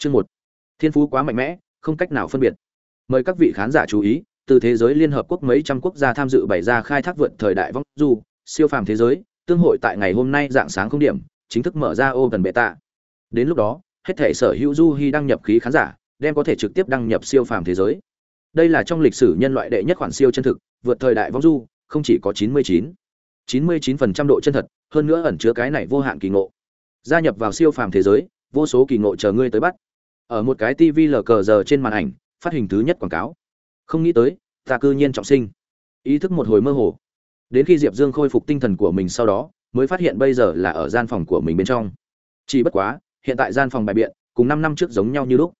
Chương một Thiên phú quá mạnh mẽ, không cách nào phân biệt. Mời các vị khán giả chú ý, từ thế giới liên hợp quốc mấy trăm quốc gia tham dự bày ra khai thác vượt thời đại vong du, siêu phàm thế giới, tương hội tại ngày hôm nay dạng sáng không điểm, chính thức mở ra ô gần bệ tạ. Đến lúc đó, hết thể sở hữu du hy đăng nhập khí khán giả, đem có thể trực tiếp đăng nhập siêu phàm thế giới. Đây là trong lịch sử nhân loại đệ nhất khoản siêu chân thực, vượt thời đại vong du, không chỉ có 99, 99% độ chân thật, hơn nữa ẩn chứa cái này vô hạn kỳ ngộ. Gia nhập vào siêu phàm thế giới, vô số kỳ ngộ chờ ngươi tới bắt. Ở một cái TV lờ cờ giờ trên màn ảnh, phát hình thứ nhất quảng cáo. Không nghĩ tới, ta cư nhiên trọng sinh. Ý thức một hồi mơ hồ. Đến khi Diệp Dương khôi phục tinh thần của mình sau đó, mới phát hiện bây giờ là ở gian phòng của mình bên trong. Chỉ bất quá, hiện tại gian phòng bài biện, cùng năm năm trước giống nhau như lúc.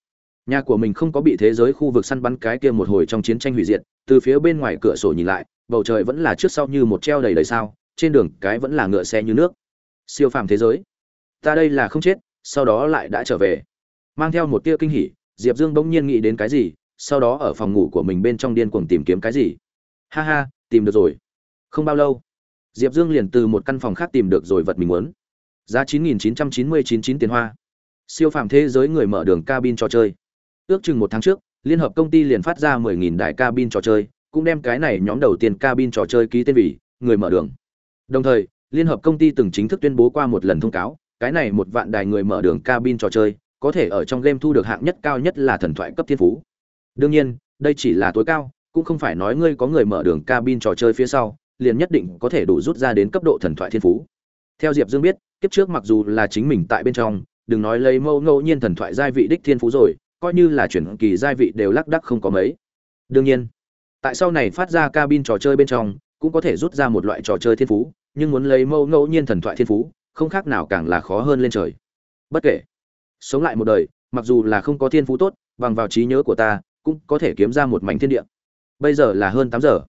Nhà của mình không có bị thế giới khu vực săn bắn cái kia một hồi trong chiến tranh hủy diệt, từ phía bên ngoài cửa sổ nhìn lại, bầu trời vẫn là trước sau như một treo đầy đầy sao, trên đường cái vẫn là ngựa xe như nước. Siêu phàm thế giới. Ta đây là không chết, sau đó lại đã trở về. Mang theo một tia kinh hỉ, Diệp Dương bỗng nhiên nghĩ đến cái gì, sau đó ở phòng ngủ của mình bên trong điên cuồng tìm kiếm cái gì. Ha ha, tìm được rồi. Không bao lâu, Diệp Dương liền từ một căn phòng khác tìm được rồi vật mình muốn. Giá 9999 tiền hoa. Siêu phàm thế giới người mở đường cabin trò chơi. Ước chừng một tháng trước, liên hợp công ty liền phát ra 10000 đại cabin trò chơi, cũng đem cái này nhóm đầu tiên cabin trò chơi ký tên vì người mở đường. Đồng thời, liên hợp công ty từng chính thức tuyên bố qua một lần thông cáo, cái này một vạn đài người mở đường cabin trò chơi, có thể ở trong game thu được hạng nhất cao nhất là thần thoại cấp thiên phú. Đương nhiên, đây chỉ là tối cao, cũng không phải nói ngươi có người mở đường cabin trò chơi phía sau, liền nhất định có thể đủ rút ra đến cấp độ thần thoại thiên phú. Theo Diệp Dương biết, kiếp trước mặc dù là chính mình tại bên trong, đừng nói lấy mâu ngẫu nhiên thần thoại giai vị đích thiên phú rồi, coi như là chuyển kỳ giai vị đều lắc đắc không có mấy. Đương nhiên, tại sau này phát ra cabin trò chơi bên trong, cũng có thể rút ra một loại trò chơi thiên phú, nhưng muốn lấy mâu ngẫu nhiên thần thoại thiên phú, không khác nào càng là khó hơn lên trời. Bất kể, sống lại một đời, mặc dù là không có thiên phú tốt, bằng vào trí nhớ của ta, cũng có thể kiếm ra một mảnh thiên địa. Bây giờ là hơn tám giờ.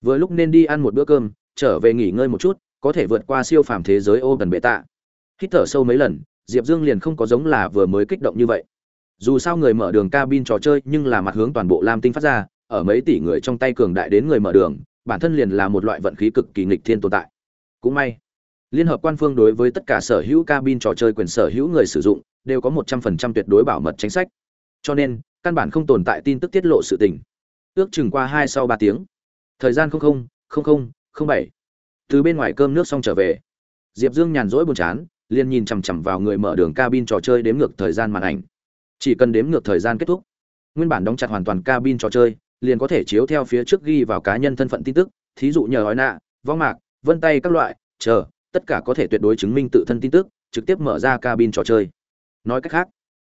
Vừa lúc nên đi ăn một bữa cơm, trở về nghỉ ngơi một chút, có thể vượt qua siêu phàm thế giới ô gần bệ tạ. Hít thở sâu mấy lần, Diệp Dương liền không có giống là vừa mới kích động như vậy. Dù sao người mở đường cabin trò chơi, nhưng là mặt hướng toàn bộ Lam Tinh phát ra, ở mấy tỷ người trong tay cường đại đến người mở đường, bản thân liền là một loại vận khí cực kỳ nghịch thiên tồn tại. Cũng may, liên hợp quan phương đối với tất cả sở hữu cabin trò chơi quyền sở hữu người sử dụng, đều có một trăm phần trăm tuyệt đối bảo mật chính sách. Cho nên, căn bản không tồn tại tin tức tiết lộ sự tình. Ước chừng qua hai sau ba tiếng. Thời gian không không không không không bảy. Từ bên ngoài cơm nước xong trở về, diệp dương nhàn rỗi buồn chán, liền nhìn chằm chằm vào người mở đường cabin trò chơi đếm ngược thời gian màn ảnh. Chỉ cần đếm ngược thời gian kết thúc, nguyên bản đóng chặt hoàn toàn cabin trò chơi, liền có thể chiếu theo phía trước ghi vào cá nhân thân phận tin tức, thí dụ nhờ hói nạ vong mạc, vân tay các loại, chờ tất cả có thể tuyệt đối chứng minh tự thân tin tức, trực tiếp mở ra cabin trò chơi. Nói cách khác,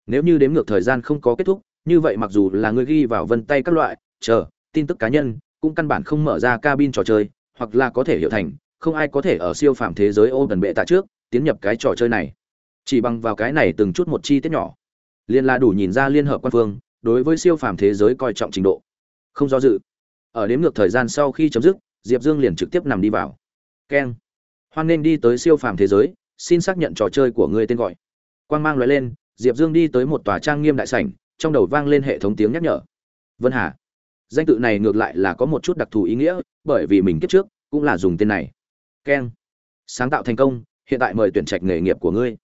nếu như đếm ngược thời gian không có kết thúc, như vậy mặc dù là người ghi vào vân tay các loại, chờ, tin tức cá nhân, cũng căn bản không mở ra cabin trò chơi, hoặc là có thể hiểu thành, không ai có thể ở siêu phạm thế giới ô gần bệ tạ trước, tiến nhập cái trò chơi này. Chỉ bằng vào cái này từng chút một chi tiết nhỏ liên là đủ nhìn ra liên hợp quan phương, đối với siêu phàm thế giới coi trọng trình độ. Không do dự, ở đếm ngược thời gian sau khi chấm dứt, diệp dương liền trực tiếp nằm đi vào. Keng hoan nên đi tới siêu phàm thế giới, xin xác nhận trò chơi của ngươi tên gọi. Quang mang loại lên, diệp dương đi tới một tòa trang nghiêm đại sảnh, trong đầu vang lên hệ thống tiếng nhắc nhở. Vân hà, danh tự này ngược lại là có một chút đặc thù ý nghĩa, bởi vì mình kiếp trước cũng là dùng tên này. Keng, sáng tạo thành công, hiện tại mời tuyển trạch nghề nghiệp của ngươi.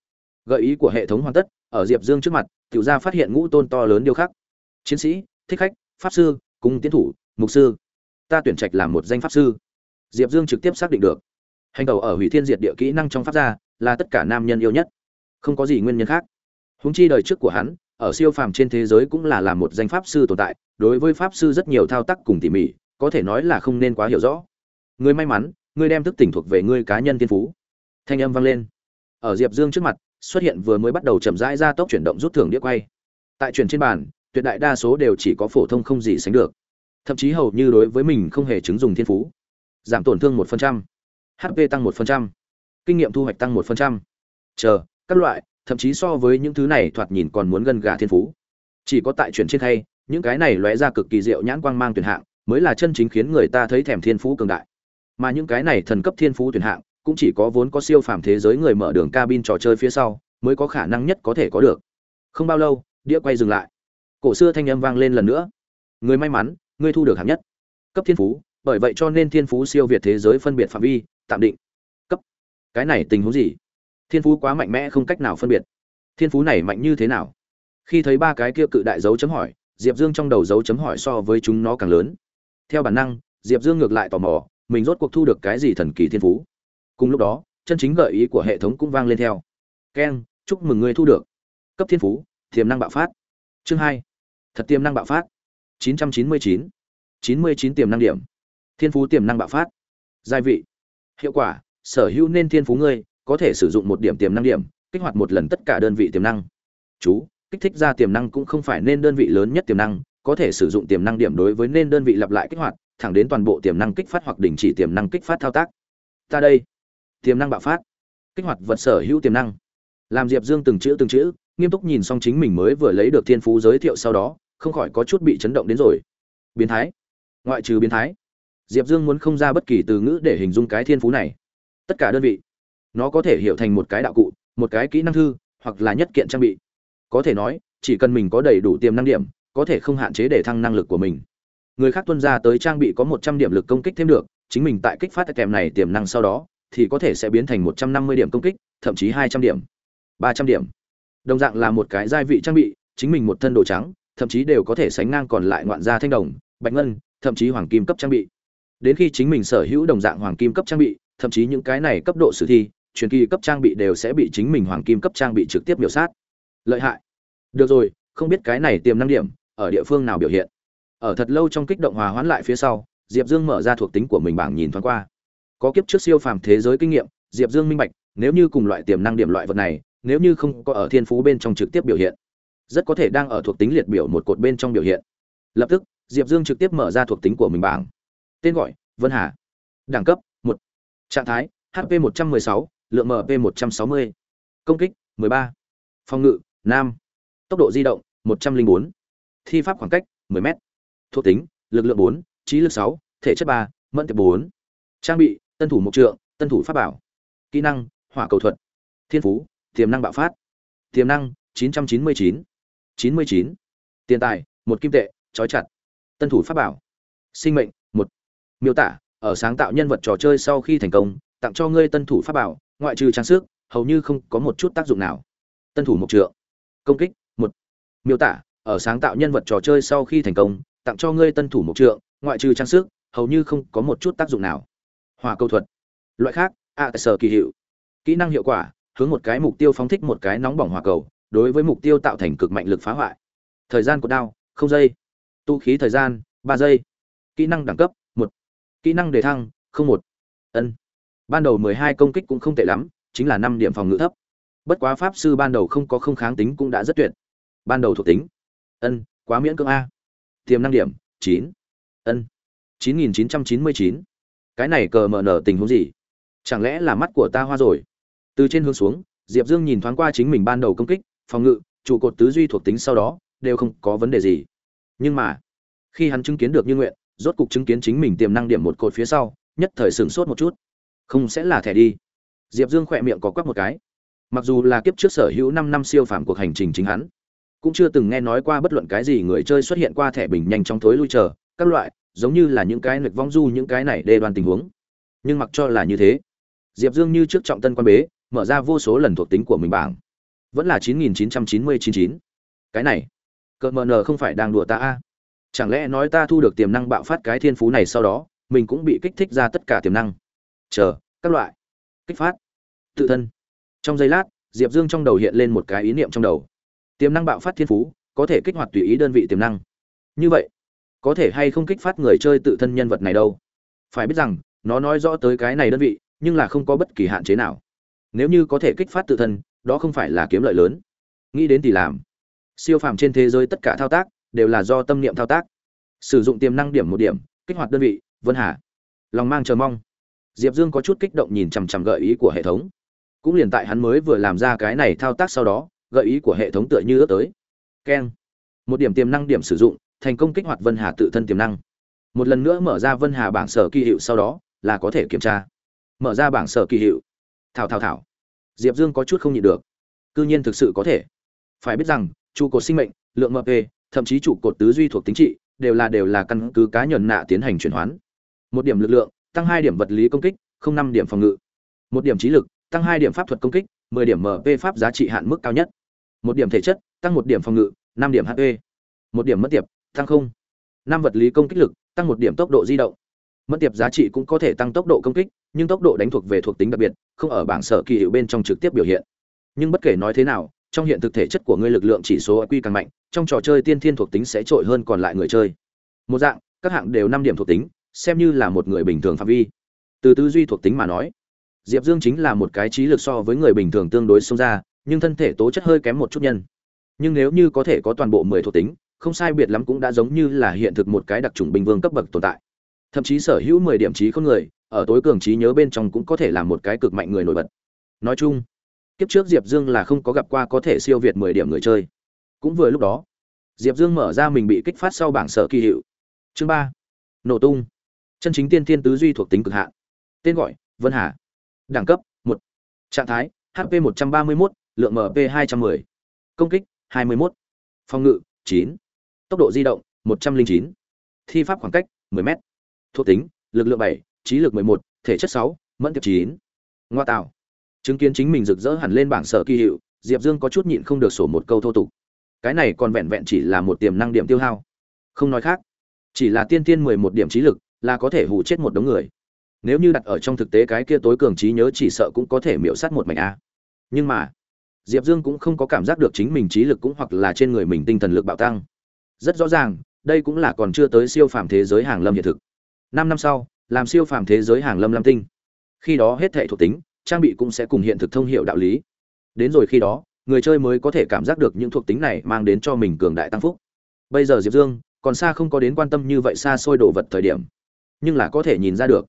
Gợi ý của hệ thống hoàn tất, ở diệp dương trước mặt, tiểu gia phát hiện ngũ tôn to lớn điêu khắc. Chiến sĩ, thích khách, pháp sư cung tiến thủ, mục sư. Ta tuyển trạch làm một danh pháp sư. Diệp dương trực tiếp xác định được hành tàu ở hủy thiên diệt địa kỹ năng trong pháp gia là tất cả nam nhân yêu nhất. Không có gì nguyên nhân khác. Húng chi đời trước của hắn, ở siêu phàm trên thế giới cũng là làm một danh pháp sư tồn tại, đối với pháp sư rất nhiều thao tác cùng tỉ mỉ, có thể nói là không nên quá hiểu rõ. Người may mắn người đem thức tỉnh thuộc về người cá nhân thiên phú. Thanh âm vang lên. Ở diệp dương trước mặt, xuất hiện vừa mới bắt đầu chậm rãi ra tốc chuyển động rút thưởng đĩa quay. Tại chuyển trên bàn, tuyệt đại đa số đều chỉ có phổ thông không gì sánh được. Thậm chí hầu như đối với mình không hề chứng dùng thiên phú, giảm tổn thương một phần trăm hp tăng một phần trăm. Kinh nghiệm thu hoạch tăng một phần trăm. Chờ, các loại, thậm chí so với những thứ này thoạt nhìn còn muốn gần gà thiên phú. Chỉ có tại chuyển trên thay những cái này lóe ra cực kỳ diệu nhãn quang mang tuyển hạng, mới là chân chính khiến người ta thấy thèm thiên phú cường đại. Mà những cái này thần cấp thiên phú tuyển hạng, cũng chỉ có vốn có siêu phàm thế giới người mở đường cabin trò chơi phía sau, mới có khả năng nhất có thể có được. Không bao lâu, đĩa quay dừng lại. Cổ xưa thanh âm vang lên lần nữa. Người may mắn ngươi thu được hạng nhất. Cấp thiên phú, bởi vậy cho nên thiên phú siêu việt thế giới phân biệt phạm vi tạm định. Cấp. Cái này tình huống gì? Thiên phú quá mạnh mẽ không cách nào phân biệt. Thiên phú này mạnh như thế nào? Khi thấy ba cái kia cự đại dấu chấm hỏi, diệp dương trong đầu dấu chấm hỏi so với chúng nó càng lớn. Theo bản năng, diệp dương ngược lại tò mò, mình rốt cuộc thu được cái gì thần kỳ thiên phú? Cùng lúc đó, chân chính gợi ý của hệ thống cũng vang lên theo. Keng chúc mừng ngươi thu được. Cấp thiên phú, tiềm năng bạo phát. Chương hai. Thật tiềm năng bạo phát. Chín trăm chín mươi chín. Chín mươi chín tiềm năng điểm. Thiên phú tiềm năng bạo phát. Giai vị hiệu quả, sở hữu nên thiên phú ngươi, có thể sử dụng một điểm tiềm năng điểm, kích hoạt một lần tất cả đơn vị tiềm năng. Chú, kích thích ra tiềm năng cũng không phải nên đơn vị lớn nhất tiềm năng, có thể sử dụng tiềm năng điểm đối với nên đơn vị lặp lại kích hoạt, thẳng đến toàn bộ tiềm năng kích phát hoặc đình chỉ tiềm năng kích phát thao tác. Ta đây, tiềm năng bạo phát, kích hoạt vật sở hữu tiềm năng. Làm diệp dương từng chữ từng chữ, nghiêm túc nhìn xong chính mình mới vừa lấy được thiên phú giới thiệu sau đó, không khỏi có chút bị chấn động đến rồi. Biến thái, ngoại trừ biến thái diệp dương muốn không ra bất kỳ từ ngữ để hình dung cái thiên phú này. Tất cả đơn vị, nó có thể hiểu thành một cái đạo cụ, một cái kỹ năng thư, hoặc là nhất kiện trang bị. Có thể nói, chỉ cần mình có đầy đủ tiềm năng điểm, có thể không hạn chế để thăng năng lực của mình. Người khác tuân ra tới trang bị có một trăm điểm lực công kích thêm được, chính mình tại kích phát kèm này tiềm năng sau đó, thì có thể sẽ biến thành một trăm năm mươi điểm công kích, thậm chí hai trăm điểm, ba trăm điểm. Đồng dạng là một cái gia vị trang bị, chính mình một thân đồ trắng, thậm chí đều có thể sánh ngang còn lại ngoạn gia thanh đồng, bạch ngân, thậm chí hoàng kim cấp trang bị đến khi chính mình sở hữu đồng dạng hoàng kim cấp trang bị, thậm chí những cái này cấp độ sử thi, truyền kỳ cấp trang bị đều sẽ bị chính mình hoàng kim cấp trang bị trực tiếp biểu sát. Lợi hại. Được rồi, không biết cái này tiềm năng điểm, ở địa phương nào biểu hiện. Ở thật lâu trong kích động hòa hoãn lại phía sau, diệp dương mở ra thuộc tính của mình bảng nhìn thoáng qua. Có kiếp trước siêu phàm thế giới kinh nghiệm, diệp dương minh bạch, nếu như cùng loại tiềm năng điểm loại vật này, nếu như không có ở thiên phú bên trong trực tiếp biểu hiện, rất có thể đang ở thuộc tính liệt biểu một cột bên trong biểu hiện. Lập tức, diệp dương trực tiếp mở ra thuộc tính của mình bảng tên gọi, vân hà. Đẳng cấp, một. Trạng thái hp một trăm m ư ơ i sáu, lượng mp một trăm sáu mươi. Công kích m ộ ư ơ i ba. Phòng ngự, nam. Tốc độ di động, một trăm linh bốn. Thi pháp khoảng cách 10 m thuộc tính, lực lượng bốn, trí lực sáu, thể chất ba, mẫn tiệp bốn. Trang bị, tân thủ mộc trượng, tân thủ pháp bảo. Kỹ năng, hỏa cầu thuật. Thiên phú, tiềm năng bạo phát. Tiềm năng 999 99 tiền tài, một kim tệ, trói chặt. Tân thủ pháp bảo. Sinh mệnh miêu tả, ở sáng tạo nhân vật trò chơi sau khi thành công, tặng cho ngươi tân thủ pháp bảo, ngoại trừ trang sức, hầu như không có một chút tác dụng nào. Tân thủ mục trượng. Công kích, một. Miêu tả, ở sáng tạo nhân vật trò chơi sau khi thành công, tặng cho ngươi tân thủ mục trượng, ngoại trừ trang sức, hầu như không có một chút tác dụng nào. Hòa câu thuật. Loại khác a sở kỳ hiệu. Kỹ năng hiệu quả, hướng một cái mục tiêu phóng thích một cái nóng bỏng hỏa cầu, đối với mục tiêu tạo thành cực mạnh lực phá hoại. Thời gian của đao, không giây. Tu khí thời gian, ba giây. Kỹ năng đẳng cấp kỹ năng đề thăng, không một. Ân. Ban đầu mười hai công kích cũng không tệ lắm, chính là năm điểm phòng ngự thấp. Bất quá pháp sư ban đầu không có không kháng tính cũng đã rất tuyệt. Ban đầu thuộc tính. Ân, quá miễn cưỡng a. Tiềm năng điểm, chín. Ân. chín nghìn chín trăm chín mươi chín. Cái này cờ mờ nở tình huống gì? Chẳng lẽ là mắt của ta hoa rồi? Từ trên hướng xuống, diệp dương nhìn thoáng qua chính mình ban đầu công kích, phòng ngự, trụ cột tứ duy thuộc tính sau đó, đều không có vấn đề gì. Nhưng mà, khi hắn chứng kiến được như nguyện rốt cục chứng kiến chính mình tiềm năng điểm một cột phía sau, nhất thời sửng sốt một chút. Không sẽ là thẻ đi. Diệp dương khỏe miệng có quắc một cái. Mặc dù là kiếp trước sở hữu năm năm siêu phàm cuộc hành trình chính hắn, cũng chưa từng nghe nói qua bất luận cái gì người chơi xuất hiện qua thẻ bình nhanh trong thối lui chờ, các loại, giống như là những cái nực vong du, những cái này đê đoan tình huống. Nhưng mặc cho là như thế, diệp dương như trước trọng tân quan bế, mở ra vô số lần thuộc tính của mình bảng. Vẫn là chín nghìn chín trăm chín mươi chín chín. Cái này cỡ mờ nờ không phải đang đùa ta a chẳng lẽ nói ta thu được tiềm năng bạo phát cái thiên phú này sau đó, mình cũng bị kích thích ra tất cả tiềm năng? Chờ, các loại. Kích phát. Tự thân. Trong giây lát, diệp dương trong đầu hiện lên một cái ý niệm trong đầu. Tiềm năng bạo phát thiên phú, có thể kích hoạt tùy ý đơn vị tiềm năng. Như vậy, có thể hay không kích phát người chơi tự thân nhân vật này đâu? Phải biết rằng, nó nói rõ tới cái này đơn vị, nhưng là không có bất kỳ hạn chế nào. Nếu như có thể kích phát tự thân, đó không phải là kiếm lợi lớn. Nghĩ đến thì làm. Siêu phàm trên thế giới tất cả thao tác đều là do tâm niệm thao tác. Sử dụng tiềm năng điểm một điểm, kích hoạt đơn vị, vân hà. Lòng mang chờ mong. Diệp dương có chút kích động nhìn chằm chằm gợi ý của hệ thống. Cũng liền tại hắn mới vừa làm ra cái này thao tác sau đó, gợi ý của hệ thống tựa như ước tới. Keng. Một điểm tiềm năng điểm sử dụng, thành công kích hoạt vân hà tự thân tiềm năng. Một lần nữa mở ra vân hà bảng sở kỳ hiệu sau đó, là có thể kiểm tra. Mở ra bảng sở kỳ hiệu. Thảo thảo thảo. Diệp dương có chút không nhịn được. Cư nhiên thực sự có thể. Phải biết rằng, trụ cột sinh mệnh, lượng mp thậm chí trụ cột tứ duy thuộc tính trị, đều là đều là căn cứ cá nhân nạ tiến hành chuyển hoán. Một điểm lực lượng, tăng hai điểm vật lý công kích, không năm điểm phòng ngự. Một điểm trí lực, tăng hai điểm pháp thuật công kích, mười điểm mp pháp giá trị hạn mức cao nhất. Một điểm thể chất, tăng một điểm phòng ngự, năm điểm hp một điểm mất tiệp, tăng không. Năm vật lý công kích lực, tăng một điểm tốc độ di động. Mất tiệp giá trị cũng có thể tăng tốc độ công kích, nhưng tốc độ đánh thuộc về thuộc tính đặc biệt, không ở bảng sở kỳ hiệu bên trong trực tiếp biểu hiện. Nhưng bất kể nói thế nào, trong hiện thực thể chất của ngươi lực lượng chỉ số IQ càng mạnh trong trò chơi tiên thiên thuộc tính sẽ trội hơn còn lại người chơi. Một dạng, các hạng đều năm điểm thuộc tính, xem như là một người bình thường phạm vi. Từ tư duy thuộc tính mà nói, diệp dương chính là một cái trí lực so với người bình thường tương đối xông ra, nhưng thân thể tố chất hơi kém một chút nhân. Nhưng nếu như có thể có toàn bộ mười thuộc tính, không sai biệt lắm cũng đã giống như là hiện thực một cái đặc trùng bình vương cấp bậc tồn tại. Thậm chí sở hữu mười điểm trí không người, ở tối cường trí nhớ bên trong cũng có thể là một cái cực mạnh người nổi bật. Nói chung, kiếp trước diệp dương là không có gặp qua có thể siêu việt mười điểm người chơi cũng vừa lúc đó, diệp dương mở ra mình bị kích phát sau bảng sở kỳ hiệu. Chương ba, nổ tung. Chân chính tiên tiên tứ duy thuộc tính cực hạn. Tên gọi, vân hà. Đẳng cấp, một. Trạng thái hp một trăm ba mươi một lượng mp hai trăm m ư ơ i công kích, hai mươi một phòng ngự, chín. Tốc độ di động, một trăm linh chín. Thi pháp khoảng cách 10 m thuộc tính, lực lượng bảy, trí lực mười một, thể chất sáu, mẫn tiệp chín. Ngoa tạo. Chứng kiến chính mình rực rỡ hẳn lên bảng sở kỳ hiệu, diệp dương có chút nhịn không được sổ một câu thô tục cái này còn vẹn vẹn chỉ là một tiềm năng điểm tiêu hao. Không nói khác, chỉ là tiên tiên mười một điểm trí lực là có thể hù chết một đống người. Nếu như đặt ở trong thực tế cái kia tối cường trí nhớ chỉ sợ cũng có thể miễu sát một mảnh a. Nhưng mà, diệp dương cũng không có cảm giác được chính mình trí lực cũng hoặc là trên người mình tinh thần lực bạo tăng. Rất rõ ràng, đây cũng là còn chưa tới siêu phàm thế giới hàng lâm hiện thực. Năm năm sau, làm siêu phàm thế giới hàng lâm lam tinh. Khi đó hết thệ thuộc tính, trang bị cũng sẽ cùng hiện thực thông hiệu đạo lý. Đến rồi khi đó người chơi mới có thể cảm giác được những thuộc tính này mang đến cho mình cường đại tăng phúc. Bây giờ diệp dương còn xa không có đến quan tâm như vậy xa xôi đồ vật thời điểm, nhưng là có thể nhìn ra được,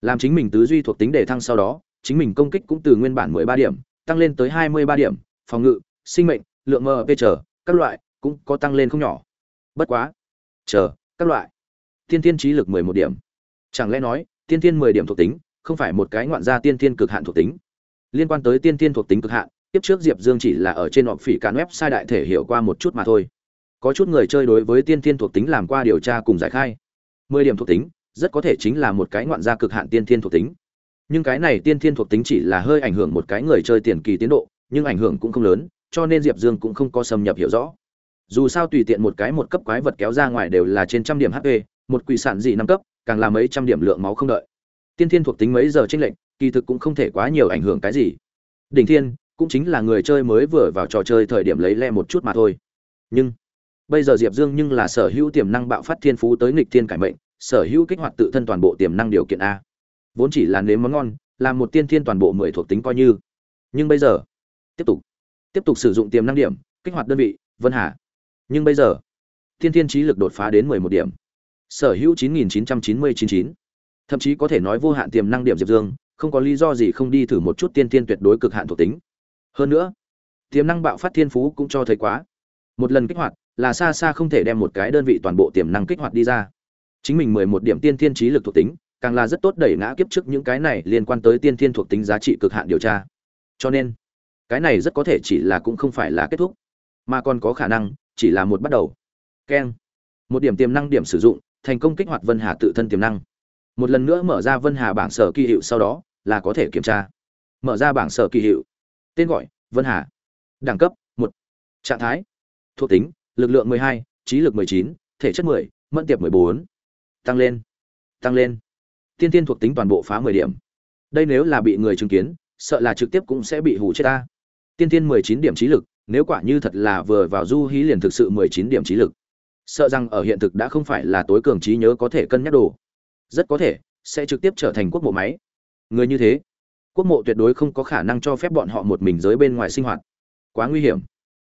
làm chính mình tứ duy thuộc tính đề thăng sau đó, chính mình công kích cũng từ nguyên bản mười ba điểm, tăng lên tới hai mươi ba điểm, phòng ngự, sinh mệnh, lượng mp chờ, các loại cũng có tăng lên không nhỏ. Bất quá, chờ, các loại, tiên tiên trí lực mười một điểm. Chẳng lẽ nói, tiên tiên mười điểm thuộc tính không phải một cái ngoạn gia tiên tiên cực hạn thuộc tính? Liên quan tới tiên tiên thuộc tính cực hạn tiếp trước diệp dương chỉ là ở trên họp phỉ cán web sai đại thể hiểu qua một chút mà thôi. Có chút người chơi đối với tiên thiên thuộc tính làm qua điều tra cùng giải khai. Mười điểm thuộc tính, rất có thể chính là một cái ngoạn gia cực hạn tiên thiên thuộc tính. Nhưng cái này tiên thiên thuộc tính chỉ là hơi ảnh hưởng một cái người chơi tiền kỳ tiến độ, nhưng ảnh hưởng cũng không lớn, cho nên diệp dương cũng không có xâm nhập hiểu rõ. Dù sao tùy tiện một cái một cấp quái vật kéo ra ngoài đều là trên trăm điểm hp một quỷ sản dị năm cấp, càng là mấy trăm điểm lượng máu không đợi. Tiên thiên thuộc tính mấy giờ tranh lệnh kỳ thực cũng không thể quá nhiều ảnh hưởng cái gì. Đỉnh thiên cũng chính là người chơi mới vừa vào trò chơi thời điểm lấy le một chút mà thôi. Nhưng, bây giờ diệp dương nhưng là sở hữu tiềm năng bạo phát thiên phú tới nghịch thiên cải mệnh, sở hữu kích hoạt tự thân toàn bộ tiềm năng điều kiện a. Vốn chỉ là nếm món ngon, là một tiên thiên toàn bộ mười thuộc tính coi như. Nhưng bây giờ, tiếp tục tiếp tục sử dụng tiềm năng điểm, kích hoạt đơn vị, vân hà. Nhưng bây giờ, tiên thiên trí lực đột phá đến mười một điểm. Sở hữu chín nghìn chín trăm chín mươi chín chín. Thậm chí có thể nói vô hạn tiềm năng điểm diệp dương, không có lý do gì không đi thử một chút tiên thiên tuyệt đối cực hạn thuộc tính hơn nữa, tiềm năng bạo phát thiên phú cũng cho thấy quá. Một lần kích hoạt là xa xa không thể đem một cái đơn vị toàn bộ tiềm năng kích hoạt đi ra. Chính mình mười một điểm tiên thiên trí lực thuộc tính, càng là rất tốt đẩy ngã kiếp trước những cái này liên quan tới tiên thiên thuộc tính giá trị cực hạn điều tra. Cho nên, cái này rất có thể chỉ là cũng không phải là kết thúc, mà còn có khả năng chỉ là một bắt đầu. Keng. Một điểm tiềm năng điểm sử dụng, thành công kích hoạt vân hà tự thân tiềm năng. Một lần nữa mở ra vân hà bảng sở kỳ hiệu sau đó là có thể kiểm tra. Mở ra bảng sở kỳ hiệu tên gọi vân hà. Đẳng cấp một. Trạng thái thuộc tính lực lượng 12, trí lực 19, thể chất 10, mẫn tiệp 14. tăng lên tăng lên. Tiên tiên thuộc tính toàn bộ phá 10 điểm. Đây nếu là bị người chứng kiến sợ là trực tiếp cũng sẽ bị hủ chết ta. Tiên tiên 19 điểm trí lực nếu quả như thật là vừa vào du hí liền thực sự 19 điểm trí lực. Sợ rằng ở hiện thực đã không phải là tối cường trí nhớ có thể cân nhắc đồ. Rất có thể sẽ trực tiếp trở thành quốc bộ máy. Người như thế quốc mộ tuyệt đối không có khả năng cho phép bọn họ một mình giới bên ngoài sinh hoạt. Quá nguy hiểm.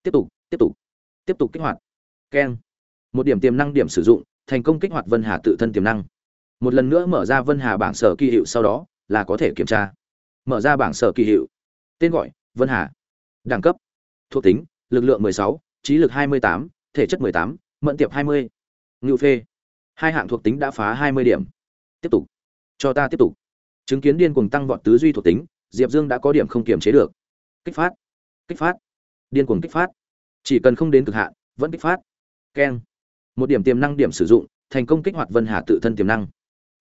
Tiếp tục tiếp tục tiếp tục kích hoạt. Keng. Một điểm tiềm năng điểm sử dụng thành công kích hoạt vân hà tự thân tiềm năng. Một lần nữa mở ra vân hà bảng sở kỳ hiệu sau đó là có thể kiểm tra. Mở ra bảng sở kỳ hiệu. Tên gọi vân hà. Đẳng cấp thuộc tính lực lượng 16, trí lực 28, thể chất 18, mẫn tiệp 20. ngự phê. Hai hạng thuộc tính đã phá 20 điểm. Tiếp tục. Cho ta tiếp tục chứng kiến điên cuồng tăng vọt tứ duy thuộc tính, diệp dương đã có điểm không kiềm chế được. Kích phát kích phát, điên cuồng kích phát. Chỉ cần không đến cực hạn, vẫn kích phát. Keng. Một điểm tiềm năng điểm sử dụng, thành công kích hoạt vân hà tự thân tiềm năng.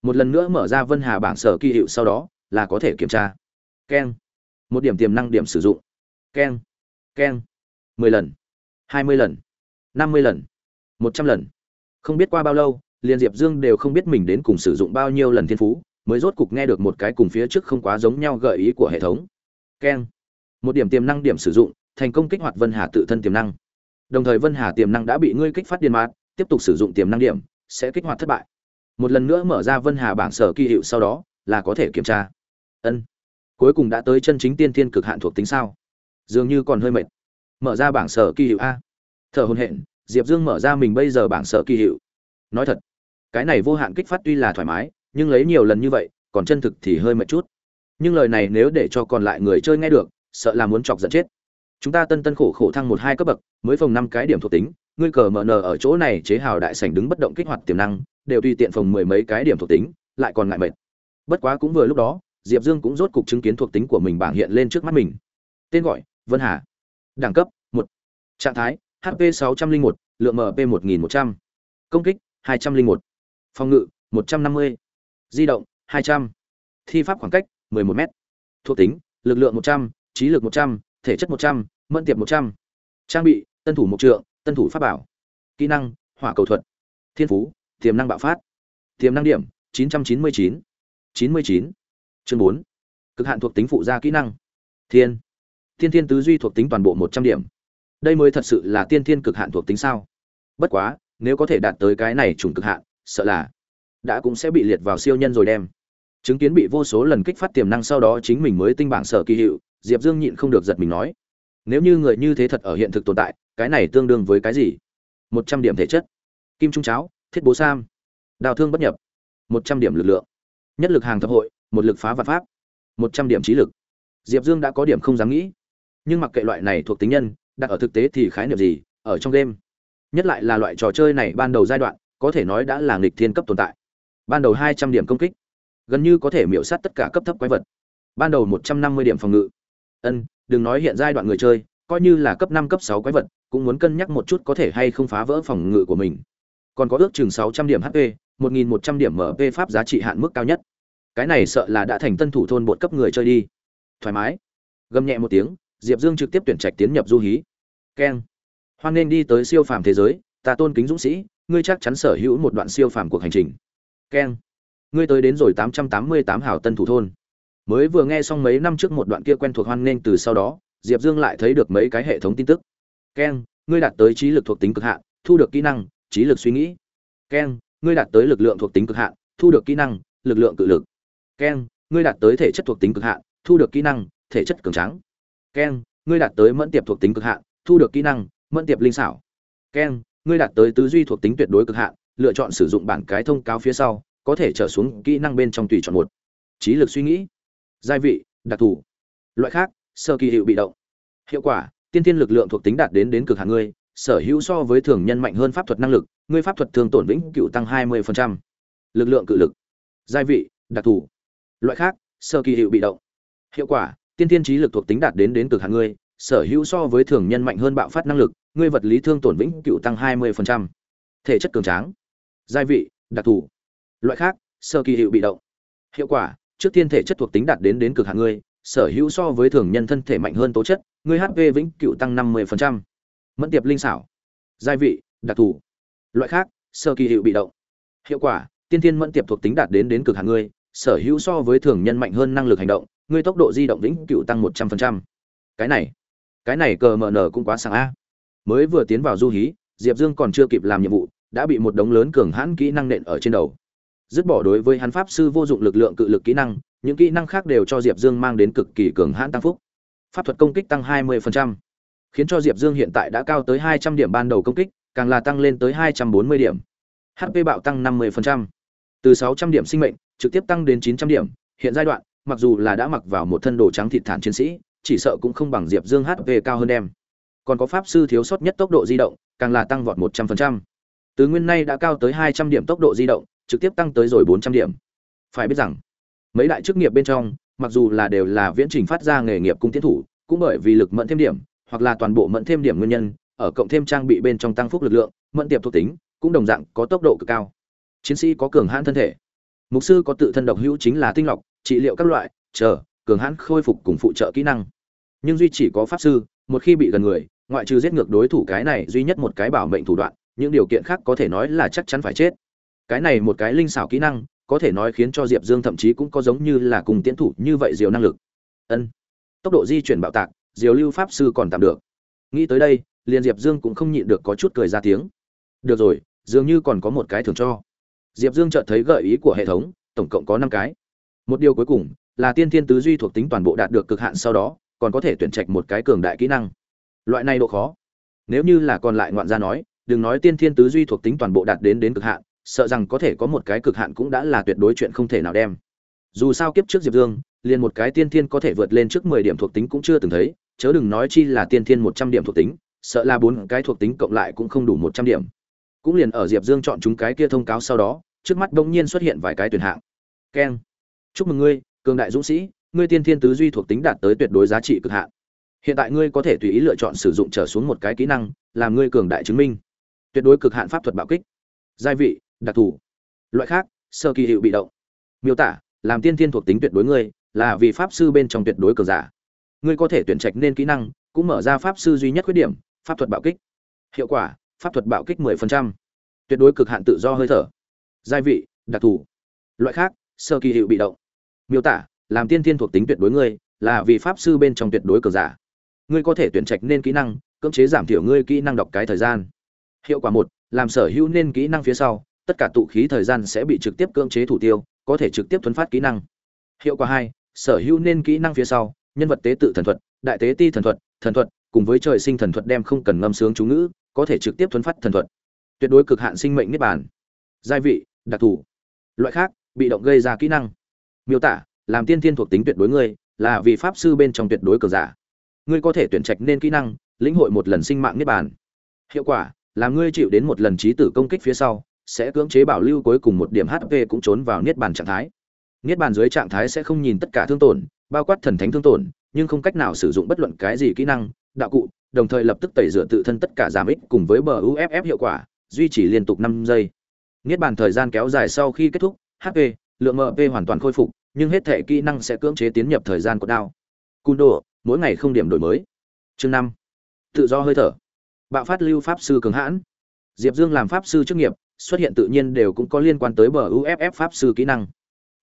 Một lần nữa mở ra vân hà bảng sở kỳ hiệu sau đó, là có thể kiểm tra. Keng. Một điểm tiềm năng điểm sử dụng. Keng. Keng. Mười lần, hai mươi lần, năm mươi lần, một trăm lần. Không biết qua bao lâu, liền diệp dương đều không biết mình đến cùng sử dụng bao nhiêu lần thiên phú mới rốt cục nghe được một cái cùng phía trước không quá giống nhau gợi ý của hệ thống. Keng. Một điểm tiềm năng điểm sử dụng, thành công kích hoạt vân hà tự thân tiềm năng. Đồng thời vân hà tiềm năng đã bị ngươi kích phát điên mát tiếp tục sử dụng tiềm năng điểm, sẽ kích hoạt thất bại. Một lần nữa mở ra vân hà bảng sở kỳ hiệu sau đó, là có thể kiểm tra. Ân. Cuối cùng đã tới chân chính tiên thiên cực hạn thuộc tính sao? Dường như còn hơi mệt. Mở ra bảng sở kỳ hiệu a. Thở hồn hện diệp dương mở ra mình bây giờ bảng sở kỳ hiệu. Nói thật, cái này vô hạn kích phát tuy là thoải mái nhưng lấy nhiều lần như vậy, còn chân thực thì hơi mệt chút. Nhưng lời này nếu để cho còn lại người chơi nghe được, sợ là muốn chọc giận chết. Chúng ta tân tân khổ khổ thăng một hai cấp bậc, mới phòng năm cái điểm thuộc tính, ngươi cờ mở nờ ở chỗ này chế hào đại sảnh đứng bất động kích hoạt tiềm năng, đều tùy tiện phòng mười mấy cái điểm thuộc tính, lại còn ngại mệt. Bất quá cũng vừa lúc đó, diệp dương cũng rốt cục chứng kiến thuộc tính của mình bảng hiện lên trước mắt mình. Tên gọi, vân hà. Đẳng cấp, một. Trạng thái hp sáu trăm linh một, lượng mp một nghìn một trăm. Công kích, hai trăm linh một. Phòng ngự, một trăm năm mươi di động 200. thi pháp khoảng cách 11 m thuộc tính lực lượng 100, trí lực 100, thể chất 100, mẫn tiệp 100. trang bị tân thủ mục trượng tân thủ pháp bảo kỹ năng hỏa cầu thuật thiên phú tiềm năng bạo phát tiềm năng điểm 999. 99. chương 4. cực hạn thuộc tính phụ gia kỹ năng thiên thiên thiên tứ duy thuộc tính toàn bộ 100 điểm đây mới thật sự là tiên thiên cực hạn thuộc tính sao bất quá nếu có thể đạt tới cái này trùng cực hạn sợ là đã cũng sẽ bị liệt vào siêu nhân rồi đem. Chứng kiến bị vô số lần kích phát tiềm năng sau đó chính mình mới tinh bảng sở kỳ hiệu, diệp dương nhịn không được giật mình nói, nếu như người như thế thật ở hiện thực tồn tại, cái này tương đương với cái gì? Một trăm điểm thể chất, kim trung cháo, thiết bố sam, đào thương bất nhập, một trăm điểm lực lượng, nhất lực hàng thập hội, một lực phá vật pháp, một trăm điểm trí lực. Diệp dương đã có điểm không dám nghĩ, nhưng mặc kệ loại này thuộc tính nhân, đặt ở thực tế thì khái niệm gì, ở trong game? Nhất lại là loại trò chơi này ban đầu giai đoạn, có thể nói đã là nghịch thiên cấp tồn tại ban đầu hai trăm điểm công kích, gần như có thể miễu sát tất cả cấp thấp quái vật. Ban đầu một trăm năm mươi điểm phòng ngự. Ân, đừng nói hiện giai đoạn người chơi, coi như là cấp năm, cấp sáu quái vật, cũng muốn cân nhắc một chút có thể hay không phá vỡ phòng ngự của mình. Còn có ước chừng sáu trăm điểm hp một nghìn một trăm điểm mp pháp giá trị hạn mức cao nhất. Cái này sợ là đã thành tân thủ thôn bột cấp người chơi đi. Thoải mái. Gầm nhẹ một tiếng, diệp dương trực tiếp tuyển trạch tiến nhập du hí. Keng. Hoan nên đi tới siêu phàm thế giới, ta tôn kính dũng sĩ, ngươi chắc chắn sở hữu một đoạn siêu phàm cuộc hành trình keng. Ngươi tới đến rồi tám trăm tám mươi tám hảo tân thủ thôn. Mới vừa nghe xong mấy năm trước một đoạn kia quen thuộc hoan nghênh từ sau đó, diệp dương lại thấy được mấy cái hệ thống tin tức. Keng, ngươi đạt tới trí lực thuộc tính cực hạn, thu được kỹ năng, trí lực suy nghĩ. Keng, ngươi đạt tới lực lượng thuộc tính cực hạn, thu được kỹ năng, lực lượng cự lực. Keng, ngươi đạt tới thể chất thuộc tính cực hạn, thu được kỹ năng, thể chất cường tráng. Keng, ngươi đạt tới mẫn tiệp thuộc tính cực hạn, thu được kỹ năng, mẫn tiệp linh xảo. Keng, ngươi đạt tới tứ duy thuộc tính tuyệt đối cực hạn lựa chọn sử dụng bản cái thông cáo phía sau, có thể trở xuống kỹ năng bên trong tùy chọn một. Trí lực suy nghĩ, giai vị, đặc thù. Loại khác, sơ kỳ hiệu bị động. Hiệu quả, tiên tiên lực lượng thuộc tính đạt đến đến cực hạn ngươi, sở hữu so với thường nhân mạnh hơn pháp thuật năng lực, ngươi pháp thuật thường tổn vĩnh cựu tăng 20%. lực lượng cự lực. Giai vị, đặc thù. Loại khác, sơ kỳ hiệu bị động. Hiệu quả, tiên tiên trí lực thuộc tính đạt đến đến cực hạn ngươi, sở hữu so với thường nhân mạnh hơn bạo phát năng lực, ngươi vật lý thương tổn vĩnh cựu tăng 20%. thể chất cường tráng giai vị, đặc thù. Loại khác sơ kỳ hiệu bị động. Hiệu quả, trước tiên thể chất thuộc tính đạt đến đến cực hạn ngươi, sở hữu so với thường nhân thân thể mạnh hơn tố chất, ngươi hp vĩnh cựu tăng 50%. mẫn tiệp linh xảo. Giai vị, đặc thù. Loại khác sơ kỳ hiệu bị động. Hiệu quả, tiên thiên mẫn tiệp thuộc tính đạt đến đến cực hạn ngươi, sở hữu so với thường nhân mạnh hơn năng lực hành động, ngươi tốc độ di động vĩnh cựu tăng một trăm phần trăm. Cái này cái này cờ mờ nở cũng quá sáng a. Mới vừa tiến vào du hí, diệp dương còn chưa kịp làm nhiệm vụ đã bị một đống lớn cường hãn kỹ năng nện ở trên đầu. Dứt bỏ đối với hắn pháp sư vô dụng lực lượng cự lực kỹ năng những kỹ năng khác đều cho diệp dương mang đến cực kỳ cường hãn tăng phúc. Pháp thuật công kích tăng 20%, khiến cho diệp dương hiện tại đã cao tới 200 điểm ban đầu công kích càng là tăng lên tới 240 điểm. Hp bạo tăng 50%, từ 600 điểm sinh mệnh trực tiếp tăng đến 900 điểm. Hiện giai đoạn mặc dù là đã mặc vào một thân đồ trắng thịt thản chiến sĩ chỉ sợ cũng không bằng diệp dương hp cao hơn em. Còn có pháp sư thiếu sót nhất tốc độ di động càng là tăng vọt 100% từ nguyên nay đã cao tới 200 điểm tốc độ di động, trực tiếp tăng tới rồi 400 điểm. Phải biết rằng, mấy đại chức nghiệp bên trong, mặc dù là đều là viễn trình phát ra nghề nghiệp cung tiến thủ, cũng bởi vì lực mẫn thêm điểm, hoặc là toàn bộ mẫn thêm điểm nguyên nhân, ở cộng thêm trang bị bên trong tăng phúc lực lượng, mẫn tiệp thuộc tính, cũng đồng dạng có tốc độ cực cao. Chiến sĩ có cường hãn thân thể. Mục sư có tự thân độc hữu chính là tinh lọc, trị liệu các loại, chờ, cường hãn khôi phục cùng phụ trợ kỹ năng. Nhưng duy chỉ có pháp sư, một khi bị gần người, ngoại trừ giết ngược đối thủ cái này duy nhất một cái bảo mệnh thủ đoạn những điều kiện khác có thể nói là chắc chắn phải chết. Cái này một cái linh xảo kỹ năng, có thể nói khiến cho diệp dương thậm chí cũng có giống như là cùng tiến thủ như vậy diều năng lực. Ân. Tốc độ di chuyển bạo tạc, diều lưu pháp sư còn tạm được. Nghĩ tới đây, liền diệp dương cũng không nhịn được có chút cười ra tiếng. Được rồi, dường như còn có một cái thưởng cho. Diệp dương chợt thấy gợi ý của hệ thống, tổng cộng có năm cái. Một điều cuối cùng, là tiên thiên tứ duy thuộc tính toàn bộ đạt được cực hạn sau đó, còn có thể tuyển trạch một cái cường đại kỹ năng. Loại này độ khó. Nếu như là còn lại ngoạn gia nói đừng nói tiên thiên tứ duy thuộc tính toàn bộ đạt đến đến cực hạn, sợ rằng có thể có một cái cực hạn cũng đã là tuyệt đối chuyện không thể nào đem. Dù sao kiếp trước diệp dương, liền một cái tiên thiên có thể vượt lên trước mười điểm thuộc tính cũng chưa từng thấy, chớ đừng nói chi là tiên thiên một trăm điểm thuộc tính, sợ là bốn cái thuộc tính cộng lại cũng không đủ một trăm điểm. Cũng liền ở diệp dương chọn chúng cái kia thông cáo sau đó, trước mắt đông nhiên xuất hiện vài cái tuyển hạng. Keng. Chúc mừng ngươi, cường đại dũng sĩ, ngươi tiên thiên tứ duy thuộc tính đạt tới tuyệt đối giá trị cực hạn. Hiện tại ngươi có thể tùy ý lựa chọn sử dụng trở xuống một cái kỹ năng, làm ngươi cường đại chứng minh tuyệt đối cực hạn pháp thuật bạo kích. Giai vị, đặc thù. Loại khác, sơ kỳ hiệu bị động. Miêu tả, làm tiên thiên thuộc tính tuyệt đối ngươi là vì pháp sư bên trong tuyệt đối cường giả. Ngươi có thể tuyển trạch nên kỹ năng, cũng mở ra pháp sư duy nhất khuyết điểm, pháp thuật bạo kích. Hiệu quả, pháp thuật bạo kích 10%. tuyệt đối cực hạn tự do hơi thở. Giai vị, đặc thù. Loại khác, sơ kỳ hiệu bị động. Miêu tả, làm tiên thiên thuộc tính tuyệt đối ngươi là vì pháp sư bên trong tuyệt đối cường giả. Ngươi có thể tuyển trạch nên kỹ năng, cưỡng chế giảm thiểu ngươi kỹ năng đọc cái thời gian hiệu quả một, làm sở hữu nên kỹ năng phía sau, tất cả tụ khí thời gian sẽ bị trực tiếp cưỡng chế thủ tiêu, có thể trực tiếp thuấn phát kỹ năng. Hiệu quả hai, sở hữu nên kỹ năng phía sau, nhân vật tế tự thần thuật, đại tế ti thần thuật thần thuật, cùng với trời sinh thần thuật đem không cần ngâm sướng chú ngữ, có thể trực tiếp thuấn phát thần thuật. Tuyệt đối cực hạn sinh mệnh niết bàn. Giai vị, đặc thù. Loại khác, bị động gây ra kỹ năng. Miêu tả, làm tiên thiên thuộc tính tuyệt đối ngươi là vì pháp sư bên trong tuyệt đối cường giả. Ngươi có thể tuyển trạch nên kỹ năng, lĩnh hội một lần sinh mạng niết bàn. Hiệu quả làm ngươi chịu đến một lần trí tử công kích phía sau, sẽ cưỡng chế bảo lưu cuối cùng một điểm hp cũng trốn vào niết bàn trạng thái. Niết bàn dưới trạng thái sẽ không nhìn tất cả thương tổn, bao quát thần thánh thương tổn, nhưng không cách nào sử dụng bất luận cái gì kỹ năng, đạo cụ, đồng thời lập tức tẩy rửa tự thân tất cả giảm ích cùng với bờ uff hiệu quả, duy trì liên tục năm giây. Niết bàn thời gian kéo dài sau khi kết thúc hp lượng mp hoàn toàn khôi phục, nhưng hết thể kỹ năng sẽ cưỡng chế tiến nhập thời gian của đao. Cun đồ, mỗi ngày không điểm đổi mới. Chương năm. Tự do hơi thở bạo phát lưu pháp sư cường hãn. Diệp dương làm pháp sư chức nghiệp, xuất hiện tự nhiên đều cũng có liên quan tới bờ uff pháp sư kỹ năng.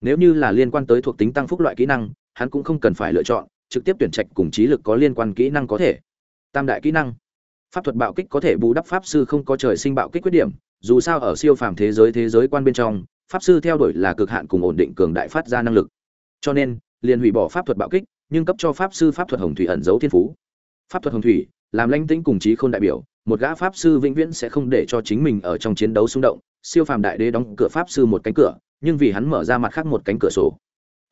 Nếu như là liên quan tới thuộc tính tăng phúc loại kỹ năng, hắn cũng không cần phải lựa chọn, trực tiếp tuyển trạch cùng trí lực có liên quan kỹ năng có thể. Tam đại kỹ năng. Pháp thuật bạo kích có thể bù đắp pháp sư không có trời sinh bạo kích khuyết điểm, dù sao ở siêu phàm thế giới thế giới quan bên trong, pháp sư theo đuổi là cực hạn cùng ổn định cường đại phát ra năng lực. Cho nên, liền hủy bỏ pháp thuật bạo kích, nhưng cấp cho pháp sư pháp thuật hồng thủy ẩn giấu thiên phú. Pháp thuật hồng thủy làm lãnh tĩnh cùng trí không đại biểu, một gã pháp sư vĩnh viễn sẽ không để cho chính mình ở trong chiến đấu xung động. Siêu phàm đại đế đóng cửa pháp sư một cánh cửa, nhưng vì hắn mở ra mặt khác một cánh cửa sổ.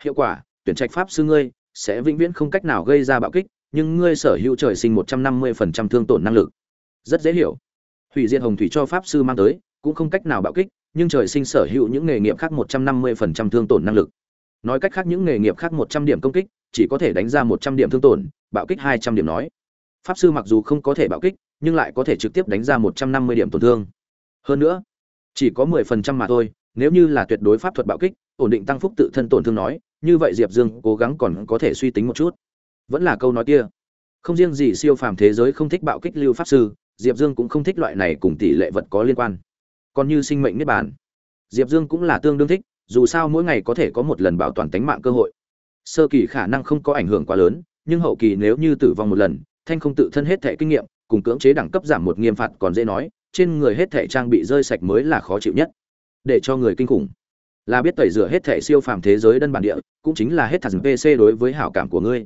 Hiệu quả, tuyển trạch pháp sư ngươi sẽ vĩnh viễn không cách nào gây ra bạo kích, nhưng ngươi sở hữu trời sinh một trăm năm mươi phần trăm thương tổn năng lực. Rất dễ hiểu. Hủy diệt hồng thủy cho pháp sư mang tới, cũng không cách nào bạo kích, nhưng trời sinh sở hữu những nghề nghiệp khác một trăm năm mươi phần trăm thương tổn năng lực. Nói cách khác, những nghề nghiệp khác một trăm điểm công kích, chỉ có thể đánh ra một trăm điểm thương tổn, bạo kích hai trăm điểm nói pháp sư mặc dù không có thể bạo kích, nhưng lại có thể trực tiếp đánh ra một trăm năm mươi điểm tổn thương. Hơn nữa, chỉ có mười phần trăm mà thôi, nếu như là tuyệt đối pháp thuật bạo kích, ổn định tăng phúc tự thân tổn thương nói, như vậy diệp dương cố gắng còn có thể suy tính một chút. Vẫn là câu nói kia. Không riêng gì siêu phàm thế giới không thích bạo kích lưu pháp sư, diệp dương cũng không thích loại này cùng tỷ lệ vật có liên quan. Còn như sinh mệnh niết bàn. Diệp dương cũng là tương đương thích, dù sao mỗi ngày có thể có một lần bảo toàn tính mạng cơ hội. Sơ kỳ khả năng không có ảnh hưởng quá lớn, nhưng hậu kỳ nếu như tử vong một lần thanh không tự thân hết thẻ kinh nghiệm, cùng cưỡng chế đẳng cấp giảm một nghiêm phạt còn dễ nói, trên người hết thẻ trang bị rơi sạch mới là khó chịu nhất. Để cho người kinh khủng. Là biết tẩy rửa hết thẻ siêu phàm thế giới đơn bản địa, cũng chính là hết thằng pc đối với hảo cảm của ngươi.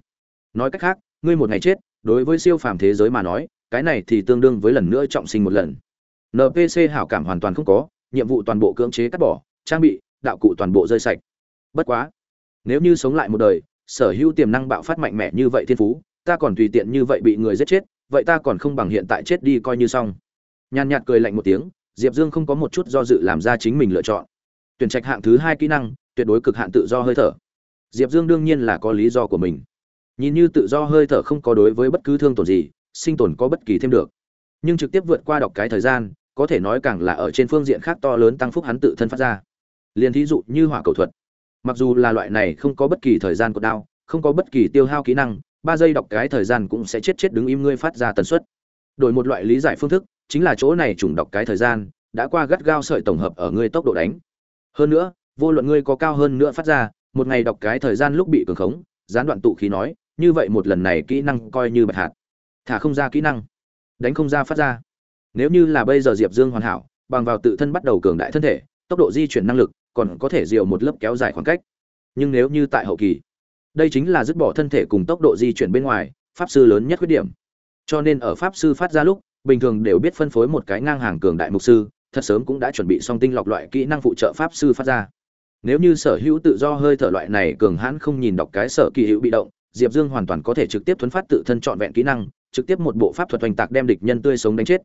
Nói cách khác, ngươi một ngày chết, đối với siêu phàm thế giới mà nói, cái này thì tương đương với lần nữa trọng sinh một lần. Npc hảo cảm hoàn toàn không có, nhiệm vụ toàn bộ cưỡng chế cắt bỏ, trang bị, đạo cụ toàn bộ rơi sạch. Bất quá, nếu như sống lại một đời, sở hữu tiềm năng bạo phát mạnh mẽ như vậy thiên phú ta còn tùy tiện như vậy bị người giết chết, vậy ta còn không bằng hiện tại chết đi coi như xong. Nhàn nhạt cười lạnh một tiếng, diệp dương không có một chút do dự làm ra chính mình lựa chọn. Tuyển trạch hạng thứ hai kỹ năng, tuyệt đối cực hạn tự do hơi thở. Diệp dương đương nhiên là có lý do của mình. Nhìn như tự do hơi thở không có đối với bất cứ thương tổn gì, sinh tồn có bất kỳ thêm được. Nhưng trực tiếp vượt qua đọc cái thời gian, có thể nói càng là ở trên phương diện khác to lớn tăng phúc hắn tự thân phát ra. Liền thí dụ như hỏa cầu thuật. Mặc dù là loại này không có bất kỳ thời gian của đao, không có bất kỳ tiêu hao kỹ năng ba giây đọc cái thời gian cũng sẽ chết chết đứng im ngươi phát ra tần suất. Đổi một loại lý giải phương thức, chính là chỗ này trùng đọc cái thời gian, đã qua gắt gao sợi tổng hợp ở ngươi tốc độ đánh. Hơn nữa, vô luận ngươi có cao hơn nữa phát ra, một ngày đọc cái thời gian lúc bị cường khống, gián đoạn tụ khí nói, như vậy một lần này kỹ năng coi như bạch hạt. Thả không ra kỹ năng, đánh không ra phát ra. Nếu như là bây giờ diệp dương hoàn hảo, bằng vào tự thân bắt đầu cường đại thân thể, tốc độ di chuyển năng lực, còn có thể diều một lớp kéo dài khoảng cách. Nhưng nếu như tại hậu kỳ đây chính là dứt bỏ thân thể cùng tốc độ di chuyển bên ngoài, pháp sư lớn nhất khuyết điểm. Cho nên ở pháp sư phát ra lúc, bình thường đều biết phân phối một cái ngang hàng cường đại mục sư, thật sớm cũng đã chuẩn bị song tinh lọc loại kỹ năng phụ trợ pháp sư phát ra. Nếu như sở hữu tự do hơi thở loại này cường hãn không nhìn đọc cái sở kỳ hữu bị động, diệp dương hoàn toàn có thể trực tiếp thuấn phát tự thân trọn vẹn kỹ năng, trực tiếp một bộ pháp thuật oanh tạc đem địch nhân tươi sống đánh chết.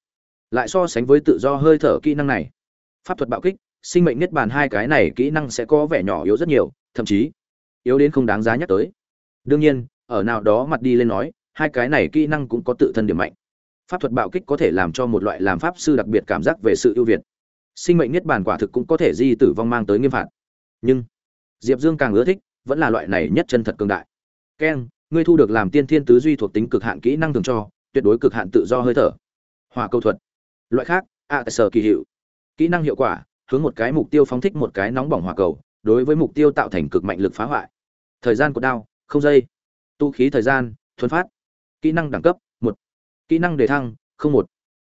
Lại so sánh với tự do hơi thở kỹ năng này, pháp thuật bạo kích, sinh mệnh niết bàn hai cái này kỹ năng sẽ có vẻ nhỏ yếu rất nhiều, thậm chí yếu đến không đáng giá nhắc tới. Đương nhiên, ở nào đó mặt đi lên nói, hai cái này kỹ năng cũng có tự thân điểm mạnh. Pháp thuật bạo kích có thể làm cho một loại làm pháp sư đặc biệt cảm giác về sự ưu việt. Sinh mệnh niết bàn quả thực cũng có thể di tử vong mang tới nghiêm phạt. Nhưng, diệp dương càng ưa thích, vẫn là loại này nhất chân thật cương đại. Keng ngươi thu được làm tiên thiên tứ duy thuộc tính cực hạn kỹ năng thường cho, tuyệt đối cực hạn tự do hơi thở. Hòa câu thuật. Loại khác, a sở kỳ hiệu. Kỹ năng hiệu quả, hướng một cái mục tiêu phóng thích một cái nóng bỏng hỏa cầu đối với mục tiêu tạo thành cực mạnh lực phá hoại. Thời gian của đao, không giây tu khí thời gian thuấn phát. Kỹ năng đẳng cấp, một. Kỹ năng đề thăng, không một.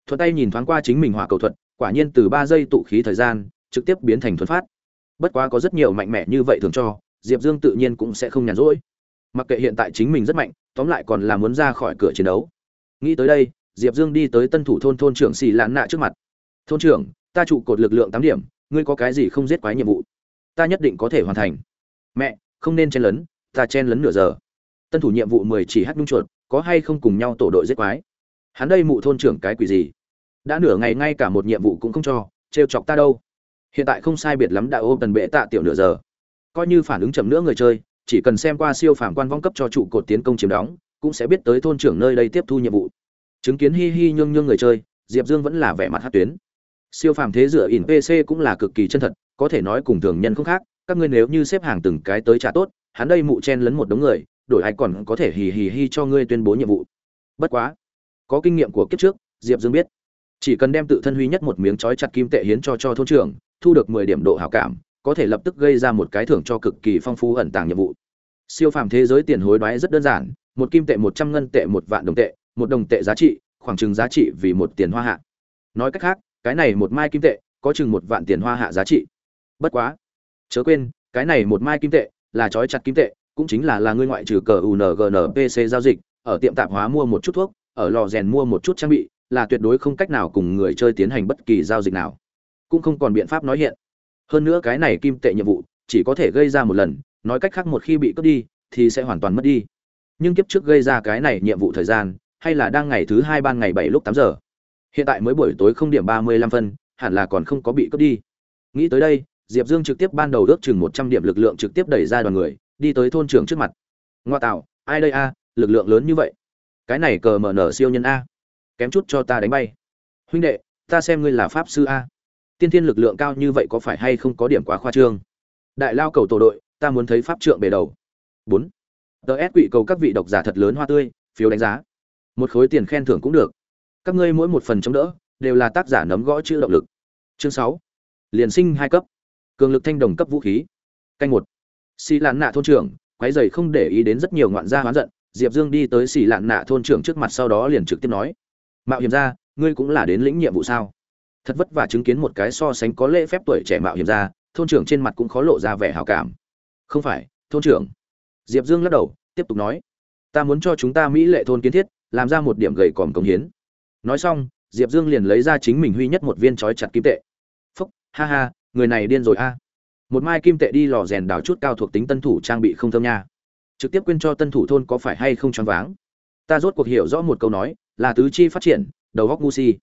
Thuận tay nhìn thoáng qua chính mình hỏa cầu thuật, quả nhiên từ ba giây tụ khí thời gian, trực tiếp biến thành thuấn phát. Bất quá có rất nhiều mạnh mẽ như vậy thường cho, diệp dương tự nhiên cũng sẽ không nhàn rỗi. Mặc kệ hiện tại chính mình rất mạnh, tóm lại còn là muốn ra khỏi cửa chiến đấu. Nghĩ tới đây, diệp dương đi tới tân thủ thôn thôn trưởng xì lán nạ trước mặt. Thôn trưởng, ta trụ cột lực lượng tám điểm, ngươi có cái gì không giết quái nhiệm vụ? Ta nhất định có thể hoàn thành. Mẹ, không nên chen lấn, ta chen lấn nửa giờ. Tân thủ nhiệm vụ mười chỉ hát nhung chuột, có hay không cùng nhau tổ đội giết quái? Hắn đây mụ thôn trưởng cái quỷ gì? Đã nửa ngày ngay cả một nhiệm vụ cũng không cho, trêu chọc ta đâu. Hiện tại không sai biệt lắm đã ôm tần bệ tạ tiểu nửa giờ. Coi như phản ứng chậm nữa người chơi, chỉ cần xem qua siêu phàm quan vong cấp cho trụ cột tiến công chiếm đóng, cũng sẽ biết tới thôn trưởng nơi đây tiếp thu nhiệm vụ. Chứng kiến hi hi nhương nhương người chơi, diệp dương vẫn là vẻ mặt hát tuyến. Siêu phàm thế dựa ỉn pc cũng là cực kỳ chân thật có thể nói cùng thường nhân không khác, các ngươi nếu như xếp hàng từng cái tới trả tốt, hắn đây mụ chen lấn một đống người, đổi ai còn có thể hì hì hi cho ngươi tuyên bố nhiệm vụ. Bất quá, có kinh nghiệm của kiếp trước, diệp dương biết. Chỉ cần đem tự thân huy nhất một miếng trói chặt kim tệ hiến cho cho thôn trưởng, thu được mười điểm độ hảo cảm, có thể lập tức gây ra một cái thưởng cho cực kỳ phong phú ẩn tàng nhiệm vụ. Siêu phàm thế giới tiền hối đoái rất đơn giản, một kim tệ một trăm ngân tệ một vạn đồng tệ, một đồng tệ giá trị, khoảng chừng giá trị vì một tiền hoa hạ. Nói cách khác, cái này một mai kim tệ, có chừng một vạn tiền hoa hạ giá trị bất quá. Chớ quên, cái này một mai kim tệ, là trói chặt kim tệ, cũng chính là là ngươi ngoại trừ cờ ungnpc giao dịch, ở tiệm tạp hóa mua một chút thuốc, ở lò rèn mua một chút trang bị, là tuyệt đối không cách nào cùng người chơi tiến hành bất kỳ giao dịch nào. Cũng không còn biện pháp nói hiện. Hơn nữa cái này kim tệ nhiệm vụ, chỉ có thể gây ra một lần, nói cách khác một khi bị cướp đi, thì sẽ hoàn toàn mất đi. Nhưng kiếp trước gây ra cái này nhiệm vụ thời gian, hay là đang ngày thứ hai ban ngày bảy lúc tám giờ. Hiện tại mới buổi tối không điểm ba mươi lăm phân, hẳn là còn không có bị cướp đi. Nghĩ tới đây diệp dương trực tiếp ban đầu ước chừng một trăm điểm lực lượng trực tiếp đẩy ra đoàn người, đi tới thôn trưởng trước mặt. Ngoa tạo, ai đây a, lực lượng lớn như vậy? Cái này cờ mở nở siêu nhân a. Kém chút cho ta đánh bay. Huynh đệ, ta xem ngươi là pháp sư a. Tiên thiên lực lượng cao như vậy có phải hay không có điểm quá khoa trương? Đại lao cầu tổ đội, ta muốn thấy pháp trượng bề đầu. Bốn. Tờ ép quỵ cầu các vị độc giả thật lớn hoa tươi, phiếu đánh giá. Một khối tiền khen thưởng cũng được. Các ngươi mỗi một phần chống đỡ, đều là tác giả nấm gõ chữ động lực. Chương sáu. Liền sinh hai cấp cường lực thanh đồng cấp vũ khí. Canh một. Xì lạn nạ thôn trưởng, quái dày không để ý đến rất nhiều ngoạn gia hoán giận, diệp dương đi tới xì lạn nạ thôn trưởng trước mặt sau đó liền trực tiếp nói, mạo hiểm ra ngươi cũng là đến lĩnh nhiệm vụ sao? Thật vất vả chứng kiến một cái so sánh có lễ phép tuổi trẻ mạo hiểm ra thôn trưởng trên mặt cũng khó lộ ra vẻ hào cảm. Không phải, thôn trưởng. Diệp dương lắc đầu, tiếp tục nói, ta muốn cho chúng ta mỹ lệ thôn kiến thiết, làm ra một điểm gầy còm cống hiến. Nói xong, diệp dương liền lấy ra chính mình huy nhất một viên trói chặt kim tệ. Phúc, ha ha người này điên rồi a. Một mai kim tệ đi lò rèn đào chút cao thuộc tính tân thủ trang bị không thơm nha. Trực tiếp quên cho tân thủ thôn có phải hay không choáng váng. Ta rốt cuộc hiểu rõ một câu nói, là tứ chi phát triển, đầu góc ngu si.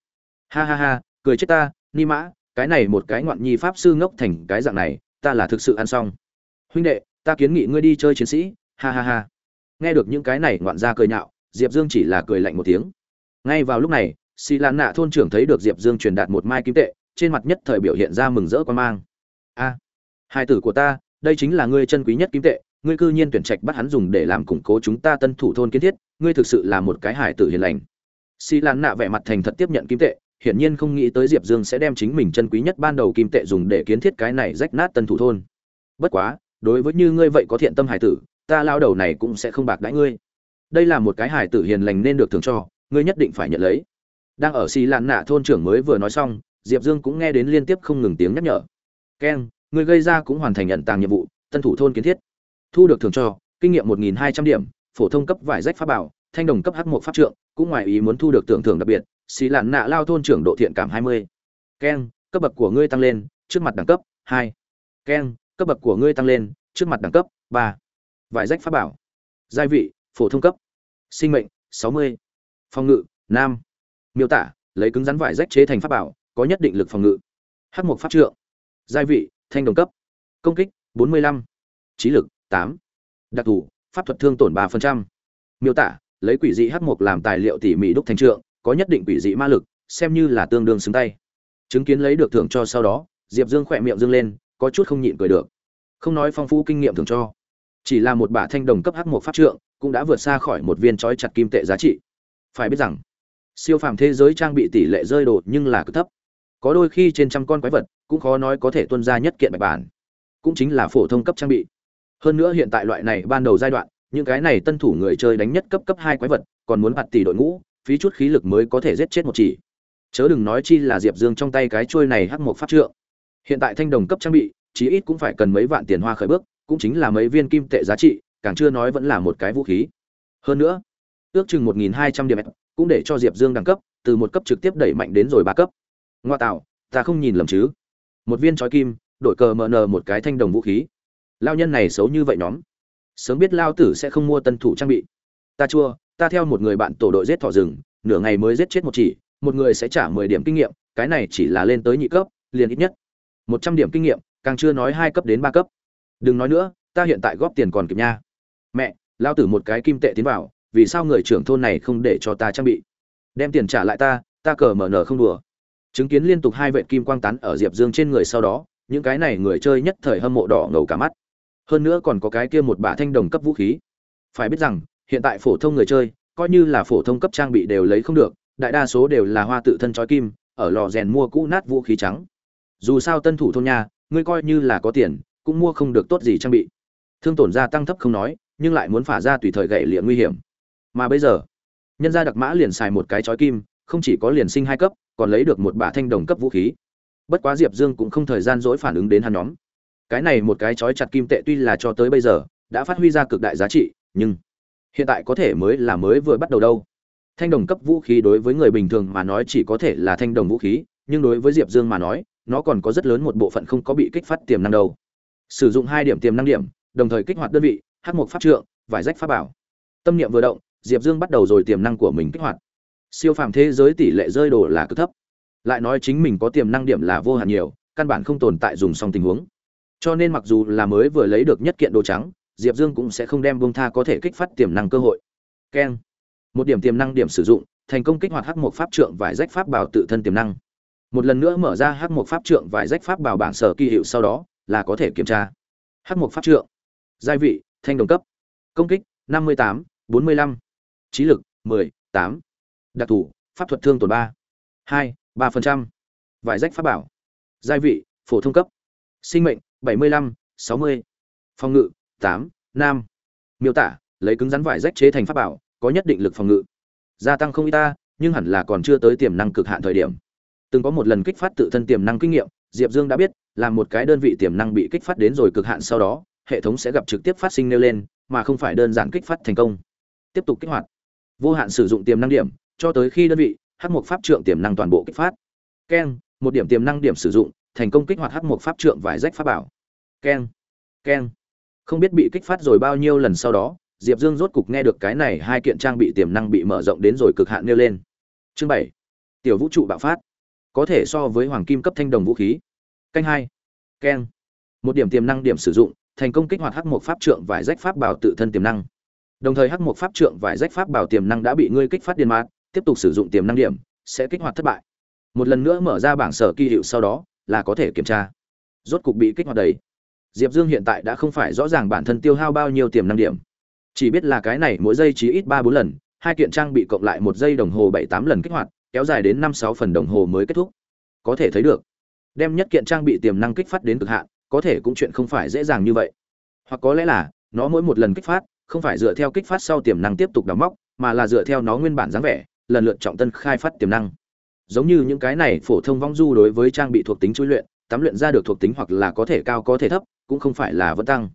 Ha ha ha, cười chết ta, ni mã, cái này một cái ngoạn nhi pháp sư ngốc thành cái dạng này, ta là thực sự ăn xong. Huynh đệ, ta kiến nghị ngươi đi chơi chiến sĩ, ha ha ha. Nghe được những cái này ngoạn ra cười nhạo, diệp dương chỉ là cười lạnh một tiếng. Ngay vào lúc này, xì lan nạ thôn trưởng thấy được diệp dương truyền đạt một mai kim tệ trên mặt nhất thời biểu hiện ra mừng rỡ quan mang. A à, hai tử của ta đây chính là ngươi chân quý nhất kim tệ ngươi cư nhiên tuyển trạch bắt hắn dùng để làm củng cố chúng ta tân thủ thôn kiến thiết ngươi thực sự là một cái hải tử hiền lành. Xi lan nạ vẻ mặt thành thật tiếp nhận kim tệ hiển nhiên không nghĩ tới diệp dương sẽ đem chính mình chân quý nhất ban đầu kim tệ dùng để kiến thiết cái này rách nát tân thủ thôn. Bất quá đối với như ngươi vậy có thiện tâm hải tử ta lao đầu này cũng sẽ không bạc đãi ngươi. Đây là một cái hải tử hiền lành nên được thưởng cho ngươi nhất định phải nhận lấy. Đang ở xi lan nạ thôn trưởng mới vừa nói xong diệp dương cũng nghe đến liên tiếp không ngừng tiếng nhắc nhở. Keng người gây ra cũng hoàn thành nhận tàng nhiệm vụ, tân thủ thôn kiến thiết. Thu được thưởng cho, kinh nghiệm một nghìn hai trăm điểm, phổ thông cấp vải rách pháp bảo, thanh đồng cấp hắc một pháp trượng, cũng ngoài ý muốn thu được tưởng thưởng đặc biệt xí lạn nạ lao thôn trưởng độ thiện cảm hai mươi. Keng cấp bậc của ngươi tăng lên, trước mặt đẳng cấp, hai. Keng cấp bậc của ngươi tăng lên, trước mặt đẳng cấp, ba. Vải rách pháp bảo. Giai vị, phổ thông cấp. Sinh mệnh, sáu mươi. Phòng ngự nam miêu tả, lấy cứng rắn vải rách chế thành pháp bảo có nhất định lực phòng ngự. H một pháp trượng, giai vị, thanh đồng cấp. Công kích, bốn mươi lăm. Trí lực, tám. Đặc thù, pháp thuật thương tổn ba phần trăm. Miêu tả, lấy quỷ dị hắc mục làm tài liệu tỉ mỉ đúc thành trượng, có nhất định quỷ dị ma lực, xem như là tương đương xứng tay. Chứng kiến lấy được thưởng cho sau đó, diệp dương khỏe miệng dương lên, có chút không nhịn cười được. Không nói phong phú kinh nghiệm thưởng cho. Chỉ là một bả thanh đồng cấp hắc mục pháp trượng, cũng đã vượt xa khỏi một viên trói chặt kim tệ giá trị. Phải biết rằng, siêu phàm thế giới trang bị tỷ lệ rơi đồ nhưng là cực thấp có đôi khi trên trăm con quái vật cũng khó nói có thể tuân ra nhất kiện bạch bản, cũng chính là phổ thông cấp trang bị. Hơn nữa hiện tại loại này ban đầu giai đoạn, những cái này tân thủ người chơi đánh nhất cấp cấp hai quái vật, còn muốn bạt tỷ đội ngũ, phí chút khí lực mới có thể giết chết một chỉ. Chớ đừng nói chi là diệp dương trong tay cái trôi này hắc một pháp trượng. Hiện tại thanh đồng cấp trang bị, chí ít cũng phải cần mấy vạn tiền hoa khởi bước, cũng chính là mấy viên kim tệ giá trị, càng chưa nói vẫn là một cái vũ khí. Hơn nữa, ước chừng một nghìn hai trăm điểm, cũng để cho diệp dương đẳng cấp, từ một cấp trực tiếp đẩy mạnh đến rồi ba cấp ngoa tạo, ta không nhìn lầm chứ. Một viên trói kim, đổi cờ mờ nờ một cái thanh đồng vũ khí. Lao nhân này xấu như vậy nhóm. Sớm biết lao tử sẽ không mua tân thủ trang bị. Ta chua, ta theo một người bạn tổ đội giết thỏ rừng, nửa ngày mới giết chết một chỉ, một người sẽ trả mười điểm kinh nghiệm, cái này chỉ là lên tới nhị cấp, liền ít nhất. Một trăm điểm kinh nghiệm, càng chưa nói hai cấp đến ba cấp. Đừng nói nữa, ta hiện tại góp tiền còn kịp nha. Mẹ lao tử một cái kim tệ tiến vào, vì sao người trưởng thôn này không để cho ta trang bị? Đem tiền trả lại ta ta cờ mở nở không đùa chứng kiến liên tục hai vệ kim quang tán ở diệp dương trên người sau đó, những cái này người chơi nhất thời hâm mộ đỏ ngầu cả mắt. Hơn nữa còn có cái kia một bả thanh đồng cấp vũ khí. Phải biết rằng, hiện tại phổ thông người chơi, coi như là phổ thông cấp trang bị đều lấy không được, đại đa số đều là hoa tự thân trói kim, ở lò rèn mua cũ nát vũ khí trắng. Dù sao tân thủ thôn nha, ngươi coi như là có tiền, cũng mua không được tốt gì trang bị. Thương tổn gia tăng thấp không nói, nhưng lại muốn phả ra tùy thời gậy liệm nguy hiểm. Mà bây giờ, nhân gia đặc mã liền xài một cái chói kim không chỉ có liền sinh hai cấp, còn lấy được một bả thanh đồng cấp vũ khí. Bất quá diệp dương cũng không thời gian dỗi phản ứng đến hắn nhóm. Cái này một cái chói chặt kim tệ tuy là cho tới bây giờ, đã phát huy ra cực đại giá trị, nhưng hiện tại có thể mới là mới vừa bắt đầu đâu. Thanh đồng cấp vũ khí đối với người bình thường mà nói chỉ có thể là thanh đồng vũ khí, nhưng đối với diệp dương mà nói, nó còn có rất lớn một bộ phận không có bị kích phát tiềm năng đâu. Sử dụng hai điểm tiềm năng điểm, đồng thời kích hoạt đơn vị hát một pháp trượng, vải rách pháp bảo. Tâm niệm vừa động, diệp dương bắt đầu rồi tiềm năng của mình kích hoạt siêu phàm thế giới tỷ lệ rơi đồ là cực thấp. Lại nói chính mình có tiềm năng điểm là vô hạn nhiều, căn bản không tồn tại dùng xong tình huống. Cho nên mặc dù là mới vừa lấy được nhất kiện đồ trắng, diệp dương cũng sẽ không đem bông tha có thể kích phát tiềm năng cơ hội. Keng. Một điểm tiềm năng điểm sử dụng, thành công kích hoạt hắc một pháp trượng vải rách pháp bảo tự thân tiềm năng. Một lần nữa mở ra hắc một pháp trượng vải rách pháp bảo bảng sở kỳ hiệu sau đó, là có thể kiểm tra. Hắc một pháp trượng. Giai vị, thanh đồng cấp. Công kích, năm mươi tám, bốn mươi lăm. Trí lực, mười, tám đặc thù, pháp thuật thương tổn ba. Hai, ba phần trăm. Vải rách pháp bảo. Giai vị, phổ thông cấp. Sinh mệnh, bảy mươi lăm, sáu mươi. Phòng ngự, tám nam miêu tả, lấy cứng rắn vải rách chế thành pháp bảo, có nhất định lực phòng ngự. Gia tăng không y ta, nhưng hẳn là còn chưa tới tiềm năng cực hạn thời điểm. Từng có một lần kích phát tự thân tiềm năng kinh nghiệm, diệp dương đã biết, là một cái đơn vị tiềm năng bị kích phát đến rồi cực hạn sau đó, hệ thống sẽ gặp trực tiếp phát sinh nêu lên, mà không phải đơn giản kích phát thành công. Tiếp tục kích hoạt. Vô hạn sử dụng tiềm năng điểm cho tới khi đơn vị, Hắc Mục pháp trượng tiềm năng toàn bộ kích phát. Keng, một điểm tiềm năng điểm sử dụng, thành công kích hoạt Hắc Mục pháp trượng vải rách pháp bảo. Keng keng. Không biết bị kích phát rồi bao nhiêu lần sau đó, diệp dương rốt cục nghe được cái này hai kiện trang bị tiềm năng bị mở rộng đến rồi cực hạn nêu lên. Chương bảy, tiểu vũ trụ bạo phát. Có thể so với hoàng kim cấp thanh đồng vũ khí. Canh hai, keng. Một điểm tiềm năng điểm sử dụng, thành công kích hoạt Hắc Mục pháp trượng vải rách pháp bảo tự thân tiềm năng. Đồng thời Hắc Mục pháp trượng vải rách pháp bảo tiềm năng đã bị ngươi kích phát điện mát tiếp tục sử dụng tiềm năng điểm, sẽ kích hoạt thất bại. Một lần nữa mở ra bảng sở kỳ hiệu sau đó là có thể kiểm tra. Rốt cục bị kích hoạt đầy. Diệp dương hiện tại đã không phải rõ ràng bản thân tiêu hao bao nhiêu tiềm năng điểm. Chỉ biết là cái này mỗi giây chỉ ít ba bốn lần, hai kiện trang bị cộng lại một giây đồng hồ bảy tám lần kích hoạt, kéo dài đến năm sáu phần đồng hồ mới kết thúc. Có thể thấy được, đem nhất kiện trang bị tiềm năng kích phát đến cực hạn, có thể cũng chuyện không phải dễ dàng như vậy. Hoặc có lẽ là, nó mỗi một lần kích phát, không phải dựa theo kích phát sau tiềm năng tiếp tục đóng móc, mà là dựa theo nó nguyên bản dáng vẻ lần lượt trọng tân khai phát tiềm năng. Giống như những cái này, phổ thông vong du đối với trang bị thuộc tính chui luyện, tắm luyện ra được thuộc tính hoặc là có thể cao có thể thấp, cũng không phải là vẫn tăng.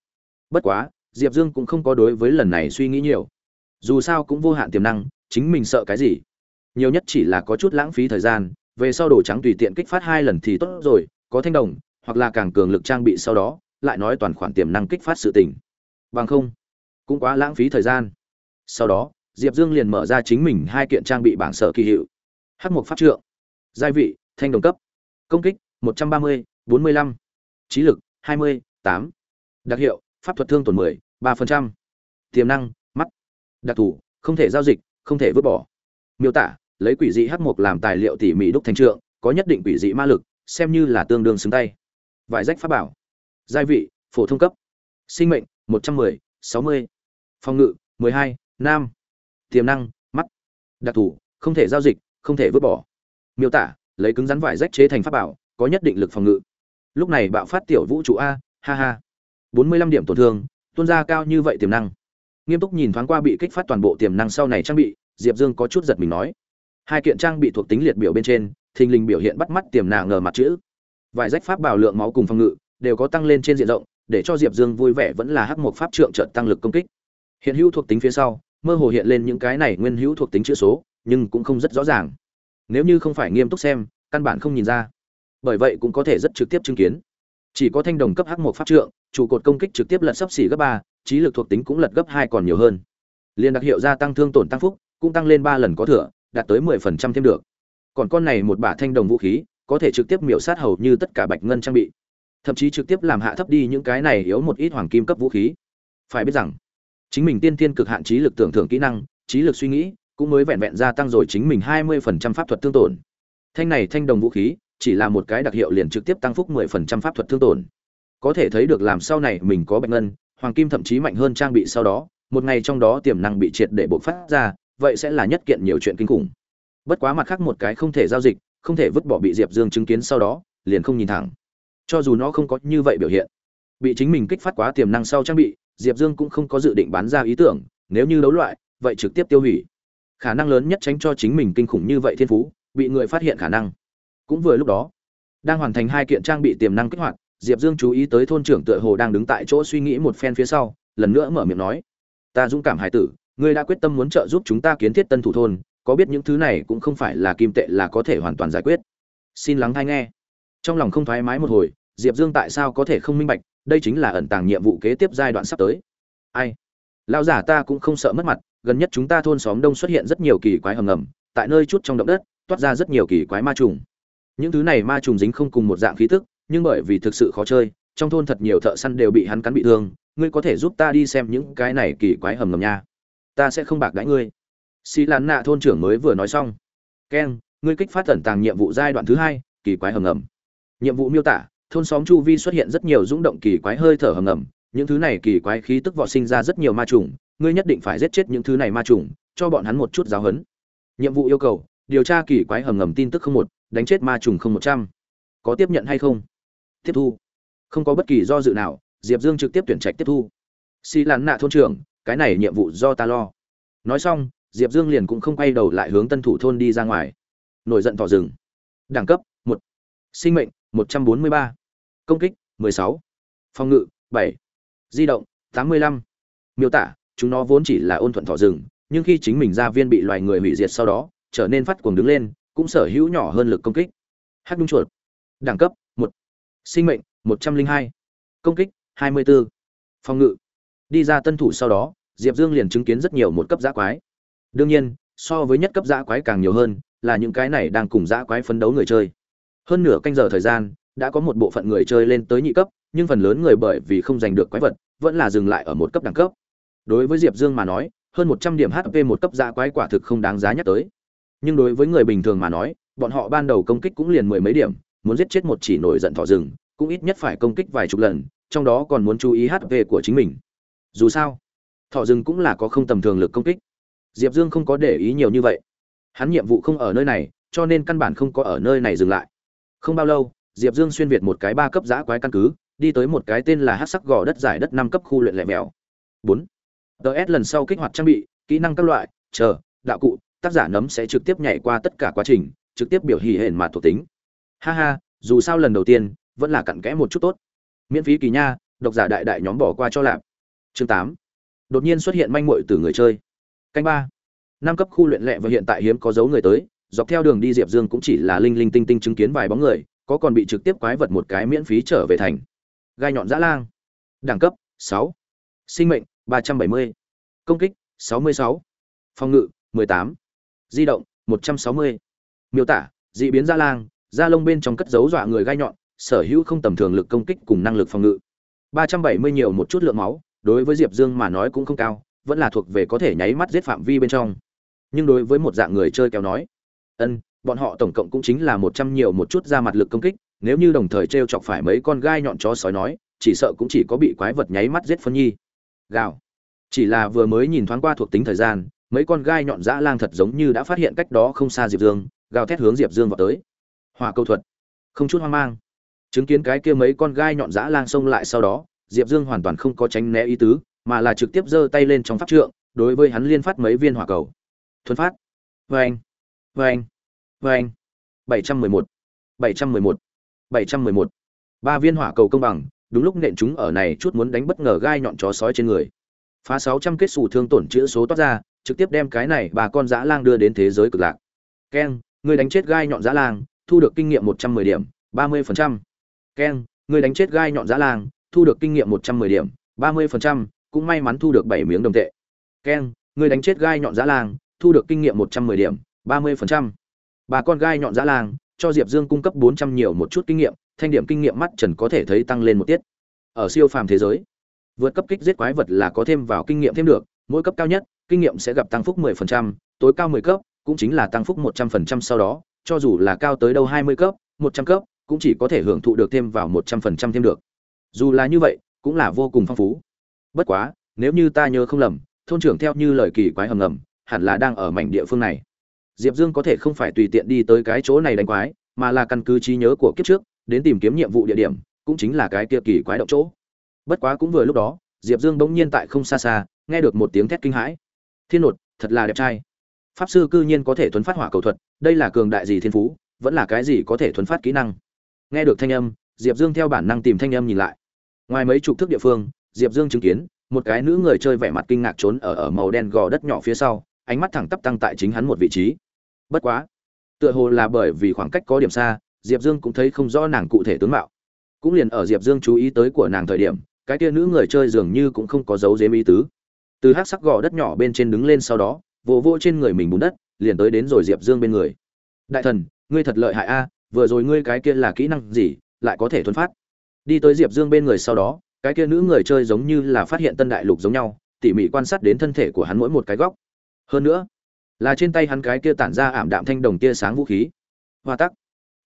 Bất quá, diệp dương cũng không có đối với lần này suy nghĩ nhiều. Dù sao cũng vô hạn tiềm năng, chính mình sợ cái gì? Nhiều nhất chỉ là có chút lãng phí thời gian, về sau đồ trắng tùy tiện kích phát hai lần thì tốt rồi, có thanh đồng, hoặc là càng cường lực trang bị sau đó, lại nói toàn khoản tiềm năng kích phát sự tình. Bằng không, cũng quá lãng phí thời gian. Sau đó diệp dương liền mở ra chính mình hai kiện trang bị bảng sở kỳ hiệu. H một pháp trượng, giai vị, thanh đồng cấp. Công kích, một trăm ba mươi, bốn mươi lăm. Trí lực, hai mươi tám. Đặc hiệu, pháp thuật thương tổn mười, ba phần trăm. Tiềm năng, mắt. Đặc thù, không thể giao dịch, không thể vứt bỏ. Miêu tả, lấy quỷ dị h một làm tài liệu tỉ mỉ đúc thành trượng, có nhất định quỷ dị ma lực, xem như là tương đương xứng tay. Vải rách pháp bảo, giai vị, phổ thông cấp. Sinh mệnh, một trăm mười, sáu mươi. Phòng ngự, mười hai nam tiềm năng, mắt, đặc thù, không thể giao dịch, không thể vứt bỏ. Miêu tả, lấy cứng rắn vải rách chế thành pháp bảo, có nhất định lực phòng ngự. Lúc này bạo phát tiểu vũ trụ a, ha ha. Bốn mươi lăm điểm tổn thương, tuôn ra cao như vậy tiềm năng. Nghiêm túc nhìn thoáng qua bị kích phát toàn bộ tiềm năng sau này trang bị, diệp dương có chút giật mình nói. Hai kiện trang bị thuộc tính liệt biểu bên trên, thình lình biểu hiện bắt mắt tiềm nàng ngờ mặt chữ. Vài rách pháp bảo lượng máu cùng phòng ngự đều có tăng lên trên diện rộng, để cho diệp dương vui vẻ vẫn là hắc một pháp trượng trợ tăng lực công kích. Hiện hữu thuộc tính phía sau mơ hồ hiện lên những cái này nguyên hữu thuộc tính chữ số, nhưng cũng không rất rõ ràng. Nếu như không phải nghiêm túc xem, căn bản không nhìn ra. Bởi vậy cũng có thể rất trực tiếp chứng kiến. Chỉ có thanh đồng cấp h một pháp trượng, trụ cột công kích trực tiếp lật sấp xỉ gấp ba, trí lực thuộc tính cũng lật gấp hai còn nhiều hơn. Liên đặc hiệu gia tăng thương tổn tăng phúc, cũng tăng lên ba lần có thừa, đạt tới mười phần trăm thêm được. Còn con này một bả thanh đồng vũ khí, có thể trực tiếp miểu sát hầu như tất cả bạch ngân trang bị. Thậm chí trực tiếp làm hạ thấp đi những cái này yếu một ít hoàng kim cấp vũ khí. Phải biết rằng chính mình tiên tiên cực hạn trí lực tưởng thưởng kỹ năng, trí lực suy nghĩ, cũng mới vẹn vẹn gia tăng rồi chính mình hai mươi phần trăm pháp thuật thương tổn. Thanh này thanh đồng vũ khí, chỉ là một cái đặc hiệu liền trực tiếp tăng phúc mười phần trăm pháp thuật thương tổn. Có thể thấy được làm sau này mình có bạch ngân, hoàng kim thậm chí mạnh hơn trang bị sau đó, một ngày trong đó tiềm năng bị triệt để bộc phát ra, vậy sẽ là nhất kiện nhiều chuyện kinh khủng. Bất quá mặt khác một cái không thể giao dịch, không thể vứt bỏ bị diệp dương chứng kiến sau đó, liền không nhìn thẳng. Cho dù nó không có như vậy biểu hiện, bị chính mình kích phát quá tiềm năng sau trang bị diệp dương cũng không có dự định bán ra ý tưởng, nếu như đấu loại, vậy trực tiếp tiêu hủy. Khả năng lớn nhất tránh cho chính mình kinh khủng như vậy thiên phú, bị người phát hiện khả năng. Cũng vừa lúc đó, đang hoàn thành hai kiện trang bị tiềm năng kích hoạt, diệp dương chú ý tới thôn trưởng tựa hồ đang đứng tại chỗ suy nghĩ một phen phía sau, lần nữa mở miệng nói, ta dũng cảm hải tử, ngươi đã quyết tâm muốn trợ giúp chúng ta kiến thiết tân thủ thôn, có biết những thứ này cũng không phải là kim tệ là có thể hoàn toàn giải quyết. Xin lắng hay nghe. Trong lòng không thoải mái một hồi, diệp dương tại sao có thể không minh bạch đây chính là ẩn tàng nhiệm vụ kế tiếp giai đoạn sắp tới. Ai? Lão giả ta cũng không sợ mất mặt, gần nhất chúng ta thôn xóm đông xuất hiện rất nhiều kỳ quái hầm ngầm, tại nơi chút trong động đất, toát ra rất nhiều kỳ quái ma trùng. Những thứ này ma trùng dính không cùng một dạng khí tức, nhưng bởi vì thực sự khó chơi, trong thôn thật nhiều thợ săn đều bị hắn cắn bị thương, ngươi có thể giúp ta đi xem những cái này kỳ quái hầm ngầm nha. Ta sẽ không bạc đãi ngươi. Xì lan nạ thôn trưởng mới vừa nói xong. Keng ngươi kích phát tẩn tàng nhiệm vụ giai đoạn thứ hai, kỳ quái hầm ngầm. Nhiệm vụ miêu tả thôn xóm chu vi xuất hiện rất nhiều rung động kỳ quái hơi thở hầm ngầm, những thứ này kỳ quái khí tức vọt sinh ra rất nhiều ma trùng, ngươi nhất định phải giết chết những thứ này ma trùng, cho bọn hắn một chút giáo hấn nhiệm vụ yêu cầu, điều tra kỳ quái hầm ngầm tin tức không một, đánh chết ma trùng không một trăm. Có tiếp nhận hay không? Tiếp thu. Không có bất kỳ do dự nào, diệp dương trực tiếp tuyển trạch tiếp thu. Xì lán nạ thôn trưởng, cái này nhiệm vụ do ta lo. Nói xong, diệp dương liền cũng không quay đầu lại hướng tân thủ thôn đi ra ngoài. Nổi giận tỏ rừng. Đẳng cấp, một. Sinh mệnh, một trăm bốn mươi ba công kích mười sáu. Phòng ngự 7, di động tám mươi lăm. Miêu tả chúng nó vốn chỉ là ôn thuận thỏ rừng nhưng khi chính mình ra viên bị loài người hủy diệt sau đó trở nên phát cuồng đứng lên cũng sở hữu nhỏ hơn lực công kích. Hắc đúng chuột. Đẳng cấp 1, sinh mệnh một trăm linh hai. Công kích hai mươi bốn phòng ngự. Đi ra tân thủ sau đó diệp dương liền chứng kiến rất nhiều một cấp dã quái. Đương nhiên so với nhất cấp dã quái càng nhiều hơn là những cái này đang cùng dã quái phấn đấu người chơi. Hơn nửa canh giờ thời gian đã có một bộ phận người chơi lên tới nhị cấp, nhưng phần lớn người bởi vì không giành được quái vật, vẫn là dừng lại ở một cấp đẳng cấp. Đối với diệp dương mà nói, hơn một trăm điểm hp một cấp dạ quái quả thực không đáng giá nhắc tới. Nhưng đối với người bình thường mà nói, bọn họ ban đầu công kích cũng liền mười mấy điểm, muốn giết chết một chỉ nổi giận thỏ rừng, cũng ít nhất phải công kích vài chục lần, trong đó còn muốn chú ý hp của chính mình. Dù sao, thỏ rừng cũng là có không tầm thường lực công kích. Diệp dương không có để ý nhiều như vậy. Hắn nhiệm vụ không ở nơi này, cho nên căn bản không có ở nơi này dừng lại. Không bao lâu diệp dương xuyên việt một cái ba cấp giã quái căn cứ, đi tới một cái tên là hát sắc gò đất giải đất năm cấp khu luyện lẻ mèo. Bốn. DS lần sau kích hoạt trang bị, kỹ năng các loại, chờ, đạo cụ, tác giả nấm sẽ trực tiếp nhảy qua tất cả quá trình, trực tiếp biểu hì hển mà thuộc tính. Ha ha, dù sao lần đầu tiên, vẫn là cặn kẽ một chút tốt. Miễn phí kỳ nha, độc giả đại đại nhóm bỏ qua cho lạp. Chương tám. Đột nhiên xuất hiện manh muội từ người chơi. Canh ba. Năm cấp khu luyện lệ và hiện tại hiếm có dấu người tới, dọc theo đường đi diệp dương cũng chỉ là linh linh tinh tinh chứng kiến vài bóng người có còn bị trực tiếp quái vật một cái miễn phí trở về thành. Gai nhọn dã lang. Đẳng cấp 6 sinh mệnh, ba trăm bảy mươi. Công kích, sáu mươi sáu. Phòng ngự, mười tám. Di động, một trăm sáu mươi. Miêu tả, dị biến dã lang, da lông bên trong cất dấu dọa người gai nhọn, sở hữu không tầm thường lực công kích cùng năng lực phòng ngự. ba trăm bảy mươi nhiều một chút lượng máu, đối với diệp dương mà nói cũng không cao, vẫn là thuộc về có thể nháy mắt giết phạm vi bên trong. Nhưng đối với một dạng người chơi kéo nói, ân bọn họ tổng cộng cũng chính là một trăm nhiều một chút ra mặt lực công kích, nếu như đồng thời t r e o chọc phải mấy con gai nhọn chó sói nói, chỉ sợ cũng chỉ có bị quái vật nháy mắt giết phân nhi. Gào. Chỉ là vừa mới nhìn thoáng qua thuộc tính thời gian, mấy con gai nhọn dã lang thật giống như đã phát hiện cách đó không xa diệp dương, gào thét hướng diệp dương vào tới. Hòa câu thuật. Không chút hoang mang. Chứng kiến cái kia mấy con gai nhọn dã lang xông lại sau đó, diệp dương hoàn toàn không có tránh né ý tứ, mà là trực tiếp giơ tay lên trong pháp trượng, đối với hắn liên phát mấy viên hỏa cầu. Thuần phát. Vê anh vê anh vê anh. Bảy trăm mười một. Bảy trăm mười một. Bảy trăm mười một. Ba viên hỏa cầu công bằng đúng lúc nện chúng ở này chút muốn đánh bất ngờ gai nhọn chó sói trên người. Phá sáu trăm kết sủ thương tổn chữa số toát ra trực tiếp đem cái này bà con dã lang đưa đến thế giới cực lạc. Ken, người đánh chết gai nhọn dã lang thu được kinh nghiệm một trăm mười điểm 30%. Ken, người đánh chết gai nhọn dã lang thu được kinh nghiệm một trăm mười điểm ba mươi phần trăm cũng may mắn thu được bảy miếng đồng tệ. Ken, người đánh chết gai nhọn dã lang thu được kinh nghiệm một trăm mười điểm ba mươi phần trăm bà con gai nhọn dã lang cho diệp dương cung cấp bốn trăm nhiều một chút kinh nghiệm thanh điểm kinh nghiệm mắt trần có thể thấy tăng lên một tiết. Ở siêu phàm thế giới vượt cấp kích giết quái vật là có thêm vào kinh nghiệm thêm được mỗi cấp cao nhất kinh nghiệm sẽ gặp tăng phúc 10%, tối cao 10 cấp cũng chính là tăng phúc 100% sau đó cho dù là cao tới đâu 20 cấp 100 cấp cũng chỉ có thể hưởng thụ được thêm vào 100% thêm được. Dù là như vậy cũng là vô cùng phong phú. Bất quá nếu như ta nhớ không lầm thôn trưởng theo như lời kỳ quái hầm ngầm hẳn là đang ở mảnh địa phương này diệp dương có thể không phải tùy tiện đi tới cái chỗ này đánh quái, mà là căn cứ trí nhớ của kiếp trước, đến tìm kiếm nhiệm vụ địa điểm, cũng chính là cái kia kỳ quái động chỗ. Bất quá cũng vừa lúc đó, diệp dương bỗng nhiên tại không xa xa, nghe được một tiếng thét kinh hãi. Thiên nột, thật là đẹp trai. Pháp sư cư nhiên có thể thuần phát hỏa cầu thuật, đây là cường đại gì thiên phú, vẫn là cái gì có thể thuần phát kỹ năng? Nghe được thanh âm, diệp dương theo bản năng tìm thanh âm nhìn lại. Ngoài mấy chục thước địa phương, diệp dương chứng kiến, một cái nữ người chơi vẻ mặt kinh ngạc trốn ở ở màu đen gò đất nhỏ phía sau ánh mắt thẳng tắp tăng tại chính hắn một vị trí. Bất quá, tựa hồ là bởi vì khoảng cách có điểm xa, diệp dương cũng thấy không rõ nàng cụ thể tướng mạo. Cũng liền ở diệp dương chú ý tới của nàng thời điểm, cái kia nữ người chơi dường như cũng không có dấu dếm ý tứ. Từ hát sắc gò đất nhỏ bên trên đứng lên sau đó, vỗ vỗ trên người mình bùn đất, liền tới đến rồi diệp dương bên người. Đại thần, ngươi thật lợi hại a, vừa rồi ngươi cái kia là kỹ năng gì, lại có thể thuần phát? Đi tới diệp dương bên người sau đó, cái kia nữ người chơi giống như là phát hiện tân đại lục giống nhau, tỉ mỉ quan sát đến thân thể của hắn mỗi một cái góc hơn nữa, là trên tay hắn cái kia tản ra ảm đạm thanh đồng tia sáng vũ khí. Hoa tắc,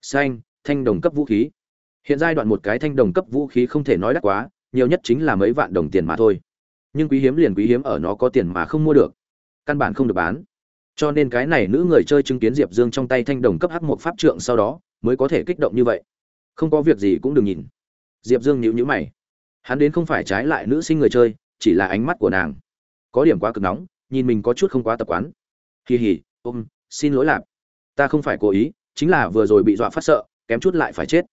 xanh, thanh đồng cấp vũ khí. Hiện giai đoạn một cái thanh đồng cấp vũ khí không thể nói đắt quá, nhiều nhất chính là mấy vạn đồng tiền mà thôi. Nhưng quý hiếm liền quý hiếm ở nó có tiền mà không mua được. Căn bản không được bán. Cho nên cái này nữ người chơi chứng kiến diệp dương trong tay thanh đồng cấp h một pháp trượng sau đó, mới có thể kích động như vậy. Không có việc gì cũng đừng nhìn. Diệp dương nhíu nhíu mày. Hắn đến không phải trái lại nữ sinh người chơi, chỉ là ánh mắt của nàng. Có điểm quá cực nóng nhìn mình có chút không quá tập quán. Hì hì, ôm, xin lỗi lạp. Ta không phải cố ý, chính là vừa rồi bị dọa phát sợ, kém chút lại phải chết.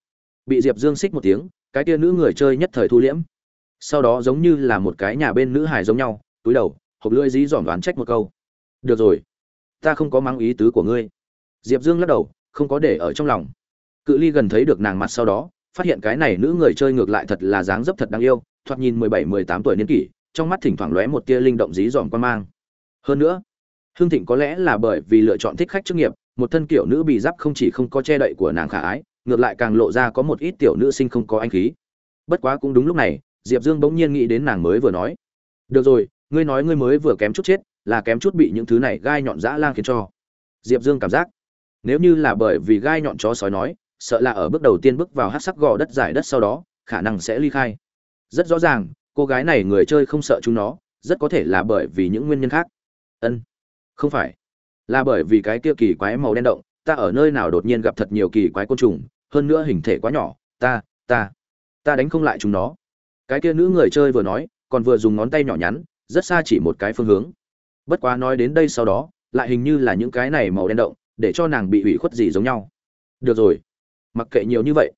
Bị diệp dương xích một tiếng, cái tia nữ người chơi nhất thời thu liễm. Sau đó giống như là một cái nhà bên nữ hài giống nhau, túi đầu, hộp lưỡi dí dỏm đoán trách một câu. Được rồi, ta không có mang ý tứ của ngươi. Diệp dương lắc đầu, không có để ở trong lòng. Cự ly gần thấy được nàng mặt sau đó, phát hiện cái này nữ người chơi ngược lại thật là dáng dấp thật đáng yêu, thoạt nhìn mười bảy, mười tám tuổi niên kỷ, trong mắt thỉnh thoảng lóe một tia linh động dí dỏm quan mang hơn nữa, hương thịnh có lẽ là bởi vì lựa chọn thích khách chức nghiệp, một thân kiểu nữ bị giáp không chỉ không có che đậy của nàng khả ái, ngược lại càng lộ ra có một ít tiểu nữ sinh không có anh khí. Bất quá cũng đúng lúc này, diệp dương bỗng nhiên nghĩ đến nàng mới vừa nói. Được rồi, ngươi nói ngươi mới vừa kém chút chết, là kém chút bị những thứ này gai nhọn dã lang khiến cho. Diệp dương cảm giác, nếu như là bởi vì gai nhọn chó sói nói, sợ là ở bước đầu tiên bước vào hát sắc gò đất giải đất sau đó, khả năng sẽ ly khai. Rất rõ ràng, cô gái này người chơi không sợ chúng nó, rất có thể là bởi vì những nguyên nhân khác ân. Không phải. Là bởi vì cái kia kỳ quái màu đen động, ta ở nơi nào đột nhiên gặp thật nhiều kỳ quái côn trùng, hơn nữa hình thể quá nhỏ, ta ta ta đánh không lại chúng nó. Cái kia nữ người chơi vừa nói, còn vừa dùng ngón tay nhỏ nhắn, rất xa chỉ một cái phương hướng. Bất quá nói đến đây sau đó, lại hình như là những cái này màu đen động, để cho nàng bị hủy khuất gì giống nhau. Được rồi. Mặc kệ nhiều như vậy.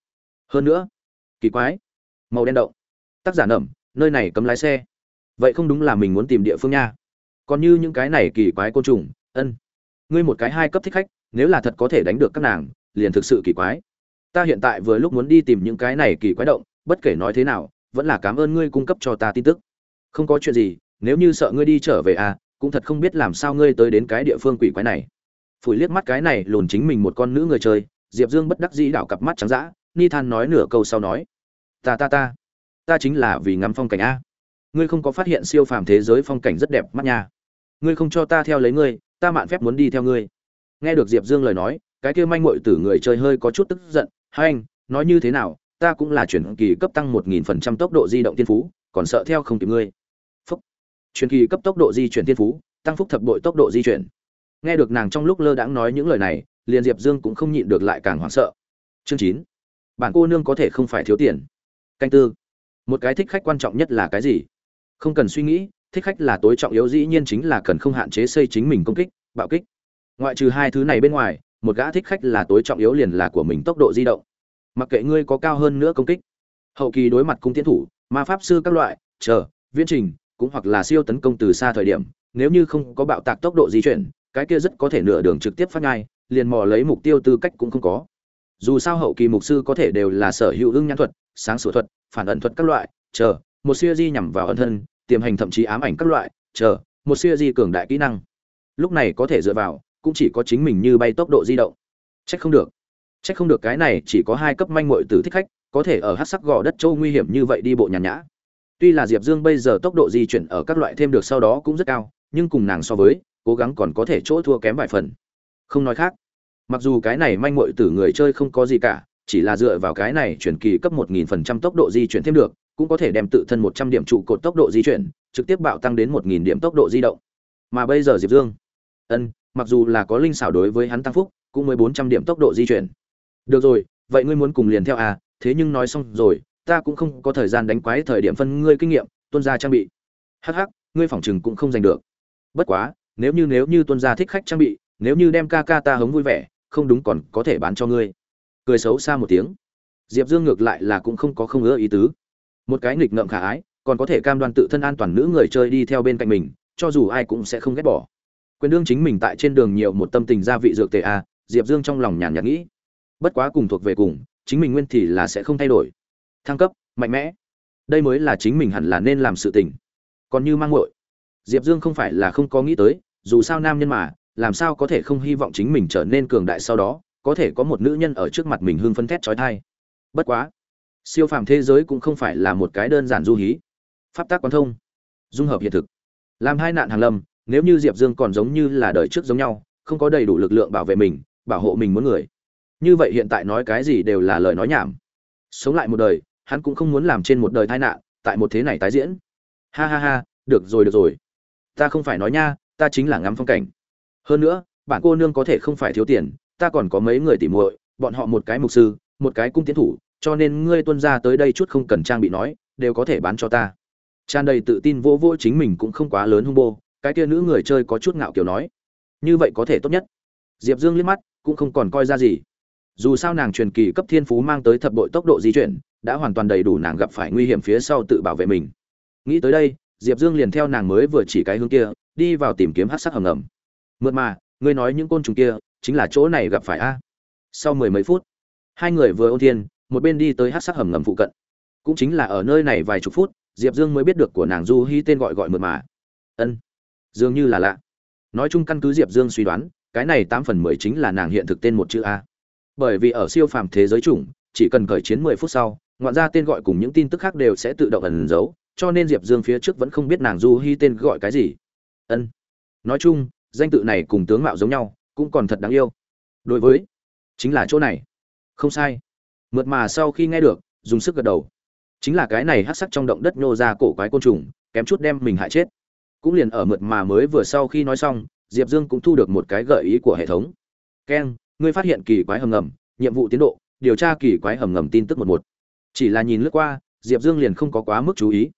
Hơn nữa, kỳ quái. Màu đen động. Tác giả nẩm, nơi này cấm lái xe. Vậy không đúng là mình muốn tìm địa phương nha còn như những cái này kỳ quái côn trùng, ân, ngươi một cái hai cấp thích khách, nếu là thật có thể đánh được các nàng, liền thực sự kỳ quái. Ta hiện tại vừa lúc muốn đi tìm những cái này kỳ quái động, bất kể nói thế nào, vẫn là cảm ơn ngươi cung cấp cho ta tin tức. Không có chuyện gì, nếu như sợ ngươi đi trở về à cũng thật không biết làm sao ngươi tới đến cái địa phương quỷ quái này. Phủi liếc mắt cái này lồn chính mình một con nữ người chơi, diệp dương bất đắc dĩ đảo cặp mắt trắng dã, ni than nói nửa câu sau nói, ta ta ta ta chính là vì ngắm phong cảnh a ngươi không có phát hiện siêu phàm thế giới phong cảnh rất đẹp mắt nha. Ngươi không cho ta theo lấy ngươi, ta mạn phép muốn đi theo ngươi. Nghe được diệp dương lời nói, cái kia manh mội tử người chơi hơi có chút tức giận. Hai anh, nói như thế nào, ta cũng là chuyển kỳ cấp tăng một nghìn phần trăm tốc độ di động tiên phú, còn sợ theo không kịp ngươi. Phúc. Chuyển kỳ cấp tốc độ di chuyển tiên phú, tăng phúc thập bội tốc độ di chuyển. Nghe được nàng trong lúc lơ đãng nói những lời này, liền diệp dương cũng không nhịn được lại càng hoảng sợ. Chương chín. Bản cô nương có thể không phải thiếu tiền. Canh tư. Một cái thích khách quan trọng nhất là cái gì? Không cần suy nghĩ, thích khách là tối trọng yếu, dĩ nhiên chính là cần không hạn chế xây chính mình công kích, bạo kích. Ngoại trừ hai thứ này bên ngoài, một gã thích khách là tối trọng yếu liền là của mình tốc độ di động. Mặc kệ ngươi có cao hơn nữa công kích, hậu kỳ đối mặt cung tiến thủ, ma pháp sư các loại, chờ, viễn trình, cũng hoặc là siêu tấn công từ xa thời điểm, nếu như không có bạo tạc tốc độ di chuyển, cái kia rất có thể nửa đường trực tiếp phát ngay, liền mò lấy mục tiêu tư cách cũng không có. Dù sao hậu kỳ mục sư có thể đều là sở hữu ưng nhãn thuật, sáng sửa thuật, phản ẩn thuật các loại, chờ, một siêu di nhằm vào ẩn thân tiềm hành thậm chí ám ảnh các loại, chờ, một siêu di cường đại kỹ năng. Lúc này có thể dựa vào, cũng chỉ có chính mình như bay tốc độ di động. Trách không được. Trách không được cái này, chỉ có hai cấp manh muội tử thích khách, có thể ở hát sắc gò đất châu nguy hiểm như vậy đi bộ nhàn nhã. Tuy là diệp dương bây giờ tốc độ di chuyển ở các loại thêm được sau đó cũng rất cao, nhưng cùng nàng so với, cố gắng còn có thể chỗ thua kém vài phần. Không nói khác. Mặc dù cái này manh muội tử người chơi không có gì cả chỉ là dựa vào cái này chuyển kỳ cấp một nghìn phần trăm tốc độ di chuyển thêm được, cũng có thể đem tự thân một trăm điểm trụ cột tốc độ di chuyển, trực tiếp bạo tăng đến một nghìn điểm tốc độ di động. Mà bây giờ diệp dương, ân, mặc dù là có linh xảo đối với hắn tăng phúc, cũng mới bốn trăm điểm tốc độ di chuyển. Được rồi, vậy ngươi muốn cùng liền theo à thế nhưng nói xong rồi, ta cũng không có thời gian đánh quái thời điểm phân ngươi kinh nghiệm, tuân gia trang bị. Hắc hắc, ngươi phỏng chừng cũng không giành được. Bất quá, nếu như nếu như tuân gia thích khách trang bị, nếu như đem ca ca ta hống vui vẻ, không đúng còn có thể bán cho ngươi cười xấu xa một tiếng. Diệp dương ngược lại là cũng không có không ưa ý tứ. Một cái nghịch ngợm khả ái, còn có thể cam đoan tự thân an toàn nữ người chơi đi theo bên cạnh mình, cho dù ai cũng sẽ không ghét bỏ. Quyền đương chính mình tại trên đường nhiều một tâm tình gia vị dược tề a, diệp dương trong lòng nhàn nhạt nghĩ. Bất quá cùng thuộc về cùng, chính mình nguyên thì là sẽ không thay đổi. Thăng cấp, mạnh mẽ. Đây mới là chính mình hẳn là nên làm sự tình. Còn như mang ngội diệp dương không phải là không có nghĩ tới, dù sao nam nhân mà, làm sao có thể không hy vọng chính mình trở nên cường đại sau đó có thể có một nữ nhân ở trước mặt mình hưng phân thét trói thai. Bất quá, siêu phàm thế giới cũng không phải là một cái đơn giản du hí. Pháp tác quan thông, dung hợp hiện thực. Làm hai nạn hàng lâm, nếu như diệp dương còn giống như là đời trước giống nhau, không có đầy đủ lực lượng bảo vệ mình, bảo hộ mình muốn người. Như vậy hiện tại nói cái gì đều là lời nói nhảm. Sống lại một đời, hắn cũng không muốn làm trên một đời tai nạn, tại một thế này tái diễn. Ha ha ha, được rồi được rồi. Ta không phải nói nha, ta chính là ngắm phong cảnh. Hơn nữa, bạn cô nương có thể không phải thiếu tiền ta còn có mấy người tỉ muội, bọn họ một cái mục sư, một cái cung tiến thủ, cho nên ngươi tuân ra tới đây chút không cần trang bị nói, đều có thể bán cho ta. Tràn đầy tự tin vô vô chính mình cũng không quá lớn hung bô, cái kia nữ người chơi có chút ngạo kiểu nói. Như vậy có thể tốt nhất. Diệp dương liếc mắt, cũng không còn coi ra gì. Dù sao nàng truyền kỳ cấp thiên phú mang tới thập bội tốc độ di chuyển, đã hoàn toàn đầy đủ nàng gặp phải nguy hiểm phía sau tự bảo vệ mình. Nghĩ tới đây, diệp dương liền theo nàng mới vừa chỉ cái hướng kia, đi vào tìm kiếm hát sắc hầm ngầm. Mượt mà, ngươi nói những côn trùng kia chính là chỗ này gặp phải a. Sau mười mấy phút, hai người vừa ôn thiên, một bên đi tới hát sắc hầm ngầm phụ cận. Cũng chính là ở nơi này vài chục phút, diệp dương mới biết được của nàng du hy tên gọi gọi mượt mà. Ân, dường như là lạ. Nói chung căn cứ diệp dương suy đoán, cái này tám phần mười chính là nàng hiện thực tên một chữ a. Bởi vì ở siêu phàm thế giới chủng, chỉ cần cởi chiến mười phút sau, ngoạn ra tên gọi cùng những tin tức khác đều sẽ tự động ẩn giấu, cho nên diệp dương phía trước vẫn không biết nàng du hy tên gọi cái gì. Ân. Nói chung, danh tự này cùng tướng mạo giống nhau cũng còn thật đáng yêu. Đối với, chính là chỗ này. Không sai. Mượt mà sau khi nghe được, dùng sức gật đầu. Chính là cái này hát sắc trong động đất nhô ra cổ quái côn trùng, kém chút đem mình hại chết. Cũng liền ở mượt mà mới vừa sau khi nói xong, diệp dương cũng thu được một cái gợi ý của hệ thống. Keng ngươi phát hiện kỳ quái hầm ngầm, nhiệm vụ tiến độ, điều tra kỳ quái hầm ngầm tin tức một một. Chỉ là nhìn lướt qua, diệp dương liền không có quá mức chú ý.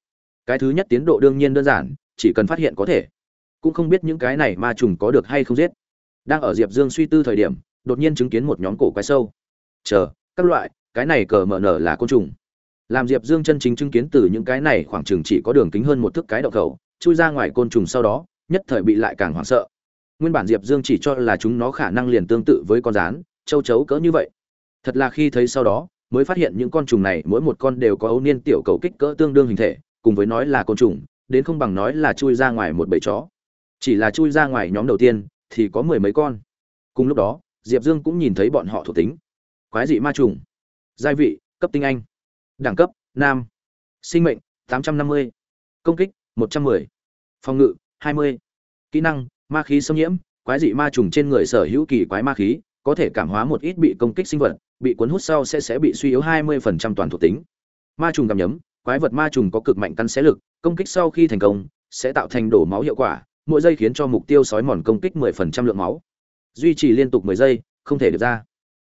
Cái thứ nhất tiến độ đương nhiên đơn giản, chỉ cần phát hiện có thể. Cũng không biết những cái này ma trùng có được hay không giết đang ở diệp dương suy tư thời điểm, đột nhiên chứng kiến một nhóm cổ quái sâu. Chờ, các loại, cái này cờ mở nở là côn trùng. Làm diệp dương chân chính chứng kiến từ những cái này khoảng chừng chỉ có đường kính hơn một thước cái đậu khẩu, chui ra ngoài côn trùng sau đó, nhất thời bị lại càng hoảng sợ. Nguyên bản diệp dương chỉ cho là chúng nó khả năng liền tương tự với con rán, châu chấu cỡ như vậy. Thật là khi thấy sau đó, mới phát hiện những con trùng này mỗi một con đều có ấu niên tiểu cầu kích cỡ tương đương hình thể, cùng với nói là côn trùng, đến không bằng nói là chui ra ngoài một bầy chó. Chỉ là chui ra ngoài nhóm đầu tiên thì có mười mấy con. Cùng lúc đó, diệp dương cũng nhìn thấy bọn họ thuộc tính. Quái dị ma trùng. Giai vị, cấp tinh anh. Đẳng cấp, nam. Sinh mệnh 850. công kích 110. phòng ngự 20. kỹ năng, ma khí xâm nhiễm. Quái dị ma trùng trên người sở hữu kỳ quái ma khí, có thể cảm hóa một ít bị công kích sinh vật, bị cuốn hút sau sẽ sẽ bị suy yếu 20% toàn thuộc tính. Ma trùng cảm nhấm quái vật ma trùng có cực mạnh căn xé lực, công kích sau khi thành công, sẽ tạo thành đổ máu hiệu quả mỗi giây khiến cho mục tiêu sói mòn công kích 10% lượng máu. Duy trì liên tục 10 giây, không thể được ra.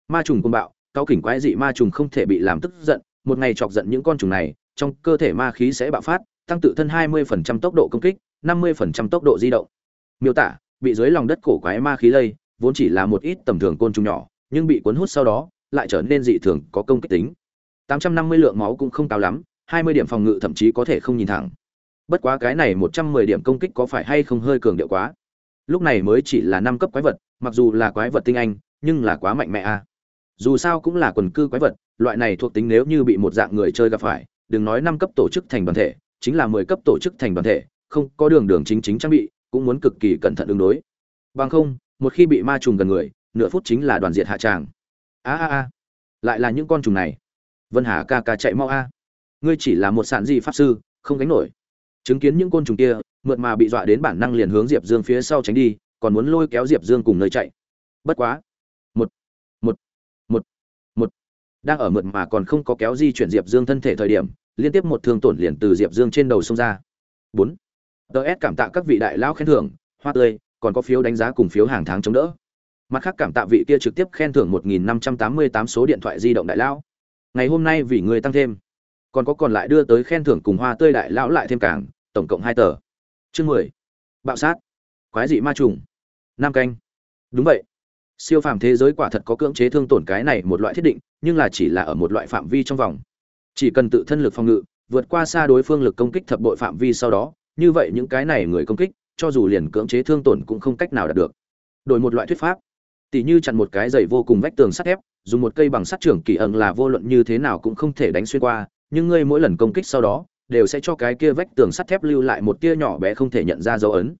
Ma trùng cuồng bạo cao kỉnh quái dị ma trùng không thể bị làm tức giận, một ngày chọc giận những con trùng này, trong cơ thể ma khí sẽ bạo phát, tăng tự thân 20% tốc độ công kích 50% tốc độ di động. Miêu tả, bị dưới lòng đất cổ quái ma khí lây, vốn chỉ là một ít tầm thường côn trùng nhỏ, nhưng bị cuốn hút sau đó, lại trở nên dị thường, có công kích tính. 850 lượng máu cũng không cao lắm 20 điểm phòng ngự thậm chí có thể không nhìn thẳng bất quá cái này 110 điểm công kích có phải hay không hơi cường điệu quá? Lúc này mới chỉ là năm cấp quái vật, mặc dù là quái vật tinh anh, nhưng là quá mạnh mẽ a dù sao cũng là quần cư quái vật, loại này thuộc tính nếu như bị một dạng người chơi gặp phải, đừng nói năm cấp tổ chức thành đoàn thể, chính là mười cấp tổ chức thành đoàn thể, không có đường đường chính chính trang bị, cũng muốn cực kỳ cẩn thận ứng đối. Bằng không, một khi bị ma trùng gần người, nửa phút chính là đoàn diện hạ tràng. A a a. Lại là những con trùng này. Vân hà ca ca chạy mau a. Ngươi chỉ là một sản di pháp sư, không gánh nổi chứng kiến những côn trùng kia mượn mà bị dọa đến bản năng liền hướng diệp dương phía sau tránh đi, còn muốn lôi kéo diệp dương cùng nơi chạy. Bất quá. Một. Một. Một. Một. Đang ở mượn mà còn không có kéo di chuyển diệp dương thân thể thời điểm, liên tiếp một thương tổn liền từ diệp dương trên đầu xông ra. Bốn. Ts cảm tạ các vị đại lão khen thưởng, hoa tươi, còn có phiếu đánh giá cùng phiếu hàng tháng chống đỡ. Mặt khác cảm tạ vị kia trực tiếp khen thưởng một nghìn năm trăm tám mươi tám số điện thoại di động đại lão. Ngày hôm nay vì người tăng thêm, còn có còn lại đưa tới khen thưởng cùng hoa tươi đại lão lại thêm cảng tổng cộng hai tờ. Chương mười. Bạo sát. Quái dị ma trùng. Nam canh. Đúng vậy. Siêu phàm thế giới quả thật có cưỡng chế thương tổn cái này một loại thiết định, nhưng là chỉ là ở một loại phạm vi trong vòng. Chỉ cần tự thân lực phòng ngự, vượt qua xa đối phương lực công kích thập bội phạm vi sau đó, như vậy những cái này người công kích, cho dù liền cưỡng chế thương tổn cũng không cách nào đạt được. Đổi một loại thuyết pháp. Tỉ như chặn một cái dày vô cùng vách tường sắt thép, dùng một cây bằng sắt trưởng kỳ ẩn là vô luận như thế nào cũng không thể đánh xuyên qua, nhưng ngươi mỗi lần công kích sau đó đều sẽ cho cái kia vách tường sắt thép lưu lại một tia nhỏ bé không thể nhận ra dấu ấn.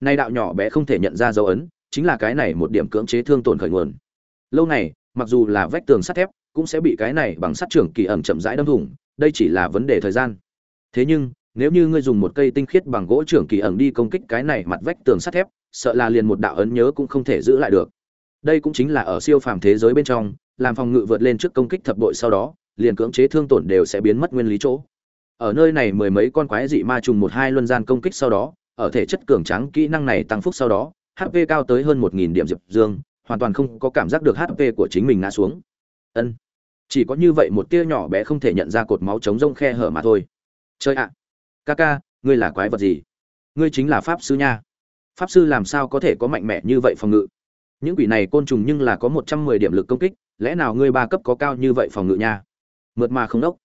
Nay đạo nhỏ bé không thể nhận ra dấu ấn, chính là cái này một điểm cưỡng chế thương tổn khởi nguồn. Lâu này mặc dù là vách tường sắt thép, cũng sẽ bị cái này bằng sắt trưởng kỳ ẩn chậm rãi đâm thủng, đây chỉ là vấn đề thời gian. Thế nhưng, nếu như ngươi dùng một cây tinh khiết bằng gỗ trưởng kỳ ẩn đi công kích cái này mặt vách tường sắt thép, sợ là liền một đạo ấn nhớ cũng không thể giữ lại được. Đây cũng chính là ở siêu phàm thế giới bên trong, làm phòng ngự vượt lên trước công kích thập bội sau đó, liền cưỡng chế thương tổn đều sẽ biến mất nguyên lý chỗ ở nơi này mười mấy con quái dị ma trùng một hai luân gian công kích sau đó, ở thể chất cường tráng kỹ năng này tăng phúc sau đó hp cao tới hơn một nghìn điểm diệp dương, hoàn toàn không có cảm giác được hp của chính mình ngã xuống. Ân, chỉ có như vậy một tia nhỏ bé không thể nhận ra cột máu chống rông khe hở mà thôi. Chơi ạ, ca ca, ngươi là quái vật gì? Ngươi chính là pháp sư nha. Pháp sư làm sao có thể có mạnh mẽ như vậy phòng ngự? Những quỷ này côn trùng nhưng là có một trăm mười điểm lực công kích, lẽ nào ngươi ba cấp có cao như vậy phòng ngự nha? Mượt mà không đốc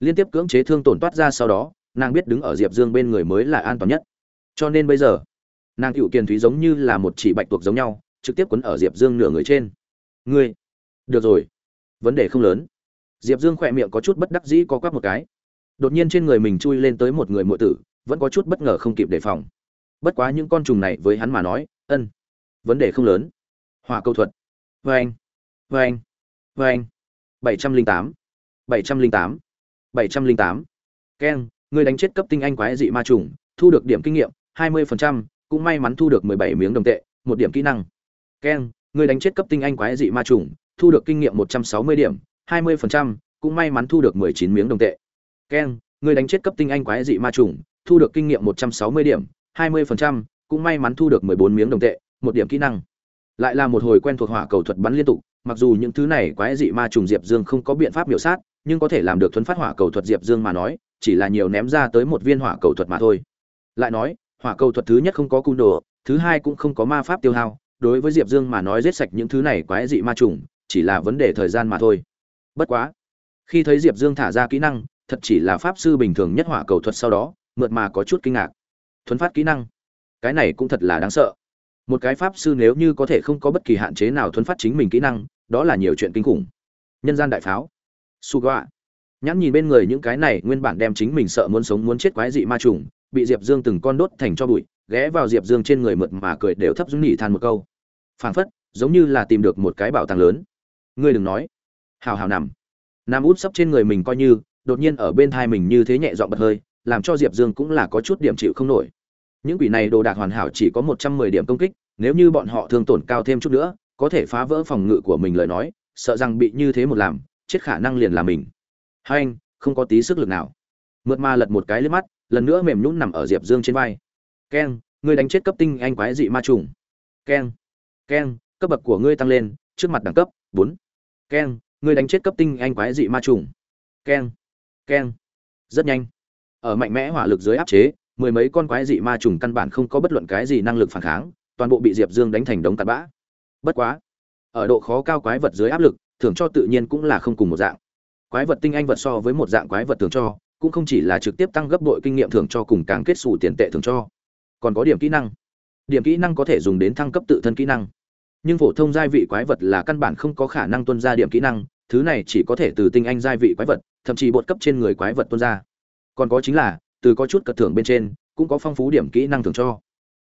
liên tiếp cưỡng chế thương tổn toát ra sau đó, nàng biết đứng ở diệp dương bên người mới là an toàn nhất. Cho nên bây giờ, nàng cựu kiền thúy giống như là một chỉ bạch tuộc giống nhau, trực tiếp quấn ở diệp dương nửa người trên. Ngươi, được rồi, vấn đề không lớn. Diệp dương khỏe miệng có chút bất đắc dĩ có quắp một cái. Đột nhiên trên người mình chui lên tới một người muội tử, vẫn có chút bất ngờ không kịp đề phòng. Bất quá những con trùng này với hắn mà nói, ân, vấn đề không lớn. Hòa câu thuật. Vê anh vê anh vê anh bảy trăm linh tám, bảy trăm linh tám bảy trăm linh tám. Keng người đánh chết cấp tinh anh quái dị ma trùng, thu được điểm kinh nghiệm hai mươi phần trăm, cũng may mắn thu được mười bảy miếng đồng tệ, một điểm kỹ năng. Keng người đánh chết cấp tinh anh quái dị ma trùng, thu được kinh nghiệm một trăm sáu mươi điểm, hai mươi phần trăm, cũng may mắn thu được mười chín miếng đồng tệ. Keng người đánh chết cấp tinh anh quái dị ma trùng, thu được kinh nghiệm một trăm sáu mươi điểm, hai mươi phần trăm, cũng may mắn thu được mười bốn miếng đồng tệ, một điểm kỹ năng. Lại là một hồi quen thuộc hỏa cầu thuật bắn liên tục, mặc dù những thứ này quái dị ma trùng diệp dương không có biện pháp miểu sát nhưng có thể làm được thuấn phát hỏa cầu thuật diệp dương mà nói, chỉ là nhiều ném ra tới một viên hỏa cầu thuật mà thôi. Lại nói, hỏa cầu thuật thứ nhất không có cung đồ, thứ hai cũng không có ma pháp tiêu hao, đối với diệp dương mà nói giết sạch những thứ này quái dị ma trùng, chỉ là vấn đề thời gian mà thôi. Bất quá, khi thấy diệp dương thả ra kỹ năng, thật chỉ là pháp sư bình thường nhất hỏa cầu thuật sau đó, mượt mà có chút kinh ngạc. Thuấn phát kỹ năng, cái này cũng thật là đáng sợ. Một cái pháp sư nếu như có thể không có bất kỳ hạn chế nào thuấn phát chính mình kỹ năng, đó là nhiều chuyện kinh khủng. Nhân gian đại pháo su gọa. Nhãn nhìn bên người những cái này, nguyên bản đem chính mình sợ muốn sống muốn chết quái dị ma trùng, bị diệp dương từng con đốt thành cho bụi, ghé vào diệp dương trên người mượt mà cười đều thấp dũng nỉ than một câu. Phảng phất, giống như là tìm được một cái bảo tàng lớn. Ngươi đừng nói. Hào hào nằm. Nam út sấp trên người mình coi như, đột nhiên ở bên thai mình như thế nhẹ dọn bật hơi, làm cho diệp dương cũng là có chút điểm chịu không nổi. Những quỷ này đồ đạc hoàn hảo chỉ có một trăm mười điểm công kích, nếu như bọn họ thương tổn cao thêm chút nữa, có thể phá vỡ phòng ngự của mình lời nói, sợ rằng bị như thế một làm chết khả năng liền là mình. Hai anh, không có tí sức lực nào. Mượt ma lật một cái lên mắt, lần nữa mềm nhũn nằm ở diệp dương trên vai. Keng, ngươi đánh chết cấp tinh anh quái dị ma trùng. Keng keng, cấp bậc của ngươi tăng lên, trước mặt đẳng cấp, bốn. Keng, ngươi đánh chết cấp tinh anh quái dị ma trùng. Keng keng, rất nhanh. Ở mạnh mẽ hỏa lực dưới áp chế, mười mấy con quái dị ma trùng căn bản không có bất luận cái gì năng lực phản kháng, toàn bộ bị diệp dương đánh thành đống tạt bã. Bất quá, ở độ khó cao quái vật dưới áp lực thưởng cho tự nhiên cũng là không cùng một dạng. Quái vật tinh anh vật so với một dạng quái vật thưởng cho, cũng không chỉ là trực tiếp tăng gấp bội kinh nghiệm thưởng cho cùng càng kết xù tiền tệ thưởng cho. Còn có điểm kỹ năng. Điểm kỹ năng có thể dùng đến thăng cấp tự thân kỹ năng. Nhưng phổ thông giai vị quái vật là căn bản không có khả năng tuân ra điểm kỹ năng, thứ này chỉ có thể từ tinh anh giai vị quái vật, thậm chí bột cấp trên người quái vật tuân ra. Còn có chính là, từ có chút cật thưởng bên trên, cũng có phong phú điểm kỹ năng thưởng cho.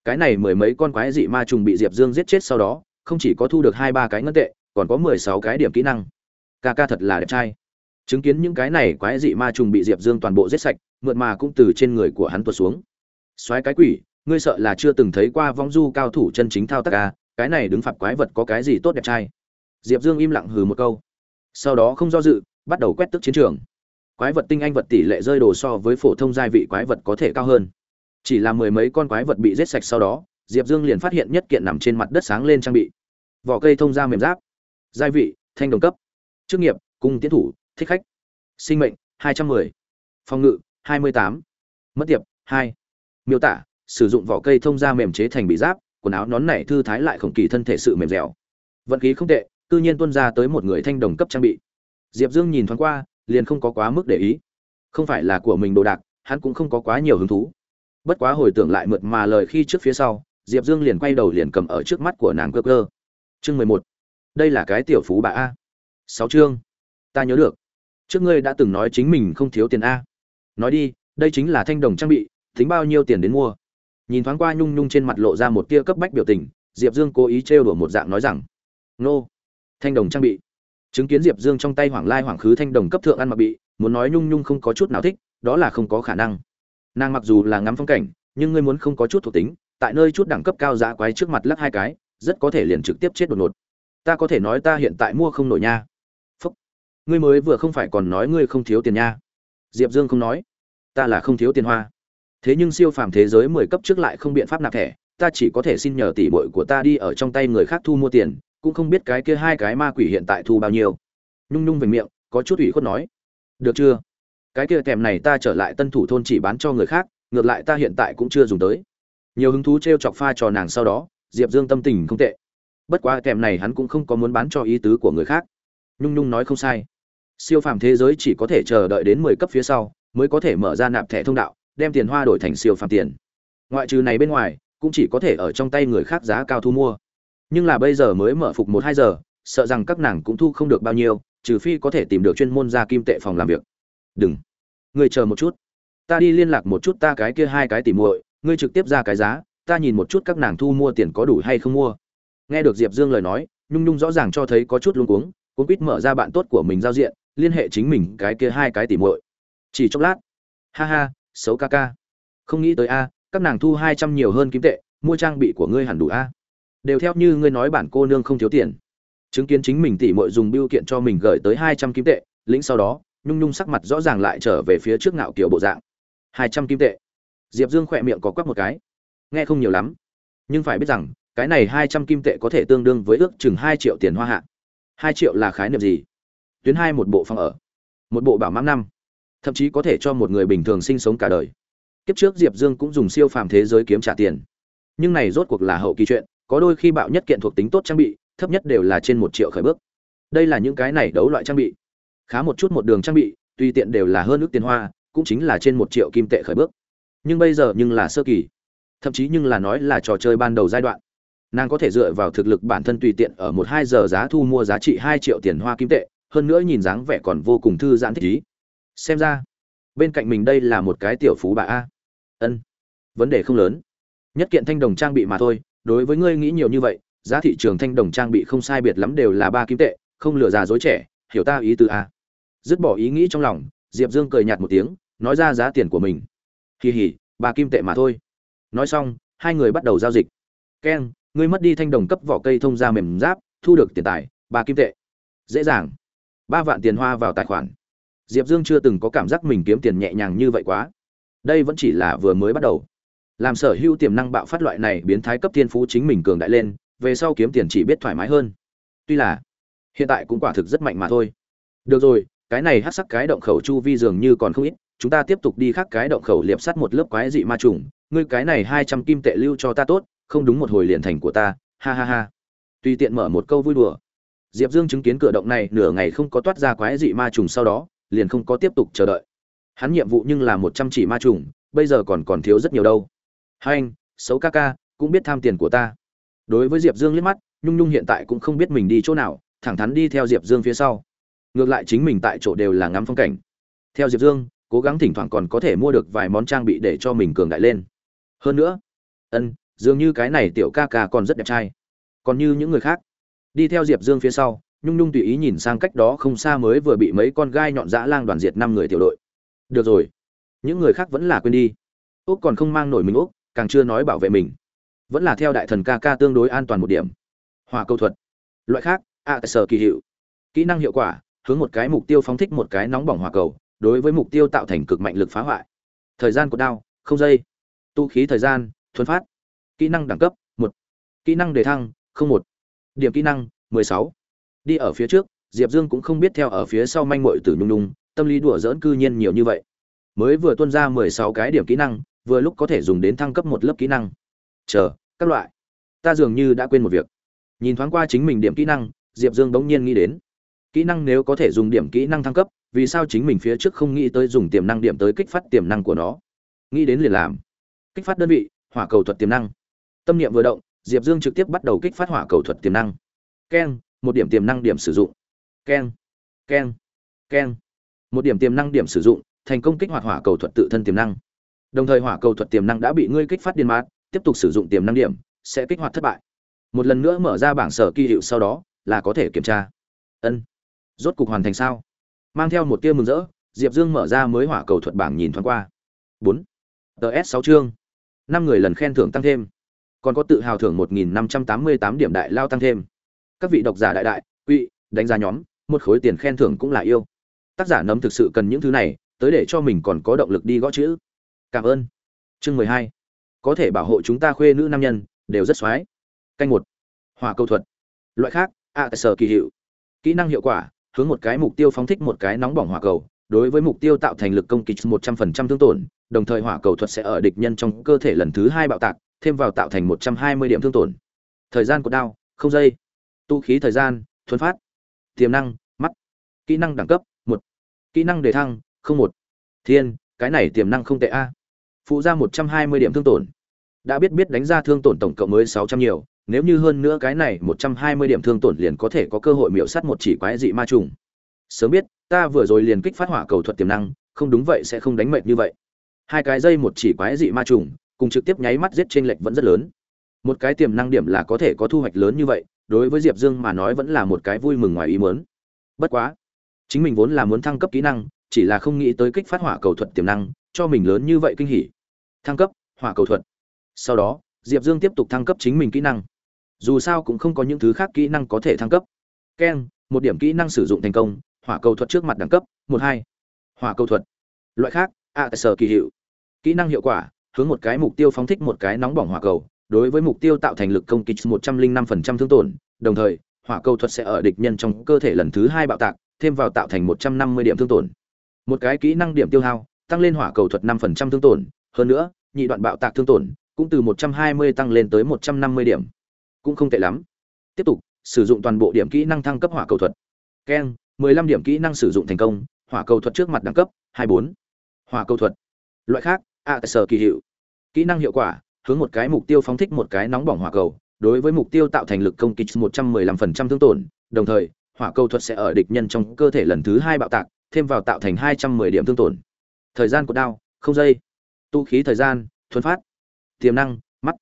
Cái này mười mấy con quái dị ma trùng bị diệp dương giết chết sau đó, không chỉ có thu được hai ba cái ngân tệ còn có mười sáu cái điểm kỹ năng. Ca ca thật là đẹp trai. Chứng kiến những cái này quái dị ma trùng bị diệp dương toàn bộ giết sạch mượn mà cũng từ trên người của hắn tuột xuống. Xoáy cái quỷ, ngươi sợ là chưa từng thấy qua vong du cao thủ chân chính thao tác ca cái này đứng phạt quái vật có cái gì tốt đẹp trai? Diệp dương im lặng hừ một câu. Sau đó không do dự, bắt đầu quét tức chiến trường. Quái vật tinh anh vật tỷ lệ rơi đồ so với phổ thông giai vị quái vật có thể cao hơn. Chỉ là mười mấy con quái vật bị giết sạch sau đó, diệp dương liền phát hiện nhất kiện nằm trên mặt đất sáng lên trang bị. Vỏ cây thông da mềm giáp giai vị, thanh đồng cấp. Chức nghiệp, cung tiến thủ, thích khách. Sinh mệnh 210. phòng ngự 28. mất tiệp 2. miêu tả, sử dụng vỏ cây thông da mềm chế thành bị giáp, quần áo nón này thư thái lại khổng kỳ thân thể sự mềm dẻo. Vận khí không tệ tự nhiên tuân ra tới một người thanh đồng cấp trang bị. Diệp dương nhìn thoáng qua, liền không có quá mức để ý. Không phải là của mình đồ đạc, hắn cũng không có quá nhiều hứng thú. Bất quá hồi tưởng lại mượt mà lời khi trước phía sau, diệp dương liền quay đầu liền cầm ở trước mắt của nàng cơ cơ chương mười một đây là cái tiểu phú bà a. Sáu chương. Ta nhớ được. Trước ngươi đã từng nói chính mình không thiếu tiền a. Nói đi, đây chính là thanh đồng trang bị, tính bao nhiêu tiền đến mua? Nhìn thoáng qua nhung nhung trên mặt lộ ra một tia cấp bách biểu tình, diệp dương cố ý trêu đùa một dạng nói rằng, nô, thanh đồng trang bị. Chứng kiến diệp dương trong tay hoảng lai hoảng khứ thanh đồng cấp thượng ăn mặc bị, muốn nói nhung nhung không có chút nào thích, đó là không có khả năng. Nàng mặc dù là ngắm phong cảnh, nhưng ngươi muốn không có chút thuộc tính, tại nơi chút đẳng cấp cao giá quái trước mặt lắc hai cái, rất có thể liền trực tiếp chết đột ngột ta có thể nói ta hiện tại mua không nổi nha. Phúc. Ngươi mới vừa không phải còn nói ngươi không thiếu tiền nha. Diệp dương không nói. Ta là không thiếu tiền hoa. Thế nhưng siêu phàm thế giới mười cấp trước lại không biện pháp nạp thẻ. Ta chỉ có thể xin nhờ tỷ bội của ta đi ở trong tay người khác thu mua tiền, cũng không biết cái kia hai cái ma quỷ hiện tại thu bao nhiêu. Nhung nhung về miệng, có chút ủy khuất nói. Được chưa? Cái kia kèm này ta trở lại tân thủ thôn chỉ bán cho người khác, ngược lại ta hiện tại cũng chưa dùng tới. Nhiều hứng thú t r e o chọc pha trò nàng sau đó, diệp dương tâm tình không tệ bất quá kèm này hắn cũng không có muốn bán cho ý tứ của người khác. Nhung nhung nói không sai. Siêu phàm thế giới chỉ có thể chờ đợi đến mười cấp phía sau, mới có thể mở ra nạp thẻ thông đạo, đem tiền hoa đổi thành siêu phàm tiền. Ngoại trừ này bên ngoài, cũng chỉ có thể ở trong tay người khác giá cao thu mua. Nhưng là bây giờ mới mở phục một hai giờ, sợ rằng các nàng cũng thu không được bao nhiêu, trừ phi có thể tìm được chuyên môn ra kim tệ phòng làm việc. Đừng. Ngươi chờ một chút. Ta đi liên lạc một chút ta cái kia hai cái tỉ muội, ngươi trực tiếp ra cái giá, ta nhìn một chút các nàng thu mua tiền có đủ hay không mua nghe được diệp dương lời nói, nhung nhung rõ ràng cho thấy có chút luống cuống cuống quýt mở ra bạn tốt của mình giao diện, liên hệ chính mình cái kia hai cái tỉ muội. Chỉ chốc lát. Ha ha, xấu ca ca. Không nghĩ tới a, các nàng thu hai trăm nhiều hơn kim tệ, mua trang bị của ngươi hẳn đủ a. Đều theo như ngươi nói bản cô nương không thiếu tiền. Chứng kiến chính mình tỉ mội dùng biêu kiện cho mình gửi tới hai trăm kim tệ, lĩnh sau đó, nhung nhung sắc mặt rõ ràng lại trở về phía trước ngạo kiểu bộ dạng. Hai trăm kim tệ. Diệp dương khỏe miệng có quắc một cái. Nghe không nhiều lắm. Nhưng phải biết rằng cái này hai trăm kim tệ có thể tương đương với ước chừng hai triệu tiền hoa hạ. Hai triệu là khái niệm gì? Tuyến hai một bộ phòng ở, một bộ bảo mãn năm. Thậm chí có thể cho một người bình thường sinh sống cả đời. Kiếp trước diệp dương cũng dùng siêu phàm thế giới kiếm trả tiền. Nhưng này rốt cuộc là hậu kỳ chuyện, có đôi khi bạo nhất kiện thuộc tính tốt trang bị, thấp nhất đều là trên một triệu khởi bước. Đây là những cái này đấu loại trang bị. Khá một chút một đường trang bị, tùy tiện đều là hơn ước tiền hoa, cũng chính là trên một triệu kim tệ khởi bước. Nhưng bây giờ nhưng là sơ kỳ. Thậm chí nhưng là nói là trò chơi ban đầu giai đoạn nàng có thể dựa vào thực lực bản thân tùy tiện ở một hai giờ giá thu mua giá trị hai triệu tiền hoa kim tệ, hơn nữa nhìn dáng vẻ còn vô cùng thư giãn thích ý. Xem ra, bên cạnh mình đây là một cái tiểu phú bà a. Ân, vấn đề không lớn. Nhất kiện thanh đồng trang bị mà thôi, đối với ngươi nghĩ nhiều như vậy, giá thị trường thanh đồng trang bị không sai biệt lắm đều là ba kim tệ, không lừa già dối trẻ, hiểu ta ý từ a. Dứt bỏ ý nghĩ trong lòng, diệp dương cười nhạt một tiếng, nói ra giá tiền của mình. Kỳ hỉ ba kim tệ mà thôi. Nói xong, hai người bắt đầu giao dịch. Keng ngươi mất đi thanh đồng cấp vỏ cây thông gia mềm giáp, thu được tiền tài, ba kim tệ. Dễ dàng. Ba vạn tiền hoa vào tài khoản. Diệp dương chưa từng có cảm giác mình kiếm tiền nhẹ nhàng như vậy quá. Đây vẫn chỉ là vừa mới bắt đầu. Làm sở hữu tiềm năng bạo phát loại này biến thái cấp thiên phú chính mình cường đại lên, về sau kiếm tiền chỉ biết thoải mái hơn. Tuy là, hiện tại cũng quả thực rất mạnh mà thôi. Được rồi, cái này hát sắc cái động khẩu chu vi dường như còn không ít, chúng ta tiếp tục đi khác cái động khẩu liệp sắt một lớp quái dị ma trùng. Ngươi cái này hai trăm kim tệ lưu cho ta tốt không đúng một hồi liền thành của ta, ha ha ha. Tùy tiện mở một câu vui đùa. Diệp dương chứng kiến cửa động này nửa ngày không có toát ra quái dị ma trùng sau đó, liền không có tiếp tục chờ đợi. Hắn nhiệm vụ nhưng là một trăm chỉ ma trùng, bây giờ còn còn thiếu rất nhiều đâu. Hai anh, xấu ca ca, cũng biết tham tiền của ta. Đối với diệp dương liếc mắt, nhung nhung hiện tại cũng không biết mình đi chỗ nào, thẳng thắn đi theo diệp dương phía sau. Ngược lại chính mình tại chỗ đều là ngắm phong cảnh. Theo diệp dương, cố gắng thỉnh thoảng còn có thể mua được vài món trang bị để cho mình cường đại lên. Hơn nữa, ân dường như cái này tiểu ca ca còn rất đẹp trai. Còn như những người khác. Đi theo diệp dương phía sau nhung nhung tùy ý nhìn sang cách đó không xa mới vừa bị mấy con gai nhọn dã lang đoàn diệt năm người tiểu đội. Được rồi. Những người khác vẫn là quên đi. Úc còn không mang nổi mình úc càng chưa nói bảo vệ mình. Vẫn là theo đại thần ca ca tương đối an toàn một điểm. Hòa câu thuật. Loại khác a à, sở kỳ hiệu. Kỹ năng hiệu quả hướng một cái mục tiêu phóng thích một cái nóng bỏng hỏa cầu đối với mục tiêu tạo thành cực mạnh lực phá hoại. Thời gian của đao không giây. Tu khí thời gian thuần phát kỹ năng đẳng cấp, một. Kỹ năng đề thăng, không một. Điểm kỹ năng, mười sáu. Đi ở phía trước, diệp dương cũng không biết theo ở phía sau manh mội từ nhung nhung, tâm lý đùa dỡn cư nhiên nhiều như vậy. Mới vừa tuân ra mười sáu cái điểm kỹ năng, vừa lúc có thể dùng đến thăng cấp một lớp kỹ năng. Chờ, các loại. Ta dường như đã quên một việc. Nhìn thoáng qua chính mình điểm kỹ năng, diệp dương bỗng nhiên nghĩ đến. Kỹ năng nếu có thể dùng điểm kỹ năng thăng cấp, vì sao chính mình phía trước không nghĩ tới dùng tiềm năng điểm tới kích phát tiềm năng của nó? Nghĩ đến liền làm. Kích phát đơn vị, hỏa cầu thuật tiềm năng tâm niệm vừa động, diệp dương trực tiếp bắt đầu kích phát hỏa cầu thuật tiềm năng. Keng, một điểm tiềm năng điểm sử dụng. Keng keng keng. Một điểm tiềm năng điểm sử dụng, thành công kích hoạt hỏa cầu thuật tự thân tiềm năng. Đồng thời hỏa cầu thuật tiềm năng đã bị ngươi kích phát điên mát tiếp tục sử dụng tiềm năng điểm, sẽ kích hoạt thất bại. Một lần nữa mở ra bảng sở kỳ hiệu sau đó, là có thể kiểm tra. Ân. Rốt cục hoàn thành sao? Mang theo một tia mừng rỡ, diệp dương mở ra mới hỏa cầu thuật bảng nhìn thoáng qua. Bốn. Ts sáu chương. Năm người lần khen thưởng tăng thêm còn có tự hào thưởng một nghìn năm trăm tám mươi tám điểm đại lao tăng thêm. Các vị độc giả đại đại quỵ đánh giá nhóm một khối tiền khen thưởng cũng là yêu. Tác giả nấm thực sự cần những thứ này tới để cho mình còn có động lực đi gõ chữ. Cảm ơn. Chương mười hai. Có thể bảo hộ chúng ta khuê nữ nam nhân đều rất xoái. canh một. Hỏa câu thuật. Loại khác ạ à, sở kỳ hiệu. Kỹ năng hiệu quả hướng một cái mục tiêu phóng thích một cái nóng bỏng hỏa cầu đối với mục tiêu tạo thành lực công kích một trăm phần trăm thương tổn đồng thời hỏa cầu thuật sẽ ở địch nhân trong cơ thể lần thứ hai bạo tạc thêm vào tạo thành một trăm hai mươi điểm thương tổn. Thời gian của đao, không giây tu khí thời gian, thuần phát. Tiềm năng, mắt. Kỹ năng đẳng cấp, một. Kỹ năng đề thăng, không một. Thiên, cái này tiềm năng không tệ a. Phụ ra một trăm hai mươi điểm thương tổn. Đã biết biết đánh ra thương tổn tổng cộng mới sáu trăm nhiều, nếu như hơn nữa cái này một trăm hai mươi điểm thương tổn liền có thể có cơ hội miểu sát một chỉ quái dị ma trùng. Sớm biết, ta vừa rồi liền kích phát hỏa cầu thuật tiềm năng, không đúng vậy sẽ không đánh mệt như vậy. Hai cái dây một chỉ quái dị ma trùng cùng trực tiếp nháy mắt giết trên lệch vẫn rất lớn. Một cái tiềm năng điểm là có thể có thu hoạch lớn như vậy đối với diệp dương mà nói vẫn là một cái vui mừng ngoài ý muốn. Bất quá chính mình vốn là muốn thăng cấp kỹ năng chỉ là không nghĩ tới kích phát hỏa cầu thuật tiềm năng cho mình lớn như vậy kinh hỉ. Thăng cấp hỏa cầu thuật. Sau đó diệp dương tiếp tục thăng cấp chính mình kỹ năng. Dù sao cũng không có những thứ khác kỹ năng có thể thăng cấp. Keng một điểm kỹ năng sử dụng thành công hỏa cầu thuật trước mặt đẳng cấp một hai. Hỏa cầu thuật. Loại khác a à, sở kỳ hiệu. Kỹ năng hiệu quả hướng một cái mục tiêu phóng thích một cái nóng bỏng hỏa cầu đối với mục tiêu tạo thành lực công kích 105% thương tổn, đồng thời, hỏa cầu thuật sẽ ở địch nhân trong cơ thể lần thứ hai bạo tạc, thêm vào tạo thành 150 điểm thương tổn. Một cái kỹ năng điểm tiêu hao, tăng lên hỏa cầu thuật 5% thương tổn, hơn nữa, nhị đoạn bạo tạc thương tổn cũng từ 120 tăng lên tới 150 điểm. Cũng không tệ lắm. Tiếp tục, sử dụng toàn bộ điểm kỹ năng thăng cấp hỏa cầu thuật. Keng, 15 điểm kỹ năng sử dụng thành công, hỏa cầu thuật trước mặt đẳng cấp 24. Hỏa cầu thuật. Loại khác, a sở kỳ hiệu. Kỹ năng hiệu quả, hướng một cái mục tiêu phóng thích một cái nóng bỏng hỏa cầu, đối với mục tiêu tạo thành lực công kích 115% thương tổn, đồng thời, hỏa cầu thuật sẽ ở địch nhân trong cơ thể lần thứ hai bạo tạc, thêm vào tạo thành 210 điểm thương tổn. Thời gian của đao, không giây. Tu khí thời gian, thuần phát. Tiềm năng, mắt.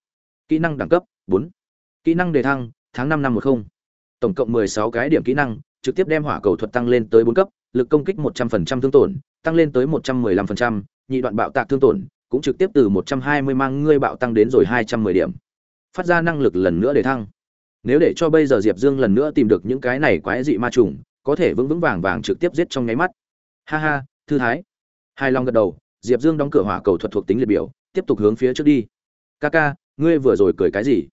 Kỹ năng đẳng cấp, 4. Kỹ năng đề thăng, tháng 5 năm 10. Tổng cộng 16 cái điểm kỹ năng, trực tiếp đem hỏa cầu thuật tăng lên tới 4 cấp, lực công kích 100% thương tổn, tăng lên tới 115%, nhị đoạn bạo tạc thương tổn, cũng trực tiếp từ 120 mang ngươi bạo tăng đến rồi 210 điểm. Phát ra năng lực lần nữa để thăng. Nếu để cho bây giờ Diệp Dương lần nữa tìm được những cái này quái dị ma trùng, có thể vững vững vàng vàng trực tiếp giết trong nháy mắt. Ha ha, thư thái. Hai long gật đầu, Diệp Dương đóng cửa hỏa cầu thuật thuộc tính liệt biểu, tiếp tục hướng phía trước đi. Kaka, ngươi vừa rồi cười cái gì?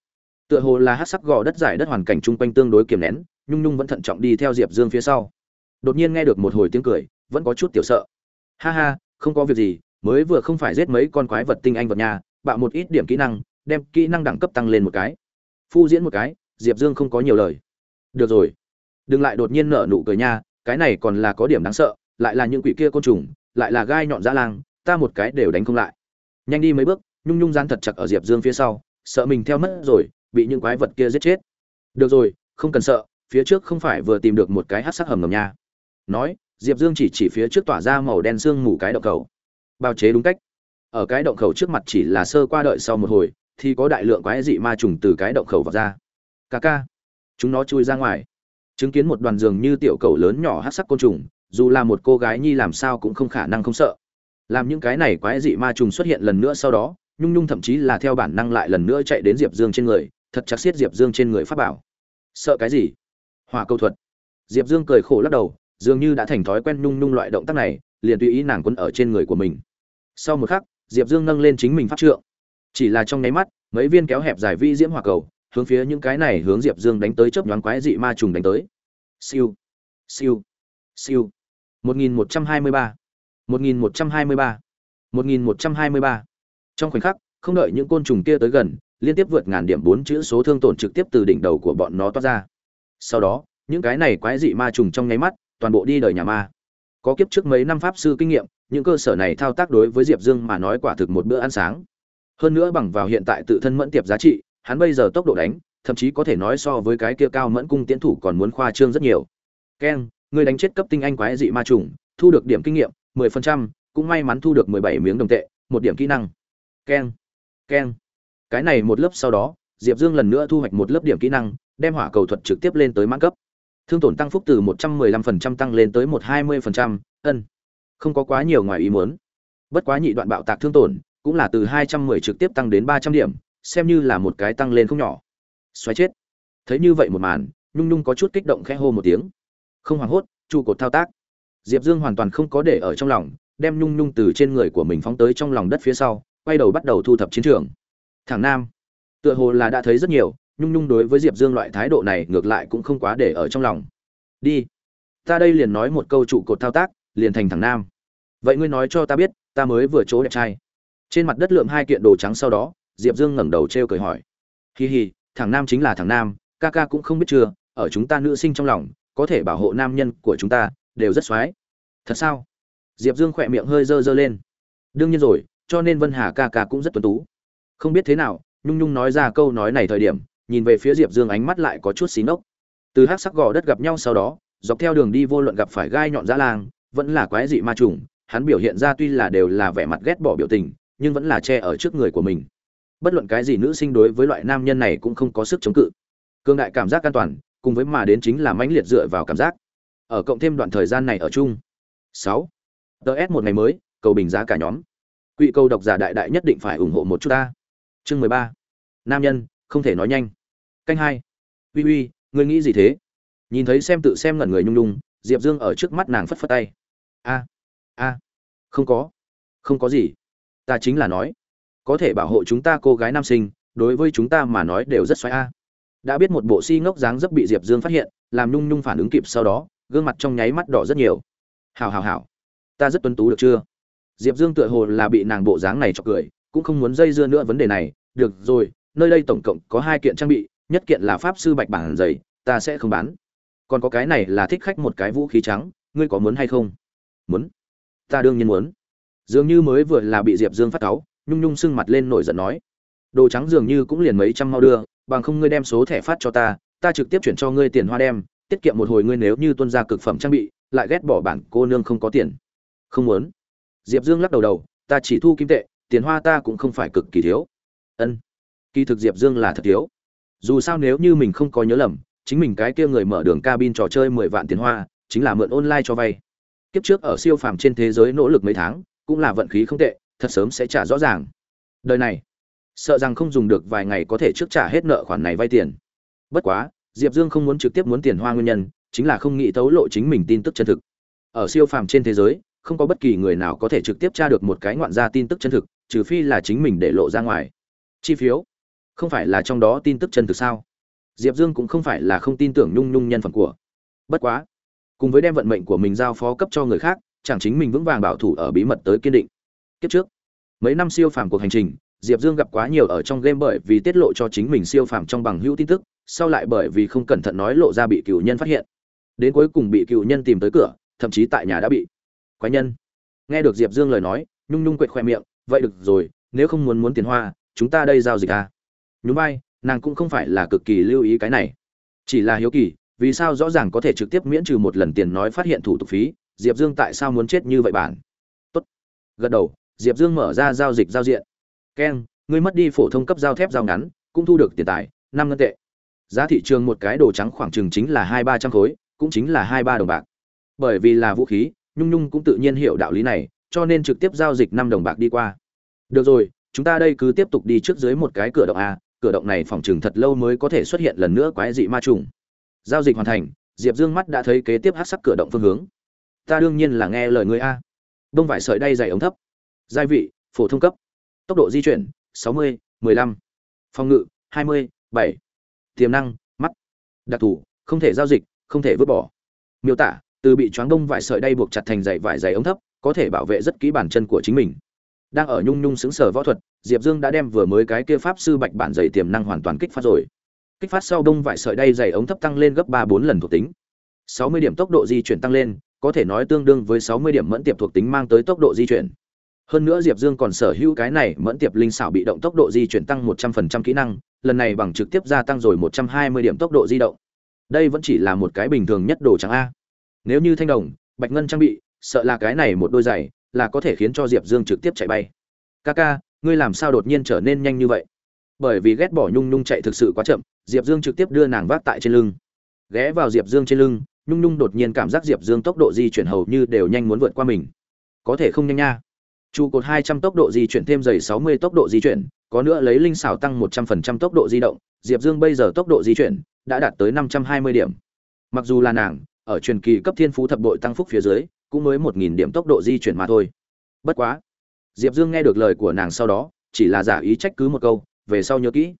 Tựa hồ là hắc sắc gò đất giải đất hoàn cảnh chung quanh tương đối kiềm nén, Nhung Nhung vẫn thận trọng đi theo Diệp Dương phía sau. Đột nhiên nghe được một hồi tiếng cười, vẫn có chút tiểu sợ. Ha ha, không có việc gì, mới vừa không phải giết mấy con quái vật tinh anh vật nhà bạo một ít điểm kỹ năng đem kỹ năng đẳng cấp tăng lên một cái. Phu diễn một cái diệp dương không có nhiều lời. Được rồi. Đừng lại đột nhiên nở nụ cười nha cái này còn là có điểm đáng sợ lại là những quỷ kia côn trùng lại là gai nhọn dã lang ta một cái đều đánh không lại. Nhanh đi mấy bước nhung nhung gian thật chặt ở diệp dương phía sau sợ mình theo mất rồi bị những quái vật kia giết chết. Được rồi không cần sợ phía trước không phải vừa tìm được một cái hát sắc hầm ngầm nha. Nói diệp dương chỉ chỉ phía trước tỏa ra màu đen sương mù cái động cầu. Bao chế đúng cách. Ở cái động khẩu trước mặt chỉ là sơ qua đợi sau một hồi, thì có đại lượng quái dị ma trùng từ cái động khẩu vào ra. Ca ca. Chúng nó chui ra ngoài. Chứng kiến một đoàn giường như tiểu cầu lớn nhỏ hát sắc côn trùng, dù là một cô gái nhi làm sao cũng không khả năng không sợ. Làm những cái này quái dị ma trùng xuất hiện lần nữa sau đó, nhung nhung thậm chí là theo bản năng lại lần nữa chạy đến diệp dương trên người, thật chắc xiết diệp dương trên người pháp bảo. Sợ cái gì? Hòa câu thuật. Diệp dương cười khổ lắc đầu dường như đã thành thói quen nhung nhung loại động tác này, liền tùy ý nàng quấn ở trên người của mình. Sau một khắc, diệp dương nâng lên chính mình pháp trượng. Chỉ là trong nháy mắt, mấy viên kéo hẹp dài vi diễm hỏa cầu, hướng phía những cái này hướng diệp dương đánh tới chớp nhoáng quái dị ma trùng đánh tới. Siêu siêu siêu. 1123 1123 1123 trong khoảnh khắc, không đợi những côn trùng kia tới gần, liên tiếp vượt ngàn điểm bốn chữ số thương tổn trực tiếp từ đỉnh đầu của bọn nó toát ra. Sau đó, những cái này quái dị ma trùng trong nháy mắt toàn bộ đi đời nhà ma. Có kiếp trước mấy năm pháp sư kinh nghiệm những cơ sở này thao tác đối với diệp dương mà nói quả thực một bữa ăn sáng. Hơn nữa bằng vào hiện tại tự thân mẫn tiệp giá trị hắn bây giờ tốc độ đánh thậm chí có thể nói so với cái kia cao mẫn cung tiến thủ còn muốn khoa trương rất nhiều. Keng người đánh chết cấp tinh anh quái dị ma trùng thu được điểm kinh nghiệm 10%, cũng may mắn thu được 17 miếng đồng tệ một điểm kỹ năng. Keng keng cái này một lớp sau đó diệp dương lần nữa thu hoạch một lớp điểm kỹ năng đem hỏa cầu thuật trực tiếp lên tới mãn cấp thương tổn tăng phúc từ 115% tăng lên tới 120%, ân. Không có quá nhiều ngoài ý muốn. Bất quá nhị đoạn bạo tạc thương tổn, cũng là từ 210 trực tiếp tăng đến 300 điểm, xem như là một cái tăng lên không nhỏ. Xoáy chết. Thấy như vậy một màn, Nhung Nhung có chút kích động khẽ hô một tiếng. Không hoảng hốt, trụ cột thao tác. Diệp Dương hoàn toàn không có để ở trong lòng, đem Nhung Nhung từ trên người của mình phóng tới trong lòng đất phía sau, quay đầu bắt đầu thu thập chiến trường. Thẳng Nam, tựa hồ là đã thấy rất nhiều, nhung nhung đối với diệp dương loại thái độ này ngược lại cũng không quá để ở trong lòng. Đi, ta đây liền nói một câu trụ cột thao tác, liền thành thằng nam. Vậy ngươi nói cho ta biết, ta mới vừa chỗ đẹp trai. Trên mặt đất lượm hai kiện đồ trắng sau đó, diệp dương ngẩng đầu t r e o cười hỏi. Hì hì thằng nam chính là thằng nam, ca ca cũng không biết chưa, ở chúng ta nữ sinh trong lòng, có thể bảo hộ nam nhân của chúng ta, đều rất x o á i thật sao? Diệp dương khỏe miệng hơi dơ dơ lên. Đương nhiên rồi, cho nên vân hà ca ca cũng rất tuân tú. Không biết thế nào, nhung nhung nói ra câu nói này thời điểm nhìn về phía diệp dương ánh mắt lại có chút xí nốc từ hát sắc gò đất gặp nhau sau đó, dọc theo đường đi vô luận gặp phải gai nhọn dã lang, vẫn là quái dị ma trùng, hắn biểu hiện ra tuy là đều là vẻ mặt ghét bỏ biểu tình, nhưng vẫn là che ở trước người của mình. Bất luận cái gì nữ sinh đối với loại nam nhân này cũng không có sức chống cự. Cương đại cảm giác an toàn, cùng với mà đến chính là mãnh liệt dựa vào cảm giác. Ở cộng thêm đoạn thời gian này ở chung. Sáu. Ts một ngày mới, cầu bình giá cả nhóm. Quỹ câu độc giả đại đại nhất định phải ủng hộ một chút ta. Chương mười ba. Nam nhân, không thể nói nhanh canh hai. Uy uy, ngươi nghĩ gì thế? Nhìn thấy xem tự xem ngẩn người nhung nhung, diệp dương ở trước mắt nàng phất phất tay. A a, không có không có gì. Ta chính là nói, có thể bảo hộ chúng ta cô gái nam sinh, đối với chúng ta mà nói đều rất xoáy a. Đã biết một bộ si ngốc dáng dấp bị diệp dương phát hiện, làm nhung nhung phản ứng kịp sau đó, gương mặt trong nháy mắt đỏ rất nhiều. Hào hào hào ta rất tuân tú được chưa? Diệp dương tựa hồ là bị nàng bộ dáng này cho cười, cũng không muốn dây dưa nữa vấn đề này. Được rồi, nơi đây tổng cộng có hai kiện trang bị nhất kiện là pháp sư bạch bản dày, ta sẽ không bán. Còn có cái này là thích khách một cái vũ khí trắng ngươi có muốn hay không? Muốn. Ta đương nhiên muốn. Dường như mới vừa là bị diệp dương phát cáu nhung nhung sưng mặt lên nổi giận nói. Đồ trắng dường như cũng liền mấy trăm mau đưa bằng không ngươi đem số thẻ phát cho ta ta trực tiếp chuyển cho ngươi tiền hoa đem tiết kiệm một hồi ngươi nếu như tuân ra cực phẩm trang bị lại ghét bỏ bản cô nương không có tiền. Không muốn. Diệp dương lắc đầu đầu ta chỉ thu kim tệ tiền hoa ta cũng không phải cực kỳ thiếu. Ân. Kỳ thực diệp dương là thật thiếu dù sao nếu như mình không có nhớ lầm, chính mình cái kia người mở đường cabin trò chơi mười vạn tiền hoa, chính là mượn online cho vay. Kiếp trước ở siêu phàm trên thế giới nỗ lực mấy tháng, cũng là vận khí không tệ, thật sớm sẽ trả rõ ràng. Đời này, sợ rằng không dùng được vài ngày có thể trước trả hết nợ khoản này vay tiền. Bất quá, diệp dương không muốn trực tiếp muốn tiền hoa nguyên nhân, chính là không nghĩ tấu lộ chính mình tin tức chân thực. Ở siêu phàm trên thế giới, không có bất kỳ người nào có thể trực tiếp tra được một cái ngoạn gia tin tức chân thực, trừ phi là chính mình để lộ ra ngoài. Chi phiếu không phải là trong đó tin tức chân thực sao? Diệp dương cũng không phải là không tin tưởng nhung nhung nhân phẩm của. Bất quá, cùng với đem vận mệnh của mình giao phó cấp cho người khác, chẳng chính mình vững vàng bảo thủ ở bí mật tới kiên định. Kiếp trước, mấy năm siêu phàm cuộc hành trình, diệp dương gặp quá nhiều ở trong game bởi vì tiết lộ cho chính mình siêu phàm trong bằng hữu tin tức, sau lại bởi vì không cẩn thận nói lộ ra bị cựu nhân phát hiện. Đến cuối cùng bị cựu nhân tìm tới cửa, thậm chí tại nhà đã bị quái nhân. Nghe được diệp dương lời nói, nhung nhung quệt khoe miệng, vậy được rồi, nếu không muốn muốn tiền hoa, chúng ta đây giao dịch à? Nhún vai, nàng cũng không phải là cực kỳ lưu ý cái này. Chỉ là hiếu kỳ, vì sao rõ ràng có thể trực tiếp miễn trừ một lần tiền nói phát hiện thủ tục phí, diệp dương tại sao muốn chết như vậy bản tốt. Gật đầu, diệp dương mở ra giao dịch giao diện. Keng ngươi mất đi phổ thông cấp giao thép giao ngắn, cũng thu được tiền tài, năm ngân tệ. Giá thị trường một cái đồ trắng khoảng chừng chính là hai ba trăm khối, cũng chính là hai ba đồng bạc. Bởi vì là vũ khí, nhung nhung cũng tự nhiên hiểu đạo lý này, cho nên trực tiếp giao dịch năm đồng bạc đi qua. Được rồi, chúng ta đây cứ tiếp tục đi trước dưới một cái cửa động a cửa động này phòng trường thật lâu mới có thể xuất hiện lần nữa quái dị ma trùng. Giao dịch hoàn thành diệp dương mắt đã thấy kế tiếp hát sắc cửa động phương hướng. Ta đương nhiên là nghe lời người a. Đông vải sợi đay dày ống thấp. Gia vị phổ thông cấp. Tốc độ di chuyển 60, 15. phòng ngự 20, 7. tiềm năng mắt. Đặc thù không thể giao dịch không thể vứt bỏ. Miêu tả từ bị choáng đông vải sợi đay buộc chặt thành dày vải dày ống thấp có thể bảo vệ rất kỹ bản chân của chính mình. Đang ở nhung nhung xứng sở võ thuật diệp dương đã đem vừa mới cái kia pháp sư bạch bản dày tiềm năng hoàn toàn kích phát rồi. Kích phát sau đông vải sợi đay dày ống thấp tăng lên gấp ba bốn lần thuộc tính. Sáu mươi điểm tốc độ di chuyển tăng lên, có thể nói tương đương với sáu mươi điểm mẫn tiệp thuộc tính mang tới tốc độ di chuyển. Hơn nữa diệp dương còn sở hữu cái này mẫn tiệp linh xảo bị động tốc độ di chuyển tăng một trăm phần trăm kỹ năng, lần này bằng trực tiếp gia tăng rồi một trăm hai mươi điểm tốc độ di động. Đây vẫn chỉ là một cái bình thường nhất đồ trắng a. Nếu như thanh đồng, bạch ngân trang bị, sợ là cái này một đôi giày là có thể khiến cho diệp dương trực tiếp chạy bay. Kaka ngươi làm sao đột nhiên trở nên nhanh như vậy? Bởi vì ghét bỏ nhung nhung chạy thực sự quá chậm, diệp dương trực tiếp đưa nàng vác tại trên lưng. Ghé vào diệp dương trên lưng, nhung nhung đột nhiên cảm giác diệp dương tốc độ di chuyển hầu như đều nhanh muốn vượt qua mình. Có thể không nhanh nha. Trụ cột hai trăm tốc độ di chuyển thêm dày sáu mươi tốc độ di chuyển, có nữa lấy linh xảo tăng một trăm phần trăm tốc độ di động, diệp dương bây giờ tốc độ di chuyển đã đạt tới năm trăm hai mươi điểm. Mặc dù là nàng, ở truyền kỳ cấp thiên phú thập đội tăng phúc phía dưới, cũng mới một nghìn điểm tốc độ di chuyển mà thôi. Bất quá diệp dương nghe được lời của nàng sau đó, chỉ là giả ý trách cứ một câu, về sau nhớ kỹ.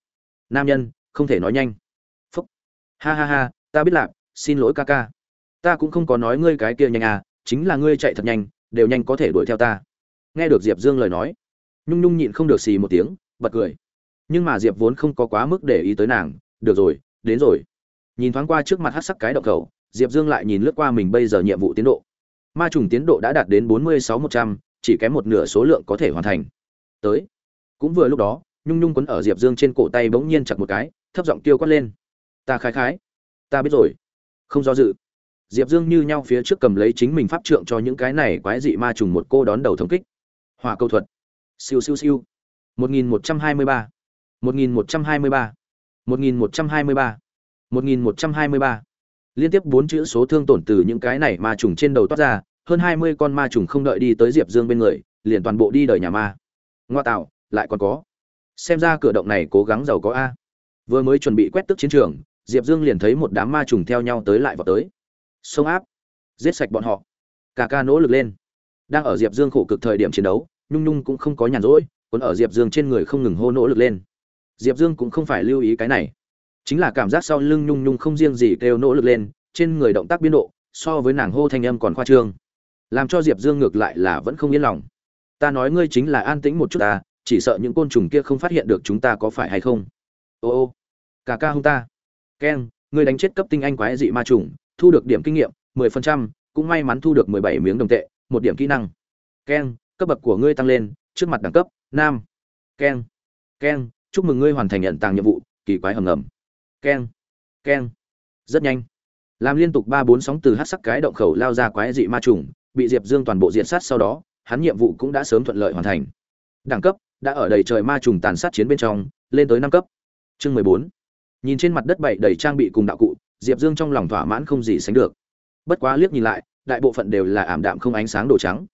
Nam nhân, không thể nói nhanh. Phúc. Ha ha ha, ta biết lạp. xin lỗi ca ca. Ta cũng không có nói ngươi cái kia nhanh à chính là ngươi chạy thật nhanh, đều nhanh có thể đuổi theo ta. Nghe được diệp dương lời nói, nhung nhung nhịn không được xì một tiếng, bật cười. Nhưng mà diệp vốn không có quá mức để ý tới nàng, được rồi, đến rồi. Nhìn thoáng qua trước mặt hát sắc cái động cầu diệp dương lại nhìn lướt qua mình bây giờ nhiệm vụ tiến độ. Ma trùng tiến độ đã đạt đến bốn mươi sáu một trăm chỉ kém một nửa số lượng có thể hoàn thành. Tới. Cũng vừa lúc đó, nhung nhung quấn ở diệp dương trên cổ tay bỗng nhiên chặt một cái, thấp giọng tiêu quát lên. Ta khái khái. Ta biết rồi. Không do dự. Diệp dương như nhau phía trước cầm lấy chính mình pháp trượng cho những cái này quái dị ma trùng một cô đón đầu thống kích. Hỏa câu thuật. Siêu siêu siêu. Một nghìn một trăm hai mươi ba. Một nghìn một trăm hai mươi ba. Một nghìn một trăm hai mươi ba. Một nghìn một trăm hai mươi ba. Liên tiếp bốn chữ số thương tổn từ những cái này ma trùng trên đầu toát ra hơn hai mươi con ma trùng không đợi đi tới diệp dương bên người, liền toàn bộ đi đời nhà ma. Ngoa tạo, lại còn có. Xem ra cửa động này cố gắng giàu có a. Vừa mới chuẩn bị quét tức chiến trường, diệp dương liền thấy một đám ma trùng theo nhau tới lại vào tới. Sông áp. Giết sạch bọn họ. Cả ca nỗ lực lên. Đang ở diệp dương khổ cực thời điểm chiến đấu, nhung nhung cũng không có nhàn rỗi còn ở diệp dương trên người không ngừng hô nỗ lực lên. Diệp dương cũng không phải lưu ý cái này. Chính là cảm giác sau lưng nhung nhung không riêng gì kêu nỗ lực lên, trên người động tác biến độ, so với nàng hô thanh âm còn khoa trương làm cho diệp dương ngược lại là vẫn không yên lòng. Ta nói ngươi chính là an tĩnh một chút ta, chỉ sợ những côn trùng kia không phát hiện được chúng ta có phải hay không? Ô ô cả ca hông ta. Keng ngươi đánh chết cấp tinh anh quái dị ma trùng, thu được điểm kinh nghiệm, mười phần trăm, cũng may mắn thu được mười bảy miếng đồng tệ, một điểm kỹ năng. Keng cấp bậc của ngươi tăng lên, trước mặt đẳng cấp, nam. Keng keng chúc mừng ngươi hoàn thành nhận tàng nhiệm vụ, kỳ quái hầm ngầm. Keng keng rất nhanh. Làm liên tục ba bốn sóng từ hát sắc cái động khẩu lao ra quái dị ma trùng bị diệp dương toàn bộ diện sát sau đó, hắn nhiệm vụ cũng đã sớm thuận lợi hoàn thành. Đẳng cấp, đã ở đầy trời ma trùng tàn sát chiến bên trong, lên tới năm cấp. Chương mười bốn. Nhìn trên mặt đất bảy đầy trang bị cùng đạo cụ, diệp dương trong lòng thỏa mãn không gì sánh được. Bất quá liếc nhìn lại, đại bộ phận đều là ảm đạm không ánh sáng đồ trắng.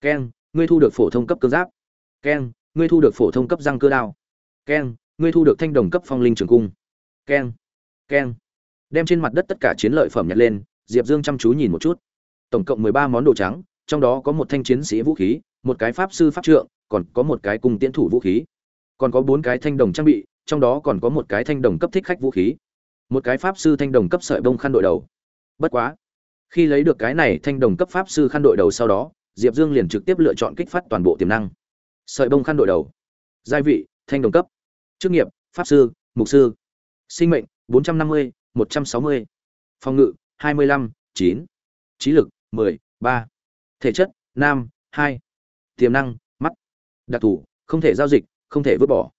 Keng ngươi thu được phổ thông cấp cơ giáp. Keng ngươi thu được phổ thông cấp răng cơ đao. Keng ngươi thu được thanh đồng cấp phong linh trường cung. Keng keng đem trên mặt đất tất cả chiến lợi phẩm nhặt lên, diệp dương chăm chú nhìn một chút tổng cộng mười ba món đồ trắng trong đó có một thanh chiến sĩ vũ khí một cái pháp sư pháp trượng còn có một cái cung tiễn thủ vũ khí. Còn có bốn cái thanh đồng trang bị trong đó còn có một cái thanh đồng cấp thích khách vũ khí. Một cái pháp sư thanh đồng cấp sợi bông khăn đội đầu. Bất quá khi lấy được cái này thanh đồng cấp pháp sư khăn đội đầu sau đó diệp dương liền trực tiếp lựa chọn kích phát toàn bộ tiềm năng. Sợi bông khăn đội đầu. Gia vị thanh đồng cấp. Chức nghiệp pháp sư mục sư. Sinh mệnh 450, 160. phòng ngự 25, 9. trí lực 10, 3. thể chất nam 2. tiềm năng mắt. Đặc thù không thể giao dịch không thể vứt bỏ.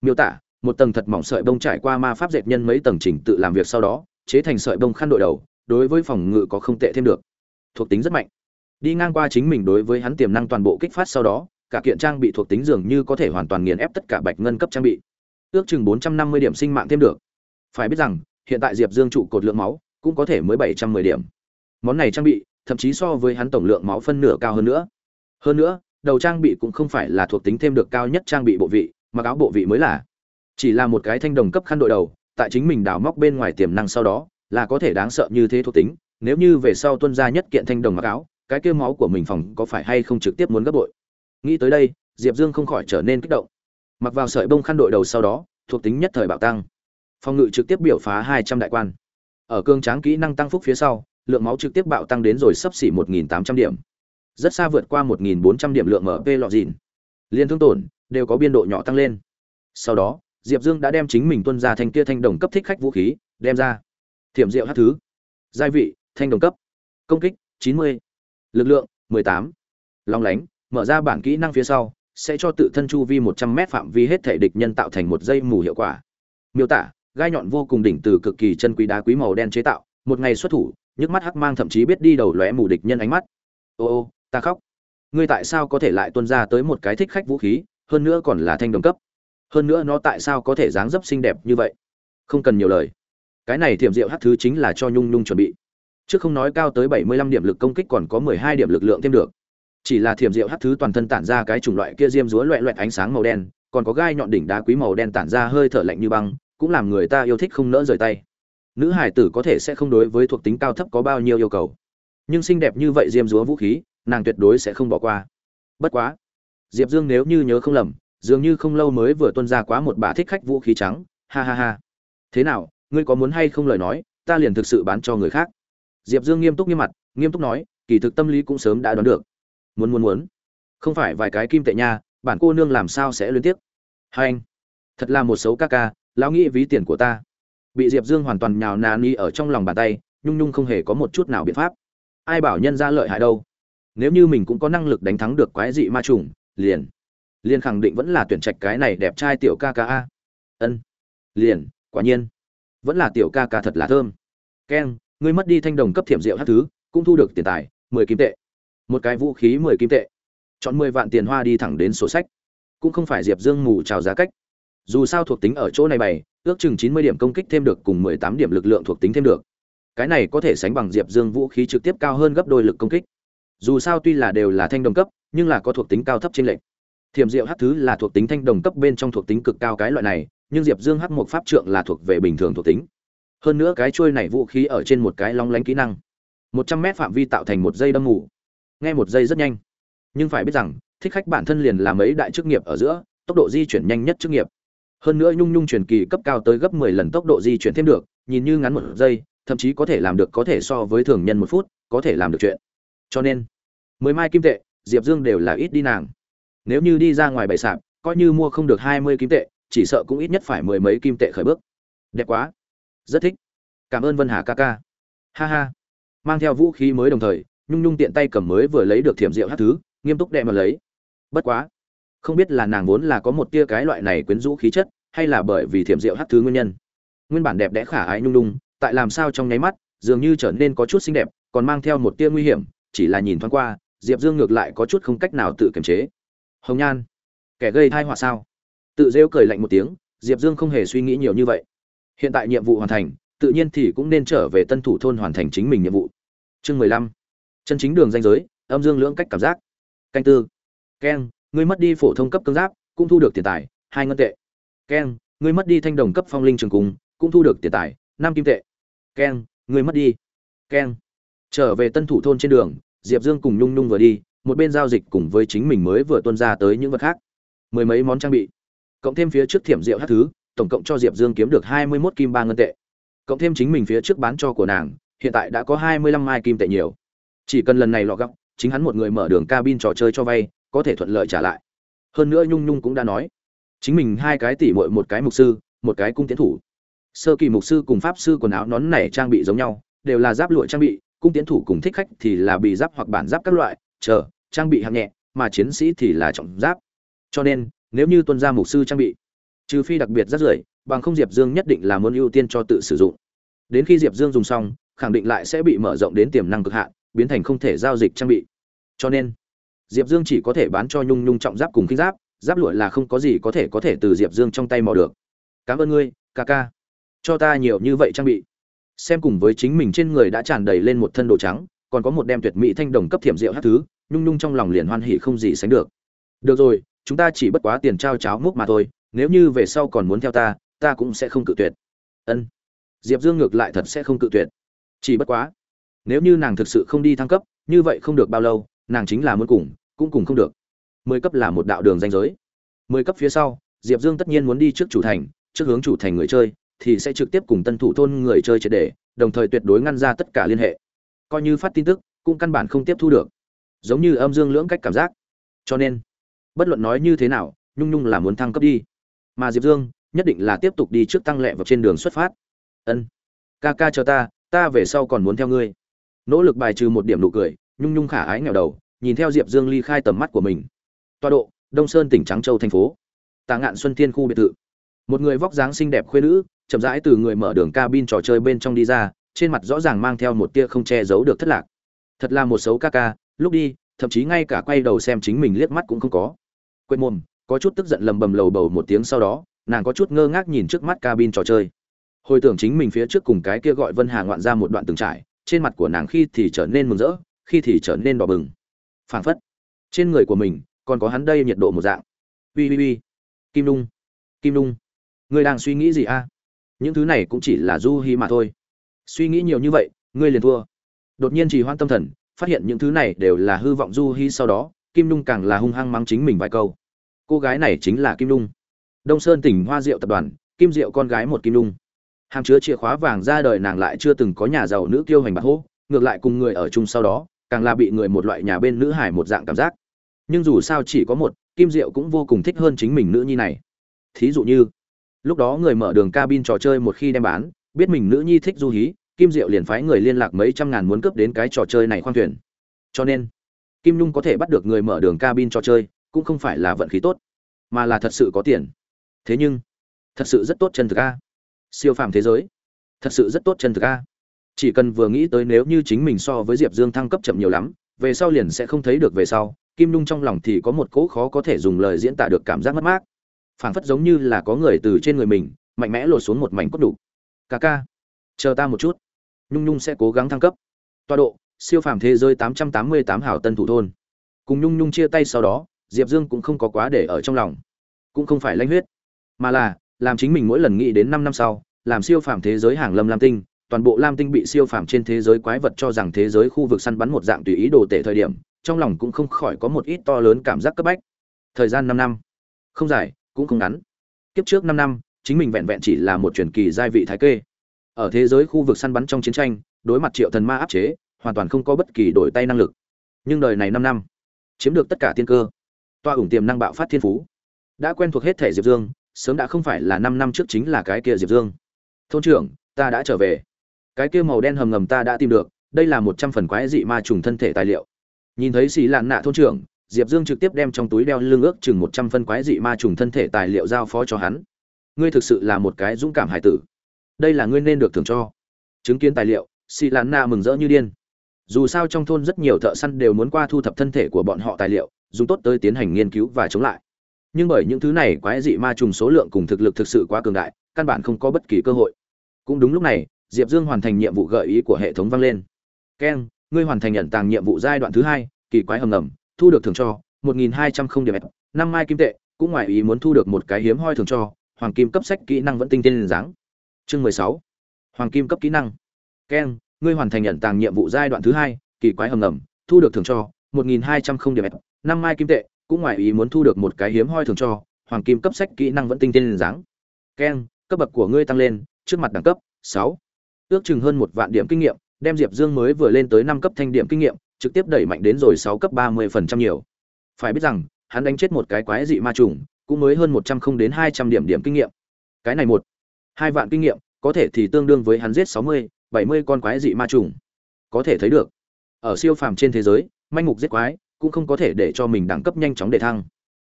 Miêu tả một tầng thật mỏng sợi bông trải qua ma pháp dệt nhân mấy tầng chỉnh tự làm việc sau đó chế thành sợi bông khăn đội đầu đối với phòng ngự có không tệ thêm được. Thuộc tính rất mạnh. Đi ngang qua chính mình đối với hắn tiềm năng toàn bộ kích phát sau đó cả kiện trang bị thuộc tính dường như có thể hoàn toàn nghiền ép tất cả bạch ngân cấp trang bị. Ước chừng bốn trăm năm mươi điểm sinh mạng thêm được. Phải biết rằng hiện tại diệp dương trụ cột lượng máu cũng có thể mới bảy trăm mười điểm. Món này trang bị thậm chí so với hắn tổng lượng máu phân nửa cao hơn nữa. Hơn nữa, đầu trang bị cũng không phải là thuộc tính thêm được cao nhất trang bị bộ vị, mà áo bộ vị mới là. Chỉ là một cái thanh đồng cấp khăn đội đầu, tại chính mình đào móc bên ngoài tiềm năng sau đó, là có thể đáng sợ như thế thuộc tính. Nếu như về sau tuân ra nhất kiện thanh đồng mặc áo, cái kêu máu của mình phòng có phải hay không trực tiếp muốn gấp bội? Nghĩ tới đây, diệp dương không khỏi trở nên kích động. Mặc vào sợi bông khăn đội đầu sau đó, thuộc tính nhất thời bạo tăng. Phòng ngự trực tiếp biểu phá hai trăm đại quan. Ở cương tráng kỹ năng tăng phúc phía sau lượng máu trực tiếp bạo tăng đến rồi sấp xỉ một nghìn tám trăm điểm. Rất xa vượt qua một nghìn bốn trăm điểm lượng mp lọ dìn. Liên thương tổn đều có biên độ nhỏ tăng lên. Sau đó, diệp dương đã đem chính mình tuân ra thanh kia thanh đồng cấp thích khách vũ khí, đem ra. Thiểm diệu hát thứ. Gia vị, thanh đồng cấp. Công kích, chín mươi. Lực lượng, mười tám. Long lánh, mở ra bản kỹ năng phía sau, sẽ cho tự thân chu vi một trăm mét phạm vi hết thể địch nhân tạo thành một dây mù hiệu quả. Miêu tả, gai nhọn vô cùng đỉnh từ cực kỳ chân quý đá quý màu đen chế tạo một ngày xuất thủ, nhức mắt hắc mang thậm chí biết đi đầu lóe mù địch nhân ánh mắt. Ô ô, ta khóc. Ngươi tại sao có thể lại tuân ra tới một cái thích khách vũ khí, hơn nữa còn là thanh đồng cấp? Hơn nữa nó tại sao có thể dáng dấp xinh đẹp như vậy? Không cần nhiều lời. Cái này thiểm diệu hát thứ chính là cho nhung nhung chuẩn bị. Trước không nói cao tới bảy mươi lăm điểm lực công kích còn có mười hai điểm lực lượng thêm được. Chỉ là thiểm diệu hát thứ toàn thân tản ra cái chủng loại kia diêm rúa loẹ loẹt ánh sáng màu đen, còn có gai nhọn đỉnh đá quý màu đen tản ra hơi thở lạnh như băng, cũng làm người ta yêu thích không nỡ rời tay nữ hải tử có thể sẽ không đối với thuộc tính cao thấp có bao nhiêu yêu cầu. Nhưng xinh đẹp như vậy diêm dúa vũ khí, nàng tuyệt đối sẽ không bỏ qua. Bất quá, diệp dương nếu như nhớ không lầm, dường như không lâu mới vừa tuân ra quá một bà thích khách vũ khí trắng, ha ha ha. Thế nào, ngươi có muốn hay không lời nói, ta liền thực sự bán cho người khác. Diệp dương nghiêm túc nghiêm mặt, nghiêm túc nói, kỳ thực tâm lý cũng sớm đã đoán được. Muốn muốn muốn. Không phải vài cái kim tệ nha, bản cô nương làm sao sẽ liên tiếp hai anh, thật là một xấu ca ca, lão nghĩ ví tiền của ta bị diệp dương hoàn toàn nhào nà ni ở trong lòng bàn tay, nhung nhung không hề có một chút nào biện pháp. Ai bảo nhân ra lợi hại đâu? Nếu như mình cũng có năng lực đánh thắng được quái dị ma trùng, liền liền khẳng định vẫn là tuyển trạch cái này đẹp trai tiểu ca ca a. Ân, liền, quả nhiên, vẫn là tiểu ca ca thật là thơm. Keng ngươi mất đi thanh đồng cấp thiểm rượu hát thứ, cũng thu được tiền tài, mười kim tệ. Một cái vũ khí mười kim tệ. Chọn mười vạn tiền hoa đi thẳng đến sổ sách. Cũng không phải diệp dương mù trào giá cách dù sao thuộc tính ở chỗ này bày, ước chừng chín mươi điểm công kích thêm được cùng mười tám điểm lực lượng thuộc tính thêm được. Cái này có thể sánh bằng diệp dương vũ khí trực tiếp cao hơn gấp đôi lực công kích. Dù sao tuy là đều là thanh đồng cấp, nhưng là có thuộc tính cao thấp trên lệnh thiểm diệu hát thứ là thuộc tính thanh đồng cấp bên trong thuộc tính cực cao cái loại này, nhưng diệp dương hát một pháp trượng là thuộc về bình thường thuộc tính. Hơn nữa cái trôi này vũ khí ở trên một cái long lánh kỹ năng. Một trăm mét phạm vi tạo thành một dây đâm ngủ nghe một giây rất nhanh. Nhưng phải biết rằng, thích khách bản thân liền là mấy đại chức nghiệp ở giữa, tốc độ di chuyển nhanh nhất chức nghiệp hơn nữa nhung nhung truyền kỳ cấp cao tới gấp 10 lần tốc độ di chuyển thêm được, nhìn như ngắn một giây, thậm chí có thể làm được có thể so với thường nhân một phút, có thể làm được chuyện. Cho nên, mười mai kim tệ, diệp dương đều là ít đi nàng. Nếu như đi ra ngoài bày sạp, coi như mua không được 20 kim tệ, chỉ sợ cũng ít nhất phải mười mấy kim tệ khởi bước. Đẹp quá. Rất thích. Cảm ơn vân hà ca ca. Ha ha. Mang theo vũ khí mới đồng thời, nhung nhung tiện tay cầm mới vừa lấy được thiểm rượu hát thứ, nghiêm túc đệ mà lấy. Bất quá. Không biết là nàng vốn là có một tia cái loại này quyến rũ khí chất hay là bởi vì thiểm Diệu hát thứ nguyên nhân? Nguyên bản đẹp đẽ khả ái nhung đung tại làm sao trong nháy mắt, dường như trở nên có chút xinh đẹp, còn mang theo một tia nguy hiểm, chỉ là nhìn thoáng qua, diệp dương ngược lại có chút không cách nào tự kiềm chế. Hồng nhan, kẻ gây thai họa sao? Tự rêu cười lạnh một tiếng, diệp dương không hề suy nghĩ nhiều như vậy. Hiện tại nhiệm vụ hoàn thành, tự nhiên thì cũng nên trở về tân thủ thôn hoàn thành chính mình nhiệm vụ. Chương mười lăm, chân chính đường danh giới, âm dương lưỡng cách cảm giác. Canh tư. Keng, ngươi mất đi phổ thông cấp cương giáp, cũng thu được tiền tài, hai ngân tệ keng ngươi mất đi thanh đồng cấp phong linh trường cung cũng thu được tiền tài, năm kim tệ. Keng ngươi mất đi. Keng trở về tân thủ thôn trên đường, diệp dương cùng nhung nhung vừa đi, một bên giao dịch cùng với chính mình mới vừa tuân ra tới những vật khác. Mười mấy món trang bị. Cộng thêm phía trước thiểm rượu hát thứ, tổng cộng cho diệp dương kiếm được hai mươi mốt kim ba ngân tệ. Cộng thêm chính mình phía trước bán cho của nàng, hiện tại đã có hai mươi lăm mai kim tệ nhiều. Chỉ cần lần này lọ gấp chính hắn một người mở đường cabin trò chơi cho vay, có thể thuận lợi trả lại. Hơn nữa nhung nhung cũng đã nói chính mình hai cái tỷ muội một cái mục sư, một cái cung tiến thủ. Sơ kỳ mục sư cùng pháp sư quần áo nón này trang bị giống nhau, đều là giáp lụa trang bị, cung tiến thủ cùng thích khách thì là bị giáp hoặc bản giáp các loại, chờ, trang bị hạng nhẹ, mà chiến sĩ thì là trọng giáp. Cho nên, nếu như tuân gia mục sư trang bị, trừ phi đặc biệt rất rưởi, bằng không diệp dương nhất định là muốn ưu tiên cho tự sử dụng. Đến khi diệp dương dùng xong, khẳng định lại sẽ bị mở rộng đến tiềm năng cực hạn, biến thành không thể giao dịch trang bị. Cho nên, diệp dương chỉ có thể bán cho nhung nhung trọng giáp cùng khinh giáp giáp lụa là không có gì có thể có thể từ diệp dương trong tay mò được. Cảm ơn ngươi, ca ca. Cho ta nhiều như vậy trang bị. Xem cùng với chính mình trên người đã tràn đầy lên một thân đồ trắng, còn có một đem tuyệt mỹ thanh đồng cấp thiểm rượu hát thứ, nhung nhung trong lòng liền hoan hỉ không gì sánh được. Được rồi, chúng ta chỉ bất quá tiền trao cháo múc mà thôi, nếu như về sau còn muốn theo ta ta cũng sẽ không cự tuyệt. Ân. Diệp dương ngược lại thật sẽ không cự tuyệt. Chỉ bất quá, nếu như nàng thực sự không đi thăng cấp, như vậy không được bao lâu, nàng chính là muốn cùng, cũng cùng không được mười cấp là một đạo đường danh giới. Mười cấp phía sau, diệp dương tất nhiên muốn đi trước chủ thành, trước hướng chủ thành người chơi, thì sẽ trực tiếp cùng tân thủ thôn người chơi triệt để, đồng thời tuyệt đối ngăn ra tất cả liên hệ. Coi như phát tin tức, cũng căn bản không tiếp thu được. Giống như âm dương lưỡng cách cảm giác. Cho nên, bất luận nói như thế nào, nhung nhung là muốn thăng cấp đi. Mà diệp dương, nhất định là tiếp tục đi trước tăng lệ vào trên đường xuất phát. Ân, ca ca chờ ta ta về sau còn muốn theo ngươi. Nỗ lực bài trừ một điểm nụ cười, nhung nhung khả ái nghèo đầu, nhìn theo diệp dương ly khai tầm mắt của mình toa độ, đông sơn tỉnh trắng châu thành phố. Tạ ngạn xuân thiên khu biệt thự. Một người vóc dáng xinh đẹp khuyên nữ, chậm rãi từ người mở đường cabin trò chơi bên trong đi ra, trên mặt rõ ràng mang theo một tia không che giấu được thất lạc. Thật là một xấu ca ca, lúc đi, thậm chí ngay cả quay đầu xem chính mình liếc mắt cũng không có. Quên mồm, có chút tức giận lầm bầm lầu bầu một tiếng sau đó, nàng có chút ngơ ngác nhìn trước mắt cabin trò chơi. Hồi tưởng chính mình phía trước cùng cái kia gọi vân hà ngoạn ra một đoạn từng trải, trên mặt của nàng khi thì trở nên mừng rỡ, khi thì trở nên đỏ bừng. Phảng phất, trên người của mình còn có hắn đây nhiệt độ một dạng. Ui ui ui kim lung kim lung ngươi đang suy nghĩ gì a? Những thứ này cũng chỉ là du hi mà thôi. Suy nghĩ nhiều như vậy, ngươi liền thua. Đột nhiên chỉ hoan tâm thần, phát hiện những thứ này đều là hư vọng du hi sau đó, kim lung càng là hung hăng mắng chính mình vài câu. Cô gái này chính là kim lung đông sơn tỉnh hoa diệu tập đoàn, kim diệu con gái một kim lung hàm chứa chìa khóa vàng ra đời nàng lại chưa từng có nhà giàu nữ kiêu hành bạc hô, ngược lại cùng người ở chung sau đó, càng là bị người một loại nhà bên nữ hải một dạng cảm giác nhưng dù sao chỉ có một, kim diệu cũng vô cùng thích hơn chính mình nữ nhi này. Thí dụ như, lúc đó người mở đường cabin trò chơi một khi đem bán, biết mình nữ nhi thích du hí, kim diệu liền phái người liên lạc mấy trăm ngàn muốn cướp đến cái trò chơi này khoang thuyền. Cho nên, kim nhung có thể bắt được người mở đường cabin trò chơi, cũng không phải là vận khí tốt, mà là thật sự có tiền. Thế nhưng, thật sự rất tốt chân thực a. Siêu phàm thế giới, thật sự rất tốt chân thực a. Chỉ cần vừa nghĩ tới nếu như chính mình so với diệp dương thăng cấp chậm nhiều lắm, về sau liền sẽ không thấy được về sau kim nhung trong lòng thì có một cỗ khó có thể dùng lời diễn tả được cảm giác mất mát. Phảng phất giống như là có người từ trên người mình, mạnh mẽ lột xuống một mảnh cốt đủ. Ca ca, chờ ta một chút. Nhung nhung sẽ cố gắng thăng cấp. Toa độ, siêu phàm thế giới tám trăm tám mươi tám hảo tân thủ thôn. Cùng nhung nhung chia tay sau đó, diệp dương cũng không có quá để ở trong lòng. Cũng không phải lanh huyết, mà là làm chính mình mỗi lần nghĩ đến năm năm sau, làm siêu phàm thế giới hàng lâm lam tinh, toàn bộ lam tinh bị siêu phàm trên thế giới quái vật cho rằng thế giới khu vực săn bắn một dạng tùy ý đồ tệ thời điểm trong lòng cũng không khỏi có một ít to lớn cảm giác cấp bách. Thời gian năm năm. Không dài, cũng không ngắn. Kiếp trước năm năm, chính mình vẹn vẹn chỉ là một truyền kỳ giai vị thái kê. Ở thế giới khu vực săn bắn trong chiến tranh, đối mặt triệu thần ma áp chế, hoàn toàn không có bất kỳ đổi tay năng lực. Nhưng đời này năm năm, chiếm được tất cả tiên cơ. Toa ủng tiềm năng bạo phát thiên phú. Đã quen thuộc hết thể diệp dương, sớm đã không phải là năm năm trước chính là cái kia diệp dương. Thôn trưởng, ta đã trở về. Cái kia màu đen hầm ngầm ta đã tìm được, đây là một trăm phần quái dị ma trùng thân thể tài liệu nhìn thấy xì lạn nạ thôn trưởng, diệp dương trực tiếp đem trong túi đeo lưng ước chừng một trăm phân quái dị ma trùng thân thể tài liệu giao phó cho hắn. Ngươi thực sự là một cái dũng cảm hải tử. Đây là ngươi nên được thưởng cho. Chứng kiến tài liệu, xì lạn nạ mừng rỡ như điên. Dù sao trong thôn rất nhiều thợ săn đều muốn qua thu thập thân thể của bọn họ tài liệu, dùng tốt tới tiến hành nghiên cứu và chống lại. Nhưng bởi những thứ này quái dị ma trùng số lượng cùng thực lực thực sự quá cường đại, căn bản không có bất kỳ cơ hội. Cũng đúng lúc này, diệp dương hoàn thành nhiệm vụ gợi ý của hệ thống vang lên. Keng ngươi hoàn thành nhận tàng nhiệm vụ giai đoạn thứ hai, kỳ quái hầm ngầm, thu được thưởng cho, một nghìn hai trăm không điểm năm mai kim tệ, cũng ngoài ý muốn thu được một cái hiếm hoi thưởng cho, hoàng kim cấp sách kỹ năng vẫn tinh tiên dáng. Chương mười sáu. Hoàng kim cấp kỹ năng. Keng ngươi hoàn thành nhận tàng nhiệm vụ giai đoạn thứ hai, kỳ quái hầm ngầm, thu được thưởng cho, một nghìn hai trăm không điểm năm mai kim tệ, cũng ngoài ý muốn thu được một cái hiếm hoi thưởng cho, hoàng kim cấp sách kỹ năng vẫn tinh tiên dáng. Keng cấp bậc của ngươi tăng lên, trước mặt đẳng cấp, sáu. Ước chừng hơn một vạn điểm kinh nghiệm đem diệp dương mới vừa lên tới năm cấp thanh điểm kinh nghiệm, trực tiếp đẩy mạnh đến rồi sáu cấp ba mươi phần trăm nhiều. Phải biết rằng, hắn đánh chết một cái quái dị ma trùng, cũng mới hơn một trăm không đến hai trăm điểm điểm kinh nghiệm. Cái này một, hai vạn kinh nghiệm, có thể thì tương đương với hắn giết sáu mươi, bảy mươi con quái dị ma trùng. Có thể thấy được, ở siêu phàm trên thế giới, manh mục giết quái cũng không có thể để cho mình đẳng cấp nhanh chóng để thăng.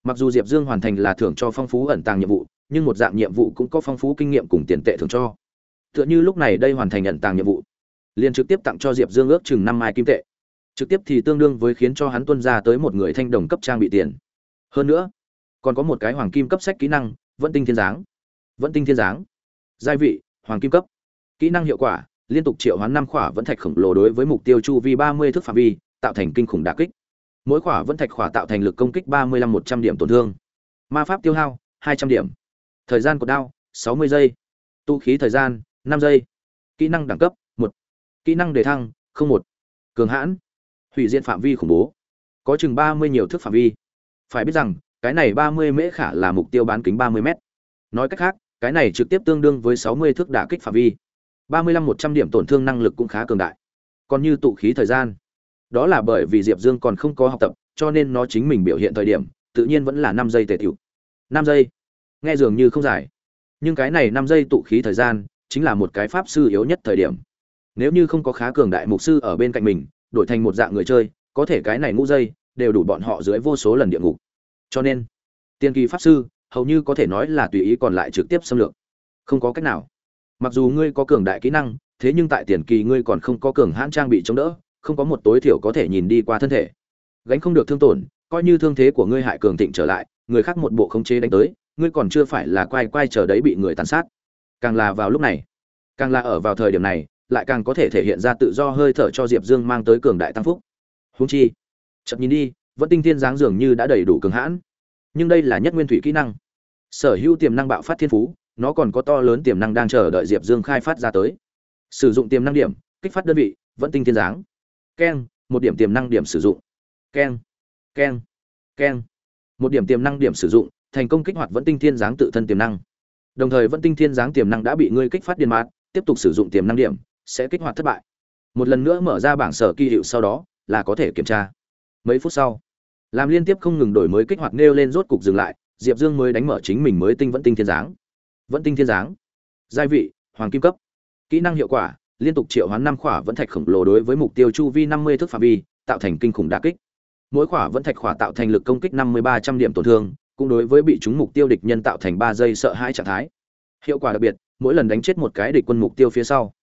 Mặc dù diệp dương hoàn thành là thưởng cho phong phú ẩn tàng nhiệm vụ, nhưng một dạng nhiệm vụ cũng có phong phú kinh nghiệm cùng tiền tệ thưởng cho. Tựa như lúc này đây hoàn thành ẩn tàng nhiệm vụ liền trực tiếp tặng cho diệp dương ước chừng năm mai kim tệ. Trực tiếp thì tương đương với khiến cho hắn tuân ra tới một người thanh đồng cấp trang bị tiền. Hơn nữa, còn có một cái hoàng kim cấp sách kỹ năng, vẫn tinh thiên giáng. Vẫn tinh thiên giáng. Giai vị, hoàng kim cấp. Kỹ năng hiệu quả, liên tục triệu hoán năm khỏa vẫn thạch khổng lồ đối với mục tiêu chu vi ba mươi thước phạm vi, tạo thành kinh khủng đà kích. Mỗi khỏa vẫn thạch khỏa tạo thành lực công kích ba mươi lăm một trăm điểm tổn thương. Ma pháp tiêu hao, hai trăm điểm. Thời gian của đao, sáu mươi giây. Tu khí thời gian, năm giây. Kỹ năng đẳng cấp kỹ năng đề thăng, không một. Cường hãn. Hủy diện phạm vi khủng bố. Có chừng ba mươi nhiều thước phạm vi. Phải biết rằng, cái này ba mươi mễ khả là mục tiêu bán kính ba mươi m nói cách khác, cái này trực tiếp tương đương với sáu mươi thước đả kích phạm vi. Ba mươi lăm một trăm điểm tổn thương năng lực cũng khá cường đại. Còn như tụ khí thời gian. Đó là bởi vì diệp dương còn không có học tập, cho nên nó chính mình biểu hiện thời điểm, tự nhiên vẫn là năm giây tề tiểu năm giây. Nghe dường như không dài. Nhưng cái này năm giây tụ khí thời gian, chính là một cái pháp sư yếu nhất thời điểm nếu như không có khá cường đại mục sư ở bên cạnh mình, đổi thành một dạng người chơi, có thể cái này ngũ dây đều đủ bọn họ dưới vô số lần địa ngục. Cho nên, tiên kỳ pháp sư hầu như có thể nói là tùy ý còn lại trực tiếp xâm lược. Không có cách nào. Mặc dù ngươi có cường đại kỹ năng, thế nhưng tại tiền kỳ ngươi còn không có cường hãn trang bị chống đỡ, không có một tối thiểu có thể nhìn đi qua thân thể. Gánh không được thương tổn, coi như thương thế của ngươi hại cường thịnh trở lại, người khác một bộ khống chế đánh tới, ngươi còn chưa phải là quay quay chờ đấy bị người tàn sát. Càng là vào lúc này, càng là ở vào thời điểm này lại càng có thể thể hiện ra tự do hơi thở cho diệp dương mang tới cường đại tăng phúc. Húng chi chậm nhìn đi vẫn tinh thiên dáng dường như đã đầy đủ cường hãn. Nhưng đây là nhất nguyên thủy kỹ năng. Sở hữu tiềm năng bạo phát thiên phú nó còn có to lớn tiềm năng đang chờ đợi diệp dương khai phát ra tới. Sử dụng tiềm năng điểm kích phát đơn vị vẫn tinh thiên dáng. Keng một điểm tiềm năng điểm sử dụng. Keng keng keng. Một điểm tiềm năng điểm sử dụng thành công kích hoạt vẫn tinh thiên dáng tự thân tiềm năng. Đồng thời vẫn tinh thiên dáng tiềm năng đã bị ngươi kích phát điện mạt, tiếp tục sử dụng tiềm năng điểm sẽ kích hoạt thất bại. Một lần nữa mở ra bảng sở kỳ hiệu sau đó, là có thể kiểm tra. Mấy phút sau, làm liên tiếp không ngừng đổi mới kích hoạt nêu lên rốt cục dừng lại, diệp dương mới đánh mở chính mình mới tinh vẫn tinh thiên dáng vẫn tinh thiên dáng giai vị, hoàng kim cấp. Kỹ năng hiệu quả, liên tục triệu hoán năm khỏa vẫn thạch khổng lồ đối với mục tiêu chu vi năm mươi thước phạm vi, tạo thành kinh khủng đà kích. Mỗi khỏa vẫn thạch khỏa tạo thành lực công kích năm mươi ba trăm điểm tổn thương, cũng đối với bị chúng mục tiêu địch nhân tạo thành ba giây sợ hãi trạng thái. Hiệu quả đặc biệt, mỗi lần đánh chết một cái địch quân mục tiêu phía sau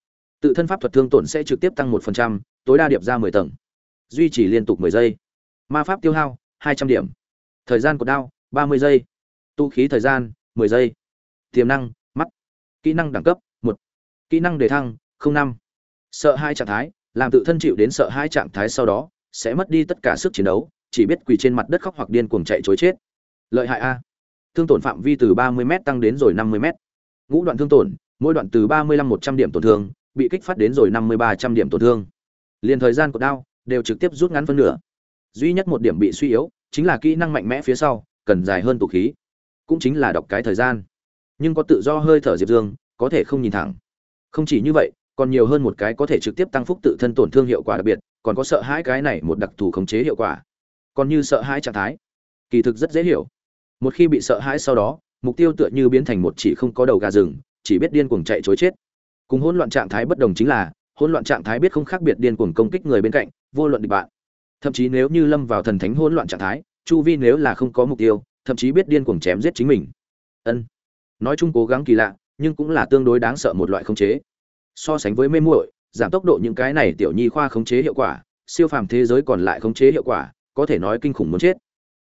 tự thân pháp thuật thương tổn sẽ trực tiếp tăng một phần trăm, tối đa điệp ra mười tầng. Duy trì liên tục mười giây. Ma pháp tiêu hao, hai trăm điểm. Thời gian của đao, ba mươi giây. Tu khí thời gian, mười giây. Tiềm năng, mắt. Kỹ năng đẳng cấp, một. Kỹ năng đề thăng năm. Sợ hai trạng thái, làm tự thân chịu đến sợ hai trạng thái sau đó, sẽ mất đi tất cả sức chiến đấu, chỉ biết quỳ trên mặt đất khóc hoặc điên cuồng chạy chối chết. Lợi hại a. Thương tổn phạm vi từ ba mươi m tăng đến rồi năm mươi m ngũ đoạn thương tổn, mỗi đoạn từ ba mươi lăm một trăm điểm tổn thương bị kích phát đến rồi năm mươi ba trăm điểm tổn thương. Liền thời gian của đao đều trực tiếp rút ngắn phân nửa. Duy nhất một điểm bị suy yếu chính là kỹ năng mạnh mẽ phía sau, cần dài hơn tụ khí. Cũng chính là đọc cái thời gian. Nhưng có tự do hơi thở diệp dương, có thể không nhìn thẳng. Không chỉ như vậy, còn nhiều hơn một cái có thể trực tiếp tăng phúc tự thân tổn thương hiệu quả đặc biệt, còn có sợ hãi cái này một đặc thù khống chế hiệu quả. Còn như sợ hãi trạng thái. Kỳ thực rất dễ hiểu. Một khi bị sợ hãi sau đó, mục tiêu tựa như biến thành một chỉ không có đầu gà rừng, chỉ biết điên cuồng chạy chối chết cùng hỗn loạn trạng thái bất đồng chính là, hỗn loạn trạng thái biết không khác biệt điên cuồng công kích người bên cạnh, vô luận địch bạn. Thậm chí nếu như lâm vào thần thánh hỗn loạn trạng thái, chu vi nếu là không có mục tiêu, thậm chí biết điên cuồng chém giết chính mình. Ân. Nói chung cố gắng kỳ lạ, nhưng cũng là tương đối đáng sợ một loại khống chế. So sánh với mê muội, giảm tốc độ những cái này tiểu nhi khoa khống chế hiệu quả, siêu phàm thế giới còn lại khống chế hiệu quả, có thể nói kinh khủng muốn chết.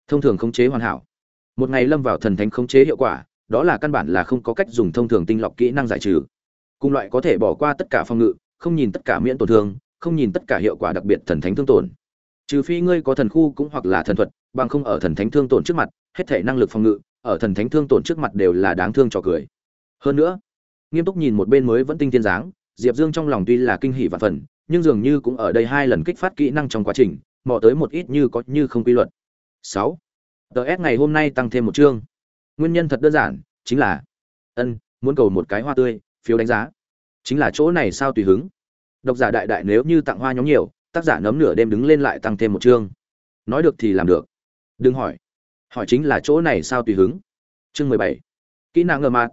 Thông thường khống chế hoàn hảo. Một ngày lâm vào thần thánh khống chế hiệu quả, đó là căn bản là không có cách dùng thông thường tinh lọc kỹ năng giải trừ cùng loại có thể bỏ qua tất cả phòng ngự, không nhìn tất cả miễn tổn thương, không nhìn tất cả hiệu quả đặc biệt thần thánh thương tổn. Trừ phi ngươi có thần khu cũng hoặc là thần thuật, bằng không ở thần thánh thương tổn trước mặt, hết thể năng lực phòng ngự, ở thần thánh thương tổn trước mặt đều là đáng thương trò cười. Hơn nữa, nghiêm túc nhìn một bên mới vẫn tinh thiên dáng, diệp dương trong lòng tuy là kinh hỉ và phần nhưng dường như cũng ở đây hai lần kích phát kỹ năng trong quá trình, mò tới một ít như có như không quy luật. Sáu. Ts ngày hôm nay tăng thêm một chương. Nguyên nhân thật đơn giản, chính là, ân, muốn cầu một cái hoa tươi phiếu đánh giá. Chính là chỗ này sao tùy hứng? Độc giả đại đại nếu như tặng hoa nhóm nhiều, tác giả nấm nửa đêm đứng lên lại tăng thêm một chương. Nói được thì làm được. Đừng hỏi. Hỏi chính là chỗ này sao tùy hứng? Chương mười bảy. Kỹ năng ngờ mạt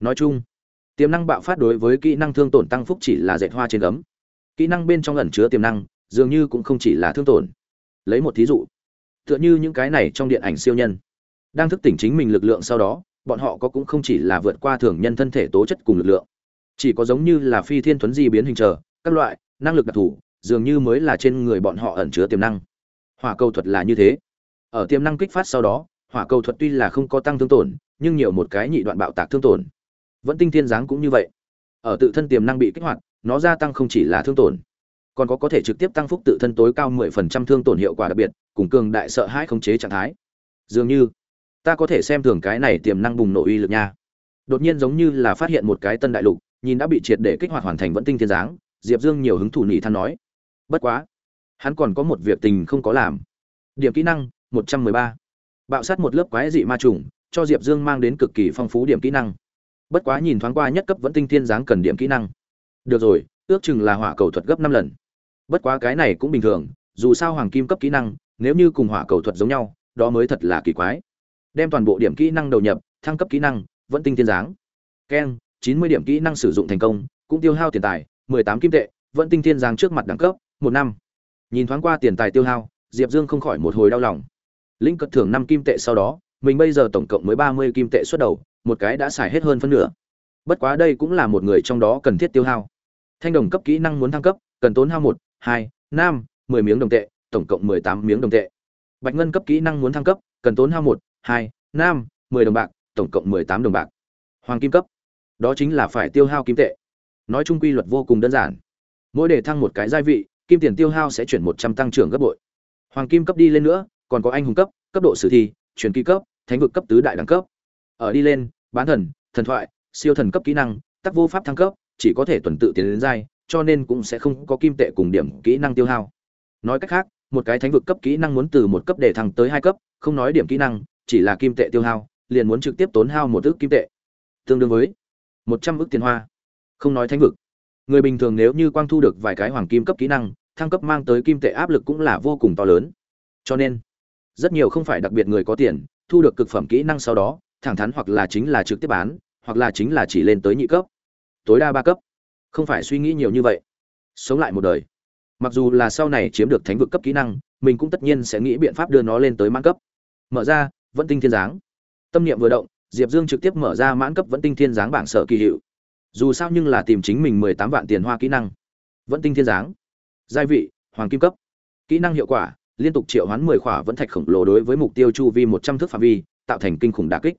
nói chung, tiềm năng bạo phát đối với kỹ năng thương tổn tăng phúc chỉ là dạy hoa trên gấm. Kỹ năng bên trong ẩn chứa tiềm năng, dường như cũng không chỉ là thương tổn. Lấy một thí dụ, tựa như những cái này trong điện ảnh siêu nhân, đang thức tỉnh chính mình lực lượng sau đó bọn họ có cũng không chỉ là vượt qua thường nhân thân thể tố chất cùng lực lượng, chỉ có giống như là phi thiên thuấn di biến hình trở, các loại năng lực đặc thù, dường như mới là trên người bọn họ ẩn chứa tiềm năng. Hỏa cầu thuật là như thế. Ở tiềm năng kích phát sau đó, hỏa cầu thuật tuy là không có tăng thương tổn, nhưng nhiều một cái nhị đoạn bạo tạc thương tổn. Vẫn tinh thiên giáng cũng như vậy. Ở tự thân tiềm năng bị kích hoạt, nó gia tăng không chỉ là thương tổn, còn có có thể trực tiếp tăng phúc tự thân tối cao 10% thương tổn hiệu quả đặc biệt, cùng cường đại sợ hãi khống chế trạng thái. Dường như ta có thể xem thường cái này tiềm năng bùng nổ uy lực nha. Đột nhiên giống như là phát hiện một cái tân đại lục, nhìn đã bị triệt để kích hoạt hoàn thành vẫn tinh thiên giáng, diệp dương nhiều hứng thủ nỉ than nói. Bất quá, hắn còn có một việc tình không có làm. Điểm kỹ năng 113. bạo sát một lớp quái dị ma trùng, cho diệp dương mang đến cực kỳ phong phú điểm kỹ năng. Bất quá nhìn thoáng qua nhất cấp vẫn tinh thiên giáng cần điểm kỹ năng. Được rồi, ước chừng là hỏa cầu thuật gấp năm lần. Bất quá cái này cũng bình thường, dù sao hoàng kim cấp kỹ năng, nếu như cùng hỏa cầu thuật giống nhau, đó mới thật là kỳ quái đem toàn bộ điểm kỹ năng đầu nhập, thăng cấp kỹ năng, vẫn tinh thiên giáng keng chín mươi điểm kỹ năng sử dụng thành công, cũng tiêu hao tiền tài, mười tám kim tệ, vẫn tinh thiên giáng trước mặt đẳng cấp, một năm. Nhìn thoáng qua tiền tài tiêu hao, diệp dương không khỏi một hồi đau lòng. Linh cật thưởng năm kim tệ sau đó, mình bây giờ tổng cộng mới ba mươi kim tệ xuất đầu, một cái đã xài hết hơn phân nửa. Bất quá đây cũng là một người trong đó cần thiết tiêu hao. Thanh đồng cấp kỹ năng muốn thăng cấp, cần tốn hao một, hai, năm, mười miếng đồng tệ, tổng cộng mười tám miếng đồng tệ. Bạch ngân cấp kỹ năng muốn thăng cấp, cần tốn hao một hai nam mười đồng bạc, tổng cộng mười tám đồng bạc. Hoàng kim cấp. Đó chính là phải tiêu hao kim tệ. Nói chung quy luật vô cùng đơn giản. Mỗi đề thăng một cái gia vị, kim tiền tiêu hao sẽ chuyển một trăm tăng trưởng gấp bội. Hoàng kim cấp đi lên nữa, còn có anh hùng cấp cấp độ sử thi, truyền kỳ cấp, thánh vực cấp tứ đại đẳng cấp. Ở đi lên, bán thần thần thoại, siêu thần cấp kỹ năng, tắc vô pháp thăng cấp, chỉ có thể tuần tự tiến đến giai, cho nên cũng sẽ không có kim tệ cùng điểm kỹ năng tiêu hao. Nói cách khác, một cái thánh vực cấp kỹ năng muốn từ một cấp để thăng tới hai cấp, không nói điểm kỹ năng chỉ là kim tệ tiêu hao, liền muốn trực tiếp tốn hao một ức kim tệ. Tương đương với một trăm tiền hoa. Không nói thánh vực. Người bình thường nếu như quang thu được vài cái hoàng kim cấp kỹ năng, thăng cấp mang tới kim tệ áp lực cũng là vô cùng to lớn. Cho nên, rất nhiều không phải đặc biệt người có tiền, thu được cực phẩm kỹ năng sau đó, thẳng thắn hoặc là chính là trực tiếp bán, hoặc là chính là chỉ lên tới nhị cấp. Tối đa ba cấp. Không phải suy nghĩ nhiều như vậy. Sống lại một đời. Mặc dù là sau này chiếm được thánh vực cấp kỹ năng, mình cũng tất nhiên sẽ nghĩ biện pháp đưa nó lên tới mãn cấp. Mở ra vẫn tinh thiên giáng. Tâm niệm vừa động diệp dương trực tiếp mở ra mãn cấp vẫn tinh thiên giáng bảng sở kỳ hiệu. Dù sao nhưng là tìm chính mình mười tám vạn tiền hoa kỹ năng. Vẫn tinh thiên giáng. Giai vị hoàng kim cấp. Kỹ năng hiệu quả liên tục triệu hoán mười khỏa vẫn thạch khổng lồ đối với mục tiêu chu vi một trăm thước phạm vi tạo thành kinh khủng đà kích.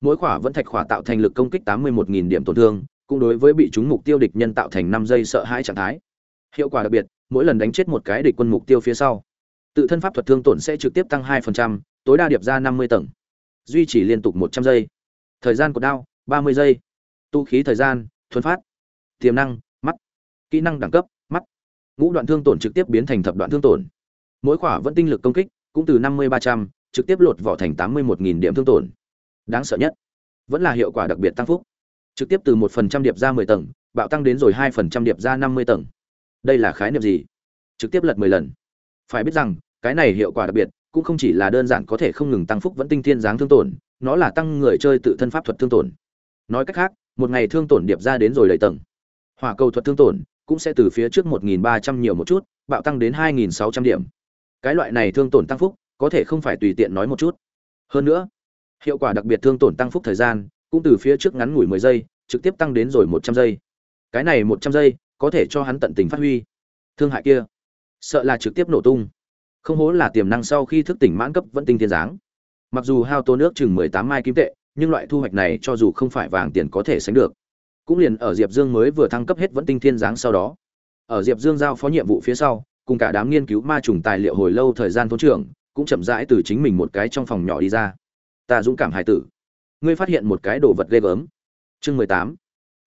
Mỗi khỏa vẫn thạch khỏa tạo thành lực công kích tám mươi một nghìn điểm tổn thương cũng đối với bị chúng mục tiêu địch nhân tạo thành năm giây sợ hãi trạng thái. Hiệu quả đặc biệt mỗi lần đánh chết một cái địch quân mục tiêu phía sau tự thân pháp thuật thương tổn sẽ trực tiếp tăng 2%, tối đa điệp ra 50 tầng duy trì liên tục 100 giây. Thời gian của đao 30 giây. Tu khí thời gian thuần phát. Tiềm năng mắt. Kỹ năng đẳng cấp mắt. Ngũ đoạn thương tổn trực tiếp biến thành thập đoạn thương tổn. Mỗi khỏa vẫn tinh lực công kích cũng từ 50 300, trực tiếp lột vỏ thành 81.000 điểm thương tổn. Đáng sợ nhất vẫn là hiệu quả đặc biệt tăng phúc. Trực tiếp từ một phần trăm điệp ra mười tầng bạo tăng đến rồi hai phần trăm điệp ra năm mươi tầng. Đây là khái niệm gì? Trực tiếp lật mười lần. Phải biết rằng cái này hiệu quả đặc biệt cũng không chỉ là đơn giản có thể không ngừng tăng phúc vẫn tinh thiên dáng thương tổn, nó là tăng người chơi tự thân pháp thuật thương tổn. Nói cách khác, một ngày thương tổn điệp ra đến rồi đầy tầng. Hỏa cầu thuật thương tổn cũng sẽ từ phía trước 1.300 nhiều một chút, bạo tăng đến 2.600 điểm. Cái loại này thương tổn tăng phúc, có thể không phải tùy tiện nói một chút. Hơn nữa, hiệu quả đặc biệt thương tổn tăng phúc thời gian cũng từ phía trước ngắn ngủi 10 giây, trực tiếp tăng đến rồi 100 giây. Cái này 100 giây có thể cho hắn tận tình phát huy. Thương hại kia, sợ là trực tiếp nổ tung không hố là tiềm năng sau khi thức tỉnh mãn cấp vẫn tinh thiên dáng mặc dù hao tô nước chừng 18 mai kim tệ, nhưng loại thu hoạch này cho dù không phải vàng tiền có thể sánh được. Cũng liền ở diệp dương mới vừa thăng cấp hết vẫn tinh thiên dáng sau đó. Ở diệp dương giao phó nhiệm vụ phía sau, cùng cả đám nghiên cứu ma trùng tài liệu hồi lâu thời gian thôn trưởng, cũng chậm rãi từ chính mình một cái trong phòng nhỏ đi ra. Ta dũng cảm hải tử. Ngươi phát hiện một cái đồ vật ghê gớm. Chương mười tám.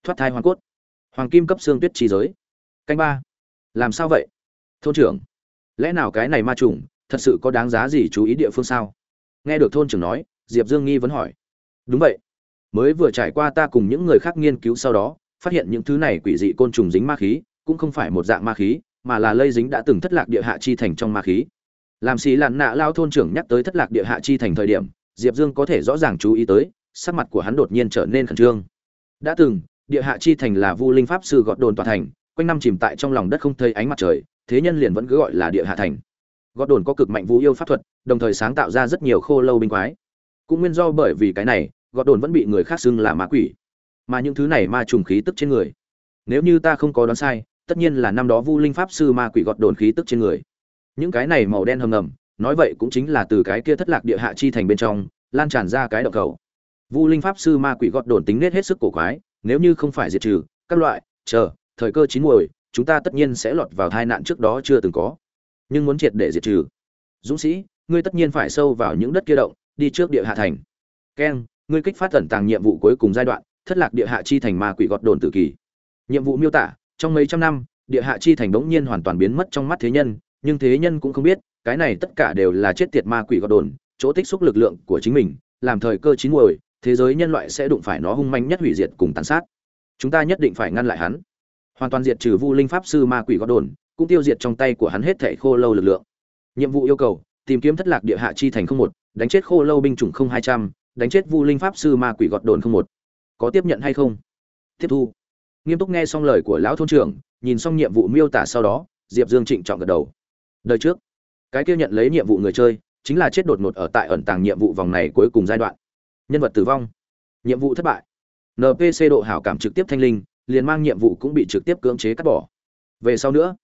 Thoát thai hoàng cốt. Hoàng kim cấp xương tuyết trí giới. Canh ba. Làm sao vậy? Thôn trưởng lẽ nào cái này ma trùng thật sự có đáng giá gì chú ý địa phương sao? Nghe được thôn trưởng nói, diệp dương nghi vấn hỏi. Đúng vậy. Mới vừa trải qua ta cùng những người khác nghiên cứu sau đó, phát hiện những thứ này quỷ dị côn trùng dính ma khí, cũng không phải một dạng ma khí, mà là lây dính đã từng thất lạc địa hạ chi thành trong ma khí. Làm xì làn nạ lao thôn trưởng nhắc tới thất lạc địa hạ chi thành thời điểm, diệp dương có thể rõ ràng chú ý tới, sắc mặt của hắn đột nhiên trở nên khẩn trương. Đã từng, địa hạ chi thành là vu linh pháp sư gọt đồn tòa thành, quanh năm chìm tại trong lòng đất không thấy ánh mặt trời thế nhân liền vẫn cứ gọi là địa hạ thành. Gọt đồn có cực mạnh vũ yêu pháp thuật, đồng thời sáng tạo ra rất nhiều khô lâu binh quái. Cũng nguyên do bởi vì cái này gọt đồn vẫn bị người khác xưng là ma quỷ. Mà những thứ này ma trùng khí tức trên người. Nếu như ta không có đoán sai, tất nhiên là năm đó vu linh pháp sư ma quỷ gọt đồn khí tức trên người. Những cái này màu đen hầm ngầm, nói vậy cũng chính là từ cái kia thất lạc địa hạ chi thành bên trong, lan tràn ra cái động cầu. Vu linh pháp sư ma quỷ gọt đồn tính nết hết sức cổ quái, nếu như không phải diệt trừ, các loại, chờ, thời cơ chín muồi chúng ta tất nhiên sẽ lọt vào tai nạn trước đó chưa từng có. Nhưng muốn triệt để diệt trừ. Dũng sĩ, ngươi tất nhiên phải sâu vào những đất kia động, đi trước địa hạ thành. Keng ngươi kích phát tẩn tàng nhiệm vụ cuối cùng giai đoạn, thất lạc địa hạ chi thành ma quỷ gọt đồn tử kỳ. Nhiệm vụ miêu tả, trong mấy trăm năm, địa hạ chi thành bỗng nhiên hoàn toàn biến mất trong mắt thế nhân, nhưng thế nhân cũng không biết, cái này tất cả đều là chết tiệt ma quỷ gọt đồn, chỗ tích xúc lực lượng của chính mình, làm thời cơ chín muồi, thế giới nhân loại sẽ đụng phải nó hung manh nhất hủy diệt cùng tàn sát. Chúng ta nhất định phải ngăn lại hắn hoàn toàn diệt trừ vu linh pháp sư ma quỷ gọt đồn, cũng tiêu diệt trong tay của hắn hết thẻ khô lâu lực lượng. Nhiệm vụ yêu cầu, tìm kiếm thất lạc địa hạ chi thành không một, đánh chết khô lâu binh chủng không hai trăm, đánh chết vu linh pháp sư ma quỷ gọt đồn không một. Có tiếp nhận hay không? Tiếp thu. Nghiêm túc nghe xong lời của lão thôn trưởng, nhìn xong nhiệm vụ miêu tả sau đó, diệp dương trịnh chọn gật đầu. Đời trước, cái kia nhận lấy nhiệm vụ người chơi, chính là chết đột ngột ở tại ẩn tàng nhiệm vụ vòng này cuối cùng giai đoạn. Nhân vật tử vong. Nhiệm vụ thất bại. Npc độ hảo cảm trực tiếp thanh linh liền mang nhiệm vụ cũng bị trực tiếp cưỡng chế cắt bỏ. Về sau nữa,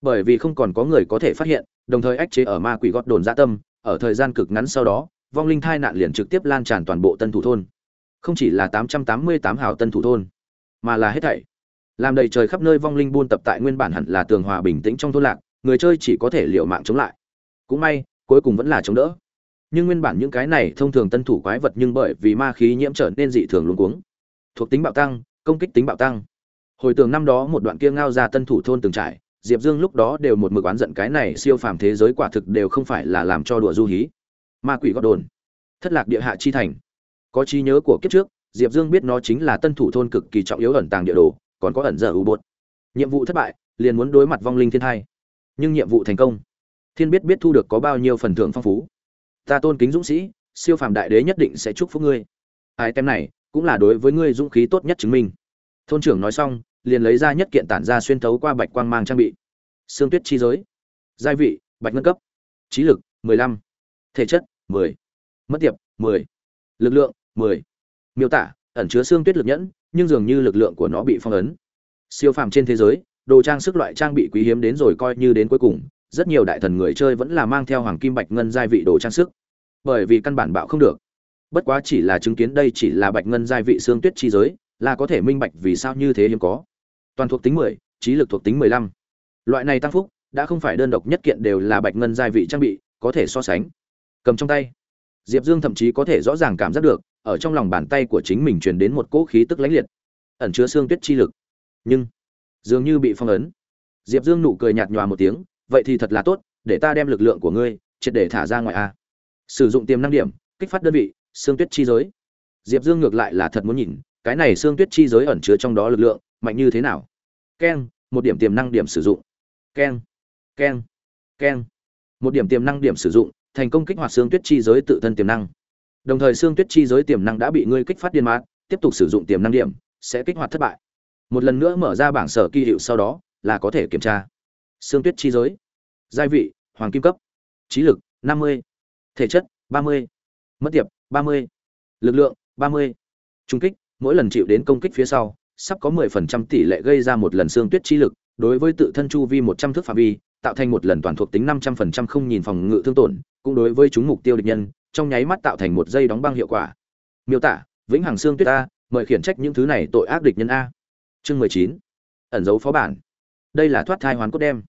bởi vì không còn có người có thể phát hiện, đồng thời ách chế ở ma quỷ gót đồn gia tâm, ở thời gian cực ngắn sau đó, vong linh thai nạn liền trực tiếp lan tràn toàn bộ tân thủ thôn. Không chỉ là tám trăm tám mươi tám hào tân thủ thôn, mà là hết thảy. Làm đầy trời khắp nơi vong linh buôn tập tại nguyên bản hẳn là tường hòa bình tĩnh trong thôn lạc, người chơi chỉ có thể liều mạng chống lại. Cũng may, cuối cùng vẫn là chống đỡ. Nhưng nguyên bản những cái này thông thường tân thủ quái vật nhưng bởi vì ma khí nhiễm trở nên dị thường luống cuống. Thuộc tính bạo tăng, công kích tính bạo tăng hồi tưởng năm đó một đoạn kia ngao ra tân thủ thôn từng trải, diệp dương lúc đó đều một mực oán giận cái này siêu phàm thế giới quả thực đều không phải là làm cho đùa du hí. Ma quỷ gót đồn, thất lạc địa hạ chi thành. Có trí nhớ của kiếp trước, diệp dương biết nó chính là tân thủ thôn cực kỳ trọng yếu ẩn tàng địa đồ, còn có ẩn dở ưu bột. Nhiệm vụ thất bại, liền muốn đối mặt vong linh thiên thai. Nhưng nhiệm vụ thành công, thiên biết biết thu được có bao nhiêu phần thưởng phong phú. Ta tôn kính dũng sĩ, siêu phàm đại đế nhất định sẽ chúc phúc ngươi. Ai tem này, cũng là đối với ngươi dũng khí tốt nhất chứng minh. Thôn trưởng nói xong liền lấy ra nhất kiện tản ra xuyên thấu qua bạch quang mang trang bị xương tuyết chi giới giai vị, bạch ngân cấp trí lực 15. thể chất 10. mất tiệp 10. lực lượng 10. miêu tả, ẩn chứa xương tuyết lực nhẫn, nhưng dường như lực lượng của nó bị phong ấn siêu phàm trên thế giới, đồ trang sức loại trang bị quý hiếm đến rồi coi như đến cuối cùng, rất nhiều đại thần người chơi vẫn là mang theo hoàng kim bạch ngân giai vị đồ trang sức bởi vì căn bản bạo không được bất quá chỉ là chứng kiến đây chỉ là bạch ngân giai vị xương tuyết chi giới, là có thể minh bạch vì sao như thế hiếm có toàn thuộc tính 10, trí lực thuộc tính 15. loại này tăng phúc đã không phải đơn độc nhất kiện đều là bạch ngân giai vị trang bị có thể so sánh. Cầm trong tay. Diệp dương thậm chí có thể rõ ràng cảm giác được ở trong lòng bàn tay của chính mình truyền đến một cỗ khí tức lãnh liệt. Ẩn chứa xương tuyết chi lực. Nhưng dường như bị phong ấn. Diệp dương nụ cười nhạt nhòa một tiếng vậy thì thật là tốt để ta đem lực lượng của ngươi triệt để thả ra ngoài a. Sử dụng tiềm năng điểm kích phát đơn vị xương tuyết chi giới. Diệp dương ngược lại là thật muốn nhìn cái này xương tuyết chi giới ẩn chứa trong đó lực lượng mạnh như thế nào? Keng một điểm tiềm năng điểm sử dụng. Keng keng keng. Một điểm tiềm năng điểm sử dụng thành công kích hoạt xương tuyết chi giới tự thân tiềm năng. Đồng thời xương tuyết chi giới tiềm năng đã bị ngươi kích phát điên mát tiếp tục sử dụng tiềm năng điểm sẽ kích hoạt thất bại. Một lần nữa mở ra bảng sở kỳ hiệu sau đó là có thể kiểm tra. Xương tuyết chi giới. Gia vị hoàng kim cấp. Trí lực 50, thể chất 30, mất tiệp 30, lực lượng 30, trung kích mỗi lần chịu đến công kích phía sau sắp có 10% tỷ lệ gây ra một lần xương tuyết chi lực, đối với tự thân chu vi 100 thước phạm vi, tạo thành một lần toàn thuộc tính 500% không nhìn phòng ngự thương tổn, cũng đối với chúng mục tiêu địch nhân, trong nháy mắt tạo thành một dây đóng băng hiệu quả. Miêu tả, vĩnh hằng xương tuyết a, mời khiển trách những thứ này tội ác địch nhân a. Chương 19. ẩn dấu phó bản. Đây là thoát thai hoàn cốt đem.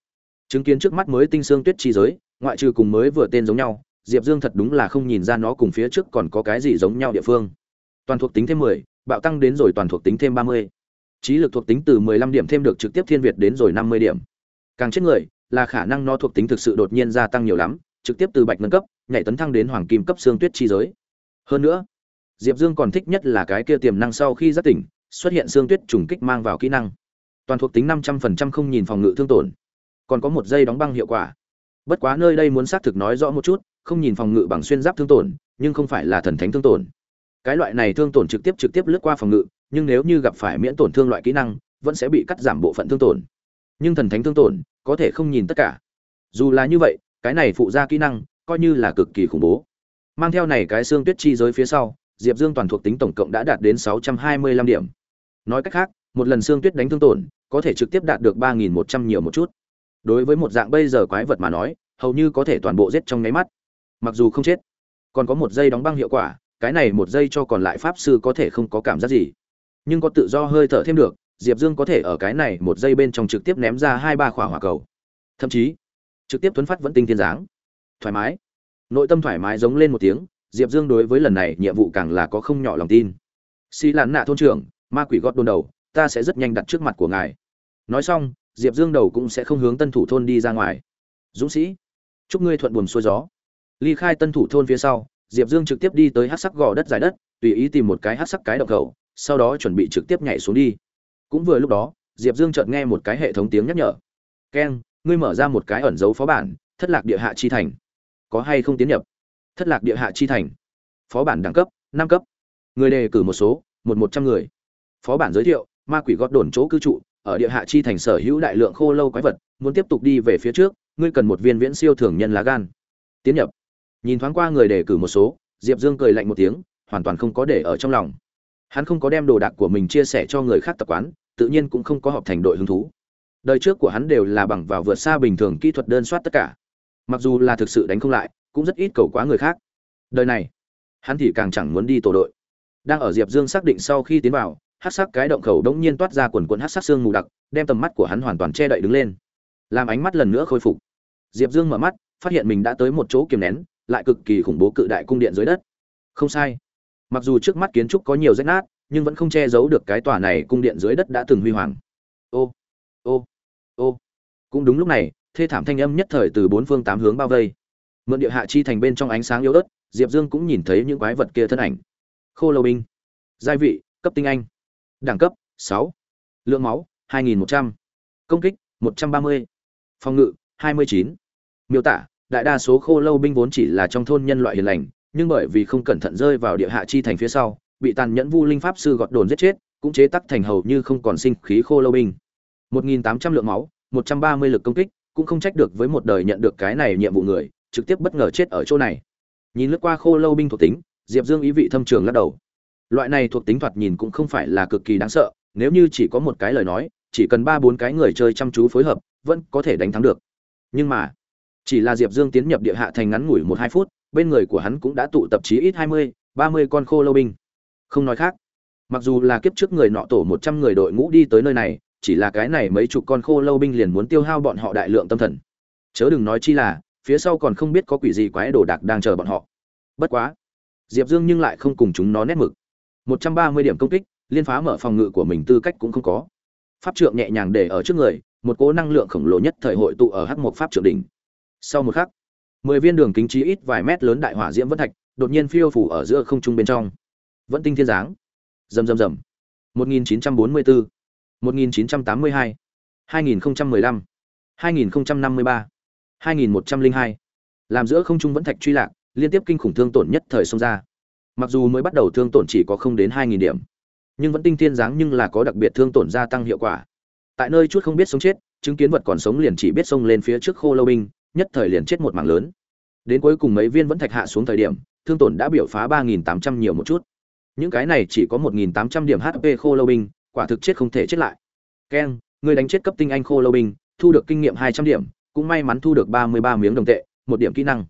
Chứng kiến trước mắt mới tinh xương tuyết chi giới, ngoại trừ cùng mới vừa tên giống nhau, diệp dương thật đúng là không nhìn ra nó cùng phía trước còn có cái gì giống nhau địa phương. Toàn thuộc tính thêm mười, bạo tăng đến rồi toàn thuộc tính thêm ba mươi trí lực thuộc tính từ mười lăm điểm thêm được trực tiếp thiên việt đến rồi năm mươi điểm. Càng chết người, là khả năng nó thuộc tính thực sự đột nhiên gia tăng nhiều lắm, trực tiếp từ bạch ngân cấp, nhảy tấn thăng đến hoàng kim cấp xương tuyết chi giới. Hơn nữa, diệp dương còn thích nhất là cái kia tiềm năng sau khi giác tỉnh, xuất hiện xương tuyết trùng kích mang vào kỹ năng. Toàn thuộc tính năm trăm phần trăm không nhìn phòng ngự thương tổn. Còn có một dây đóng băng hiệu quả. Bất quá nơi đây muốn xác thực nói rõ một chút, không nhìn phòng ngự bằng xuyên giáp thương tổn, nhưng không phải là thần thánh thương tổn. Cái loại này thương tổn trực tiếp trực tiếp lướt qua phòng ngự nhưng nếu như gặp phải miễn tổn thương loại kỹ năng, vẫn sẽ bị cắt giảm bộ phận thương tổn. Nhưng thần thánh thương tổn, có thể không nhìn tất cả. Dù là như vậy, cái này phụ ra kỹ năng, coi như là cực kỳ khủng bố. Mang theo này cái xương tuyết chi giới phía sau, diệp dương toàn thuộc tính tổng cộng đã đạt đến sáu trăm hai mươi lăm điểm. Nói cách khác, một lần xương tuyết đánh thương tổn, có thể trực tiếp đạt được ba nghìn một trăm nhiều một chút. Đối với một dạng bây giờ quái vật mà nói, hầu như có thể toàn bộ giết trong nháy mắt. Mặc dù không chết, còn có một giây đóng băng hiệu quả, cái này một giây cho còn lại pháp sư có thể không có cảm giác gì nhưng có tự do hơi thở thêm được, diệp dương có thể ở cái này một giây bên trong trực tiếp ném ra hai ba khỏa hỏa cầu. Thậm chí, trực tiếp tuấn phát vẫn tinh thiên dáng thoải mái. Nội tâm thoải mái giống lên một tiếng, diệp dương đối với lần này nhiệm vụ càng là có không nhỏ lòng tin. Xì lạn nạ thôn trưởng, ma quỷ gót đôn đầu, ta sẽ rất nhanh đặt trước mặt của ngài. Nói xong, diệp dương đầu cũng sẽ không hướng tân thủ thôn đi ra ngoài. Dũng sĩ, chúc ngươi thuận buồm xuôi gió. Ly khai tân thủ thôn phía sau, diệp dương trực tiếp đi tới hát sắc gò đất dài đất, tùy ý tìm một cái hát sắc cái độc cầu sau đó chuẩn bị trực tiếp nhảy xuống đi. Cũng vừa lúc đó, diệp dương chợt nghe một cái hệ thống tiếng nhắc nhở. Keng ngươi mở ra một cái ẩn dấu phó bản, thất lạc địa hạ chi thành. Có hay không tiến nhập? Thất lạc địa hạ chi thành. Phó bản đẳng cấp, năm cấp. Người đề cử một số, một một trăm người. Phó bản giới thiệu, ma quỷ gót đồn chỗ cư trụ, ở địa hạ chi thành sở hữu đại lượng khô lâu quái vật, muốn tiếp tục đi về phía trước, ngươi cần một viên viễn siêu thường nhân lá gan. Tiến nhập. Nhìn thoáng qua người đề cử một số, diệp dương cười lạnh một tiếng, hoàn toàn không có để ở trong lòng hắn không có đem đồ đạc của mình chia sẻ cho người khác tập quán, tự nhiên cũng không có họp thành đội hứng thú. Đời trước của hắn đều là bằng vào vượt xa bình thường kỹ thuật đơn soát tất cả. Mặc dù là thực sự đánh không lại, cũng rất ít cầu quá người khác. Đời này, hắn thì càng chẳng muốn đi tổ đội. Đang ở diệp dương xác định sau khi tiến vào, hát sắc cái động khẩu đống nhiên toát ra quần quần hát sắc xương mù đặc, đem tầm mắt của hắn hoàn toàn che đậy đứng lên. Làm ánh mắt lần nữa khôi phục. Diệp dương mở mắt, phát hiện mình đã tới một chỗ kiềm nén, lại cực kỳ khủng bố cự đại cung điện dưới đất. Không sai mặc dù trước mắt kiến trúc có nhiều rách nát, nhưng vẫn không che giấu được cái tòa này cung điện dưới đất đã từng huy hoàng. Ô ô ô. Cũng đúng lúc này, thê thảm thanh âm nhất thời từ bốn phương tám hướng bao vây. Mượn địa hạ chi thành bên trong ánh sáng yếu ớt, diệp dương cũng nhìn thấy những quái vật kia thân ảnh. Khô lâu binh. Giai vị, cấp tinh anh. Đẳng cấp, sáu. Lượng máu, hai nghìn một trăm. Công kích, một trăm ba mươi. Phòng ngự, hai mươi chín. Miêu tả, đại đa số khô lâu binh vốn chỉ là trong thôn nhân loại hiền lành nhưng bởi vì không cẩn thận rơi vào địa hạ chi thành phía sau, bị tàn nhẫn vu linh pháp sư gọt đồn giết chết, cũng chế tắc thành hầu như không còn sinh khí khô lâu binh. Một nghìn tám trăm lượng máu, một trăm ba mươi lực công kích, cũng không trách được với một đời nhận được cái này nhiệm vụ người, trực tiếp bất ngờ chết ở chỗ này. Nhìn lướt qua khô lâu binh thuộc tính, diệp dương ý vị thâm trường lắc đầu. Loại này thuộc tính thoạt nhìn cũng không phải là cực kỳ đáng sợ, nếu như chỉ có một cái lời nói, chỉ cần ba bốn cái người chơi chăm chú phối hợp, vẫn có thể đánh thắng được. Nhưng mà, chỉ là diệp dương tiến nhập địa hạ thành ngắn ngủi một hai phút bên người của hắn cũng đã tụ tập chí ít hai mươi, ba mươi con khô lâu binh. Không nói khác, mặc dù là kiếp trước người nọ tổ một trăm người đội ngũ đi tới nơi này, chỉ là cái này mấy chục con khô lâu binh liền muốn tiêu hao bọn họ đại lượng tâm thần. Chớ đừng nói chi là, phía sau còn không biết có quỷ gì quái đồ đạc đang chờ bọn họ. Bất quá, diệp dương nhưng lại không cùng chúng nó nét mực. Một trăm ba mươi điểm công kích, liên phá mở phòng ngự của mình tư cách cũng không có. Pháp trượng nhẹ nhàng để ở trước người, một cỗ năng lượng khổng lồ nhất thời hội tụ ở hắc một pháp trượng đỉnh. Sau một khắc mười viên đường kính trí ít vài mét lớn đại hỏa diễm vân thạch, đột nhiên phiêu phủ ở giữa không trung bên trong. Vẫn tinh thiên giáng. Rầm rầm rầm. 1944 1982 2015 2053 2102 làm giữa không trung vẫn thạch truy lạc, liên tiếp kinh khủng thương tổn nhất thời xông ra. Mặc dù mới bắt đầu thương tổn chỉ có không đến 2.000 điểm, nhưng vẫn tinh thiên giáng nhưng là có đặc biệt thương tổn gia tăng hiệu quả. Tại nơi chút không biết sống chết, chứng kiến vật còn sống liền chỉ biết xông lên phía trước khô lâu binh nhất thời liền chết một mảng lớn. Đến cuối cùng mấy viên vẫn thạch hạ xuống thời điểm, thương tổn đã biểu phá 3.800 nhiều một chút. Những cái này chỉ có 1.800 điểm hp khô lâu binh, quả thực chết không thể chết lại. Keng người đánh chết cấp tinh anh khô lâu binh, thu được kinh nghiệm 200 điểm, cũng may mắn thu được 33 miếng đồng tệ, một điểm kỹ năng.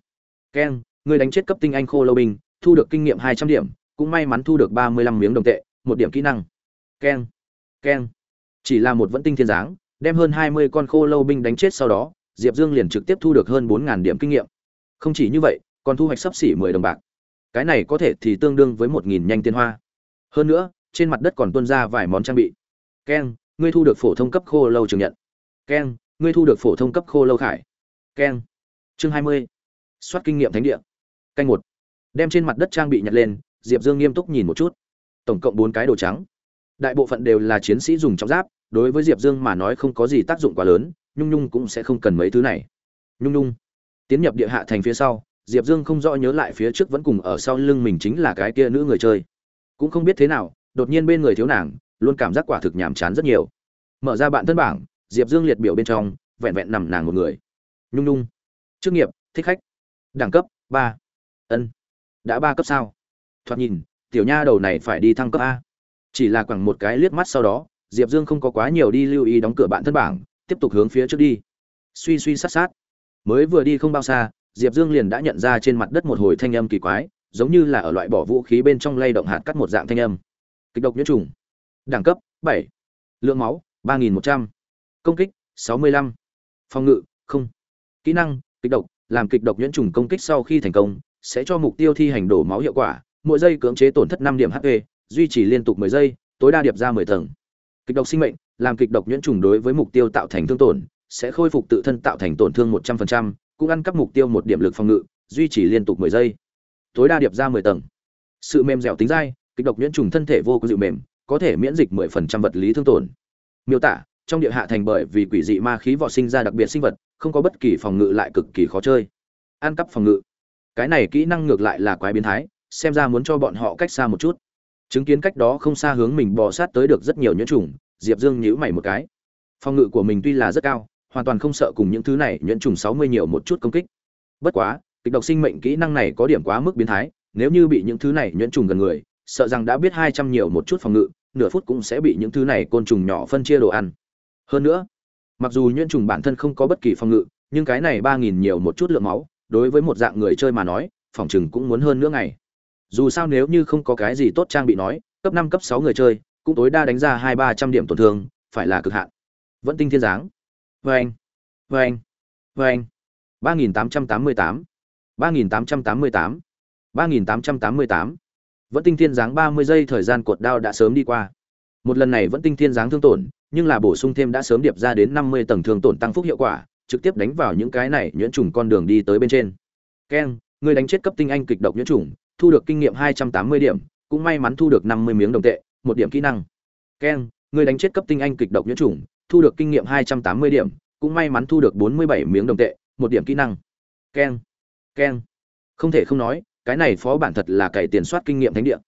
Keng người đánh chết cấp tinh anh khô lâu binh, thu được kinh nghiệm 200 điểm, cũng may mắn thu được 35 miếng đồng tệ, một điểm kỹ năng. Keng keng chỉ là một vẫn tinh thiên giáng, đem hơn 20 con khô lâu binh đánh chết sau đó diệp dương liền trực tiếp thu được hơn 4000 điểm kinh nghiệm. Không chỉ như vậy, còn thu hoạch sấp xỉ 10 đồng bạc. Cái này có thể thì tương đương với 1.000 nhanh tiên hoa. Hơn nữa, trên mặt đất còn tuôn ra vài món trang bị. Keng ngươi thu được phổ thông cấp khô lâu chứng nhận. Keng ngươi thu được phổ thông cấp khô lâu khải. Keng chương 20. soát kinh nghiệm thánh địa. Canh một. Đem trên mặt đất trang bị nhặt lên, diệp dương nghiêm túc nhìn một chút. Tổng cộng bốn cái đồ trắng. Đại bộ phận đều là chiến sĩ dùng trong giáp, đối với diệp dương mà nói không có gì tác dụng quá lớn nhung nhung cũng sẽ không cần mấy thứ này. Nhung nhung. Tiến nhập địa hạ thành phía sau, diệp dương không rõ nhớ lại phía trước vẫn cùng ở sau lưng mình chính là cái kia nữ người chơi. Cũng không biết thế nào, đột nhiên bên người thiếu nàng, luôn cảm giác quả thực nhàm chán rất nhiều. Mở ra bạn thân bảng, diệp dương liệt biểu bên trong, vẹn vẹn nằm nàng một người. Nhung nhung. Chức nghiệp, thích khách. Đẳng cấp, ba. Ân. Đã ba cấp sao? Thoạt nhìn, tiểu nha đầu này phải đi thăng cấp a. Chỉ là quẳng một cái liếc mắt sau đó, diệp dương không có quá nhiều đi lưu ý đóng cửa bạn thân bảng tiếp tục hướng phía trước đi. Suy suy sát sát. Mới vừa đi không bao xa, diệp dương liền đã nhận ra trên mặt đất một hồi thanh âm kỳ quái, giống như là ở loại bỏ vũ khí bên trong lay động hạt cắt một dạng thanh âm. Kịch độc nhiễm trùng. Đẳng cấp, bảy. Lượng máu, ba nghìn một trăm. Công kích, sáu mươi lăm. Phòng ngự, không. Kỹ năng, kịch độc. Làm kịch độc nhiễm trùng công kích sau khi thành công, sẽ cho mục tiêu thi hành đổ máu hiệu quả. Mỗi giây cưỡng chế tổn thất năm điểm hp duy trì liên tục mười giây, tối đa điệp ra mười tầng. Kịch độc sinh mệnh làm kịch độc nhuyễn trùng đối với mục tiêu tạo thành thương tổn, sẽ khôi phục tự thân tạo thành tổn thương một trăm phần trăm, cũng ăn cắp mục tiêu một điểm lực phòng ngự, duy trì liên tục mười giây. Tối đa điệp ra mười tầng. Sự mềm dẻo tính dai, kịch độc nhuyễn trùng thân thể vô cùng dịu mềm, có thể miễn dịch mười phần trăm vật lý thương tổn. Miêu tả, trong địa hạ thành bởi vì quỷ dị ma khí vọ sinh ra đặc biệt sinh vật, không có bất kỳ phòng ngự lại cực kỳ khó chơi. Ăn cắp phòng ngự. Cái này kỹ năng ngược lại là quái biến thái, xem ra muốn cho bọn họ cách xa một chút. Chứng kiến cách đó không xa hướng mình bò sát tới được rất nhiều nhuyễn trùng diệp dương nhíu mày một cái. Phòng ngự của mình tuy là rất cao, hoàn toàn không sợ cùng những thứ này nhuyễn trùng sáu mươi nhiều một chút công kích. Bất quá, kịch độc sinh mệnh kỹ năng này có điểm quá mức biến thái, nếu như bị những thứ này nhuyễn trùng gần người, sợ rằng đã biết hai trăm nhiều một chút phòng ngự, nửa phút cũng sẽ bị những thứ này côn trùng nhỏ phân chia đồ ăn. Hơn nữa, mặc dù nhuyễn trùng bản thân không có bất kỳ phòng ngự, nhưng cái này ba nghìn nhiều một chút lượng máu, đối với một dạng người chơi mà nói, phòng chừng cũng muốn hơn nữa ngày. Dù sao nếu như không có cái gì tốt trang bị nói, cấp năm, cấp sáu người chơi cũng tối đa đánh ra hai ba trăm điểm tổn thương phải là cực hạn. Vẫn tinh thiên giáng. Vê anh vê anh vê anh ba nghìn tám trăm tám mươi tám. ba nghìn tám trăm tám mươi tám. ba nghìn tám trăm tám mươi tám. Vẫn tinh thiên giáng ba mươi giây thời gian cột đao đã sớm đi qua. Một lần này vẫn tinh thiên giáng thương tổn nhưng là bổ sung thêm đã sớm điệp ra đến năm mươi tầng thương tổn tăng phúc hiệu quả trực tiếp đánh vào những cái này nhuyễn trùng con đường đi tới bên trên. Keng người đánh chết cấp tinh anh kịch độc nhuyễn trùng thu được kinh nghiệm 280 điểm, cũng may mắn thu được 50 miếng đồng tệ, một điểm kỹ năng. Ken, người đánh chết cấp tinh anh kịch độc nhuyễn trùng, thu được kinh nghiệm 280 điểm, cũng may mắn thu được 47 miếng đồng tệ, một điểm kỹ năng. Ken, Ken. Không thể không nói, cái này phó bản thật là cày tiền soát kinh nghiệm thánh địa.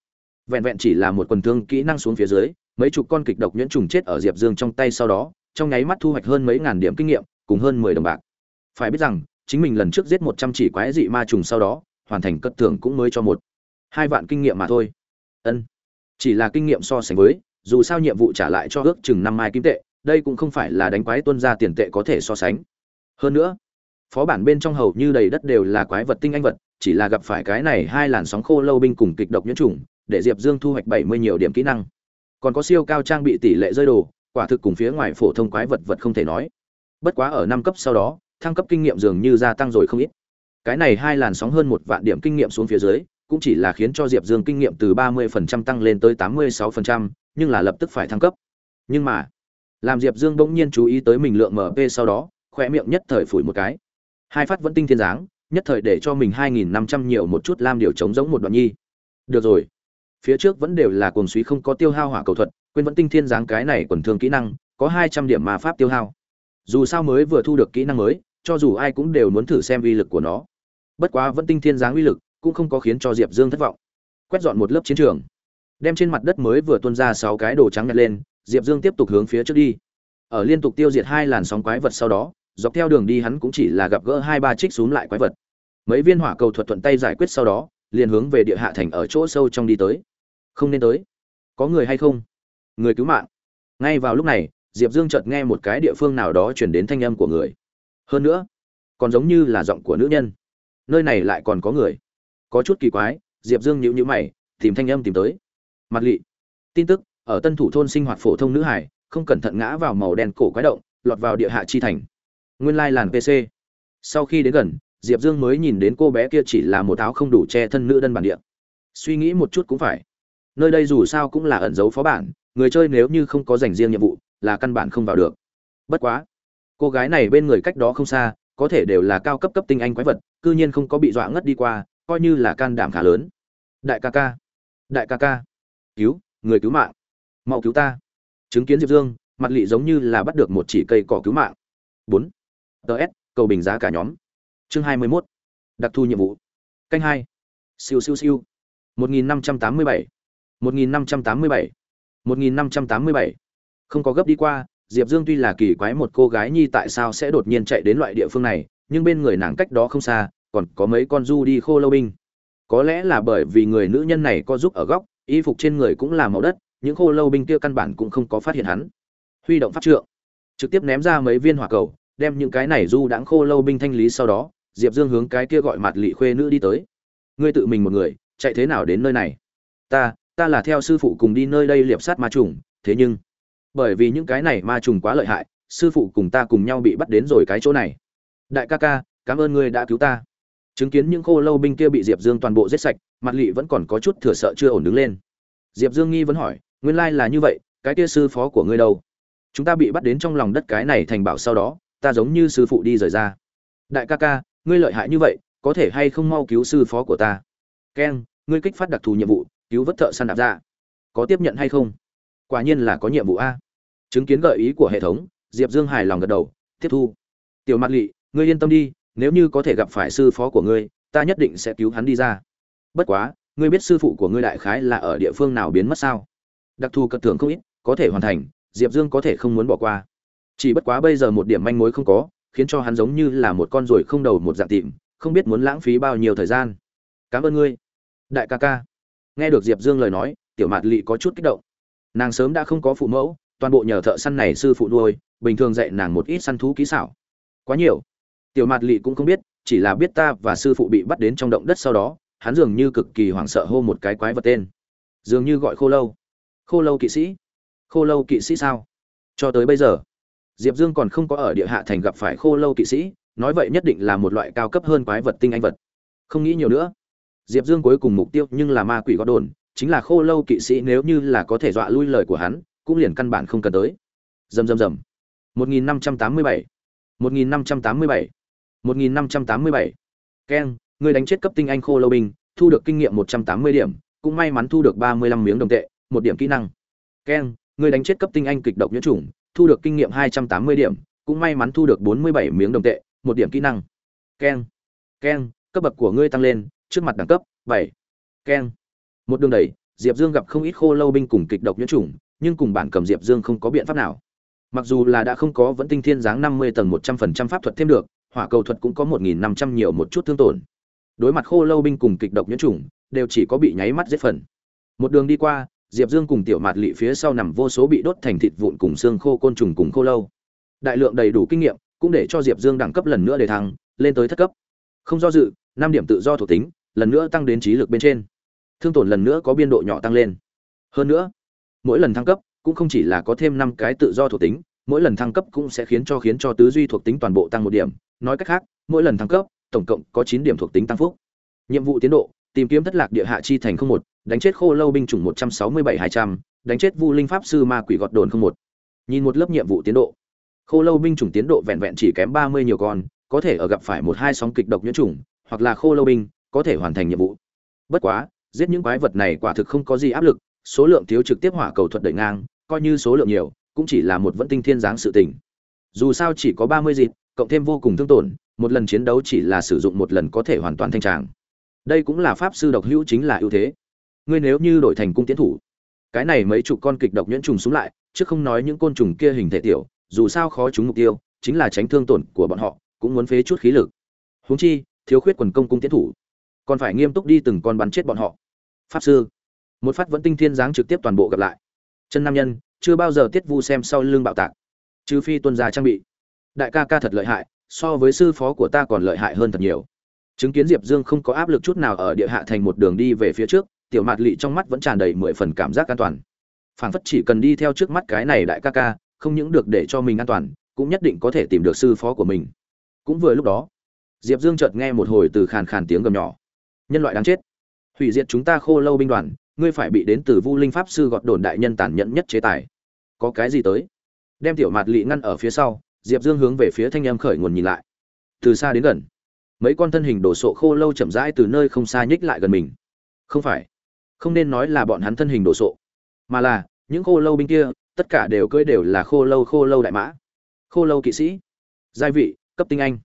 Vẹn vẹn chỉ là một quần thương kỹ năng xuống phía dưới, mấy chục con kịch độc nhuyễn trùng chết ở Diệp Dương trong tay sau đó, trong nháy mắt thu hoạch hơn mấy ngàn điểm kinh nghiệm, cùng hơn 10 đồng bạc. Phải biết rằng, chính mình lần trước giết 100 chỉ quái dị ma trùng sau đó, hoàn thành cất thưởng cũng mới cho một hai vạn kinh nghiệm mà thôi ân chỉ là kinh nghiệm so sánh với, dù sao nhiệm vụ trả lại cho ước chừng năm mai kim tệ, đây cũng không phải là đánh quái tuân ra tiền tệ có thể so sánh. Hơn nữa, phó bản bên trong hầu như đầy đất đều là quái vật tinh anh vật, chỉ là gặp phải cái này hai làn sóng khô lâu binh cùng kịch độc nhiễm trùng để diệp dương thu hoạch bảy mươi nhiều điểm kỹ năng. Còn có siêu cao trang bị tỷ lệ rơi đồ, quả thực cùng phía ngoài phổ thông quái vật vật không thể nói. Bất quá ở năm cấp sau đó, thăng cấp kinh nghiệm dường như gia tăng rồi không ít. Cái này hai làn sóng hơn một vạn điểm kinh nghiệm xuống phía dưới cũng chỉ là khiến cho diệp dương kinh nghiệm từ ba mươi phần trăm tăng lên tới tám mươi sáu phần trăm, nhưng là lập tức phải thăng cấp. Nhưng mà, làm diệp dương bỗng nhiên chú ý tới mình lượng mp sau đó khoe miệng nhất thời phủi một cái. Hai phát vẫn tinh thiên dáng nhất thời để cho mình hai nghìn năm trăm nhiều một chút lam điều chống giống một đoạn nhi. Được rồi. Phía trước vẫn đều là cuồng suý không có tiêu hao hỏa cầu thuật, quên vẫn tinh thiên giáng cái này quần thương kỹ năng, có hai trăm điểm ma pháp tiêu hao. Dù sao mới vừa thu được kỹ năng mới, cho dù ai cũng đều muốn thử xem uy lực của nó. Bất quá vẫn tinh thiên giáng uy lực cũng không có khiến cho diệp dương thất vọng. Quét dọn một lớp chiến trường. Đem trên mặt đất mới vừa tuôn ra sáu cái đồ trắng nhặt lên, diệp dương tiếp tục hướng phía trước đi. Ở liên tục tiêu diệt hai làn sóng quái vật sau đó, dọc theo đường đi hắn cũng chỉ là gặp gỡ hai ba trích xuống lại quái vật. Mấy viên hỏa cầu thuật thuận tay giải quyết sau đó, liền hướng về địa hạ thành ở chỗ sâu trong đi tới. Không nên tới. Có người hay không? Người cứu mạng. Ngay vào lúc này, diệp dương chợt nghe một cái địa phương nào đó chuyển đến thanh âm của người. Hơn nữa, còn giống như là giọng của nữ nhân. Nơi này lại còn có người có chút kỳ quái, diệp dương nhữ nhữ mày, tìm thanh âm tìm tới. Mặt lị. Tin tức, ở tân thủ thôn sinh hoạt phổ thông nữ hải, không cẩn thận ngã vào màu đen cổ quái động, lọt vào địa hạ chi thành. Nguyên lai làn pc sau khi đến gần, diệp dương mới nhìn đến cô bé kia chỉ là một áo không đủ che thân nữ đơn bản địa. Suy nghĩ một chút cũng phải. Nơi đây dù sao cũng là ẩn dấu phó bản, người chơi nếu như không có dành riêng nhiệm vụ, là căn bản không vào được. Bất quá, cô gái này bên người cách đó không xa, có thể đều là cao cấp cấp tinh anh quái vật, cư nhiên không có bị dọa ngất đi qua coi như là can đảm khá lớn. Đại ca ca, đại ca ca, cứu, người cứu mạng, mau cứu ta. Chứng kiến diệp dương, mặt lị giống như là bắt được một chỉ cây cỏ cứu mạng. Bốn ts cầu bình giá cả nhóm. Chương hai mươi mốt, đặc thu nhiệm vụ. Canh hai, siêu siêu siêu. một nghìn năm trăm tám mươi bảy, một nghìn năm trăm tám mươi bảy, một nghìn năm trăm tám mươi bảy. Không có gấp đi qua, diệp dương tuy là kỳ quái một cô gái nhi tại sao sẽ đột nhiên chạy đến loại địa phương này, nhưng bên người nàng cách đó không xa còn có mấy con du đi khô lâu binh. Có lẽ là bởi vì người nữ nhân này có giúp ở góc, y phục trên người cũng là màu đất, những khô lâu binh kia căn bản cũng không có phát hiện hắn. Huy động pháp trượng, trực tiếp ném ra mấy viên hỏa cầu, đem những cái này du đãng khô lâu binh thanh lý sau đó, diệp dương hướng cái kia gọi mặt lị khuê nữ đi tới. Ngươi tự mình một người, chạy thế nào đến nơi này? Ta ta là theo sư phụ cùng đi nơi đây liệp sát ma trùng, thế nhưng, bởi vì những cái này ma trùng quá lợi hại, sư phụ cùng ta cùng nhau bị bắt đến rồi cái chỗ này. Đại ca ca, cảm ơn ngươi đã cứu ta chứng kiến những khô lâu binh kia bị diệp dương toàn bộ giết sạch, mặt lỵ vẫn còn có chút thừa sợ chưa ổn đứng lên. Diệp dương nghi vẫn hỏi, nguyên lai là như vậy, cái kia sư phó của ngươi đâu? Chúng ta bị bắt đến trong lòng đất cái này thành bảo sau đó, ta giống như sư phụ đi rời ra. Đại ca ca, ngươi lợi hại như vậy, có thể hay không mau cứu sư phó của ta? Keng ngươi kích phát đặc thù nhiệm vụ, cứu vớt thợ săn đạp ra có tiếp nhận hay không? Quả nhiên là có nhiệm vụ a. Chứng kiến gợi ý của hệ thống, diệp dương hài lòng gật đầu, tiếp thu. Tiểu mặt lỵ, ngươi yên tâm đi nếu như có thể gặp phải sư phó của ngươi, ta nhất định sẽ cứu hắn đi ra. Bất quá, ngươi biết sư phụ của ngươi đại khái là ở địa phương nào biến mất sao? Đặc thù cật thưởng không ít, có thể hoàn thành, diệp dương có thể không muốn bỏ qua. Chỉ bất quá bây giờ một điểm manh mối không có, khiến cho hắn giống như là một con ruồi không đầu một dạng tìm không biết muốn lãng phí bao nhiêu thời gian. Cảm ơn ngươi. Đại ca ca. Nghe được diệp dương lời nói, tiểu mạt Lệ có chút kích động. Nàng sớm đã không có phụ mẫu, toàn bộ nhờ thợ săn này sư phụ nuôi, bình thường dạy nàng một ít săn thú kỹ xảo. Quá nhiều tiểu mạt lị cũng không biết, chỉ là biết ta và sư phụ bị bắt đến trong động đất sau đó, hắn dường như cực kỳ hoảng sợ hô một cái quái vật tên. Dường như gọi khô lâu. Khô lâu kỵ sĩ. Khô lâu kỵ sĩ sao? Cho tới bây giờ, diệp dương còn không có ở địa hạ thành gặp phải khô lâu kỵ sĩ, nói vậy nhất định là một loại cao cấp hơn quái vật tinh anh vật. Không nghĩ nhiều nữa. Diệp dương cuối cùng mục tiêu nhưng là ma quỷ gót đồn, chính là khô lâu kỵ sĩ nếu như là có thể dọa lui lời của hắn, cũng liền căn bản không cần tới. Rầm rầm rầm. 1587 1587 1587 Ken, người đánh chết cấp tinh anh khô lâu binh thu được kinh nghiệm 180 điểm cũng may mắn thu được 35 miếng đồng tệ một điểm kỹ năng Ken, người đánh chết cấp tinh anh kịch độc nhuyễn chủng thu được kinh nghiệm 280 điểm cũng may mắn thu được 47 miếng đồng tệ một điểm kỹ năng Ken, Ken, cấp bậc của ngươi tăng lên trước mặt đẳng cấp 7. Ken. Một đường đẩy, Diệp Dương gặp không ít khô lâu binh cùng kịch độc nhuyễn chủng, nhưng cùng bản cầm Diệp Dương không có biện pháp nào. Mặc dù là đã không có vẫn tinh thiên dáng 50 tầng 100% pháp thuật thêm được, hỏa cầu thuật cũng có 1500 nhiều một chút thương tổn. Đối mặt khô lâu binh cùng kịch độc nhiễm chủng, đều chỉ có bị nháy mắt giết phần. Một đường đi qua, Diệp Dương cùng tiểu mạt lị phía sau nằm vô số bị đốt thành thịt vụn cùng xương khô côn trùng cùng khô lâu. Đại lượng đầy đủ kinh nghiệm, cũng để cho Diệp Dương đẳng cấp lần nữa để thăng, lên tới thất cấp. Không do dự, năm điểm tự do thuộc tính, lần nữa tăng đến trí lực bên trên thương tổn lần nữa có biên độ nhỏ tăng lên hơn nữa mỗi lần thăng cấp cũng không chỉ là có thêm năm cái tự do thuộc tính mỗi lần thăng cấp cũng sẽ khiến cho khiến cho tứ duy thuộc tính toàn bộ tăng một điểm. Nói cách khác, mỗi lần thăng cấp, tổng cộng có chín điểm thuộc tính tăng phúc. Nhiệm vụ tiến độ, tìm kiếm thất lạc địa hạ chi thành không một, đánh chết khô lâu binh chủng một trăm sáu mươi bảy hai trăm, đánh chết vu linh pháp sư ma quỷ gọt đồn không một. Nhìn một lớp nhiệm vụ tiến độ. Khô lâu binh chủng tiến độ vẹn vẹn chỉ kém ba mươi nhiều con, có thể ở gặp phải một hai sóng kịch độc nhiễm chủng, hoặc là khô lâu binh, có thể hoàn thành nhiệm vụ. Bất quá, giết những quái vật này quả thực không có gì áp lực, số lượng thiếu trực tiếp hỏa cầu thuật đẩy ngang, coi như số lượng nhiều cũng chỉ là một vẫn tinh thiên dáng sự tình. Dù sao chỉ có ba mươi dịp, cộng thêm vô cùng thương tổn, một lần chiến đấu chỉ là sử dụng một lần có thể hoàn toàn thanh tràng. Đây cũng là pháp sư độc hữu chính là ưu thế. Ngươi nếu như đổi thành cung tiến thủ, cái này mấy chục con kịch độc nhuyễn trùng xuống lại, chứ không nói những côn trùng kia hình thể tiểu, dù sao khó trúng mục tiêu, chính là tránh thương tổn của bọn họ, cũng muốn phế chút khí lực. Huống chi, thiếu khuyết quần công cung tiến thủ, còn phải nghiêm túc đi từng con bắn chết bọn họ. Pháp sư, một phát vẫn tinh thiên giáng trực tiếp toàn bộ gặp lại. Chân nam nhân chưa bao giờ tiết vu xem sau lưng bạo tạc. Trừ phi tuân gia trang bị. Đại ca ca thật lợi hại, so với sư phó của ta còn lợi hại hơn thật nhiều. Chứng kiến diệp dương không có áp lực chút nào ở địa hạ thành một đường đi về phía trước, tiểu mạt lị trong mắt vẫn tràn đầy mười phần cảm giác an toàn. Phảng phất chỉ cần đi theo trước mắt cái này đại ca ca, không những được để cho mình an toàn, cũng nhất định có thể tìm được sư phó của mình. Cũng vừa lúc đó, diệp dương chợt nghe một hồi từ khàn khàn tiếng gầm nhỏ. Nhân loại đáng chết. Hủy diệt chúng ta khô lâu binh đoàn ngươi phải bị đến từ vu linh pháp sư gọt đồn đại nhân tàn nhẫn nhất chế tài. Có cái gì tới? Đem tiểu mạt lị ngăn ở phía sau, diệp dương hướng về phía thanh em khởi nguồn nhìn lại. Từ xa đến gần, mấy con thân hình đổ sộ khô lâu chậm rãi từ nơi không xa nhích lại gần mình. Không phải, không nên nói là bọn hắn thân hình đổ sộ, mà là, những khô lâu binh kia, tất cả đều cưỡi đều là khô lâu khô lâu đại mã. Khô lâu kỵ sĩ, giai vị, cấp tinh anh,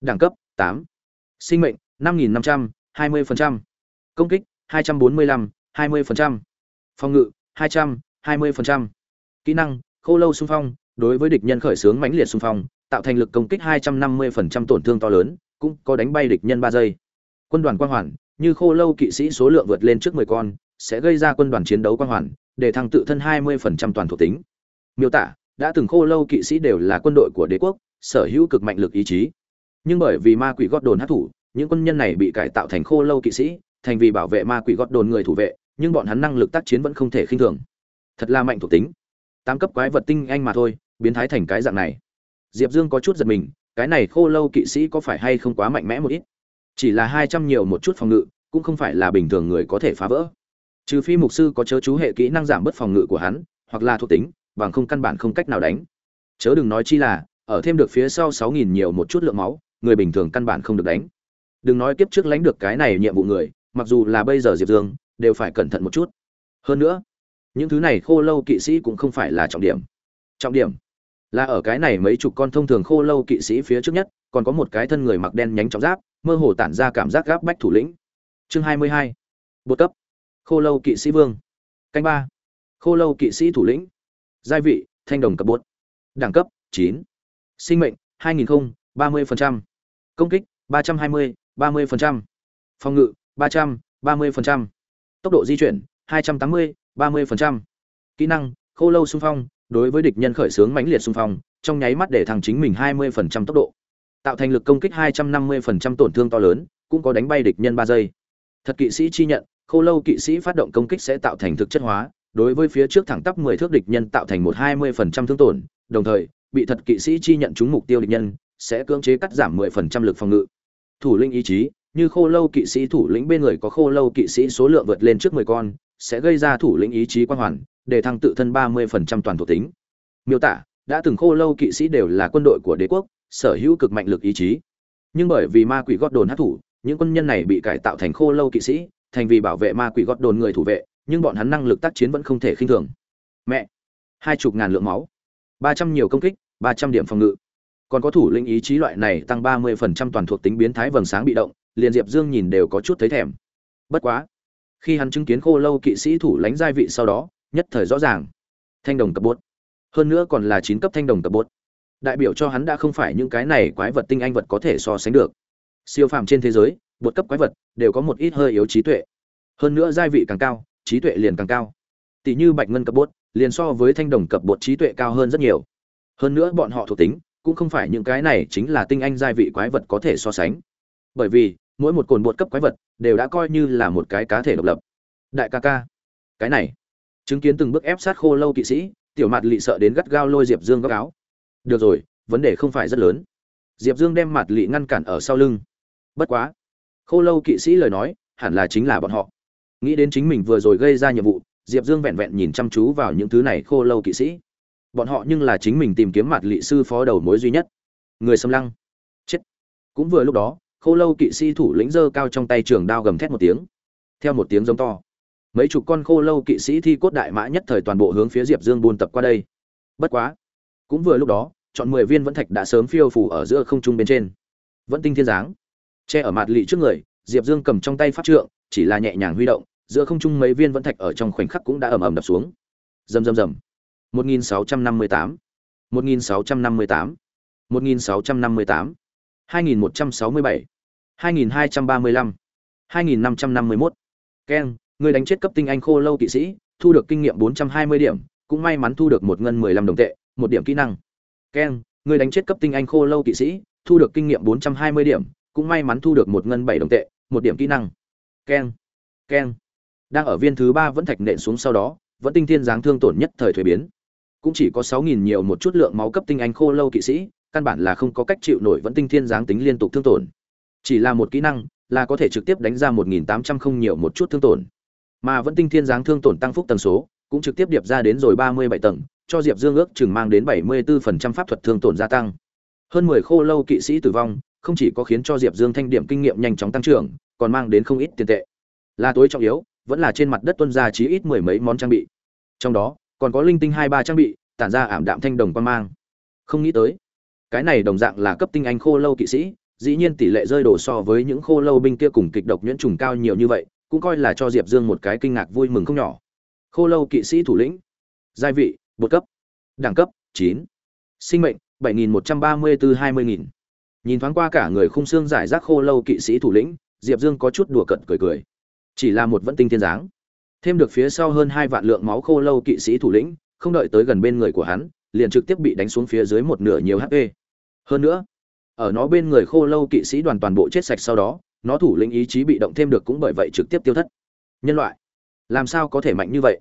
đẳng cấp tám, sinh mệnh năm nghìn năm trăm hai mươi công kích hai trăm bốn mươi lăm hai mươi phòng ngự, hai trăm, hai mươi kỹ năng, khô lâu xung phong, đối với địch nhân khởi xướng mãnh liệt xung phong, tạo thành lực công kích hai trăm năm mươi tổn thương to lớn, cũng có đánh bay địch nhân ba giây. Quân đoàn quang hoàn, như khô lâu kỵ sĩ số lượng vượt lên trước mười con, sẽ gây ra quân đoàn chiến đấu quang hoàn, để thăng tự thân hai mươi toàn thuộc tính. Miêu tả, đã từng khô lâu kỵ sĩ đều là quân đội của đế quốc, sở hữu cực mạnh lực ý chí. Nhưng bởi vì ma quỷ gót đồn hát thủ những quân nhân này bị cải tạo thành khô lâu kỵ sĩ, thành vì bảo vệ ma quỷ gót đồn người thủ vệ nhưng bọn hắn năng lực tác chiến vẫn không thể khinh thường. Thật là mạnh thuộc tính. Tám cấp quái vật tinh anh mà thôi, biến thái thành cái dạng này. Diệp dương có chút giật mình, cái này khô lâu kỵ sĩ có phải hay không quá mạnh mẽ một ít? Chỉ là hai trăm nhiều một chút phòng ngự, cũng không phải là bình thường người có thể phá vỡ. Trừ phi mục sư có chớ chú hệ kỹ năng giảm bớt phòng ngự của hắn, hoặc là thuộc tính, bằng không căn bản không cách nào đánh. Chớ đừng nói chi là, ở thêm được phía sau sáu nghìn nhiều một chút lượng máu, người bình thường căn bản không được đánh. Đừng nói kiếp trước lãnh được cái này nhiệm vụ người, mặc dù là bây giờ diệp dương đều phải cẩn thận một chút. Hơn nữa, những thứ này khô lâu kỵ sĩ cũng không phải là trọng điểm. Trọng điểm là ở cái này mấy chục con thông thường khô lâu kỵ sĩ phía trước nhất, còn có một cái thân người mặc đen nhánh trọng giáp, mơ hồ tản ra cảm giác gáp bách thủ lĩnh. Chương hai mươi hai. Bột cấp. Khô lâu kỵ sĩ vương. Canh ba. Khô lâu kỵ sĩ thủ lĩnh. Giai vị, thanh đồng cấp bột. Đẳng cấp, chín. Sinh mệnh, hai nghìn ba mươi công kích, ba trăm hai mươi, ba mươi phòng ngự, ba trăm ba mươi tốc độ di chuyển, hai trăm tám mươi, ba mươi kỹ năng, khô lâu xung phong, đối với địch nhân khởi xướng mãnh liệt xung phong, trong nháy mắt để thằng chính mình hai mươi tốc độ. Tạo thành lực công kích hai trăm năm mươi tổn thương to lớn, cũng có đánh bay địch nhân ba giây. Thật kỵ sĩ chi nhận, khô lâu kỵ sĩ phát động công kích sẽ tạo thành thực chất hóa, đối với phía trước thẳng tắp mười thước địch nhân tạo thành một hai mươi thương tổn, đồng thời, bị thật kỵ sĩ chi nhận trúng mục tiêu địch nhân sẽ cưỡng chế cắt giảm mười phần trăm lực phòng ngự. Thủ linh ý chí như khô lâu kỵ sĩ thủ lĩnh bên người có khô lâu kỵ sĩ số lượng vượt lên trước mười con, sẽ gây ra thủ lĩnh ý chí quan hoàn, để thăng tự thân ba mươi phần trăm toàn thuộc tính. Miêu tả, đã từng khô lâu kỵ sĩ đều là quân đội của đế quốc, sở hữu cực mạnh lực ý chí. Nhưng bởi vì ma quỷ gót đồn hát thủ những quân nhân này bị cải tạo thành khô lâu kỵ sĩ, thành vì bảo vệ ma quỷ gót đồn người thủ vệ, nhưng bọn hắn năng lực tác chiến vẫn không thể khinh thường. Mẹ, hai chục ngàn lượng máu, ba trăm nhiều công kích, ba trăm điểm phòng ngự. Còn có thủ lĩnh ý chí loại này tăng ba mươi phần trăm toàn thuộc tính biến thái vầng sáng bị động liền diệp dương nhìn đều có chút thấy thèm. Bất quá, khi hắn chứng kiến khô lâu kỵ sĩ thủ lãnh giai vị sau đó, nhất thời rõ ràng. Thanh đồng cấp bốt. Hơn nữa còn là chín cấp thanh đồng cấp bốt. Đại biểu cho hắn đã không phải những cái này quái vật tinh anh vật có thể so sánh được. Siêu phàm trên thế giới, bột cấp quái vật đều có một ít hơi yếu trí tuệ. Hơn nữa giai vị càng cao, trí tuệ liền càng cao. Tỷ như bạch ngân cấp bốt, liền so với thanh đồng cấp bột trí tuệ cao hơn rất nhiều. Hơn nữa bọn họ thuộc tính, cũng không phải những cái này chính là tinh anh giai vị quái vật có thể so sánh. Bởi vì mỗi một cồn bột cấp quái vật đều đã coi như là một cái cá thể độc lập. Đại ca ca, cái này, chứng kiến từng bước ép sát khô lâu kỵ sĩ, tiểu mặt lị sợ đến gắt gao lôi diệp dương góc áo. Được rồi, vấn đề không phải rất lớn. Diệp dương đem mặt lị ngăn cản ở sau lưng. Bất quá, khô lâu kỵ sĩ lời nói, hẳn là chính là bọn họ. Nghĩ đến chính mình vừa rồi gây ra nhiệm vụ, diệp dương vẹn vẹn nhìn chăm chú vào những thứ này khô lâu kỵ sĩ. Bọn họ nhưng là chính mình tìm kiếm mặt lị sư phó đầu mối duy nhất. Người xâm lăng. Chết. Cũng vừa lúc đó khô lâu kỵ sĩ thủ lĩnh giơ cao trong tay trường đao gầm thét một tiếng. Theo một tiếng giống to mấy chục con khô lâu kỵ sĩ thi cốt đại mã nhất thời toàn bộ hướng phía diệp dương buôn tập qua đây. Bất quá cũng vừa lúc đó chọn mười viên vẫn thạch đã sớm phiêu phủ ở giữa không trung bên trên. Vẫn tinh thiên dáng, che ở mặt lỵ trước người diệp dương cầm trong tay pháp trượng chỉ là nhẹ nhàng huy động giữa không trung mấy viên vẫn thạch ở trong khoảnh khắc cũng đã ầm ầm đập xuống. Rầm rầm rầm. 1658 1658 1658 2167 2235 2551 Ken, người đánh chết cấp tinh anh khô lâu kỵ sĩ, thu được kinh nghiệm 420 điểm, cũng may mắn thu được một ngân 15 đồng tệ, một điểm kỹ năng. Ken, người đánh chết cấp tinh anh khô lâu kỵ sĩ, thu được kinh nghiệm 420 điểm, cũng may mắn thu được một ngân 7 đồng tệ, một điểm kỹ năng. Ken, Ken. Đang ở viên thứ 3 vẫn thạch nện xuống sau đó, vẫn tinh thiên giáng thương tổn nhất thời thuế biến. Cũng chỉ có 6000 nhiều một chút lượng máu cấp tinh anh khô lâu kỵ sĩ, căn bản là không có cách chịu nổi vẫn tinh thiên giáng tính liên tục thương tổn. Chỉ là một kỹ năng, là có thể trực tiếp đánh ra 1800 không nhiều một chút thương tổn. Mà vẫn tinh thiên giáng thương tổn tăng phúc tần số, cũng trực tiếp điệp ra đến rồi 37 tầng, cho Diệp Dương ước chừng mang đến 74% pháp thuật thương tổn gia tăng. Hơn 10 khô lâu kỵ sĩ tử vong, không chỉ có khiến cho Diệp Dương thanh điểm kinh nghiệm nhanh chóng tăng trưởng, còn mang đến không ít tiền tệ. Là tối trọng yếu, vẫn là trên mặt đất tuân ra chí ít mười mấy món trang bị. Trong đó, còn có linh tinh hai ba trang bị, tản ra ảm đạm thanh đồng quan mang. Không nghĩ tới, cái này đồng dạng là cấp tinh anh khô lâu kỵ sĩ, dĩ nhiên tỷ lệ rơi đổ so với những khô lâu binh kia cùng kịch độc nhuyễn trùng cao nhiều như vậy, cũng coi là cho Diệp Dương một cái kinh ngạc vui mừng không nhỏ. Khô lâu kỵ sĩ thủ lĩnh, giai vị, bột cấp, đẳng cấp chín, sinh mệnh bảy nghìn một trăm ba mươi bốn hai mươi nghìn. Nhìn thoáng qua cả người khung xương giải rác khô lâu kỵ sĩ thủ lĩnh, Diệp Dương có chút đùa cợt cười cười. Chỉ là một vẫn tinh thiên dáng, thêm được phía sau hơn hai vạn lượng máu khô lâu kỵ sĩ thủ lĩnh, không đợi tới gần bên người của hắn, liền trực tiếp bị đánh xuống phía dưới một nửa nhiều HP. Hơn nữa, ở nó bên người khô lâu kỵ sĩ đoàn toàn bộ chết sạch sau đó nó thủ lĩnh ý chí bị động thêm được cũng bởi vậy trực tiếp tiêu thất. Nhân loại làm sao có thể mạnh như vậy?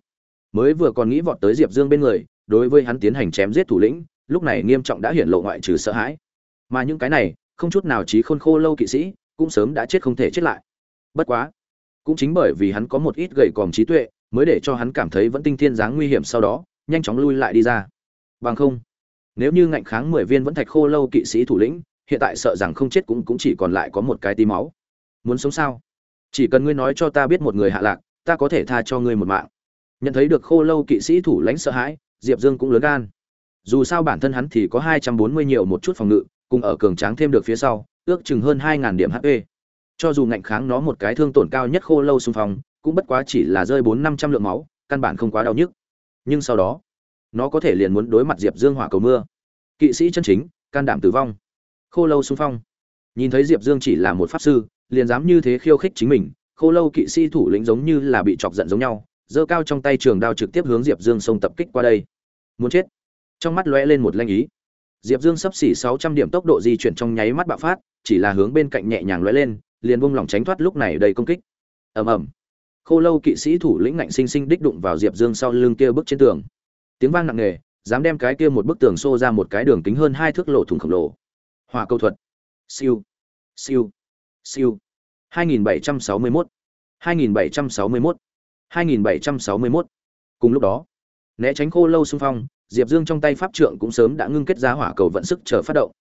Mới vừa còn nghĩ vọt tới diệp dương bên người đối với hắn tiến hành chém giết thủ lĩnh lúc này nghiêm trọng đã hiện lộ ngoại trừ sợ hãi. Mà những cái này không chút nào trí khôn khô lâu kỵ sĩ cũng sớm đã chết không thể chết lại. Bất quá cũng chính bởi vì hắn có một ít gầy còm trí tuệ mới để cho hắn cảm thấy vẫn tinh thiên dáng nguy hiểm sau đó nhanh chóng lui lại đi ra. Bằng không nếu như ngạnh kháng mười viên vẫn thạch khô lâu kỵ sĩ thủ lĩnh, hiện tại sợ rằng không chết cũng cũng chỉ còn lại có một cái tí máu. Muốn sống sao? Chỉ cần ngươi nói cho ta biết một người hạ lạc, ta có thể tha cho ngươi một mạng. Nhận thấy được khô lâu kỵ sĩ thủ lãnh sợ hãi, diệp dương cũng lớn gan. Dù sao bản thân hắn thì có hai trăm bốn mươi nhiều một chút phòng ngự, cùng ở cường tráng thêm được phía sau, ước chừng hơn hai ngàn điểm hp cho dù ngạnh kháng nó một cái thương tổn cao nhất khô lâu xung phong, cũng bất quá chỉ là rơi bốn năm trăm lượng máu, căn bản không quá đau nhức. Nhưng sau đó nó có thể liền muốn đối mặt diệp dương hỏa cầu mưa. Kỵ sĩ chân chính, can đảm tử vong. Khô lâu xung phong. Nhìn thấy diệp dương chỉ là một pháp sư, liền dám như thế khiêu khích chính mình, khô lâu kỵ sĩ thủ lĩnh giống như là bị chọc giận giống nhau, giơ cao trong tay trường đao trực tiếp hướng diệp dương xông tập kích qua đây. Muốn chết. Trong mắt lóe lên một lanh ý. Diệp dương sắp xỉ sáu trăm điểm tốc độ di chuyển trong nháy mắt bạo phát, chỉ là hướng bên cạnh nhẹ nhàng lóe lên, liền buông lỏng tránh thoát lúc này đầy công kích. Ầm ầm. Khô lâu kỵ sĩ thủ lĩnh ngạnh sinh sinh đích đụng vào diệp dương sau lưng kia bước trên tường tiếng vang nặng nề dám đem cái kia một bức tường xô ra một cái đường kính hơn hai thước lộ thủng khổng lồ Hỏa câu thuật. Siêu. Siêu. Siêu. 2761. 2761. 2761. Cùng lúc đó, né tránh khô lâu xung phong, Diệp Dương trong tay pháp trượng cũng sớm đã ngưng kết ra hỏa cầu vận sức chờ phát động.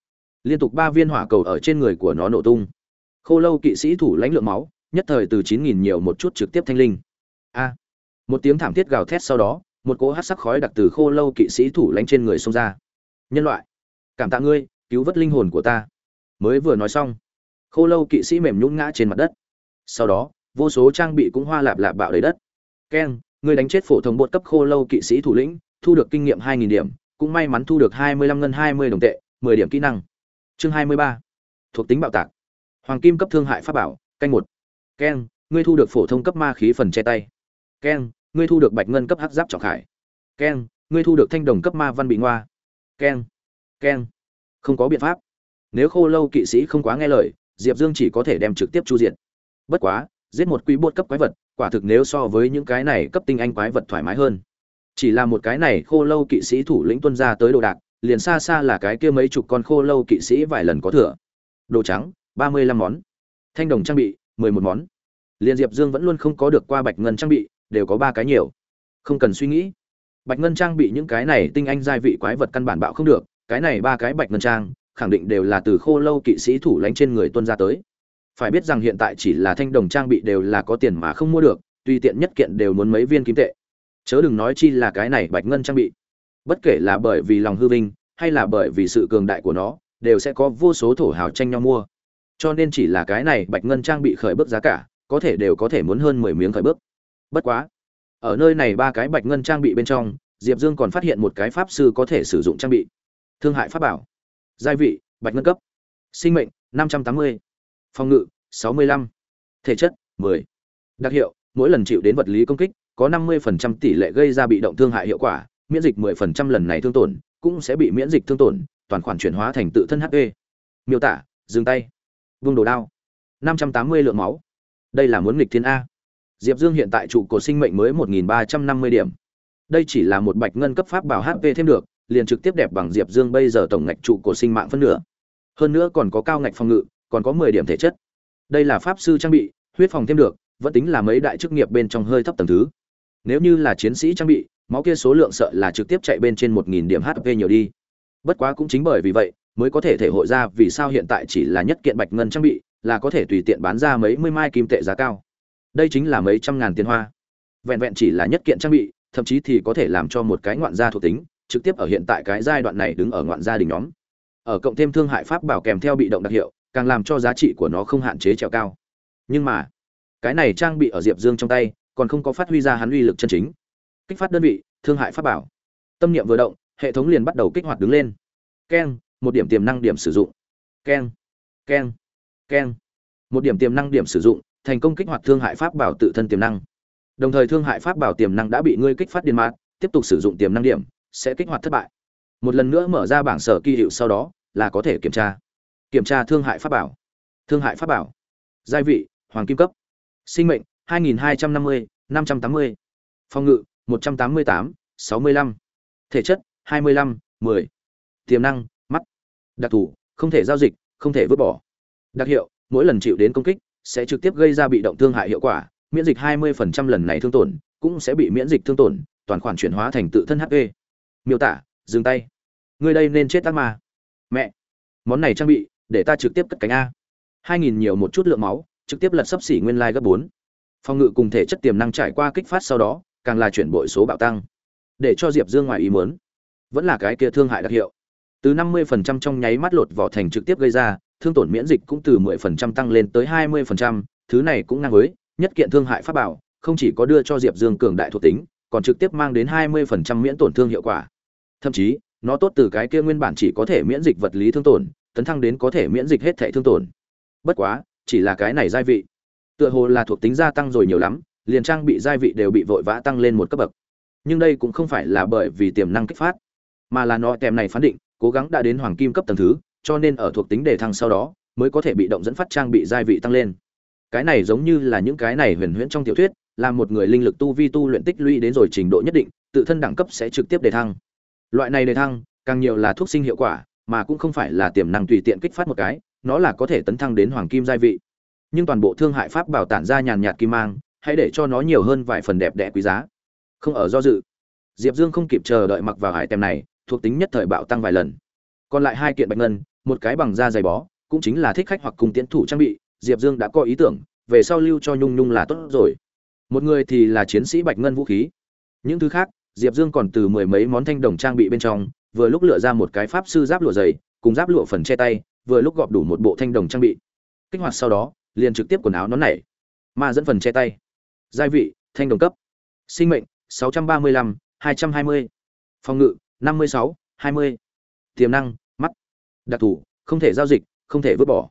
Liên tục ba viên hỏa cầu ở trên người của nó nổ tung. Khô lâu kỵ sĩ thủ lãnh lượng máu, nhất thời từ 9000 nhiều một chút trực tiếp thanh linh. A. một tiếng thảm thiết gào thét sau đó, một cỗ hắc sắc khói đặc từ khô lâu kỵ sĩ thủ lãnh trên người xông ra. Nhân loại, cảm tạ ngươi, cứu vớt linh hồn của ta. Mới vừa nói xong khô lâu kỵ sĩ mềm nhũn ngã trên mặt đất. Sau đó vô số trang bị cũng hoa lạp lạp bạo đầy đất. Keng người đánh chết phổ thông bột cấp khô lâu kỵ sĩ thủ lĩnh thu được kinh nghiệm hai nghìn điểm cũng may mắn thu được hai mươi lăm ngân hai mươi đồng tệ mười điểm kỹ năng. Chương hai mươi ba thuộc tính bạo tạc. Hoàng kim cấp thương hại pháp bảo canh một. Keng ngươi thu được phổ thông cấp ma khí phần che tay. Keng ngươi thu được bạch ngân cấp hắc giáp trọng khải. Keng, ngươi thu được thanh đồng cấp ma văn bị ngoa. Keng keng. Không có biện pháp. Nếu khô lâu kỵ sĩ không quá nghe lời, diệp dương chỉ có thể đem trực tiếp chu diện bất quá, giết một quý bột cấp quái vật, quả thực nếu so với những cái này cấp tinh anh quái vật thoải mái hơn. Chỉ là một cái này khô lâu kỵ sĩ thủ lĩnh tuân ra tới đồ đạc, liền xa xa là cái kia mấy chục con khô lâu kỵ sĩ vài lần có thừa. Đồ trắng, ba mươi lăm món. Thanh đồng trang bị, mười một món. Liền diệp dương vẫn luôn không có được qua bạch ngân trang bị đều có ba cái nhiều. Không cần suy nghĩ. Bạch ngân trang bị những cái này tinh anh gia vị quái vật căn bản bạo không được, cái này ba cái bạch ngân trang, khẳng định đều là từ khô lâu kỵ sĩ thủ lãnh trên người tuân ra tới. Phải biết rằng hiện tại chỉ là thanh đồng trang bị đều là có tiền mà không mua được tùy tiện nhất kiện đều muốn mấy viên kim tệ. Chớ đừng nói chi là cái này bạch ngân trang bị. Bất kể là bởi vì lòng hư vinh, hay là bởi vì sự cường đại của nó, đều sẽ có vô số thổ hào tranh nhau mua. Cho nên chỉ là cái này bạch ngân trang bị khởi bước giá cả, có thể đều có thể muốn hơn mười miếng khởi bước bất quá, ở nơi này ba cái bạch ngân trang bị bên trong, diệp dương còn phát hiện một cái pháp sư có thể sử dụng trang bị. Thương hại pháp bảo. Gia vị, bạch ngân cấp. Sinh mệnh, năm trăm tám mươi. Phòng ngự, sáu mươi lăm. Thể chất, mười. Đặc hiệu, mỗi lần chịu đến vật lý công kích, có năm mươi phần trăm tỷ lệ gây ra bị động thương hại hiệu quả, miễn dịch mười phần trăm lần này thương tổn, cũng sẽ bị miễn dịch thương tổn, toàn khoản chuyển hóa thành tự thân hp miêu tả, dừng tay. Vương đồ đao. năm trăm tám mươi lượng máu. Đây là muốn nghịch thiên a diệp dương hiện tại trụ cột sinh mệnh mới một nghìn ba trăm năm mươi điểm. Đây chỉ là một bạch ngân cấp pháp bảo hp thêm được, liền trực tiếp đẹp bằng diệp dương bây giờ tổng ngạch trụ cột sinh mạng phân nửa. Hơn nữa còn có cao ngạch phòng ngự, còn có mười điểm thể chất. Đây là pháp sư trang bị, huyết phòng thêm được, vẫn tính là mấy đại chức nghiệp bên trong hơi thấp tầng thứ. Nếu như là chiến sĩ trang bị, máu kia số lượng sợ là trực tiếp chạy bên trên một nghìn điểm hp nhiều đi. Bất quá cũng chính bởi vì vậy, mới có thể thể hội ra vì sao hiện tại chỉ là nhất kiện bạch ngân trang bị, là có thể tùy tiện bán ra mấy mươi mai kim tệ giá cao đây chính là mấy trăm ngàn tiền hoa. Vẹn vẹn chỉ là nhất kiện trang bị, thậm chí thì có thể làm cho một cái ngoạn gia thuộc tính, trực tiếp ở hiện tại cái giai đoạn này đứng ở ngoạn gia đình nhóm. Ở cộng thêm thương hại pháp bảo kèm theo bị động đặc hiệu, càng làm cho giá trị của nó không hạn chế trèo cao. Nhưng mà, cái này trang bị ở diệp dương trong tay, còn không có phát huy ra hắn uy lực chân chính. Kích phát đơn vị, thương hại pháp bảo. Tâm niệm vừa động, hệ thống liền bắt đầu kích hoạt đứng lên. Keng, một điểm tiềm năng điểm sử dụng. Keng keng keng. Một điểm tiềm năng điểm sử dụng thành công kích hoạt thương hại pháp bảo tự thân tiềm năng. Đồng thời thương hại pháp bảo tiềm năng đã bị ngươi kích phát điên mạt tiếp tục sử dụng tiềm năng điểm sẽ kích hoạt thất bại. Một lần nữa mở ra bảng sở kỳ hiệu sau đó là có thể kiểm tra. Kiểm tra thương hại pháp bảo. Thương hại pháp bảo. Gia vị hoàng kim cấp. Sinh mệnh 2250, 580. phòng ngự 188, 65. thể chất 25, 10. tiềm năng mắt. Đặc thù không thể giao dịch không thể vứt bỏ. Đặc hiệu mỗi lần chịu đến công kích sẽ trực tiếp gây ra bị động thương hại hiệu quả, miễn dịch 20% lần này thương tổn, cũng sẽ bị miễn dịch thương tổn, toàn khoản chuyển hóa thành tự thân hp miêu tả, dừng tay. Người đây nên chết ác mà. mẹ, món này trang bị, để ta trực tiếp cất cánh a. hai nghìn nhiều một chút lượng máu, trực tiếp lật sấp xỉ nguyên lai gấp bốn. Phòng ngự cùng thể chất tiềm năng trải qua kích phát sau đó, càng là chuyển bội số bạo tăng. Để cho diệp dương ngoài ý muốn, vẫn là cái kia thương hại đặc hiệu. Từ năm mươi phần trăm trong nháy mắt lột vỏ thành trực tiếp gây ra thương tổn miễn dịch cũng từ mười phần trăm tăng lên tới hai mươi phần trăm, thứ này cũng ngang với nhất kiện thương hại pháp bảo, không chỉ có đưa cho diệp dương cường đại thuộc tính, còn trực tiếp mang đến hai mươi phần trăm miễn tổn thương hiệu quả. Thậm chí, nó tốt từ cái kia nguyên bản chỉ có thể miễn dịch vật lý thương tổn, tấn thăng đến có thể miễn dịch hết thảy thương tổn. Bất quá, chỉ là cái này gia vị. Tựa hồ là thuộc tính gia tăng rồi nhiều lắm, liền trang bị gia vị đều bị vội vã tăng lên một cấp bậc. Nhưng đây cũng không phải là bởi vì tiềm năng kích phát, mà là nó tèm này phán định, cố gắng đã đến hoàng kim cấp tầng thứ cho nên ở thuộc tính đề thăng sau đó, mới có thể bị động dẫn phát trang bị gia vị tăng lên. Cái này giống như là những cái này huyền huyễn trong tiểu thuyết, là một người linh lực tu vi tu luyện tích lũy đến rồi trình độ nhất định, tự thân đẳng cấp sẽ trực tiếp đề thăng. Loại này đề thăng, càng nhiều là thuốc sinh hiệu quả, mà cũng không phải là tiềm năng tùy tiện kích phát một cái, nó là có thể tấn thăng đến hoàng kim gia vị. Nhưng toàn bộ thương hại pháp bảo tản ra nhàn nhạt kim mang, hãy để cho nó nhiều hơn vài phần đẹp đẽ quý giá. Không ở do dự. Diệp dương không kịp chờ đợi mặc vào hải tem này, thuộc tính nhất thời bạo tăng vài lần. Còn lại hai kiện bạch ngân một cái bằng da dày bó cũng chính là thích khách hoặc cùng tiến thủ trang bị diệp dương đã có ý tưởng về sau lưu cho nhung nhung là tốt rồi. Một người thì là chiến sĩ bạch ngân vũ khí. Những thứ khác diệp dương còn từ mười mấy món thanh đồng trang bị bên trong vừa lúc lựa ra một cái pháp sư giáp lụa dày cùng giáp lụa phần che tay vừa lúc gọp đủ một bộ thanh đồng trang bị. Kích hoạt sau đó liền trực tiếp quần áo nón nảy ma dẫn phần che tay. Gia vị thanh đồng cấp. Sinh mệnh 635, 220. phòng ngự 56, 20. tiềm năng đặc thù không thể giao dịch không thể vứt bỏ.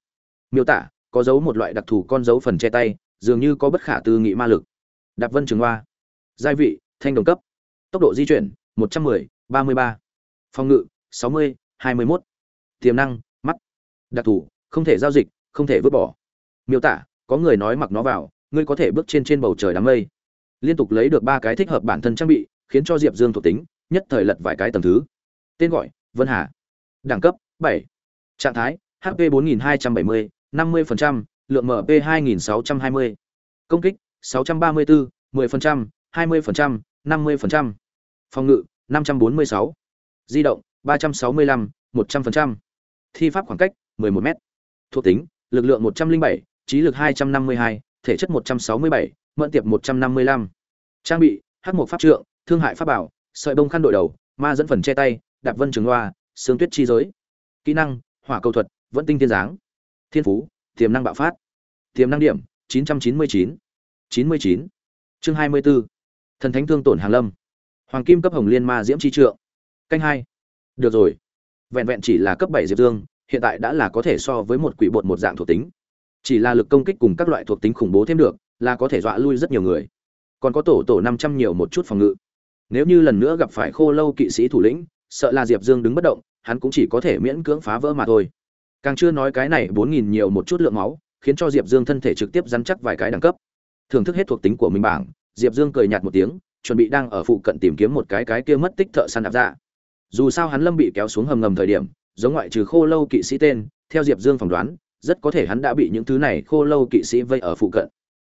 Miêu tả có dấu một loại đặc thù con dấu phần che tay dường như có bất khả tư nghị ma lực. Đạp vân trường hoa. Gia vị thanh đồng cấp. Tốc độ di chuyển 110, 33. phòng ngự 60, 21. tiềm năng mắt. Đặc thù không thể giao dịch không thể vứt bỏ. Miêu tả có người nói mặc nó vào ngươi có thể bước trên trên bầu trời đám mây. Liên tục lấy được ba cái thích hợp bản thân trang bị khiến cho diệp dương thuộc tính nhất thời lật vài cái tầm thứ. Tên gọi vân hà. Đẳng cấp 7. trạng thái hp 4270, 50%, lượng mp 2620. công kích 634, 10%, 20%, 50%. phòng ngự 546. di động 365, 100%. thi pháp khoảng cách 11 m thuộc tính lực lượng 107, trí lực 252, thể chất 167, mẫn tiệp 155. Trang bị: Hắc một pháp trượng, thương hại pháp bảo, sợi bông khăn đội đầu, ma dẫn phần che tay, đạp vân trường loa, xương tuyết chi giới. Kỹ năng: Hỏa cầu thuật, vẫn tinh thiên dáng. Thiên phú: Tiềm năng bạo phát. Tiềm năng điểm: 999. 99. Chương 24. Thần thánh thương tổn hàng lâm. Hoàng kim cấp hồng liên ma diễm chi trượng. Canh hai. Được rồi. Vẹn vẹn chỉ là cấp bảy Diệp Dương, hiện tại đã là có thể so với một quỷ bột một dạng thuộc tính. Chỉ là lực công kích cùng các loại thuộc tính khủng bố thêm được, là có thể dọa lui rất nhiều người. Còn có tổ tổ 500 nhiều một chút phòng ngự. Nếu như lần nữa gặp phải Khô Lâu kỵ sĩ thủ lĩnh, sợ là Diệp Dương đứng bất động, hắn cũng chỉ có thể miễn cưỡng phá vỡ mà thôi. Càng chưa nói cái này 4000 nhiều một chút lượng máu, khiến cho Diệp Dương thân thể trực tiếp rắn chắc vài cái đẳng cấp. Thưởng thức hết thuộc tính của mình bảng, Diệp Dương cười nhạt một tiếng, chuẩn bị đang ở phụ cận tìm kiếm một cái cái kia mất tích thợ săn đạp ra. Dù sao hắn Lâm bị kéo xuống hầm ngầm thời điểm, giống ngoại trừ Khô Lâu kỵ sĩ tên, theo Diệp Dương phỏng đoán, rất có thể hắn đã bị những thứ này Khô Lâu kỵ sĩ vây ở phụ cận.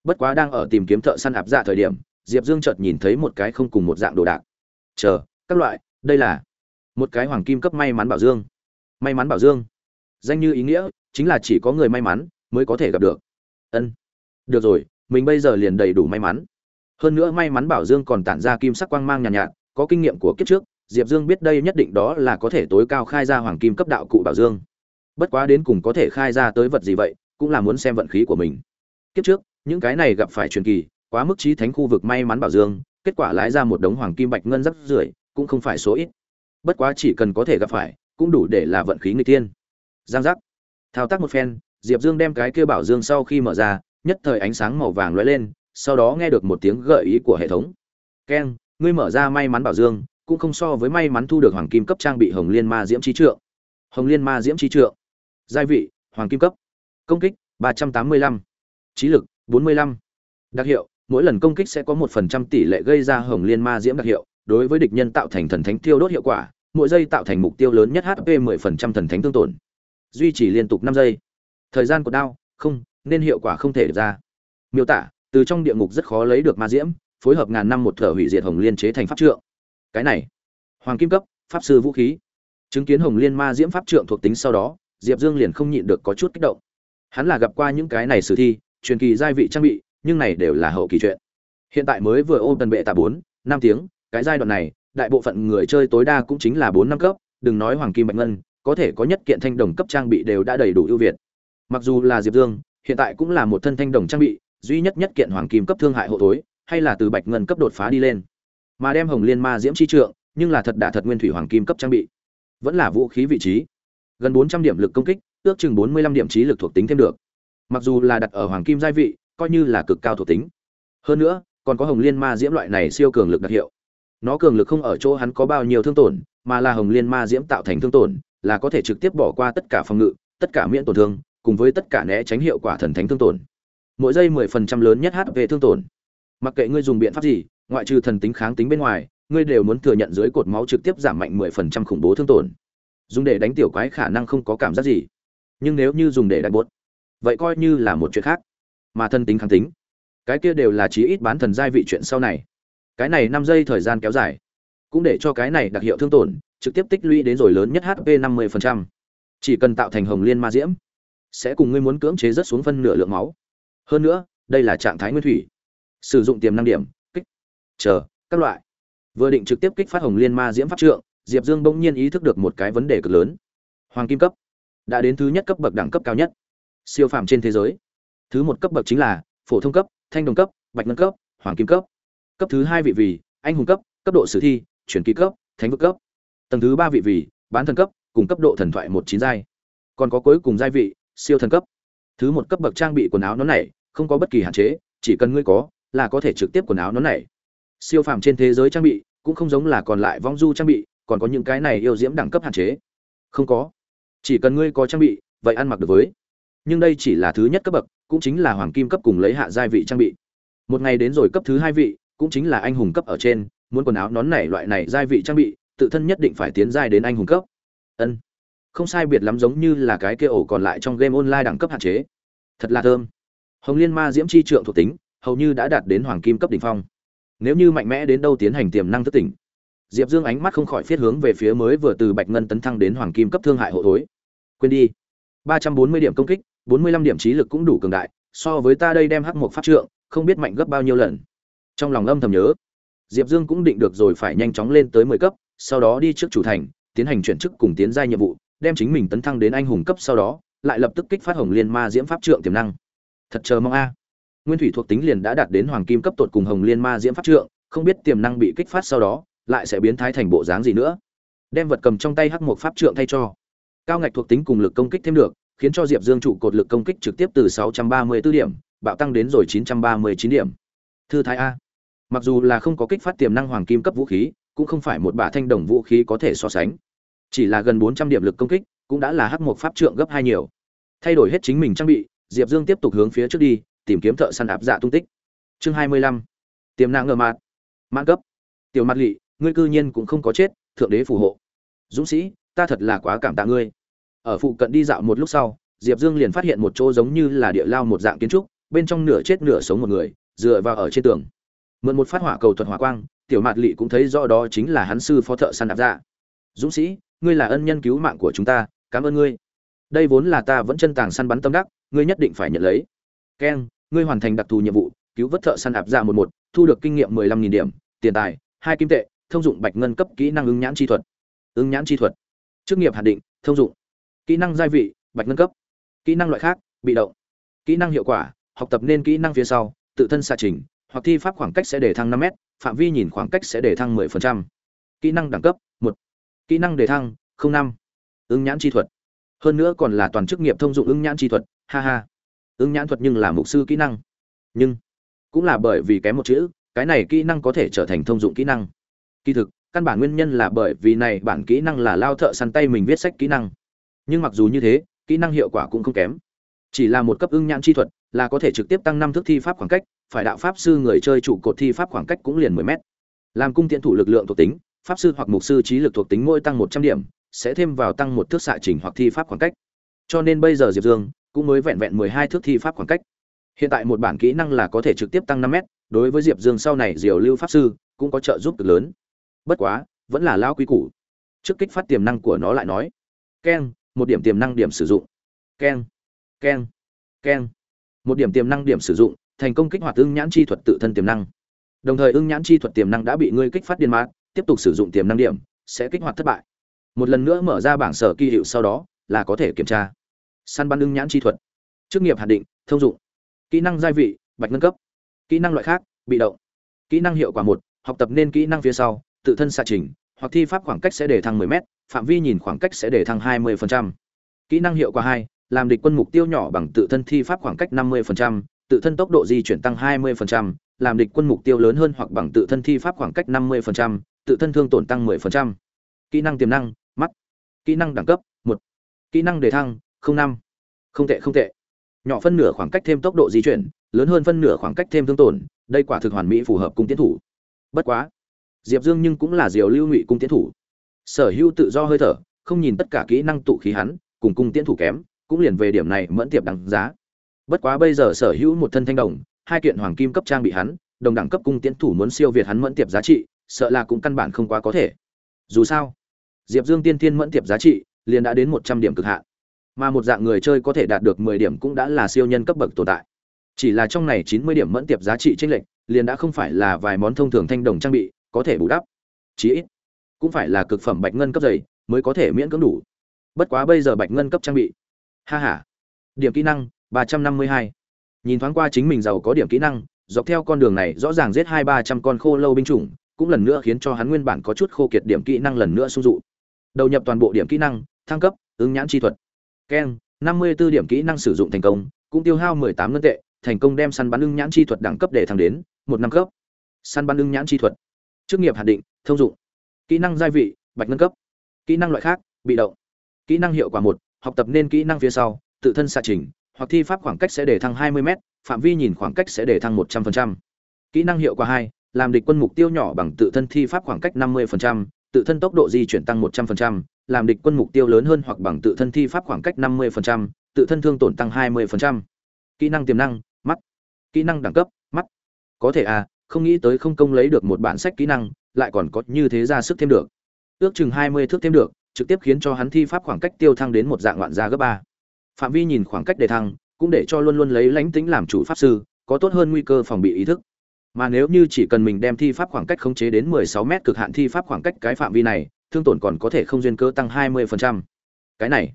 Bất quá đang ở tìm kiếm thợ săn áp dạ thời điểm, Diệp Dương chợt nhìn thấy một cái không cùng một dạng đồ đạc. Chờ, các loại, đây là một cái hoàng kim cấp may mắn bảo dương. May mắn bảo dương. Danh như ý nghĩa, chính là chỉ có người may mắn mới có thể gặp được. Ân. Được rồi, mình bây giờ liền đầy đủ may mắn. Hơn nữa may mắn bảo dương còn tản ra kim sắc quang mang nhàn nhạt, nhạt, có kinh nghiệm của kiếp trước, Diệp Dương biết đây nhất định đó là có thể tối cao khai ra hoàng kim cấp đạo cụ bảo dương. Bất quá đến cùng có thể khai ra tới vật gì vậy, cũng là muốn xem vận khí của mình. Kiếp trước, những cái này gặp phải truyền kỳ, quá mức trí thánh khu vực may mắn bảo dương, kết quả lái ra một đống hoàng kim bạch ngân rắc rưởi, cũng không phải số ít. Bất quá chỉ cần có thể gặp phải, cũng đủ để là vận khí người tiên. Giang giác. Thao tác một phen, Diệp Dương đem cái kia bảo dương sau khi mở ra, nhất thời ánh sáng màu vàng lóe lên, sau đó nghe được một tiếng gợi ý của hệ thống. "Keng, ngươi mở ra may mắn bảo dương, cũng không so với may mắn thu được hoàng kim cấp trang bị Hồng Liên Ma Diễm Chí Trượng." Hồng Liên Ma Diễm Chí Trượng. Giai vị: Hoàng kim cấp. Công kích: 385. Trí lực: 45. Đặc hiệu: Mỗi lần công kích sẽ có 1% tỷ lệ gây ra Hồng Liên Ma Diễm đặc hiệu, đối với địch nhân tạo thành thần thánh tiêu đốt hiệu quả, mỗi giây tạo thành mục tiêu lớn nhất HP 10% thần thánh tương tổn. Duy trì liên tục 5 giây. Thời gian của đao, không, nên hiệu quả không thể được ra. Miêu tả: Từ trong địa ngục rất khó lấy được ma diễm, phối hợp ngàn năm một thở hủy diệt hồng liên chế thành pháp trượng. Cái này, hoàng kim cấp, pháp sư vũ khí. Chứng kiến hồng liên ma diễm pháp trượng thuộc tính sau đó, Diệp Dương liền không nhịn được có chút kích động. Hắn là gặp qua những cái này sử thi, truyền kỳ giai vị trang bị, nhưng này đều là hậu kỳ chuyện. Hiện tại mới vừa ôm tần bệ tạ 4, 5 tiếng, cái giai đoạn này, đại bộ phận người chơi tối đa cũng chính là 4 năm cấp, đừng nói hoàng kim bạch ngân, có thể có nhất kiện thanh đồng cấp trang bị đều đã đầy đủ ưu việt. Mặc dù là Diệp Dương, hiện tại cũng là một thân thanh đồng trang bị, duy nhất nhất kiện hoàng kim cấp thương hại hộ tối, hay là từ bạch ngân cấp đột phá đi lên. Mà đem hồng liên ma diễm chi trượng, nhưng là thật đả thật nguyên thủy hoàng kim cấp trang bị. Vẫn là vũ khí vị trí. Gần 400 điểm lực công kích, ước chừng 45 điểm trí lực thuộc tính thêm được. Mặc dù là đặt ở hoàng kim giai vị, coi như là cực cao thuộc tính. Hơn nữa, còn có hồng liên ma diễm loại này siêu cường lực đặc hiệu. Nó cường lực không ở chỗ hắn có bao nhiêu thương tổn, mà là hồng liên ma diễm tạo thành thương tổn, là có thể trực tiếp bỏ qua tất cả phòng ngự, tất cả miễn tổn thương, cùng với tất cả né tránh hiệu quả thần thánh thương tổn. Mỗi giây 10% lớn nhất HP thương tổn. Mặc kệ ngươi dùng biện pháp gì, ngoại trừ thần tính kháng tính bên ngoài, ngươi đều muốn thừa nhận dưới cột máu trực tiếp giảm mạnh 10% khủng bố thương tổn. Dùng để đánh tiểu quái khả năng không có cảm giác gì, nhưng nếu như dùng để đánh buốt, vậy coi như là một chuyện khác. Mà thần tính kháng tính, cái kia đều là chí ít bán thần giai vị chuyện sau này. Cái này 5 giây thời gian kéo dài, cũng để cho cái này đặc hiệu thương tổn trực tiếp tích lũy đến rồi lớn nhất HP 50%. Chỉ cần tạo thành hồng liên ma diễm, sẽ cùng ngươi muốn cưỡng chế rất xuống phân nửa lượng máu. Hơn nữa, đây là trạng thái nguyên thủy. Sử dụng tiềm năng điểm, kích, chờ, các loại. Vừa định trực tiếp kích phát hồng liên ma diễm pháp trượng, Diệp Dương bỗng nhiên ý thức được một cái vấn đề cực lớn. Hoàng kim cấp đã đến thứ nhất cấp bậc đẳng cấp cao nhất, siêu phàm trên thế giới. Thứ một cấp bậc chính là phổ thông cấp, thanh đồng cấp, bạch ngân cấp, hoàng kim cấp. Cấp thứ hai vị vì anh hùng cấp, cấp độ sử thi, truyền kỳ cấp, thánh vực cấp. Tầng thứ ba vị vị bán thần cấp cùng cấp độ thần thoại một chín giai. Còn có cuối cùng giai vị siêu thần cấp. Thứ một cấp bậc trang bị quần áo nó này không có bất kỳ hạn chế chỉ cần ngươi có là có thể trực tiếp quần áo nó này siêu phàm trên thế giới trang bị cũng không giống là còn lại vong du trang bị còn có những cái này yêu diễm đẳng cấp hạn chế. Không có. Chỉ cần ngươi có trang bị vậy ăn mặc được với. Nhưng đây chỉ là thứ nhất cấp bậc cũng chính là hoàng kim cấp cùng lấy hạ giai vị trang bị. Một ngày đến rồi cấp thứ hai vị cũng chính là anh hùng cấp ở trên, muốn quần áo nón này loại này giai vị trang bị, tự thân nhất định phải tiến giai đến anh hùng cấp. Ân, không sai biệt lắm giống như là cái kia ổ còn lại trong game online đẳng cấp hạn chế. Thật là thơm. Hồng liên ma diễm chi trượng thuộc tính, hầu như đã đạt đến hoàng kim cấp đỉnh phong. Nếu như mạnh mẽ đến đâu tiến hành tiềm năng thức tỉnh. Diệp dương ánh mắt không khỏi phiết hướng về phía mới vừa từ bạch ngân tấn thăng đến hoàng kim cấp thương hại hộ thối. Quên đi. ba trăm bốn mươi điểm công kích, bốn mươi lăm điểm trí lực cũng đủ cường đại, so với ta đây đem hắc một pháp trượng, không biết mạnh gấp bao nhiêu lần trong lòng âm thầm nhớ. Diệp dương cũng định được rồi phải nhanh chóng lên tới mười cấp, sau đó đi trước chủ thành, tiến hành chuyển chức cùng tiến giai nhiệm vụ, đem chính mình tấn thăng đến anh hùng cấp sau đó, lại lập tức kích phát hồng liên ma diễm pháp trượng tiềm năng. Thật chờ mong a. Nguyên thủy thuộc tính liền đã đạt đến hoàng kim cấp tột cùng hồng liên ma diễm pháp trượng, không biết tiềm năng bị kích phát sau đó, lại sẽ biến thái thành bộ dáng gì nữa. Đem vật cầm trong tay hắc một pháp trượng thay cho. Cao ngạch thuộc tính cùng lực công kích thêm được, khiến cho diệp dương trụ cột lực công kích trực tiếp từ 634 điểm, bạo tăng đến rồi 939 điểm. Thư thái a mặc dù là không có kích phát tiềm năng hoàng kim cấp vũ khí, cũng không phải một bả thanh đồng vũ khí có thể so sánh. Chỉ là gần 400 điểm lực công kích, cũng đã là hắc một pháp trượng gấp hai nhiều. Thay đổi hết chính mình trang bị, diệp dương tiếp tục hướng phía trước đi, tìm kiếm thợ săn áp dạ tung tích. Chương 25. tiềm năng ngờ mạt. Mãn cấp. Tiểu mặt lỵ ngươi cư nhiên cũng không có chết, thượng đế phù hộ. Dũng sĩ, ta thật là quá cảm tạ ngươi. Ở phụ cận đi dạo một lúc sau, diệp dương liền phát hiện một chỗ giống như là địa lao một dạng kiến trúc, bên trong nửa chết nửa sống một người, dựa vào ở trên tường mượn một phát hỏa cầu thuật hỏa quang, tiểu mạt lỵ cũng thấy rõ đó chính là hắn sư phó thợ săn đạp dạ. Dũng sĩ, ngươi là ân nhân cứu mạng của chúng ta, cảm ơn ngươi. Đây vốn là ta vẫn chân tàng săn bắn tâm đắc, ngươi nhất định phải nhận lấy. Keng ngươi hoàn thành đặc thù nhiệm vụ, cứu vớt thợ săn đạp dạ một một, thu được kinh nghiệm mười lăm nghìn điểm, tiền tài, hai kim tệ, thông dụng bạch ngân cấp kỹ năng ứng nhãn chi thuật. Ứng nhãn chi thuật. Chức nghiệp hạt định, thông dụng. Kỹ năng gia vị, bạch ngân cấp. Kỹ năng loại khác, bị động. Kỹ năng hiệu quả, học tập nên kỹ năng phía sau, tự thân xạ trình hoặc thi pháp khoảng cách sẽ để thăng 5m, phạm vi nhìn khoảng cách sẽ để thăng 10%. kỹ năng đẳng cấp 1, kỹ năng đề thăng 05, ứng nhãn chi thuật. Hơn nữa còn là toàn chức nghiệp thông dụng ứng nhãn chi thuật ha ha. Ứng nhãn thuật nhưng là mục sư kỹ năng. Nhưng cũng là bởi vì kém một chữ cái này kỹ năng có thể trở thành thông dụng kỹ năng. Kỳ thực căn bản nguyên nhân là bởi vì này bản kỹ năng là lao thợ săn tay mình viết sách kỹ năng. Nhưng mặc dù như thế kỹ năng hiệu quả cũng không kém. Chỉ là một cấp ứng nhãn chi thuật là có thể trực tiếp tăng năm thước thi pháp khoảng cách, phải đạo pháp sư người chơi trụ cột thi pháp khoảng cách cũng liền mười mét. Làm cung tiện thủ lực lượng thuộc tính, pháp sư hoặc mục sư trí lực thuộc tính mỗi tăng một trăm điểm, sẽ thêm vào tăng một thước xạ trình hoặc thi pháp khoảng cách. Cho nên bây giờ diệp dương cũng mới vẹn vẹn mười hai thước thi pháp khoảng cách. Hiện tại một bản kỹ năng là có thể trực tiếp tăng năm mét, đối với diệp dương sau này diều lưu pháp sư cũng có trợ giúp cực lớn. Bất quá, vẫn là lao quý củ. Trước kích phát tiềm năng của nó lại nói. Keng, một điểm tiềm năng điểm sử dụng. Keng keng keng một điểm tiềm năng điểm sử dụng, thành công kích hoạt ưng nhãn chi thuật tự thân tiềm năng. Đồng thời ưng nhãn chi thuật tiềm năng đã bị ngươi kích phát điên mát tiếp tục sử dụng tiềm năng điểm, sẽ kích hoạt thất bại. Một lần nữa mở ra bảng sở kỳ hiệu sau đó, là có thể kiểm tra. Săn bắn ưng nhãn chi thuật. Chức nghiệp hạt định, thông dụng. Kỹ năng gia vị, bạch nâng cấp. Kỹ năng loại khác, bị động. Kỹ năng hiệu quả một, học tập nên kỹ năng phía sau, tự thân xạ trình, hoặc thi pháp khoảng cách sẽ để thăng 10 m phạm vi nhìn khoảng cách sẽ để thăng 20%. kỹ năng hiệu quả hai làm địch quân mục tiêu nhỏ bằng tự thân thi pháp khoảng cách 50%, tự thân tốc độ di chuyển tăng 20%, làm địch quân mục tiêu lớn hơn hoặc bằng tự thân thi pháp khoảng cách 50%, tự thân thương tổn tăng 10%. Kỹ năng tiềm năng, mắt. Kỹ năng đẳng cấp, 1. Kỹ năng đề thăng, 05. Không tệ không tệ. Nhỏ phân nửa khoảng cách thêm tốc độ di chuyển, lớn hơn phân nửa khoảng cách thêm thương tổn, đây quả thực hoàn mỹ phù hợp cung tiến thủ. Bất quá, Diệp Dương nhưng cũng là Diều Lưu Ngụy cung tiến thủ. Sở hữu tự do hơi thở, không nhìn tất cả kỹ năng tụ khí hắn, cùng cung tiến thủ kém, cũng liền về điểm này mẫn tiệp đáng giá. Bất quá bây giờ sở hữu một thân thanh đồng, hai kiện hoàng kim cấp trang bị hắn, đồng đẳng cấp cung tiến thủ muốn siêu việt hắn mẫn tiệp giá trị, sợ là cũng căn bản không quá có thể. Dù sao, diệp dương tiên Thiên mẫn tiệp giá trị liền đã đến một trăm điểm cực hạn. Mà một dạng người chơi có thể đạt được mười điểm cũng đã là siêu nhân cấp bậc tồn tại. Chỉ là trong này chín mươi điểm mẫn tiệp giá trị chênh lệch, liền đã không phải là vài món thông thường thanh đồng trang bị có thể bù đắp. Chí ít, cũng phải là cực phẩm bạch ngân cấp dày mới có thể miễn cưỡng đủ. Bất quá bây giờ bạch ngân cấp trang bị ha ha. Điểm kỹ năng, ba trăm năm mươi hai. Nhìn thoáng qua chính mình giàu có điểm kỹ năng, dọc theo con đường này rõ ràng giết hai ba trăm con khô lâu binh chủng, cũng lần nữa khiến cho hắn nguyên bản có chút khô kiệt điểm kỹ năng lần nữa sung dụ. Đầu nhập toàn bộ điểm kỹ năng, thăng cấp, ứng nhãn chi thuật. Keng năm mươi 54 điểm kỹ năng sử dụng thành công, cũng tiêu hao mười tám ngân tệ, thành công đem săn bắn ưng nhãn chi thuật đẳng cấp để thăng đến một năm cấp. Săn bắn ưng nhãn chi thuật. Chức nghiệp hạt định, thông dụng. Kỹ năng gia vị, bạch ngân cấp. Kỹ năng loại khác, bị động. Kỹ năng hiệu quả một học tập nên kỹ năng phía sau tự thân xạ trình hoặc thi pháp khoảng cách sẽ để thăng 20 m phạm vi nhìn khoảng cách sẽ để thăng 100%. kỹ năng hiệu quả hai làm địch quân mục tiêu nhỏ bằng tự thân thi pháp khoảng cách 50%, tự thân tốc độ di chuyển tăng 100%, làm địch quân mục tiêu lớn hơn hoặc bằng tự thân thi pháp khoảng cách 50%, tự thân thương tổn tăng 20%. kỹ năng tiềm năng mắt kỹ năng đẳng cấp mắt có thể à không nghĩ tới không công lấy được một bản sách kỹ năng lại còn có như thế ra sức thêm được ước chừng 20 thước thêm được trực tiếp khiến cho hắn thi pháp khoảng cách tiêu thăng đến một dạng loạn gia gấp ba. Phạm vi nhìn khoảng cách đề thăng, cũng để cho luôn luôn lấy lánh tính làm chủ pháp sư, có tốt hơn nguy cơ phòng bị ý thức. Mà nếu như chỉ cần mình đem thi pháp khoảng cách khống chế đến 16 mét cực hạn thi pháp khoảng cách cái phạm vi này, thương tổn còn có thể không duyên cơ tăng 20%. cái này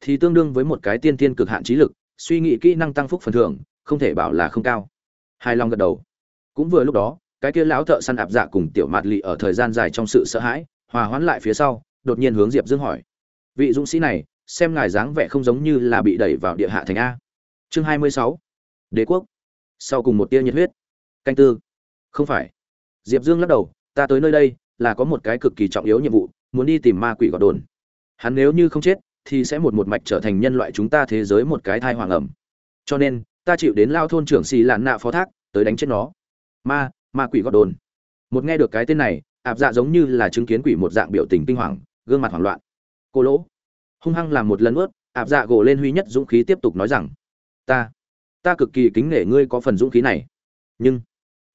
thì tương đương với một cái tiên tiên cực hạn trí lực, suy nghĩ kỹ năng tăng phúc phần thưởng, không thể bảo là không cao. Hai long gật đầu. Cũng vừa lúc đó, cái kia lão thợ săn ạp dạ cùng tiểu mạt lị ở thời gian dài trong sự sợ hãi, hòa hoãn lại phía sau đột nhiên hướng diệp dương hỏi. Vị dũng sĩ này, xem ngài dáng vẻ không giống như là bị đẩy vào địa hạ thành a. Chương hai mươi sáu. Đế quốc. Sau cùng một tia nhiệt huyết. Canh tư. Không phải. Diệp dương lắc đầu, ta tới nơi đây, là có một cái cực kỳ trọng yếu nhiệm vụ, muốn đi tìm ma quỷ gọt đồn. Hắn nếu như không chết, thì sẽ một một mạch trở thành nhân loại chúng ta thế giới một cái thai hoàng ẩm. Cho nên, ta chịu đến lao thôn trưởng xì lạn nạ phó thác, tới đánh chết nó. Ma ma quỷ gọt đồn. Một nghe được cái tên này, ạp dạ giống như là chứng kiến quỷ một dạng biểu tình kinh hoàng gương mặt hoảng loạn. Cô lỗ. Hung hăng làm một lần ướt ạp dạ gỗ lên huy nhất dũng khí tiếp tục nói rằng, ta ta cực kỳ kính nể ngươi có phần dũng khí này. Nhưng,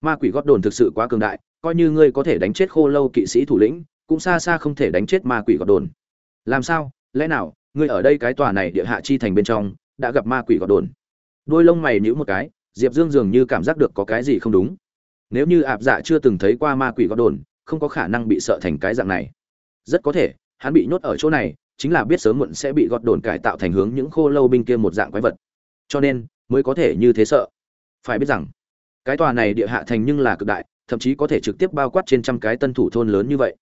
ma quỷ gót đồn thực sự quá cường đại, coi như ngươi có thể đánh chết khô lâu kỵ sĩ thủ lĩnh, cũng xa xa không thể đánh chết ma quỷ gót đồn. Làm sao? Lẽ nào, ngươi ở đây cái tòa này địa hạ chi thành bên trong, đã gặp ma quỷ gót đồn? Đôi lông mày nhíu một cái, diệp dương dường như cảm giác được có cái gì không đúng. Nếu như ạp dạ chưa từng thấy qua ma quỷ gót đồn, không có khả năng bị sợ thành cái dạng này rất có thể, hắn bị nhốt ở chỗ này, chính là biết sớm muộn sẽ bị gọt đồn cải tạo thành hướng những khô lâu binh kia một dạng quái vật. Cho nên, mới có thể như thế sợ. Phải biết rằng, cái tòa này địa hạ thành nhưng là cực đại, thậm chí có thể trực tiếp bao quát trên trăm cái tân thủ thôn lớn như vậy.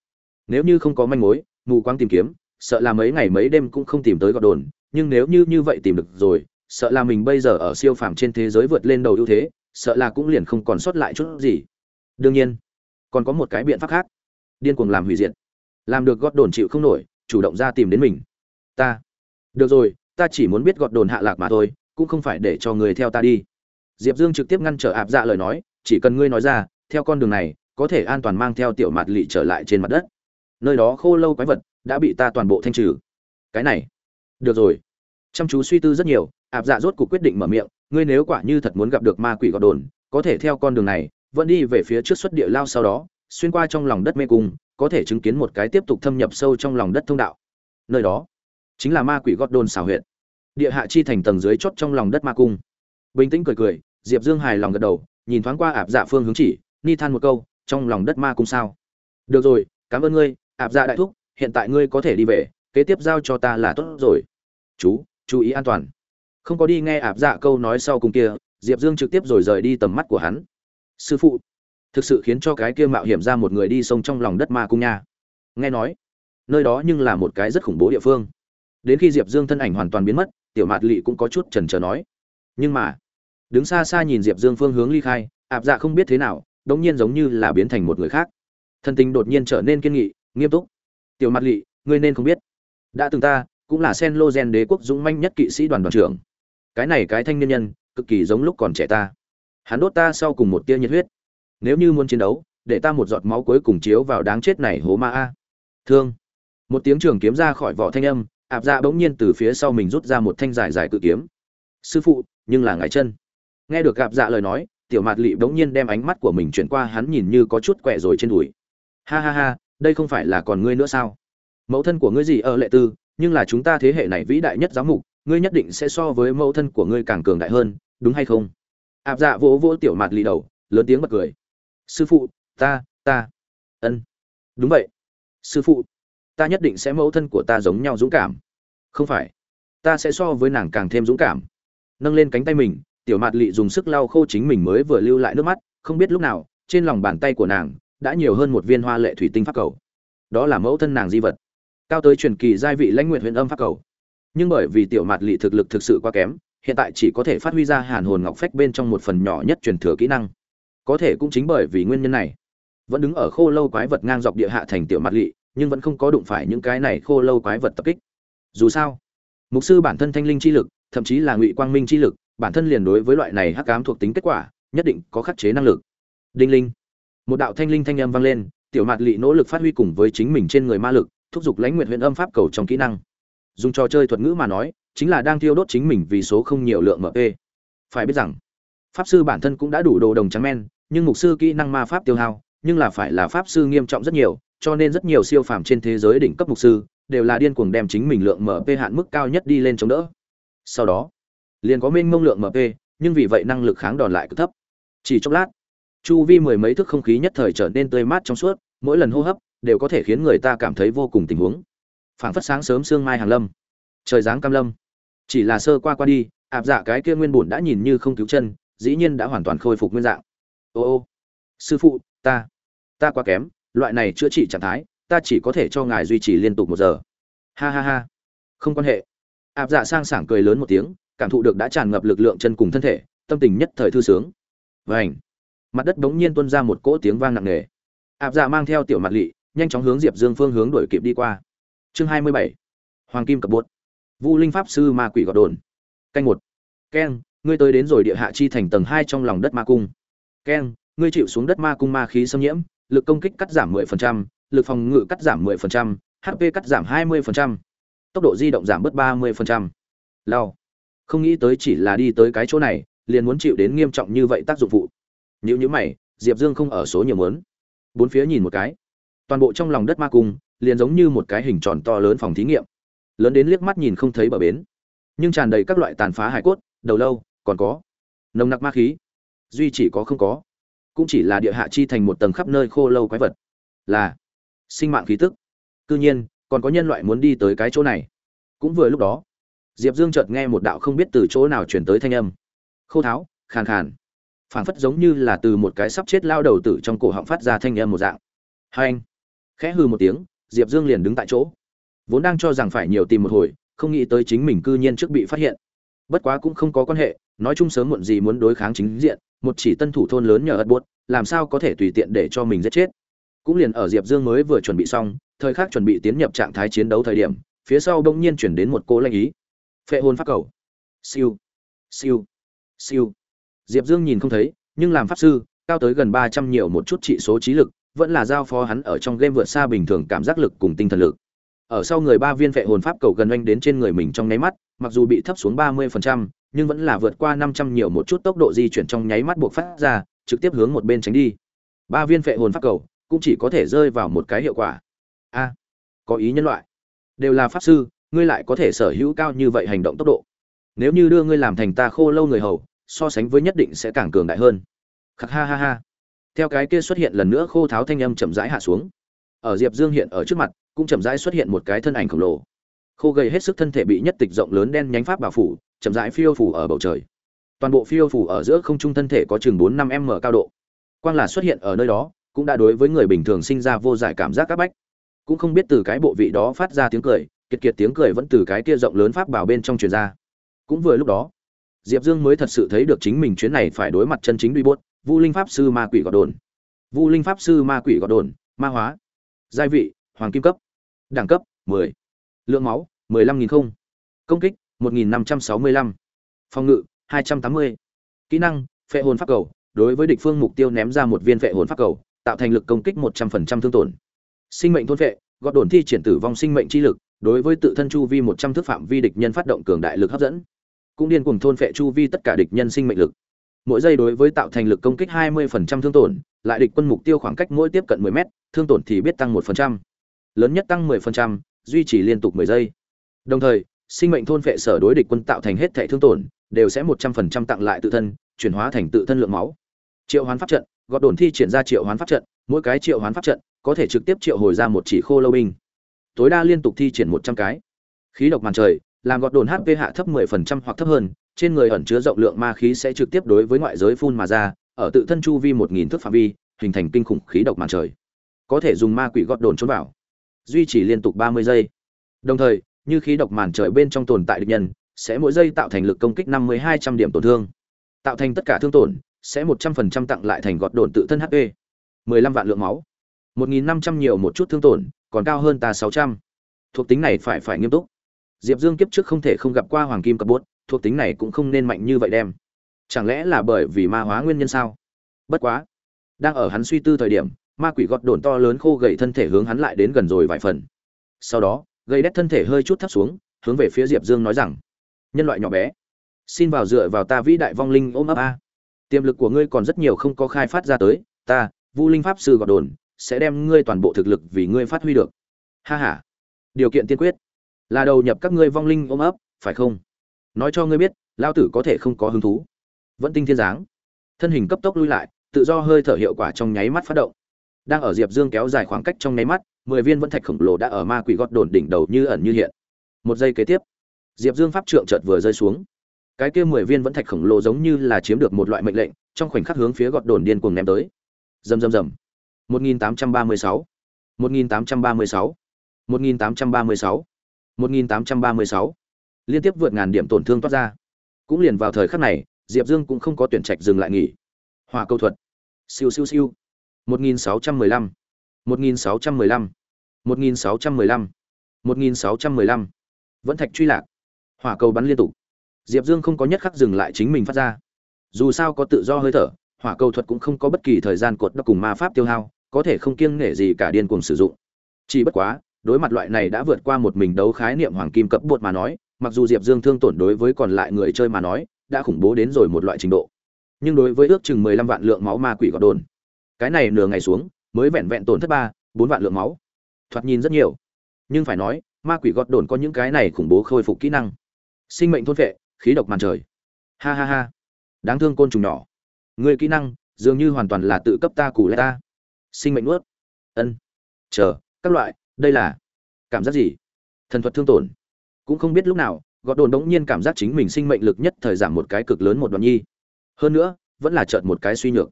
Nếu như không có manh mối, mù quáng tìm kiếm, sợ là mấy ngày mấy đêm cũng không tìm tới gọt đồn, nhưng nếu như như vậy tìm được rồi, sợ là mình bây giờ ở siêu phàm trên thế giới vượt lên đầu ưu thế, sợ là cũng liền không còn sót lại chút gì. Đương nhiên, còn có một cái biện pháp khác. Điên cuồng làm hủy diệt làm được gọt đồn chịu không nổi, chủ động ra tìm đến mình. Ta. Được rồi, ta chỉ muốn biết gọt đồn hạ lạc mà thôi, cũng không phải để cho người theo ta đi. Diệp dương trực tiếp ngăn trở áp dạ lời nói, chỉ cần ngươi nói ra, theo con đường này, có thể an toàn mang theo tiểu mạt lỵ trở lại trên mặt đất. Nơi đó khô lâu quái vật đã bị ta toàn bộ thanh trừ. Cái này. Được rồi. Chăm chú suy tư rất nhiều áp dạ rốt cuộc quyết định mở miệng, ngươi nếu quả như thật muốn gặp được ma quỷ gọt đồn, có thể theo con đường này, vẫn đi về phía trước xuất địa lao sau đó, xuyên qua trong lòng đất mê cung có thể chứng kiến một cái tiếp tục thâm nhập sâu trong lòng đất thông đạo. Nơi đó, chính là ma quỷ gót đôn xảo huyện địa hạ chi thành tầng dưới chót trong lòng đất ma cung. Bình tĩnh cười cười, diệp dương hài lòng gật đầu, nhìn thoáng qua ạp dạ phương hướng chỉ, ni than một câu, trong lòng đất ma cung sao? Được rồi, cảm ơn ngươi, ạp dạ đại thúc, hiện tại ngươi có thể đi về, kế tiếp giao cho ta là tốt rồi. Chú chú ý an toàn. Không có đi nghe ạp dạ câu nói sau cùng kia, diệp dương trực tiếp rồi rời đi tầm mắt của hắn. Sư phụ thực sự khiến cho cái kia mạo hiểm ra một người đi sông trong lòng đất ma cung nha. Nghe nói, nơi đó nhưng là một cái rất khủng bố địa phương. Đến khi diệp dương thân ảnh hoàn toàn biến mất, tiểu mạt lỵ cũng có chút trần trờ nói. Nhưng mà, đứng xa xa nhìn diệp dương phương hướng ly khai, ạp dạ không biết thế nào, đống nhiên giống như là biến thành một người khác. Thân tình đột nhiên trở nên kiên nghị, nghiêm túc. Tiểu mặt lỵ ngươi nên không biết. Đã từng ta, cũng là sen lô gen đế quốc dũng manh nhất kỵ sĩ đoàn đoàn trưởng. Cái này cái thanh niên nhân, cực kỳ giống lúc còn trẻ ta. Hắn đốt ta sau cùng một tia nhiệt huyết nếu như muốn chiến đấu, để ta một giọt máu cuối cùng chiếu vào đáng chết này hố ma a. Thương. Một tiếng trường kiếm ra khỏi vỏ thanh âm, ạp dạ bỗng nhiên từ phía sau mình rút ra một thanh dài dài cự kiếm. Sư phụ, nhưng là ngài chân. Nghe được gặp dạ lời nói, tiểu mạt lị bỗng nhiên đem ánh mắt của mình chuyển qua hắn nhìn như có chút quẹ rồi trên đùi. Ha ha ha, đây không phải là còn ngươi nữa sao? Mẫu thân của ngươi gì ở lệ tư, nhưng là chúng ta thế hệ này vĩ đại nhất giáo mục, ngươi nhất định sẽ so với mẫu thân của ngươi càng cường đại hơn, đúng hay không? Ạp dạ vỗ vỗ tiểu mạt lị đầu, lớn tiếng bật cười sư phụ, ta ta. Ân. Đúng vậy. Sư phụ, ta nhất định sẽ mẫu thân của ta giống nhau dũng cảm. Không phải. Ta sẽ so với nàng càng thêm dũng cảm. Nâng lên cánh tay mình, tiểu mạt lị dùng sức lau khô chính mình mới vừa lưu lại nước mắt, không biết lúc nào, trên lòng bàn tay của nàng đã nhiều hơn một viên hoa lệ thủy tinh pháp cầu. Đó là mẫu thân nàng di vật. Cao tới truyền kỳ giai vị lãnh nguyện huyện âm pháp cầu. Nhưng bởi vì tiểu mạt lị thực lực thực sự quá kém, hiện tại chỉ có thể phát huy ra hàn hồn ngọc phách bên trong một phần nhỏ nhất truyền thừa kỹ năng có thể cũng chính bởi vì nguyên nhân này. Vẫn đứng ở khô lâu quái vật ngang dọc địa hạ thành tiểu mặt lỵ nhưng vẫn không có đụng phải những cái này khô lâu quái vật tập kích. Dù sao, mục sư bản thân thanh linh chi lực, thậm chí là ngụy quang minh chi lực, bản thân liền đối với loại này hắc ám thuộc tính kết quả, nhất định có khắc chế năng lực. Đinh linh. Một đạo thanh linh thanh âm vang lên, tiểu mạt lỵ nỗ lực phát huy cùng với chính mình trên người ma lực, thúc giục lãnh nguyện huyện âm pháp cầu trong kỹ năng. Dùng trò chơi thuật ngữ mà nói, chính là đang thiêu đốt chính mình vì số không nhiều lượng mp phải biết rằng, pháp sư bản thân cũng đã đủ đồ đồng trắng men nhưng mục sư kỹ năng ma pháp tiêu hao, nhưng là phải là pháp sư nghiêm trọng rất nhiều, cho nên rất nhiều siêu phàm trên thế giới đỉnh cấp mục sư đều là điên cuồng đem chính mình lượng mp hạn mức cao nhất đi lên chống đỡ. Sau đó, liền có mênh mông lượng mp nhưng vì vậy năng lực kháng đòn lại cực thấp. Chỉ chốc lát, chu vi mười mấy thước không khí nhất thời trở nên tươi mát trong suốt, mỗi lần hô hấp đều có thể khiến người ta cảm thấy vô cùng tình huống. Phảng phất sáng sớm sương mai hàng lâm, trời dáng cam lâm. Chỉ là sơ qua qua đi, ạp dạ cái kia nguyên bổn đã nhìn như không cứu chân, dĩ nhiên đã hoàn toàn khôi phục nguyên dạng ô ô. Sư phụ, ta ta quá kém, loại này chữa trị trạng thái, ta chỉ có thể cho ngài duy trì liên tục một giờ. Ha ha ha. Không quan hệ. Áp dạ sang sảng cười lớn một tiếng, cảm thụ được đã tràn ngập lực lượng chân cùng thân thể, tâm tình nhất thời thư sướng. Vảnh mặt đất bỗng nhiên tuôn ra một cỗ tiếng vang nặng nề. Áp dạ mang theo tiểu mặt lị, nhanh chóng hướng diệp dương phương hướng đuổi kịp đi qua. Chương hai mươi bảy. Hoàng kim cập bột. Vu linh pháp sư ma quỷ gọt đồn. Canh một. Keng, ngươi tới đến rồi địa hạ chi thành tầng hai trong lòng đất ma cung keng ngươi chịu xuống đất ma cung ma khí xâm nhiễm lực công kích cắt giảm 10%, lực phòng ngự cắt giảm 10%, HP cắt giảm 20%, tốc độ di động giảm bớt 30%. Lao. Không nghĩ tới chỉ là đi tới cái chỗ này, liền muốn chịu đến nghiêm trọng như vậy tác dụng phụ. Nếu như mày, Diệp Dương không ở số nhiều muốn. Bốn phía nhìn một cái. Toàn bộ trong lòng đất ma cung, liền giống như một cái hình tròn to lớn phòng thí nghiệm. Lớn đến liếc mắt nhìn không thấy bờ bến, nhưng tràn đầy các loại tàn phá hải cốt, đầu lâu, còn có nồng nặc ma khí. Duy chỉ có không có. Cũng chỉ là địa hạ chi thành một tầng khắp nơi khô lâu quái vật. Là sinh mạng khí tức. Cư nhiên, còn có nhân loại muốn đi tới cái chỗ này. Cũng vừa lúc đó, diệp dương chợt nghe một đạo không biết từ chỗ nào chuyển tới thanh âm. Khô tháo, khàn khàn. Phảng phất giống như là từ một cái sắp chết lao đầu tử trong cổ họng phát ra thanh âm một dạng. Hai anh, khẽ hư một tiếng, diệp dương liền đứng tại chỗ. Vốn đang cho rằng phải nhiều tìm một hồi, không nghĩ tới chính mình cư nhiên trước bị phát hiện. Bất quá cũng không có quan hệ nói chung sớm muộn gì muốn đối kháng chính diện, một chỉ tân thủ thôn lớn nhờ ất buốt, làm sao có thể tùy tiện để cho mình giết chết. Cũng liền ở diệp dương mới vừa chuẩn bị xong, thời khắc chuẩn bị tiến nhập trạng thái chiến đấu thời điểm, phía sau bỗng nhiên chuyển đến một cô lanh ý. Phệ hồn pháp cầu. Siêu. Siêu. Siêu. Diệp dương nhìn không thấy, nhưng làm pháp sư, cao tới gần ba trăm nhiều một chút trị số trí lực, vẫn là giao phó hắn ở trong game vượt xa bình thường cảm giác lực cùng tinh thần lực. Ở sau người ba viên phệ hồn pháp cầu gần anh đến trên người mình trong nháy mắt, mặc dù bị thấp xuống ba mươi phần trăm nhưng vẫn là vượt qua 500 nhiều một chút tốc độ di chuyển trong nháy mắt buộc phát ra, trực tiếp hướng một bên tránh đi. Ba viên phệ hồn pháp cầu, cũng chỉ có thể rơi vào một cái hiệu quả. A, có ý nhân loại, đều là pháp sư, ngươi lại có thể sở hữu cao như vậy hành động tốc độ. Nếu như đưa ngươi làm thành ta khô lâu người hầu, so sánh với nhất định sẽ càng cường đại hơn. Khắc ha ha ha. Theo cái kia xuất hiện lần nữa khô tháo thanh âm chậm rãi hạ xuống. Ở Diệp Dương hiện ở trước mặt, cũng chậm rãi xuất hiện một cái thân ảnh khổng lồ. Khô gầy hết sức thân thể bị nhất tịch rộng lớn đen nhánh pháp bảo phủ, chậm rãi phiêu phủ ở bầu trời. Toàn bộ phiêu phủ ở giữa không trung thân thể có chừng bốn năm m cao độ. Quang là xuất hiện ở nơi đó, cũng đã đối với người bình thường sinh ra vô giải cảm giác các bách. Cũng không biết từ cái bộ vị đó phát ra tiếng cười, kiệt kiệt tiếng cười vẫn từ cái kia rộng lớn pháp bảo bên trong truyền ra. Cũng vừa lúc đó, diệp dương mới thật sự thấy được chính mình chuyến này phải đối mặt chân chính đuôi bốt, vu linh pháp sư ma quỷ gọt đồn. Vu linh pháp sư ma quỷ gọt đồn, ma hóa. Giai vị, hoàng kim cấp. Đẳng cấp 10. lượng máu 15.000 không. Công kích 1565. Phòng ngự 280. Kỹ năng: Phệ hồn pháp cầu, đối với địch phương mục tiêu ném ra một viên phệ hồn pháp cầu, tạo thành lực công kích 100% thương tổn. Sinh mệnh thôn phệ, gọt đồn thi triển tử vong sinh mệnh chi lực, đối với tự thân chu vi 100 thước phạm vi địch nhân phát động cường đại lực hấp dẫn. Cũng điên cuồng thôn phệ chu vi tất cả địch nhân sinh mệnh lực. Mỗi giây đối với tạo thành lực công kích 20% thương tổn, lại địch quân mục tiêu khoảng cách mỗi tiếp cận 10 mét, thương tổn thì biết tăng 1%. Lớn nhất tăng 10%, duy trì liên tục 10 giây. Đồng thời, sinh mệnh thôn phệ sở đối địch quân tạo thành hết thể thương tổn, đều sẽ một trăm phần trăm tặng lại tự thân, chuyển hóa thành tự thân lượng máu. Triệu hoán pháp trận, gọt đồn thi triển ra triệu hoán pháp trận, mỗi cái triệu hoán pháp trận, có thể trực tiếp triệu hồi ra một chỉ khô lâu binh. Tối đa liên tục thi triển một trăm cái. Khí độc màn trời, làm gọt đồn hp hạ thấp mười phần trăm hoặc thấp hơn, trên người ẩn chứa rộng lượng ma khí sẽ trực tiếp đối với ngoại giới phun mà ra, ở tự thân chu vi một nghìn thước phạm vi, hình thành kinh khủng khí độc màn trời. Có thể dùng ma quỷ gọt đồn trốn vào. Duy trì liên tục ba mươi giây. Đồng thời như khí độc màn trời bên trong tồn tại địch nhân, sẽ mỗi giây tạo thành lực công kích năm mươi hai trăm điểm tổn thương. Tạo thành tất cả thương tổn, sẽ một trăm phần trăm tặng lại thành gọt đồn tự thân hp mười lăm vạn lượng máu. một nghìn năm trăm nhiều một chút thương tổn, còn cao hơn ta sáu trăm. Thuộc tính này phải phải nghiêm túc. Diệp dương kiếp trước không thể không gặp qua hoàng kim cập bốt, thuộc tính này cũng không nên mạnh như vậy đem. Chẳng lẽ là bởi vì ma hóa nguyên nhân sao? Bất quá, đang ở hắn suy tư thời điểm, ma quỷ gọt đồn to lớn khô gầy thân thể hướng hắn lại đến gần rồi vài phần. Sau đó gây đét thân thể hơi chút thấp xuống, hướng về phía diệp dương nói rằng, nhân loại nhỏ bé, xin vào dựa vào ta vĩ đại vong linh ôm ấp a. Tiềm lực của ngươi còn rất nhiều không có khai phát ra tới, ta, vu linh pháp sư gọt đồn, sẽ đem ngươi toàn bộ thực lực vì ngươi phát huy được. Ha h a điều kiện tiên quyết là đầu nhập các ngươi vong linh ôm ấp, phải không? Nói cho ngươi biết lao tử có thể không có hứng thú. Vẫn tinh thiên giáng thân hình cấp tốc lui lại, tự do hơi thở hiệu quả trong nháy mắt phát động. Đang ở diệp dương kéo dài khoảng cách trong nháy mắt mười viên vẫn thạch khổng lồ đã ở ma quỷ gót đồn đỉnh đầu như ẩn như hiện. Một giây kế tiếp, diệp dương pháp trượng chợt vừa rơi xuống. Cái kia mười viên vẫn thạch khổng lồ giống như là chiếm được một loại mệnh lệnh, trong khoảnh khắc hướng phía gọt đồn điên cuồng ném tới. Rầm rầm rầm. 1836 1836 1836 1836 liên tiếp vượt ngàn điểm tổn thương toát ra. Cũng liền vào thời khắc này, diệp dương cũng không có tuyển trạch dừng lại nghỉ. Hòa câu thuật. Siêu siêu siêu. 1615 1615 1615 1615 vẫn thạch truy lạc. Hỏa cầu bắn liên tục. Diệp dương không có nhất khắc dừng lại chính mình phát ra. Dù sao có tự do hơi thở, hỏa cầu thuật cũng không có bất kỳ thời gian cột đ cùng ma pháp tiêu hao, có thể không kiêng nể gì cả điên cuồng sử dụng. Chỉ bất quá, đối mặt loại này đã vượt qua một mình đấu khái niệm hoàng kim cấp bột mà nói, mặc dù diệp dương thương tổn đối với còn lại người chơi mà nói, đã khủng bố đến rồi một loại trình độ. Nhưng đối với ước chừng mười lăm vạn lượng máu ma quỷ gọt đồn, cái này nửa ngày xuống, mới vẹn vẹn tổn thất ba, bốn vạn lượng máu thoạt nhìn rất nhiều. Nhưng phải nói, ma quỷ gọt đồn có những cái này khủng bố khôi phục kỹ năng. Sinh mệnh thôn vệ, khí độc màn trời. Ha ha ha. Đáng thương côn trùng nhỏ. Người kỹ năng, dường như hoàn toàn là tự cấp ta cù lê ta. Sinh mệnh nuốt. Ân. Chờ, các loại, đây là cảm giác gì? Thần thuật thương tổn. Cũng không biết lúc nào, gọt đồn đống nhiên cảm giác chính mình sinh mệnh lực nhất thời giảm một cái cực lớn một đoạn nhi. Hơn nữa, vẫn là chợt một cái suy nhược.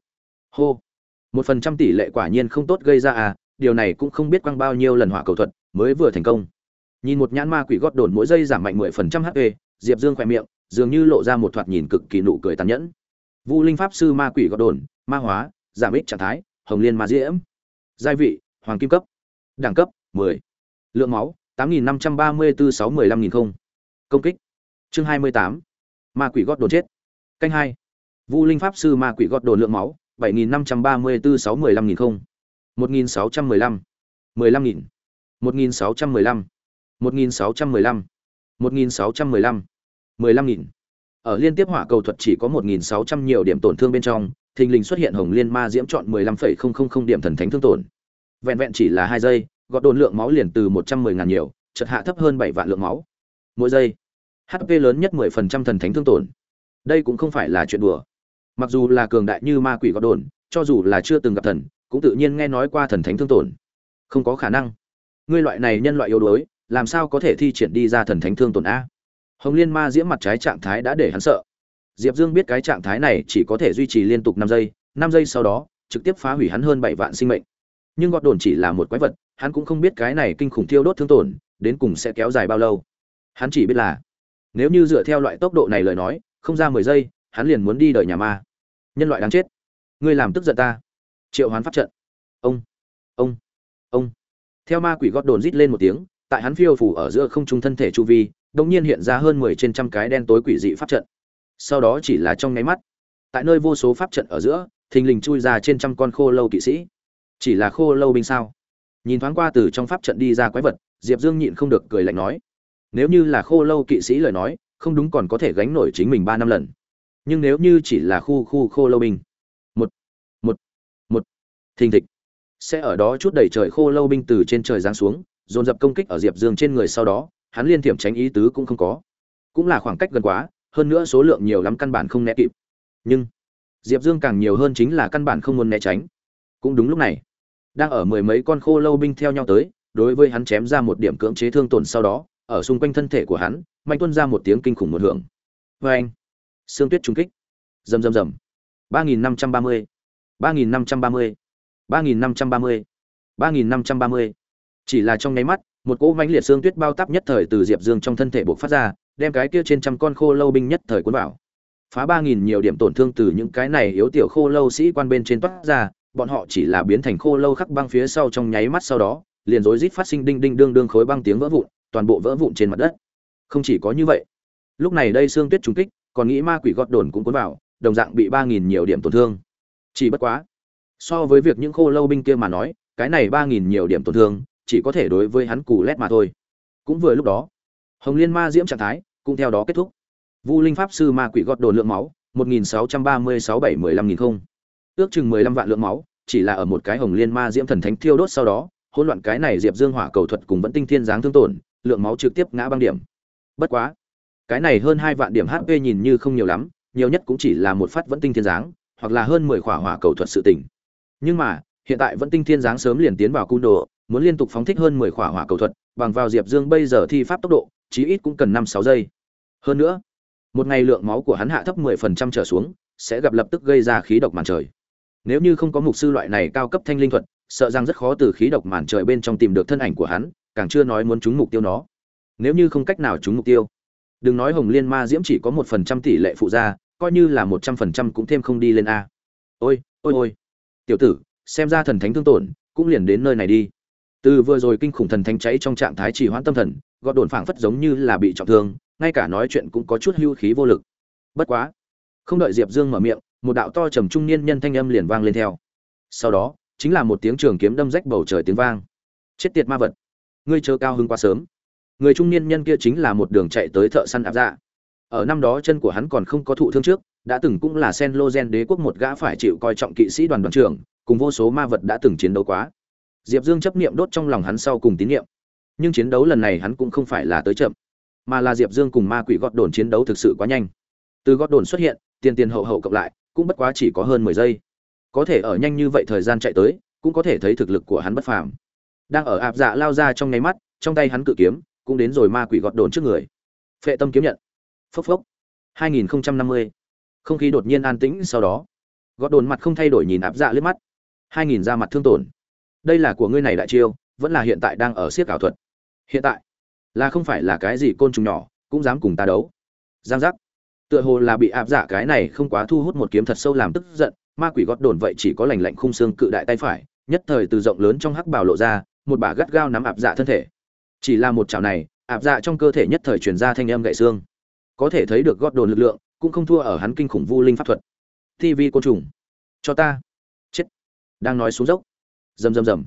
Hô. Một phần trăm tỷ lệ quả nhiên không tốt gây ra à điều này cũng không biết quăng bao nhiêu lần hỏa cầu thuật mới vừa thành công. Nhìn một nhãn ma quỷ gót đồn mỗi giây giảm mạnh mười phần trăm hp diệp dương khỏe miệng, dường như lộ ra một thoạt nhìn cực kỳ nụ cười tàn nhẫn. Vu linh pháp sư ma quỷ gót đồn, ma hóa, giảm ích trạng thái, hồng liên ma diễm. Giai vị, hoàng kim cấp. Đẳng cấp 10. lượng máu 8.534 6 15 không. Công kích, chương 28. ma quỷ gót đồn chết. Canh hai. Vu linh pháp sư ma quỷ gót đồn lượng máu 7.534 6 15 không. 1.615 15.000 1.615 1.615 1.615 15.000 ở liên tiếp hỏa cầu thuật chỉ có 1.600 nhiều điểm tổn thương bên trong, thình lình xuất hiện hồng liên ma diễm chọn 15.000 điểm thần thánh thương tổn. Vẹn vẹn chỉ là hai giây, gọt đồn lượng máu liền từ 110 ngàn nhiều, chợt hạ thấp hơn 7 vạn lượng máu. Mỗi giây hp lớn nhất 10% thần thánh thương tổn. Đây cũng không phải là chuyện đùa. Mặc dù là cường đại như ma quỷ gọt đồn, cho dù là chưa từng gặp thần cũng tự nhiên nghe nói qua thần thánh thương tổn. Không có khả năng. Ngươi loại này nhân loại yếu đuối, làm sao có thể thi triển đi ra thần thánh thương tổn a? Hồng liên ma diễm mặt trái trạng thái đã để hắn sợ. Diệp dương biết cái trạng thái này chỉ có thể duy trì liên tục năm giây năm giây sau đó, trực tiếp phá hủy hắn hơn bảy vạn sinh mệnh. Nhưng gọt đồn chỉ là một quái vật, hắn cũng không biết cái này kinh khủng thiêu đốt thương tổn, đến cùng sẽ kéo dài bao lâu. Hắn chỉ biết là, nếu như dựa theo loại tốc độ này lời nói, không ra mười giây, hắn liền muốn đi đời nhà ma. Nhân loại đáng chết. Ngươi làm tức giận ta triệu hoán pháp trận. Ông ông ông. Theo ma quỷ gót đồn rít lên một tiếng, tại hắn phiêu phủ ở giữa không trung thân thể chu vi, đột nhiên hiện ra hơn mười trên trăm cái đen tối quỷ dị pháp trận. Sau đó chỉ là trong nháy mắt, tại nơi vô số pháp trận ở giữa, thình lình chui ra trên trăm con khô lâu kỵ sĩ. Chỉ là khô lâu binh sao? Nhìn thoáng qua từ trong pháp trận đi ra quái vật, diệp dương nhịn không được cười lạnh nói, nếu như là khô lâu kỵ sĩ lời nói, không đúng còn có thể gánh nổi chính mình ba năm lần. Nhưng nếu như chỉ là khu khu khô lâu binh thình thịch. Sẽ ở đó chút đẩy trời khô lâu binh từ trên trời giáng xuống, dồn dập công kích ở diệp dương trên người sau đó, hắn liên thiểm tránh ý tứ cũng không có. Cũng là khoảng cách gần quá, hơn nữa số lượng nhiều lắm căn bản không né kịp. Nhưng, diệp dương càng nhiều hơn chính là căn bản không muốn né tránh. Cũng đúng lúc này, đang ở mười mấy con khô lâu binh theo nhau tới, đối với hắn chém ra một điểm cưỡng chế thương tổn sau đó, ở xung quanh thân thể của hắn, mạnh tuân ra một tiếng kinh khủng một hưởng. Vê anh, xương tuyết trung kích. Rầm rầm rầm. ba nghìn năm trăm ba mươi, ba nghìn năm trăm ba mươi ba nghìn năm trăm ba mươi. ba nghìn năm trăm ba mươi. Chỉ là trong nháy mắt, một cỗ mãnh liệt xương tuyết bao táp nhất thời từ diệp dương trong thân thể bộc phát ra, đem cái kia trên trăm con khô lâu binh nhất thời cuốn vào. Phá 3000 nhiều điểm tổn thương từ những cái này yếu tiểu khô lâu sĩ quan bên trên toát ra, bọn họ chỉ là biến thành khô lâu khắc băng phía sau trong nháy mắt sau đó, liền rối rít phát sinh đinh đinh đương đương khối băng tiếng vỡ vụn, toàn bộ vỡ vụn trên mặt đất. Không chỉ có như vậy, lúc này đây xương tuyết trùng kích, còn nghĩ ma quỷ gót đồn cũng cuốn vào, đồng dạng bị 3000 nhiều điểm tổn thương. Chỉ bất quá so với việc những khô lâu binh kia mà nói, cái này ba nghìn nhiều điểm tổn thương, chỉ có thể đối với hắn cù lét mà thôi. Cũng vừa lúc đó, hồng liên ma diễm trạng thái cũng theo đó kết thúc. Vu linh pháp sư ma quỷ gọt đồn lượng máu, một nghìn sáu trăm ba mươi sáu bảy mười lăm nghìn không. Ước chừng mười lăm vạn lượng máu, chỉ là ở một cái hồng liên ma diễm thần thánh thiêu đốt sau đó, hỗn loạn cái này diệp dương hỏa cầu thuật cùng vẫn tinh thiên giáng thương tổn, lượng máu trực tiếp ngã băng điểm. Bất quá, cái này hơn hai vạn điểm hp nhìn như không nhiều lắm, nhiều nhất cũng chỉ là một phát vẫn tinh thiên giáng hoặc là hơn mười khỏa hỏa cầu thuật sự tỉnh nhưng mà, hiện tại vẫn tinh thiên giáng sớm liền tiến vào cung đồ, muốn liên tục phóng thích hơn mười khỏa hỏa cầu thuật, bằng vào diệp dương bây giờ thi pháp tốc độ, chí ít cũng cần năm sáu giây. Hơn nữa, một ngày lượng máu của hắn hạ thấp mười phần trăm trở xuống, sẽ gặp lập tức gây ra khí độc màn trời. Nếu như không có mục sư loại này cao cấp thanh linh thuật, sợ rằng rất khó từ khí độc màn trời bên trong tìm được thân ảnh của hắn, càng chưa nói muốn trúng mục tiêu nó. Nếu như không cách nào trúng mục tiêu, đừng nói hồng liên ma diễm chỉ có một phần trăm tỷ lệ phụ ra, coi như là một trăm phần trăm cũng thêm không đi lên a. Ôi ôi ôi tiểu tử, xem ra thần thánh thương tổn, cũng liền đến nơi này đi. Từ vừa rồi kinh khủng thần thánh cháy trong trạng thái trì hoãn tâm thần gọt đồn phảng phất giống như là bị trọng thương, ngay cả nói chuyện cũng có chút hưu khí vô lực. Bất quá, không đợi diệp dương mở miệng, một đạo to trầm trung niên nhân thanh âm liền vang lên theo. Sau đó, chính là một tiếng trường kiếm đâm rách bầu trời tiếng vang. Chết tiệt ma vật, ngươi chờ cao hưng quá sớm. Người trung niên nhân kia chính là một đường chạy tới thợ săn áp dạ. Ở năm đó chân của hắn còn không có thụ thương trước đã từng cũng là sen lô gen đế quốc một gã phải chịu coi trọng kỵ sĩ đoàn đoàn trưởng, cùng vô số ma vật đã từng chiến đấu quá. Diệp dương chấp niệm đốt trong lòng hắn sau cùng tín niệm. Nhưng chiến đấu lần này hắn cũng không phải là tới chậm, mà là diệp dương cùng ma quỷ gót đồn chiến đấu thực sự quá nhanh. Từ gót đồn xuất hiện, tiền tiền hậu hậu cộng lại, cũng bất quá chỉ có hơn mười giây. Có thể ở nhanh như vậy thời gian chạy tới, cũng có thể thấy thực lực của hắn bất phàm. Đang ở áp dạ lao ra trong nháy mắt, trong tay hắn cự kiếm, cũng đến rồi ma quỷ gọt đồn trước người. Phệ tâm kiếm nhận. Phốc phốc. 2050 không khí đột nhiên an tĩnh sau đó. Gọt đồn mặt không thay đổi nhìn áp dạ liếc mắt. 2000 ra mặt thương tổn. Đây là của ngươi này đại chiêu, vẫn là hiện tại đang ở siết ảo thuật. Hiện tại, là không phải là cái gì côn trùng nhỏ, cũng dám cùng ta đấu. Giang giác. Tựa hồ là bị áp dạ cái này không quá thu hút một kiếm thật sâu làm tức giận, ma quỷ gót đồn vậy chỉ có lành lạnh khung xương cự đại tay phải, nhất thời từ rộng lớn trong hắc bào lộ ra, một bà gắt gao nắm áp dạ thân thể. Chỉ là một chảo này áp dạ trong cơ thể nhất thời truyền ra thanh âm gậy xương. Có thể thấy được gót đồn lực lượng cũng không thua ở hắn kinh khủng vu linh pháp thuật. Tv côn trùng. Cho ta. Chết. Đang nói xuống dốc. Rầm rầm rầm.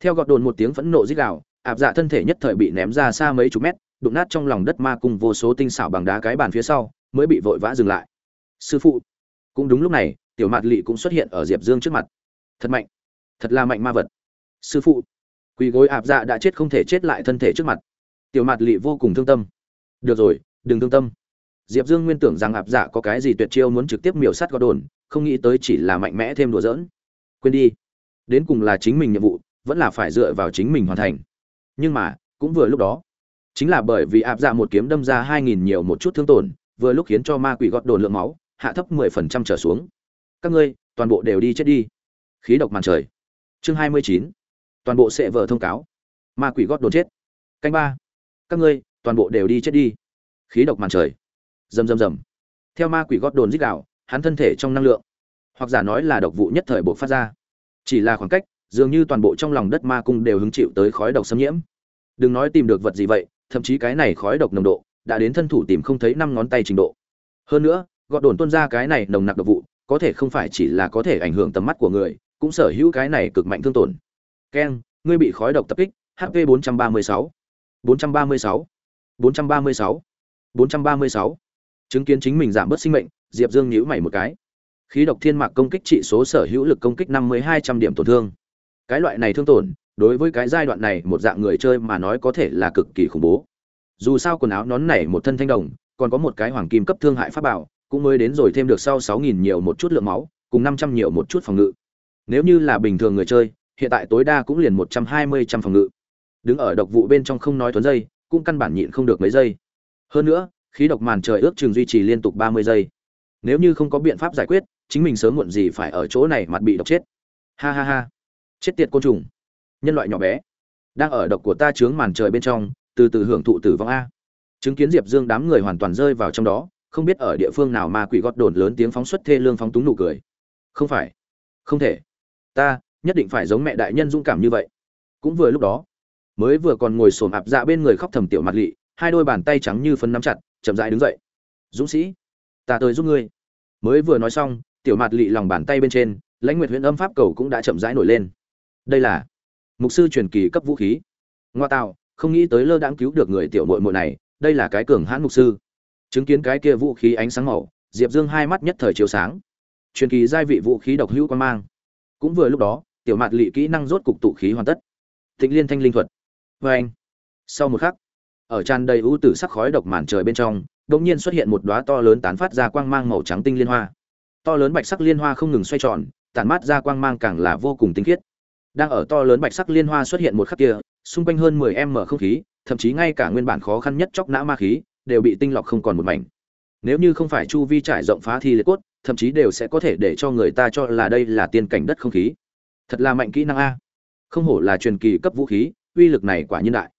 Theo gọt đồn một tiếng phẫn nộ rít gào, ạp dạ thân thể nhất thời bị ném ra xa mấy chục mét, đụng nát trong lòng đất ma cùng vô số tinh xảo bằng đá cái bàn phía sau, mới bị vội vã dừng lại. Sư phụ. Cũng đúng lúc này, tiểu mạt lỵ cũng xuất hiện ở diệp dương trước mặt. Thật mạnh. Thật là mạnh ma vật. Sư phụ. Quỳ gối ạp dạ đã chết không thể chết lại thân thể trước mặt. Tiểu mạt lỵ vô cùng thương tâm. Được rồi, đừng thương tâm diệp dương nguyên tưởng rằng áp dạ có cái gì tuyệt chiêu muốn trực tiếp miểu sát gọt đồn không nghĩ tới chỉ là mạnh mẽ thêm đùa giỡn. Quên đi. Đến cùng là chính mình nhiệm vụ, vẫn là phải dựa vào chính mình hoàn thành. Nhưng mà, cũng vừa lúc đó, chính là bởi vì áp dạ một kiếm đâm ra hai nghìn nhiều một chút thương tổn, vừa lúc khiến cho ma quỷ gọt đồn lượng máu, hạ thấp mười phần trăm trở xuống. Các ngươi, toàn bộ đều đi chết đi. Khí độc màn trời. Chương hai mươi chín. Toàn bộ sẽ vờ thông cáo. Ma quỷ gót đồn chết. Canh ba. Các ngươi, toàn bộ đều đi chết đi. Khí độc màn trời rầm rầm rầm theo ma quỷ gót đồn dích đạo hắn thân thể trong năng lượng, hoặc giả nói là độc vụ nhất thời buộc phát ra chỉ là khoảng cách, dường như toàn bộ trong lòng đất ma cung đều hứng chịu tới khói độc xâm nhiễm đừng nói tìm được vật gì vậy, thậm chí cái này khói độc nồng độ, đã đến thân thủ tìm không thấy năm ngón tay trình độ hơn nữa gọt đồn tuôn ra cái này nồng nặc độc vụ, có thể không phải chỉ là có thể ảnh hưởng tầm mắt của người, cũng sở hữu cái này cực mạnh thương tổn keng ngươi bị khói độc tập kích hp 436. 436. 436. 436 chứng kiến chính mình giảm bớt sinh mệnh diệp dương nhíu mày một cái. Khí độc thiên mạc công kích trị số sở hữu lực công kích năm mươi hai trăm điểm tổn thương. Cái loại này thương tổn đối với cái giai đoạn này một dạng người chơi mà nói có thể là cực kỳ khủng bố. Dù sao quần áo nón này một thân thanh đồng còn có một cái hoàng kim cấp thương hại pháp bảo cũng mới đến rồi thêm được sau sáu nghìn nhiều một chút lượng máu cùng năm trăm nhiều một chút phòng ngự. Nếu như là bình thường người chơi hiện tại tối đa cũng liền một trăm hai mươi trăm phòng ngự. Đứng ở độc vụ bên trong không nói tuấn dây, cũng căn bản nhịn không được mấy giây. Hơn nữa khí độc màn trời ước chừng duy trì liên tục ba mươi giây. Nếu như không có biện pháp giải quyết, chính mình sớm muộn gì phải ở chỗ này mặt bị độc chết. Ha ha ha. Chết tiệt côn trùng. Nhân loại nhỏ bé. Đang ở độc của ta chướng màn trời bên trong, từ từ hưởng thụ tử vong a. Chứng kiến diệp dương đám người hoàn toàn rơi vào trong đó, không biết ở địa phương nào mà quỷ gót đồn lớn tiếng phóng xuất thê lương phóng túng nụ cười. Không phải. Không thể. Ta, nhất định phải giống mẹ đại nhân dũng cảm như vậy. Cũng vừa lúc đó, mới vừa còn ngồi sồn ạp dạ bên người khóc thầm tiểu mặt lị, hai đôi bàn tay trắng như phấn nắm chặt chậm rãi đứng dậy. Dũng sĩ, ta tới giúp ngươi. Mới vừa nói xong, tiểu mặt lị lòng bàn tay bên trên, lãnh nguyệt huyện âm pháp cầu cũng đã chậm rãi nổi lên. Đây là mục sư truyền kỳ cấp vũ khí. Ngoa tạo, không nghĩ tới lơ đãng cứu được người tiểu mội mội này, đây là cái cường hãn mục sư. Chứng kiến cái kia vũ khí ánh sáng màu, diệp dương hai mắt nhất thời chiếu sáng. Truyền kỳ giai vị vũ khí độc hữu quan mang. Cũng vừa lúc đó, tiểu mạt lị kỹ năng rốt cục tụ khí hoàn tất. Tịnh liên thanh linh thuật. Vê anh sau một khắc ở tràn đầy ưu tử sắc khói độc màn trời bên trong đột nhiên xuất hiện một đóa to lớn tán phát ra quang mang màu trắng tinh liên hoa. To lớn bạch sắc liên hoa không ngừng xoay tròn, tản mát ra quang mang càng là vô cùng tinh khiết. Đang ở to lớn bạch sắc liên hoa xuất hiện một khắc kia, xung quanh hơn 10m không khí, thậm chí ngay cả nguyên bản khó khăn nhất chóc nã ma khí, đều bị tinh lọc không còn một mảnh. Nếu như không phải chu vi trải rộng phá thi liệt cốt, thậm chí đều sẽ có thể để cho người ta cho là đây là tiên cảnh đất không khí. Thật là mạnh kỹ năng a. Không hổ là truyền kỳ cấp vũ khí, uy lực này quả nhiên đại.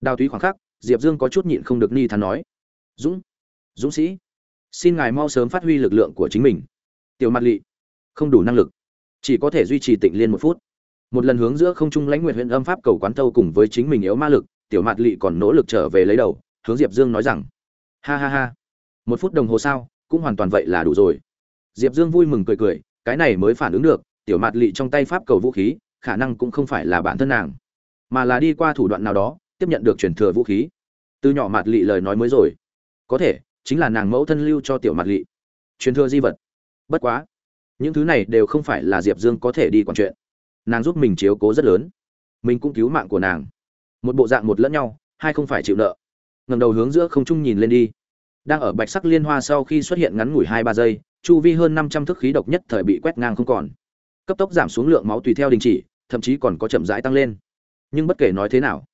Đào Túy khoảng khắc, Diệp Dương có chút nhịn không được ni thán nói: "Dũng, Dũng sĩ, xin ngài mau sớm phát huy lực lượng của chính mình." Tiểu mặt Lệ, không đủ năng lực, chỉ có thể duy trì tịnh liên một phút. Một lần hướng giữa không trung lãnh nguyệt huyện âm pháp cầu quán thâu cùng với chính mình yếu ma lực, Tiểu mặt Lệ còn nỗ lực trở về lấy đầu, hướng Diệp Dương nói rằng: "Ha ha ha, một phút đồng hồ sao, cũng hoàn toàn vậy là đủ rồi." Diệp Dương vui mừng cười cười, cái này mới phản ứng được, Tiểu mặt Lệ trong tay pháp cầu vũ khí, khả năng cũng không phải là bản thân nàng, mà là đi qua thủ đoạn nào đó, tiếp nhận được truyền thừa vũ khí. Từ nhỏ mạt lị lời nói mới rồi. Có thể, chính là nàng mẫu thân lưu cho tiểu mạt lị. Truyền thừa di vật. Bất quá, những thứ này đều không phải là diệp dương có thể đi quản chuyện. Nàng giúp mình chiếu cố rất lớn. Mình cũng cứu mạng của nàng. Một bộ dạng một lẫn nhau, hai không phải chịu nợ. Ngầm đầu hướng giữa không trung nhìn lên đi. Đang ở bạch sắc liên hoa sau khi xuất hiện ngắn ngủi hai ba giây, chu vi hơn năm trăm thước khí độc nhất thời bị quét ngang không còn. Cấp tốc giảm xuống lượng máu tùy theo đình chỉ, thậm chí còn có chậm rãi tăng lên. Nhưng bất kể nói thế nào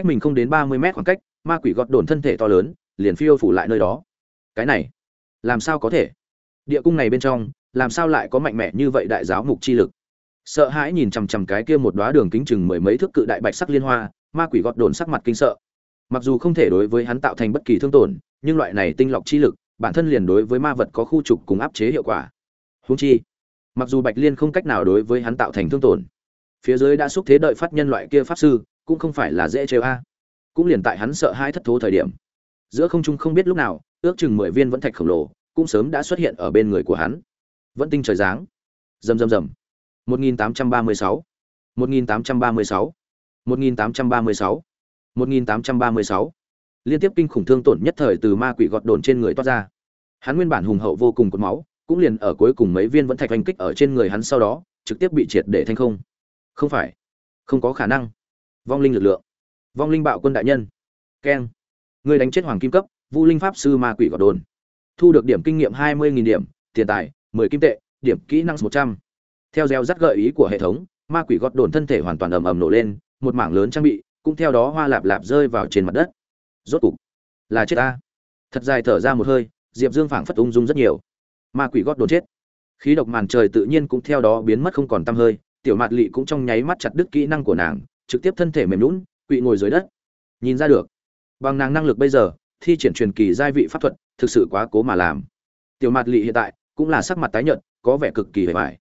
cách mình không đến ba mươi mét khoảng cách, ma quỷ gọt đồn thân thể to lớn, liền phiêu phủ lại nơi đó. Cái này, làm sao có thể? Địa cung này bên trong, làm sao lại có mạnh mẽ như vậy đại giáo mục chi lực? Sợ hãi nhìn chằm chằm cái kia một đóa đường kính chừng mười mấy thước cự đại bạch sắc liên hoa, ma quỷ gọt đồn sắc mặt kinh sợ. Mặc dù không thể đối với hắn tạo thành bất kỳ thương tổn, nhưng loại này tinh lọc chi lực, bản thân liền đối với ma vật có khu trục cùng áp chế hiệu quả. Húng chi, mặc dù bạch liên không cách nào đối với hắn tạo thành thương tổn, phía dưới đã xúc thế đợi phát nhân loại kia pháp sư cũng không phải là dễ trêu a. Cũng liền tại hắn sợ hãi thất thố thời điểm, giữa không trung không biết lúc nào, ước chừng mười viên vẫn thạch khổng lồ cũng sớm đã xuất hiện ở bên người của hắn. Vẫn tinh trời dáng rầm rầm rầm. 1836 1836 1836 1836 liên tiếp kinh khủng thương tổn nhất thời từ ma quỷ gọt đồn trên người toát ra. Hắn nguyên bản hùng hậu vô cùng cột máu, cũng liền ở cuối cùng mấy viên vẫn thạch oanh kích ở trên người hắn sau đó, trực tiếp bị triệt để thanh không. Không phải. Không có khả năng vong linh lực lượng. Vong linh bạo quân đại nhân. Keng. Người đánh chết hoàng kim cấp, vu linh pháp sư ma quỷ gọt đồn. Thu được điểm kinh nghiệm hai mươi điểm, tiền tài, mười kim tệ, điểm kỹ năng một trăm. Theo gieo rắt gợi ý của hệ thống, ma quỷ gọt đồn thân thể hoàn toàn ầm ầm nổ lên, một mảng lớn trang bị, cũng theo đó hoa lạp lạp rơi vào trên mặt đất. Rốt cục, là chết ta. Thật dài thở ra một hơi, diệp dương phảng phất ung dung rất nhiều. Ma quỷ gót đồn chết. Khí độc màn trời tự nhiên cũng theo đó biến mất không còn tăm hơi, tiểu mạt lỵ cũng trong nháy mắt chặt đứt kỹ năng của nàng trực tiếp thân thể mềm lún quỵ ngồi dưới đất. Nhìn ra được. Bằng nàng năng lực bây giờ, thi triển truyền kỳ giai vị pháp thuật, thực sự quá cố mà làm. Tiểu mặt lỵ hiện tại cũng là sắc mặt tái nhợt, có vẻ cực kỳ vẻ vải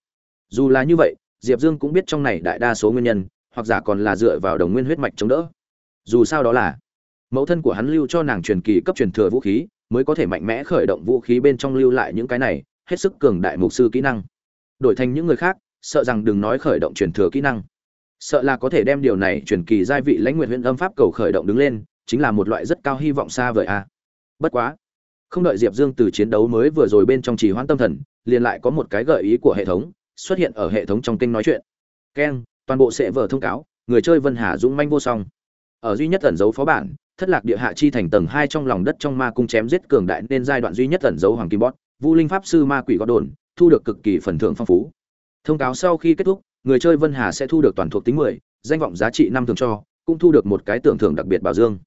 dù là như vậy, diệp dương cũng biết trong này đại đa số nguyên nhân, hoặc giả còn là dựa vào đồng nguyên huyết mạch chống đỡ. Dù sao đó là mẫu thân của hắn lưu cho nàng truyền kỳ cấp truyền thừa vũ khí, mới có thể mạnh mẽ khởi động vũ khí bên trong lưu lại những cái này, hết sức cường đại mục sư kỹ năng. Đổi thành những người khác, sợ rằng đừng nói khởi động truyền thừa kỹ năng sợ là có thể đem điều này truyền kỳ giai vị lãnh nguyện huyện âm pháp cầu khởi động đứng lên, chính là một loại rất cao hy vọng xa vời a. Bất quá, không đợi diệp dương từ chiến đấu mới vừa rồi bên trong trì hoãn tâm thần, liền lại có một cái gợi ý của hệ thống, xuất hiện ở hệ thống trong kênh nói chuyện. Keng, toàn bộ sẽ vở thông cáo, người chơi vân hà dũng manh vô song. Ở duy nhất ẩn dấu phó bản, thất lạc địa hạ chi thành tầng hai trong lòng đất trong ma cung chém giết cường đại nên giai đoạn duy nhất ẩn dấu hoàng kim bót, vu linh pháp sư ma quỷ gót đồn, thu được cực kỳ phần thưởng phong phú. Thông cáo sau khi kết thúc người chơi vân hà sẽ thu được toàn thuộc tính mười, danh vọng giá trị năm thường cho, cũng thu được một cái tưởng thưởng đặc biệt bảo dương.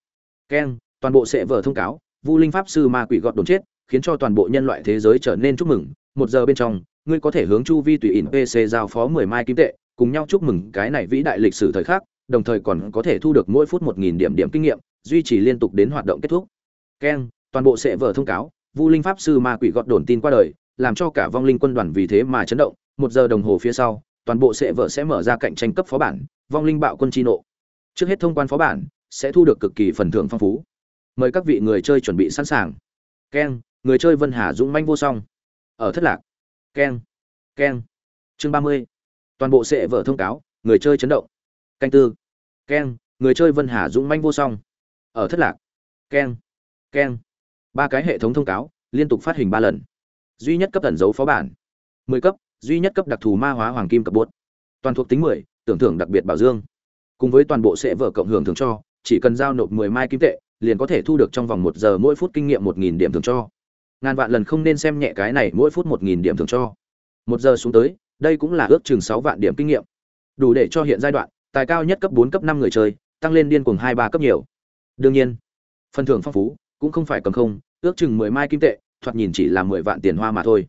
Keng, toàn bộ sẽ vở thông cáo, vu linh pháp sư ma quỷ gọt đồn chết, khiến cho toàn bộ nhân loại thế giới trở nên chúc mừng. Một giờ bên trong, ngươi có thể hướng chu vi tùy ỉn pc giao phó mười mai kim tệ, cùng nhau chúc mừng cái này vĩ đại lịch sử thời khắc, đồng thời còn có thể thu được mỗi phút một nghìn điểm điểm kinh nghiệm, duy trì liên tục đến hoạt động kết thúc. Keng, toàn bộ sẽ vở thông cáo, vu linh pháp sư ma quỷ gọt đồn tin qua đời, làm cho cả vong linh quân đoàn vì thế mà chấn động. Một giờ đồng hồ phía sau toàn bộ sẽ vợ sẽ mở ra cạnh tranh cấp phó bản, vong linh bạo quân chi nộ. Trước hết thông quan phó bản, sẽ thu được cực kỳ phần thưởng phong phú. Mời các vị người chơi chuẩn bị sẵn sàng. Keng người chơi vân hà dũng manh vô song. Ở thất lạc. Keng keng chương ba mươi. Toàn bộ sẽ vở thông cáo, người chơi chấn động. Canh tư. Keng người chơi vân hà dũng manh vô song. Ở thất lạc. Keng keng ba cái hệ thống thông cáo, liên tục phát hình ba lần. Duy nhất cấp tẩn dấu phó bản. Mười cấp duy nhất cấp đặc thù ma hóa hoàng kim cấp bốt. Toàn thuộc tính mười, tưởng thưởng đặc biệt bảo dương. Cùng với toàn bộ sẽ vở cộng hưởng thường cho, chỉ cần giao nộp mười mai kim tệ, liền có thể thu được trong vòng một giờ mỗi phút kinh nghiệm một nghìn điểm thường cho. Ngàn vạn lần không nên xem nhẹ cái này mỗi phút một nghìn điểm thường cho. Một giờ xuống tới, đây cũng là ước chừng sáu vạn điểm kinh nghiệm. Đủ để cho hiện giai đoạn, tài cao nhất cấp bốn, cấp năm người chơi, tăng lên điên cuồng hai, ba cấp nhiều. Đương nhiên, phần thưởng phong phú, cũng không phải cầm không, ước chừng mười mai kim tệ, thoạt nhìn chỉ là mười vạn tiền hoa mà thôi.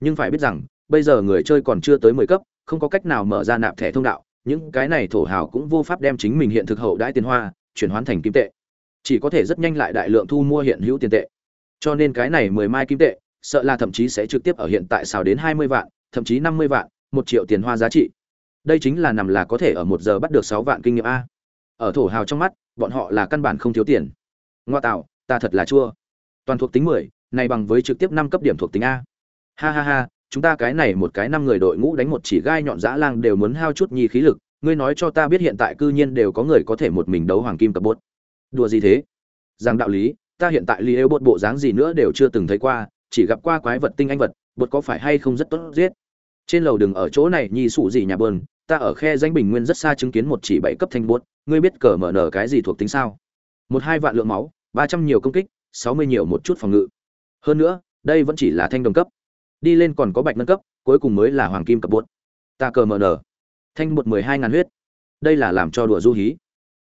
Nhưng phải biết rằng bây giờ người chơi còn chưa tới mười cấp, không có cách nào mở ra nạp thẻ thông đạo, những cái này thổ hào cũng vô pháp đem chính mình hiện thực hậu đãi tiền hoa, chuyển hoán thành kim tệ. Chỉ có thể rất nhanh lại đại lượng thu mua hiện hữu tiền tệ. Cho nên cái này mười mai kim tệ, sợ là thậm chí sẽ trực tiếp ở hiện tại xào đến hai mươi vạn, thậm chí năm mươi vạn, một triệu tiền hoa giá trị. Đây chính là nằm là có thể ở một giờ bắt được sáu vạn kinh nghiệm a. Ở thổ hào trong mắt, bọn họ là căn bản không thiếu tiền. Ngoa tạo, ta thật là chua. Toàn thuộc tính mười, này bằng với trực tiếp năm cấp điểm thuộc tính a. Ha ha ha chúng ta cái này một cái năm người đội ngũ đánh một chỉ gai nhọn dã lang đều muốn hao chút nhi khí lực, ngươi nói cho ta biết hiện tại cư nhiên đều có người có thể một mình đấu hoàng kim cấp bốt. Đùa gì thế? Rằng đạo lý, ta hiện tại li bột bộ dáng gì nữa đều chưa từng thấy qua, chỉ gặp qua quái vật tinh anh vật, bột có phải hay không rất tốt giết. Trên lầu đừng ở chỗ này, nhi sụ gì nhà bơn, ta ở khe danh bình nguyên rất xa chứng kiến một chỉ bảy cấp thanh bốt, ngươi biết cờ mở nở cái gì thuộc tính sao? Một hai vạn lượng máu, ba trăm nhiều công kích, sáu mươi nhiều một chút phòng ngự. Hơn nữa, đây vẫn chỉ là thanh đồng cấp đi lên còn có bạch nâng cấp, cuối cùng mới là hoàng kim cấp bột. Ta cờ mở nở thanh bột mười hai ngàn huyết. Đây là làm cho đùa du hí.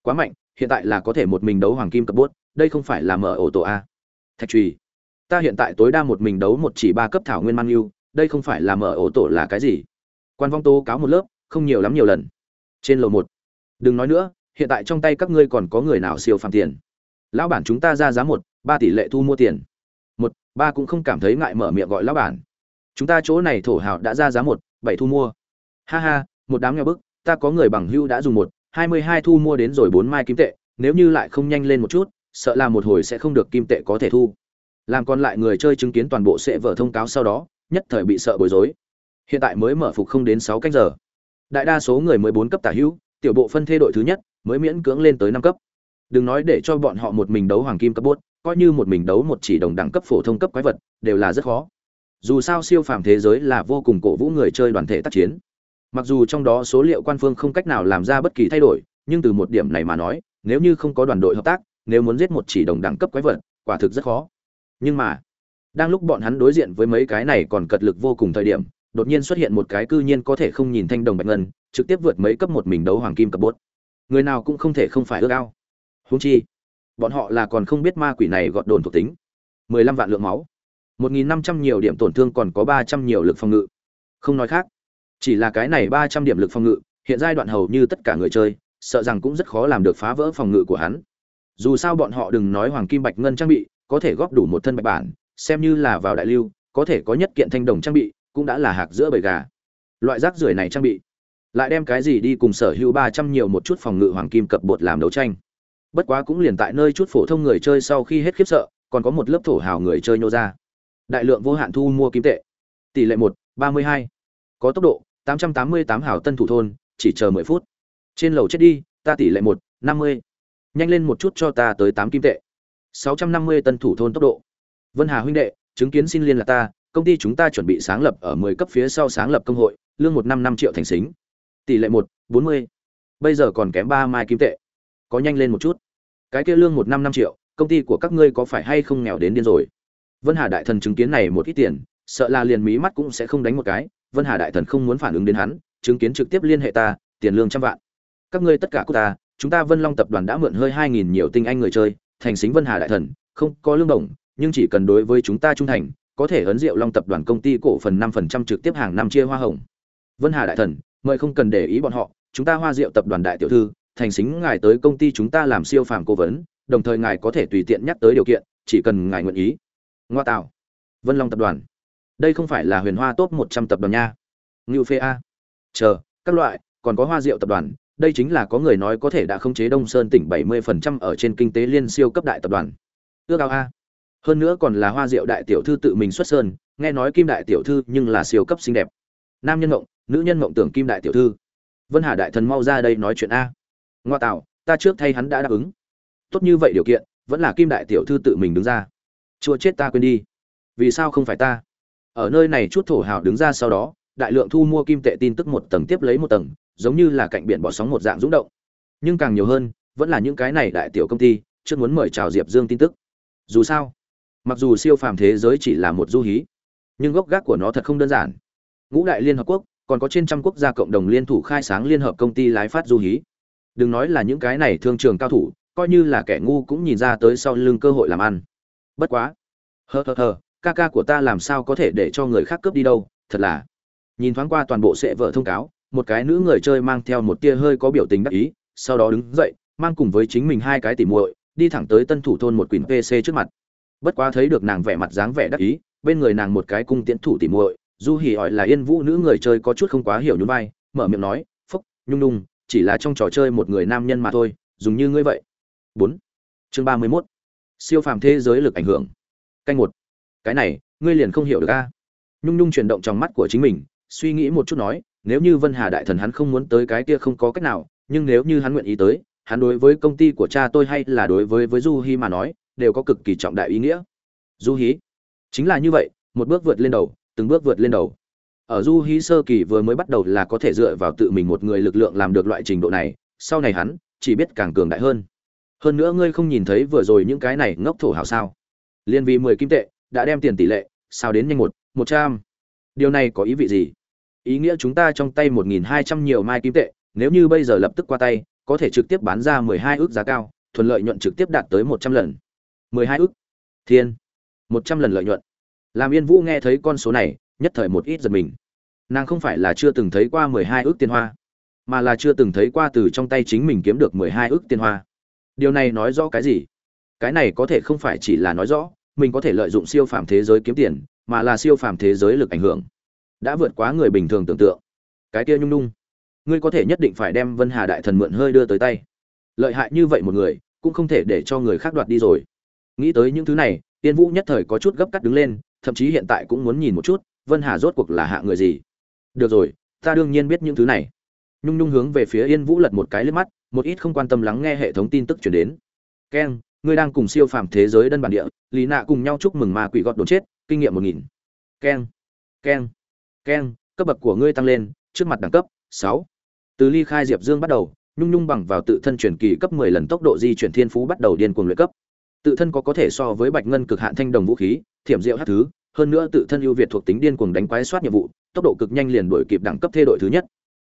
Quá mạnh, hiện tại là có thể một mình đấu hoàng kim cấp bốt đây không phải là mở ổ tổ a. Thạch trùy, ta hiện tại tối đa một mình đấu một chỉ ba cấp thảo nguyên mang yêu, đây không phải là mở ổ tổ là cái gì? Quan vong tố cáo một lớp, không nhiều lắm nhiều lần. Trên lầu một. Đừng nói nữa, hiện tại trong tay các ngươi còn có người nào siêu phàm tiền? Lão bản chúng ta ra giá một, ba tỷ lệ thu mua tiền. Một, ba cũng không cảm thấy ngại mở miệng gọi lão bản chúng ta chỗ này thổ hào đã ra giá một, bảy thu mua. Ha ha, một đám nghèo bức, ta có người bằng hưu đã dùng một, hai mươi hai thu mua đến rồi bốn mai kim tệ, nếu như lại không nhanh lên một chút, sợ là một hồi sẽ không được kim tệ có thể thu. Làm còn lại người chơi chứng kiến toàn bộ sẽ vở thông cáo sau đó, nhất thời bị sợ bối rối. Hiện tại mới mở phục không đến sáu canh giờ. Đại đa số người mới bốn cấp tả hữu, tiểu bộ phân thê đội thứ nhất, mới miễn cưỡng lên tới năm cấp. Đừng nói để cho bọn họ một mình đấu hoàng kim cấp bốt, coi như một mình đấu một chỉ đồng đẳng cấp phổ thông cấp quái vật, đều là rất khó dù sao siêu phàm thế giới là vô cùng cổ vũ người chơi đoàn thể tác chiến. Mặc dù trong đó số liệu quan phương không cách nào làm ra bất kỳ thay đổi, nhưng từ một điểm này mà nói, nếu như không có đoàn đội hợp tác, nếu muốn giết một chỉ đồng đẳng cấp quái vật, quả thực rất khó. Nhưng mà, đang lúc bọn hắn đối diện với mấy cái này còn cật lực vô cùng thời điểm, đột nhiên xuất hiện một cái cư nhiên có thể không nhìn thanh đồng bạch ngân, trực tiếp vượt mấy cấp một mình đấu hoàng kim cấp bốt. Người nào cũng không thể không phải ước ao. Húng chi, bọn họ là còn không biết ma quỷ này gọt đồn thuộc tính. mười lăm vạn lượng máu một nghìn năm trăm nhiều điểm tổn thương còn có ba trăm nhiều lực phòng ngự. Không nói khác, chỉ là cái này ba trăm điểm lực phòng ngự, hiện giai đoạn hầu như tất cả người chơi, sợ rằng cũng rất khó làm được phá vỡ phòng ngự của hắn. Dù sao bọn họ đừng nói hoàng kim bạch ngân trang bị, có thể góp đủ một thân bạch bản, xem như là vào đại lưu, có thể có nhất kiện thanh đồng trang bị, cũng đã là hạc giữa bầy gà. Loại rác rưởi này trang bị, lại đem cái gì đi cùng sở hữu ba trăm nhiều một chút phòng ngự hoàng kim cập bột làm đấu tranh. Bất quá cũng liền tại nơi chút phổ thông người chơi sau khi hết khiếp sợ, còn có một lớp thổ hào người chơi nhô ra đại lượng vô hạn thu mua kim tệ tỷ lệ một ba mươi hai có tốc độ 888 hảo tân thủ thôn, chỉ chờ 10 phút. Trên lầu chết đi, ta tỷ lệ 1, 50. Nhanh lên một chút cho ta tới tám kim tệ. 650 tân thủ thôn tốc độ. Vân Hà huynh đệ, chứng kiến xin liên lạc ta, công ty chúng ta chuẩn bị sáng lập ở 10 cấp phía sau sáng lập công hội, lương một năm năm triệu thành xính. Tỷ lệ 1, 40. Bây giờ còn kém ba mai kim tệ. Có nhanh lên một chút. Cái kia lương một năm năm triệu, công ty của các ngươi có phải hay không nghèo đến điên rồi? Vân Hà đại thần chứng kiến này một ít tiền, sợ là liền mí mắt cũng sẽ không đánh một cái, Vân Hà đại thần không muốn phản ứng đến hắn, chứng kiến trực tiếp liên hệ ta, tiền lương trăm vạn. Các ngươi tất cả của ta, chúng ta Vân Long tập đoàn đã mượn hơi 2000 nhiều tinh anh người chơi, thành xính Vân Hà đại thần, không có lương đồng, nhưng chỉ cần đối với chúng ta trung thành, có thể ấn rượu Long tập đoàn công ty cổ phần 5% trực tiếp hàng năm chia hoa hồng. Vân Hà đại thần, mời không cần để ý bọn họ, chúng ta Hoa Diệu tập đoàn đại tiểu thư, thành xính ngài tới công ty chúng ta làm siêu phàm cố vấn, đồng thời ngài có thể tùy tiện nhắc tới điều kiện, chỉ cần ngài nguyện ý. Ngoa tạo. Vân Long tập đoàn. Đây không phải là huyền hoa top một trăm tập đoàn nha. Ngưu phê a. Chờ, các loại, còn có hoa rượu tập đoàn. Đây chính là có người nói có thể đã khống chế đông sơn tỉnh bảy mươi phần trăm ở trên kinh tế liên siêu cấp đại tập đoàn. Ước ao a. Hơn nữa còn là hoa rượu đại tiểu thư tự mình xuất sơn, nghe nói kim đại tiểu thư nhưng là siêu cấp xinh đẹp. Nam nhân mộng nữ nhân mộng tưởng kim đại tiểu thư. Vân hà đại thần mau ra đây nói chuyện a. Ngoa tạo ta trước thay hắn đã đáp ứng. Tốt như vậy điều kiện, vẫn là kim đại tiểu thư tự mình đứng ra chua chết ta quên đi. Vì sao không phải ta? Ở nơi này chút thổ hào đứng ra sau đó, đại lượng thu mua kim tệ tin tức một tầng tiếp lấy một tầng, giống như là cạnh biển bỏ sóng một dạng rúng động. Nhưng càng nhiều hơn, vẫn là những cái này đại tiểu công ty chưa muốn mời chào diệp dương tin tức. Dù sao, mặc dù siêu phàm thế giới chỉ là một du hí, nhưng gốc gác của nó thật không đơn giản. Ngũ đại liên hợp quốc, còn có trên trăm quốc gia cộng đồng liên thủ khai sáng liên hợp công ty lái phát du hí. Đừng nói là những cái này thương trường cao thủ, coi như là kẻ ngu cũng nhìn ra tới sau lưng cơ hội làm ăn bất quá. Hờ hờ hờ ca ca của ta làm sao có thể để cho người khác cướp đi đâu, thật là. Nhìn thoáng qua toàn bộ sệ vợ thông cáo, một cái nữ người chơi mang theo một tia hơi có biểu tình đắc ý, sau đó đứng dậy, mang cùng với chính mình hai cái tỉ muội, đi thẳng tới tân thủ thôn một quyển pc trước mặt. Bất quá thấy được nàng vẻ mặt dáng vẻ đắc ý, bên người nàng một cái cung tiễn thủ tỉ muội, du hỉ hỏi là yên vũ nữ người chơi có chút không quá hiểu nhún vai, mở miệng nói, phúc, nhung nhung, chỉ là trong trò chơi một người nam nhân mà thôi, dùng như ngươi vậy. Bốn. Chương ba mươi mốt siêu phàm thế giới lực ảnh hưởng. Canh một. Cái này, ngươi liền không hiểu được a. Nhung nhung chuyển động trong mắt của chính mình, suy nghĩ một chút nói, nếu như vân hà đại thần hắn không muốn tới cái kia không có cách nào, nhưng nếu như hắn nguyện ý tới, hắn đối với công ty của cha tôi hay là đối với với du hi mà nói, đều có cực kỳ trọng đại ý nghĩa. Du hí. Chính là như vậy, một bước vượt lên đầu, từng bước vượt lên đầu. Ở du hí sơ kỳ vừa mới bắt đầu là có thể dựa vào tự mình một người lực lượng làm được loại trình độ này, sau này hắn chỉ biết càng cường đại hơn hơn nữa ngươi không nhìn thấy vừa rồi những cái này ngốc thổ hào sao? Liên vì mười kim tệ, đã đem tiền tỷ lệ, sao đến nhanh một một trăm. Điều này có ý vị gì? Ý nghĩa chúng ta trong tay một nghìn hai trăm nhiều mai kim tệ, nếu như bây giờ lập tức qua tay, có thể trực tiếp bán ra mười hai ước giá cao, thuận lợi nhuận trực tiếp đạt tới một trăm lần. mười hai ước? Thiên. Một trăm lần lợi nhuận. Làm yên vũ nghe thấy con số này, nhất thời một ít giật mình. Nàng không phải là chưa từng thấy qua mười hai ước tiền hoa, mà là chưa từng thấy qua từ trong tay chính mình kiếm được mười hai ước tiền hoa điều này nói rõ cái gì? Cái này có thể không phải chỉ là nói rõ, mình có thể lợi dụng siêu phàm thế giới kiếm tiền, mà là siêu phàm thế giới lực ảnh hưởng. Đã vượt quá người bình thường tưởng tượng. Cái kia nhung nhung. Ngươi có thể nhất định phải đem vân hà đại thần mượn hơi đưa tới tay. Lợi hại như vậy một người, cũng không thể để cho người khác đoạt đi rồi. Nghĩ tới những thứ này, tiên vũ nhất thời có chút gấp cắt đứng lên, thậm chí hiện tại cũng muốn nhìn một chút, vân hà rốt cuộc là hạ người gì. Được rồi, ta đương nhiên biết những thứ này. Nhung nhung hướng về phía yên vũ lật một cái lên mắt một ít không quan tâm lắng nghe hệ thống tin tức chuyển đến. Keng ngươi đang cùng siêu phàm thế giới đơn bản địa, lý nạ cùng nhau chúc mừng ma quỷ gọt đồn chết, kinh nghiệm một nghìn. Keng keng keng cấp bậc của ngươi tăng lên, trước mặt đẳng cấp, sáu. Từ ly khai diệp dương bắt đầu, nhung nhung bằng vào tự thân chuyển kỳ cấp 10 lần tốc độ di chuyển thiên phú bắt đầu điên cuồng luyện cấp. Tự thân có có thể so với bạch ngân cực hạn thanh đồng vũ khí, thiểm diệu hát thứ, hơn nữa tự thân ưu việt thuộc tính điên cuồng đánh quái soát nhiệm vụ, tốc độ cực nhanh liền đuổi kịp đẳng cấp thê đội thứ nhất.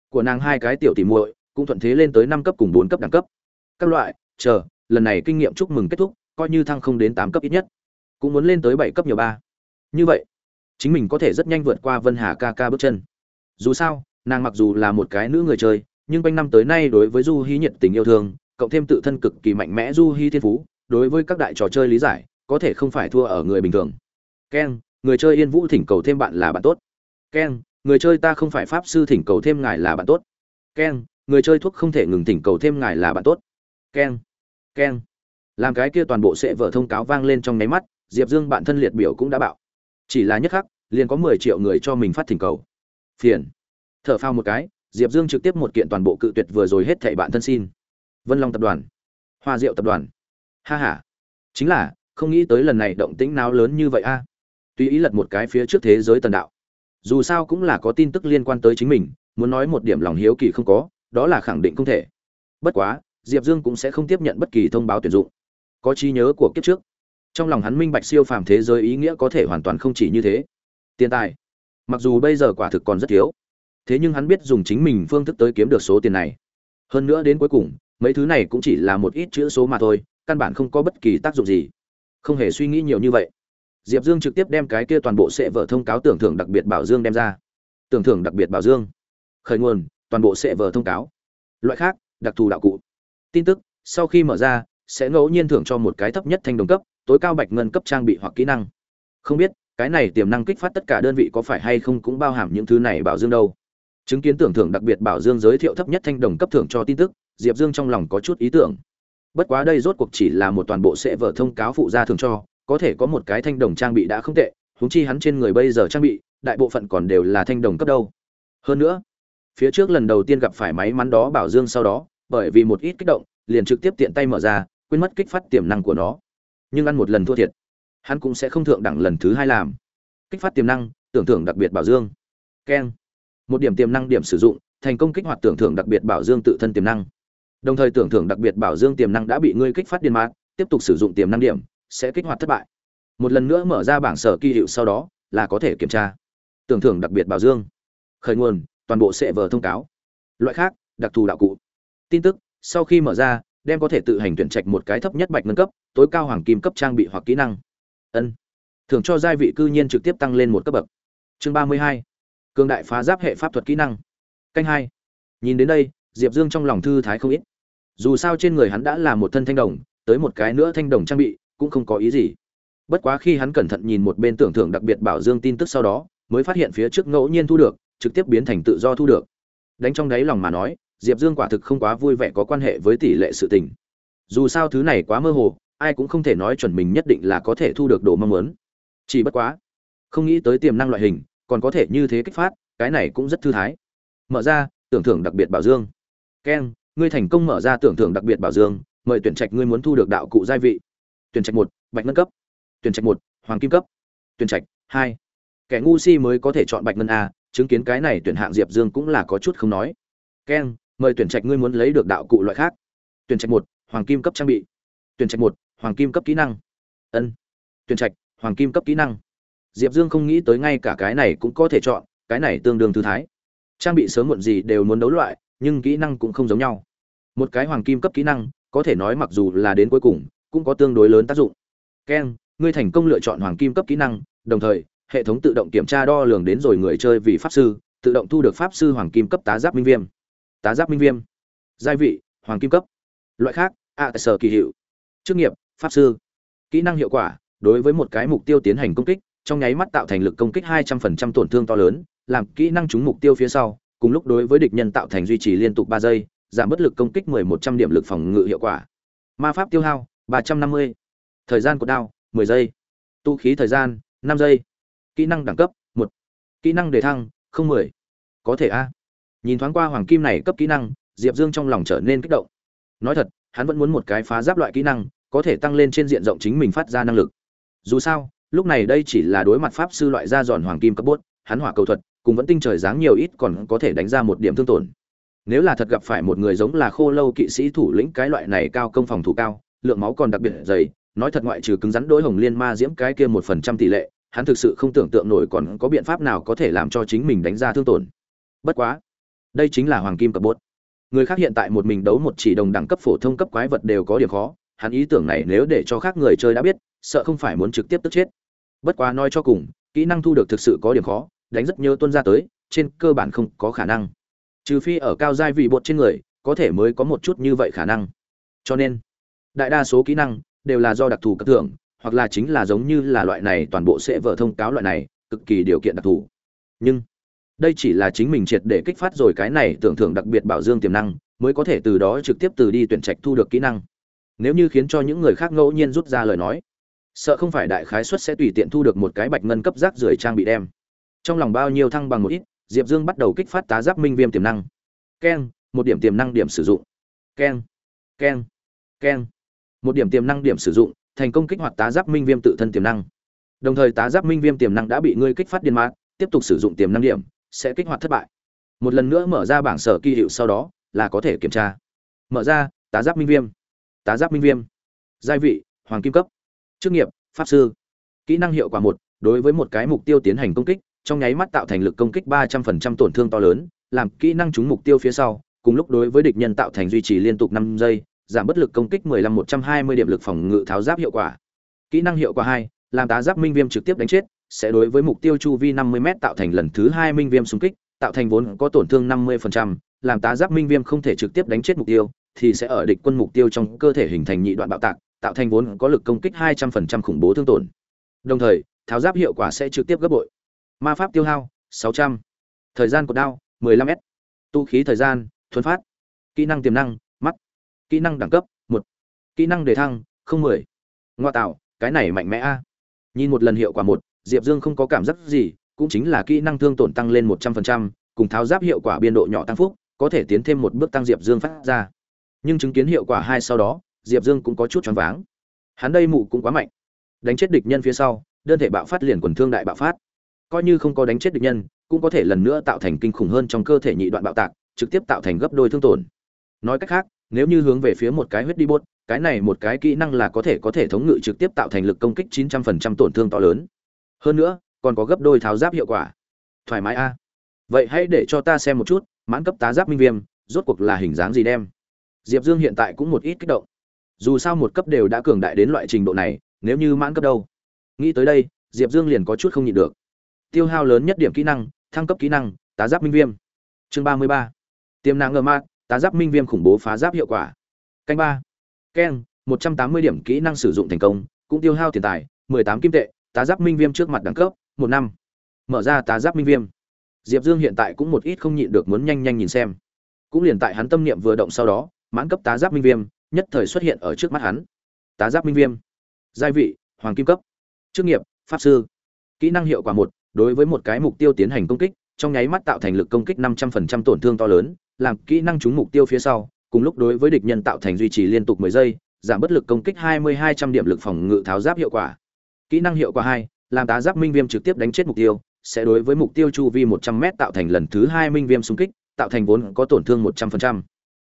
Của nàng hai cái tiểu tỷ muội cũng thuận thế lên tới năm cấp cùng bốn cấp đẳng cấp. Các loại, chờ, lần này kinh nghiệm chúc mừng kết thúc, coi như thăng không đến tám cấp ít nhất, cũng muốn lên tới bảy cấp nhiều ba. Như vậy, chính mình có thể rất nhanh vượt qua vân hà ca ca bước chân. Dù sao, nàng mặc dù là một cái nữ người chơi, nhưng quanh năm tới nay đối với du hy nhiệt tình yêu thương, cộng thêm tự thân cực kỳ mạnh mẽ du hy thiên phú, đối với các đại trò chơi lý giải, có thể không phải thua ở người bình thường. Keng người chơi yên vũ thỉnh cầu thêm bạn là bạn tốt. Keng người chơi ta không phải pháp sư thỉnh cầu thêm ngài là bạn tốt. Keng người chơi thuốc không thể ngừng thỉnh cầu thêm ngài là bạn tốt. Keng keng. Làm cái kia toàn bộ sẽ vở thông cáo vang lên trong nháy mắt, diệp dương bạn thân liệt biểu cũng đã bạo. Chỉ là nhất khắc, liền có mười triệu người cho mình phát thỉnh cầu. Phiền. Thở phao một cái, diệp dương trực tiếp một kiện toàn bộ cự tuyệt vừa rồi hết thảy bạn thân xin. Vân long tập đoàn, hoa diệu tập đoàn. Ha ha. Chính là, không nghĩ tới lần này động tĩnh nào lớn như vậy a. À. tuy ý lật một cái phía trước thế giới tần đạo, dù sao cũng là có tin tức liên quan tới chính mình, muốn nói một điểm lòng hiếu kỳ không có đó là khẳng định không thể. Bất quá, diệp dương cũng sẽ không tiếp nhận bất kỳ thông báo tuyển dụng. Có trí nhớ của kiếp trước, trong lòng hắn minh bạch siêu phàm thế giới ý nghĩa có thể hoàn toàn không chỉ như thế. Tiền tài, mặc dù bây giờ quả thực còn rất thiếu, thế nhưng hắn biết dùng chính mình phương thức tới kiếm được số tiền này. Hơn nữa đến cuối cùng, mấy thứ này cũng chỉ là một ít chữ số mà thôi, căn bản không có bất kỳ tác dụng gì. Không hề suy nghĩ nhiều như vậy. Diệp dương trực tiếp đem cái kia toàn bộ sẽ vở thông cáo tưởng thưởng đặc biệt bảo dương đem ra. Tưởng thưởng đặc biệt bảo dương. Khởi nguồn toàn bộ sẽ vở thông cáo. Loại khác, đặc thù đạo cụ. Tin tức, sau khi mở ra, sẽ ngẫu nhiên thưởng cho một cái thấp nhất thanh đồng cấp, tối cao bạch ngân cấp trang bị hoặc kỹ năng. Không biết, cái này tiềm năng kích phát tất cả đơn vị có phải hay không cũng bao hàm những thứ này bảo dương đâu. Chứng kiến tưởng thưởng đặc biệt bảo dương giới thiệu thấp nhất thanh đồng cấp thưởng cho tin tức, diệp dương trong lòng có chút ý tưởng. Bất quá đây rốt cuộc chỉ là một toàn bộ sẽ vở thông cáo phụ gia thường cho, có thể có một cái thanh đồng trang bị đã không tệ, huống chi hắn trên người bây giờ trang bị, đại bộ phận còn đều là thanh đồng cấp đâu. Hơn nữa phía trước lần đầu tiên gặp phải máy mắn đó bảo dương sau đó, bởi vì một ít kích động, liền trực tiếp tiện tay mở ra, quên mất kích phát tiềm năng của nó. Nhưng ăn một lần thua thiệt, hắn cũng sẽ không thượng đẳng lần thứ hai làm. Kích phát tiềm năng, tưởng thưởng đặc biệt bảo dương. Keng. Một điểm tiềm năng điểm sử dụng, thành công kích hoạt tưởng thưởng đặc biệt bảo dương tự thân tiềm năng. Đồng thời tưởng thưởng đặc biệt bảo dương tiềm năng đã bị ngươi kích phát điên mạc tiếp tục sử dụng tiềm năng điểm, sẽ kích hoạt thất bại. Một lần nữa mở ra bảng sở kỳ hiệu sau đó, là có thể kiểm tra. Tưởng thưởng đặc biệt bảo dương. Khởi nguồn toàn bộ sẽ vờ thông cáo. Loại khác, đặc thù đạo cụ. Tin tức, sau khi mở ra, đem có thể tự hành tuyển trạch một cái thấp nhất bạch ngân cấp, tối cao hoàng kim cấp trang bị hoặc kỹ năng. Ân. Thưởng cho giai vị cư nhiên trực tiếp tăng lên một cấp bậc. Chương ba mươi hai. Cường đại phá giáp hệ pháp thuật kỹ năng. Canh hai. Nhìn đến đây, diệp dương trong lòng thư thái không ít. Dù sao trên người hắn đã là một thân thanh đồng, tới một cái nữa thanh đồng trang bị, cũng không có ý gì. Bất quá khi hắn cẩn thận nhìn một bên tưởng thưởng đặc biệt bảo dương tin tức sau đó, mới phát hiện phía trước ngẫu nhiên thu được trực tiếp biến thành tự do thu được. Đánh trong đáy lòng mà nói, diệp dương quả thực không quá vui vẻ có quan hệ với tỷ lệ sự tình. Dù sao thứ này quá mơ hồ, ai cũng không thể nói chuẩn mình nhất định là có thể thu được đồ mong muốn. Chỉ bất quá, không nghĩ tới tiềm năng loại hình, còn có thể như thế kích phát, cái này cũng rất thư thái. Mở ra, tưởng thưởng đặc biệt bảo dương. Keng ngươi thành công mở ra tưởng thưởng đặc biệt bảo dương, mời tuyển trạch ngươi muốn thu được đạo cụ gia vị. Tuyển trạch một, bạch ngân cấp. Tuyển trạch một, hoàng kim cấp. Tuyển trạch hai, kẻ ngu si mới có thể chọn bạch ngân a chứng kiến cái này tuyển hạng diệp dương cũng là có chút không nói. Keng mời tuyển trạch ngươi muốn lấy được đạo cụ loại khác. Tuyển trạch một, hoàng kim cấp trang bị. Tuyển trạch một, hoàng kim cấp kỹ năng. Ân. Tuyển trạch, hoàng kim cấp kỹ năng. Diệp dương không nghĩ tới ngay cả cái này cũng có thể chọn, cái này tương đương thư thái. Trang bị sớm muộn gì đều muốn đấu loại, nhưng kỹ năng cũng không giống nhau. Một cái hoàng kim cấp kỹ năng, có thể nói mặc dù là đến cuối cùng, cũng có tương đối lớn tác dụng. Keng ngươi thành công lựa chọn hoàng kim cấp kỹ năng, đồng thời hệ thống tự động kiểm tra đo lường đến rồi người chơi vì pháp sư tự động thu được pháp sư hoàng kim cấp tá giáp minh viêm. Tá giáp minh viêm. Giai vị hoàng kim cấp. Loại khác ạ à, sở kỳ hiệu. Chức nghiệp pháp sư. Kỹ năng hiệu quả đối với một cái mục tiêu tiến hành công kích trong nháy mắt tạo thành lực công kích 200% tổn thương to lớn làm kỹ năng trúng mục tiêu phía sau cùng lúc đối với địch nhân tạo thành duy trì liên tục ba giây giảm bất lực công kích 1100 điểm lực phòng ngự hiệu quả. Ma pháp tiêu hao 350. thời gian của đao 10 giây. Tu khí thời gian 5 giây kỹ năng đẳng cấp một, kỹ năng đề thăng 010. có thể a. Nhìn thoáng qua hoàng kim này cấp kỹ năng diệp dương trong lòng trở nên kích động. Nói thật hắn vẫn muốn một cái phá giáp loại kỹ năng có thể tăng lên trên diện rộng chính mình phát ra năng lực. Dù sao lúc này đây chỉ là đối mặt pháp sư loại ra giòn hoàng kim cấp bốt hắn hỏa cầu thuật cùng vẫn tinh trời dáng nhiều ít còn có thể đánh ra một điểm thương tổn. Nếu là thật gặp phải một người giống là khô lâu kỵ sĩ thủ lĩnh cái loại này cao công phòng thủ cao lượng máu còn đặc biệt dày nói thật ngoại trừ cứng rắn đối hồng liên ma diễm cái kia một phần trăm tỷ lệ hắn thực sự không tưởng tượng nổi còn có biện pháp nào có thể làm cho chính mình đánh ra thương tổn. Bất quá, đây chính là hoàng kim cấp bốt người khác hiện tại một mình đấu một chỉ đồng đẳng cấp phổ thông cấp quái vật đều có điểm khó, hắn ý tưởng này nếu để cho khác người chơi đã biết, sợ không phải muốn trực tiếp tức chết. Bất quá nói cho cùng, kỹ năng thu được thực sự có điểm khó, đánh rất nhớ tuân ra tới, trên cơ bản không có khả năng. Trừ phi ở cao giai vị bột trên người, có thể mới có một chút như vậy khả năng. Cho nên, đại đa số kỹ năng đều là do đặc thù cấp thưởng hoặc là chính là giống như là loại này toàn bộ sẽ vở thông cáo loại này, cực kỳ điều kiện đặc thù. Nhưng, đây chỉ là chính mình triệt để kích phát rồi cái này tưởng thưởng đặc biệt bảo dương tiềm năng, mới có thể từ đó trực tiếp từ đi tuyển trạch thu được kỹ năng. Nếu như khiến cho những người khác ngẫu nhiên rút ra lời nói, sợ không phải đại khái suất sẽ tùy tiện thu được một cái bạch ngân cấp rác rưởi trang bị đem. Trong lòng bao nhiêu thăng bằng một ít, diệp dương bắt đầu kích phát tá giáp minh viêm tiềm năng. Keng, một điểm tiềm năng điểm sử dụng. Keng keng keng. Một điểm tiềm năng điểm sử dụng thành công kích hoạt tá giáp minh viêm tự thân tiềm năng. Đồng thời tá giáp minh viêm tiềm năng đã bị ngươi kích phát điên mát tiếp tục sử dụng tiềm năng điểm, sẽ kích hoạt thất bại. Một lần nữa mở ra bảng sở kỳ hiệu sau đó, là có thể kiểm tra. Mở ra, tá giáp minh viêm. Tá giáp minh viêm. Giai vị, hoàng kim cấp. Chức nghiệp, pháp sư. Kỹ năng hiệu quả một, đối với một cái mục tiêu tiến hành công kích, trong nháy mắt tạo thành lực công kích ba trăm phần trăm tổn thương to lớn, làm kỹ năng trúng mục tiêu phía sau, cùng lúc đối với địch nhân tạo thành duy trì liên tục năm giây giảm bất lực công kích mười lăm một trăm hai mươi điểm lực phòng ngự tháo giáp hiệu quả kỹ năng hiệu quả 2 làm tá giáp minh viêm trực tiếp đánh chết sẽ đối với mục tiêu chu vi 50 m tạo thành lần thứ hai minh viêm xung kích, tạo thành vốn có tổn thương 50%, làm tá giáp minh viêm không thể trực tiếp đánh chết mục tiêu, thì sẽ ở địch quân mục tiêu trong cơ thể hình thành nhị đoạn bạo tạc, tạo thành vốn có lực công kích 200% khủng bố thương tổn. Đồng thời, tháo giáp hiệu quả sẽ trực tiếp gấp bội. Ma pháp tiêu hao 600. Thời gian của đao 15m. Tu khí thời gian, thuần phát. Kỹ năng tiềm năng. Kỹ năng đẳng cấp một, Kỹ năng đề thăng 010. Ngoa tạo, cái này mạnh mẽ a. Nhìn một lần hiệu quả một, Diệp Dương không có cảm giác gì, cũng chính là kỹ năng thương tổn tăng lên 100%, cùng tháo giáp hiệu quả biên độ nhỏ tăng phúc, có thể tiến thêm một bước tăng Diệp Dương phát ra. Nhưng chứng kiến hiệu quả hai sau đó, Diệp Dương cũng có chút choáng váng. Hắn đây mụ cũng quá mạnh. Đánh chết địch nhân phía sau, đơn thể bạo phát liền quần thương đại bạo phát. Coi như không có đánh chết địch nhân, cũng có thể lần nữa tạo thành kinh khủng hơn trong cơ thể nhị đoạn bạo tạc, trực tiếp tạo thành gấp đôi thương tổn. Nói cách khác, nếu như hướng về phía một cái huyết đi bốt, cái này một cái kỹ năng là có thể có thể thống ngự trực tiếp tạo thành lực công kích 900% tổn thương to lớn. Hơn nữa còn có gấp đôi tháo giáp hiệu quả. Thoải mái a. Vậy hãy để cho ta xem một chút mãn cấp tá giáp minh viêm rốt cuộc là hình dáng gì đem? Diệp dương hiện tại cũng một ít kích động. Dù sao một cấp đều đã cường đại đến loại trình độ này nếu như mãn cấp đâu? Nghĩ tới đây diệp dương liền có chút không nhịn được. Tiêu hao lớn nhất điểm kỹ năng thăng cấp kỹ năng tá giáp minh viêm. Chương ba mươi ba. Tiềm năng ngơ mát tá giáp minh viêm khủng bố phá giáp hiệu quả. Canh ba. Keng, một trăm tám mươi điểm kỹ năng sử dụng thành công, cũng tiêu hao tiền tài, mười tám kim tệ, tá giáp minh viêm trước mặt đẳng cấp, một năm. Mở ra tá giáp minh viêm. Diệp dương hiện tại cũng một ít không nhịn được muốn nhanh nhanh nhìn xem. Cũng liền tại hắn tâm niệm vừa động sau đó, mãn cấp tá giáp minh viêm, nhất thời xuất hiện ở trước mắt hắn. Tá giáp minh viêm. Giai vị, hoàng kim cấp. Chức nghiệp, pháp sư. Kỹ năng hiệu quả một, đối với một cái mục tiêu tiến hành công kích, trong nháy mắt tạo thành lực công kích 500% tổn thương to lớn làm kỹ năng trúng mục tiêu phía sau, cùng lúc đối với địch nhân tạo thành duy trì liên tục 10 giây, giảm bất lực công kích 2200 điểm lực phòng ngự tháo giáp hiệu quả. Kỹ năng hiệu quả hai, làm tá giáp minh viêm trực tiếp đánh chết mục tiêu, sẽ đối với mục tiêu chu vi 100m tạo thành lần thứ hai minh viêm xung kích, tạo thành vốn có tổn thương 100%.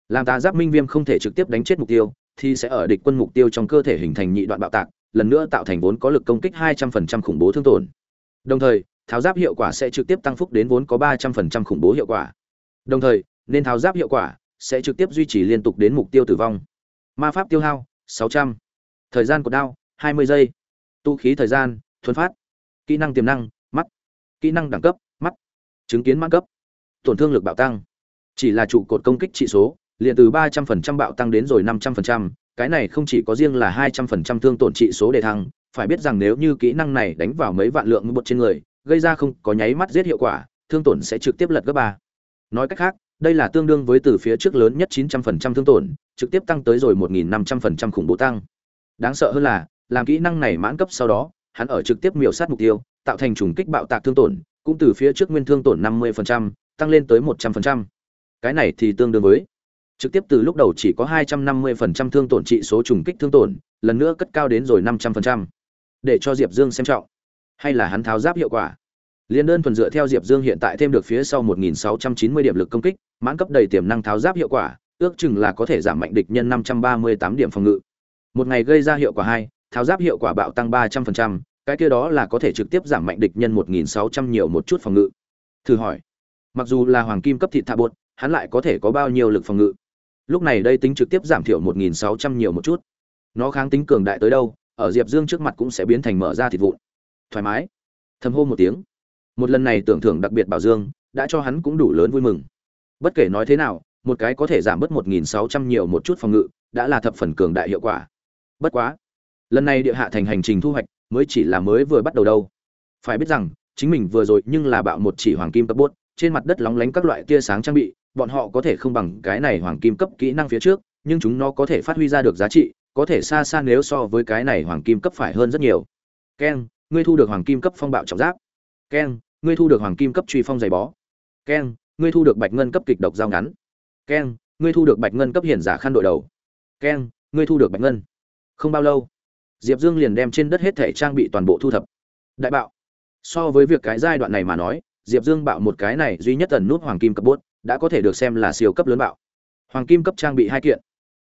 làm tá giáp minh viêm không thể trực tiếp đánh chết mục tiêu, thì sẽ ở địch quân mục tiêu trong cơ thể hình thành nhị đoạn bạo tạc, lần nữa tạo thành vốn có lực công kích 200% khủng bố thương tổn. Đồng thời, tháo giáp hiệu quả sẽ trực tiếp tăng phúc đến vốn có 300% khủng bố hiệu quả. Đồng thời nên tháo giáp hiệu quả sẽ trực tiếp duy trì liên tục đến mục tiêu tử vong. Ma pháp tiêu hao 600. thời gian của đao 20 giây. Tu khí thời gian thuần phát. Kỹ năng tiềm năng mắt. Kỹ năng đẳng cấp mắt. Chứng kiến mãn cấp. Tổn thương lực bạo tăng. Chỉ là trụ cột công kích trị số liền từ 300% bạo tăng đến rồi 500%, cái này không chỉ có riêng là 200% thương tổn trị số đề thăng, phải biết rằng nếu như kỹ năng này đánh vào mấy vạn lượng bột trên người, gây ra không có nháy mắt giết hiệu quả, thương tổn sẽ trực tiếp lật gấp ba. Nói cách khác, đây là tương đương với từ phía trước lớn nhất 900% thương tổn, trực tiếp tăng tới rồi 1500% khủng bố tăng. Đáng sợ hơn là, làm kỹ năng này mãn cấp sau đó, hắn ở trực tiếp miểu sát mục tiêu, tạo thành trùng kích bạo tạc thương tổn, cũng từ phía trước nguyên thương tổn 50%, tăng lên tới 100%. Cái này thì tương đương với trực tiếp từ lúc đầu chỉ có 250% thương tổn trị số trùng kích thương tổn, lần nữa cất cao đến rồi 500%. Để cho Diệp Dương xem trọng, hay là hắn tháo giáp hiệu quả. Liên đơn thuần dựa theo Diệp Dương hiện tại thêm được phía sau 1690 điểm lực công kích, mãn cấp đầy tiềm năng tháo giáp hiệu quả, ước chừng là có thể giảm mạnh địch nhân 538 điểm phòng ngự. Một ngày gây ra hiệu quả 2, tháo giáp hiệu quả bạo tăng 300%, cái kia đó là có thể trực tiếp giảm mạnh địch nhân 1600 nhiều một chút phòng ngự. Thử hỏi, mặc dù là hoàng kim cấp thịt thạ bột, hắn lại có thể có bao nhiêu lực phòng ngự? lúc này đây tính trực tiếp giảm thiểu 1.600 nhiều một chút nó kháng tính cường đại tới đâu ở diệp dương trước mặt cũng sẽ biến thành mở ra thịt vụn thoải mái thầm hô một tiếng một lần này tưởng thưởng đặc biệt bảo dương, đã cho hắn cũng đủ lớn vui mừng. Bất kể nói thế nào, một cái có thể giảm bớt 1.600 nhiều một chút phòng ngự, đã là thập phần cường đại hiệu quả. Bất quá, lần này địa hạ thành hành trình thu hoạch mới chỉ là mới vừa bắt đầu đâu. Phải biết rằng, chính mình vừa rồi nhưng là bạo một chỉ hoàng kim cấp bốt, trên mặt đất lóng lánh các loại tia sáng trang bị, bọn họ có thể không bằng cái này hoàng kim cấp kỹ năng phía trước, nhưng chúng nó có thể phát huy ra được giá trị, có thể xa xa nếu so với cái này hoàng kim cấp phải hơn rất nhiều. Keng ngươi thu được hoàng kim cấp phong bạo trọng giáp. Keng ngươi thu được hoàng kim cấp truy phong giày bó. Keng ngươi thu được bạch ngân cấp kịch độc dao ngắn. Keng ngươi thu được bạch ngân cấp hiển giả khăn đội đầu. Keng ngươi thu được bạch ngân. Không bao lâu, diệp dương liền đem trên đất hết thể trang bị toàn bộ thu thập. Đại bạo. So với việc cái giai đoạn này mà nói, diệp dương bạo một cái này duy nhất tần nút hoàng kim cấp bốt, đã có thể được xem là siêu cấp lớn bạo. Hoàng kim cấp trang bị hai kiện.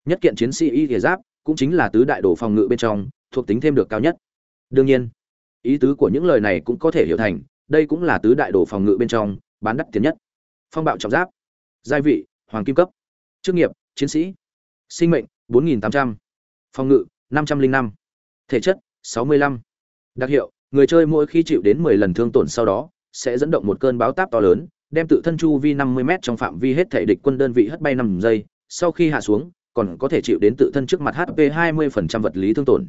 Nhất kiện chiến sĩ y thể giáp, cũng chính là tứ đại đồ phòng ngự bên trong, thuộc tính thêm được cao nhất. Đương nhiên, ý tứ của những lời này cũng có thể hiểu thành đây cũng là tứ đại đồ phòng ngự bên trong bán đắt tiền nhất phong bạo trọng giáp giai vị hoàng kim cấp chức nghiệp chiến sĩ sinh mệnh 4.800. phòng ngự 505. thể chất 65. đặc hiệu người chơi mỗi khi chịu đến 10 lần thương tổn sau đó sẽ dẫn động một cơn báo táp to lớn đem tự thân chu vi 50 m trong phạm vi hết thể địch quân đơn vị hất bay 5 giây, sau khi hạ xuống, còn có thể chịu đến tự thân trước mặt HP 20% vật lý thương tổn.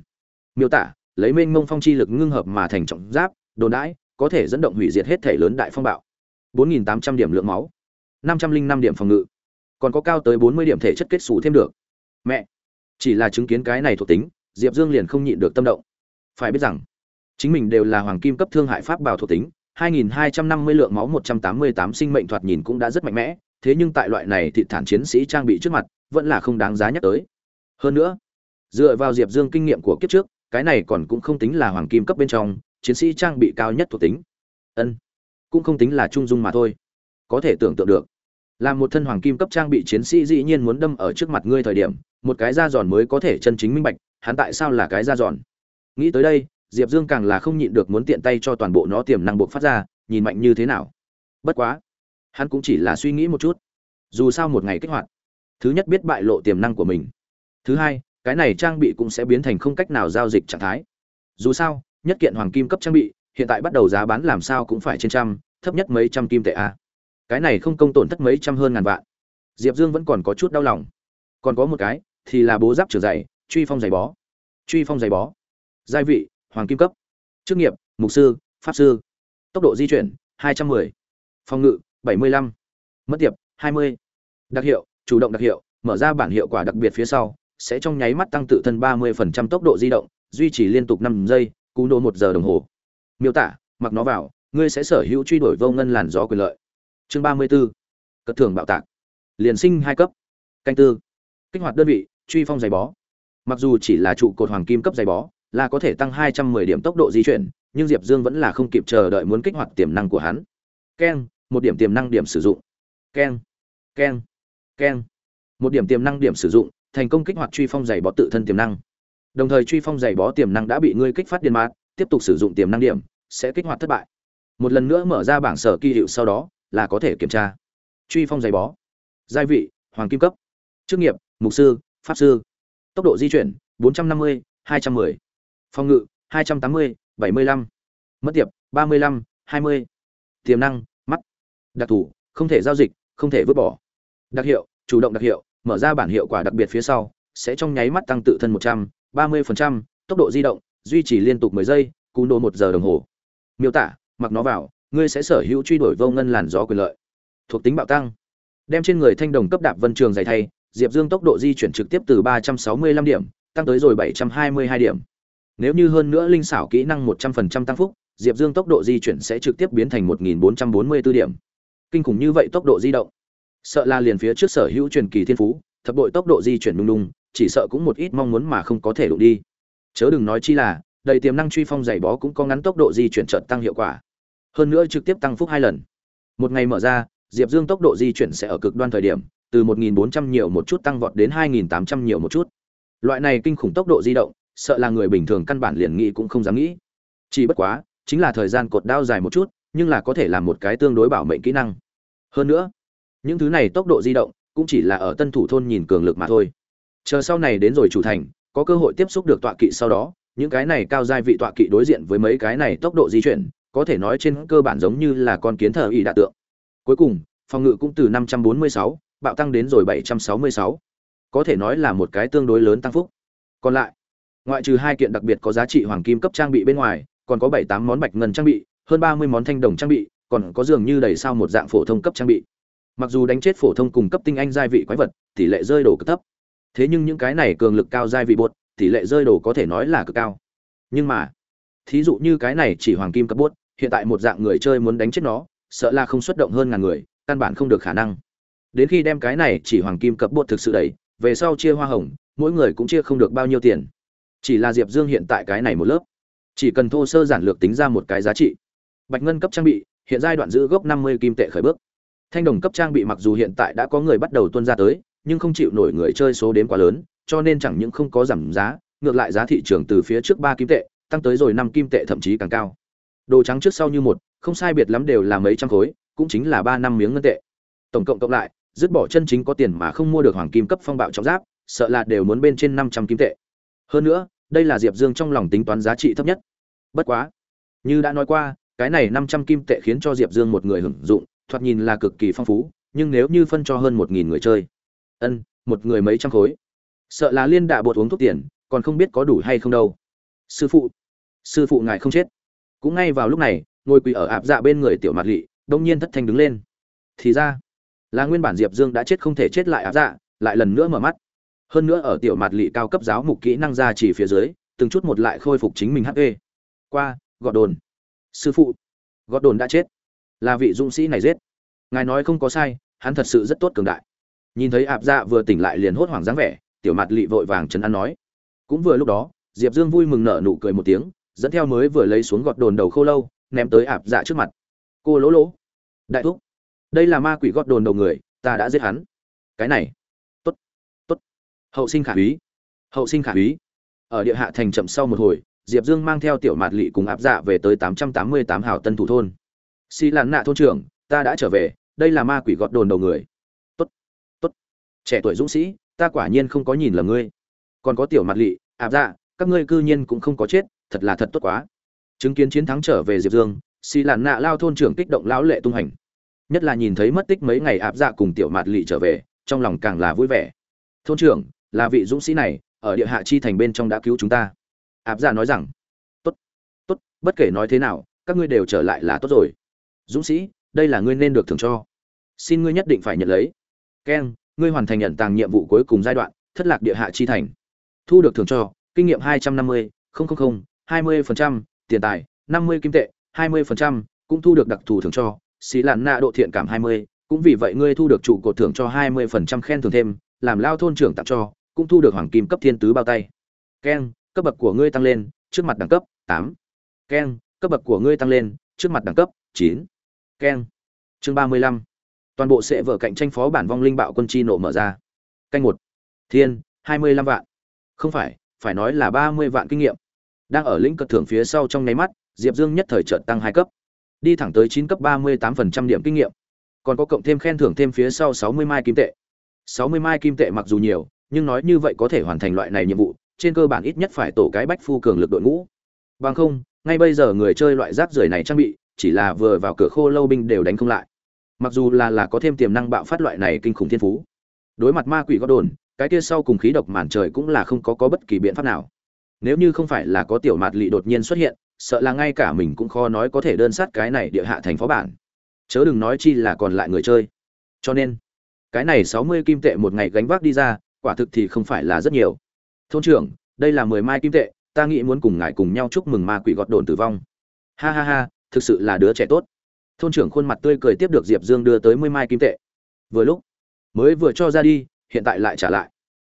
Miêu tả, lấy mênh mông phong chi lực ngưng hợp mà thành trọng giáp, đồn đãi, có thể dẫn động hủy diệt hết thể lớn đại phong bạo. 4.800 điểm lượng máu, 505 điểm phòng ngự, còn có cao tới 40 điểm thể chất kết xù thêm được. Mẹ, chỉ là chứng kiến cái này thuộc tính, Diệp Dương liền không nhịn được tâm động. Phải biết rằng, chính mình đều là hoàng kim cấp thương hại pháp bảo thuộc tính, 2.250 lượng máu 188 sinh mệnh thoạt nhìn cũng đã rất mạnh mẽ, thế nhưng tại loại này thì thản chiến sĩ trang bị trước mặt, vẫn là không đáng giá nhắc tới. Hơn nữa, dựa vào Diệp Dương kinh nghiệm của kiếp trước, cái này còn cũng không tính là hoàng kim cấp bên trong, chiến sĩ trang bị cao nhất thuộc tính. Ân, cũng không tính là trung dung mà thôi. Có thể tưởng tượng được, làm một thân hoàng kim cấp trang bị chiến sĩ dĩ nhiên muốn đâm ở trước mặt ngươi thời điểm, một cái da giòn mới có thể chân chính minh bạch hắn tại sao là cái da giòn? Nghĩ tới đây diệp dương càng là không nhịn được muốn tiện tay cho toàn bộ nó tiềm năng buộc phát ra nhìn mạnh như thế nào. Bất quá hắn cũng chỉ là suy nghĩ một chút. Dù sao một ngày kích hoạt thứ nhất biết bại lộ tiềm năng của mình. Thứ hai cái này trang bị cũng sẽ biến thành không cách nào giao dịch trạng thái. Dù sao nhất kiện hoàng kim cấp trang bị, hiện tại bắt đầu giá bán làm sao cũng phải trên trăm, thấp nhất mấy trăm kim tệ a. Cái này không công tổn thất mấy trăm hơn ngàn vạn. Diệp dương vẫn còn có chút đau lòng. Còn có một cái, thì là bố giáp trưởng dày truy phong giày bó. Truy phong giày bó. Giai vị, hoàng kim cấp. Chức nghiệp, mục sư, pháp sư. Tốc độ di chuyển 210. phòng ngự 75. mất tiệp 20. đặc hiệu, chủ động đặc hiệu, mở ra bản hiệu quả đặc biệt phía sau, sẽ trong nháy mắt tăng tự thân 30% tốc độ di động, duy trì liên tục 5 giây cú nô một giờ đồng hồ. Miêu tả, mặc nó vào, ngươi sẽ sở hữu truy đuổi vô ngân làn gió quyền lợi. Chương 34. cất thưởng bạo tạc. Liền sinh hai cấp. Canh tư. Kích hoạt đơn vị, truy phong giày bó. Mặc dù chỉ là trụ cột hoàng kim cấp giày bó, là có thể tăng 210 điểm tốc độ di chuyển, nhưng diệp dương vẫn là không kịp chờ đợi muốn kích hoạt tiềm năng của hắn. Keng, một điểm tiềm năng điểm sử dụng. Keng keng keng. Một điểm tiềm năng điểm sử dụng, thành công kích hoạt truy phong giày bó tự thân tiềm năng đồng thời truy phong giày bó tiềm năng đã bị ngươi kích phát điện mát tiếp tục sử dụng tiềm năng điểm sẽ kích hoạt thất bại. Một lần nữa mở ra bảng sở kỳ hiệu sau đó là có thể kiểm tra. Truy phong giày bó. Giai vị hoàng kim cấp. Chức nghiệp mục sư pháp sư. Tốc độ di chuyển 450, 210. phòng ngự 280, 75. mất tiệp 35, 20. tiềm năng mắt. Đặc thù không thể giao dịch không thể vứt bỏ. Đặc hiệu chủ động đặc hiệu mở ra bản hiệu quả đặc biệt phía sau sẽ trong nháy mắt tăng tự thân 100, 30%, tốc độ di động duy trì liên tục 10 giây cú nổ một giờ đồng hồ. Miêu tả mặc nó vào ngươi sẽ sở hữu truy đuổi vô ngân làn gió quyền lợi. Thuộc tính bạo tăng. Đem trên người thanh đồng cấp đạp vân trường giày thay diệp dương tốc độ di chuyển trực tiếp từ 365 điểm tăng tới rồi 722 điểm. Nếu như hơn nữa linh xảo kỹ năng 100% tăng phúc diệp dương tốc độ di chuyển sẽ trực tiếp biến thành 1444 điểm. Kinh khủng như vậy tốc độ di động. Sợ là liền phía trước sở hữu truyền kỳ thiên phú thập đội tốc độ di chuyển nung nung chỉ sợ cũng một ít mong muốn mà không có thể đụng đi. Chớ đừng nói chi là, đầy tiềm năng truy phong giày bó cũng có ngắn tốc độ di chuyển chợt tăng hiệu quả. Hơn nữa trực tiếp tăng phúc hai lần. Một ngày mở ra, diệp dương tốc độ di chuyển sẽ ở cực đoan thời điểm, từ 1.400 nhiều một chút tăng vọt đến 2.800 nhiều một chút. Loại này kinh khủng tốc độ di động, sợ là người bình thường căn bản liền nghĩ cũng không dám nghĩ. Chỉ bất quá, chính là thời gian cột đao dài một chút, nhưng là có thể làm một cái tương đối bảo mệnh kỹ năng. Hơn nữa, những thứ này tốc độ di động, cũng chỉ là ở tân thủ thôn nhìn cường lực mà thôi chờ sau này đến rồi chủ thành có cơ hội tiếp xúc được tọa kỵ sau đó những cái này cao giai vị tọa kỵ đối diện với mấy cái này tốc độ di chuyển có thể nói trên cơ bản giống như là con kiến thờ y đạ tượng. Cuối cùng phòng ngự cũng từ 546, bạo tăng đến rồi 766. có thể nói là một cái tương đối lớn tăng phúc. Còn lại ngoại trừ hai kiện đặc biệt có giá trị hoàng kim cấp trang bị bên ngoài còn có bảy tám món bạch ngân trang bị hơn ba mươi món thanh đồng trang bị còn có dường như đầy sao một dạng phổ thông cấp trang bị. Mặc dù đánh chết phổ thông cùng cấp tinh anh giai vị quái vật tỷ lệ rơi đổ cực thấp thế nhưng những cái này cường lực cao giai vị bột, tỷ lệ rơi đồ có thể nói là cực cao. Nhưng mà, thí dụ như cái này chỉ hoàng kim cấp bốt hiện tại một dạng người chơi muốn đánh chết nó, sợ là không xuất động hơn ngàn người, căn bản không được khả năng. Đến khi đem cái này chỉ hoàng kim cấp bốt thực sự đẩy, về sau chia hoa hồng, mỗi người cũng chia không được bao nhiêu tiền. Chỉ là diệp dương hiện tại cái này một lớp. Chỉ cần thô sơ giản lược tính ra một cái giá trị. Bạch ngân cấp trang bị, hiện giai đoạn giữ gốc năm mươi kim tệ khởi bước. Thanh đồng cấp trang bị mặc dù hiện tại đã có người bắt đầu tuân ra tới nhưng không chịu nổi người chơi số đếm quá lớn, cho nên chẳng những không có giảm giá, ngược lại giá thị trường từ phía trước ba kim tệ, tăng tới rồi năm kim tệ thậm chí càng cao. Đồ trắng trước sau như một, không sai biệt lắm đều là mấy trăm khối, cũng chính là ba năm miếng ngân tệ. Tổng cộng cộng lại, dứt bỏ chân chính có tiền mà không mua được hoàng kim cấp phong bạo trọng giáp, sợ là đều muốn bên trên năm trăm kim tệ. Hơn nữa, đây là diệp dương trong lòng tính toán giá trị thấp nhất. Bất quá, như đã nói qua, cái này năm trăm kim tệ khiến cho diệp dương một người hưởng dụng, thoạt nhìn là cực kỳ phong phú, nhưng nếu như phân cho hơn một nghìn người chơi ân, một người mấy trăm khối. Sợ là liên đạ bột uống thuốc tiền, còn không biết có đủ hay không đâu. Sư phụ sư phụ ngài không chết. Cũng ngay vào lúc này, ngồi quỳ ở ạp dạ bên người tiểu mặt lỵ đông nhiên thất thanh đứng lên. Thì ra, là nguyên bản diệp dương đã chết không thể chết lại áp dạ lại lần nữa mở mắt. Hơn nữa ở tiểu mặt lỵ cao cấp giáo mục kỹ năng ra chỉ phía dưới, từng chút một lại khôi phục chính mình hp qua, gọt đồn. Sư phụ, gọt đồn đã chết. Là vị dũng sĩ này giết. Ngài nói không có sai, hắn thật sự rất tốt cường đại nhìn thấy ạp dạ vừa tỉnh lại liền hốt hoảng dáng vẻ, tiểu mặt lị vội vàng chấn an nói. Cũng vừa lúc đó, diệp dương vui mừng nở nụ cười một tiếng, dẫn theo mới vừa lấy xuống gọt đồn đầu khô lâu, ném tới ạp dạ trước mặt. Cô lỗ lỗ. Đại thúc. Đây là ma quỷ gọt đồn đầu người, ta đã giết hắn. Cái này. Tốt. Tốt. Hậu sinh khả úy. Hậu sinh khả úy. Ở địa hạ thành chậm sau một hồi, diệp dương mang theo tiểu mạt lỵ cùng áp dạ về tới tám trăm tám mươi tám hào tân thủ thôn. Xì làn nạ thôn trưởng, ta đã trở về, đây là ma quỷ gọt đồn đầu người trẻ tuổi dũng sĩ, ta quả nhiên không có nhìn lầm ngươi. Còn có tiểu mặt lỵ ạp à dạ các ngươi cư nhiên cũng không có chết, thật là thật tốt quá. Chứng kiến chiến thắng trở về diệp dương, xì làn nạ lao thôn trưởng kích động lão lệ tung hành. Nhất là nhìn thấy mất tích mấy ngày ạp dạ cùng tiểu mạt lỵ trở về, trong lòng càng là vui vẻ. Thôn trưởng, là vị dũng sĩ này, ở địa hạ chi thành bên trong đã cứu chúng ta. Ạp dạ nói rằng, tốt tốt, bất kể nói thế nào, các ngươi đều trở lại là tốt rồi. Dũng sĩ, đây là ngươi nên được thưởng cho. Xin ngươi nhất định phải nhận lấy. Keng ngươi hoàn thành nhận tàng nhiệm vụ cuối cùng giai đoạn, thất lạc địa hạ chi thành. Thu được thưởng cho, kinh nghiệm hai trăm năm mươi hai mươi tiền tài, năm mươi kim tệ, hai mươi cũng thu được đặc thù thưởng cho xì lạn nạ độ thiện cảm hai mươi, cũng vì vậy ngươi thu được trụ cột thưởng cho hai mươi khen thưởng thêm, làm lao thôn trưởng tặng cho, cũng thu được hoàng kim cấp thiên tứ bao tay. Keng, cấp bậc của ngươi tăng lên, trước mặt đẳng cấp, tám. Keng, cấp bậc của ngươi tăng lên, trước mặt đẳng cấp, chín. Keng. Chương ba mươi lăm toàn bộ sẽ vở cạnh tranh phó bản vong linh bạo quân chi nổ mở ra. Canh một. Thiên, hai mươi lăm vạn. Không phải phải nói là ba mươi vạn kinh nghiệm. Đang ở lĩnh cật thưởng phía sau trong nháy mắt, diệp dương nhất thời trợt tăng hai cấp. Đi thẳng tới chín cấp ba mươi tám phần trăm điểm kinh nghiệm. Còn có cộng thêm khen thưởng thêm phía sau sáu mươi mai kim tệ. sáu mươi mai kim tệ mặc dù nhiều, nhưng nói như vậy có thể hoàn thành loại này nhiệm vụ, trên cơ bản ít nhất phải tổ cái bách phu cường lực đội ngũ. Bằng không, ngay bây giờ người chơi loại rác rưởi này trang bị, chỉ là vừa vào cửa khô lâu binh đều đánh không lại mặc dù là là có thêm tiềm năng bạo phát loại này kinh khủng thiên phú. Đối mặt ma quỷ gót đồn, cái kia sau cùng khí độc màn trời cũng là không có có bất kỳ biện pháp nào. Nếu như không phải là có tiểu mạt lị đột nhiên xuất hiện, sợ là ngay cả mình cũng khó nói có thể đơn sát cái này địa hạ thành phó bản. Chớ đừng nói chi là còn lại người chơi. Cho nên, cái này sáu mươi kim tệ một ngày gánh vác đi ra, quả thực thì không phải là rất nhiều. Thôn trưởng, đây là mười mai kim tệ, ta nghĩ muốn cùng ngài cùng nhau chúc mừng ma quỷ gọt đồn tử vong. Ha ha ha, thực sự là đứa trẻ tốt thôn trưởng khuôn mặt tươi cười tiếp được diệp dương đưa tới mươi mai kim tệ. Vừa lúc, mới vừa cho ra đi, hiện tại lại trả lại.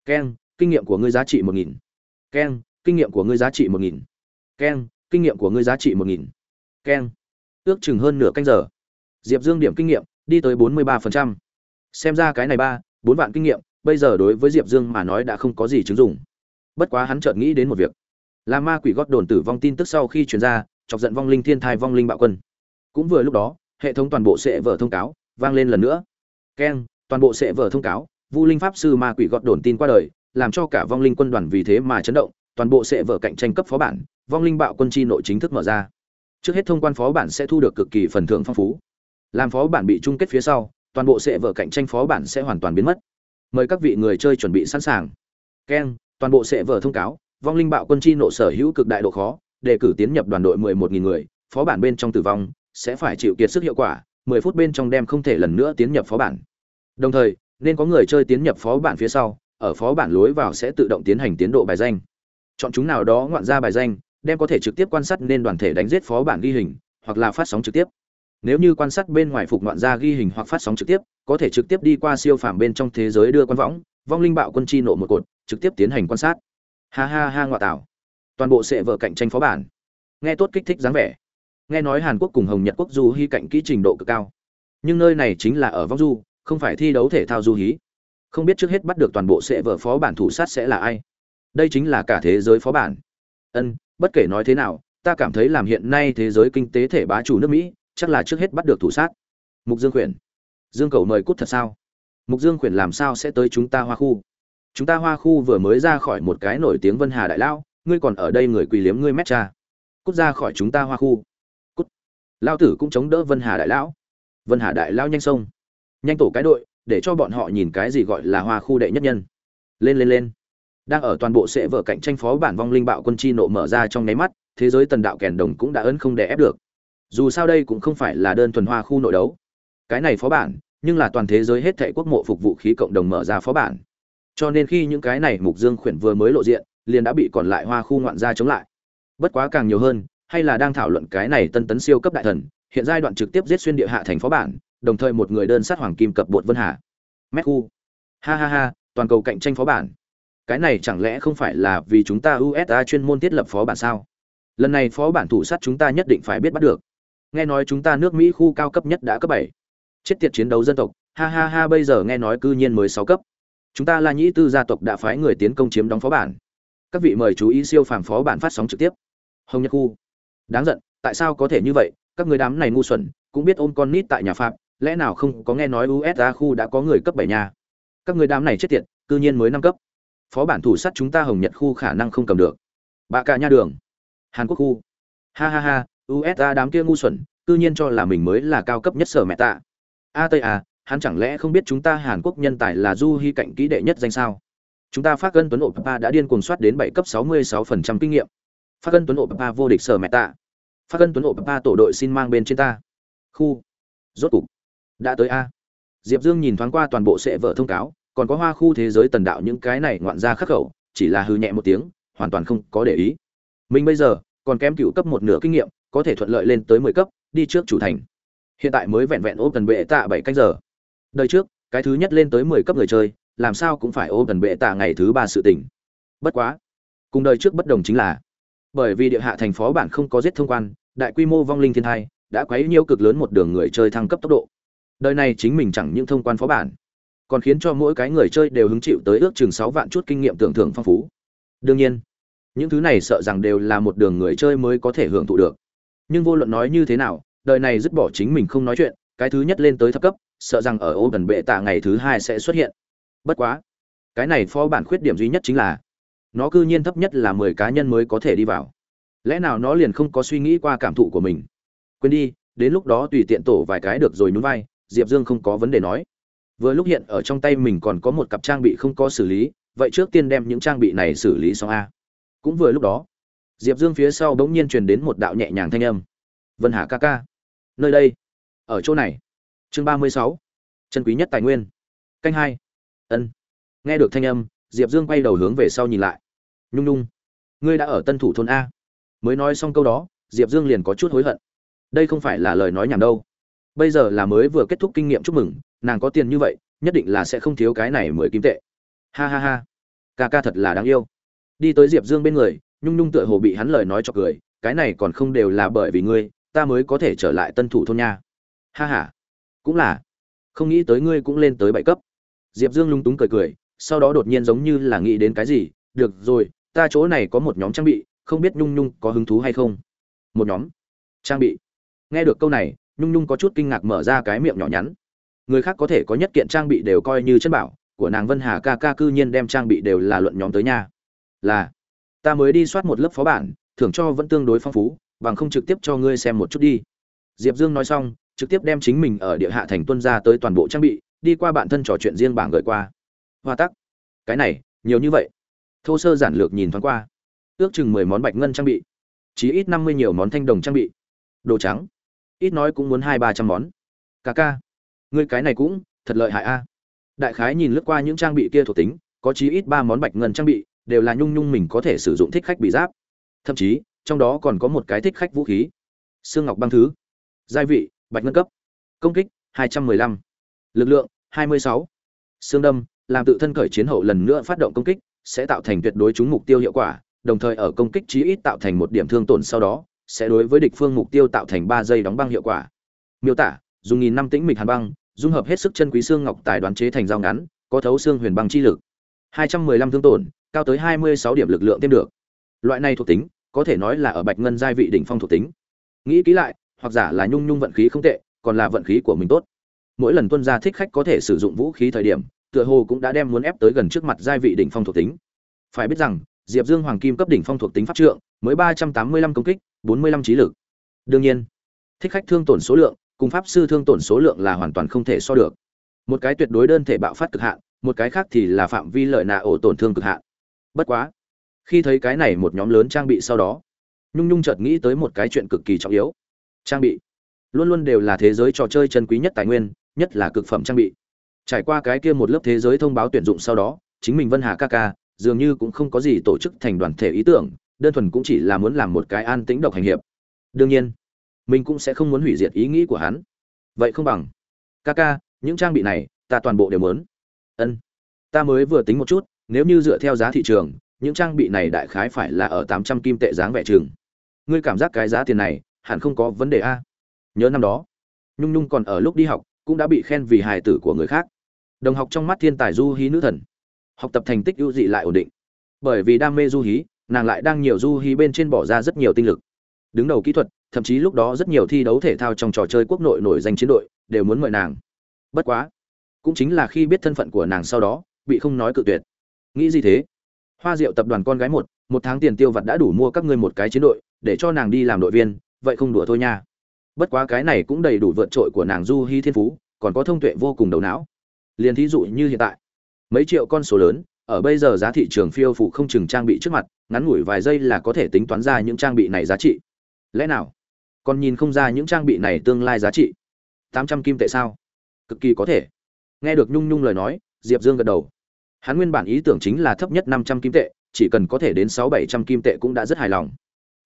Keng, kinh nghiệm của ngươi giá trị một nghìn. Keng, kinh nghiệm của ngươi giá trị một nghìn. Keng, kinh nghiệm của ngươi giá trị một nghìn. Keng, ước chừng hơn nửa canh giờ. Diệp dương điểm kinh nghiệm, đi tới bốn mươi ba phần trăm. Xem ra cái này ba, bốn vạn kinh nghiệm, bây giờ đối với diệp dương mà nói đã không có gì chứng dụng. Bất quá hắn chợt nghĩ đến một việc. Là ma quỷ gót đồn tử vong tin tức sau khi chuyển ra, chọc giận vong linh thiên thai vong linh bạo quân cũng vừa lúc đó, hệ thống toàn bộ sẽ vở thông cáo, vang lên lần nữa. Keng, toàn bộ sẽ vở thông cáo, vu linh pháp sư ma quỷ gọt đồn tin qua đời, làm cho cả vong linh quân đoàn vì thế mà chấn động, toàn bộ sẽ vở cạnh tranh cấp phó bản, vong linh bạo quân chi nội chính thức mở ra. Trước hết thông quan phó bản sẽ thu được cực kỳ phần thưởng phong phú. Làm phó bản bị chung kết phía sau, toàn bộ sẽ vở cạnh tranh phó bản sẽ hoàn toàn biến mất. Mời các vị người chơi chuẩn bị sẵn sàng. Keng, toàn bộ sẽ vở thông cáo, vong linh bạo quân chi nộ sở hữu cực đại độ khó, đề cử tiến nhập đoàn đội 11.000 người, phó bản bên trong tử vong sẽ phải chịu kiệt sức hiệu quả 10 phút bên trong đem không thể lần nữa tiến nhập phó bản. Đồng thời, nên có người chơi tiến nhập phó bản phía sau, ở phó bản lối vào sẽ tự động tiến hành tiến độ bài danh. Chọn chúng nào đó ngoạn ra bài danh, đem có thể trực tiếp quan sát nên đoàn thể đánh giết phó bản ghi hình, hoặc là phát sóng trực tiếp. Nếu như quan sát bên ngoài phục ngoạn ra ghi hình hoặc phát sóng trực tiếp, có thể trực tiếp đi qua siêu phàm bên trong thế giới đưa quan võng, vong linh bạo quân chi nộ một cột, trực tiếp tiến hành quan sát. Ha ha ha ngoại tảo toàn bộ sẽ vợ cạnh tranh phó bản. Nghe tốt kích thích dáng vẻ nghe nói hàn quốc cùng hồng nhật quốc du hy cạnh kỹ trình độ cực cao. Nhưng nơi này chính là ở vong du không phải thi đấu thể thao du hí. Không biết trước hết bắt được toàn bộ sẽ vợ phó bản thủ sát sẽ là ai. Đây chính là cả thế giới phó bản. Ân bất kể nói thế nào ta cảm thấy làm hiện nay thế giới kinh tế thể bá chủ nước mỹ chắc là trước hết bắt được thủ sát. Mục dương khuyển. Dương cầu mời cút thật sao? Mục dương khuyển làm sao sẽ tới chúng ta hoa khu? Chúng ta hoa khu vừa mới ra khỏi một cái nổi tiếng vân hà đại Lão, ngươi còn ở đây người quỳ liếm ngươi mét cha. Cút ra khỏi chúng ta hoa khu lao tử cũng chống đỡ vân hà đại lão. Vân hà đại lao nhanh sông nhanh tổ cái đội, để cho bọn họ nhìn cái gì gọi là hoa khu đệ nhất nhân. Lên lên lên. Đang ở toàn bộ sẽ vở cạnh tranh phó bản vong linh bạo quân chi nộ mở ra trong nháy mắt, thế giới tần đạo kèn đồng cũng đã ấn không đè ép được. Dù sao đây cũng không phải là đơn thuần hoa khu nội đấu. Cái này phó bản, nhưng là toàn thế giới hết thệ quốc mộ phục vụ khí cộng đồng mở ra phó bản. Cho nên khi những cái này mục dương khuyển vừa mới lộ diện, liền đã bị còn lại hoa khu ngoạn gia chống lại. Bất quá càng nhiều hơn hay là đang thảo luận cái này tân tấn siêu cấp đại thần, hiện giai đoạn trực tiếp giết xuyên địa hạ thành phó bản, đồng thời một người đơn sát hoàng kim cập bột vân hà. Mét khu. Ha ha ha, toàn cầu cạnh tranh phó bản. Cái này chẳng lẽ không phải là vì chúng ta usa chuyên môn thiết lập phó bản sao? Lần này phó bản thủ sát chúng ta nhất định phải biết bắt được. Nghe nói chúng ta nước mỹ khu cao cấp nhất đã cấp bảy. Chết tiệt chiến đấu dân tộc. Ha ha ha, bây giờ nghe nói cư nhiên mới sáu cấp. Chúng ta là nhĩ tư gia tộc đã phái người tiến công chiếm đóng phó bản. Các vị mời chú ý siêu phàm phó bản phát sóng trực tiếp. Hồng nhật khu đáng giận, tại sao có thể như vậy? Các người đám này ngu xuẩn, cũng biết ôm con nít tại nhà phạm lẽ nào không có nghe nói usa khu đã có người cấp bảy nhà các người đám này chết tiệt, cư nhiên mới năm cấp. Phó bản thủ sắt chúng ta hồng nhật khu khả năng không cầm được. Bà cả nha đường. Hàn quốc khu. Ha ha ha usa đám kia ngu xuẩn, cư nhiên cho là mình mới là cao cấp nhất sở mẹ tạ. A tây à hắn chẳng lẽ không biết chúng ta hàn quốc nhân tài là du hy cạnh kỹ đệ nhất danh sao? Chúng ta phát gân tuấn ổ papa đã điên cuồng soát đến bảy cấp sáu mươi sáu phần trăm kinh nghiệm. Phát gân tuấn ổ papa vô địch sở mẹ tạ phát gân tuấn ổ ba tổ đội xin mang bên trên ta. Khu. Rốt cục. Đã tới a. Diệp dương nhìn thoáng qua toàn bộ sệ vợ thông cáo, còn có hoa khu thế giới tần đạo những cái này ngoạn ra khắc khẩu, chỉ là hư nhẹ một tiếng, hoàn toàn không có để ý. Mình bây giờ, còn kém cựu cấp một nửa kinh nghiệm, có thể thuận lợi lên tới mười cấp, đi trước chủ thành. Hiện tại mới vẹn vẹn ôm tần bệ tạ bảy canh giờ. Đời trước, cái thứ nhất lên tới mười cấp người chơi, làm sao cũng phải ôm tần bệ tạ ngày thứ ba sự tỉnh bất quá. Cùng đời trước bất đồng chính là, bởi vì địa hạ thành phó bản không có giết thông quan đại quy mô vong linh thiên hai đã quấy nhiễu cực lớn một đường người chơi thăng cấp tốc độ. Đời này chính mình chẳng những thông quan phó bản, còn khiến cho mỗi cái người chơi đều hứng chịu tới ước chừng sáu vạn chút kinh nghiệm tưởng thưởng phong phú. Đương nhiên, những thứ này sợ rằng đều là một đường người chơi mới có thể hưởng thụ được. Nhưng vô luận nói như thế nào, đời này dứt bỏ chính mình không nói chuyện, cái thứ nhất lên tới thấp cấp, sợ rằng ở ô gần bệ tạ ngày thứ hai sẽ xuất hiện. Bất quá, cái này phó bản khuyết điểm duy nhất chính là, nó cư nhiên thấp nhất là mười cá nhân mới có thể đi vào lẽ nào nó liền không có suy nghĩ qua cảm thụ của mình? Quên đi, đến lúc đó tùy tiện tổ vài cái được rồi nhún vai, diệp dương không có vấn đề nói. Vừa lúc hiện ở trong tay mình còn có một cặp trang bị không có xử lý, vậy trước tiên đem những trang bị này xử lý xong a. Cũng vừa lúc đó, diệp dương phía sau bỗng nhiên truyền đến một đạo nhẹ nhàng thanh âm. Vân hà ca ca, nơi đây, ở chỗ này. Chương ba mươi sáu, chân quý nhất tài nguyên. Canh hai. Ân. Nghe được thanh âm, diệp dương quay đầu hướng về sau nhìn lại. Nhung nhung, ngươi đã ở tân thủ thôn a? Mới nói xong câu đó, diệp dương liền có chút hối hận. Đây không phải là lời nói nhảm đâu. Bây giờ là mới vừa kết thúc kinh nghiệm chúc mừng, nàng có tiền như vậy, nhất định là sẽ không thiếu cái này mười kim tệ. Ha ha ha, ca ca thật là đáng yêu. Đi tới diệp dương bên người, nhung nhung tựa hồ bị hắn lời nói cho cười, cái này còn không đều là bởi vì ngươi, ta mới có thể trở lại tân thủ thôn nha. Ha ha, cũng là. Không nghĩ tới ngươi cũng lên tới bảy cấp. Diệp dương lung túng cười cười, sau đó đột nhiên giống như là nghĩ đến cái gì, được rồi, ta chỗ này có một nhóm trang bị không biết nhung nhung có hứng thú hay không. Một nhóm. Trang bị. Nghe được câu này, nhung nhung có chút kinh ngạc mở ra cái miệng nhỏ nhắn. Người khác có thể có nhất kiện trang bị đều coi như chân bảo, của nàng vân hà ca ca cư nhiên đem trang bị đều là luận nhóm tới nhà là, ta mới đi soát một lớp phó bản, thưởng cho vẫn tương đối phong phú, bằng không trực tiếp cho ngươi xem một chút đi. Diệp dương nói xong, trực tiếp đem chính mình ở địa hạ thành tuân ra tới toàn bộ trang bị, đi qua bản thân trò chuyện riêng bảng gửi qua. Hoa tắc. Cái này, nhiều như vậy. Thô sơ giản lược nhìn thoáng qua ước chừng mười món bạch ngân trang bị, chí ít năm mươi nhiều món thanh đồng trang bị, đồ trắng, ít nói cũng muốn hai ba trăm món ca ca, ngươi cái này cũng thật lợi hại a đại khái nhìn lướt qua những trang bị kia thuộc tính, có chí ít ba món bạch ngân trang bị, đều là nhung nhung mình có thể sử dụng thích khách bị giáp thậm chí, trong đó còn có một cái thích khách vũ khí xương ngọc băng thứ gia vị, bạch ngân cấp, công kích 215. lực lượng 26. xương đâm, làm tự thân khởi chiến hậu lần nữa phát động công kích, sẽ tạo thành tuyệt đối trúng mục tiêu hiệu quả đồng thời ở công kích chí ít tạo thành một điểm thương tổn sau đó, sẽ đối với địch phương mục tiêu tạo thành ba giây đóng băng hiệu quả. Miêu tả, dùng nghìn năm tĩnh mịch hàn băng, dung hợp hết sức chân quý xương ngọc tài đoán chế thành dao ngắn, có thấu xương huyền băng chi lực. 215 thương tổn, cao tới 26 điểm lực lượng thêm được. Loại này thuộc tính, có thể nói là ở bạch ngân giai vị đỉnh phong thuộc tính. Nghĩ kỹ lại, hoặc giả là nhung nhung vận khí không tệ, còn là vận khí của mình tốt. Mỗi lần tuân gia thích khách có thể sử dụng vũ khí thời điểm, tựa hồ cũng đã đem muốn ép tới gần trước mặt giai vị đỉnh phong thuộc tính. Phải biết rằng diệp dương hoàng kim cấp đỉnh phong thuộc tính pháp trượng, mới ba trăm tám mươi lăm công kích, bốn mươi lăm trí lực. Đương nhiên, thích khách thương tổn số lượng cùng pháp sư thương tổn số lượng là hoàn toàn không thể so được. Một cái tuyệt đối đơn thể bạo phát cực hạn, một cái khác thì là phạm vi lợi nạ ổ tổn thương cực hạn. Bất quá, khi thấy cái này một nhóm lớn trang bị sau đó, nhung nhung chợt nghĩ tới một cái chuyện cực kỳ trọng yếu. Trang bị. Luôn luôn đều là thế giới trò chơi chân quý nhất tài nguyên, nhất là cực phẩm trang bị. Trải qua cái kia một lớp thế giới thông báo tuyển dụng sau đó, chính mình vân hà ca ca dường như cũng không có gì tổ chức thành đoàn thể ý tưởng, đơn thuần cũng chỉ là muốn làm một cái an tĩnh độc hành hiệp. Đương nhiên, mình cũng sẽ không muốn hủy diệt ý nghĩ của hắn. Vậy không bằng. Ca ca những trang bị này, ta toàn bộ đều muốn. Ân. Ta mới vừa tính một chút, nếu như dựa theo giá thị trường, những trang bị này đại khái phải là ở tám trăm kim tệ dáng vẻ trường ngươi cảm giác cái giá tiền này, hẳn không có vấn đề a. Nhớ năm đó, nhung nhung còn ở lúc đi học, cũng đã bị khen vì hài tử của người khác. Đồng học trong mắt thiên tài du hí nữ thần học tập thành tích ưu dị lại ổn định. Bởi vì đam mê du hí, nàng lại đang nhiều du hí bên trên bỏ ra rất nhiều tinh lực. Đứng đầu kỹ thuật, thậm chí lúc đó rất nhiều thi đấu thể thao trong trò chơi quốc nội nổi danh chiến đội, đều muốn mời nàng. Bất quá, cũng chính là khi biết thân phận của nàng sau đó, bị không nói cự tuyệt. Nghĩ gì thế? Hoa diệu tập đoàn con gái một một tháng tiền tiêu vặt đã đủ mua các ngươi một cái chiến đội, để cho nàng đi làm đội viên, vậy không đùa thôi nha. Bất quá cái này cũng đầy đủ vượt trội của nàng du hy thiên phú, còn có thông tuệ vô cùng đầu não. Liền thí dụ như hiện tại mấy triệu con số lớn, ở bây giờ giá thị trường phiêu phụ không chừng trang bị trước mặt, ngắn ngủi vài giây là có thể tính toán ra những trang bị này giá trị. Lẽ nào? Còn nhìn không ra những trang bị này tương lai giá trị. Tám trăm kim tệ sao? Cực kỳ có thể. Nghe được nhung nhung lời nói, diệp dương gật đầu. Hắn nguyên bản ý tưởng chính là thấp nhất năm trăm kim tệ, chỉ cần có thể đến sáu bảy trăm kim tệ cũng đã rất hài lòng.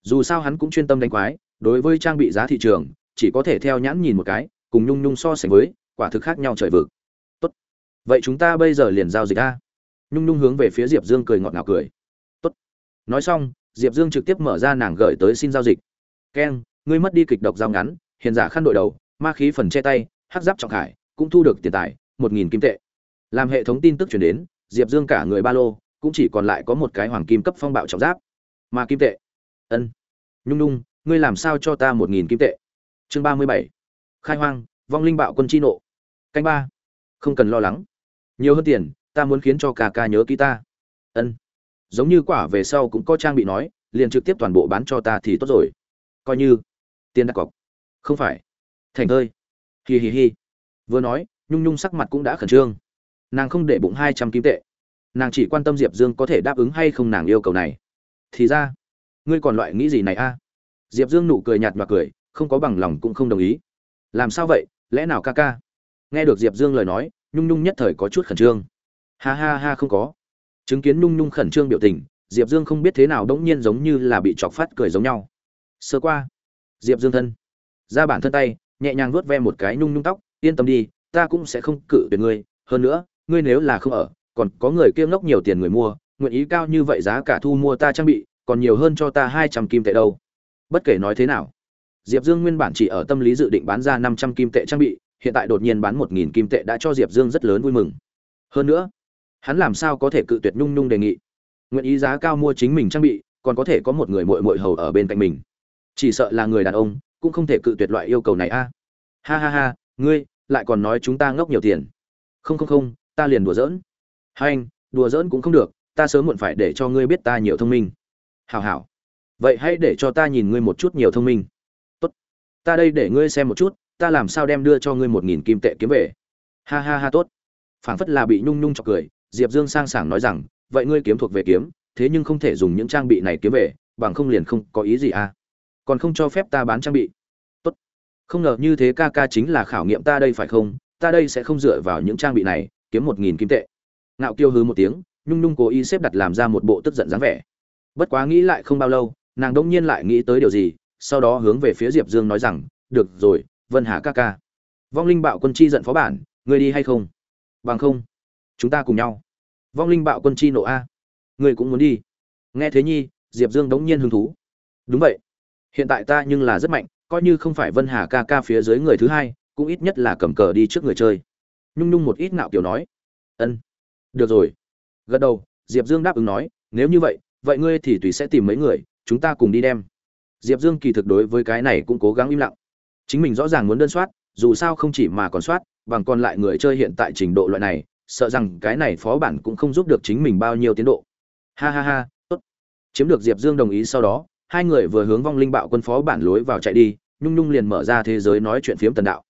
Dù sao hắn cũng chuyên tâm đánh quái, đối với trang bị giá thị trường, chỉ có thể theo nhãn nhìn một cái, cùng nhung nhung so sánh với, quả thực khác nhau trời vực vậy chúng ta bây giờ liền giao dịch a? Nhung nhung hướng về phía diệp dương cười ngọt ngào cười. Tốt. Nói xong, diệp dương trực tiếp mở ra nàng gửi tới xin giao dịch. Keng ngươi mất đi kịch độc giao ngắn, hiền giả khăn đội đầu, ma khí phần che tay, hắc giáp trọng khải, cũng thu được tiền tài, một nghìn kim tệ. Làm hệ thống tin tức chuyển đến, diệp dương cả người ba lô, cũng chỉ còn lại có một cái hoàng kim cấp phong bạo trọng giáp. Mà kim tệ. Ân. Nhung nhung, ngươi làm sao cho ta một nghìn kim tệ? Chương ba mươi bảy. Khai hoang, vong linh bạo quân chi nộ. Canh ba. Không cần lo lắng nhiều hơn tiền, ta muốn khiến cho ca ca nhớ ký ta. Ân. Giống như quả về sau cũng có trang bị nói, liền trực tiếp toàn bộ bán cho ta thì tốt rồi. Coi như, tiền đặt cọc. Không phải. Thành ơi hì hì hì vừa nói, nhung nhung sắc mặt cũng đã khẩn trương. Nàng không để bụng hai trăm kim tệ. Nàng chỉ quan tâm diệp dương có thể đáp ứng hay không nàng yêu cầu này. Thì ra, ngươi còn loại nghĩ gì này a? Diệp dương nụ cười nhạt và cười, không có bằng lòng cũng không đồng ý. Làm sao vậy? Lẽ nào ca ca? Nghe được diệp dương lời nói nhung nhung nhất thời có chút khẩn trương. Ha ha ha, không có. Chứng kiến nhung nhung khẩn trương biểu tình, diệp dương không biết thế nào đ n g nhiên giống như là bị chọc phát cười giống nhau. Sơ qua. Diệp dương thân. Ra bản thân tay, nhẹ nhàng vuốt ve một cái nhung nhung tóc, yên tâm đi, ta cũng sẽ không cự tuyệt ngươi. Hơn nữa, ngươi nếu là không ở, còn có người kia ngốc nhiều tiền người mua, nguyện ý cao như vậy giá cả thu mua ta trang bị, còn nhiều hơn cho ta hai trăm kim tệ đâu. Bất kể nói thế nào, diệp dương nguyên bản chỉ ở tâm lý dự định bán ra năm trăm kim tệ trang bị hiện tại đột nhiên bán một nghìn kim tệ đã cho diệp dương rất lớn vui mừng. Hơn nữa, hắn làm sao có thể cự tuyệt nhung nhung đề nghị? Nguyện ý giá cao mua chính mình trang bị, còn có thể có một người mội mội hầu ở bên cạnh mình. Chỉ sợ là người đàn ông, cũng không thể cự tuyệt loại yêu cầu này a. Ha ha ha, ngươi, lại còn nói chúng ta ngốc nhiều tiền. Không không không, ta liền đùa giỡn. Hai anh, đùa giỡn cũng không được, ta sớm muộn phải để cho ngươi biết ta nhiều thông minh. Hào hào vậy hãy để cho ta nhìn ngươi một chút nhiều thông minh. Tốt. Ta đây để ngươi xem một chút ta làm sao đem đưa cho ngươi một nghìn kim tệ kiếm về? Ha ha ha, tốt. Phảng phất là bị nhung nhung chọc cười, diệp dương sang sảng nói rằng, vậy ngươi kiếm thuộc về kiếm, thế nhưng không thể dùng những trang bị này kiếm về, bằng không liền không có ý gì à? Còn không cho phép ta bán trang bị. Tốt. Không ngờ như thế ca ca chính là khảo nghiệm ta đây phải không? Ta đây sẽ không dựa vào những trang bị này, kiếm một nghìn kim tệ. Ngạo kiêu hứ một tiếng, nhung nhung cố ý xếp đặt làm ra một bộ tức giận dáng vẻ. Bất quá nghĩ lại không bao lâu, nàng đông nhiên lại nghĩ tới điều gì, sau đó hướng về phía diệp dương nói rằng, được rồi vân hà ca ca. Vong linh bạo quân chi giận phó bản, ngươi đi hay không? Bằng không, chúng ta cùng nhau. Vong linh bạo quân chi nộ a. Ngươi cũng muốn đi. Nghe thế nhi, diệp dương đống nhiên hứng thú. Đúng vậy. Hiện tại ta nhưng là rất mạnh, coi như không phải vân hà ca ca phía dưới người thứ hai, cũng ít nhất là cầm cờ đi trước người chơi. Nhung nhung một ít nạo kiểu nói. Ân. Được rồi. Gật đầu, diệp dương đáp ứng nói, nếu như vậy vậy ngươi thì tùy sẽ tìm mấy người, chúng ta cùng đi đem. Diệp dương kỳ thực đối với cái này cũng cố gắng im lặng chính mình rõ ràng muốn đơn soát, dù sao không chỉ mà còn soát, bằng còn lại người chơi hiện tại trình độ loại này, sợ rằng cái này phó bản cũng không giúp được chính mình bao nhiêu tiến độ. Ha ha ha, tốt. Chiếm được diệp dương đồng ý sau đó, hai người vừa hướng vong linh bạo quân phó bản lối vào chạy đi, nhung nhung liền mở ra thế giới nói chuyện phiếm tần đạo.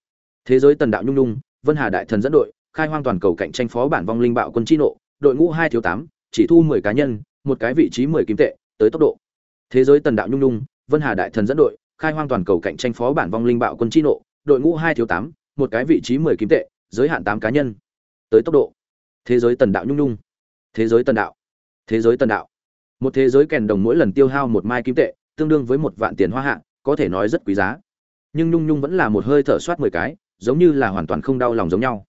Thế giới tần đạo nhung nhung, vân hà đại thần dẫn đội, khai hoang toàn cầu cạnh tranh phó bản vong linh bạo quân chi nộ, đội ngũ hai thiếu tám, chỉ thu mười cá nhân, một cái vị trí mười kim tệ, tới tốc độ. Thế giới tần đạo nhung nhung, vân hà đại thần dẫn đội khai hoang toàn cầu cạnh tranh phó bản vong linh bạo quân chi nộ, đội ngũ hai thiếu tám, một cái vị trí mười kim tệ, giới hạn tám cá nhân. Tới tốc độ. Thế giới tần đạo nhung nhung. Thế giới tần đạo. Thế giới tần đạo. Một thế giới kèn đồng mỗi lần tiêu hao một mai kim tệ, tương đương với một vạn tiền hoa hạ, có thể nói rất quý giá. Nhưng nhung nhung vẫn là một hơi thở soát mười cái, giống như là hoàn toàn không đau lòng giống nhau.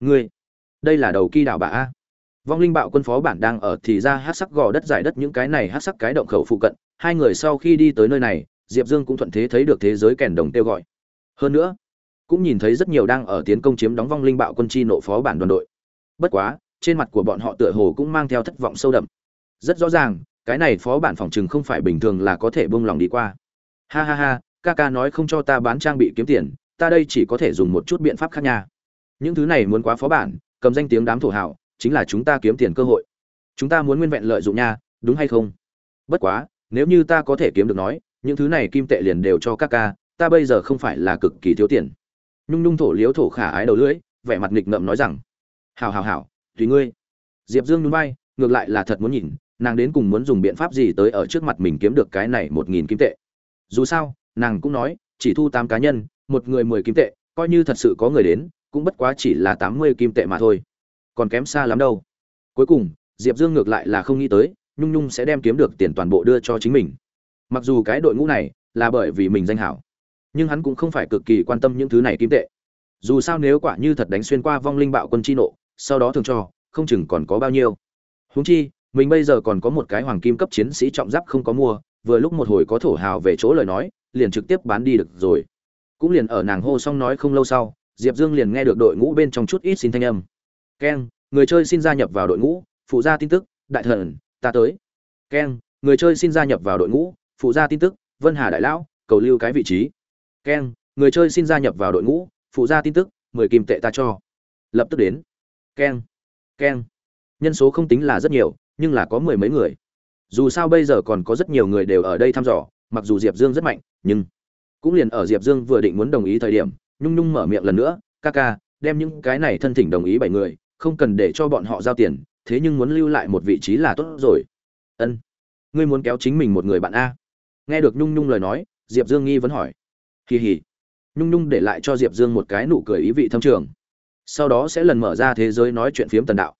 Ngươi, đây là đầu kỳ đảo bà a. Vong linh bạo quân phó bản đang ở thì ra hát sắc gò đất giải đất những cái này hát sắc cái động khẩu phụ cận, hai người sau khi đi tới nơi này diệp dương cũng thuận thế thấy được thế giới kèn đồng kêu gọi. Hơn nữa, cũng nhìn thấy rất nhiều đang ở tiến công chiếm đóng vong linh bạo quân chi nộ phó bản đoàn đội. Bất quá, trên mặt của bọn họ tựa hồ cũng mang theo thất vọng sâu đậm. Rất rõ ràng, cái này phó bản phòng chừng không phải bình thường là có thể buông lòng đi qua. Ha ha ha, ca ca nói không cho ta bán trang bị kiếm tiền, ta đây chỉ có thể dùng một chút biện pháp khác nha. Những thứ này muốn quá phó bản, cầm danh tiếng đám thổ hảo chính là chúng ta kiếm tiền cơ hội. Chúng ta muốn nguyên vẹn lợi dụng nha, đúng hay không? Bất quá, nếu như ta có thể kiếm được nói những thứ này kim tệ liền đều cho các ca, ta bây giờ không phải là cực kỳ thiếu tiền. Nhung nhung thổ liếu thổ khả ái đầu lưỡi, vẻ mặt nghịch ngợm nói rằng hào hào hào tùy ngươi. Diệp dương núi bay ngược lại là thật muốn nhìn, nàng đến cùng muốn dùng biện pháp gì tới ở trước mặt mình kiếm được cái này một nghìn kim tệ. Dù sao, nàng cũng nói, chỉ thu tám cá nhân, một người mười kim tệ, coi như thật sự có người đến, cũng bất quá chỉ là tám mươi kim tệ mà thôi. Còn kém xa lắm đâu. Cuối cùng, diệp dương ngược lại là không nghĩ tới, nhung nhung sẽ đem kiếm được tiền toàn bộ đưa cho chính mình mặc dù cái đội ngũ này là bởi vì mình danh hảo, nhưng hắn cũng không phải cực kỳ quan tâm những thứ này kim tệ. Dù sao nếu quả như thật đánh xuyên qua vong linh bạo quân chi nộ, sau đó thường cho, không chừng còn có bao nhiêu. Húng chi, mình bây giờ còn có một cái hoàng kim cấp chiến sĩ trọng giáp không có mua, vừa lúc một hồi có thổ hào về chỗ lời nói, liền trực tiếp bán đi được rồi. Cũng liền ở nàng hô xong nói không lâu sau, diệp dương liền nghe được đội ngũ bên trong chút ít xin thanh âm. Keng người chơi xin gia nhập vào đội ngũ, phụ gia tin tức, đại thần, ta tới. Keng người chơi xin gia nhập vào đội ngũ phụ gia tin tức, vân hà đại lão, cầu lưu cái vị trí. Keng người chơi xin gia nhập vào đội ngũ, phụ gia tin tức, mười kim tệ ta cho. Lập tức đến. Keng keng nhân số không tính là rất nhiều, nhưng là có mười mấy người. Dù sao bây giờ còn có rất nhiều người đều ở đây thăm dò, mặc dù diệp dương rất mạnh, nhưng cũng liền ở diệp dương vừa định muốn đồng ý thời điểm, nhung nhung mở miệng lần nữa, ca ca, đem những cái này thân thỉnh đồng ý bảy người, không cần để cho bọn họ giao tiền, thế nhưng muốn lưu lại một vị trí là tốt rồi. Ân, ngươi muốn kéo chính mình một người bạn a nghe được nhung nhung lời nói, diệp dương nghi vẫn hỏi. Kỳ hỉ nhung nhung để lại cho diệp dương một cái nụ cười ý vị thâm trường. Sau đó sẽ lần mở ra thế giới nói chuyện phiếm tần đạo.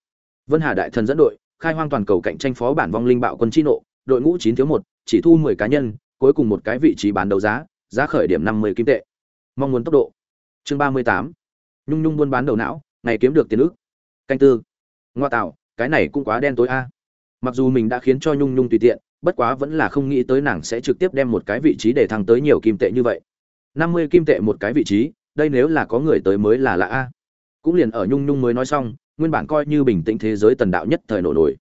Vân hà đại thần dẫn đội, khai hoang toàn cầu cạnh tranh phó bản vong linh bạo quân chi nộ, đội ngũ chín thiếu một, chỉ thu mười cá nhân, cuối cùng một cái vị trí bán đấu giá giá khởi điểm năm mươi kim tệ. Mong muốn tốc độ. Chương ba mươi tám. Nhung nhung buôn bán đầu não, ngày kiếm được tiền ước. Canh tư. Ngoa tạo, cái này cũng quá đen tối a. Mặc dù mình đã khiến cho nhung nhung tùy tiện bất quá vẫn là không nghĩ tới nàng sẽ trực tiếp đem một cái vị trí để thăng tới nhiều kim tệ như vậy. Năm mươi kim tệ một cái vị trí, đây nếu là có người tới mới là lạ a. Cũng liền ở nhung nhung mới nói xong, nguyên bản coi như bình tĩnh thế giới tần đạo nhất thời nổ nổi.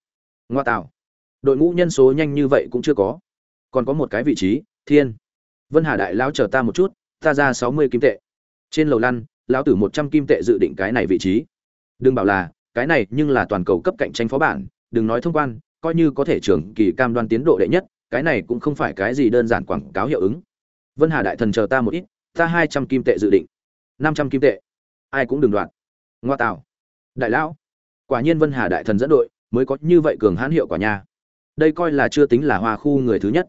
Ngoa tạo. Đội ngũ nhân số nhanh như vậy cũng chưa có. Còn có một cái vị trí, thiên. Vân hà đại lão chờ ta một chút, ta ra sáu mươi kim tệ. Trên lầu lăn, lão tử một trăm kim tệ dự định cái này vị trí. Đừng bảo là, cái này nhưng là toàn cầu cấp cạnh tranh phó bản, đừng nói thông quan coi như có thể trưởng kỳ cam đoan tiến độ đệ nhất, cái này cũng không phải cái gì đơn giản quảng cáo hiệu ứng. Vân hà đại thần chờ ta một ít, ta hai trăm kim tệ dự định. Năm trăm kim tệ. Ai cũng đừng đoạn ngoa tạo. Đại lão. Quả nhiên vân hà đại thần dẫn đội, mới có như vậy cường hãn hiệu quả nha. Đây coi là chưa tính là hoa khu người thứ nhất.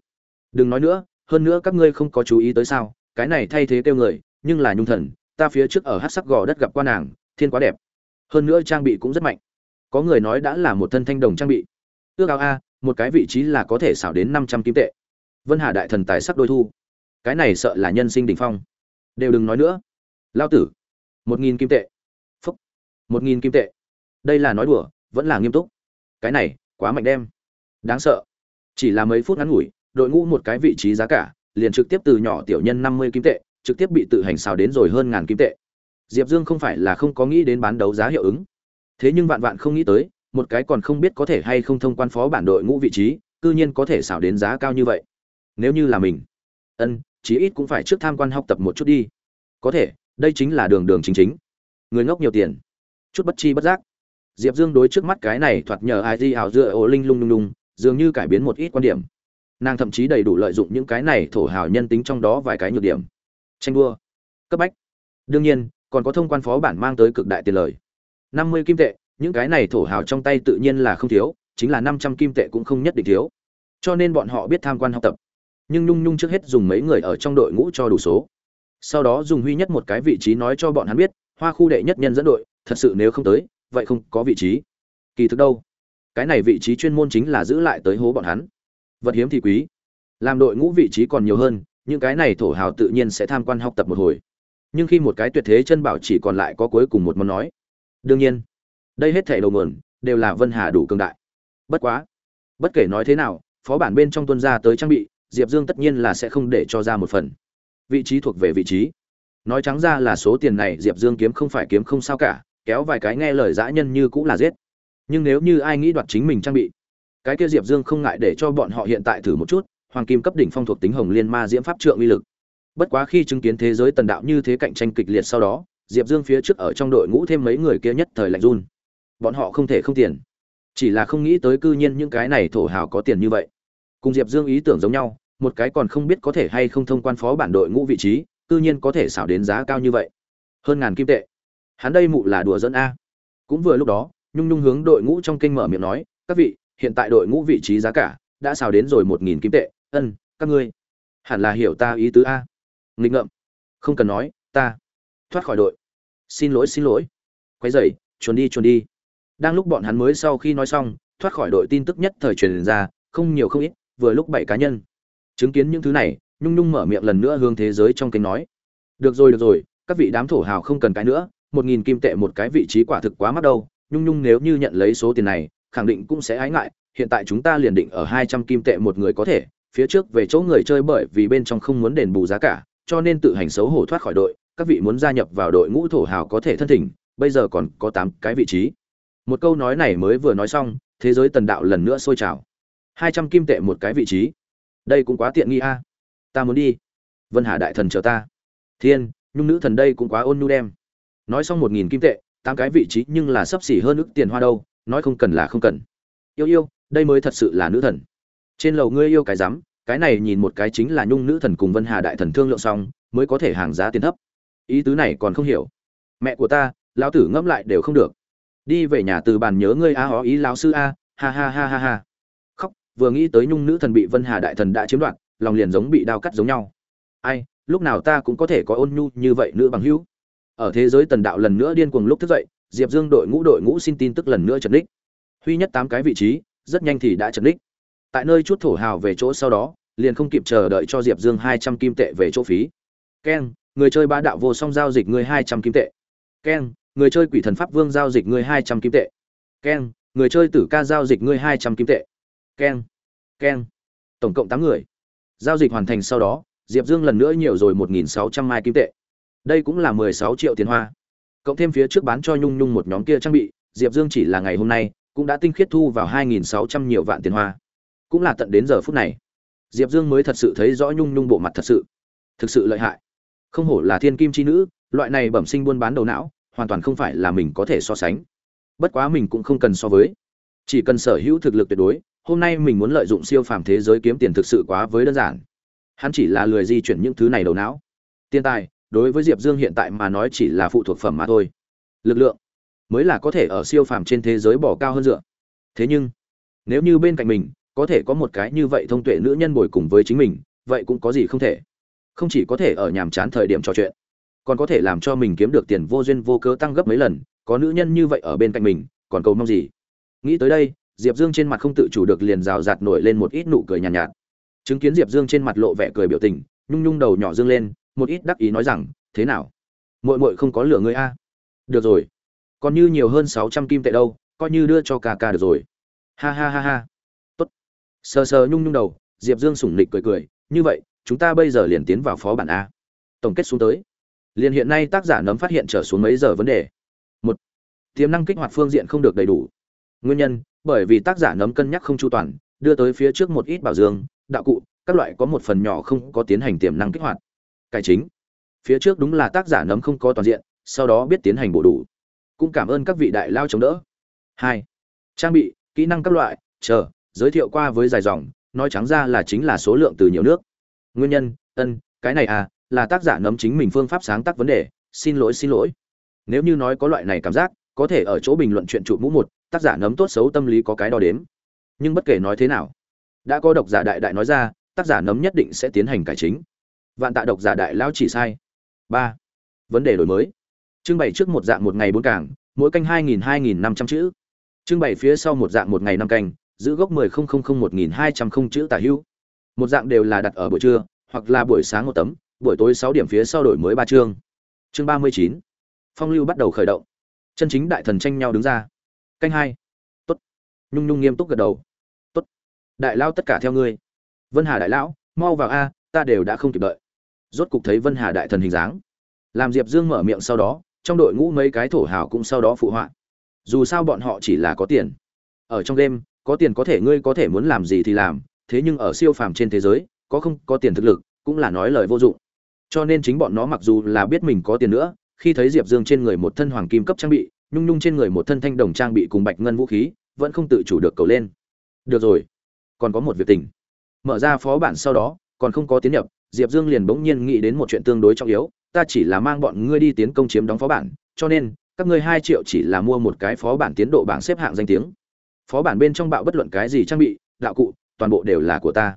Đừng nói nữa, hơn nữa các ngươi không có chú ý tới sao, cái này thay thế kêu người, nhưng là nhung thần, ta phía trước ở hát sắc gò đất gặp qua nàng, thiên quá đẹp. Hơn nữa trang bị cũng rất mạnh. Có người nói đã là một thân thanh đồng trang bị ước ao a, một cái vị trí là có thể xảo đến năm trăm kim tệ. Vân hà đại thần tài sắc đôi thu. Cái này sợ là nhân sinh đ ỉ n h phong. Đều đừng nói nữa. Lao tử, một nghìn kim tệ. Phúc, một nghìn kim tệ. Đây là nói đùa, vẫn là nghiêm túc. Cái này, quá mạnh đem. Đáng sợ. Chỉ là mấy phút ngắn ngủi, đội ngũ một cái vị trí giá cả, liền trực tiếp từ nhỏ tiểu nhân năm mươi kim tệ, trực tiếp bị tự hành xào đến rồi hơn ngàn kim tệ. Diệp dương không phải là không có nghĩ đến bán đấu giá hiệu ứng. Thế nhưng vạn vạn không nghĩ tới một cái còn không biết có thể hay không thông quan phó bản đội ngũ vị trí, cư nhiên có thể xảo đến giá cao như vậy. Nếu như là mình, ân, chí ít cũng phải trước tham quan học tập một chút đi. Có thể, đây chính là đường đường chính chính. Người ngốc nhiều tiền, chút bất chi bất giác. Diệp dương đối trước mắt cái này thoạt nhờ ai di ảo dựa ổ linh lung lung lung, dường như cải biến một ít quan điểm. Nàng thậm chí đầy đủ lợi dụng những cái này thổ hào nhân tính trong đó vài cái nhược điểm. Tranh đua, cấp bách. Đương nhiên, còn có thông quan phó bản mang tới cực đại tiền lời. năm mươi kim tệ những cái này thổ hào trong tay tự nhiên là không thiếu, chính là năm trăm kim tệ cũng không nhất định thiếu. Cho nên bọn họ biết tham quan học tập. Nhưng nhung nhung trước hết dùng mấy người ở trong đội ngũ cho đủ số. Sau đó dùng huy nhất một cái vị trí nói cho bọn hắn biết, hoa khu đệ nhất nhân dẫn đội, thật sự nếu không tới, vậy không có vị trí. Kỳ thực đâu? Cái này vị trí chuyên môn chính là giữ lại tới hố bọn hắn. Vật hiếm thì quý. Làm đội ngũ vị trí còn nhiều hơn, những cái này thổ hào tự nhiên sẽ tham quan học tập một hồi. Nhưng khi một cái tuyệt thế chân bảo chỉ còn lại có cuối cùng một món nói. Đương nhiên đây hết thể đầu nguồn, đều là vân hà đủ cường đại. Bất quá, bất kể nói thế nào, phó bản bên trong tuân ra tới trang bị, diệp dương tất nhiên là sẽ không để cho ra một phần. Vị trí thuộc về vị trí. Nói trắng ra là số tiền này diệp dương kiếm không phải kiếm không sao cả, kéo vài cái nghe lời dã nhân như cũng là giết. Nhưng nếu như ai nghĩ đoạt chính mình trang bị, cái kia diệp dương không ngại để cho bọn họ hiện tại thử một chút, hoàng kim cấp đỉnh phong thuộc tính hồng liên ma diễm pháp trượng uy lực. Bất quá khi chứng kiến thế giới tần đạo như thế cạnh tranh kịch liệt sau đó, diệp dương phía trước ở trong đội ngũ thêm mấy người kia nhất thời lạnh run bọn họ không thể không tiền. Chỉ là không nghĩ tới cư nhiên những cái này thổ hào có tiền như vậy. Cùng diệp dương ý tưởng giống nhau, một cái còn không biết có thể hay không thông quan phó bản đội ngũ vị trí, cư nhiên có thể xảo đến giá cao như vậy. Hơn ngàn kim tệ. Hắn đây mụ là đùa dẫn a. Cũng vừa lúc đó, nhung nhung hướng đội ngũ trong kênh mở miệng nói, các vị, hiện tại đội ngũ vị trí giá cả đã xào đến rồi một nghìn kim tệ. Ân, các ngươi hẳn là hiểu ta ý tứ a. Nghịch ngợm. Không cần nói, ta thoát khỏi đội. Xin lỗi xin lỗi. Quay dậy chuồn đi chuồn đi đang lúc bọn hắn mới sau khi nói xong, thoát khỏi đội tin tức nhất thời truyền ra, không nhiều không ít, vừa lúc bảy cá nhân. Chứng kiến những thứ này, nhung nhung mở miệng lần nữa hướng thế giới trong kênh nói. Được rồi được rồi, các vị đám thổ hào không cần cái nữa, một nghìn kim tệ một cái vị trí quả thực quá mắc đâu. Nhung nhung nếu như nhận lấy số tiền này, khẳng định cũng sẽ ái ngại, hiện tại chúng ta liền định ở hai trăm kim tệ một người có thể, phía trước về chỗ người chơi bởi vì bên trong không muốn đền bù giá cả, cho nên tự hành xấu hổ thoát khỏi đội, các vị muốn gia nhập vào đội ngũ thổ hào có thể thân thỉnh, bây giờ còn có tám cái vị trí một câu nói này mới vừa nói xong, thế giới tần đạo lần nữa sôi trào. Hai trăm kim tệ một cái vị trí. Đây cũng quá tiện nghi a. Ta muốn đi. Vân hà đại thần chờ ta. Thiên, nhung nữ thần đây cũng quá ôn nhu đem. Nói xong một nghìn kim tệ, tám cái vị trí nhưng là sấp xỉ hơn ức tiền hoa đâu, nói không cần là không cần. Yêu yêu, đây mới thật sự là nữ thần. Trên lầu ngươi yêu cái rắm, cái này nhìn một cái chính là nhung nữ thần cùng vân hà đại thần thương lượng xong, mới có thể hàng giá tiền thấp. Ý tứ này còn không hiểu. Mẹ của ta, lão tử ngẫm lại đều không được đi về nhà từ bàn nhớ ngươi a hó ý lão sư a, ha ha ha ha ha. Khóc, vừa nghĩ tới nhung nữ thần bị vân hà đại thần đã chiếm đoạt, lòng liền giống bị đao cắt giống nhau. Ai, lúc nào ta cũng có thể có ôn nhu như vậy nữ bằng hữu. Ở thế giới tần đạo lần nữa điên cuồng lúc thức dậy, diệp dương đội ngũ đội ngũ xin tin tức lần nữa trật đích huy nhất tám cái vị trí, rất nhanh thì đã trật đích tại nơi chút thổ hào về chỗ sau đó, liền không kịp chờ đợi cho diệp dương hai trăm kim tệ về chỗ phí. Keng, người chơi ba đạo vô song giao dịch người hai trăm kim tệ. Keng người chơi quỷ thần pháp vương giao dịch người hai trăm kim tệ. Keng người chơi tử ca giao dịch người hai trăm kim tệ. Keng keng tổng cộng tám người. Giao dịch hoàn thành sau đó, diệp dương lần nữa nhiều rồi một nghìn sáu trăm mai kim tệ. Đây cũng là mười sáu triệu tiền hoa. Cộng thêm phía trước bán cho nhung nhung một nhóm kia trang bị, diệp dương chỉ là ngày hôm nay cũng đã tinh khiết thu vào hai nghìn sáu trăm nhiều vạn tiền hoa. Cũng là tận đến giờ phút này, diệp dương mới thật sự thấy rõ nhung nhung bộ mặt thật sự. Thực sự lợi hại. Không hổ là thiên kim chi nữ, loại này bẩm sinh buôn bán đầu não hoàn toàn không phải là mình có thể so sánh. Bất quá mình cũng không cần so với. Chỉ cần sở hữu thực lực tuyệt đối, hôm nay mình muốn lợi dụng siêu phàm thế giới kiếm tiền thực sự quá với đơn giản. Hắn chỉ là lười di chuyển những thứ này đầu não. Tiền tài, đối với diệp dương hiện tại mà nói chỉ là phụ thuộc phẩm mà thôi. Lực lượng mới là có thể ở siêu phàm trên thế giới bỏ cao hơn dựa. Thế nhưng, nếu như bên cạnh mình có thể có một cái như vậy thông tuệ nữ nhân bồi cùng với chính mình, vậy cũng có gì không thể. Không chỉ có thể ở nhàm chán thời điểm trò chuyện còn có thể làm cho mình kiếm được tiền vô duyên vô cớ tăng gấp mấy lần có nữ nhân như vậy ở bên cạnh mình còn cầu mong gì? Nghĩ tới đây diệp dương trên mặt không tự chủ được liền rào rạt nổi lên một ít nụ cười nhàn nhạt, nhạt. Chứng kiến diệp dương trên mặt lộ vẻ cười biểu tình nhung nhung đầu nhỏ dương lên một ít đắc ý nói rằng thế nào? Mội mội không có lửa người a? Được rồi. Còn như nhiều hơn sáu trăm kim tệ đâu coi như đưa cho ca ca được rồi. Ha ha ha ha. Tốt. Sờ sờ nhung nhung đầu diệp dương sủng nịch cười cười như vậy chúng ta bây giờ liền tiến vào phó bản a. Tổng kết xuống tới liền hiện nay tác giả nấm phát hiện trở xuống mấy giờ vấn đề. Một, tiềm năng kích hoạt phương diện không được đầy đủ. Nguyên nhân, bởi vì tác giả nấm cân nhắc không chu toàn, đưa tới phía trước một ít bảo dương, đạo cụ, các loại có một phần nhỏ không có tiến hành tiềm năng kích hoạt. Cải chính, phía trước đúng là tác giả nấm không có toàn diện, sau đó biết tiến hành bổ đủ. Cũng cảm ơn các vị đại lao chống đỡ. Hai, trang bị, kỹ năng các loại, chờ, giới thiệu qua với dài dòng, nói trắng ra là chính là số lượng từ nhiều nước. Nguyên nhân, ân, cái này à là tác giả nấm chính mình phương pháp sáng tác vấn đề xin lỗi xin lỗi. Nếu như nói có loại này cảm giác có thể ở chỗ bình luận chuyện trụ mũ một tác giả nấm tốt xấu tâm lý có cái đo đếm. Nhưng bất kể nói thế nào đã có độc giả đại đại nói ra tác giả nấm nhất định sẽ tiến hành cải chính. Vạn tạ độc giả đại lao chỉ sai. Ba vấn đề đổi mới. Trưng bày trước một dạng một ngày bốn cảng, mỗi canh hai nghìn hai nghìn năm trăm chữ. Trưng bày phía sau một dạng một ngày năm canh giữ gốc mười không không không một nghìn hai trăm không chữ tả hữu. Một dạng đều là đặt ở buổi trưa hoặc là buổi sáng một tấm buổi tối sáu điểm phía sau đổi mới ba chương. Chương ba mươi chín, phong lưu bắt đầu khởi động. Chân chính đại thần tranh nhau đứng ra. Canh hai. Tốt. Nhung nhung nghiêm túc gật đầu. Tốt. Đại lao tất cả theo ngươi. Vân hà đại lão, mau vào a, ta đều đã không kịp đợi. Rốt cục thấy vân hà đại thần hình dáng. Làm diệp dương mở miệng sau đó, trong đội ngũ mấy cái thổ hào cũng sau đó phụ họa. Dù sao bọn họ chỉ là có tiền. Ở trong game có tiền có thể ngươi có thể muốn làm gì thì làm, thế nhưng ở siêu phàm trên thế giới, có không có tiền thực lực, cũng là nói lời vô dụng cho nên chính bọn nó mặc dù là biết mình có tiền nữa, khi thấy diệp dương trên người một thân hoàng kim cấp trang bị, nhung nhung trên người một thân thanh đồng trang bị cùng bạch ngân vũ khí, vẫn không tự chủ được cầu lên. Được rồi, còn có một việc tình. Mở ra phó bản sau đó, còn không có tiến nhập, diệp dương liền bỗng nhiên nghĩ đến một chuyện tương đối trọng yếu, ta chỉ là mang bọn ngươi đi tiến công chiếm đóng phó bản, cho nên, các ngươi hai triệu chỉ là mua một cái phó bản tiến độ bảng xếp hạng danh tiếng. Phó bản bên trong bạo bất luận cái gì trang bị, đạo cụ, toàn bộ đều là của ta.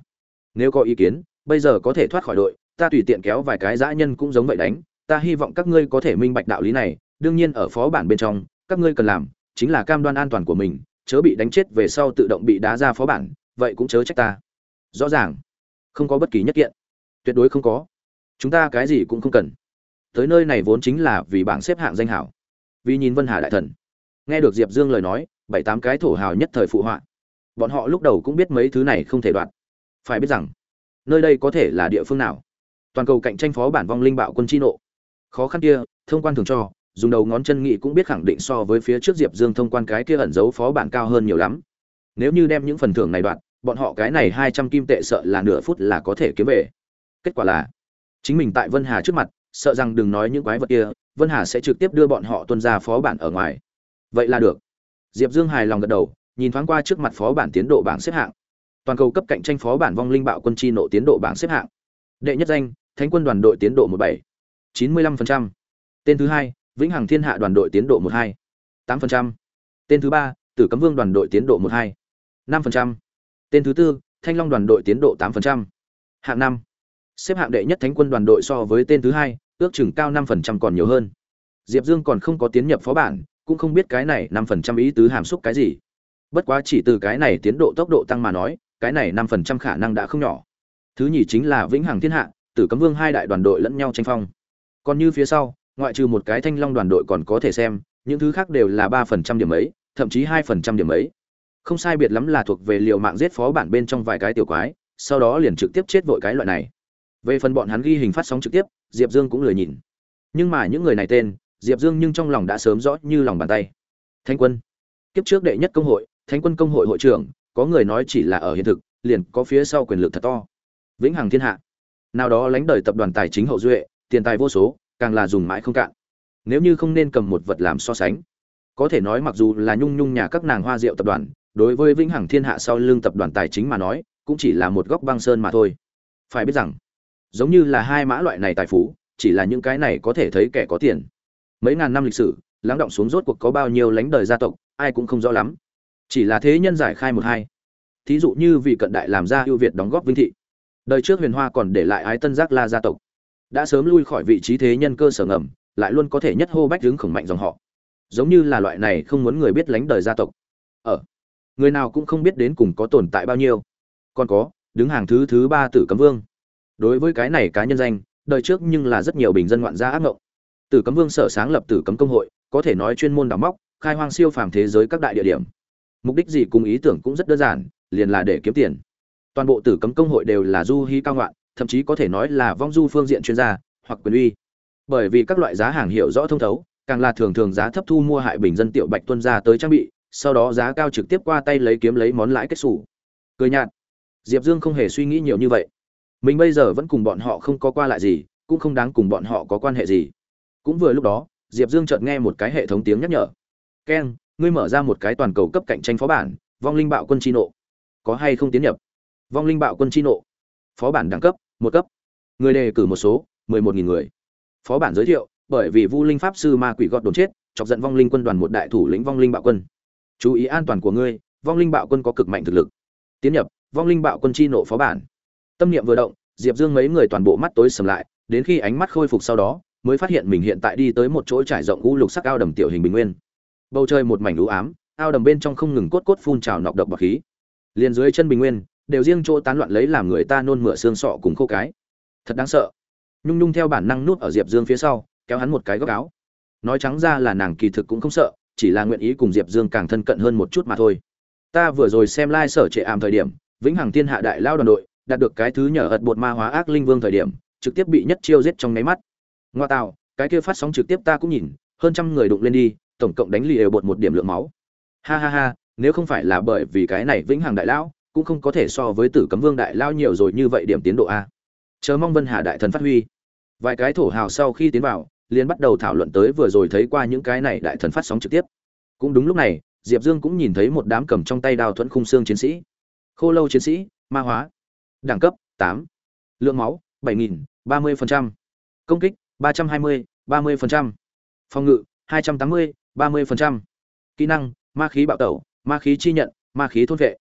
Nếu có ý kiến, bây giờ có thể thoát khỏi đội ta tùy tiện kéo vài cái dã nhân cũng giống vậy đánh, ta hy vọng các ngươi có thể minh bạch đạo lý này, đương nhiên ở phó bản bên trong, các ngươi cần làm chính là cam đoan an toàn của mình, chớ bị đánh chết về sau tự động bị đá ra phó bản, vậy cũng chớ trách ta. Rõ ràng, không có bất kỳ nhất kiện, tuyệt đối không có. Chúng ta cái gì cũng không cần. Tới nơi này vốn chính là vì bảng xếp hạng danh hảo. Vì nhìn vân hà đại thần. Nghe được diệp dương lời nói, bảy tám cái thổ hào nhất thời phụ họa. Bọn họ lúc đầu cũng biết mấy thứ này không thể đoạt. Phải biết rằng, nơi đây có thể là địa phương nào? Toàn cầu cạnh tranh phó bản vong linh bạo quân chi nộ. Khó khăn kia, thông quan thường cho, dùng đầu ngón chân nghị cũng biết khẳng định so với phía trước diệp dương thông quan cái kia ẩn giấu phó bản cao hơn nhiều lắm. Nếu như đem những phần thưởng này đoạt, bọn họ cái này hai trăm kim tệ sợ là nửa phút là có thể kiếm về. Kết quả là, chính mình tại vân hà trước mặt, sợ rằng đừng nói những quái vật kia, vân hà sẽ trực tiếp đưa bọn họ tuân ra phó bản ở ngoài. Vậy là được. Diệp dương hài lòng gật đầu, nhìn thoáng qua trước mặt phó bản tiến độ bảng xếp hạng. Toàn cầu cấp cạnh tranh phó bản vong linh bạo quân chi nộ tiến độ bảng xếp hạng. Đệ nhất danh thánh quân đoàn đội tiến độ một bảy, chín mươi lăm phần trăm. Tên thứ hai, vĩnh hằng thiên hạ đoàn đội tiến độ một hai, tám phần trăm. Tên thứ ba, tử cấm vương đoàn đội tiến độ một hai, năm phần trăm. Tên thứ tư, thanh long đoàn đội tiến độ tám phần trăm. Hạng năm, xếp hạng đệ nhất thánh quân đoàn đội so với tên thứ hai, ước chừng cao năm phần trăm còn nhiều hơn. Diệp dương còn không có tiến nhập phó bản, cũng không biết cái này năm phần trăm ý tứ hàm xúc cái gì. Bất quá chỉ từ cái này tiến độ tốc độ tăng mà nói, cái này năm phần trăm khả năng đã không nhỏ. Thứ nhì chính là vĩnh hằng thiên hạ tử cấm vương hai đại đoàn đội lẫn nhau tranh phong. Còn như phía sau, ngoại trừ một cái thanh long đoàn đội còn có thể xem, những thứ khác đều là ba phần trăm điểm ấy, thậm chí hai phần trăm điểm ấy. Không sai biệt lắm là thuộc về liều mạng giết phó bản bên trong vài cái tiểu quái, sau đó liền trực tiếp chết vội cái loại này. Về phần bọn hắn ghi hình phát sóng trực tiếp, diệp dương cũng lười nhìn. Nhưng mà những người này tên, diệp dương nhưng trong lòng đã sớm rõ như lòng bàn tay. Thanh quân. Kiếp trước đệ nhất công hội, thanh quân công hội hội trưởng, có người nói chỉ là ở hiện thực, liền có phía sau quyền lực thật to. Vĩnh hằng thiên hạ nào đó lánh đời tập đoàn tài chính hậu duệ, tiền tài vô số, càng là dùng mãi không cạn. Nếu như không nên cầm một vật làm so sánh, có thể nói mặc dù là nhung nhung nhà các nàng hoa rượu tập đoàn, đối với vĩnh hằng thiên hạ sau lưng tập đoàn tài chính mà nói, cũng chỉ là một góc băng sơn mà thôi. Phải biết rằng, giống như là hai mã loại này tài phú, chỉ là những cái này có thể thấy kẻ có tiền. Mấy ngàn năm lịch sử, lắng động xuống rốt cuộc có bao nhiêu lánh đời gia tộc, ai cũng không rõ lắm. Chỉ là thế nhân giải khai một hai. Thí dụ như vì cận đại làm ra ưu việt đóng góp vinh thị đời trước huyền hoa còn để lại ái tân giác la gia tộc. Đã sớm lui khỏi vị trí thế nhân cơ sở ngầm, lại luôn có thể nhất hô bách đứng khổng mạnh dòng họ. Giống như là loại này không muốn người biết lánh đời gia tộc. Ở người nào cũng không biết đến cùng có tồn tại bao nhiêu. Còn có, đứng hàng thứ thứ ba tử cấm vương. Đối với cái này cá nhân danh, đời trước nhưng là rất nhiều bình dân ngoạn gia ác ngộng. Tử cấm vương sở sáng lập tử cấm công hội, có thể nói chuyên môn đào móc, khai hoang siêu phàm thế giới các đại địa điểm. Mục đích gì cùng ý tưởng cũng rất đơn giản, liền là để kiếm tiền toàn bộ tử cấm công hội đều là du hy cao ngoạn, thậm chí có thể nói là vong du phương diện chuyên gia, hoặc quyền uy. Bởi vì các loại giá hàng hiệu rõ thông thấu, càng là thường thường giá thấp thu mua hại bình dân tiểu bạch tuân ra tới trang bị, sau đó giá cao trực tiếp qua tay lấy kiếm lấy món lãi kết xù. Cười nhạt. Diệp dương không hề suy nghĩ nhiều như vậy. Mình bây giờ vẫn cùng bọn họ không có qua lại gì, cũng không đáng cùng bọn họ có quan hệ gì. Cũng vừa lúc đó, diệp dương chợt nghe một cái hệ thống tiếng nhắc nhở. Keng ngươi mở ra một cái toàn cầu cấp cạnh tranh phó bản, vong linh bạo quân chi nộ. Có hay không tiến nhập? Vong linh bạo quân chi nộ. Phó bản đẳng cấp, một cấp. Người đề cử một số, mười một nghìn người. Phó bản giới thiệu, bởi vì vu linh pháp sư ma quỷ gọt đồn chết, chọc giận vong linh quân đoàn một đại thủ lĩnh vong linh bạo quân. Chú ý an toàn của ngươi, vong linh bạo quân có cực mạnh thực lực. Tiến nhập, vong linh bạo quân chi nộ phó bản. Tâm niệm vừa động, diệp dương mấy người toàn bộ mắt tối sầm lại, đến khi ánh mắt khôi phục sau đó, mới phát hiện mình hiện tại đi tới một chỗ trải rộng u lục sắc ao đầm tiểu hình bình nguyên. Bầu trời một mảnh lũ ám, ao đầm bên trong không ngừng cốt cốt phun trào nọc độc bọc khí. Liền dưới chân bình nguyên đều riêng chỗ tán loạn lấy làm người ta nôn mửa xương sọ cùng khô cái. Thật đáng sợ. Nhung nhung theo bản năng nuốt ở diệp dương phía sau, kéo hắn một cái góc áo. Nói trắng ra là nàng kỳ thực cũng không sợ, chỉ là nguyện ý cùng diệp dương càng thân cận hơn một chút mà thôi. Ta vừa rồi xem lai、like、sở trệ ảm thời điểm, vĩnh hằng thiên hạ đại lao đoàn đội, đạt được cái thứ nhờ ật bột ma hóa ác linh vương thời điểm, trực tiếp bị nhất chiêu giết trong nháy mắt. Ngoa tạo, cái kia phát sóng trực tiếp ta cũng nhìn, hơn trăm người đụng lên đi, tổng cộng đánh lì đều bột một điểm lượng máu. Ha ha ha, nếu không phải là bởi vì cái này vĩnh hằng đại lão cũng không có thể so với tử cấm vương đại lao nhiều rồi như vậy điểm tiến độ a. Chờ mong vân hà đại thần phát huy. Vài cái thổ hào sau khi tiến vào, liền bắt đầu thảo luận tới vừa rồi thấy qua những cái này đại thần phát sóng trực tiếp. Cũng đúng lúc này, diệp dương cũng nhìn thấy một đám cầm trong tay đào thuẫn khung xương chiến sĩ. Khô lâu chiến sĩ, ma hóa. Đẳng cấp, tám. Lượng máu, bảy nghìn, ba mươi công kích, ba trăm hai mươi, ba mươi phòng ngự, hai trăm tám mươi, ba mươi kỹ năng, ma khí bạo tẩu, ma khí chi nhận, ma khí thôn vệ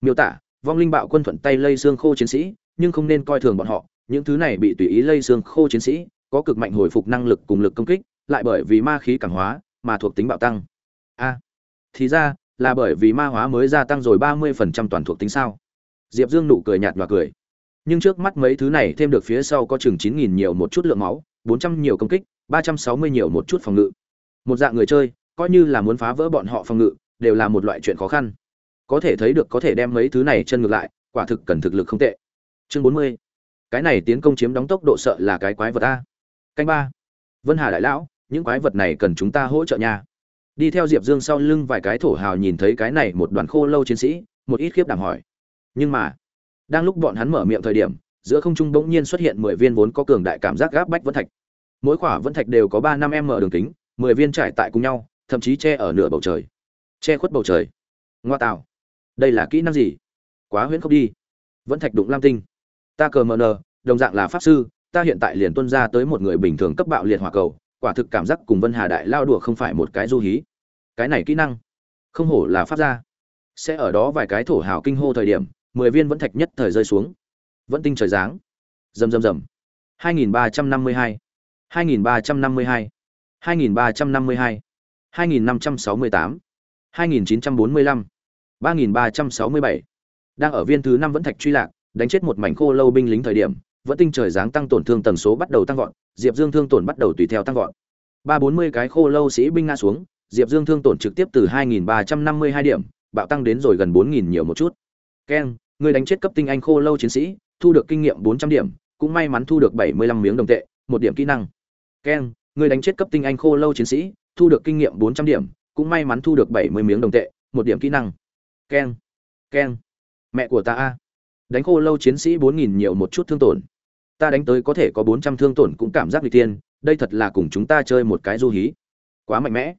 miêu tả, vong linh bạo quân thuận tay lây xương khô chiến sĩ, nhưng không nên coi thường bọn họ. Những thứ này bị tùy ý lây xương khô chiến sĩ, có cực mạnh hồi phục năng lực cùng lực công kích, lại bởi vì ma khí cảm hóa mà thuộc tính bạo tăng. A, thì ra là bởi vì ma hóa mới gia tăng rồi ba mươi phần trăm toàn thuộc tính sao? Diệp dương nụ cười nhạt và cười. Nhưng trước mắt mấy thứ này thêm được phía sau có chừng chín nghìn nhiều một chút lượng máu, bốn trăm nhiều công kích, ba trăm sáu mươi nhiều một chút phòng ngự. Một dạng người chơi, coi như là muốn phá vỡ bọn họ phòng ngự, đều là một loại chuyện khó khăn có thể thấy được có thể đem mấy thứ này chân ngược lại, quả thực cần thực lực không tệ. Chương bốn mươi. Cái này tiến công chiếm đóng tốc độ sợ là cái quái vật a. Canh ba. Vân hà đại lão, những quái vật này cần chúng ta hỗ trợ nha. Đi theo diệp dương sau lưng vài cái thổ hào nhìn thấy cái này một đoàn khô lâu chiến sĩ, một ít khiếp đảm hỏi. Nhưng mà, đang lúc bọn hắn mở miệng thời điểm, giữa không trung bỗng nhiên xuất hiện mười viên vốn có cường đại cảm giác gáp bách vân thạch. Mỗi khỏa vân thạch đều có ba năm m đường kính, mười viên trải tại cùng nhau, thậm chí che ở nửa bầu trời. Che khuất bầu trời. Ngoa tạo đây là kỹ năng gì? Quá huyễn không đi. Vẫn thạch đụng lam tinh. Ta cờ mờ nờ, đồng dạng là pháp sư, ta hiện tại liền tuân ra tới một người bình thường cấp bạo liệt hỏa cầu, quả thực cảm giác cùng vân hà đại lao đùa không phải một cái du hí. Cái này kỹ năng, không hổ là pháp gia. Sẽ ở đó vài cái thổ hào kinh hô thời điểm, mười viên vẫn thạch nhất thời rơi xuống. Vẫn tinh trời dáng rầm rầm rầm. hai nghìn ba trăm năm mươi hai. hai nghìn ba trăm năm mươi hai. hai nghìn ba trăm năm mươi hai. hai nghìn năm trăm sáu mươi tám. hai nghìn chín trăm bốn mươi lăm ba nghìn ba trăm sáu mươi bảy. Đang ở viên thứ năm vẫn thạch truy lạc, đánh chết một mảnh khô lâu binh lính thời điểm, vẫn tinh trời dáng tăng tổn thương tần số bắt đầu tăng vọt, diệp dương thương tổn bắt đầu tùy theo tăng vọt. ba bốn mươi cái khô lâu sĩ binh ngã xuống, diệp dương thương tổn trực tiếp từ hai nghìn ba trăm năm mươi hai điểm, bạo tăng đến rồi gần bốn nghìn nhiều một chút. Ken, người đánh chết cấp tinh anh khô lâu chiến sĩ, thu được kinh nghiệm bốn trăm điểm, cũng may mắn thu được bảy mươi lăm miếng đồng tệ, một điểm kỹ năng. Ken, người đánh chết cấp tinh anh khô lâu chiến sĩ, thu được kinh nghiệm bốn trăm điểm, cũng may mắn thu được bảy mươi miếng đồng tệ, một điểm kỹ năng keng keng. Mẹ của ta a. Đánh khô lâu chiến sĩ bốn nghìn nhiều một chút thương tổn. Ta đánh tới có thể có bốn trăm thương tổn cũng cảm giác bị tiên, đây thật là cùng chúng ta chơi một cái du hí. Quá mạnh mẽ.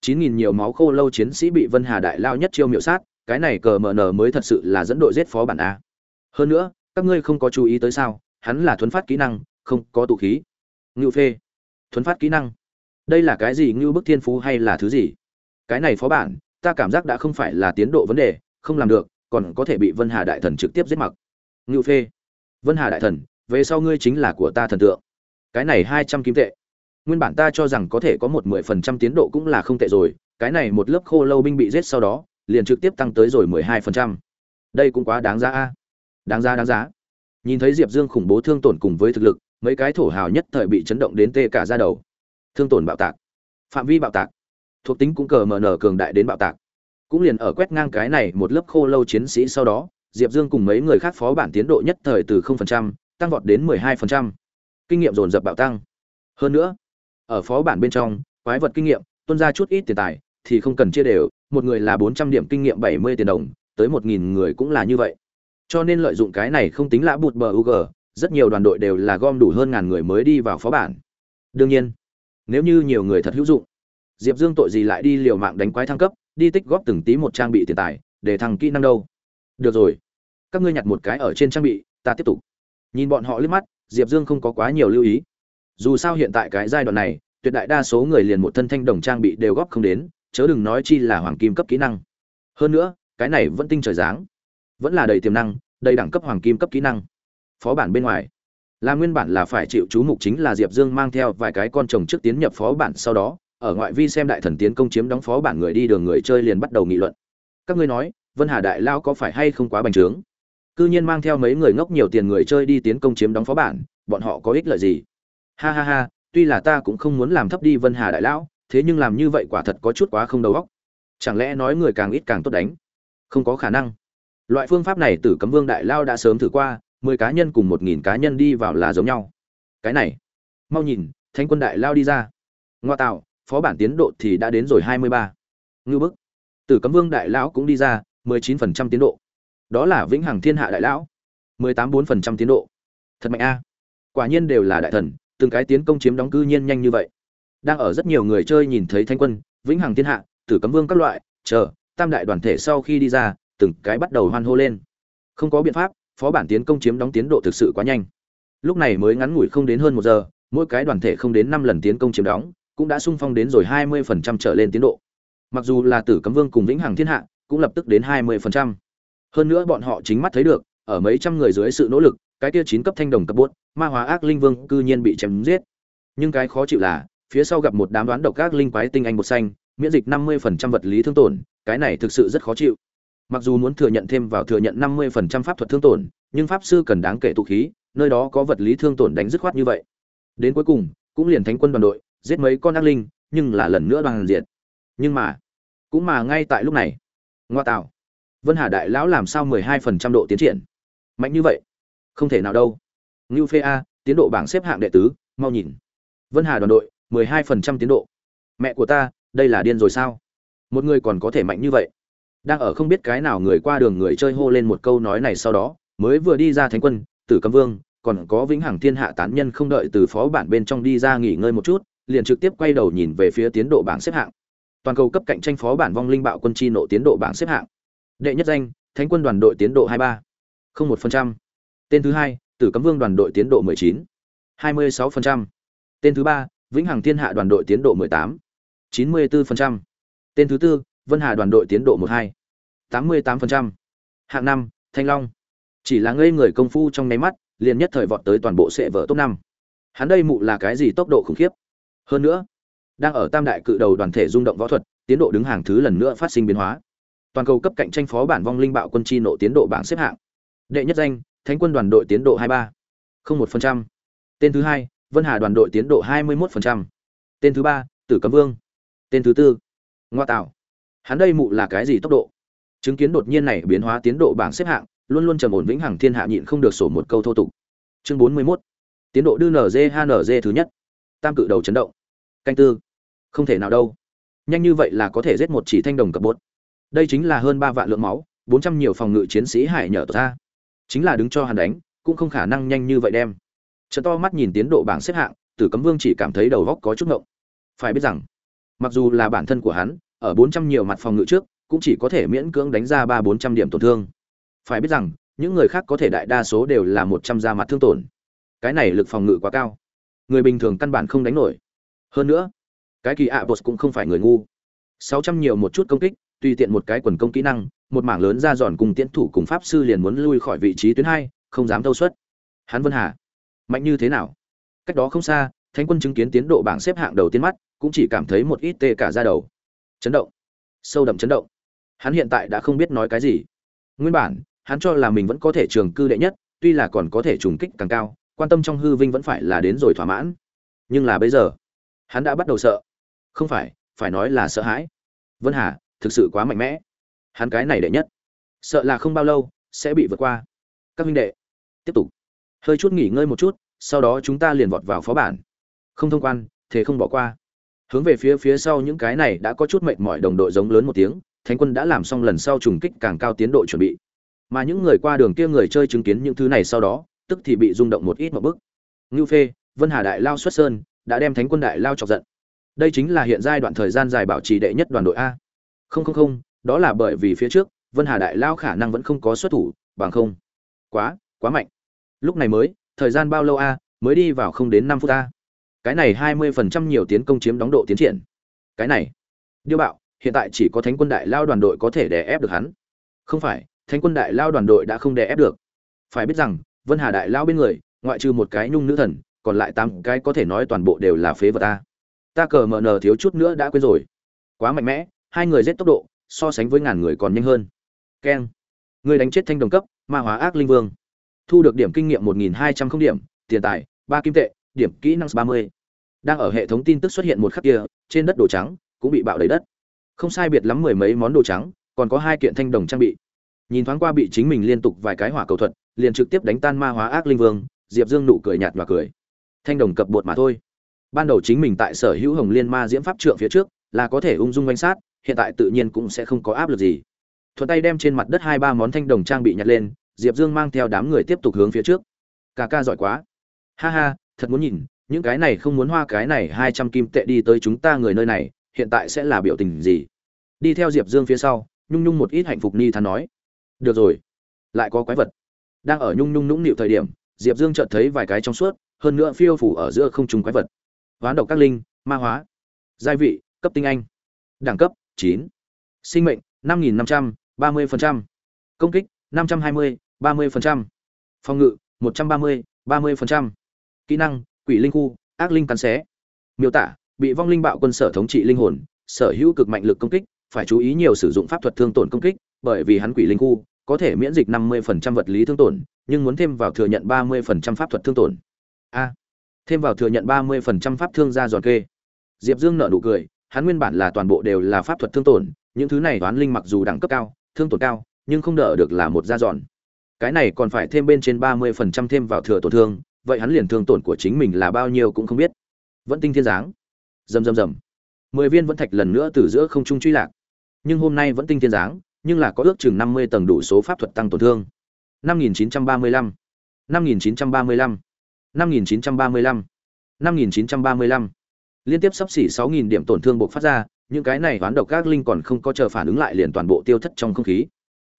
chín nghìn nhiều máu khô lâu chiến sĩ bị vân hà đại lao nhất chiêu miệu sát, cái này cờ mờ nờ mới thật sự là dẫn đội giết phó bản a. Hơn nữa, các ngươi không có chú ý tới sao, hắn là thuấn phát kỹ năng, không có tụ khí. Ngưu phê. Thuấn phát kỹ năng. Đây là cái gì, ngưu bức thiên phú hay là thứ gì? Cái này phó bản ta cảm giác đã không phải là tiến độ vấn đề, không làm được, còn có thể bị vân hà đại thần trực tiếp giết mặc. Ngưu phê, vân hà đại thần, về sau ngươi chính là của ta thần tượng. Cái này hai trăm kim tệ. Nguyên bản ta cho rằng có thể có một mười phần trăm tiến độ cũng là không tệ rồi, cái này một lớp khô lâu binh bị giết sau đó, liền trực tiếp tăng tới rồi mười hai phần trăm. Đây cũng quá đáng giá a. Đáng giá đáng giá. Nhìn thấy diệp dương khủng bố thương tổn cùng với thực lực, mấy cái thổ hào nhất thời bị chấn động đến tê cả ra đầu. Thương tổn bạo tạc. Phạm vi bạo tạc thuộc tính cũng cờ mờ nở cường đại đến bạo tạc cũng liền ở quét ngang cái này một lớp khô lâu chiến sĩ sau đó diệp dương cùng mấy người khác phó bản tiến độ nhất thời từ 0%, tăng vọt đến 12%. kinh nghiệm dồn dập bạo tăng hơn nữa ở phó bản bên trong quái vật kinh nghiệm tuân ra chút ít tiền tài thì không cần chia đều một người là 400 điểm kinh nghiệm 70 tiền đồng tới 1.000 người cũng là như vậy cho nên lợi dụng cái này không tính lã bụt bờ UG, rất nhiều đoàn đội đều là gom đủ hơn ngàn người mới đi vào phó bản. Đương nhiên, nếu như nhiều người thật hữu dụng, Diệp Dương tội gì lại đi liều mạng đánh quái thăng cấp, đi tích góp từng tí một trang bị tiền tài, để thăng kỹ năng đâu. Được rồi, các ngươi nhặt một cái ở trên trang bị, ta tiếp tục. Nhìn bọn họ liếc mắt, Diệp Dương không có quá nhiều lưu ý. Dù sao hiện tại cái giai đoạn này, tuyệt đại đa số người liền một thân thanh đồng trang bị đều góp không đến, chớ đừng nói chi là hoàng kim cấp kỹ năng. Hơn nữa, cái này vẫn tinh trời dáng vẫn là đầy tiềm năng đầy đẳng cấp hoàng kim cấp kỹ năng phó bản bên ngoài là nguyên bản là phải chịu chú mục chính là diệp dương mang theo vài cái con chồng trước tiến nhập phó bản sau đó ở ngoại vi xem đại thần tiến công chiếm đóng phó bản người đi đường người chơi liền bắt đầu nghị luận. Các ngươi nói, vân hà đại lao có phải hay không quá bành trướng? Cư nhiên mang theo mấy người ngốc nhiều tiền người chơi đi tiến công chiếm đóng phó bản, bọn họ có ích lợi gì? Ha ha ha, tuy là ta cũng không muốn làm thấp đi vân hà đại lão thế nhưng làm như vậy quả thật có chút quá không đầu óc. Chẳng lẽ nói người càng ít càng tốt đánh? Không có khả năng. Loại phương pháp này tử cấm vương đại lao đã sớm thử qua, mười cá nhân cùng một nghìn cá nhân đi vào là giống nhau. Cái này, mau nhìn thanh quân đại lao đi ra. Ngoa tạo phó bản tiến độ thì đã đến rồi hai mươi ba. Ngư bức. Tử cấm vương đại lão cũng đi ra, mười chín phần trăm tiến độ. Đó là vĩnh hằng thiên hạ đại lão, mười tám bốn phần trăm tiến độ. Thật mạnh a. Quả nhiên đều là đại thần, từng cái tiến công chiếm đóng cư nhiên nhanh như vậy. Đang ở rất nhiều người chơi nhìn thấy thanh quân, vĩnh hằng thiên hạ tử cấm vương các loại, chờ, tam đại đoàn thể sau khi đi ra, từng cái bắt đầu hoan hô lên. Không có biện pháp, phó bản tiến công chiếm đóng tiến độ thực sự quá nhanh. Lúc này mới ngắn ngủi không đến hơn một giờ, mỗi cái đoàn thể không đến năm lần tiến công chiếm đóng cũng đã sung phong đến rồi hai mươi phần trăm trở lên tiến độ. Mặc dù là tử cấm vương cùng vĩnh hằng thiên hạ cũng lập tức đến hai mươi phần trăm. Hơn nữa bọn họ chính mắt thấy được, ở mấy trăm người dưới sự nỗ lực, cái kia chín cấp thanh đồng cấp bốn ma hóa ác linh vương cư nhiên bị chém giết. Nhưng cái khó chịu là, phía sau gặp một đám đoán độc ác linh quái tinh anh một xanh, miễn dịch năm mươi phần trăm vật lý thương tổn, cái này thực sự rất khó chịu. Mặc dù muốn thừa nhận thêm vào thừa nhận năm mươi phần trăm pháp thuật thương tổn, nhưng pháp sư cần đáng kể tụ khí, nơi đó có vật lý thương tổn đánh dứt khoát như vậy. Đến cuối cùng, cũng liền thánh quân đoàn đội giết mấy con ác linh, nhưng là lần nữa đoàn diệt. Nhưng mà, cũng mà ngay tại lúc này, ngoa tạo, vân hà đại lão làm sao mười hai phần trăm độ tiến triển? Mạnh như vậy, không thể nào đâu. Ngưu phê a, tiến độ bảng xếp hạng đệ tứ, mau nhìn. Vân hà đoàn đội, mười hai phần trăm tiến độ. Mẹ của ta, đây là điên rồi sao? Một người còn có thể mạnh như vậy. Đang ở không biết cái nào người qua đường người chơi hô lên một câu nói này sau đó, mới vừa đi ra thánh quân, tử cấm vương, còn có vĩnh hằng thiên hạ tán nhân không đợi từ phó bản bên trong đi ra nghỉ ngơi một chút liền trực tiếp quay đầu nhìn về phía tiến độ bảng xếp hạng. Toàn cầu cấp cạnh tranh phó bản vong linh bạo quân chi nộ tiến độ bảng xếp hạng. Đệ nhất danh, thánh quân đoàn đội tiến độ 23. không một phần trăm. Tên thứ hai, tử cấm vương đoàn đội tiến độ 19. 26 phần trăm. Tên thứ ba, vĩnh hằng thiên hạ đoàn đội tiến độ 18. 94 phần trăm. Tên thứ tư, vân hà đoàn đội tiến độ 12. 88 phần trăm. Hạng năm, thanh long. Chỉ là ngây người công phu trong nháy mắt, liền nhất thời vọt tới toàn bộ sệ vở top năm. Hắn đây mụ là cái gì tốc độ khủng khiếp? Hơn nữa, đang ở tam đại cự đầu đoàn thể rung động võ thuật, tiến độ đứng hàng thứ lần nữa phát sinh biến hóa. Toàn cầu cấp cạnh tranh phó bản vong linh bạo quân chi nộ tiến độ bảng xếp hạng. Đệ nhất danh, thánh quân đoàn đội tiến độ 23. không một phần trăm. Tên thứ hai, vân hà đoàn đội tiến độ 21 phần trăm. Tên thứ ba, tử cấm vương. Tên thứ tư, ngoa tạo. Hắn đây mụ là cái gì tốc độ? Chứng kiến đột nhiên này biến hóa tiến độ bảng xếp hạng, luôn luôn trầm ổn vĩnh hằng thiên hạ nhịn không được sổ một câu thô tục. Chương 41. tiến độ đưa nzhnz thứ nhất. Tam cự đầu chấn động canh tư. Không thể nào đâu. Nhanh như vậy là có thể giết một chỉ thanh đồng cập bốt. Đây chính là hơn ba vạn lượng máu, bốn trăm nhiều phòng ngự chiến sĩ hải nhở ra. Chính là đứng cho hắn đánh, cũng không khả năng nhanh như vậy đem. Trận to mắt nhìn tiến độ bảng xếp hạng, tử cấm vương chỉ cảm thấy đầu góc có chút ngộng. Phải biết rằng, mặc dù là bản thân của hắn, ở bốn trăm nhiều mặt phòng ngự trước, cũng chỉ có thể miễn cưỡng đánh ra ba bốn trăm điểm tổn thương. Phải biết rằng, những người khác có thể đại đa số đều là một trăm da mặt thương tổn. Cái này lực phòng ngự quá cao. Người bình thường căn bản không đánh nổi hơn nữa, cái kỳ ạ bột cũng không phải người ngu. Sáu trăm nhiều một chút công kích, tùy tiện một cái quần công kỹ năng, một mảng lớn ra giòn cùng tiễn thủ cùng pháp sư liền muốn lui khỏi vị trí tuyến hai, không dám thâu suất. Hắn vân hà, mạnh như thế nào? Cách đó không xa, thánh quân chứng kiến tiến độ bảng xếp hạng đầu tiên mắt, cũng chỉ cảm thấy một ít tê cả ra đầu. Chấn động. Sâu đậm chấn động. Hắn hiện tại đã không biết nói cái gì. Nguyên bản, hắn cho là mình vẫn có thể trường cư đệ nhất, tuy là còn có thể trùng kích càng cao, quan tâm trong hư vinh vẫn phải là đến rồi thỏa mãn. Nhưng là bây giờ hắn đã bắt đầu sợ. Không phải phải nói là sợ hãi. Vân hà, thực sự quá mạnh mẽ. Hắn cái này đệ nhất. Sợ là không bao lâu, sẽ bị vượt qua. Các huynh đệ, tiếp tục. Hơi chút nghỉ ngơi một chút, sau đó chúng ta liền vọt vào phó bản. Không thông quan thế không bỏ qua. Hướng về phía phía sau những cái này đã có chút mệt mỏi đồng đội giống lớn một tiếng, thánh quân đã làm xong lần sau trùng kích càng cao tiến độ chuẩn bị. Mà những người qua đường kia người chơi chứng kiến những thứ này sau đó, tức thì bị rung động một ít một bức ngưu phê, vân hà đại lao xuất sơn đã đem thánh quân đại lao chọc giận. Đây chính là hiện giai đoạn thời gian dài bảo trì đệ nhất đoàn đội a. Không không không, đó là bởi vì phía trước, vân hà đại lao khả năng vẫn không có xuất thủ, bằng không. Quá quá mạnh. Lúc này mới, thời gian bao lâu a, mới đi vào không đến năm phút a. Cái này hai mươi phần trăm nhiều tiến công chiếm đóng độ tiến triển. Cái này, điêu bạo, hiện tại chỉ có thánh quân đại lao đoàn đội có thể đè ép được hắn. Không phải, thánh quân đại lao đoàn đội đã không đè ép được. Phải biết rằng, vân hà đại lao bên người, ngoại trừ một cái nhung nữ thần còn lại tám cái có thể nói toàn bộ đều là phế vật ta. Ta cờ mờ nờ thiếu chút nữa đã quên rồi. Quá mạnh mẽ, hai người giết tốc độ, so sánh với ngàn người còn nhanh hơn. Keng. Người đánh chết thanh đồng cấp, ma hóa ác linh vương. Thu được điểm kinh nghiệm một nghìn hai trăm không điểm, tiền tài, ba kim tệ, điểm kỹ năng ba mươi. Đang ở hệ thống tin tức xuất hiện một khắc kia, trên đất đồ trắng cũng bị bạo đầy đất. Không sai biệt lắm mười mấy món đồ trắng, còn có hai kiện thanh đồng trang bị. Nhìn thoáng qua bị chính mình liên tục vài cái hỏa cầu thuật, liền trực tiếp đánh tan ma hóa ác linh vương, diệp dương nụ cười nhạt và cười thanh đồng cập bột mà thôi. Ban đầu chính mình tại sở hữu hồng liên ma diễm pháp trượng phía trước, là có thể ung dung quanh sát, hiện tại tự nhiên cũng sẽ không có áp lực gì. Thuận tay đem trên mặt đất hai ba món thanh đồng trang bị nhặt lên, diệp dương mang theo đám người tiếp tục hướng phía trước. Ca ca giỏi quá. Ha ha, thật muốn nhìn, những cái này không muốn hoa cái này hai trăm kim tệ đi tới chúng ta người nơi này, hiện tại sẽ là biểu tình gì? Đi theo diệp dương phía sau, nhung nhung một ít hạnh phục ni thắn nói. Được rồi, lại có quái vật. Đang ở nhung nhung nũng nịu thời điểm, diệp dương chợt thấy vài cái trong suốt hơn nữa phiêu phủ ở giữa không trung quái vật. Hoán độc các linh ma hóa. Giai vị cấp tinh anh. Đẳng cấp chín. Sinh mệnh năm nghìn năm trăm ba mươi công kích năm trăm hai mươi ba mươi phòng ngự một trăm ba mươi ba mươi kỹ năng quỷ linh khu ác linh cắn xé. Miêu tả bị vong linh bạo quân sở thống trị linh hồn sở hữu cực mạnh lực công kích phải chú ý nhiều sử dụng pháp thuật thương tổn công kích bởi vì hắn quỷ linh khu có thể miễn dịch 50% vật lý thương tổn, nhưng muốn thêm vào thừa nhận 30% pháp thuật thương tổn. A, thêm vào thừa nhận 30% pháp thương ra giòn kê. Diệp Dương nợ nụ cười, hắn nguyên bản là toàn bộ đều là pháp thuật thương tổn, những thứ này toán linh mặc dù đẳng cấp cao, thương tổn cao, nhưng không đỡ được là một gia giòn. Cái này còn phải thêm bên trên 30% thêm vào thừa tổn thương, vậy hắn liền thương tổn của chính mình là bao nhiêu cũng không biết. Vẫn tinh thiên giáng, Rầm rầm rầm. Mười viên vẫn thạch lần nữa từ giữa không trung truy lạc. Nhưng hôm nay vẫn tinh thiên giáng, nhưng là có ước chừng 50 tầng đủ số pháp thuật tăng tổn thương. 5935, 5935, 5935, 5935. Liên tiếp sắp xỉ 6000 điểm tổn thương bộc phát ra, những cái này đoán độc các linh còn không có chờ phản ứng lại liền toàn bộ tiêu thất trong không khí.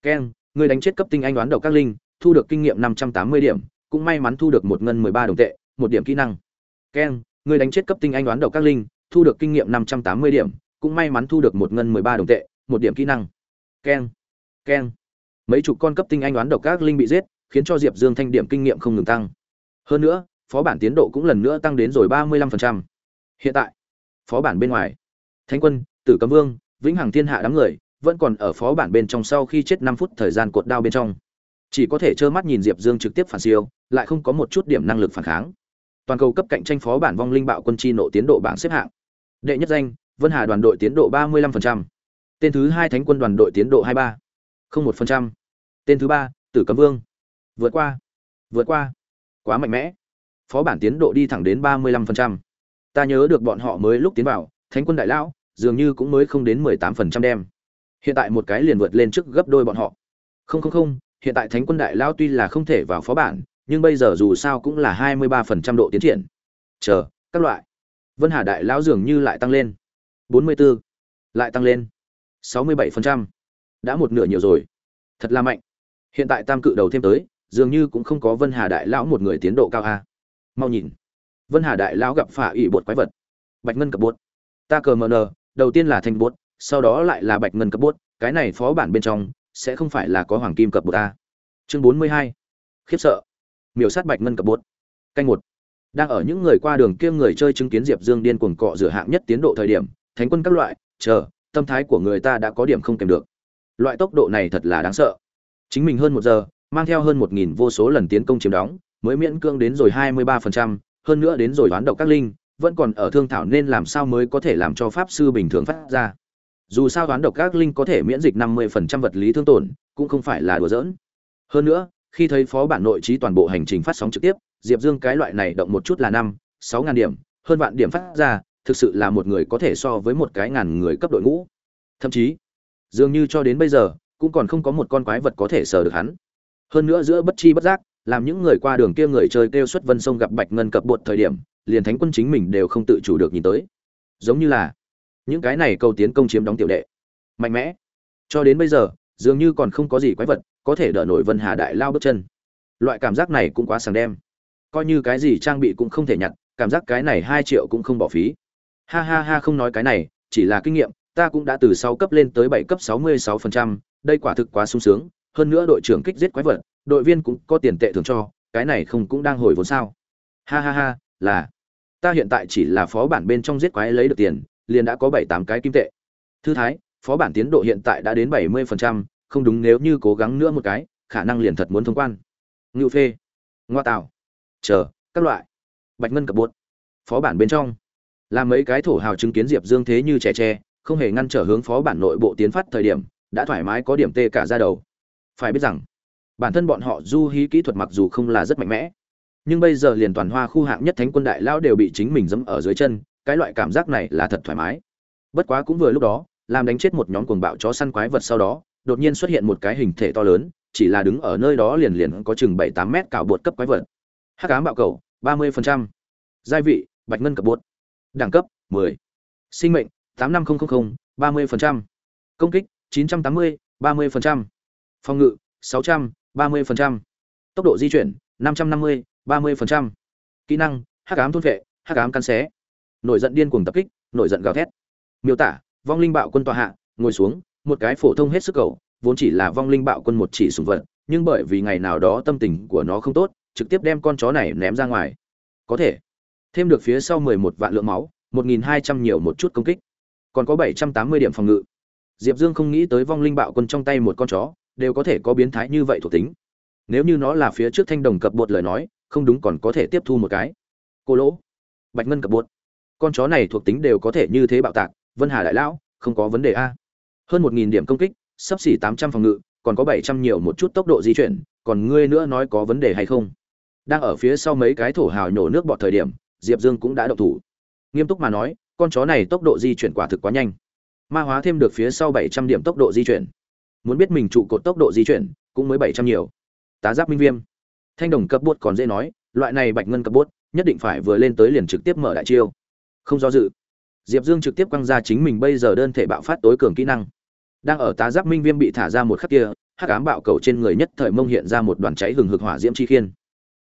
Ken, người đánh chết cấp tinh anh đoán độc các linh, thu được kinh nghiệm 580 điểm, cũng may mắn thu được một ngân 13 đồng tệ, một điểm kỹ năng. Ken, người đánh chết cấp tinh anh đoán độc các linh, thu được kinh nghiệm 580 điểm, cũng may mắn thu được một ngân 13 đồng tệ, một điểm kỹ năng keng keng mấy chục con cấp tinh anh đoán độc các linh bị giết khiến cho diệp dương thanh điểm kinh nghiệm không ngừng tăng hơn nữa, phó bản tiến độ cũng lần nữa tăng đến rồi ba mươi lăm phần trăm. Hiện tại, phó bản bên ngoài, thánh quân, tử cấm vương, vĩnh hằng thiên hạ đám người vẫn còn ở phó bản bên trong sau khi chết năm phút thời gian cột đao bên trong. Chỉ có thể trơ mắt nhìn diệp dương trực tiếp phản siêu, lại không có một chút điểm năng lực phản kháng. Toàn cầu cấp cạnh tranh phó bản vong linh bạo quân chi nộ tiến độ bảng xếp hạng. Đệ nhất danh, vân hà đoàn đội tiến độ ba mươi lăm phần trăm. Tên thứ hai thánh quân đoàn đội tiến độ hai ba không một phần trăm. Tên thứ ba, tử cấm vương. Vượt qua vượt qua quá mạnh mẽ phó bản tiến độ đi thẳng đến ba mươi lăm phần trăm ta nhớ được bọn họ mới lúc tiến vào thánh quân đại lão dường như cũng mới không đến mười tám phần trăm đem hiện tại một cái liền vượt lên trước gấp đôi bọn họ không không không hiện tại thánh quân đại lão tuy là không thể vào phó bản nhưng bây giờ dù sao cũng là hai mươi ba phần trăm độ tiến triển chờ các loại vân hà đại lão dường như lại tăng lên bốn mươi 44. lại tăng lên 67%. Đã một nửa nhiều rồi. Thật là mạnh. Hiện tại tam cự đầu thêm tới, dường như cũng không có Vân Hà đại lão một người tiến độ cao a. Mau nhìn. Vân Hà đại lão gặp phả ỵ bột quái vật. Bạch ngân cấp bột. Ta cờ mờ đầu tiên là thanh bột, sau đó lại là bạch ngân cấp bột, cái này phó bản bên trong sẽ không phải là có hoàng kim cấp bột a. Chương 42. Khiếp sợ. Miểu sát bạch ngân cấp bột. Canh một. Đang ở những người qua đường kia người chơi chứng kiến Diệp Dương điên cuồng cọ rửa hạng nhất tiến độ thời điểm, thánh quân các loại, chờ, tâm thái của người ta đã có điểm không kèm được loại tốc độ này thật là đáng sợ chính mình hơn một giờ mang theo hơn một nghìn vô số lần tiến công chiếm đóng, mới miễn cưỡng đến rồi hai mươi ba phần trăm, hơn nữa đến rồi đoán độc các linh, vẫn còn ở thương thảo nên làm sao mới có thể làm cho pháp sư bình thường phát ra. Dù sao đoán độc các linh có thể miễn dịch năm mươi phần trăm vật lý thương tổn, cũng không phải là đùa giỡn. Hơn nữa, khi thấy phó bản nội trí toàn bộ hành trình phát sóng trực tiếp, diệp dương cái loại này động một chút là năm, sáu ngàn điểm, hơn vạn điểm phát ra, thực sự là một người có thể so với một cái ngàn người cấp đội ngũ. Thậm chí, dường như cho đến bây giờ, cũng còn không có một con quái vật có thể sờ được hắn hơn nữa giữa bất chi bất giác, làm những người qua đường kia người chơi kêu xuất vân sông gặp bạch ngân cập bột thời điểm, liền thánh quân chính mình đều không tự chủ được nhìn tới. Giống như là, những cái này câu tiến công chiếm đóng tiểu đệ. Mạnh mẽ. Cho đến bây giờ, dường như còn không có gì quái vật có thể đỡ nổi vân hà đại lao bước chân. Loại cảm giác này cũng quá sàng đem coi như cái gì trang bị cũng không thể nhặt, cảm giác cái này hai triệu cũng không bỏ phí. Ha ha ha, không nói cái này, chỉ là kinh nghiệm, ta cũng đã từ sáu cấp lên tới bảy cấp sáu mươi sáu phần trăm, đây quả thực quá sung sướng hơn nữa đội trưởng kích giết quái vật, đội viên cũng có tiền tệ thưởng cho, cái này không cũng đang hồi vốn sao? Ha ha ha, là, ta hiện tại chỉ là phó bản bên trong giết quái lấy được tiền, liền đã có bảy tám cái kim tệ. Thư thái, phó bản tiến độ hiện tại đã đến bảy mươi phần trăm, không đúng nếu như cố gắng nữa một cái, khả năng liền thật muốn thông quan. Ngự phê, ngoa tạo chờ, các loại. Bạch ngân cập bột, phó bản bên trong. Là mấy cái thổ hào chứng kiến diệp dương thế như trẻ tre, không hề ngăn trở hướng phó bản nội bộ tiến phát thời điểm, đã thoải mái có điểm tê cả ra đầu phải biết rằng, bản thân bọn họ du hí kỹ thuật mặc dù không là rất mạnh mẽ, nhưng bây giờ liền toàn hoa khu hạng nhất thánh quân đại lão đều bị chính mình dẫm ở dưới chân, cái loại cảm giác này là thật thoải mái. Bất quá cũng vừa lúc đó, làm đánh chết một nhóm cuồng bạo chó săn quái vật sau đó, đột nhiên xuất hiện một cái hình thể to lớn, chỉ là đứng ở nơi đó liền liền có chừng bảy tám mét cào bột cấp quái vật. Hắc ám bạo cầu, ba mươi phần trăm. Gia vị, bạch ngân cập bột. Đẳng cấp, mười. Sinh mệnh, tám năm nghìn ba mươi phần trăm. Công kích, chín trăm tám mươi, ba mươi phần trăm phòng ngự, sáu trăm, ba mươi phần trăm. Tốc độ di chuyển, năm trăm năm mươi, ba mươi phần trăm. Kỹ năng, hắc ám thôn vệ, hắc ám căn xé. Nổi giận điên cuồng tập kích, nổi giận gào thét. Miêu tả, vong linh bạo quân tòa hạ, ngồi xuống, một cái phổ thông hết sức cầu, vốn chỉ là vong linh bạo quân một chỉ sùng vật, nhưng bởi vì ngày nào đó tâm tình của nó không tốt, trực tiếp đem con chó này ném ra ngoài. Có thể, thêm được phía sau mười một vạn lượng máu, một nghìn hai trăm nhiều một chút công kích. Còn có bảy trăm tám mươi điểm phòng ngự. Diệp dương không nghĩ tới vong linh bạo quân trong tay một con chó đều có thể có biến thái như vậy thuộc tính. Nếu như nó là phía trước thanh đồng cập bột lời nói, không đúng còn có thể tiếp thu một cái. Cô lỗ, bạch ngân cập bột. Con chó này thuộc tính đều có thể như thế bạo tạc, vân hà đại lão, không có vấn đề a. Hơn một nghìn điểm công kích, sắp xỉ tám trăm phòng ngự, còn có bảy trăm nhiều một chút tốc độ di chuyển, còn ngươi nữa nói có vấn đề hay không? Đang ở phía sau mấy cái thổ hào nhổ nước bọt thời điểm, diệp dương cũng đã động thủ. Nghiêm túc mà nói, con chó này tốc độ di chuyển quả thực quá nhanh. Ma hóa thêm được phía sau bảy trăm điểm tốc độ di chuyển muốn biết mình trụ cột tốc độ di chuyển, cũng mới bảy trăm nhiều. Tá giáp minh viêm. Thanh đồng cấp bốt còn dễ nói, loại này bạch ngân cấp bốt nhất định phải vừa lên tới liền trực tiếp mở đại chiêu. Không do dự. Diệp dương trực tiếp quăng ra chính mình bây giờ đơn thể bạo phát tối cường kỹ năng. Đang ở tá giáp minh viêm bị thả ra một khắc kia, hắc ám bạo cầu trên người nhất thời mông hiện ra một đoàn cháy hừng hực hỏa diễm chi khiên.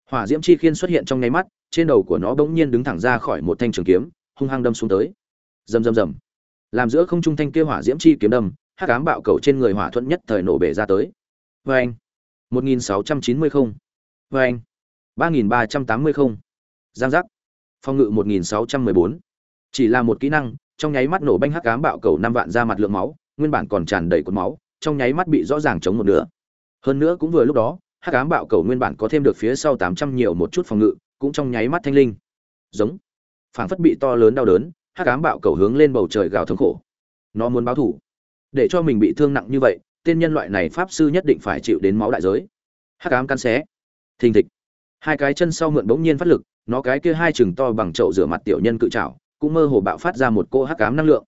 Hỏa diễm chi khiên xuất hiện trong nháy mắt, trên đầu của nó bỗng nhiên đứng thẳng ra khỏi một thanh trường kiếm, hung hăng đâm xuống tới. Rầm rầm rầm. Làm giữa không trung thanh kia hỏa diễm chi kiếm đâm hắc ám bạo cầu trên người hỏa thuận nhất thời nổ bể ra tới. Vê anh một nghìn sáu trăm chín mươi không. Vê anh ba nghìn ba trăm tám mươi không. Giang giác. Phòng ngự một nghìn sáu trăm mười bốn. Chỉ là một kỹ năng, trong nháy mắt nổ banh hắc ám bạo cầu năm vạn ra mặt lượng máu, nguyên bản còn tràn đầy cột máu, trong nháy mắt bị rõ ràng chống một nửa. Hơn nữa cũng vừa lúc đó, hắc ám bạo cầu nguyên bản có thêm được phía sau tám trăm nhiều một chút phòng ngự, cũng trong nháy mắt thanh linh. Giống. Phảng phất bị to lớn đau đớn, hắc ám bạo cầu hướng lên bầu trời gào thống khổ. Nó muốn báo thủ để cho mình bị thương nặng như vậy tên nhân loại này pháp sư nhất định phải chịu đến máu đại giới. Hắc ám căn xé. Thình thịch. Hai cái chân sau mượn bỗng nhiên phát lực nó cái kia hai chừng to bằng chậu rửa mặt tiểu nhân cự trảo cũng mơ hồ bạo phát ra một cô hắc ám năng lượng.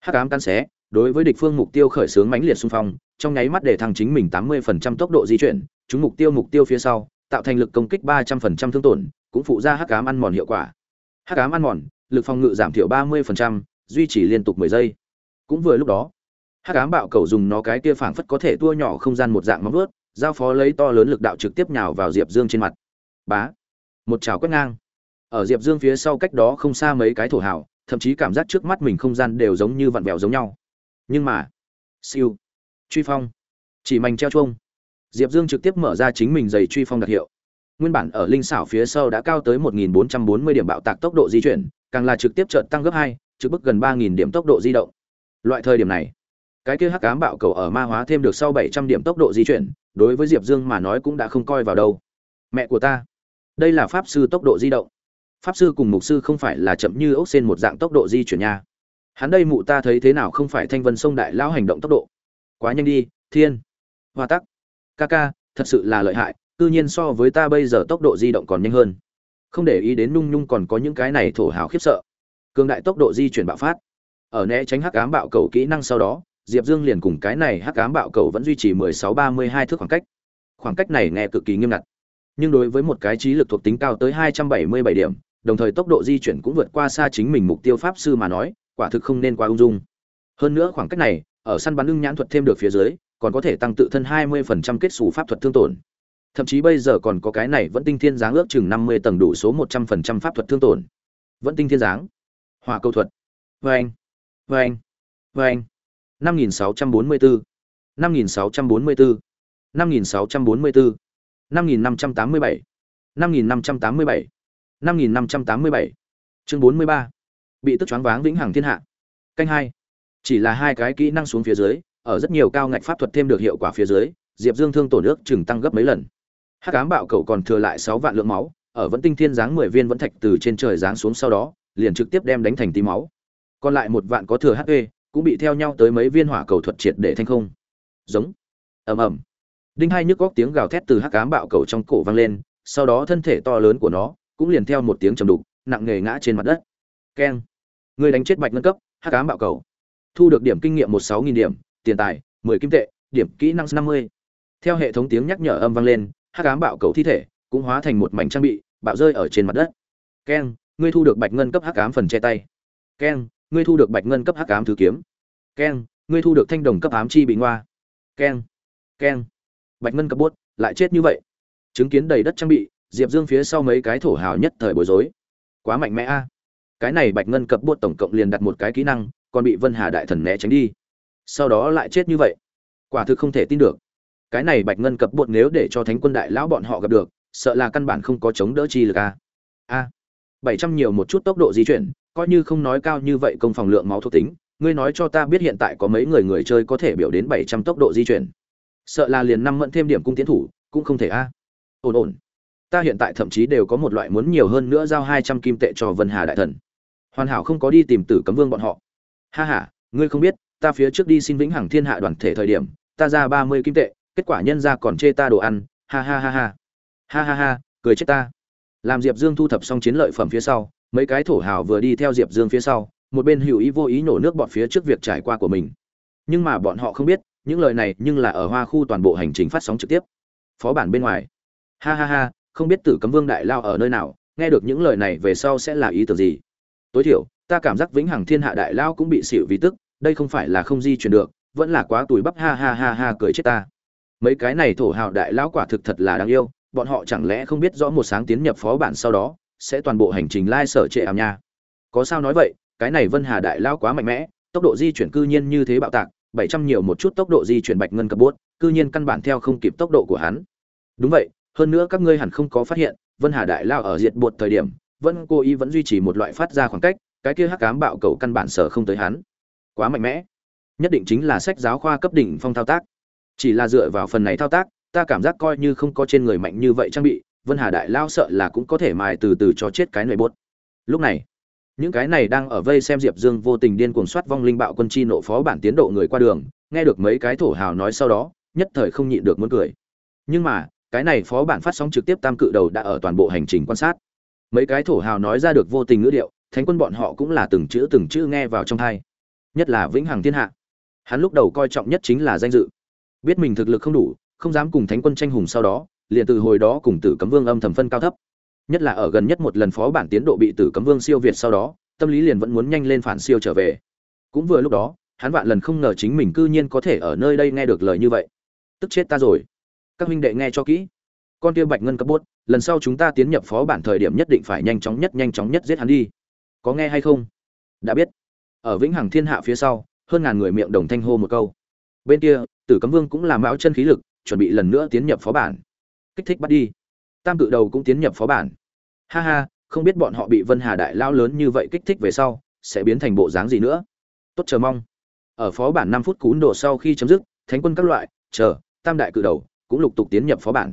Hắc ám căn xé đối với địch phương mục tiêu khởi xướng mãnh liệt xung phong trong nháy mắt để thăng chính mình 80% tốc độ di chuyển chúng mục tiêu mục tiêu phía sau tạo thành lực công kích 300% thương tổn cũng phụ ra hắc ám ăn mòn hiệu quả. Hắc ám ăn mòn lực phòng ngự giảm thiểu 30%, duy trì liên tục 10 giây. Cũng vừa lúc đó hắc ám bạo cầu dùng nó cái kia phảng phất có thể tua nhỏ không gian một dạng móng vuốt, giao phó lấy to lớn lực đạo trực tiếp nhào vào diệp dương trên mặt. Bá. Một trào quét ngang. Ở diệp dương phía sau cách đó không xa mấy cái thổ hào, thậm chí cảm giác trước mắt mình không gian đều giống như vặn vẹo giống nhau. Nhưng mà, siêu. Truy phong. Chỉ mảnh treo chuông. Diệp dương trực tiếp mở ra chính mình giày truy phong đặc hiệu. Nguyên bản ở linh xảo phía sau đã cao tới 1.440 điểm bạo tạc tốc độ di chuyển, càng là trực tiếp trợn tăng gấp hai, trực bức gần 3.000 điểm tốc độ di động. Loại thời điểm này cái kia hắc ám bạo cầu ở ma hóa thêm được sau 700 điểm tốc độ di chuyển đối với diệp dương mà nói cũng đã không coi vào đâu. Mẹ của ta đây là pháp sư tốc độ di động. Pháp sư cùng mục sư không phải là chậm như ốc sen một dạng tốc độ di chuyển nha. Hắn đây mụ ta thấy thế nào không phải thanh vân sông đại lão hành động tốc độ. Quá nhanh đi thiên. Hoa tắc. Kaka, thật sự là lợi hại tự nhiên so với ta bây giờ tốc độ di động còn nhanh hơn. Không để ý đến nung Nung còn có những cái này thổ hào khiếp sợ. Cường đại tốc độ di chuyển bạo phát. Ở né tránh hắc ám bạo cầu kỹ năng sau đó diệp dương liền cùng cái này hắc ám bạo cầu vẫn duy trì mười sáu ba mươi hai thước khoảng cách. Khoảng cách này nghe cực kỳ nghiêm ngặt. Nhưng đối với một cái trí lực thuộc tính cao tới hai trăm bảy mươi bảy điểm đồng thời tốc độ di chuyển cũng vượt qua xa chính mình mục tiêu pháp sư mà nói quả thực không nên quá ung dung. Hơn nữa khoảng cách này ở săn bắn ưng nhãn thuật thêm được phía dưới còn có thể tăng tự thân 20% kết xù pháp thuật thương tổn. Thậm chí bây giờ còn có cái này vẫn tinh thiên dáng ước chừng 50 tầng đủ số 100% pháp thuật thương tổn. Vẫn tinh thiên dáng. hỏa câu thuật. Wen, Wen, Wen. 5644 5644 5644 5587 5587 5587 chương 43 bị tức choáng váng vĩnh hằng thiên hạ. Canh hai. Chỉ là hai cái kỹ năng xuống phía dưới, ở rất nhiều cao ngạch pháp thuật thêm được hiệu quả phía dưới, diệp dương thương tổn nước chừng tăng gấp mấy lần. Hát cám bạo cầu còn thừa lại sáu vạn lượng máu, ở vẫn tinh thiên giáng mười viên vẫn thạch từ trên trời giáng xuống sau đó, liền trực tiếp đem đánh thành tí máu. Còn lại một vạn có thừa hp cũng bị theo nhau tới mấy viên hỏa cầu thuật triệt để thanh không. Giống. Ầm ầm. Đinh hai nhức góc tiếng gào thét từ hắc ám bạo cầu trong cổ vang lên, sau đó thân thể to lớn của nó cũng liền theo một tiếng trầm đục, nặng nề ngã trên mặt đất. Keng. Người đánh chết bạch ngân cấp, hắc ám bạo cầu. Thu được điểm kinh nghiệm một sáu nghìn điểm, tiền tài, mười kim tệ, điểm kỹ năng năm mươi. Theo hệ thống tiếng nhắc nhở âm vang lên, hắc ám bạo cầu thi thể cũng hóa thành một mảnh trang bị, bạo rơi ở trên mặt đất. Keng, ngươi thu được bạch ngân cấp hắc ám phần che tay. Keng ngươi thu được bạch ngân cấp hắc ám thứ kiếm. Keng, ngươi thu được thanh đồng cấp ám chi bị ngoa. Keng keng. Bạch ngân cấp bốt lại chết như vậy. Chứng kiến đầy đất trang bị, diệp dương phía sau mấy cái thổ hào nhất thời bối rối. Quá mạnh mẽ a. Cái này bạch ngân cấp bốt tổng cộng liền đặt một cái kỹ năng, còn bị vân hà đại thần né tránh đi. Sau đó lại chết như vậy. Quả thực không thể tin được. Cái này bạch ngân cấp bột nếu để cho thánh quân đại lão bọn họ gặp được, sợ là căn bản không có chống đỡ chi lực a. A. Bảy trăm nhiều một chút tốc độ di chuyển coi như không nói cao như vậy công phòng lượng máu thuộc tính, ngươi nói cho ta biết hiện tại có mấy người người chơi có thể biểu đến bảy trăm tốc độ di chuyển. Sợ là liền năm mẫn thêm điểm cung tiến thủ, cũng không thể a. Ổn ổn. Ta hiện tại thậm chí đều có một loại muốn nhiều hơn nữa giao hai trăm kim tệ cho vân hà đại thần. Hoàn hảo không có đi tìm tử cấm vương bọn họ. Ha ha, ngươi không biết, ta phía trước đi xin vĩnh hằng thiên hạ đoàn thể thời điểm, ta ra ba mươi kim tệ, kết quả nhân ra còn chê ta đồ ăn. Ha ha ha ha. Ha ha ha, cười chết ta. Làm diệp dương thu thập xong chiến lợi phẩm phía sau mấy cái thổ hào vừa đi theo diệp dương phía sau, một bên hữu ý vô ý nổ nước bọn phía trước việc trải qua của mình. Nhưng mà bọn họ không biết, những lời này nhưng là ở hoa khu toàn bộ hành trình phát sóng trực tiếp. Phó bản bên ngoài. Ha ha ha, không biết tử cấm vương đại lao ở nơi nào, nghe được những lời này về sau sẽ là ý tưởng gì? Tối thiểu, ta cảm giác vĩnh hằng thiên hạ đại lao cũng bị xịu vì tức, đây không phải là không di chuyển được, vẫn là quá tuổi bắp, ha ha ha ha, cười chết ta. Mấy cái này thổ hào đại lão quả thực thật là đáng yêu, bọn họ chẳng lẽ không biết rõ một sáng tiến nhập phó bản sau đó sẽ toàn bộ hành trình lai sở trệ ảm nha. Có sao nói vậy, cái này vân hà đại lao quá mạnh mẽ, tốc độ di chuyển cư nhiên như thế bạo tạc, bảy trăm nhiều một chút tốc độ di chuyển bạch ngân cập bốt, cư nhiên căn bản theo không kịp tốc độ của hắn. Đúng vậy, hơn nữa các ngươi hẳn không có phát hiện, vân hà đại lao ở diệt bột thời điểm, vẫn cố ý vẫn duy trì một loại phát ra khoảng cách, cái kia hắc cám bạo cầu căn bản sở không tới hắn. Quá mạnh mẽ. Nhất định chính là sách giáo khoa cấp đỉnh phong thao tác. Chỉ là dựa vào phần này thao tác, ta cảm giác coi như không có trên người mạnh như vậy trang bị vân hà đại lao sợ là cũng có thể mài từ từ cho chết cái nệ bốt. Lúc này, những cái này đang ở vây xem diệp dương vô tình điên cuồng soát vong linh bạo quân chi nộ phó bản tiến độ người qua đường, nghe được mấy cái thổ hào nói sau đó, nhất thời không nhịn được muốn cười. Nhưng mà, cái này phó bản phát sóng trực tiếp tam cự đầu đã ở toàn bộ hành trình quan sát. Mấy cái thổ hào nói ra được vô tình ngữ điệu, thánh quân bọn họ cũng là từng chữ từng chữ nghe vào trong thai nhất là vĩnh hằng thiên hạ. Hắn lúc đầu coi trọng nhất chính là danh dự. Biết mình thực lực không đủ, không dám cùng thánh quân tranh hùng sau đó liền từ hồi đó cùng tử cấm vương âm thầm phân cao thấp. Nhất là ở gần nhất một lần phó bản tiến độ bị tử cấm vương siêu việt sau đó, tâm lý liền vẫn muốn nhanh lên phản siêu trở về. Cũng vừa lúc đó, hắn vạn lần không ngờ chính mình cư nhiên có thể ở nơi đây nghe được lời như vậy. Tức chết ta rồi. Các huynh đệ nghe cho kỹ. Con kia bạch ngân cấp bốt, lần sau chúng ta tiến nhập phó bản thời điểm nhất định phải nhanh chóng nhất nhanh chóng nhất giết hắn đi. Có nghe hay không? Đã biết. Ở vĩnh hằng thiên hạ phía sau, hơn ngàn người miệng đồng thanh hô một câu. Bên kia, tử cấm vương cũng làm mão chân khí lực, chuẩn bị lần nữa tiến nhập phó bản kích thích bắt đi. Tam cự đầu cũng tiến nhập phó bản. Ha ha, không biết bọn họ bị vân hà đại lao lớn như vậy kích thích về sau, sẽ biến thành bộ dáng gì nữa? Tốt, chờ mong. Ở phó bản năm phút cún đồ sau khi chấm dứt, thánh quân các loại, chờ, tam đại cự đầu cũng lục tục tiến nhập phó bản.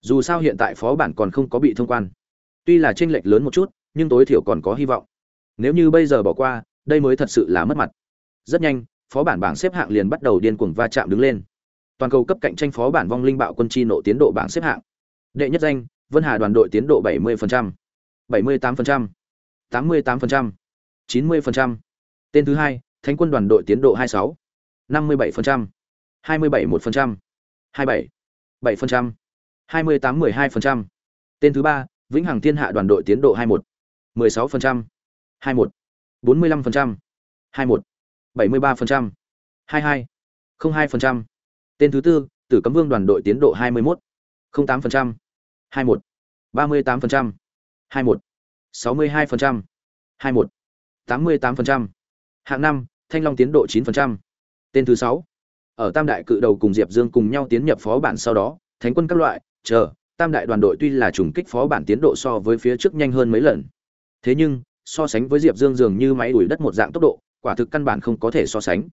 Dù sao hiện tại phó bản còn không có bị thông quan. Tuy là tranh lệch lớn một chút, nhưng tối thiểu còn có hy vọng. Nếu như bây giờ bỏ qua, đây mới thật sự là mất mặt. Rất nhanh, phó bản bảng xếp hạng liền bắt đầu điên cuồng va chạm đứng lên toàn cầu cấp cạnh tranh phó bản vong linh bạo quân chi nộ tiến độ bảng xếp hạng đệ nhất danh vân hà đoàn đội tiến độ 70%, 78%, 88%, 90%. tên thứ hai thánh quân đoàn đội tiến độ 26, 57%, 27,1%, 27, 7%, 28 12%. Tên thứ ba, Vĩnh Hằng Thiên Hạ đoàn đội tiến độ 21, 16%, 21, 45%, 21, 73%, 22, 02%. Tên thứ tư, Tử Cấm Vương đoàn đội tiến độ 21, 08%, 21, 38%, 21, 62%, 21, 88%. Hạng năm, Thanh Long tiến độ 9%. Tên thứ sáu, ở Tam đại cự đầu cùng Diệp Dương cùng nhau tiến nhập phó bản sau đó, thánh quân các loại, chờ, Tam đại đoàn đội tuy là trùng kích phó bản tiến độ so với phía trước nhanh hơn mấy lần. Thế nhưng, so sánh với Diệp Dương dường như máy đuổi đất một dạng tốc độ, quả thực căn bản không có thể so sánh.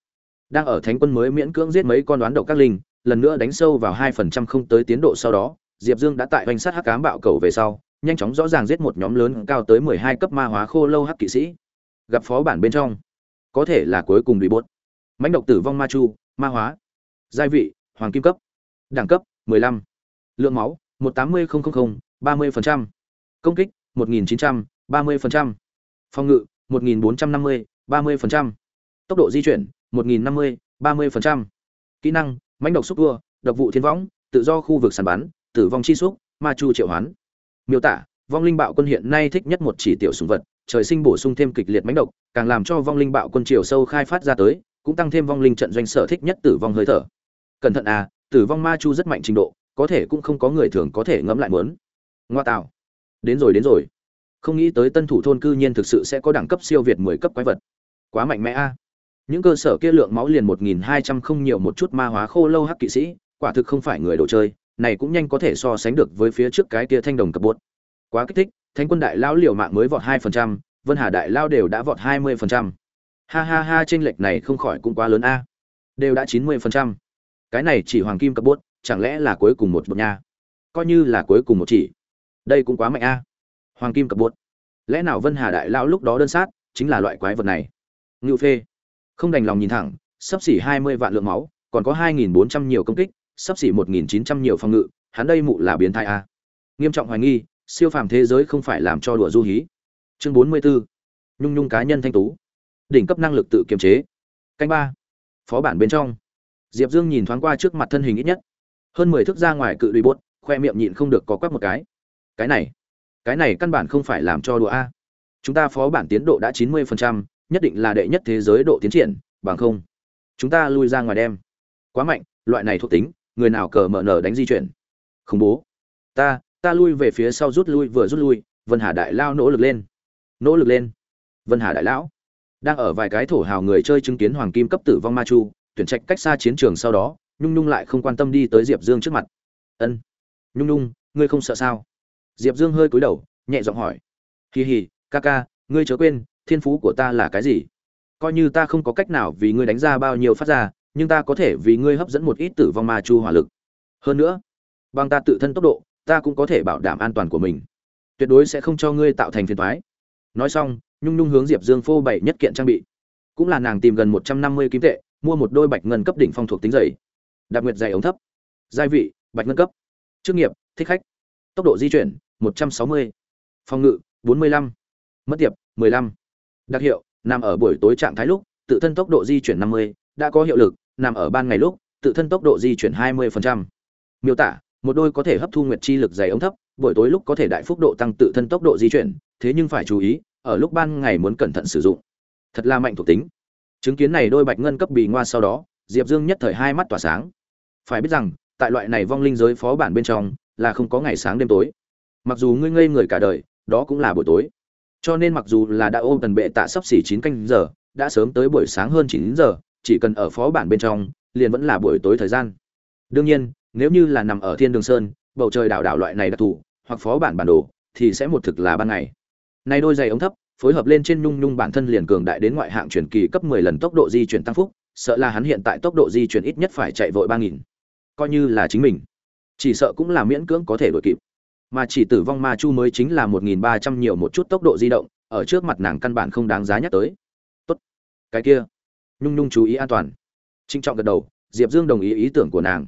Đang ở thánh quân mới miễn cưỡng giết mấy con đoán độc các linh, lần nữa đánh sâu vào hai phần trăm không tới tiến độ sau đó, Diệp Dương đã tại hoành sát hắc cám bạo cầu về sau, nhanh chóng rõ ràng giết một nhóm lớn cao tới 12 cấp ma hóa khô lâu hắc kỵ sĩ. Gặp phó bản bên trong, có thể là cuối cùng bị bốt. Mãnh độc tử vong ma chu, ma hóa. Giai vị, hoàng kim cấp. Đẳng cấp, 15. Lượng máu, 180000, 30%. công kích 1900, 30%. phòng ngự 1450, 30%. tốc độ di chuyển 1050, 30%. kỹ năng mãnh độc xúc tua độc vụ thiên võng tự do khu vực sàn bắn tử vong chi xúc ma chu triệu hoán. Miêu tả vong linh bạo quân hiện nay thích nhất một chỉ tiểu sủng vật trời sinh bổ sung thêm kịch liệt mãnh độc càng làm cho vong linh bạo quân chiều sâu khai phát ra tới cũng tăng thêm vong linh trận doanh sở thích nhất tử vong hơi thở. Cẩn thận à tử vong ma chu rất mạnh trình độ có thể cũng không có người thường có thể ngẫm lại muốn. Ngoa tạo. Đến rồi đến rồi. Không nghĩ tới tân thủ thôn cư nhiên thực sự sẽ có đẳng cấp siêu việt mười cấp quái vật. Quá mạnh mẽ a những cơ sở kia lượng máu liền một nghìn hai trăm không nhiều một chút ma hóa khô lâu hắc kỵ sĩ, quả thực không phải người đồ chơi, này cũng nhanh có thể so sánh được với phía trước cái kia thanh đồng cấp bột quá kích thích, thánh quân đại lao liều mạng mới vọt hai phần trăm, vân hà đại lao đều đã vọt hai mươi phần trăm. Ha ha ha trên lệch này không khỏi cũng quá lớn a. Đều đã chín mươi phần trăm. Cái này chỉ hoàng kim cấp bốt chẳng lẽ là cuối cùng một bột nha? Coi như là cuối cùng một chỉ. Đây cũng quá mạnh a. Hoàng kim cấp bốt lẽ nào vân hà đại lao lúc đó đơn sát, chính là loại quái vật này? Ngưu phê không đành lòng nhìn thẳng sắp xỉ hai mươi vạn lượng máu còn có hai nghìn bốn trăm nhiều công kích sắp xỉ một nghìn chín trăm nhiều phòng ngự hắn đây mụ là biến thái a. Nghiêm trọng hoài nghi siêu phàm thế giới không phải làm cho đùa du hí. Chương bốn mươi 44. nhung nhung cá nhân thanh tú. Đỉnh cấp năng lực tự kiềm chế. Canh ba phó bản bên trong. Diệp dương nhìn thoáng qua trước mặt thân hình ít nhất. Hơn mười thước ra ngoài cự đuôi bốt khoe miệng nhịn không được có quắc một cái. Cái này cái này căn bản không phải làm cho đùa a. Chúng ta phó bản tiến độ đã chín mươi phần trăm, nhất định là đệ nhất thế giới độ tiến triển, bằng không, chúng ta lui ra ngoài đem. Quá mạnh, loại này thuộc tính, người nào cờ mở nở đánh di chuyển? Khủng bố. Ta ta lui về phía sau rút lui, vừa rút lui, vân hà đại lao nỗ lực lên. Nỗ lực lên. Vân hà đại lão đang ở vài cái thổ hào người chơi chứng kiến hoàng kim cấp tử vong ma chu, tuyển trạch cách xa chiến trường sau đó, nhung nhung lại không quan tâm đi tới diệp dương trước mặt. Ân, nhung nhung, ngươi không sợ sao? Diệp dương hơi cúi đầu, nhẹ giọng hỏi. Hì hì ca ca, ngươi chớ quên thiên phú của ta là cái gì? Coi như ta không có cách nào vì ngươi đánh ra bao nhiêu phát ra, nhưng ta có thể vì ngươi hấp dẫn một ít tử vong ma chu hỏa lực. Hơn nữa, bằng ta tự thân tốc độ, ta cũng có thể bảo đảm an toàn của mình. Tuyệt đối sẽ không cho ngươi tạo thành phiền thoái nói xong, nhung nhung hướng diệp dương phô bày nhất kiện trang bị. Cũng là nàng tìm gần một trăm năm mươi kim tệ, mua một đôi bạch ngân cấp đỉnh phong thuộc tính dày đặc nguyệt dày ống thấp gia vị, bạch ngân cấp. Chức nghiệp, thích khách. Tốc độ di chuyển, một trăm sáu mươi. Phòng ngự, bốn mươi lăm. Mất tiệp, mười lăm đặc hiệu, nằm ở buổi tối trạng thái lúc, tự thân tốc độ di chuyển năm mươi, đã có hiệu lực, nằm ở ban ngày lúc, tự thân tốc độ di chuyển hai mươi miêu tả, một đôi có thể hấp thu nguyệt chi lực dày ống thấp, buổi tối lúc có thể đại phúc độ tăng tự thân tốc độ di chuyển, thế nhưng phải chú ý, ở lúc ban ngày muốn cẩn thận sử dụng. Thật là mạnh thuộc tính. Chứng kiến này đôi bạch ngân cấp bì ngoa sau đó, diệp dương nhất thời hai mắt tỏa sáng. Phải biết rằng, tại loại này vong linh giới phó bản bên trong, là không có ngày sáng đêm tối. Mặc dù ngươi ngây người cả đời, đó cũng là buổi tối cho nên mặc dù là đã ôm tần bệ tạ sắp xỉ chín canh giờ, đã sớm tới buổi sáng hơn chín giờ, chỉ cần ở phó bản bên trong, liền vẫn là buổi tối thời gian. Đương nhiên, nếu như là nằm ở thiên đường sơn, bầu trời đảo đảo loại này đặc thù, hoặc phó bản bản đồ, thì sẽ một thực là ban ngày. Nay đôi giày ống thấp, phối hợp lên trên nhung nhung bản thân liền cường đại đến ngoại hạng chuyển kỳ cấp 10 lần tốc độ di chuyển tăng phúc, sợ là hắn hiện tại tốc độ di chuyển ít nhất phải chạy vội 3000. coi như là chính mình. Chỉ sợ cũng là miễn cưỡng có thể đuổi kịp mà chỉ tử vong ma chu mới chính là 1300 nhiều một chút tốc độ di động, ở trước mặt nàng căn bản không đáng giá nhắc tới. Tốt. Cái kia. Nhung nhung chú ý an toàn. Trinh trọng gật đầu, diệp dương đồng ý ý tưởng của nàng.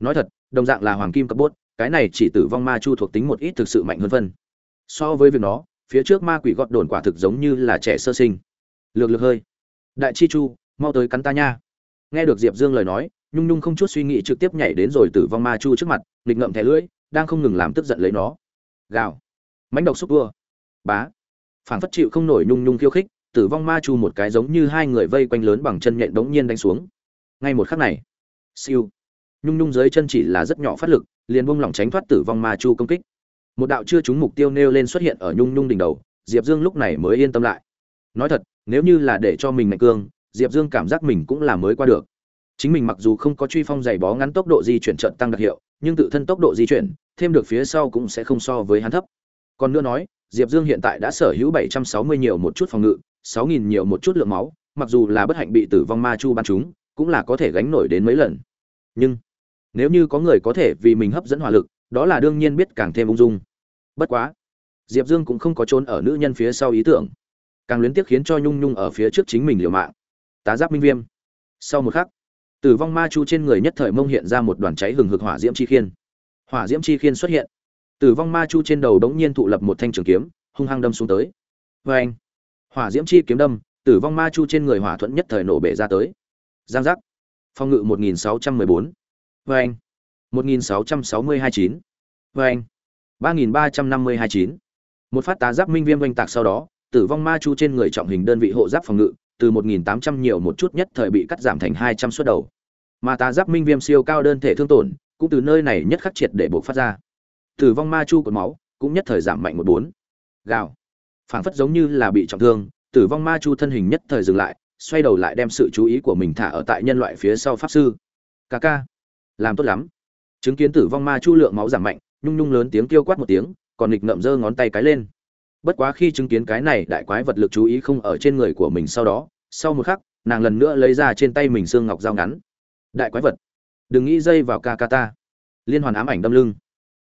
Nói thật, đồng dạng là hoàng kim cấp bốt, cái này chỉ tử vong ma chu thuộc tính một ít thực sự mạnh hơn phân. So với việc nó, phía trước ma quỷ gọt đồn quả thực giống như là trẻ sơ sinh. Lược lược hơi. Đại chi chu, mau tới cắn ta nha. Nghe được diệp dương lời nói, nhung nhung không chút suy nghĩ trực tiếp nhảy đến rồi tử vong ma chu trước mặt, nghịch ngậm thẻ lưỡi đang không ngừng làm tức giận lấy nó. Gào. Mánh độc xúc vua. Bá. Phảng phất chịu không nổi nhung nhung khiêu khích, tử vong ma chu một cái giống như hai người vây quanh lớn bằng chân nhện đống nhiên đánh xuống. Ngay một khắc này, siêu. Nhung nhung dưới chân chỉ là rất nhỏ phát lực, liền buông lỏng tránh thoát tử vong ma chu công kích. Một đạo chưa trúng mục tiêu nêu lên xuất hiện ở nhung nhung đỉnh đầu, diệp dương lúc này mới yên tâm lại. Nói thật, nếu như là để cho mình mạnh cương, diệp dương cảm giác mình cũng là mới qua được. Chính mình mặc dù không có truy phong giày bó ngắn tốc độ di chuyển trận tăng đặc hiệu nhưng tự thân tốc độ di chuyển, thêm được phía sau cũng sẽ không so với hắn thấp. Còn nữa nói, diệp dương hiện tại đã sở hữu bảy trăm sáu mươi nhiều một chút phòng ngự, sáu nghìn nhiều một chút lượng máu, mặc dù là bất hạnh bị tử vong ma chu ban chúng, cũng là có thể gánh nổi đến mấy lần. Nhưng, nếu như có người có thể vì mình hấp dẫn hỏa lực, đó là đương nhiên biết càng thêm ung dung. Bất quá, diệp dương cũng không có trốn ở nữ nhân phía sau ý tưởng. Càng luyến tiếc khiến cho nhung nhung ở phía trước chính mình liều mạng. Tá giáp minh viêm. Sau một khắc tử vong ma chu trên người nhất thời mông hiện ra một đoàn cháy hừng hực hỏa diễm chi khiên. Hỏa diễm chi khiên xuất hiện. Tử vong ma chu trên đầu đống nhiên thụ lập một thanh trường kiếm, hung hăng đâm xuống tới. Vê anh hỏa diễm chi kiếm đâm tử vong ma chu trên người hỏa thuẫn nhất thời nổ bể ra tới. Giang giác. Phong ngự 1614. vê anh 1662-9. vê anh 3352-9. một phát tá giáp minh viêm oanh tạc sau đó tử vong ma chu trên người trọng hình đơn vị hộ giáp phòng ngự, từ 1.800 nhiều một chút nhất thời bị cắt giảm thành 200 suất đầu mà tà giáp minh viêm siêu cao đơn thể thương tổn cũng từ nơi này nhất khắc triệt để buộc phát ra. Tử vong ma chu cột máu cũng nhất thời giảm mạnh một bốn. Gào. Phảng phất giống như là bị trọng thương, tử vong ma chu thân hình nhất thời dừng lại, xoay đầu lại đem sự chú ý của mình thả ở tại nhân loại phía sau pháp sư. Ca ca. Làm tốt lắm. Chứng kiến tử vong ma chu lượng máu giảm mạnh, nhung nhung lớn tiếng kêu quát một tiếng, còn nghịch ngậm giơ ngón tay cái lên. Bất quá khi chứng kiến cái này đại quái vật lực chú ý không ở trên người của mình sau đó, sau một khắc, nàng lần nữa lấy ra trên tay mình xương ngọc dao ngắn đại quái vật. Đừng nghĩ dây vào ca ca ta. Liên hoàn ám ảnh đâm lưng.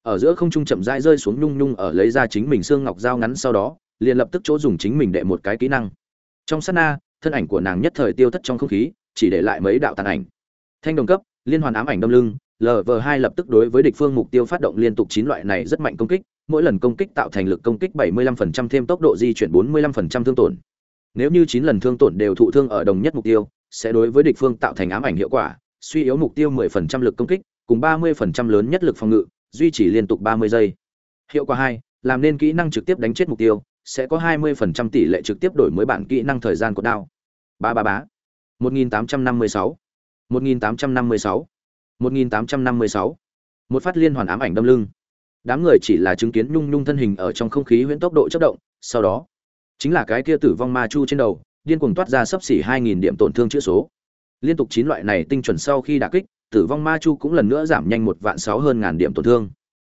Ở giữa không trung chậm rãi rơi xuống nhung nhung ở lấy ra chính mình xương ngọc dao ngắn sau đó, liền lập tức chỗ dùng chính mình đệ một cái kỹ năng. Trong sát na, thân ảnh của nàng nhất thời tiêu thất trong không khí, chỉ để lại mấy đạo tàn ảnh. Thanh đồng cấp, liên hoàn ám ảnh đâm lưng lv hai lập tức đối với địch phương mục tiêu phát động liên tục chín loại này rất mạnh công kích, mỗi lần công kích tạo thành lực công kích 75% thêm tốc độ di chuyển 45% thương tổn. Nếu như chín lần thương tổn đều thụ thương ở đồng nhất mục tiêu, sẽ đối với địch phương tạo thành ám ảnh hiệu quả suy yếu mục tiêu 10% lực công kích, cùng 30% lớn nhất lực phòng ngự, duy trì liên tục 30 giây. Hiệu quả 2 làm nên kỹ năng trực tiếp đánh chết mục tiêu, sẽ có 20% tỷ lệ trực tiếp đổi mới bản kỹ năng thời gian của đao. Ba ba bá 1856 1856 1856 một phát liên hoàn ám ảnh đâm lưng. Đám người chỉ là chứng kiến nhung nhung thân hình ở trong không khí huyễn tốc độ chớp động, sau đó, chính là cái kia tử vong ma chu trên đầu, điên cuồng toát ra sấp xỉ 2000 điểm tổn thương chữa số liên tục chín loại này tinh chuẩn sau khi đả kích, tử vong ma chu cũng lần nữa giảm nhanh một vạn sáu hơn ngàn điểm tổn thương.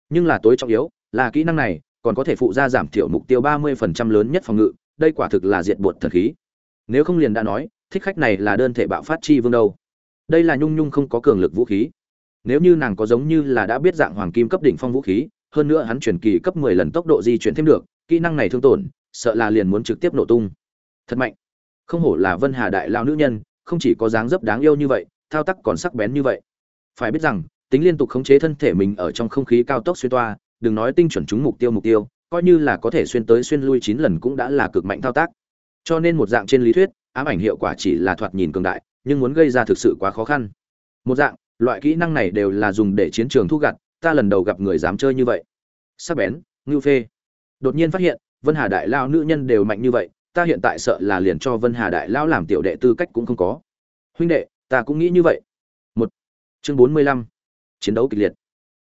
Nhưng là tối trọng yếu, là kỹ năng này còn có thể phụ ra giảm thiểu mục tiêu 30% lớn nhất phòng ngự, đây quả thực là diệt bột thần khí. Nếu không liền đã nói, thích khách này là đơn thể bạo phát chi vương đâu. Đây là nhung nhung không có cường lực vũ khí. Nếu như nàng có giống như là đã biết dạng hoàng kim cấp đỉnh phong vũ khí, hơn nữa hắn chuyển kỳ cấp 10 lần tốc độ di chuyển thêm được, kỹ năng này thương tổn, sợ là liền muốn trực tiếp nổ tung. Thật mạnh. Không hổ là vân hà đại lao nữ nhân không chỉ có dáng dấp đáng yêu như vậy, thao tác còn sắc bén như vậy. Phải biết rằng, tính liên tục khống chế thân thể mình ở trong không khí cao tốc xuyên toa, đừng nói tinh chuẩn trúng mục tiêu mục tiêu, coi như là có thể xuyên tới xuyên lui chín lần cũng đã là cực mạnh thao tác. Cho nên một dạng trên lý thuyết, ám ảnh hiệu quả chỉ là thoạt nhìn cường đại, nhưng muốn gây ra thực sự quá khó khăn. Một dạng, loại kỹ năng này đều là dùng để chiến trường thu gặt, ta lần đầu gặp người dám chơi như vậy. Sắc bén, ngưu phê. Đột nhiên phát hiện, vân hà đại lao nữ nhân đều mạnh như vậy ta hiện tại sợ là liền cho vân hà đại lão làm tiểu đệ tư cách cũng không có. Huynh đệ, ta cũng nghĩ như vậy. Một. Chương bốn mươi lăm. Chiến đấu kịch liệt.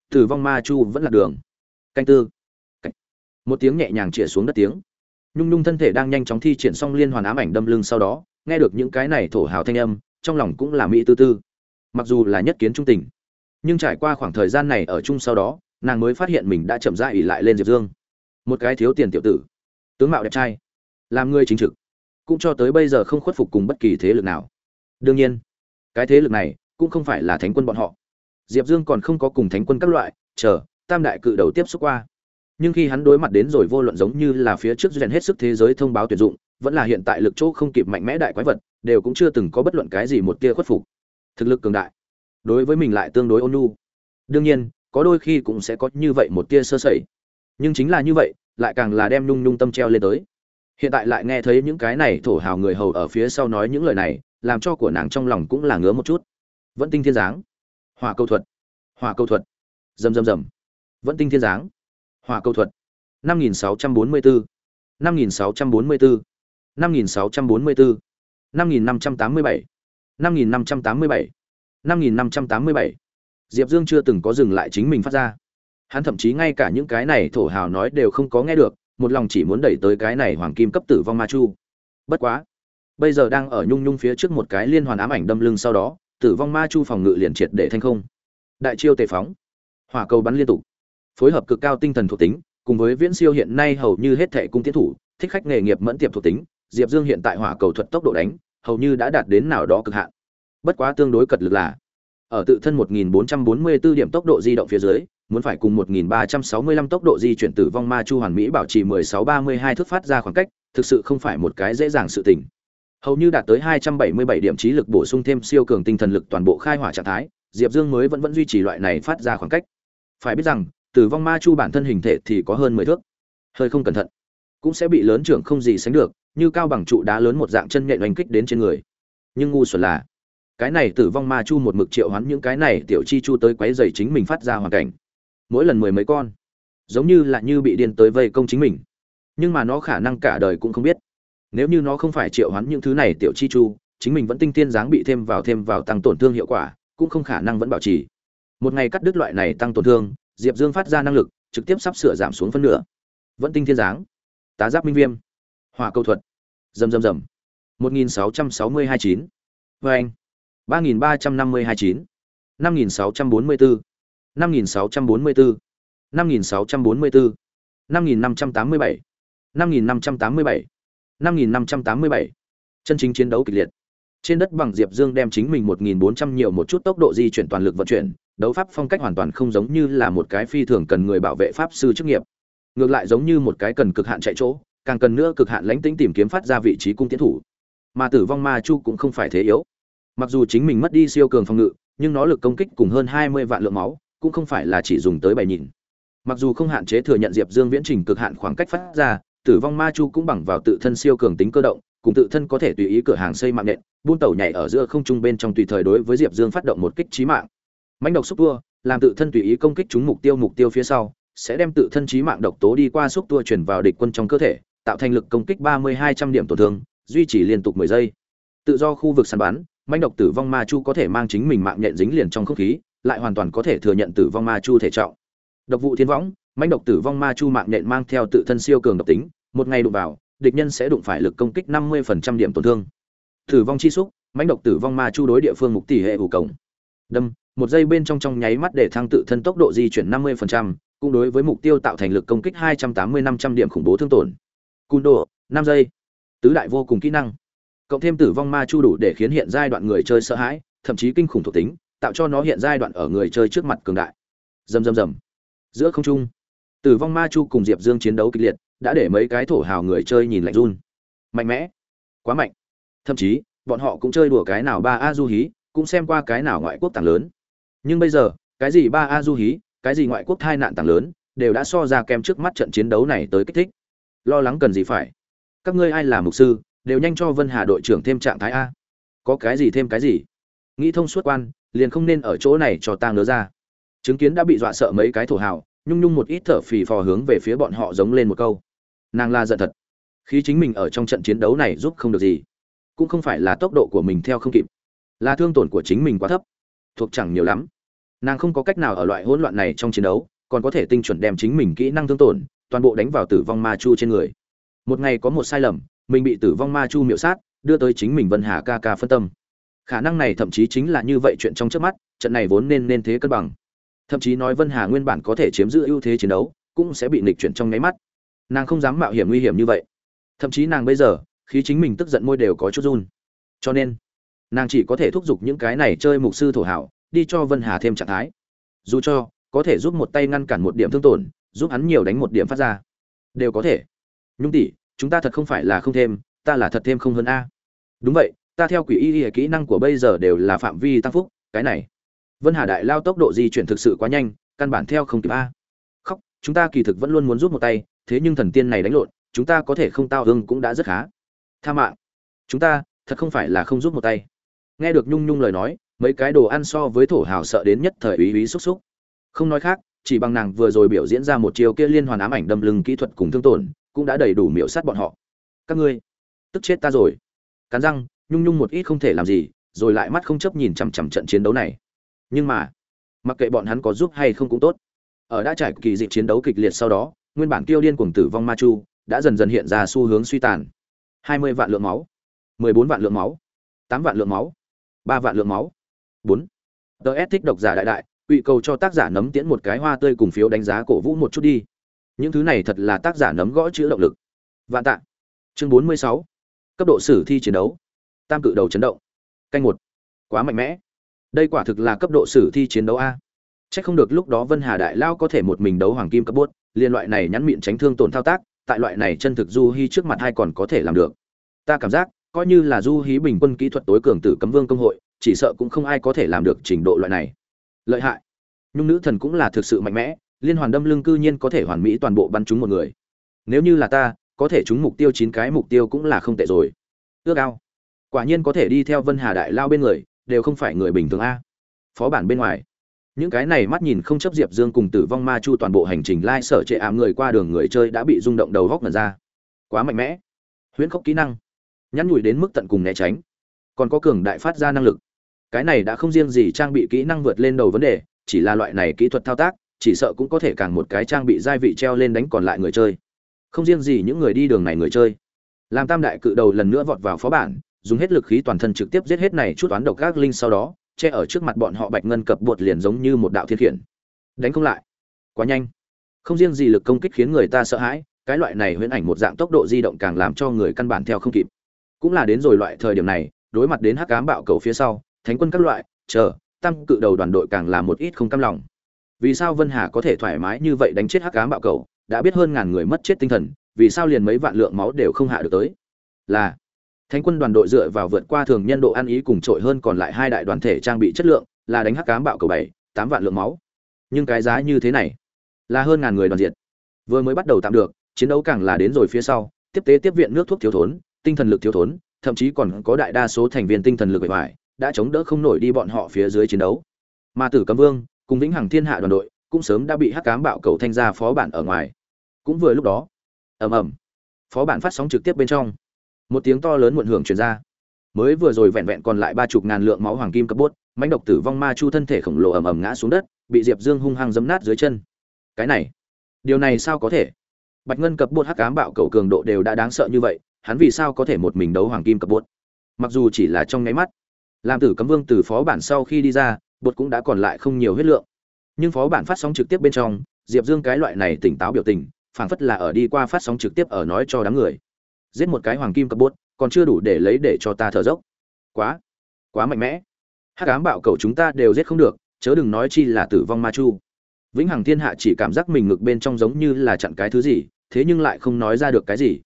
Tử vong ma chu vẫn là đường. Canh tư. Cách. một tiếng nhẹ nhàng chĩa xuống đất tiếng. Nhung nhung thân thể đang nhanh chóng thi triển xong liên hoàn ám ảnh đâm lưng sau đó, nghe được những cái này thổ hào thanh âm, trong lòng cũng là mỹ tư tư. Mặc dù là nhất kiến trung tình, nhưng trải qua khoảng thời gian này ở chung sau đó, nàng mới phát hiện mình đã chậm rãi ỉ lại lên diệp dương. Một cái thiếu tiền tiểu tử. Tướng mạo đẹp trai làm người chính trực, cũng cho tới bây giờ không khuất phục cùng bất kỳ thế lực nào. Đương nhiên, cái thế lực này cũng không phải là thánh quân bọn họ. Diệp dương còn không có cùng thánh quân các loại, chờ, tam đại cự đầu tiếp xúc qua. Nhưng khi hắn đối mặt đến rồi vô luận giống như là phía trước duyên hết sức thế giới thông báo tuyển dụng, vẫn là hiện tại lực chỗ không kịp mạnh mẽ đại quái vật, đều cũng chưa từng có bất luận cái gì một tia khuất phục. Thực lực cường đại, đối với mình lại tương đối ôn nhu. Đương nhiên, có đôi khi cũng sẽ có như vậy một tia sơ sẩy. Nhưng chính là như vậy, lại càng là đem nhung nhung tâm treo lên tới hiện tại lại nghe thấy những cái này thổ hào người hầu ở phía sau nói những lời này, làm cho của nàng trong lòng cũng là ngứa một chút. Vẫn tinh thiên giáng. Hòa câu thuật. Hòa câu thuật. Rầm rầm rầm. Vẫn tinh thiên giáng. Hòa câu thuật. Năm nghìn sáu trăm bốn mươi bốn năm nghìn sáu trăm bốn mươi bốn năm nghìn sáu trăm bốn mươi bốn năm nghìn năm trăm tám mươi bảy. Năm nghìn năm trăm tám mươi bảy. Năm nghìn năm trăm tám mươi bảy. Diệp dương chưa từng có dừng lại chính mình phát ra. Hắn thậm chí ngay cả những cái này thổ hào nói đều không có nghe được một lòng chỉ muốn đẩy tới cái này hoàng kim cấp tử vong ma chu. Bất quá, bây giờ đang ở nhung nhung phía trước một cái liên hoàn ám ảnh đâm lưng sau đó, tử vong ma chu phòng ngự liền triệt để thanh không. Đại chiêu tề phóng, hỏa cầu bắn liên tục, phối hợp cực cao tinh thần thuộc tính, cùng với viễn siêu hiện nay hầu như hết thệ cung tiến thủ, thích khách nghề nghiệp mẫn tiệp thuộc tính, diệp dương hiện tại hỏa cầu thuật tốc độ đánh, hầu như đã đạt đến nào đó cực hạn. Bất quá tương đối cật lực là, ở tự thân 1444 điểm tốc độ di động phía dưới muốn phải cùng 1365 tốc độ di chuyển tử vong ma chu hoàn mỹ bảo trì 1632 thước phát ra khoảng cách, thực sự không phải một cái dễ dàng sự tình. Hầu như đạt tới 277 điểm trí lực bổ sung thêm siêu cường tinh thần lực toàn bộ khai hỏa trạng thái, diệp dương mới vẫn vẫn duy trì loại này phát ra khoảng cách. Phải biết rằng, tử vong ma chu bản thân hình thể thì có hơn mười thước. Hơi không cẩn thận. Cũng sẽ bị lớn trưởng không gì sánh được, như cao bằng trụ đá lớn một dạng chân nhện oanh kích đến trên người. Nhưng ngu xuẩn là, cái này tử vong ma chu một mực triệu hoán những cái này tiểu chi chu tới quấy rầy chính mình phát ra hoàn cảnh mỗi lần mười mấy con, giống như là như bị điên tới vây công chính mình. Nhưng mà nó khả năng cả đời cũng không biết. Nếu như nó không phải triệu hoán những thứ này tiểu chi chu, chính mình vẫn tinh tiên dáng bị thêm vào thêm vào tăng tổn thương hiệu quả, cũng không khả năng vẫn bảo trì. Một ngày cắt đứt loại này tăng tổn thương, diệp dương phát ra năng lực, trực tiếp sắp sửa giảm xuống phân nửa. Vẫn tinh thiên dáng. Tá giáp minh viêm. Hỏa câu thuật. Dầm dầm dầm. một nghìn sáu trăm sáu mươi hai chín. Vê anh. ba nghìn ba trăm năm mươi hai chín. năm nghìn sáu trăm bốn mươi bốn năm nghìn sáu trăm bốn chân chính chiến đấu kịch liệt. Trên đất bằng diệp dương đem chính mình một nghìn bốn trăm nhiều một chút tốc độ di chuyển toàn lực vận chuyển, đấu pháp phong cách hoàn toàn không giống như là một cái phi thường cần người bảo vệ pháp sư chức nghiệp. Ngược lại giống như một cái cần cực hạn chạy chỗ, càng cần nữa cực hạn lãnh tĩnh tìm kiếm phát ra vị trí cung tiến thủ. Mà tử vong ma chu cũng không phải thế yếu. Mặc dù chính mình mất đi siêu cường phòng ngự, nhưng nó lực công kích cùng hơn hai mươi vạn lượng máu cũng không phải là chỉ dùng tới bảy nhìn. Mặc dù không hạn chế thừa nhận diệp dương viễn trình cực hạn khoảng cách phát ra, tử vong ma chu cũng bằng vào tự thân siêu cường tính cơ động, cùng tự thân có thể tùy ý cửa hàng xây mạng nện, buôn tàu nhảy ở giữa không trung bên trong tùy thời đối với diệp dương phát động một kích trí mạng. Mãnh độc xúc tua, làm tự thân tùy ý công kích chúng mục tiêu mục tiêu phía sau, sẽ đem tự thân trí mạng độc tố đi qua xúc tua chuyển vào địch quân trong cơ thể, tạo thành lực công kích ba mươi hai trăm điểm tổn thương, duy trì liên tục mười giây. Tự do khu vực săn bắn, mãnh độc tử vong ma chu có thể mang chính mình mạng nhện dính liền trong không khí lại hoàn toàn có thể thừa nhận tử vong ma chu thể trọng độc vụ thiên võng mãnh độc tử vong ma chu mạng nện mang theo tự thân siêu cường độc tính một ngày đụng vào địch nhân sẽ đụng phải lực công kích năm mươi điểm tổn thương tử vong chi xúc mãnh độc tử vong ma chu đối địa phương mục tỷ hệ ủ cổng đâm một giây bên trong trong nháy mắt để thăng tự thân tốc độ di chuyển 50%, cũng đối với mục tiêu tạo thành lực công kích 280-500 điểm khủng bố thương tổn. Cun độ, 5 giây. Tứ đại vô cùng kỹ năng. Cộng thêm tử vong ma chu đủ để khiến hiện giai đoạn người chơi sợ hãi, thậm chí kinh khủng thuộc tính, tạo cho nó hiện giai đoạn ở người chơi trước mặt cường đại. Rầm rầm rầm. Giữa không trung, tử vong ma chu cùng Diệp Dương chiến đấu kịch liệt, đã để mấy cái thổ hào người chơi nhìn lạnh run. Mạnh mẽ, quá mạnh. Thậm chí, bọn họ cũng chơi đùa cái nào ba a du hí, cũng xem qua cái nào ngoại quốc tàng lớn nhưng bây giờ cái gì ba a du hí cái gì ngoại quốc thai nạn tàng lớn đều đã so ra kèm trước mắt trận chiến đấu này tới kích thích lo lắng cần gì phải các ngươi ai là mục sư đều nhanh cho vân hà đội trưởng thêm trạng thái a có cái gì thêm cái gì nghĩ thông suốt quan liền không nên ở chỗ này cho ta ngớ ra. Chứng kiến đã bị dọa sợ mấy cái thổ hào, nhung nhung một ít thở phì phò hướng về phía bọn họ giống lên một câu. Nàng la giận thật. Khi chính mình ở trong trận chiến đấu này giúp không được gì. Cũng không phải là tốc độ của mình theo không kịp. Là thương tổn của chính mình quá thấp. Thuộc chẳng nhiều lắm. Nàng không có cách nào ở loại hỗn loạn này trong chiến đấu, còn có thể tinh chuẩn đem chính mình kỹ năng thương tổn, toàn bộ đánh vào tử vong ma chu trên người. Một ngày có một sai lầm, mình bị tử vong ma chu miệu sát, đưa tới chính mình vân hà ca ca phân tâm khả năng này thậm chí chính là như vậy chuyện trong trước mắt, trận này vốn nên nên thế cân bằng. Thậm chí nói vân hà nguyên bản có thể chiếm giữ ưu thế chiến đấu, cũng sẽ bị nịch chuyển trong nháy mắt. Nàng không dám mạo hiểm nguy hiểm như vậy. Thậm chí nàng bây giờ khi chính mình tức giận môi đều có chút run. Cho nên, nàng chỉ có thể thúc giục những cái này chơi mục sư thổ hảo, đi cho vân hà thêm trạng thái. Dù cho, có thể giúp một tay ngăn cản một điểm thương tổn, giúp hắn nhiều đánh một điểm phát ra. Đều có thể. Nhung tỷ, chúng ta thật không phải là không thêm, ta là thật thêm không hơn a. Đúng vậy ta theo quỷ y y kỹ năng của bây giờ đều là phạm vi tăng phúc, cái này. Vân hà đại lao tốc độ di chuyển thực sự quá nhanh, căn bản theo không kịp a. Khóc, chúng ta kỳ thực vẫn luôn muốn giúp một tay, thế nhưng thần tiên này đánh lộn, chúng ta có thể không tao hương cũng đã rất khá. Tha mạng. Chúng ta, thật không phải là không giúp một tay. Nghe được nhung nhung lời nói, mấy cái đồ ăn so với thổ hào sợ đến nhất thời ý ý xúc xúc. Không nói khác, chỉ bằng nàng vừa rồi biểu diễn ra một chiều kia liên hoàn ám ảnh đâm lưng kỹ thuật cùng thương tổn, cũng đã đầy đủ miểu sát bọn họ. Các ngươi, tức chết ta rồi. Cắn răng nhung nhung một ít không thể làm gì, rồi lại mắt không chấp nhìn chằm chằm trận chiến đấu này. Nhưng mà, mặc kệ bọn hắn có giúp hay không cũng tốt. Ở đã trải kỳ dị chiến đấu kịch liệt sau đó, nguyên bản tiêu điên cuồng tử vong ma chu đã dần dần hiện ra xu hướng suy tàn. Hai mươi vạn lượng máu, mười bốn vạn lượng máu, tám vạn lượng máu, ba vạn lượng máu, bốn. S thích độc giả đại đại ủy cầu cho tác giả nấm tiễn một cái hoa tươi cùng phiếu đánh giá cổ vũ một chút đi. Những thứ này thật là tác giả nấm gõ chữ động lực. Vạn tạ. Chương bốn mươi sáu. Cấp độ sử thi chiến đấu tam cự đầu chấn động. Canh một. Quá mạnh mẽ. Đây quả thực là cấp độ sử thi chiến đấu a. Chắc không được lúc đó Vân Hà Đại Lao có thể một mình đấu hoàng kim cấp bốt, liên loại này nhắn miệng tránh thương tổn thao tác, tại loại này chân thực Du Hi trước mặt hai còn có thể làm được. Ta cảm giác, coi như là du hí bình quân kỹ thuật tối cường tử cấm vương công hội chỉ sợ cũng không ai có thể làm được trình độ loại này. Lợi hại. Nhung nữ thần cũng là thực sự mạnh mẽ liên hoàn đâm lưng cư nhiên có thể hoàn mỹ toàn bộ bắn trúng một người. Nếu như là ta có thể trúng mục tiêu chín cái mục tiêu cũng là không tệ rồi. Ước ao quả nhiên có thể đi theo vân hà đại lao bên người, đều không phải người bình thường a. Phó bản bên ngoài. Những cái này mắt nhìn không chấp diệp dương cùng tử vong ma chu toàn bộ hành trình lai sở trệ ảm người qua đường người chơi đã bị rung động đầu góc ngần ra. Quá mạnh mẽ. Huyễn khốc kỹ năng. Nhắn nhủi đến mức tận cùng né tránh. Còn có cường đại phát ra năng lực. Cái này đã không riêng gì trang bị kỹ năng vượt lên đầu vấn đề, chỉ là loại này kỹ thuật thao tác, chỉ sợ cũng có thể càng một cái trang bị gia vị treo lên đánh còn lại người chơi. Không riêng gì những người đi đường này người chơi. Làm tam đại cự đầu lần nữa vọt vào phó bản dùng hết lực khí toàn thân trực tiếp giết hết này chút toán độc gác linh sau đó, che ở trước mặt bọn họ bạch ngân cập bột liền giống như một đạo thiên khiển. Đánh không lại. Quá nhanh. Không riêng gì lực công kích khiến người ta sợ hãi, cái loại này huyễn ảnh một dạng tốc độ di động càng làm cho người căn bản theo không kịp. Cũng là đến rồi loại thời điểm này, đối mặt đến hắc cám bạo cầu phía sau, thánh quân các loại, chờ tăng cự đầu đoàn đội càng là một ít không cam lòng. Vì sao vân hà có thể thoải mái như vậy đánh chết hắc cám bạo cầu, đã biết hơn ngàn người mất chết tinh thần, vì sao liền mấy vạn lượng máu đều không hạ được tới? Là thánh quân đoàn đội dựa vào vượt qua thường nhân độ ăn ý cùng trội hơn còn lại hai đại đoàn thể trang bị chất lượng, là đánh hắc cám bạo cầu bảy, tám vạn lượng máu. Nhưng cái giá như thế này, là hơn ngàn người đoàn diện vừa mới bắt đầu tạm được, chiến đấu càng là đến rồi phía sau, tiếp tế tiếp viện nước thuốc thiếu thốn, tinh thần lực thiếu thốn, thậm chí còn có đại đa số thành viên tinh thần lực bề ngoài, đã chống đỡ không nổi đi bọn họ phía dưới chiến đấu. Mà tử cấm vương, cùng vĩnh hằng thiên hạ đoàn đội, cũng sớm đã bị hắc cám bạo cầu thanh ra phó bản ở ngoài. Cũng vừa lúc đó, ầm ầm, phó bản phát sóng trực tiếp bên trong một tiếng to lớn muộn hưởng truyền ra. Mới vừa rồi vẹn vẹn còn lại ba chục ngàn lượng máu hoàng kim cấp bốt, mãnh độc tử vong ma chu thân thể khổng lồ ầm ầm ngã xuống đất, bị diệp dương hung hăng dấm nát dưới chân. Cái này, điều này sao có thể? Bạch ngân cấp bốt hắc cám bạo cầu cường độ đều đã đáng sợ như vậy, hắn vì sao có thể một mình đấu hoàng kim cấp bốt? Mặc dù chỉ là trong nháy mắt làm tử cấm vương từ phó bản sau khi đi ra, bột cũng đã còn lại không nhiều huyết lượng. Nhưng phó bản phát sóng trực tiếp bên trong, diệp dương cái loại này tỉnh táo biểu tình, phảng phất là ở đi qua phát sóng trực tiếp ở nói cho đám người giết một cái hoàng kim cấp bốt, còn chưa đủ để lấy để cho ta thở dốc. Quá quá mạnh mẽ. Hắc ám bạo cầu chúng ta đều giết không được, chớ đừng nói chi là tử vong ma chu. Vĩnh hằng thiên hạ chỉ cảm giác mình ngực bên trong giống như là chặn cái thứ gì, thế nhưng lại không nói ra được cái gì.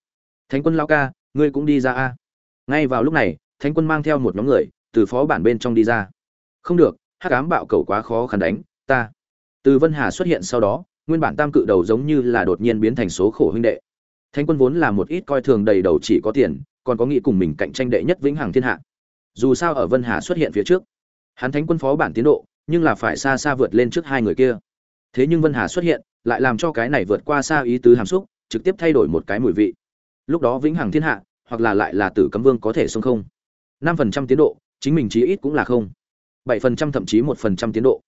Thánh quân lao ca, ngươi cũng đi ra a. Ngay vào lúc này, thánh quân mang theo một nhóm người, từ phó bản bên trong đi ra. Không được, hắc ám bạo cầu quá khó khăn đánh, ta. Từ vân hà xuất hiện sau đó, nguyên bản tam cự đầu giống như là đột nhiên biến thành số khổ huynh đệ thánh quân vốn là một ít coi thường đầy đầu chỉ có tiền, còn có nghĩ cùng mình cạnh tranh đệ nhất vĩnh hằng thiên hạ. Dù sao ở vân hà xuất hiện phía trước, hắn thánh quân phó bản tiến độ, nhưng là phải xa xa vượt lên trước hai người kia. Thế nhưng vân hà xuất hiện, lại làm cho cái này vượt qua xa ý tứ hàm xúc, trực tiếp thay đổi một cái mùi vị. Lúc đó vĩnh hằng thiên hạ, hoặc là lại là tử cấm vương có thể xông không? năm phần trăm tiến độ, chính mình chí ít cũng là không. bảy phần trăm thậm chí một phần trăm tiến độ.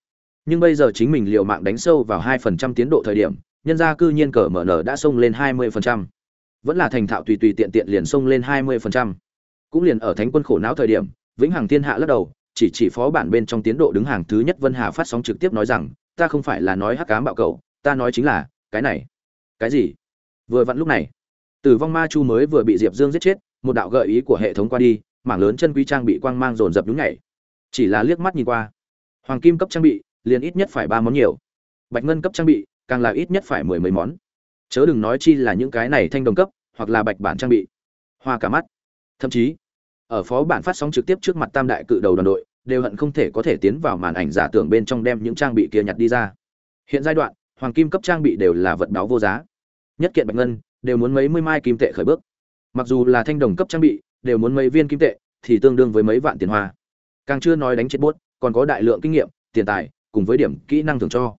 Nhưng bây giờ chính mình liều mạng đánh sâu vào hai phần trăm tiến độ thời điểm, nhân gia cư nhiên cờ mở nở đã xông lên hai mươi phần trăm vẫn là thành thạo tùy tùy tiện tiện liền xông lên hai mươi phần trăm. Cũng liền ở thánh quân khổ não thời điểm, vĩnh hằng thiên hạ lắc đầu, chỉ chỉ phó bản bên trong tiến độ đứng hàng thứ nhất vân hà phát sóng trực tiếp nói rằng, ta không phải là nói hắc cám bạo cậu ta nói chính là, cái này, cái gì? Vừa vặn lúc này, tử vong ma chu mới vừa bị diệp dương giết chết, một đạo gợi ý của hệ thống qua đi, mảng lớn chân quý trang bị quang mang dồn dập nhún nhảy. Chỉ là liếc mắt nhìn qua, hoàng kim cấp trang bị liền ít nhất phải ba món nhiều. Bạch ngân cấp trang bị, càng là ít nhất phải mười mấy món chớ đừng nói chi là những cái này thanh đồng cấp, hoặc là bạch bản trang bị. Hoa cả mắt. Thậm chí, ở phó bản phát sóng trực tiếp trước mặt tam đại cự đầu đoàn đội, đều hận không thể có thể tiến vào màn ảnh giả tưởng bên trong đem những trang bị kia nhặt đi ra. Hiện giai đoạn, hoàng kim cấp trang bị đều là vật đáo vô giá. Nhất kiện bạch ngân, đều muốn mấy mươi mai kim tệ khởi bước. Mặc dù là thanh đồng cấp trang bị, đều muốn mấy viên kim tệ, thì tương đương với mấy vạn tiền hoa. Càng chưa nói đánh chết bốt, còn có đại lượng kinh nghiệm, tiền tài, cùng với điểm kỹ năng thường cho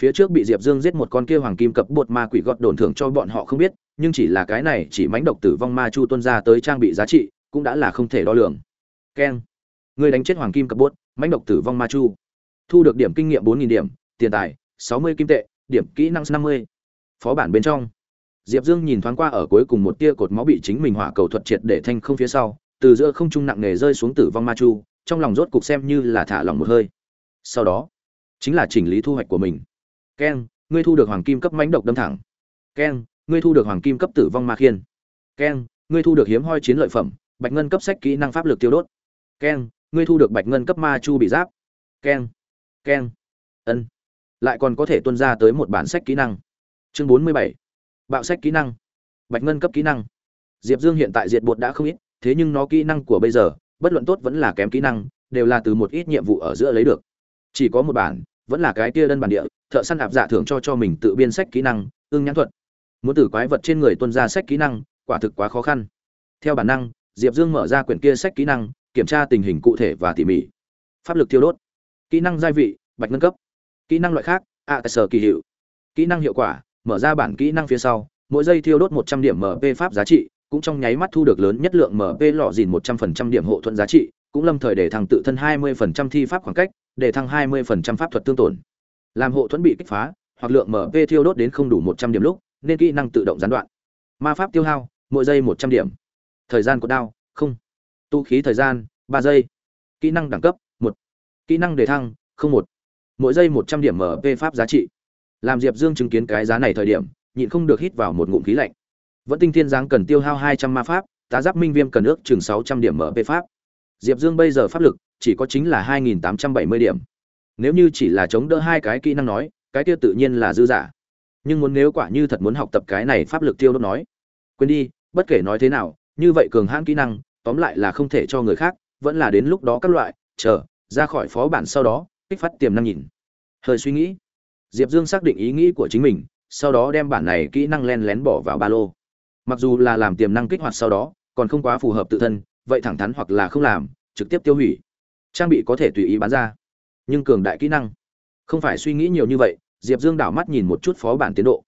phía trước bị diệp dương giết một con kia hoàng kim cập bột ma quỷ gọt đồn thưởng cho bọn họ không biết, nhưng chỉ là cái này, chỉ mánh độc tử vong ma chu tuân ra tới trang bị giá trị, cũng đã là không thể đo lường. Keng. Người đánh chết hoàng kim cập bột mánh độc tử vong ma chu. Thu được điểm kinh nghiệm bốn nghìn điểm, tiền tài, sáu mươi kim tệ, điểm kỹ năng năm mươi. Phó bản bên trong. Diệp dương nhìn thoáng qua ở cuối cùng một tia cột máu bị chính mình hỏa cầu thuật triệt để thanh không phía sau, từ giữa không trung nặng nề rơi xuống tử vong ma chu, trong lòng rốt cục xem như là thả lòng một hơi. Sau đó, chính là chỉnh lý thu hoạch của mình keng ngươi thu được hoàng kim cấp mãnh độc đâm thẳng. Keng ngươi thu được hoàng kim cấp tử vong ma khiên. Keng ngươi thu được hiếm hoi chiến lợi phẩm, bạch ngân cấp sách kỹ năng pháp lực tiêu đốt. Keng ngươi thu được bạch ngân cấp ma chu bị giáp. Keng keng ân. Lại còn có thể tuân ra tới một bản sách kỹ năng. Chương bốn mươi bảy. Bạo sách kỹ năng. Bạch ngân cấp kỹ năng. Diệp dương hiện tại diệt bột đã không ít, thế nhưng nó kỹ năng của bây giờ, bất luận tốt vẫn là kém kỹ năng, đều là từ một ít nhiệm vụ ở giữa lấy được. Chỉ có một bản, vẫn là cái tia đơn bản địa thợ săn ạp dạ thưởng cho cho mình tự biên sách kỹ năng ương nhãn thuật. Muốn từ quái vật trên người tuân ra sách kỹ năng, quả thực quá khó khăn. Theo bản năng, diệp dương mở ra quyển kia sách kỹ năng, kiểm tra tình hình cụ thể và tỉ mỉ. Pháp lực thiêu đốt. Kỹ năng gia vị, bạch nâng cấp. Kỹ năng loại khác a tại sở kỳ hiệu. Kỹ năng hiệu quả, mở ra bản kỹ năng phía sau, mỗi giây thiêu đốt một trăm điểm mp pháp giá trị, cũng trong nháy mắt thu được lớn nhất lượng mp lọ dìn một trăm phần trăm điểm hộ thuận giá trị, cũng lâm thời để thằng tự thân hai mươi phần trăm thi pháp khoảng cách, để thăng hai mươi phần trăm pháp thuật tương tổn làm hộ thuẫn bị kích phá, hoặc lượng mp thiêu đốt đến không đủ một trăm điểm lúc, nên kỹ năng tự động gián đoạn. Ma pháp tiêu hao, mỗi giây một trăm điểm. Thời gian của đao, không. Tu khí thời gian, ba giây. Kỹ năng đẳng cấp, một. Kỹ năng đề thăng, không một. Mỗi giây một trăm điểm mp pháp giá trị. Làm diệp dương chứng kiến cái giá này thời điểm, nhịn không được hít vào một ngụm khí lạnh. Vẫn tinh thiên giáng cần tiêu hao hai trăm ma pháp, tá giáp minh viêm cần ước chừng sáu trăm điểm mp pháp. Diệp dương bây giờ pháp lực, chỉ có chính là hai nghìn tám trăm bảy mươi điểm nếu như chỉ là chống đỡ hai cái kỹ năng nói, cái kia tự nhiên là dư giả. Nhưng muốn nếu quả như thật muốn học tập cái này pháp lực tiêu đốt nói, quên đi, bất kể nói thế nào, như vậy cường hãn kỹ năng, tóm lại là không thể cho người khác, vẫn là đến lúc đó các loại, chờ, ra khỏi phó bản sau đó, kích phát tiềm năng nhìn. Hơi suy nghĩ. Diệp dương xác định ý nghĩ của chính mình, sau đó đem bản này kỹ năng len lén bỏ vào ba lô. Mặc dù là làm tiềm năng kích hoạt sau đó, còn không quá phù hợp tự thân, vậy thẳng thắn hoặc là không làm, trực tiếp tiêu hủy. Trang bị có thể tùy ý bán ra nhưng cường đại kỹ năng. Không phải suy nghĩ nhiều như vậy, diệp dương đảo mắt nhìn một chút phó bản tiến độ.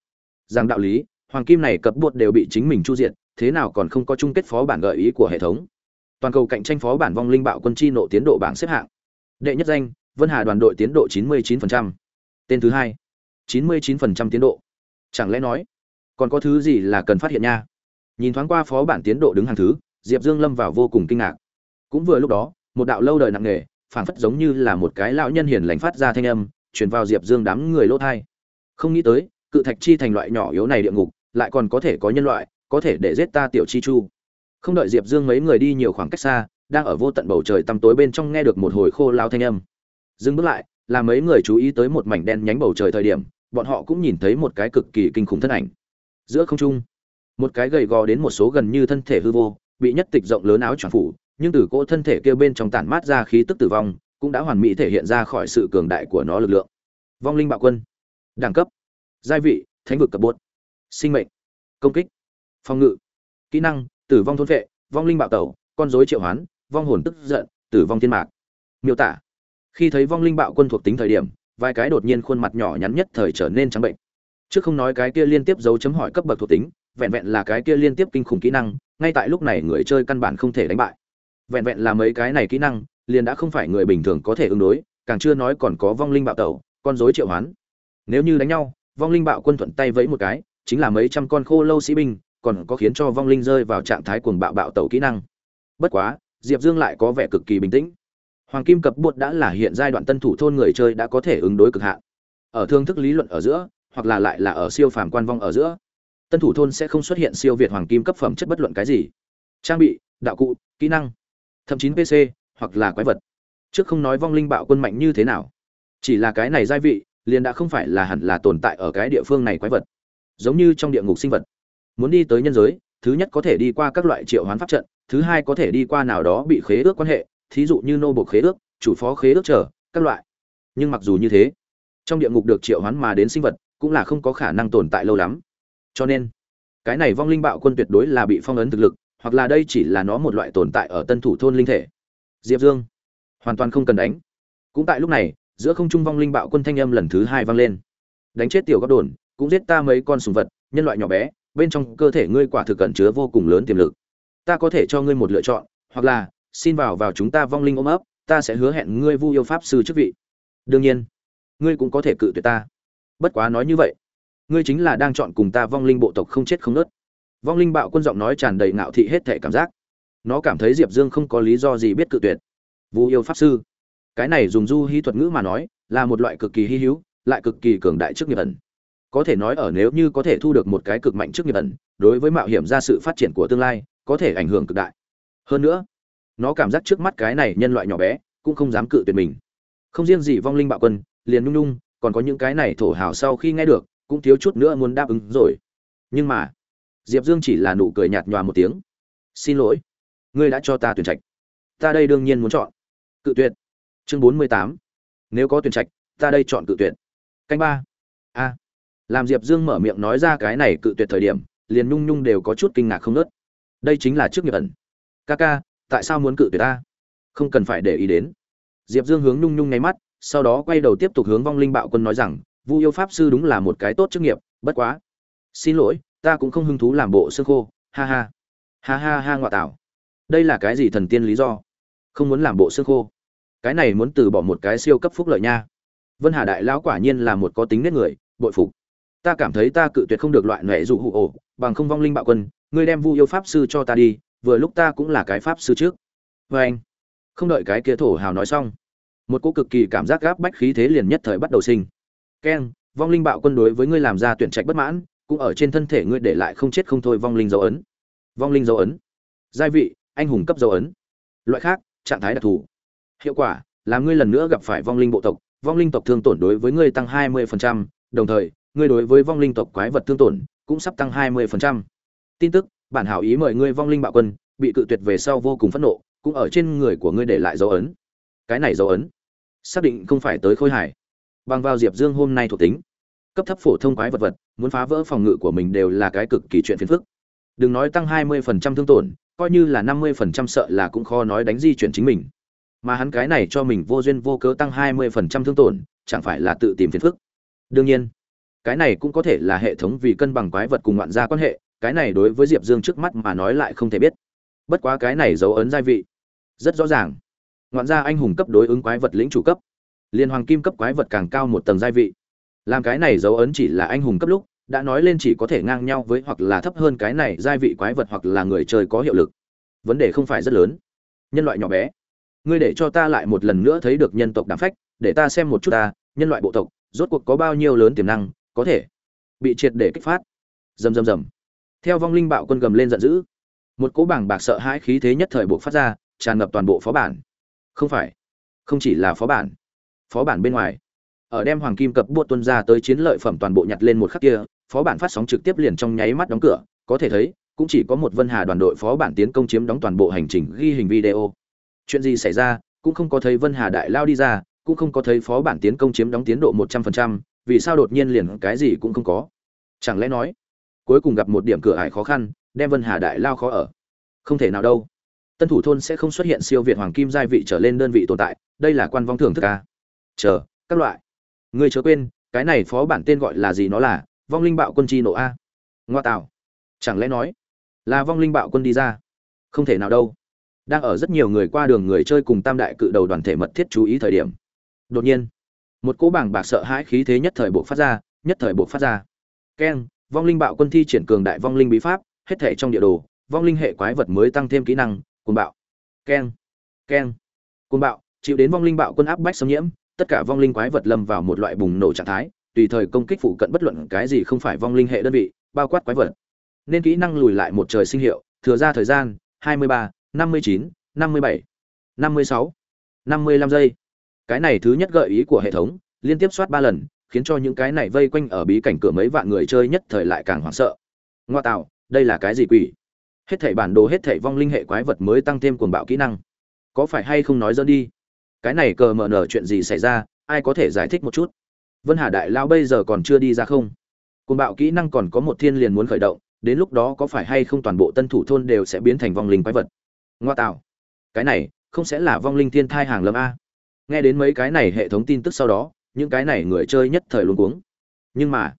Rằng đạo lý, hoàng kim này cập bột đều bị chính mình chu diện thế nào còn không có chung kết phó bản gợi ý của hệ thống. Toàn cầu cạnh tranh phó bản vong linh bạo quân chi nộ tiến độ bảng xếp hạng. Đệ nhất danh, vân hà đoàn đội tiến độ 99%. tên thứ hai 99% tiến độ. Chẳng lẽ nói, còn có thứ gì là cần phát hiện nha? Nhìn thoáng qua phó bản tiến độ đứng hàng thứ, diệp dương lâm vào vô cùng kinh ngạc. Cũng vừa lúc đó, một đạo lâu đời nặng nề phảng phất giống như là một cái lão nhân hiền lành phát ra thanh âm, truyền vào diệp dương đám người lỗ tai. không nghĩ tới, cự thạch chi thành loại nhỏ yếu này địa ngục, lại còn có thể có nhân loại, có thể để giết ta tiểu chi chu. Không đợi diệp dương mấy người đi nhiều khoảng cách xa, đang ở vô tận bầu trời tăm tối bên trong nghe được một hồi khô lao thanh âm. Dừng bước lại, là mấy người chú ý tới một mảnh đen nhánh bầu trời thời điểm, bọn họ cũng nhìn thấy một cái cực kỳ kinh khủng thân ảnh. Giữa không trung, một cái gầy gò đến một số gần như thân thể hư vô, bị nhất tịch rộng lớn áo choàng phủ nhưng từ cỗ thân thể kia bên trong tản mát ra khí tức tử vong, cũng đã hoàn mỹ thể hiện ra khỏi sự cường đại của nó lực lượng. Vong linh bạo quân. Đẳng cấp. Giai vị, thánh vực cấp bốt sinh mệnh. Công kích. Phòng ngự. Kỹ năng, tử vong thôn vệ vong linh bạo tẩu, con dối triệu hoán, vong hồn tức giận, tử vong thiên mạc. Miêu tả. Khi thấy vong linh bạo quân thuộc tính thời điểm, vài cái đột nhiên khuôn mặt nhỏ nhắn nhất thời trở nên trắng bệnh. Trước không nói cái kia liên tiếp dấu chấm hỏi cấp bậc thuộc tính, vẹn vẹn là cái kia liên tiếp kinh khủng kỹ năng, ngay tại lúc này người chơi căn bản không thể đánh bại vẹn vẹn là mấy cái này kỹ năng, liền đã không phải người bình thường có thể ứng đối, càng chưa nói còn có vong linh bạo tẩu, con dối triệu hoán. Nếu như đánh nhau, vong linh bạo quân thuận tay vẫy một cái, chính là mấy trăm con khô lâu sĩ binh, còn có khiến cho vong linh rơi vào trạng thái cuồng bạo bạo tẩu kỹ năng. Bất quá, diệp dương lại có vẻ cực kỳ bình tĩnh. Hoàng kim cập bột đã là hiện giai đoạn tân thủ thôn người chơi đã có thể ứng đối cực hạn. Ở thương thức lý luận ở giữa, hoặc là lại là ở siêu phàm quan vong ở giữa, tân thủ thôn sẽ không xuất hiện siêu việt hoàng kim cấp phẩm chất bất luận cái gì. Trang bị, đạo cụ, kỹ năng thậm chí pc hoặc là quái vật. Trước không nói vong linh bạo quân mạnh như thế nào. Chỉ là cái này gia vị, liền đã không phải là hẳn là tồn tại ở cái địa phương này quái vật. Giống như trong địa ngục sinh vật. Muốn đi tới nhân giới, thứ nhất có thể đi qua các loại triệu hoán pháp trận, thứ hai có thể đi qua nào đó bị khế ước quan hệ, thí dụ như nô buộc khế ước, chủ phó khế ước trở các loại. Nhưng mặc dù như thế, trong địa ngục được triệu hoán mà đến sinh vật, cũng là không có khả năng tồn tại lâu lắm. Cho nên, cái này vong linh bạo quân tuyệt đối là bị phong ấn thực lực hoặc là đây chỉ là nó một loại tồn tại ở tân thủ thôn linh thể. Diệp dương, hoàn toàn không cần đánh. Cũng tại lúc này, giữa không trung vong linh bạo quân thanh âm lần thứ hai vang lên. Đánh chết tiểu góc đồn, cũng giết ta mấy con sùng vật, nhân loại nhỏ bé, bên trong cơ thể ngươi quả thực cẩn chứa vô cùng lớn tiềm lực. Ta có thể cho ngươi một lựa chọn, hoặc là, xin vào vào chúng ta vong linh ôm ấp, ta sẽ hứa hẹn ngươi vu yêu pháp sư chức vị. Đương nhiên, ngươi cũng có thể cự tuyệt ta. Bất quá nói như vậy, ngươi chính là đang chọn cùng ta vong linh bộ tộc không chết không nớt vong linh bạo quân giọng nói tràn đầy ngạo thị hết thể cảm giác. Nó cảm thấy diệp dương không có lý do gì biết cự tuyệt. Vu yêu pháp sư. Cái này dùng du hy thuật ngữ mà nói, là một loại cực kỳ hy hữu, lại cực kỳ cường đại trước nghiệp ẩn. Có thể nói ở nếu như có thể thu được một cái cực mạnh trước nghiệp ẩn, đối với mạo hiểm ra sự phát triển của tương lai, có thể ảnh hưởng cực đại. Hơn nữa, nó cảm giác trước mắt cái này nhân loại nhỏ bé, cũng không dám cự tuyệt mình. Không riêng gì vong linh bạo quân, liền nung nung còn có những cái này thổ hào sau khi nghe được, cũng thiếu chút nữa muốn đáp ứng rồi. Nhưng mà diệp dương chỉ là nụ cười nhạt nhòa một tiếng. Xin lỗi, ngươi đã cho ta tuyển trạch. Ta đây đương nhiên muốn chọn cự tuyệt. Chương bốn mươi tám. Nếu có tuyển trạch, ta đây chọn cự tuyệt. Canh ba. A. Làm diệp dương mở miệng nói ra cái này cự tuyệt thời điểm, liền nhung nhung đều có chút kinh ngạc không nớt đây chính là trước nghiệp ẩn. Ca ca, tại sao muốn cự tuyệt ta? Không cần phải để ý đến. Diệp dương hướng nhung nhung nháy mắt, sau đó quay đầu tiếp tục hướng vong linh bạo quân nói rằng, vu yêu pháp sư đúng là một cái tốt chức nghiệp, bất quá. Xin lỗi ta cũng không hứng thú làm bộ xương khô, ha ha. Ha ha ha ngoại tảo. Đây là cái gì thần tiên lý do? Không muốn làm bộ xương khô. Cái này muốn từ bỏ một cái siêu cấp phúc lợi nha. Vân hà đại lão quả nhiên là một có tính nết người, bội phục. Ta cảm thấy ta cự tuyệt không được loại nệ dụ hụ ổ, bằng không vong linh bạo quân, ngươi đem vu yêu pháp sư cho ta đi, vừa lúc ta cũng là cái pháp sư trước. Vê anh. Không đợi cái kia thổ hào nói xong, một cô cực kỳ cảm giác gáp bách khí thế liền nhất thời bắt đầu sinh. Keng, vong linh bạo quân đối với ngươi làm ra tuyển trạch bất mãn cũng ở trên thân thể ngươi để lại không chết không thôi vong linh dấu ấn. Vong linh dấu ấn. Giai vị anh hùng cấp dấu ấn. Loại khác trạng thái đặc thù. Hiệu quả là ngươi lần nữa gặp phải vong linh bộ tộc vong linh tộc thương tổn đối với ngươi tăng 20%, đồng thời ngươi đối với vong linh tộc quái vật thương tổn cũng sắp tăng 20%. tin tức bản hảo ý mời ngươi vong linh bạo quân bị cự tuyệt về sau vô cùng phẫn nộ cũng ở trên người của ngươi để lại dấu ấn. Cái này dấu ấn xác định không phải tới khôi hải bằng vào diệp dương hôm nay thuộc tính cấp thấp phổ thông quái vật vật, muốn phá vỡ phòng ngự của mình đều là cái cực kỳ chuyện phiền phức. Đừng nói tăng 20% thương tổn, coi như là 50% sợ là cũng khó nói đánh di chuyển chính mình. Mà hắn cái này cho mình vô duyên vô cớ tăng 20% thương tổn, chẳng phải là tự tìm phiền phức. Đương nhiên, cái này cũng có thể là hệ thống vì cân bằng quái vật cùng ngoạn gia quan hệ, cái này đối với diệp dương trước mắt mà nói lại không thể biết. Bất quá cái này dấu ấn gia vị, rất rõ ràng. Ngoạn gia anh hùng cấp đối ứng quái vật lĩnh chủ cấp. Liên hoàng kim cấp quái vật càng cao một tầng gia vị làm cái này dấu ấn chỉ là anh hùng cấp lúc, đã nói lên chỉ có thể ngang nhau với hoặc là thấp hơn cái này giai vị quái vật hoặc là người chơi có hiệu lực. Vấn đề không phải rất lớn. Nhân loại nhỏ bé. Ngươi để cho ta lại một lần nữa thấy được nhân tộc đảm phách, để ta xem một chút ta, nhân loại bộ tộc, rốt cuộc có bao nhiêu lớn tiềm năng, có thể bị triệt để kích phát. Rầm rầm rầm. Theo vong linh bạo quân gầm lên giận dữ. Một cỗ bảng bạc sợ hãi khí thế nhất thời buộc phát ra, tràn ngập toàn bộ phó bản. Không phải. Không chỉ là phó bản. Phó bản bên ngoài ở đem hoàng kim cập buộc tuân ra tới chiến lợi phẩm toàn bộ nhặt lên một khắc kia, phó bản phát sóng trực tiếp liền trong nháy mắt đóng cửa, có thể thấy, cũng chỉ có một vân hà đoàn đội phó bản tiến công chiếm đóng toàn bộ hành trình ghi hình video. Chuyện gì xảy ra, cũng không có thấy vân hà đại lao đi ra, cũng không có thấy phó bản tiến công chiếm đóng tiến độ một trăm phần trăm, vì sao đột nhiên liền cái gì cũng không có. Chẳng lẽ nói, cuối cùng gặp một điểm cửa ải khó khăn, đem vân hà đại lao khó ở. Không thể nào đâu. Tân thủ thôn sẽ không xuất hiện siêu việt hoàng kim giai vị trở lên đơn vị tồn tại, đây là quan vong thưởng thức ca chờ, các loại ngươi chớ quên, cái này phó bản tên gọi là gì nó là, vong linh bạo quân chi nộ a. Ngoa tạo chẳng lẽ nói là vong linh bạo quân đi ra? Không thể nào đâu. Đang ở rất nhiều người qua đường người chơi cùng tam đại cự đầu đoàn thể mật thiết chú ý thời điểm. Đột nhiên, một cỗ bảng bạc sợ hãi khí thế nhất thời bộ phát ra, nhất thời bộ phát ra. Keng, vong linh bạo quân thi triển cường đại vong linh bí pháp, hết thể trong địa đồ, vong linh hệ quái vật mới tăng thêm kỹ năng, cuồng bạo. Keng keng, cuồng bạo, chịu đến vong linh bạo quân áp bách xâm nhiễm tất cả vong linh quái vật lâm vào một loại bùng nổ trạng thái tùy thời công kích phụ cận bất luận cái gì không phải vong linh hệ đơn vị bao quát quái vật. Nên kỹ năng lùi lại một trời sinh hiệu thừa ra thời gian 23, 59, 57, 56, 55 giây. Cái này thứ nhất gợi ý của hệ thống liên tiếp soát ba lần khiến cho những cái này vây quanh ở bí cảnh cửa mấy vạn người chơi nhất thời lại càng hoảng sợ. Ngoa tạo đây là cái gì quỷ? Hết thảy bản đồ hết thảy vong linh hệ quái vật mới tăng thêm cuồng bạo kỹ năng. Có phải hay không nói dơ đi? Cái này cờ mở nở chuyện gì xảy ra ai có thể giải thích một chút? Vân hà đại lao bây giờ còn chưa đi ra không? Côn bạo kỹ năng còn có một thiên liền muốn khởi động đến lúc đó có phải hay không toàn bộ tân thủ thôn đều sẽ biến thành vong linh quái vật? Ngoa tạo. Cái này không sẽ là vong linh thiên thai hàng lâm a. Nghe đến mấy cái này hệ thống tin tức sau đó những cái này người chơi nhất thời luôn cuống. Nhưng mà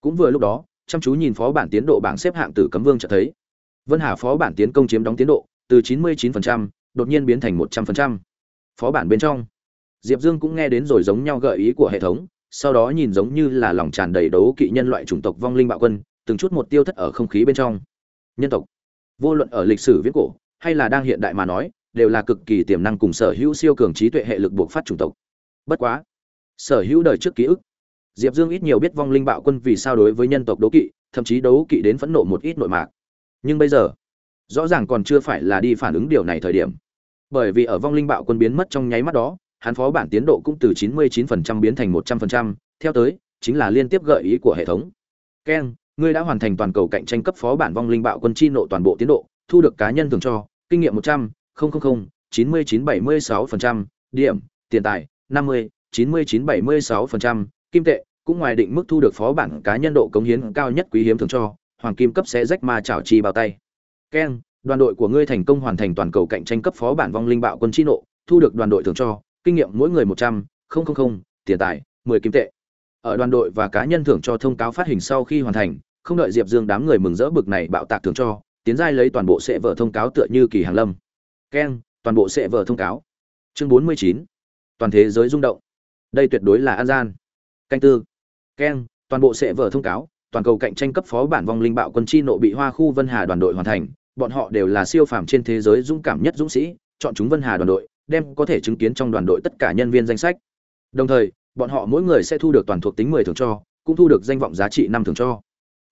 cũng vừa lúc đó chăm chú nhìn phó bản tiến độ bảng xếp hạng từ cấm vương cho thấy. Vân hà phó bản tiến công chiếm đóng tiến độ từ 99%, đột nhiên biến thành 100% phó bản bên trong. Diệp dương cũng nghe đến rồi giống nhau gợi ý của hệ thống, sau đó nhìn giống như là lòng tràn đầy đấu kỵ nhân loại chủng tộc vong linh bạo quân, từng chút một tiêu thất ở không khí bên trong. Nhân tộc. Vô luận ở lịch sử viễn cổ, hay là đang hiện đại mà nói, đều là cực kỳ tiềm năng cùng sở hữu siêu cường trí tuệ hệ lực buộc phát chủng tộc. Bất quá, sở hữu đời trước ký ức, diệp dương ít nhiều biết vong linh bạo quân vì sao đối với nhân tộc đấu kỵ, thậm chí đấu kỵ đến phẫn nộ một ít nội mạc. Nhưng bây giờ, rõ ràng còn chưa phải là đi phản ứng điều này thời điểm bởi vì ở vong linh bạo quân biến mất trong nháy mắt đó hắn phó bản tiến độ cũng từ 99% biến thành 100%, theo tới chính là liên tiếp gợi ý của hệ thống. Keng ngươi đã hoàn thành toàn cầu cạnh tranh cấp phó bản vong linh bạo quân chi nộ toàn bộ tiến độ thu được cá nhân thường cho kinh nghiệm 100, 000, 99 76%, điểm, tiền tài 50, 99 76%, kim tệ cũng ngoài định mức thu được phó bản cá nhân độ cống hiến cao nhất quý hiếm thường cho hoàng kim cấp sẽ rách ma chảo chi bao tay. Keng đoàn đội của ngươi thành công hoàn thành toàn cầu cạnh tranh cấp phó bản vong linh bạo quân chi nộ, thu được đoàn đội thường cho, kinh nghiệm mỗi người một trăm linh tiền tài, mười kim tệ. Ở đoàn đội và cá nhân thưởng cho thông cáo phát hình sau khi hoàn thành, không đợi diệp dương đám người mừng rỡ bực này bạo tạc thưởng cho, tiến giai lấy toàn bộ sẽ vở thông cáo tựa như kỳ hàng lâm. Keng, toàn bộ sẽ vở thông cáo. Chương bốn mươi chín, toàn thế giới rung động. Đây tuyệt đối là an gian. Canh tư. Keng, toàn bộ sẽ vở thông cáo, toàn cầu cạnh tranh cấp phó bản vong linh bạo quân chi nộ bị hoa khu vân hà đoàn đội hoàn thành bọn họ đều là siêu phàm trên thế giới dũng cảm nhất dũng sĩ, chọn chúng vân hà đoàn đội, đem có thể chứng kiến trong đoàn đội tất cả nhân viên danh sách. Đồng thời, bọn họ mỗi người sẽ thu được toàn thuộc tính mười thưởng cho, cũng thu được danh vọng giá trị năm thưởng cho.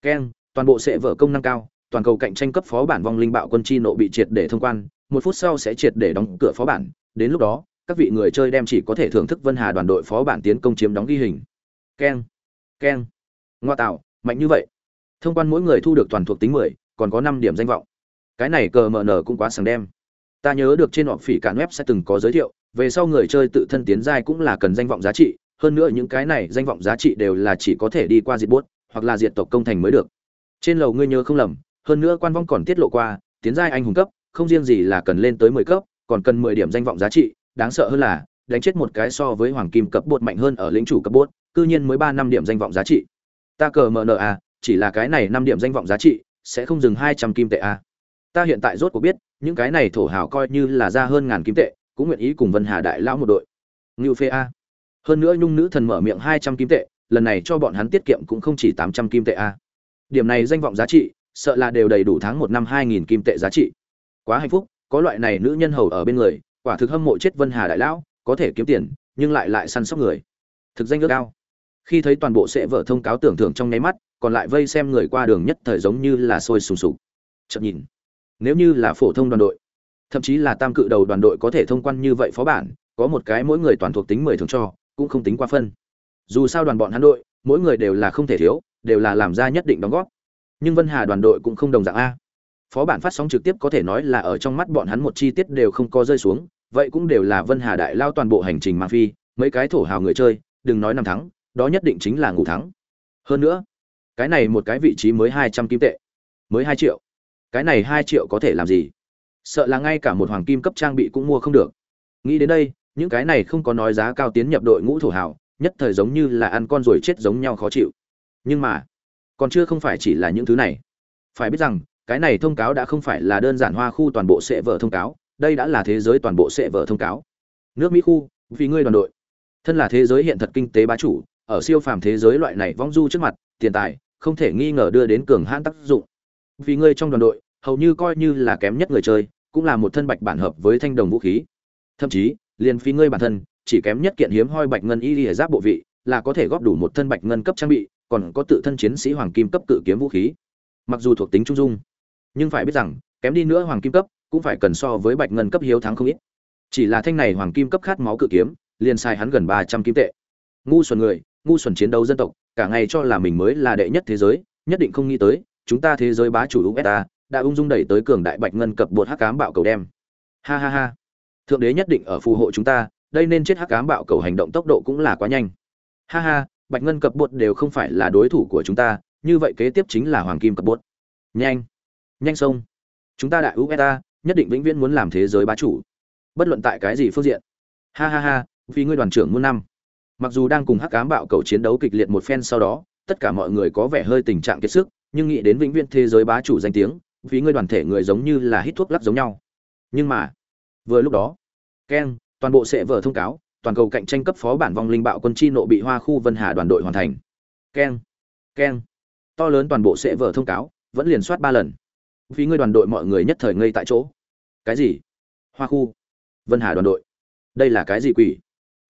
Keng, toàn bộ sẽ vở công năng cao, toàn cầu cạnh tranh cấp phó bản vong linh bạo quân chi nộ bị triệt để thông quan, một phút sau sẽ triệt để đóng cửa phó bản, đến lúc đó, các vị người chơi đem chỉ có thể thưởng thức vân hà đoàn đội phó bản tiến công chiếm đóng ghi hình. Keng keng. Ngoa tạo, mạnh như vậy. Thông quan mỗi người thu được toàn thuộc tính mười, còn có năm điểm danh vọng cái này cờ mờ nở cũng quá sáng đem ta nhớ được trên họp phỉ cản web sẽ từng có giới thiệu, về sau người chơi tự thân tiến giai cũng là cần danh vọng giá trị, hơn nữa những cái này danh vọng giá trị đều là chỉ có thể đi qua diệt bốt, hoặc là diệt tộc công thành mới được. Trên lầu ngươi nhớ không lầm, hơn nữa quan vong còn tiết lộ qua, tiến giai anh hùng cấp, không riêng gì là cần lên tới mười cấp, còn cần mười điểm danh vọng giá trị, đáng sợ hơn là, đánh chết một cái so với hoàng kim cấp bột mạnh hơn ở lĩnh chủ cấp bốt cư nhiên mới ba năm điểm danh vọng giá trị. Ta cờ mờ nợ à chỉ là cái này năm điểm danh vọng giá trị, sẽ không dừng hai trăm kim tệ à ta hiện tại rốt cuộc biết, những cái này thổ hào coi như là ra hơn ngàn kim tệ, cũng nguyện ý cùng vân hà đại lão một đội. Ngưu phê a. Hơn nữa nhung nữ thần mở miệng hai trăm kim tệ, lần này cho bọn hắn tiết kiệm cũng không chỉ tám trăm kim tệ a. Điểm này danh vọng giá trị, sợ là đều đầy đủ tháng một năm hai nghìn kim tệ giá trị. Quá hạnh phúc, có loại này nữ nhân hầu ở bên người, quả thực hâm mộ chết vân hà đại lão, có thể kiếm tiền, nhưng lại lại săn sóc người. Thực danh ước cao khi thấy toàn bộ sẽ vở thông cáo tưởng thưởng trong nháy mắt, còn lại vây xem người qua đường nhất thời giống như là sôi sùng sục. Chậm nhìn nếu như là phổ thông đoàn đội, thậm chí là tam cự đầu đoàn đội có thể thông quan như vậy phó bản, có một cái mỗi người toàn thuộc tính mười thường cho, cũng không tính qua phân. Dù sao đoàn bọn hắn đội, mỗi người đều là không thể thiếu, đều là làm ra nhất định đóng góp. Nhưng vân hà đoàn đội cũng không đồng dạng a. Phó bản phát sóng trực tiếp có thể nói là ở trong mắt bọn hắn một chi tiết đều không có rơi xuống, vậy cũng đều là vân hà đại lao toàn bộ hành trình mang phi, mấy cái thổ hào người chơi, đừng nói năm thắng, đó nhất định chính là ngủ thắng. Hơn nữa, cái này một cái vị trí mới hai trăm kim tệ, mới hai triệu cái này hai triệu có thể làm gì? Sợ là ngay cả một hoàng kim cấp trang bị cũng mua không được. Nghĩ đến đây, những cái này không có nói giá cao tiến nhập đội ngũ thổ hào, nhất thời giống như là ăn con rồi chết giống nhau khó chịu. Nhưng mà, còn chưa không phải chỉ là những thứ này. Phải biết rằng, cái này thông cáo đã không phải là đơn giản hoa khu toàn bộ sẽ vở thông cáo, đây đã là thế giới toàn bộ sẽ vở thông cáo. Nước mỹ khu, vì ngươi đoàn đội. Thân là thế giới hiện thật kinh tế bá chủ, ở siêu phàm thế giới loại này vong du trước mặt, tiền tài, không thể nghi ngờ đưa đến cường hãn tác dụng vì ngươi trong đoàn đội, hầu như coi như là kém nhất người chơi, cũng là một thân bạch bản hợp với thanh đồng vũ khí. Thậm chí, liền phi ngươi bản thân, chỉ kém nhất kiện hiếm hoi bạch ngân y lìa giáp bộ vị, là có thể góp đủ một thân bạch ngân cấp trang bị, còn có tự thân chiến sĩ hoàng kim cấp cự kiếm vũ khí. Mặc dù thuộc tính trung dung, nhưng phải biết rằng, kém đi nữa hoàng kim cấp, cũng phải cần so với bạch ngân cấp hiếu thắng không ít. Chỉ là thanh này hoàng kim cấp khát máu cự kiếm, liền sai hắn gần ba trăm kim tệ. Ngu xuẩn người, ngu xuẩn chiến đấu dân tộc, cả ngày cho là mình mới là đệ nhất thế giới, nhất định không nghĩ tới chúng ta thế giới bá chủ ubeta đã ung dung đẩy tới cường đại bạch ngân cập bột hắc cám bạo cầu đem. Ha ha ha. Thượng đế nhất định ở phù hộ chúng ta, đây nên chết hắc cám bạo cầu hành động tốc độ cũng là quá nhanh. Ha ha, bạch ngân cập bột đều không phải là đối thủ của chúng ta, như vậy kế tiếp chính là hoàng kim cập bột nhanh. Nhanh sông chúng ta đại ubeta nhất định vĩnh viễn muốn làm thế giới bá chủ. Bất luận tại cái gì phương diện. Ha ha ha, vì ngươi đoàn trưởng muôn năm. Mặc dù đang cùng hắc cám bạo cầu chiến đấu kịch liệt một phen sau đó, tất cả mọi người có vẻ hơi tình trạng kiệt sức nhưng nghĩ đến vĩnh viễn thế giới bá chủ danh tiếng, vì ngươi đoàn thể người giống như là hít thuốc lắc giống nhau. Nhưng mà, vừa lúc đó, keng, toàn bộ sẽ vở thông cáo, toàn cầu cạnh tranh cấp phó bản vong linh bạo quân chi nộ bị hoa khu vân hà đoàn đội hoàn thành. Keng keng, to lớn toàn bộ sẽ vở thông cáo, vẫn liền soát ba lần. Vì ngươi đoàn đội mọi người nhất thời ngây tại chỗ. Cái gì? Hoa khu vân hà đoàn đội. Đây là cái gì quỷ?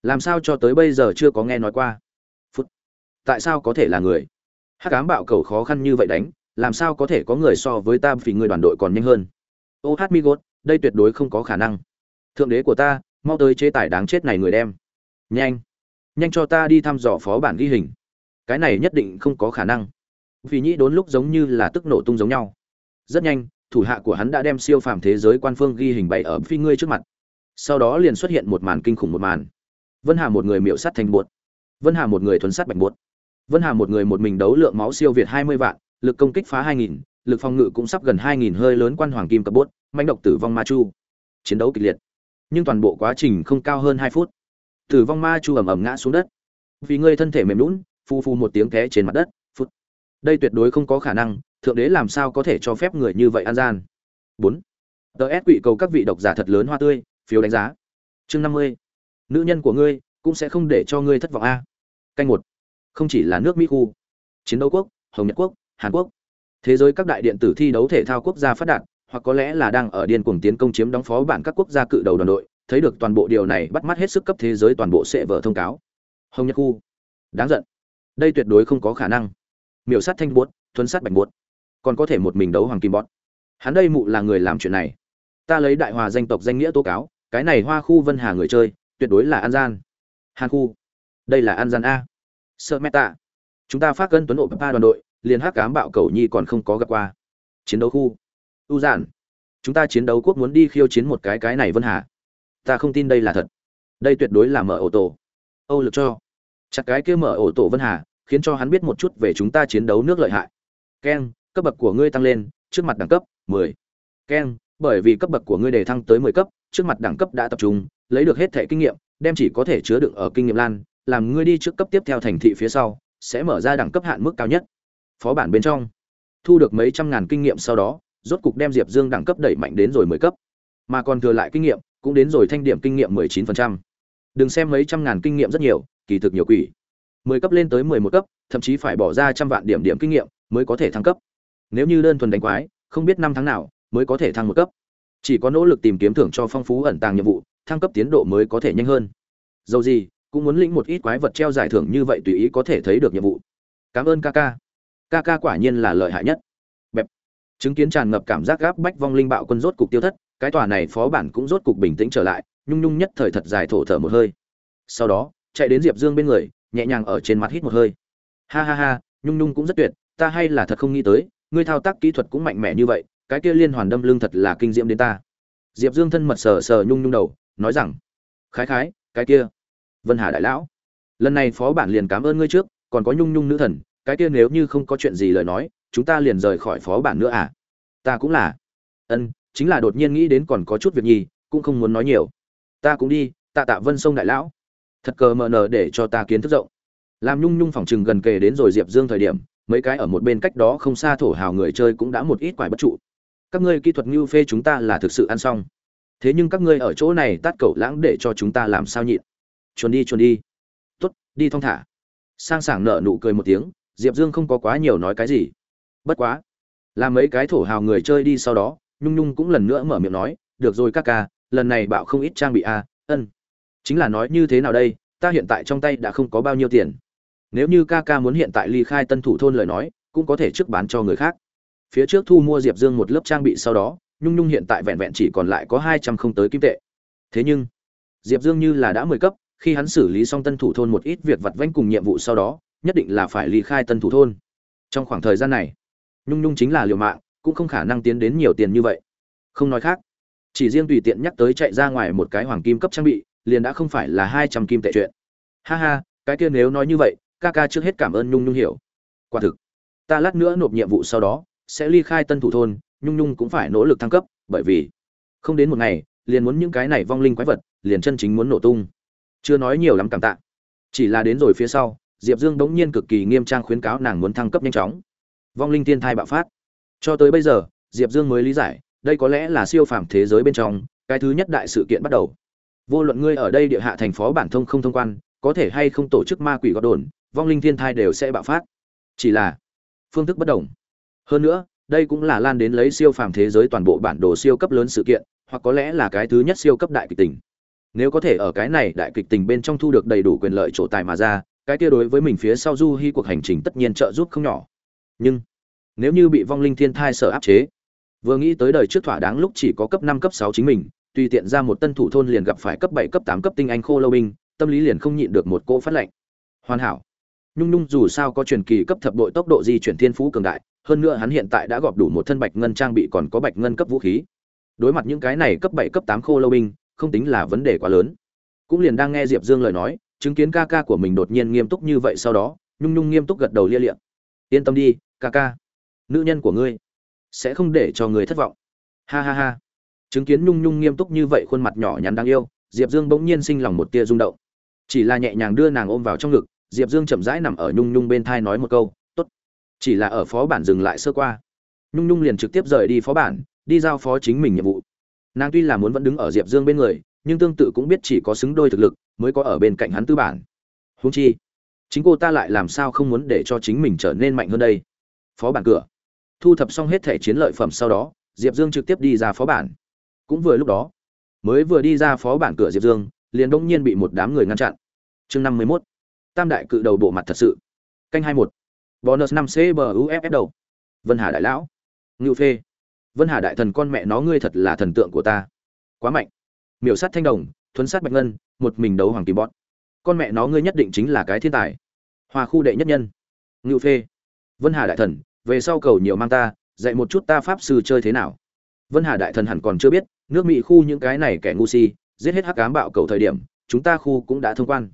Làm sao cho tới bây giờ chưa có nghe nói qua? Phút. Tại sao có thể là người? Hắc ám bạo cầu khó khăn như vậy đánh, làm sao có thể có người so với ta vì người đoàn đội còn nhanh hơn? Ô hát mi gốt đây tuyệt đối không có khả năng. Thượng đế của ta, mau tới chế tài đáng chết này người đem. Nhanh. Nhanh cho ta đi thăm dò phó bản ghi hình. Cái này nhất định không có khả năng. Vì nhĩ đốn lúc giống như là tức nổ tung giống nhau. Rất nhanh, thủ hạ của hắn đã đem siêu phàm thế giới quan phương ghi hình bày ở phi ngươi trước mặt. Sau đó liền xuất hiện một màn kinh khủng một màn. Vân hà một người miệu sắt thành bột. Vân hà một người thuấn sát bạch bột vân hà một người một mình đấu lượng máu siêu việt hai mươi vạn lực công kích phá hai nghìn lực phòng ngự cũng sắp gần hai nghìn hơi lớn quan hoàng kim cấp bốt manh độc tử vong ma chu. Chiến đấu kịch liệt nhưng toàn bộ quá trình không cao hơn hai phút. Tử vong ma chu ầm ầm ngã xuống đất. Vì ngươi thân thể mềm nhũn, phu phu một tiếng té trên mặt đất phút. Đây tuyệt đối không có khả năng thượng đế làm sao có thể cho phép người như vậy an gian. Bốn. Ts quỷ cầu các vị độc giả thật lớn hoa tươi phiếu đánh giá. Chương năm mươi. Nữ nhân của ngươi cũng sẽ không để cho ngươi thất vọng a. Canh một không chỉ là nước mỹ khu, chiến đấu quốc, hồng nhật quốc, hàn quốc. Thế giới các đại điện tử thi đấu thể thao quốc gia phát đạt, hoặc có lẽ là đang ở điên cuồng tiến công chiếm đóng phó bản các quốc gia cự đầu đoàn đội, thấy được toàn bộ điều này bắt mắt hết sức cấp thế giới toàn bộ sẽ vở thông cáo. Hồng nhật khu. Đáng giận. Đây tuyệt đối không có khả năng. Miểu sát thanh buốt thuấn sát bạch buốt còn có thể một mình đấu hoàng kim bót hắn đây mụ là người làm chuyện này. Ta lấy đại hòa danh tộc danh nghĩa tố cáo, cái này hoa khu vân hà người chơi, tuyệt đối là an gian. Hàn khu. Đây là an gian a sợ meta chúng ta phát cân tuấn ộp ba đoàn đội, liền hắc cám bạo cầu nhi còn không có gặp qua. Chiến đấu khu. U giản. Chúng ta chiến đấu quốc muốn đi khiêu chiến một cái cái này vân hà. Ta không tin đây là thật. Đây tuyệt đối là mở ổ tổ. Âu lực cho. Chặt cái kia mở ổ tổ vân hà, khiến cho hắn biết một chút về chúng ta chiến đấu nước lợi hại. Keng, cấp bậc của ngươi tăng lên, trước mặt đẳng cấp 10. keng, bởi vì cấp bậc của ngươi đề thăng tới 10 cấp, trước mặt đẳng cấp đã tập trung, lấy được hết thẻ kinh nghiệm, đem chỉ có thể chứa đựng ở kinh nghiệm lan làm ngươi đi trước cấp tiếp theo thành thị phía sau, sẽ mở ra đẳng cấp hạn mức cao nhất. Phó bản bên trong, thu được mấy trăm ngàn kinh nghiệm sau đó, rốt cục đem diệp dương đẳng cấp đẩy mạnh đến rồi mười cấp. Mà còn thừa lại kinh nghiệm, cũng đến rồi thanh điểm kinh nghiệm mười chín phần trăm. Đừng xem mấy trăm ngàn kinh nghiệm rất nhiều, kỳ thực nhiều quỷ. Mười cấp lên tới mười một cấp, thậm chí phải bỏ ra trăm vạn điểm điểm kinh nghiệm mới có thể thăng cấp. Nếu như đơn thuần đánh quái, không biết năm tháng nào mới có thể thăng một cấp. Chỉ có nỗ lực tìm kiếm thưởng cho phong phú ẩn tàng nhiệm vụ, thăng cấp tiến độ mới có thể nhanh hơn. Dầu gì cũng muốn lĩnh một ít quái vật treo giải thưởng như vậy tùy ý có thể thấy được nhiệm vụ. Cảm ơn ca ca ca ca quả nhiên là lợi hại nhất. Bẹp. Chứng kiến tràn ngập cảm giác gáp bách vong linh bạo quân rốt cục tiêu thất, cái tòa này phó bản cũng rốt cục bình tĩnh trở lại, nhung nhung nhất thời thật dài thổ thở một hơi. Sau đó, chạy đến diệp dương bên người, nhẹ nhàng ở trên mặt hít một hơi. Ha ha ha, nhung nhung cũng rất tuyệt, ta hay là thật không nghĩ tới, ngươi thao tác kỹ thuật cũng mạnh mẽ như vậy, cái kia liên hoàn đâm lưng thật là kinh diễm đến ta. Diệp dương thân mật sờ sờ nhung nhung đầu, nói rằng, khái khái, cái kia vân hà đại lão, lần này phó bản liền cảm ơn ngươi trước, còn có nhung nhung nữ thần, cái kia nếu như không có chuyện gì lời nói, chúng ta liền rời khỏi phó bản nữa à? Ta cũng là. Ân, chính là đột nhiên nghĩ đến còn có chút việc nhì, cũng không muốn nói nhiều. Ta cũng đi, tạ tạ vân sông đại lão. Thật cờ mờ nờ để cho ta kiến thức rộng. Làm nhung nhung phòng chừng gần kề đến rồi diệp dương thời điểm, mấy cái ở một bên cách đó không xa thổ hào người chơi cũng đã một ít quải bất trụ. Các ngươi kỹ thuật ngưu phê chúng ta là thực sự ăn xong. Thế nhưng các ngươi ở chỗ này tát cậu lãng để cho chúng ta làm sao nhịn? Chuồn đi chuồn đi. Tốt đi thong thả. Sang sảng nở nụ cười một tiếng diệp dương không có quá nhiều nói cái gì. Bất quá làm mấy cái thổ hào người chơi đi sau đó nhung nhung cũng lần nữa mở miệng nói được rồi các ca lần này bảo không ít trang bị a à, ân. Chính là nói như thế nào đây ta hiện tại trong tay đã không có bao nhiêu tiền. Nếu như ca ca muốn hiện tại ly khai tân thủ thôn lời nói cũng có thể trước bán cho người khác. Phía trước thu mua diệp dương một lớp trang bị sau đó nhung nhung hiện tại vẹn vẹn chỉ còn lại có hai trăm không tới kim tệ. Thế nhưng diệp dương như là đã mười cấp khi hắn xử lý xong tân thủ thôn một ít việc vặt vãnh cùng nhiệm vụ sau đó, nhất định là phải ly khai tân thủ thôn. Trong khoảng thời gian này, nhung nhung chính là liều mạng, cũng không khả năng tiến đến nhiều tiền như vậy. Không nói khác, chỉ riêng tùy tiện nhắc tới chạy ra ngoài một cái hoàng kim cấp trang bị, liền đã không phải là hai trăm kim tệ chuyện. Ha ha, cái kia nếu nói như vậy, ca ca trước hết cảm ơn nhung nhung hiểu. Quả thực, ta lát nữa nộp nhiệm vụ sau đó, sẽ ly khai tân thủ thôn, nhung nhung cũng phải nỗ lực thăng cấp, bởi vì không đến một ngày, liền muốn những cái này vong linh quái vật, liền chân chính muốn nổ tung chưa nói nhiều lắm cảm tạ. Chỉ là đến rồi phía sau, diệp dương bỗng nhiên cực kỳ nghiêm trang khuyến cáo nàng muốn thăng cấp nhanh chóng. Vong linh thiên thai bạo phát. Cho tới bây giờ, diệp dương mới lý giải, đây có lẽ là siêu phàm thế giới bên trong, cái thứ nhất đại sự kiện bắt đầu. Vô luận ngươi ở đây địa hạ thành phố bản thông không thông quan, có thể hay không tổ chức ma quỷ gọt đồn, vong linh thiên thai đều sẽ bạo phát. Chỉ là, phương thức bất đồng. Hơn nữa, đây cũng là lan đến lấy siêu phàm thế giới toàn bộ bản đồ siêu cấp lớn sự kiện, hoặc có lẽ là cái thứ nhất siêu cấp đại kịch tình nếu có thể ở cái này đại kịch tình bên trong thu được đầy đủ quyền lợi chỗ tài mà ra, cái kia đối với mình phía sau du hy cuộc hành trình tất nhiên trợ giúp không nhỏ. Nhưng, nếu như bị vong linh thiên thai sở áp chế, vừa nghĩ tới đời trước thỏa đáng lúc chỉ có cấp năm, cấp sáu chính mình, tùy tiện ra một tân thủ thôn liền gặp phải cấp bảy, cấp tám, cấp tinh anh khô lâu binh, tâm lý liền không nhịn được một cỗ phát lệnh. Hoàn hảo. Nhung nhung dù sao có truyền kỳ cấp thập đội tốc độ di chuyển thiên phú cường đại, hơn nữa hắn hiện tại đã gọp đủ một thân bạch ngân trang bị còn có bạch ngân cấp vũ khí. Đối mặt những cái này cấp bảy, cấp tám khô lâu binh không tính là vấn đề quá lớn. Cũng liền đang nghe diệp dương lời nói, chứng kiến ca ca của mình đột nhiên nghiêm túc như vậy sau đó, nhung nhung nghiêm túc gật đầu lia liệm yên tâm đi, ca ca. Nữ nhân của ngươi sẽ không để cho người thất vọng. Ha ha ha. Chứng kiến nhung nhung nghiêm túc như vậy khuôn mặt nhỏ nhắn đáng yêu, diệp dương bỗng nhiên sinh lòng một tia rung động. Chỉ là nhẹ nhàng đưa nàng ôm vào trong ngực, diệp dương chậm rãi nằm ở nhung nhung bên thai nói một câu t ố t chỉ là ở phó bản dừng lại sơ qua. Nhung nhung liền trực tiếp rời đi phó bản, đi giao phó chính mình nhiệm vụ nàng tuy là muốn vẫn đứng ở diệp dương bên người, nhưng tương tự cũng biết chỉ có xứng đôi thực lực mới có ở bên cạnh hắn tư bản. Húng chi, chính cô ta lại làm sao không muốn để cho chính mình trở nên mạnh hơn đây? Phó bản cửa. Thu thập xong hết thẻ chiến lợi phẩm sau đó, diệp dương trực tiếp đi ra phó bản. Cũng vừa lúc đó, mới vừa đi ra phó bản cửa diệp dương, liền đông nhiên bị một đám người ngăn chặn. Chương năm mươi mốt. Tam đại cự đầu bộ mặt thật sự. Canh hai một. Bonus năm c buff đầu. Vân hà đại lão. Ngưu phê vân hà đại thần con mẹ nó ngươi thật là thần tượng của ta. Quá mạnh. Miểu sát thanh đồng, thuấn sát bạch ngân, một mình đấu hoàng kim bót con mẹ nó ngươi nhất định chính là cái thiên tài. Hoa khu đệ nhất nhân. Ngưu phê. Vân hà đại thần, về sau cầu nhiều mang ta, dạy một chút ta pháp sư chơi thế nào. Vân hà đại thần hẳn còn chưa biết, nước mỹ khu những cái này kẻ ngu si, giết hết hắc cám bạo cầu thời điểm, chúng ta khu cũng đã thông quan.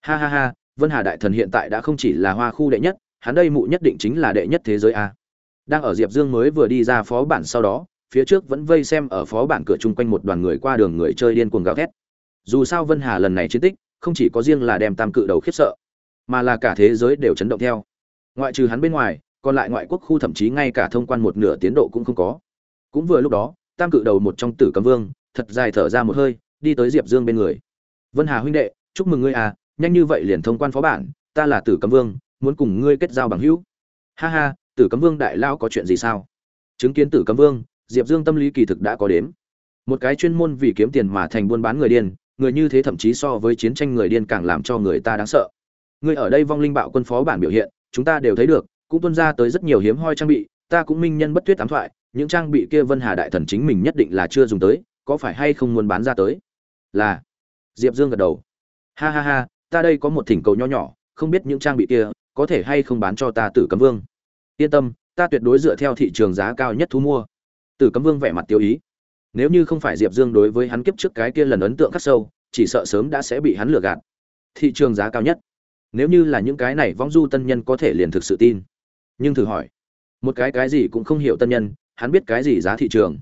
Ha ha ha, vân hà đại thần hiện tại đã không chỉ là hoa khu đệ nhất, hắn đây mụ nhất định chính là đệ nhất thế giới a đang ở diệp dương mới vừa đi ra phó bản sau đó, phía trước vẫn vây xem ở phó bản cửa chung quanh một đoàn người qua đường người chơi điên cuồng gào thét. Dù sao vân hà lần này chiến tích, không chỉ có riêng là đem tam cự đầu khiếp sợ, mà là cả thế giới đều chấn động theo. Ngoại trừ hắn bên ngoài, còn lại ngoại quốc khu thậm chí ngay cả thông quan một nửa tiến độ cũng không có. Cũng vừa lúc đó, tam cự đầu một trong tử cấm vương, thật dài thở ra một hơi, đi tới diệp dương bên người. Vân hà huynh đệ, chúc mừng ngươi à nhanh như vậy liền thông quan phó bản, ta là tử cấm vương, muốn cùng ngươi kết giao bằng hữu. Ha ha tử cấm vương đại lao có chuyện gì sao? Chứng kiến tử cấm vương, diệp dương tâm lý kỳ thực đã có đếm. Một cái chuyên môn vì kiếm tiền mà thành buôn bán người điên, người như thế thậm chí so với chiến tranh người điên càng làm cho người ta đáng sợ. Người ở đây vong linh bạo quân phó bản biểu hiện, chúng ta đều thấy được, cũng tuân ra tới rất nhiều hiếm hoi trang bị, ta cũng minh nhân bất tuyết ám thoại, những trang bị kia vân hà đại thần chính mình nhất định là chưa dùng tới, có phải hay không muốn bán ra tới? Là. Diệp dương gật đầu. Ha ha ha, ta đây có một thỉnh cầu nho nhỏ, không biết những trang bị kia có thể hay không bán cho ta tử cấm vương yên tâm, ta tuyệt đối dựa theo thị trường giá cao nhất thu mua. Tử cấm vương vẻ mặt tiêu ý. Nếu như không phải diệp dương đối với hắn kiếp trước cái kia lần ấn tượng khắc sâu, chỉ sợ sớm đã sẽ bị hắn lừa gạt. Thị trường giá cao nhất. Nếu như là những cái này vong du tân nhân có thể liền thực sự tin. Nhưng thử hỏi, một cái cái gì cũng không hiểu tân nhân, hắn biết cái gì giá thị trường?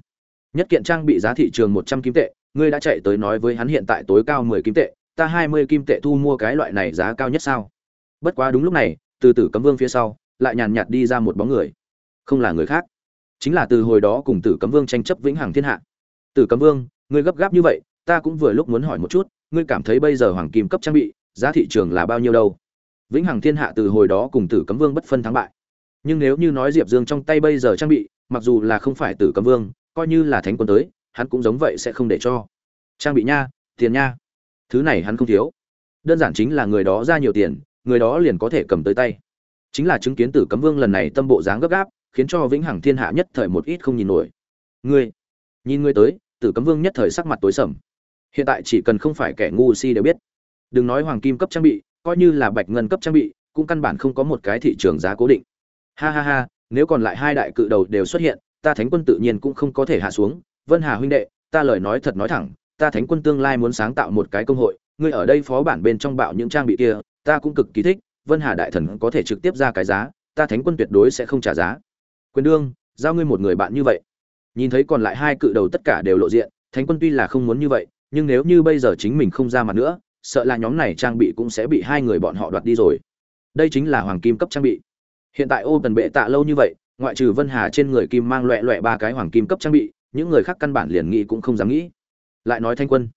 Nhất kiện trang bị giá thị trường một trăm kim tệ, ngươi đã chạy tới nói với hắn hiện tại tối cao mười kim tệ, ta hai mươi kim tệ thu mua cái loại này giá cao nhất sao? Bất quá đúng lúc này, từ tử cấm vương phía sau lại nhàn nhạt đi ra một bóng người. Không là người khác, chính là từ hồi đó cùng tử cấm vương tranh chấp vĩnh hằng thiên hạ. Tử cấm vương, ngươi gấp gáp như vậy, ta cũng vừa lúc muốn hỏi một chút, ngươi cảm thấy bây giờ hoàng kim cấp trang bị, giá thị trường là bao nhiêu đâu? Vĩnh hằng thiên hạ từ hồi đó cùng tử cấm vương bất phân thắng bại. Nhưng nếu như nói diệp dương trong tay bây giờ trang bị, mặc dù là không phải tử cấm vương, coi như là thánh quân tới, hắn cũng giống vậy sẽ không để cho. Trang bị nha, tiền nha. Thứ này hắn không thiếu. Đơn giản chính là người đó ra nhiều tiền, người đó liền có thể cầm tới tay chính là chứng kiến tử cấm vương lần này tâm bộ dáng gấp gáp, khiến cho vĩnh hằng thiên hạ nhất thời một ít không nhìn nổi. Ngươi, nhìn ngươi tới, tử cấm vương nhất thời sắc mặt tối sầm. Hiện tại chỉ cần không phải kẻ ngu si đều biết. Đừng nói hoàng kim cấp trang bị, coi như là bạch ngân cấp trang bị, cũng căn bản không có một cái thị trường giá cố định. Ha ha ha, nếu còn lại hai đại cự đầu đều xuất hiện, ta thánh quân tự nhiên cũng không có thể hạ xuống. Vân hà huynh đệ, ta lời nói thật nói thẳng, ta thánh quân tương lai muốn sáng tạo một cái công hội, ngươi ở đây phó bản bên trong bạo những trang bị kia, ta cũng cực kỳ thích vân hà đại thần có thể trực tiếp ra cái giá, ta thánh quân tuyệt đối sẽ không trả giá. Quyền đương, giao ngươi một người bạn như vậy. Nhìn thấy còn lại hai cự đầu tất cả đều lộ diện, thánh quân tuy là không muốn như vậy, nhưng nếu như bây giờ chính mình không ra mặt nữa, sợ là nhóm này trang bị cũng sẽ bị hai người bọn họ đoạt đi rồi. Đây chính là hoàng kim cấp trang bị. Hiện tại ô tần bệ tạ lâu như vậy, ngoại trừ vân hà trên người kim mang loẹ loẹ ba cái hoàng kim cấp trang bị, những người khác căn bản liền nghĩ cũng không dám nghĩ. Lại nói thanh quân,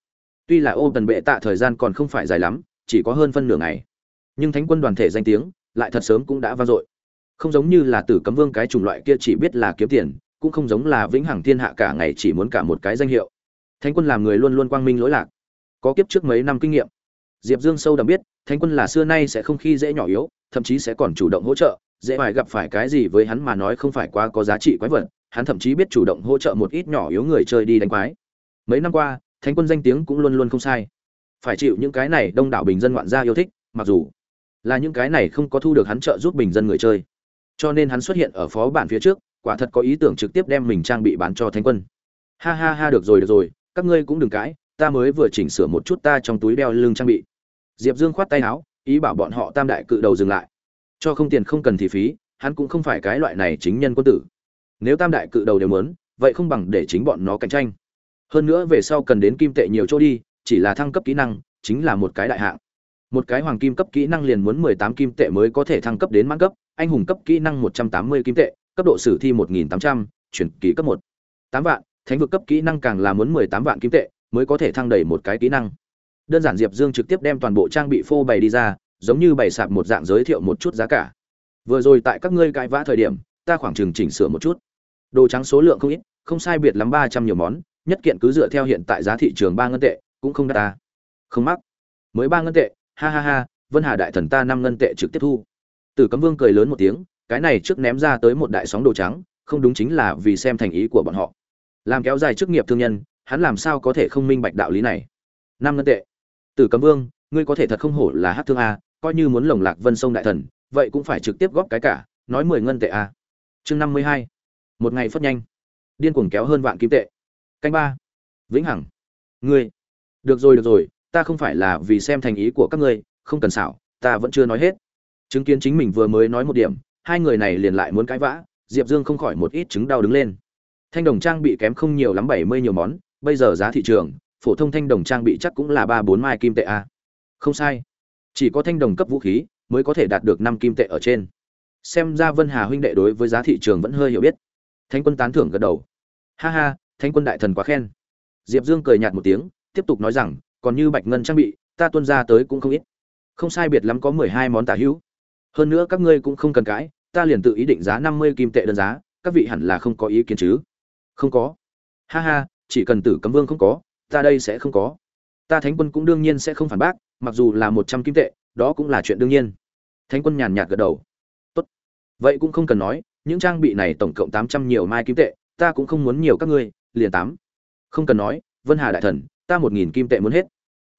tuy là ô tần bệ tạ thời gian còn không phải dài lắm, chỉ có hơn phân nửa ngày nhưng thánh quân đoàn thể danh tiếng lại thật sớm cũng đã vang dội. Không giống như là tử cấm vương cái chủng loại kia chỉ biết là kiếm tiền, cũng không giống là vĩnh hằng thiên hạ cả ngày chỉ muốn cả một cái danh hiệu. Thánh quân làm người luôn luôn quang minh lỗi lạc. Có kiếp trước mấy năm kinh nghiệm. Diệp dương sâu đậm biết, thánh quân là xưa nay sẽ không khi dễ nhỏ yếu, thậm chí sẽ còn chủ động hỗ trợ, dễ phải gặp phải cái gì với hắn mà nói không phải quá có giá trị quái vật, hắn thậm chí biết chủ động hỗ trợ một ít nhỏ yếu người chơi đi đánh quái. Mấy năm qua, thánh quân danh tiếng cũng luôn luôn không sai. Phải chịu những cái này đông đảo bình dân ngoạn gia yêu thích, mặc dù là những cái này không có thu được hắn trợ giúp bình dân người chơi. Cho nên hắn xuất hiện ở phó bản phía trước, quả thật có ý tưởng trực tiếp đem mình trang bị bán cho thánh quân. Ha ha ha, được rồi được rồi, các ngươi cũng đừng cãi, ta mới vừa chỉnh sửa một chút ta trong túi đeo lưng trang bị. Diệp dương khoát tay áo, ý bảo bọn họ tam đại cự đầu dừng lại. Cho không tiền không cần thì phí, hắn cũng không phải cái loại này chính nhân quân tử. Nếu tam đại cự đầu đều muốn, vậy không bằng để chính bọn nó cạnh tranh. Hơn nữa về sau cần đến kim tệ nhiều chỗ đi, chỉ là thăng cấp kỹ năng, chính là một cái đại hạng một cái hoàng kim cấp kỹ năng liền muốn mười tám kim tệ mới có thể thăng cấp đến mãn cấp, anh hùng cấp kỹ năng một trăm tám mươi kim tệ, cấp độ sử thi một nghìn tám trăm, chuyển kỳ cấp một. Tám vạn, thánh vực cấp kỹ năng càng là muốn mười tám vạn kim tệ mới có thể thăng đầy một cái kỹ năng. Đơn giản diệp dương trực tiếp đem toàn bộ trang bị phô bày đi ra, giống như bày sạp một dạng giới thiệu một chút giá cả. Vừa rồi tại các ngươi cãi vã thời điểm, ta khoảng chừng chỉnh sửa một chút. Đồ trắng số lượng không ít, không sai biệt lắm ba trăm nhiều món, nhất kiện cứ dựa theo hiện tại giá thị trường ba ngân tệ, cũng không đắt ta. Không mắc. Mới ba ngân tệ ha ha ha, vân hà đại thần ta năm ngân tệ trực tiếp thu. Tử cấm vương cười lớn một tiếng, cái này trước ném ra tới một đại sóng đồ trắng, không đúng chính là vì xem thành ý của bọn họ. Làm kéo dài chức nghiệp thương nhân, hắn làm sao có thể không minh bạch đạo lý này? Năm ngân tệ. Tử cấm vương, ngươi có thể thật không hổ là hát thương a, coi như muốn lồng lạc vân sông đại thần, vậy cũng phải trực tiếp góp cái cả, nói mười ngân tệ a. Chương năm mươi hai. Một ngày phất nhanh. Điên cuồng kéo hơn vạn kim tệ. Canh ba. Vĩnh hằng. Ngươi. Được rồi được rồi ta không phải là vì xem thành ý của các ngươi, không cần xảo, ta vẫn chưa nói hết. Chứng kiến chính mình vừa mới nói một điểm, hai người này liền lại muốn cãi vã, diệp dương không khỏi một ít chứng đau đứng lên. Thanh đồng trang bị kém không nhiều lắm bảy mươi nhiều món, bây giờ giá thị trường, phổ thông thanh đồng trang bị chắc cũng là ba bốn mai kim tệ a. Không sai. Chỉ có thanh đồng cấp vũ khí mới có thể đạt được năm kim tệ ở trên. Xem ra vân hà huynh đệ đối với giá thị trường vẫn hơi hiểu biết. Thánh quân tán thưởng gật đầu. Ha ha, thánh quân đại thần quá khen. Diệp dương cười nhạt một tiếng, tiếp tục nói rằng còn như bạch ngân trang bị, ta tuân ra tới cũng không ít. Không sai biệt lắm có mười hai món tả hữu. Hơn nữa các ngươi cũng không cần cãi, ta liền tự ý định giá năm mươi kim tệ đơn giá, các vị hẳn là không có ý kiến chứ? Không có. Ha ha, chỉ cần tử cấm vương không có, ta đây sẽ không có. Ta thánh quân cũng đương nhiên sẽ không phản bác, mặc dù là một trăm kim tệ, đó cũng là chuyện đương nhiên. Thánh quân nhàn nhạt gật đầu. Tốt. Vậy cũng không cần nói, những trang bị này tổng cộng tám trăm nhiều mai kim tệ, ta cũng không muốn nhiều các ngươi, liền tám. Không cần nói, vân hà đại thần, ta một nghìn kim tệ muốn hết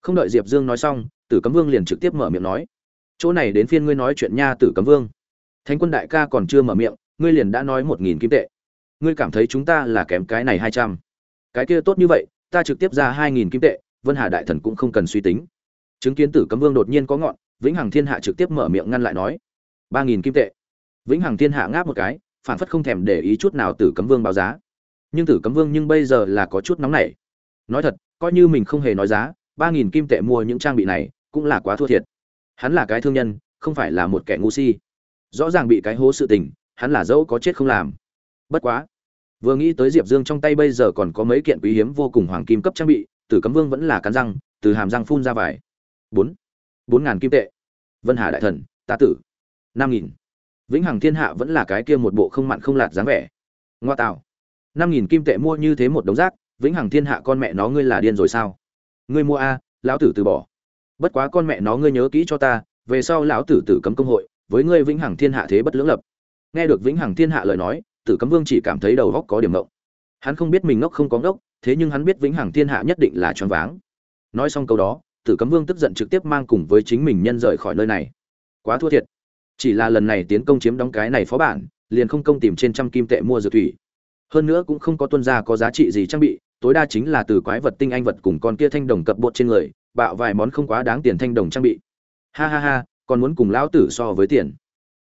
không đợi diệp dương nói xong, tử cấm vương liền trực tiếp mở miệng nói, chỗ này đến phiên ngươi nói chuyện nha, tử cấm vương. Thánh quân đại ca còn chưa mở miệng, ngươi liền đã nói một nghìn kim tệ. Ngươi cảm thấy chúng ta là kém cái này hai trăm. Cái kia tốt như vậy, ta trực tiếp ra hai nghìn kim tệ, vân hà đại thần cũng không cần suy tính. Chứng kiến tử cấm vương đột nhiên có ngọn, vĩnh hằng thiên hạ trực tiếp mở miệng ngăn lại nói, ba nghìn kim tệ. Vĩnh hằng thiên hạ ngáp một cái, phản phất không thèm để ý chút nào tử cấm vương báo giá. Nhưng tử cấm vương nhưng bây giờ là có chút nóng nảy. Nói thật, coi như mình không hề nói giá ba nghìn kim tệ mua những trang bị này, cũng là quá thua thiệt. Hắn là cái thương nhân, không phải là một kẻ ngu si. Rõ ràng bị cái hố sự tình, hắn là dẫu có chết không làm. Bất quá, vừa nghĩ tới diệp dương trong tay bây giờ còn có mấy kiện quý hiếm vô cùng hoàng kim cấp trang bị, tử cấm vương vẫn là cắn răng, từ hàm răng phun ra vải bốn bốn ngàn kim tệ. Vân hà đại thần, ta tử. năm nghìn. Vĩnh hằng thiên hạ vẫn là cái kia một bộ không mặn không lạt dáng vẻ. Ngoa tạo. năm nghìn kim tệ mua như thế một đống rác, vĩnh hằng thiên hạ con mẹ nó ngươi là điên rồi sao? Ngươi mua a, lão tử từ bỏ. Bất quá con mẹ nó ngươi nhớ kỹ cho ta, về sau lão tử tử cấm công hội, với ngươi vĩnh hằng thiên hạ thế bất lưỡng lập. Nghe được vĩnh hằng thiên hạ lời nói, tử cấm vương chỉ cảm thấy đầu góc có điểm ngộng. Hắn không biết mình ngốc không có ngốc, thế nhưng hắn biết vĩnh hằng thiên hạ nhất định là choáng váng. Nói xong câu đó, tử cấm vương tức giận trực tiếp mang cùng với chính mình nhân rời khỏi nơi này. Quá thua thiệt. Chỉ là lần này tiến công chiếm đóng cái này phó bản, liền không công tìm trên trăm kim tệ mua dược thủy. Hơn nữa cũng không có tuân gia có giá trị gì trang bị tối đa chính là từ quái vật tinh anh vật cùng con kia thanh đồng cập bột trên người, bạo vài món không quá đáng tiền thanh đồng trang bị. Ha ha ha, còn muốn cùng lão tử so với tiền.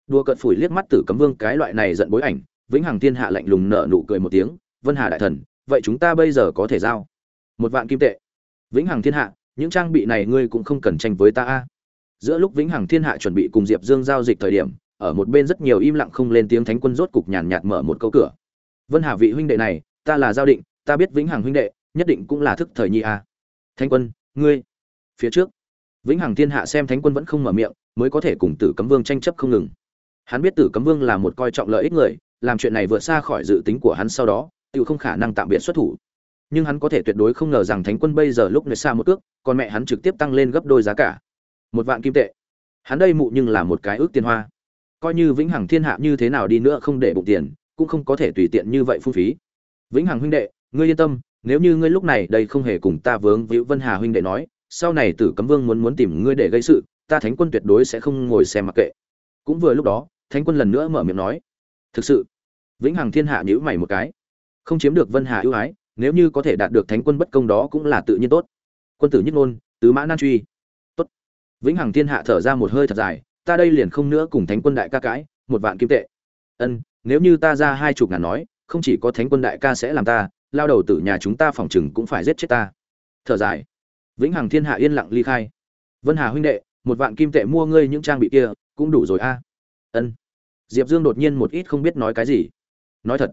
Đua cận phủi liếc mắt tử cấm vương cái loại này giận bối ảnh, vĩnh hằng thiên hạ lạnh lùng nở nụ cười một tiếng, vân hà đại thần, vậy chúng ta bây giờ có thể giao? Một vạn kim tệ. Vĩnh hằng thiên hạ, những trang bị này ngươi cũng không cần tranh với ta a. Giữa lúc vĩnh hằng thiên hạ chuẩn bị cùng diệp dương giao dịch thời điểm, ở một bên rất nhiều im lặng không lên tiếng thánh quân rốt cục nhàn nhạt mở một câu cửa. Vân hà vị huynh đệ này, ta là giao định ta biết vĩnh hằng huynh đệ, nhất định cũng là thức thời nhi a. Thánh quân, ngươi, phía trước. Vĩnh hằng thiên hạ xem thánh quân vẫn không mở miệng, mới có thể cùng tử cấm vương tranh chấp không ngừng. Hắn biết tử cấm vương là một coi trọng lợi ích người, làm chuyện này vượt xa khỏi dự tính của hắn sau đó, tự không khả năng tạm biệt xuất thủ. Nhưng hắn có thể tuyệt đối không ngờ rằng thánh quân bây giờ lúc nơi xa một cước, còn mẹ hắn trực tiếp tăng lên gấp đôi giá cả. Một vạn kim tệ. Hắn đây mụ nhưng là một cái ước tiền hoa. Coi như vĩnh hằng thiên hạ như thế nào đi nữa không để bụng tiền, cũng không có thể tùy tiện như vậy phung phí. Vĩnh hằng huynh đệ ngươi yên tâm, nếu như ngươi lúc này đây không hề cùng ta vướng víu vân hà huynh đệ nói, sau này tử cấm vương muốn muốn tìm ngươi để gây sự, ta thánh quân tuyệt đối sẽ không ngồi xem mặc kệ. Cũng vừa lúc đó, thánh quân lần nữa mở miệng nói, thực sự? Vĩnh hằng thiên hạ nhữ mày một cái. Không chiếm được vân hà ưu ái, nếu như có thể đạt được thánh quân bất công đó cũng là tự nhiên tốt. Quân tử nhất ngôn, tứ mã nan truy. Tốt. Vĩnh hằng thiên hạ thở ra một hơi thật dài, ta đây liền không nữa cùng thánh quân đại ca cãi, một vạn kim tệ. Ân, nếu như ta ra hai chục ngàn nói, không chỉ có thánh quân đại ca sẽ làm ta lao đầu tử nhà chúng ta phòng chừng cũng phải giết chết ta. Thở dài. Vĩnh hằng thiên hạ yên lặng ly khai. Vân hà huynh đệ, một vạn kim tệ mua ngươi những trang bị kia, cũng đủ rồi a. Ân. Diệp dương đột nhiên một ít không biết nói cái gì. Nói thật,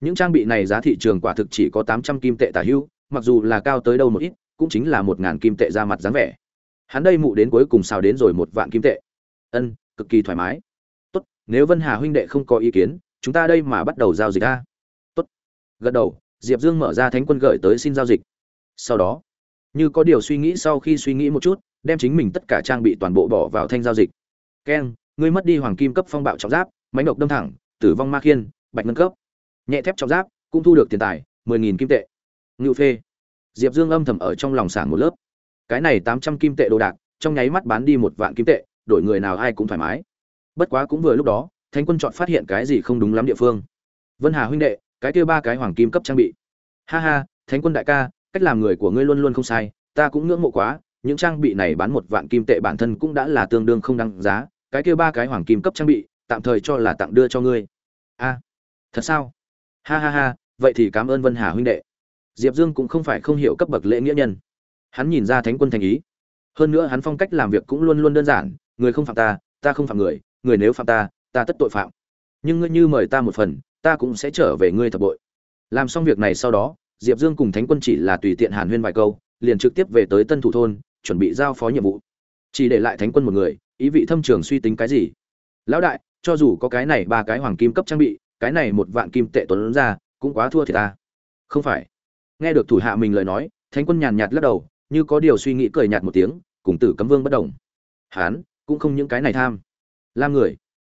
những trang bị này giá thị trường quả thực chỉ có tám trăm kim tệ tả hữu mặc dù là cao tới đâu một ít, cũng chính là một ngàn kim tệ ra mặt dáng vẻ. Hắn đây mụ đến cuối cùng sao đến rồi một vạn kim tệ. Ân, cực kỳ thoải mái. Tốt, nếu vân hà huynh đệ không có ý kiến, chúng ta đây mà bắt đầu giao dịch a. Tốt. Gật đầu diệp dương mở ra thánh quân gửi tới xin giao dịch. Sau đó, như có điều suy nghĩ sau khi suy nghĩ một chút, đem chính mình tất cả trang bị toàn bộ bỏ vào thanh giao dịch. Keng ngươi mất đi hoàng kim cấp phong bạo trọng giáp mánh độc đâm thẳng, tử vong ma khiên, bạch ngân cấp. Nhẹ thép trọng giáp, cũng thu được tiền tài, mười nghìn kim tệ. Ngự phê. Diệp dương âm thầm ở trong lòng sảng một lớp. Cái này tám trăm kim tệ đồ đạc, trong nháy mắt bán đi một vạn kim tệ, đổi người nào ai cũng thoải mái. Bất quá cũng vừa lúc đó, thánh quân chọn phát hiện cái gì không đúng lắm địa phương. Vân hà huynh đệ cái kia ba cái hoàng kim cấp trang bị. Ha ha, thánh quân đại ca, cách làm người của ngươi luôn luôn không sai, ta cũng ngưỡng mộ quá, những trang bị này bán một vạn kim tệ bản thân cũng đã là tương đương không đăng giá, cái kia ba cái hoàng kim cấp trang bị, tạm thời cho là tặng đưa cho ngươi. A, thật sao? Ha ha ha, vậy thì cảm ơn vân hà huynh đệ. Diệp dương cũng không phải không hiểu cấp bậc lễ nghĩa nhân. Hắn nhìn ra thánh quân thành ý. Hơn nữa hắn phong cách làm việc cũng luôn luôn đơn giản, người không phạm ta ta không phạm người người nếu phạm ta ta tất tội phạm. Nhưng ngươi như mời ta một phần ta cũng sẽ trở về ngươi thập bội. Làm xong việc này sau đó, diệp dương cùng thánh quân chỉ là tùy tiện hàn huyên vài câu, liền trực tiếp về tới tân thủ thôn, chuẩn bị giao phó nhiệm vụ. Chỉ để lại thánh quân một người, ý vị thâm trường suy tính cái gì? Lão đại, cho dù có cái này ba cái hoàng kim cấp trang bị, cái này một vạn kim tệ tuấn ra, cũng quá thua thì ta. Không phải. Nghe được thủ hạ mình lời nói, thánh quân nhàn nhạt lắc đầu, như có điều suy nghĩ cười nhạt một tiếng, cùng tử cấm vương bất đồng. Hán, cũng không những cái này tham. Lam người,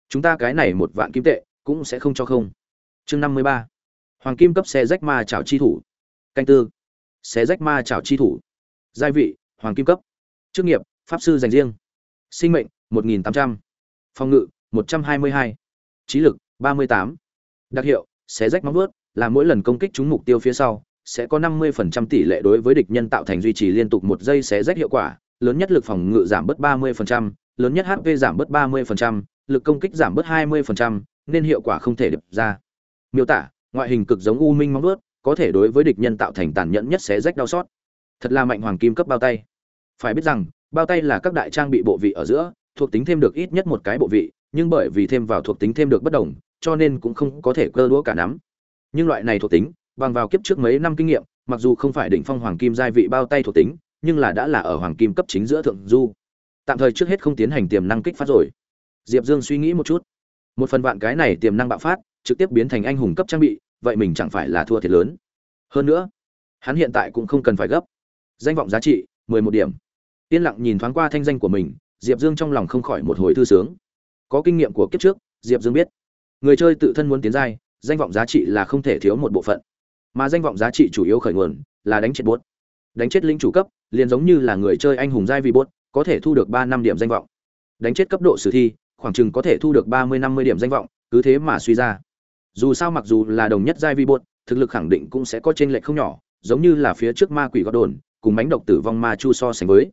chúng ta cái này một vạn kim tệ, cũng sẽ không cho không chương năm mươi ba. Hoàng kim cấp xe rách ma chảo chi thủ. Canh tư. Xe rách ma chảo chi thủ. Giai vị hoàng kim cấp. Chức nghiệp pháp sư dành riêng. Sinh mệnh một nghìn tám trăm. Phòng ngự một trăm hai mươi hai. Trí lực ba mươi tám. Đặc hiệu xé rách móng vuốt là mỗi lần công kích trúng mục tiêu phía sau sẽ có 50% tỷ lệ đối với địch nhân tạo thành duy trì liên tục một giây xé rách hiệu quả, lớn nhất lực phòng ngự giảm bớt 30%, lớn nhất HP giảm bớt 30%, lực công kích giảm bớt 20%, nên hiệu quả không thể đập ra. Miêu tả, ngoại hình cực giống u minh móng vuốt, có thể đối với địch nhân tạo thành tàn nhẫn nhất xé rách đau xót Thật là mạnh hoàng kim cấp bao tay. Phải biết rằng, bao tay là các đại trang bị bộ vị ở giữa, thuộc tính thêm được ít nhất một cái bộ vị, nhưng bởi vì thêm vào thuộc tính thêm được bất đồng, cho nên cũng không có thể cơ đũa cả nắm. Nhưng loại này thuộc tính, bằng vào kiếp trước mấy năm kinh nghiệm mặc dù không phải đỉnh phong hoàng kim giai vị bao tay thuộc tính nhưng là đã là ở hoàng kim cấp chính giữa thượng du tạm thời trước hết không tiến hành tiềm năng kích phát rồi diệp dương suy nghĩ một chút một phần vạn cái này tiềm năng bạo phát trực tiếp biến thành anh hùng cấp trang bị, vậy mình chẳng phải là thua thiệt lớn. Hơn nữa, hắn hiện tại cũng không cần phải gấp. Danh vọng giá trị, mười một điểm. Yên lặng nhìn thoáng qua thanh danh của mình, diệp dương trong lòng không khỏi một hồi thư sướng. Có kinh nghiệm của kiếp trước, diệp dương biết. Người chơi tự thân muốn tiến giai, danh vọng giá trị là không thể thiếu một bộ phận. Mà danh vọng giá trị chủ yếu khởi nguồn là đánh chết bốt đánh chết linh chủ cấp, liền giống như là người chơi anh hùng giai vị bốt có thể thu được ba năm điểm danh vọng. Đánh chết cấp độ sử thi, khoảng chừng có thể thu được ba mươi năm mươi điểm danh vọng, cứ thế mà suy ra dù sao mặc dù là đồng nhất giai vi bột, thực lực khẳng định cũng sẽ có trên lệch không nhỏ giống như là phía trước ma quỷ gót đồn cùng bánh độc tử vong ma chu so sánh với.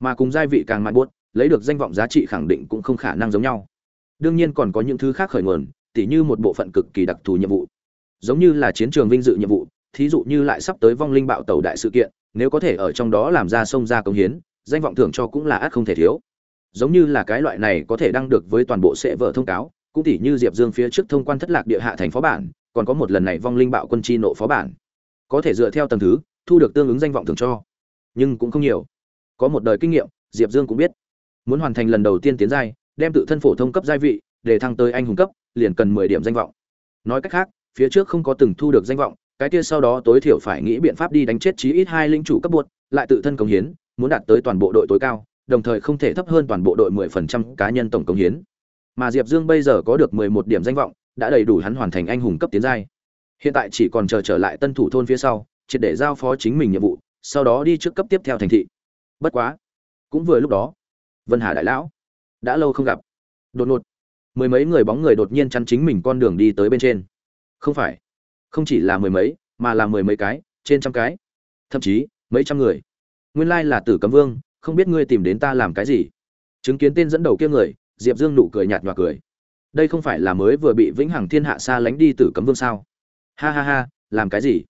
Mà cùng giai vị càng mạnh buốt lấy được danh vọng giá trị khẳng định cũng không khả năng giống nhau. Đương nhiên còn có những thứ khác khởi nguồn tỉ như một bộ phận cực kỳ đặc thù nhiệm vụ. Giống như là chiến trường vinh dự nhiệm vụ thí dụ như lại sắp tới vong linh bạo tàu đại sự kiện nếu có thể ở trong đó làm ra sông ra công hiến danh vọng thưởng cho cũng là ắt không thể thiếu. Giống như là cái loại này có thể đăng được với toàn bộ sẽ vợ thông cáo cũng tỉ như diệp dương phía trước thông quan thất lạc địa hạ thành phó bản, còn có một lần này vong linh bạo quân chi nộ phó bản. Có thể dựa theo tầng thứ, thu được tương ứng danh vọng thường cho. Nhưng cũng không nhiều. Có một đời kinh nghiệm, diệp dương cũng biết. Muốn hoàn thành lần đầu tiên tiến giai, đem tự thân phổ thông cấp giai vị, để thăng tới anh hùng cấp, liền cần mười điểm danh vọng. Nói cách khác, phía trước không có từng thu được danh vọng, cái kia sau đó tối thiểu phải nghĩ biện pháp đi đánh chết chí ít hai linh chủ cấp buộc, lại tự thân công hiến, muốn đạt tới toàn bộ đội tối cao, đồng thời không thể thấp hơn toàn bộ đội 10% cá nhân tổng công hiến mà diệp dương bây giờ có được 11 điểm danh vọng, đã đầy đủ hắn hoàn thành anh hùng cấp tiến giai. Hiện tại chỉ còn chờ trở lại tân thủ thôn phía sau, triệt để giao phó chính mình nhiệm vụ, sau đó đi trước cấp tiếp theo thành thị. Bất quá, cũng vừa lúc đó, vân hà đại lão đã lâu không gặp. Đột ngột, mười mấy người bóng người đột nhiên chắn chính mình con đường đi tới bên trên. Không phải, không chỉ là mười mấy, mà là mười mấy cái, trên trăm cái, thậm chí mấy trăm người. Nguyên lai là tử cấm vương, không biết ngươi tìm đến ta làm cái gì. Chứng kiến tên dẫn đầu kia người diệp dương nụ cười nhạt nhòa cười. Đây không phải là mới vừa bị vĩnh hằng thiên hạ xa lánh đi tử cấm vương sao? Ha ha ha, làm cái gì?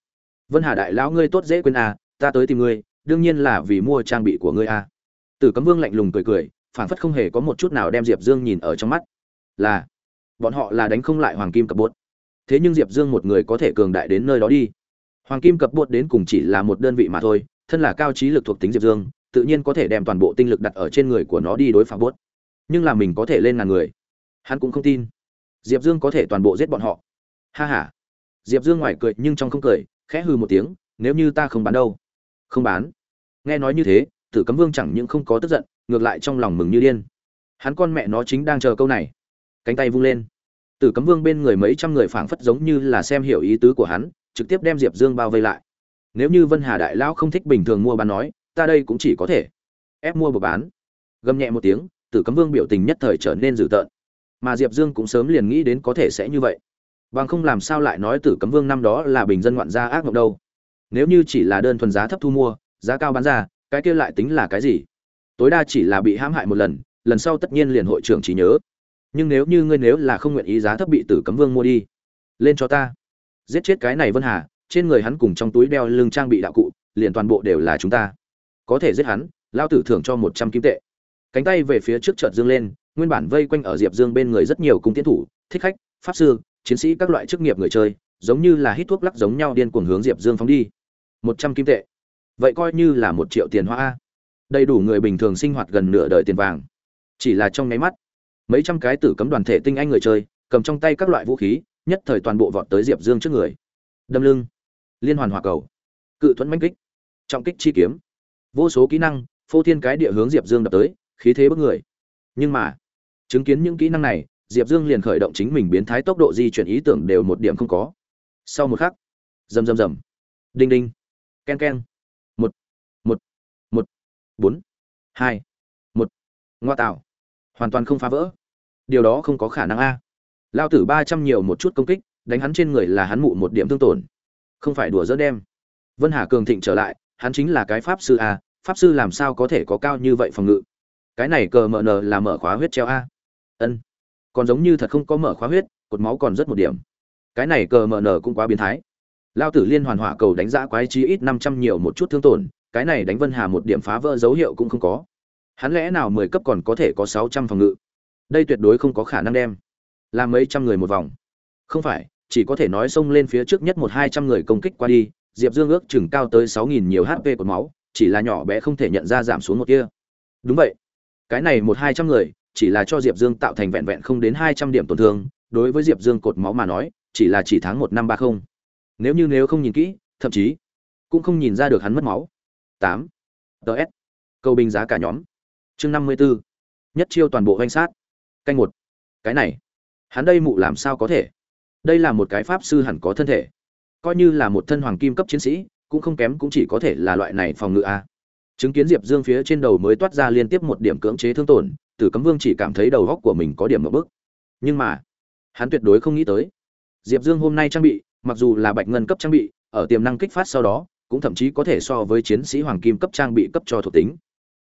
Vân hà đại lão ngươi tốt dễ quên à ta tới tìm ngươi, đương nhiên là vì mua trang bị của ngươi à. Tử cấm vương lạnh lùng cười cười phản phất không hề có một chút nào đem diệp dương nhìn ở trong mắt. Là, bọn họ là đánh không lại hoàng kim cập bốt thế nhưng diệp dương một người có thể cường đại đến nơi đó đi. Hoàng kim cập bốt đến cùng chỉ là một đơn vị mà thôi, thân là cao trí lực thuộc tính diệp dương, tự nhiên có thể đem toàn bộ tinh lực đặt ở trên người của nó đi đối phá bốt nhưng là mình có thể lên ngàn người. Hắn cũng không tin. Diệp dương có thể toàn bộ giết bọn họ. Ha h a diệp dương ngoài cười nhưng trong không cười, khẽ hư một tiếng, nếu như ta không bán đâu? Không bán. Nghe nói như thế, tử cấm vương chẳng những không có tức giận, ngược lại trong lòng mừng như điên. Hắn con mẹ nó chính đang chờ câu này. Cánh tay vung lên. Tử cấm vương bên người mấy trăm người phảng phất giống như là xem hiểu ý tứ của hắn, trực tiếp đem diệp dương bao vây lại. Nếu như vân hà đại lão không thích bình thường mua bán nói, ta đây cũng chỉ có thể ép mua buộc bán. Gầm nhẹ một tiếng tử cấm vương biểu tình nhất thời trở nên dữ tợn. Mà diệp dương cũng sớm liền nghĩ đến có thể sẽ như vậy. Bằng không làm sao lại nói tử cấm vương năm đó là bình dân ngoạn gia ác mộng đâu. Nếu như chỉ là đơn thuần giá thấp thu mua, giá cao bán ra, cái kia lại tính là cái gì? Tối đa chỉ là bị hãm hại một lần lần sau tất nhiên liền hội trưởng chỉ nhớ. Nhưng nếu như ngươi nếu là không nguyện ý giá thấp bị tử cấm vương mua đi, lên cho ta. Giết chết cái này vân hà, trên người hắn cùng trong túi đeo lưng trang bị đạo cụ, liền toàn bộ đều là chúng ta. Có thể giết hắn lao tử thưởng cho một trăm kim tệ cánh tay về phía trước chợt dương lên, nguyên bản vây quanh ở diệp dương bên người rất nhiều cung tiến thủ, thích khách, pháp sư, chiến sĩ các loại chức nghiệp người chơi, giống như là hít thuốc lắc giống nhau điên cuồng hướng diệp dương phóng đi. Một trăm kim tệ. Vậy coi như là một triệu tiền hoa. Đầy đủ người bình thường sinh hoạt gần nửa đời tiền vàng. Chỉ là trong nháy mắt, mấy trăm cái tử cấm đoàn thể tinh anh người chơi, cầm trong tay các loại vũ khí, nhất thời toàn bộ vọt tới diệp dương trước người. Đâm lưng. Liên hoàn hỏa cầu. Cự thuẫn manh kích. Trọng kích chi kiếm. Vô số kỹ năng, phô thiên cái địa hướng diệp dương đập tới khí thế bức người. Nhưng mà, chứng kiến những kỹ năng này, diệp dương liền khởi động chính mình biến thái tốc độ di chuyển ý tưởng đều một điểm không có. Sau một khắc, rầm rầm rầm. Đinh đinh. K e n k e n một một một, bốn, hai, một. Ngoa tạo. Hoàn toàn không phá vỡ. Điều đó không có khả năng a. Lao tử ba trăm nhiều một chút công kích, đánh hắn trên người là hắn mụ một điểm thương tổn. Không phải đùa dỡ đem. Vân hà cường thịnh trở lại, hắn chính là cái pháp sư a, pháp sư làm sao có thể có cao như vậy phòng ngự? Cái này cờ mờ nờ là mở khóa huyết treo a. Ân. Còn giống như thật không có mở khóa huyết, cột máu còn rất một điểm. Cái này cờ mờ nờ cũng quá biến thái. Lao tử liên hoàn hỏa cầu đánh giá quái chí ít năm trăm nhiều một chút thương tổn, cái này đánh vân hà một điểm phá vỡ dấu hiệu cũng không có. Hắn lẽ nào mười cấp còn có thể có sáu trăm phòng ngự? Đây tuyệt đối không có khả năng đem. Làm mấy trăm người một vòng. Không phải, chỉ có thể nói xông lên phía trước nhất một hai trăm người công kích qua đi, diệp dương ước chừng cao tới sáu nghìn nhiều hp cột máu, chỉ là nhỏ bé không thể nhận ra giảm xuống một kia. Đúng vậy cái này một hai trăm người, chỉ là cho diệp dương tạo thành vẹn vẹn không đến hai trăm điểm tổn thương, đối với diệp dương cột máu mà nói, chỉ là chỉ tháng một năm ba không. Nếu như nếu không nhìn kỹ, thậm chí cũng không nhìn ra được hắn mất máu. Tám. Ts câu bình giá cả nhóm. Chương năm mươi bốn. Nhất chiêu toàn bộ danh sát. Canh một. Cái này. Hắn đây mụ làm sao có thể? Đây là một cái pháp sư hẳn có thân thể. Coi như là một thân hoàng kim cấp chiến sĩ, cũng không kém cũng chỉ có thể là loại này phòng ngự a chứng kiến diệp dương phía trên đầu mới toát ra liên tiếp một điểm cưỡng chế thương tổn, tử cấm vương chỉ cảm thấy đầu góc của mình có điểm một bức nhưng mà, hắn tuyệt đối không nghĩ tới. Diệp dương hôm nay trang bị, mặc dù là bạch ngân cấp trang bị, ở tiềm năng kích phát sau đó, cũng thậm chí có thể so với chiến sĩ hoàng kim cấp trang bị cấp cho thuộc tính.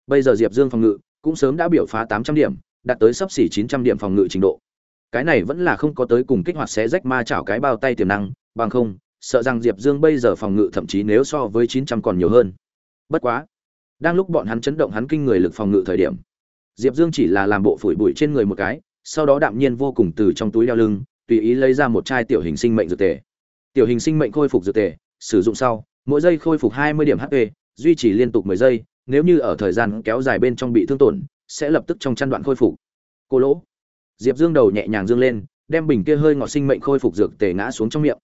Bây giờ diệp dương phòng ngự, cũng sớm đã biểu phá tám trăm điểm, đạt tới sấp xỉ chín trăm điểm phòng ngự trình độ. Cái này vẫn là không có tới cùng kích hoạt xé rách ma chảo cái bao tay tiềm năng, bằng không, sợ rằng diệp dương bây giờ phòng ngự thậm chí nếu so với chín trăm còn nhiều hơn. Bất quá đang lúc bọn hắn chấn động hắn kinh người lực phòng ngự thời điểm. Diệp dương chỉ là làm bộ phủi bụi trên người một cái, sau đó đạm nhiên vô cùng từ trong túi đeo lưng, tùy ý lấy ra một chai tiểu hình sinh mệnh dược tề. Tiểu hình sinh mệnh khôi phục dược tề, sử dụng sau, mỗi giây khôi phục hai mươi điểm hp duy trì liên tục mười giây, nếu như ở thời gian kéo dài bên trong bị thương tổn, sẽ lập tức trong chăn đoạn khôi phục. Cô lỗ. Diệp dương đầu nhẹ nhàng dương lên, đem bình kia hơi ngọt sinh mệnh khôi phục dược tề ngã xuống trong miệng.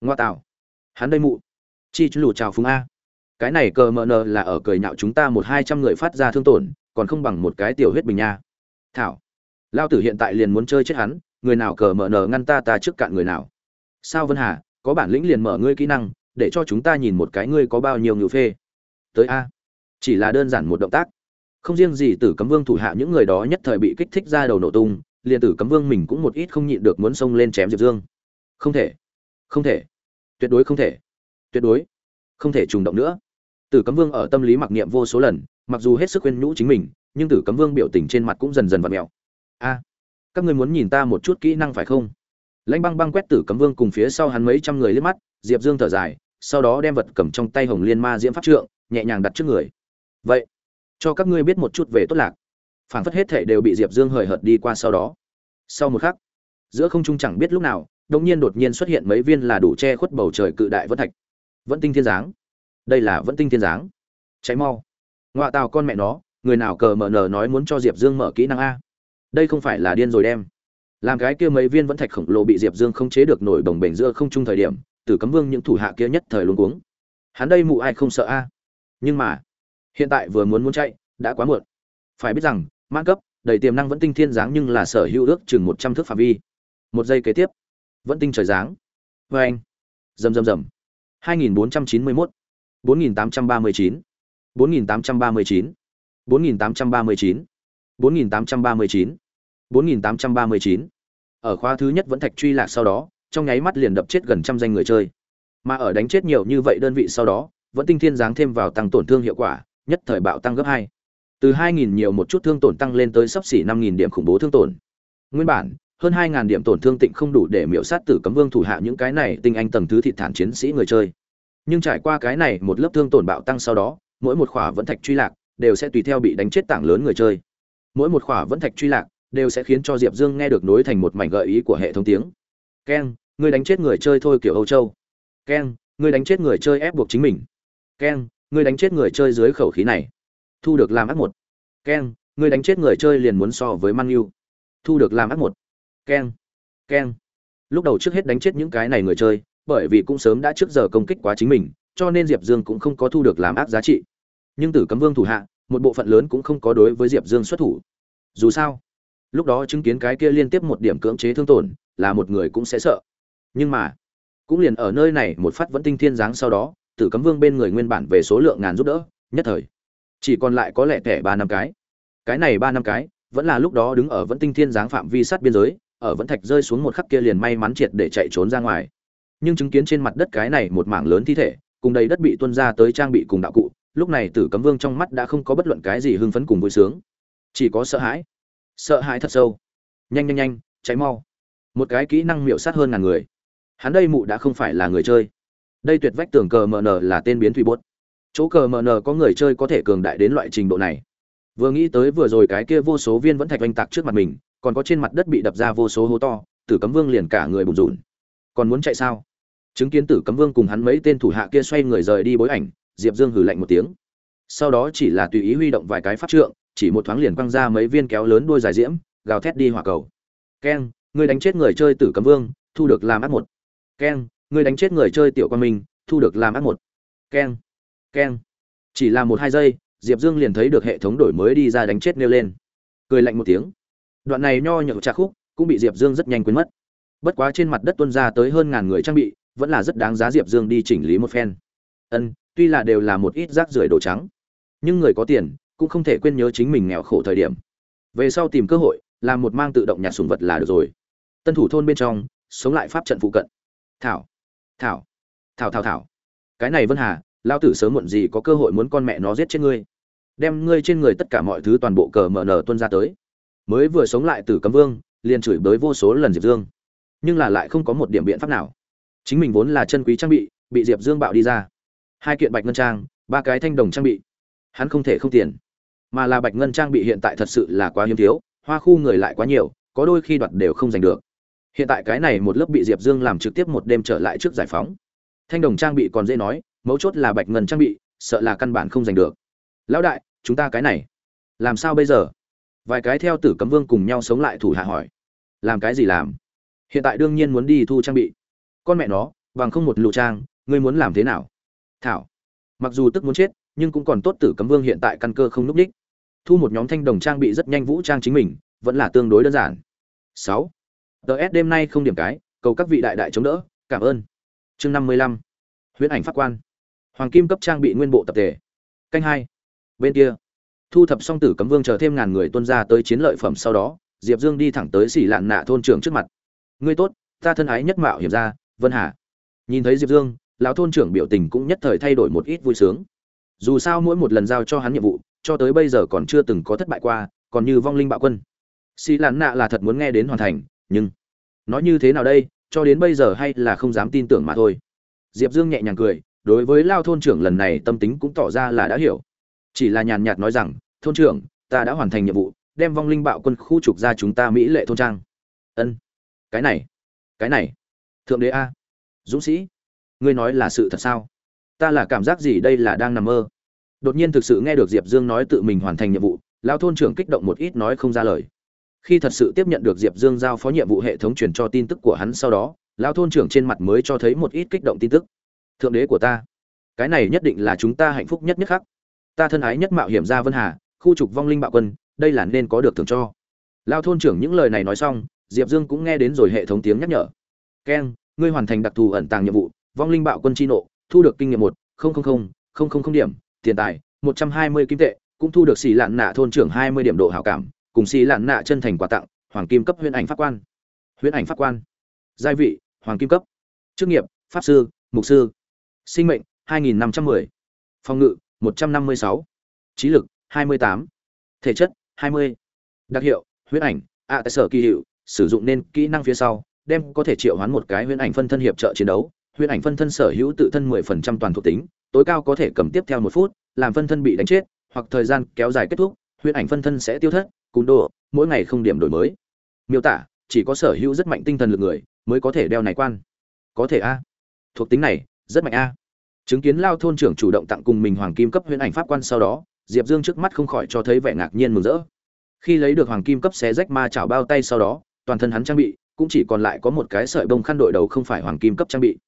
Ngoa tạo. Hắn đây mụ. Chi chú lù chào phúng a cái này cờ mờ nờ là ở cười nhạo chúng ta một hai trăm người phát ra thương tổn, còn không bằng một cái tiểu huyết bình nha. Thảo, lao tử hiện tại liền muốn chơi chết hắn, người nào cờ mờ nờ ngăn ta ta trước cạn người nào. Sao vân hà, có bản lĩnh liền mở ngươi kỹ năng, để cho chúng ta nhìn một cái ngươi có bao nhiêu ngự phê. Tới a. Chỉ là đơn giản một động tác. Không riêng gì tử cấm vương thủ hạ những người đó nhất thời bị kích thích ra đầu nổ tung, liền tử cấm vương mình cũng một ít không nhịn được muốn xông lên chém diệp dương. Không thể. Không thể. Tuyệt đối không thể. Tuyệt đối. Không thể trùng động nữa tử cấm vương ở tâm lý mặc niệm vô số lần, mặc dù hết sức khuyên nhũ chính mình, nhưng tử cấm vương biểu tình trên mặt cũng dần dần vặt mẹo. A, các ngươi muốn nhìn ta một chút kỹ năng phải không? Lãnh băng băng quét tử cấm vương cùng phía sau hắn mấy trăm người liếc mắt, diệp dương thở dài, sau đó đem vật cầm trong tay hồng liên ma diễm pháp trượng, nhẹ nhàng đặt trước người. Vậy, cho các ngươi biết một chút về tốt lạc. Phản phất hết thể đều bị diệp dương hời hợt đi qua sau đó. Sau một khắc, giữa không trung chẳng biết lúc nào đông nhiên đột nhiên xuất hiện mấy viên là đủ che khuất bầu trời cự đại vân thạch. Vẫn tinh thiên giáng đây là vẫn tinh thiên giáng cháy mau. Ngoạ tào con mẹ nó, người nào cờ mờ nờ nói muốn cho diệp dương mở kỹ năng a? Đây không phải là điên rồi đem. Làm cái kia mấy viên vẫn thạch khổng lồ bị diệp dương không chế được nổi đồng bể giữa không trung thời điểm, tử cấm vương những thủ hạ kia nhất thời luôn cuống. Hắn đây mụ ai không sợ a? Nhưng mà, hiện tại vừa muốn muốn chạy, đã quá muộn. Phải biết rằng, mãn cấp, đầy tiềm năng vẫn tinh thiên giáng nhưng là sở hữu ước chừng một trăm thước phạm vi. Một giây kế tiếp, vẫn tinh trời giáng vê vâng. anh rầm rầm rầm. Hai nghìn bốn trăm chín mươi mốt. 4839, 4839, 4839, 4839, 4839. ở khóa thứ nhất vẫn thạch truy lạc sau đó trong nháy mắt liền đập chết gần trăm danh người chơi. Mà ở đánh chết nhiều như vậy đơn vị sau đó vẫn tinh thiên giáng thêm vào tăng tổn thương hiệu quả nhất thời bạo tăng gấp hai. Từ 2.000 nhiều một chút thương tổn tăng lên tới sắp xỉ 5.000 điểm khủng bố thương tổn. Nguyên bản hơn 2.000 điểm tổn thương tịnh không đủ để miểu sát tử cấm vương thủ hạ những cái này tinh anh tầng thứ thị thản chiến sĩ người chơi nhưng trải qua cái này một lớp thương tổn bạo tăng sau đó, mỗi một khỏa vẫn thạch truy lạc đều sẽ tùy theo bị đánh chết tảng lớn người chơi. Mỗi một khỏa vẫn thạch truy lạc đều sẽ khiến cho diệp dương nghe được nối thành một mảnh gợi ý của hệ thống tiếng. Keng ngươi đánh chết người chơi thôi kiểu âu châu. Keng ngươi đánh chết người chơi ép buộc chính mình. Keng ngươi đánh chết người chơi dưới khẩu khí này. Thu được làm ác một. Keng ngươi đánh chết người chơi liền muốn so với mang yêu thu được làm ác một. Keng keng lúc đầu trước hết đánh chết những cái này người chơi bởi vì cũng sớm đã trước giờ công kích quá chính mình, cho nên diệp dương cũng không có thu được làm ác giá trị. Nhưng tử cấm vương thủ hạ, một bộ phận lớn cũng không có đối với diệp dương xuất thủ. Dù sao, lúc đó chứng kiến cái kia liên tiếp một điểm cưỡng chế thương tổn, là một người cũng sẽ sợ. Nhưng mà, cũng liền ở nơi này một phát vẫn tinh thiên giáng sau đó tử cấm vương bên người nguyên bản về số lượng ngàn giúp đỡ, nhất thời, chỉ còn lại có lẽ thẻ ba năm cái. Cái này ba năm cái, vẫn là lúc đó đứng ở vẫn tinh thiên giáng phạm vi sát biên giới, ở vẫn thạch rơi xuống một khắc kia liền may mắn triệt để chạy trốn ra ngoài nhưng chứng kiến trên mặt đất cái này một mảng lớn thi thể, cùng đầy đất bị tuân ra tới trang bị cùng đạo cụ, lúc này tử cấm vương trong mắt đã không có bất luận cái gì hưng phấn cùng vui sướng. Chỉ có sợ hãi. Sợ hãi thật sâu. Nhanh nhanh nhanh cháy mau. Một cái kỹ năng miệu sát hơn ngàn người. Hắn đây mụ đã không phải là người chơi. Đây tuyệt vách tường cờ mn là tên biến thủy bốt chỗ cờ mn có người chơi có thể cường đại đến loại trình độ này. Vừa nghĩ tới vừa rồi cái kia vô số viên vẫn thạch oanh tạc trước mặt mình, còn có trên mặt đất bị đập ra vô số hố to, tử cấm vương liền cả người bùn rùn. Còn muốn chạy sao? Chứng kiến tử cấm vương cùng hắn mấy tên thủ hạ kia xoay người rời đi bối ảnh, diệp dương hử lạnh một tiếng. Sau đó chỉ là tùy ý huy động vài cái pháp trượng, chỉ một thoáng liền quăng ra mấy viên kéo lớn đuôi dài diễm, gào thét đi hỏa cầu. Keng người đánh chết người chơi tử cấm vương, thu được làm ác một. Keng người đánh chết người chơi tiểu quan minh, thu được làm ác một. Keng keng. Chỉ là một hai giây, diệp dương liền thấy được hệ thống đổi mới đi ra đánh chết nêu lên. Cười lạnh một tiếng. Đoạn này nho nhậu trà khúc cũng bị diệp dương rất nhanh quên mất. Bất quá trên mặt đất tuân ra tới hơn ngàn người trang bị vẫn là rất đáng giá diệp dương đi chỉnh lý một phen. Ân, tuy là đều là một ít rác rưởi đồ trắng, nhưng người có tiền cũng không thể quên nhớ chính mình nghèo khổ thời điểm. Về sau tìm cơ hội, làm một mang tự động nhặt sùng vật là được rồi. Tân thủ thôn bên trong, sống lại pháp trận phụ cận. Thảo thảo thảo thảo thảo. Cái này vân hà lao tử sớm muộn gì có cơ hội muốn con mẹ nó giết chết ngươi. Đem ngươi trên người tất cả mọi thứ toàn bộ cờ mở nở tuân ra tới. Mới vừa sống lại từ cấm vương, liền chửi bới vô số lần diệp dương. Nhưng là lại không có một điểm biện pháp nào chính mình vốn là chân quý trang bị bị diệp dương bạo đi ra. Hai kiện bạch ngân trang, ba cái thanh đồng trang bị. Hắn không thể không tiền. Mà là bạch ngân trang bị hiện tại thật sự là quá hiếm thiếu, hoa khu người lại quá nhiều, có đôi khi đoạt đều không giành được. Hiện tại cái này một lớp bị diệp dương làm trực tiếp một đêm trở lại trước giải phóng. Thanh đồng trang bị còn dễ nói, mấu chốt là bạch ngân trang bị, sợ là căn bản không giành được. Lão đại, chúng ta cái này, làm sao bây giờ? Vài cái theo tử cấm vương cùng nhau sống lại thủ hạ hỏi. Làm cái gì làm? Hiện tại đương nhiên muốn đi thu trang bị con mẹ nó, bằng không một lụ trang, ngươi muốn làm thế nào? Thảo, mặc dù tức muốn chết, nhưng cũng còn tốt tử cấm vương hiện tại căn cơ không núp đích. Thu một nhóm thanh đồng trang bị rất nhanh vũ trang chính mình, vẫn là tương đối đơn giản. Sáu ts đêm nay không điểm cái, cầu các vị đại đại chống đỡ, cảm ơn. Chương năm mươi lăm, huyễn ảnh pháp quan. Hoàng kim cấp trang bị nguyên bộ tập thể. Canh hai, bên kia. Thu thập xong tử cấm vương chờ thêm ngàn người tuân ra tới chiến lợi phẩm sau đó, diệp dương đi thẳng tới xỉ lạn nạ thôn trưởng trước mặt. Ngươi tốt, ta thân ái nhất mạo hiểm ra vân hà. Nhìn thấy diệp dương, lão thôn trưởng biểu tình cũng nhất thời thay đổi một ít vui sướng. Dù sao mỗi một lần giao cho hắn nhiệm vụ, cho tới bây giờ còn chưa từng có thất bại qua, còn như vong linh bạo quân. Xì lạn nạ là thật muốn nghe đến hoàn thành, nhưng nói như thế nào đây, cho đến bây giờ hay là không dám tin tưởng mà thôi. Diệp dương nhẹ nhàng cười, đối với lao thôn trưởng lần này tâm tính cũng tỏ ra là đã hiểu. Chỉ là nhàn nhạt nói rằng, thôn trưởng, ta đã hoàn thành nhiệm vụ, đem vong linh bạo quân khu trục ra chúng ta mỹ lệ thôn trang. Ân, cái này cái này thượng đế a. Dũng sĩ, ngươi nói là sự thật sao? Ta là cảm giác gì đây là đang nằm mơ? Đột nhiên thực sự nghe được diệp dương nói tự mình hoàn thành nhiệm vụ lao thôn trưởng kích động một ít nói không ra lời. Khi thật sự tiếp nhận được diệp dương giao phó nhiệm vụ hệ thống truyền cho tin tức của hắn sau đó lao thôn trưởng trên mặt mới cho thấy một ít kích động tin tức. Thượng đế của ta, cái này nhất định là chúng ta hạnh phúc nhất nhất khắc ta thân ái nhất mạo hiểm ra vân hà, khu trục vong linh bạo quân, đây là nên có được thưởng cho. Lao thôn trưởng những lời này nói xong, diệp dương cũng nghe đến rồi hệ thống tiếng nhắc nhở. Keng ngươi hoàn thành đặc thù ẩn tàng nhiệm vụ vong linh bạo quân chi nộ thu được kinh nghiệm một điểm tiền tài một trăm hai mươi kim tệ cũng thu được xì lạn nạ thôn trưởng hai mươi điểm độ hảo cảm cùng xì lạn nạ chân thành quà tặng hoàng kim cấp huyễn ảnh pháp quan huyễn ảnh pháp quan giai vị hoàng kim cấp chức nghiệp pháp sư mục sư sinh mệnh 2510. phòng ngự 156. trí lực 28. thể chất 20. đặc hiệu huyễn ảnh ạ à, tại sở kỳ hiệu sử dụng nên kỹ năng phía sau đem có thể triệu hoán một cái huyễn ảnh phân thân hiệp trợ chiến đấu, huyễn ảnh phân thân sở hữu tự thân 10% toàn thuộc tính, tối cao có thể cầm tiếp theo một phút, làm phân thân bị đánh chết, hoặc thời gian kéo dài kết thúc, huyễn ảnh phân thân sẽ tiêu thất cún đồ, mỗi ngày không điểm đổi mới. Miêu tả, chỉ có sở hữu rất mạnh tinh thần lực người mới có thể đeo này quan. Có thể a. Thuộc tính này, rất mạnh a. Chứng kiến lao thôn trưởng chủ động tặng cùng mình hoàng kim cấp huyễn ảnh pháp quan sau đó, diệp dương trước mắt không khỏi cho thấy vẻ ngạc nhiên mừng rỡ. Khi lấy được hoàng kim cấp xé rách ma chảo bao tay sau đó, toàn thân hắn trang bị cũng chỉ còn lại có một cái sợi bông khăn đội đầu không phải hoàng kim cấp trang bị.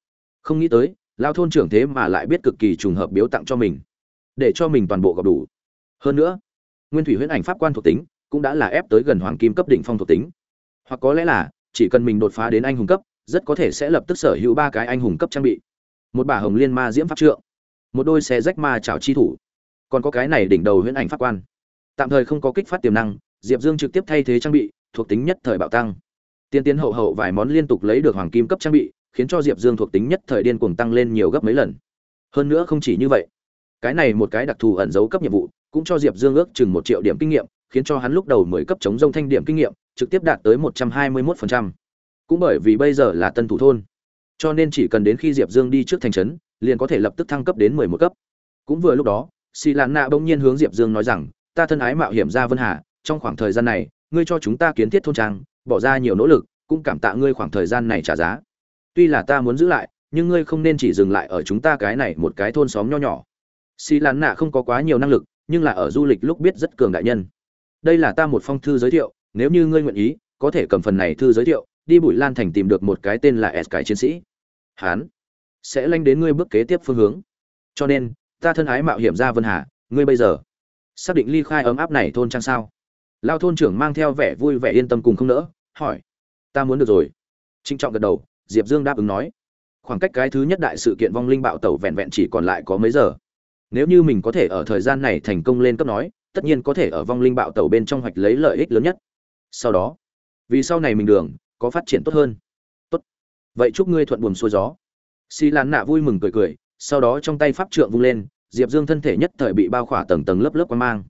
Không nghĩ tới, lao thôn trưởng thế mà lại biết cực kỳ trùng hợp biếu tặng cho mình, để cho mình toàn bộ gặp đủ. Hơn nữa, nguyên thủy huyễn ảnh pháp quan thuộc tính cũng đã là ép tới gần hoàng kim cấp đỉnh phong thuộc tính. Hoặc có lẽ là, chỉ cần mình đột phá đến anh hùng cấp, rất có thể sẽ lập tức sở hữu ba cái anh hùng cấp trang bị. Một bả hồng liên ma diễm pháp trượng, một đôi xe rách ma chảo chi thủ, còn có cái này đỉnh đầu huyễn ảnh pháp quan. Tạm thời không có kích phát tiềm năng, diệp dương trực tiếp thay thế trang bị, thuộc tính nhất thời bạo tăng tiên tiến hậu hậu vài món liên tục lấy được hoàng kim cấp trang bị, khiến cho diệp dương thuộc tính nhất thời điên cuồng tăng lên nhiều gấp mấy lần. Hơn nữa không chỉ như vậy, cái này một cái đặc thù ẩn dấu cấp nhiệm vụ, cũng cho diệp dương ước chừng một triệu điểm kinh nghiệm, khiến cho hắn lúc đầu mười cấp chống rông thanh điểm kinh nghiệm, trực tiếp đạt tới một trăm hai mươi mốt phần trăm. Cũng bởi vì bây giờ là tân thủ thôn, cho nên chỉ cần đến khi diệp dương đi trước thành trấn, liền có thể lập tức thăng cấp đến mười một cấp. Cũng vừa lúc đó, xì lạn nạ bỗng nhiên hướng diệp dương nói rằng, ta thân ái mạo hiểm ra vân hà, trong khoảng thời gian này, ngươi cho chúng ta kiến thiết thôn trang bỏ ra nhiều nỗ lực, cũng cảm tạ ngươi khoảng thời gian này trả giá. Tuy là ta muốn giữ lại, nhưng ngươi không nên chỉ dừng lại ở chúng ta cái này một cái thôn xóm nho nhỏ. Xì lán nạ không có quá nhiều năng lực, nhưng là ở du lịch lúc biết rất cường đại nhân. Đây là ta một phong thư giới thiệu, nếu như ngươi nguyện ý, có thể cầm phần này thư giới thiệu, đi bụi lan thành tìm được một cái tên là s cái chiến sĩ. Hán, sẽ lanh đến ngươi bước kế tiếp phương hướng. Cho nên, ta thân ái mạo hiểm ra vân hà, ngươi bây giờ, xác định ly khai ấm áp này thôn trang sao? Lao thôn trưởng mang theo vẻ vui vẻ yên tâm cùng không nỡ, hỏi, ta muốn được rồi. Trinh trọng gật đầu, diệp dương đáp ứng nói, khoảng cách cái thứ nhất đại sự kiện vong linh bạo tẩu vẹn vẹn chỉ còn lại có mấy giờ. Nếu như mình có thể ở thời gian này thành công lên cấp nói, tất nhiên có thể ở vong linh bạo tẩu bên trong hoạch lấy lợi ích lớn nhất. Sau đó, vì sau này mình đường, có phát triển tốt hơn. Tốt. Vậy chúc ngươi thuận buồm xuôi gió. Xi lán nạ vui mừng cười cười, sau đó trong tay pháp trượng vung lên, diệp dương thân thể nhất thời bị bao khỏa tầng tầng lớp lớp quan mang.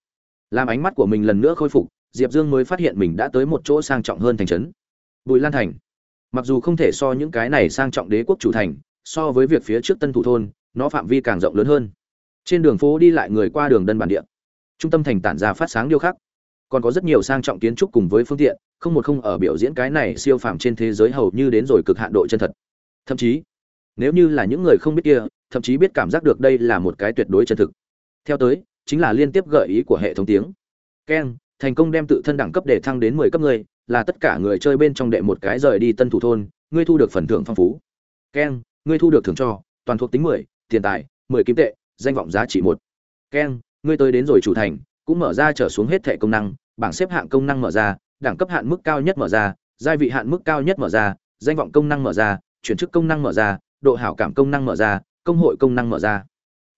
Làm ánh mắt của mình lần nữa khôi phục diệp dương mới phát hiện mình đã tới một chỗ sang trọng hơn thành trấn. Bùi lan thành. Mặc dù không thể so những cái này sang trọng đế quốc chủ thành, so với việc phía trước tân thủ thôn, nó phạm vi càng rộng lớn hơn. Trên đường phố đi lại người qua đường đơn bản địa. Trung tâm thành tản ra phát sáng điêu khắc. Còn có rất nhiều sang trọng kiến trúc cùng với phương tiện, không một không ở biểu diễn cái này siêu phàm trên thế giới hầu như đến rồi cực hạn độ chân thật. Thậm chí, nếu như là những người không biết kia, thậm chí biết cảm giác được đây là một cái tuyệt đối chân thực. Theo tới, chính là liên tiếp gợi ý của hệ thống tiếng. Keng thành công đem tự thân đẳng cấp để thăng đến mười cấp người là tất cả người chơi bên trong đệ một cái rời đi tân thủ thôn ngươi thu được phần thưởng phong phú. Ken, ngươi thu được thưởng cho toàn thuộc tính mười tiền tài mười kim tệ danh vọng giá trị một. Ken, ngươi tới đến rồi chủ thành cũng mở ra trở xuống hết thẻ công năng bảng xếp hạng công năng mở ra đẳng cấp hạn mức cao nhất mở ra giai vị hạn mức cao nhất mở ra danh vọng công năng mở ra chuyển chức công năng mở ra độ hảo cảm công năng mở ra công hội công năng mở ra.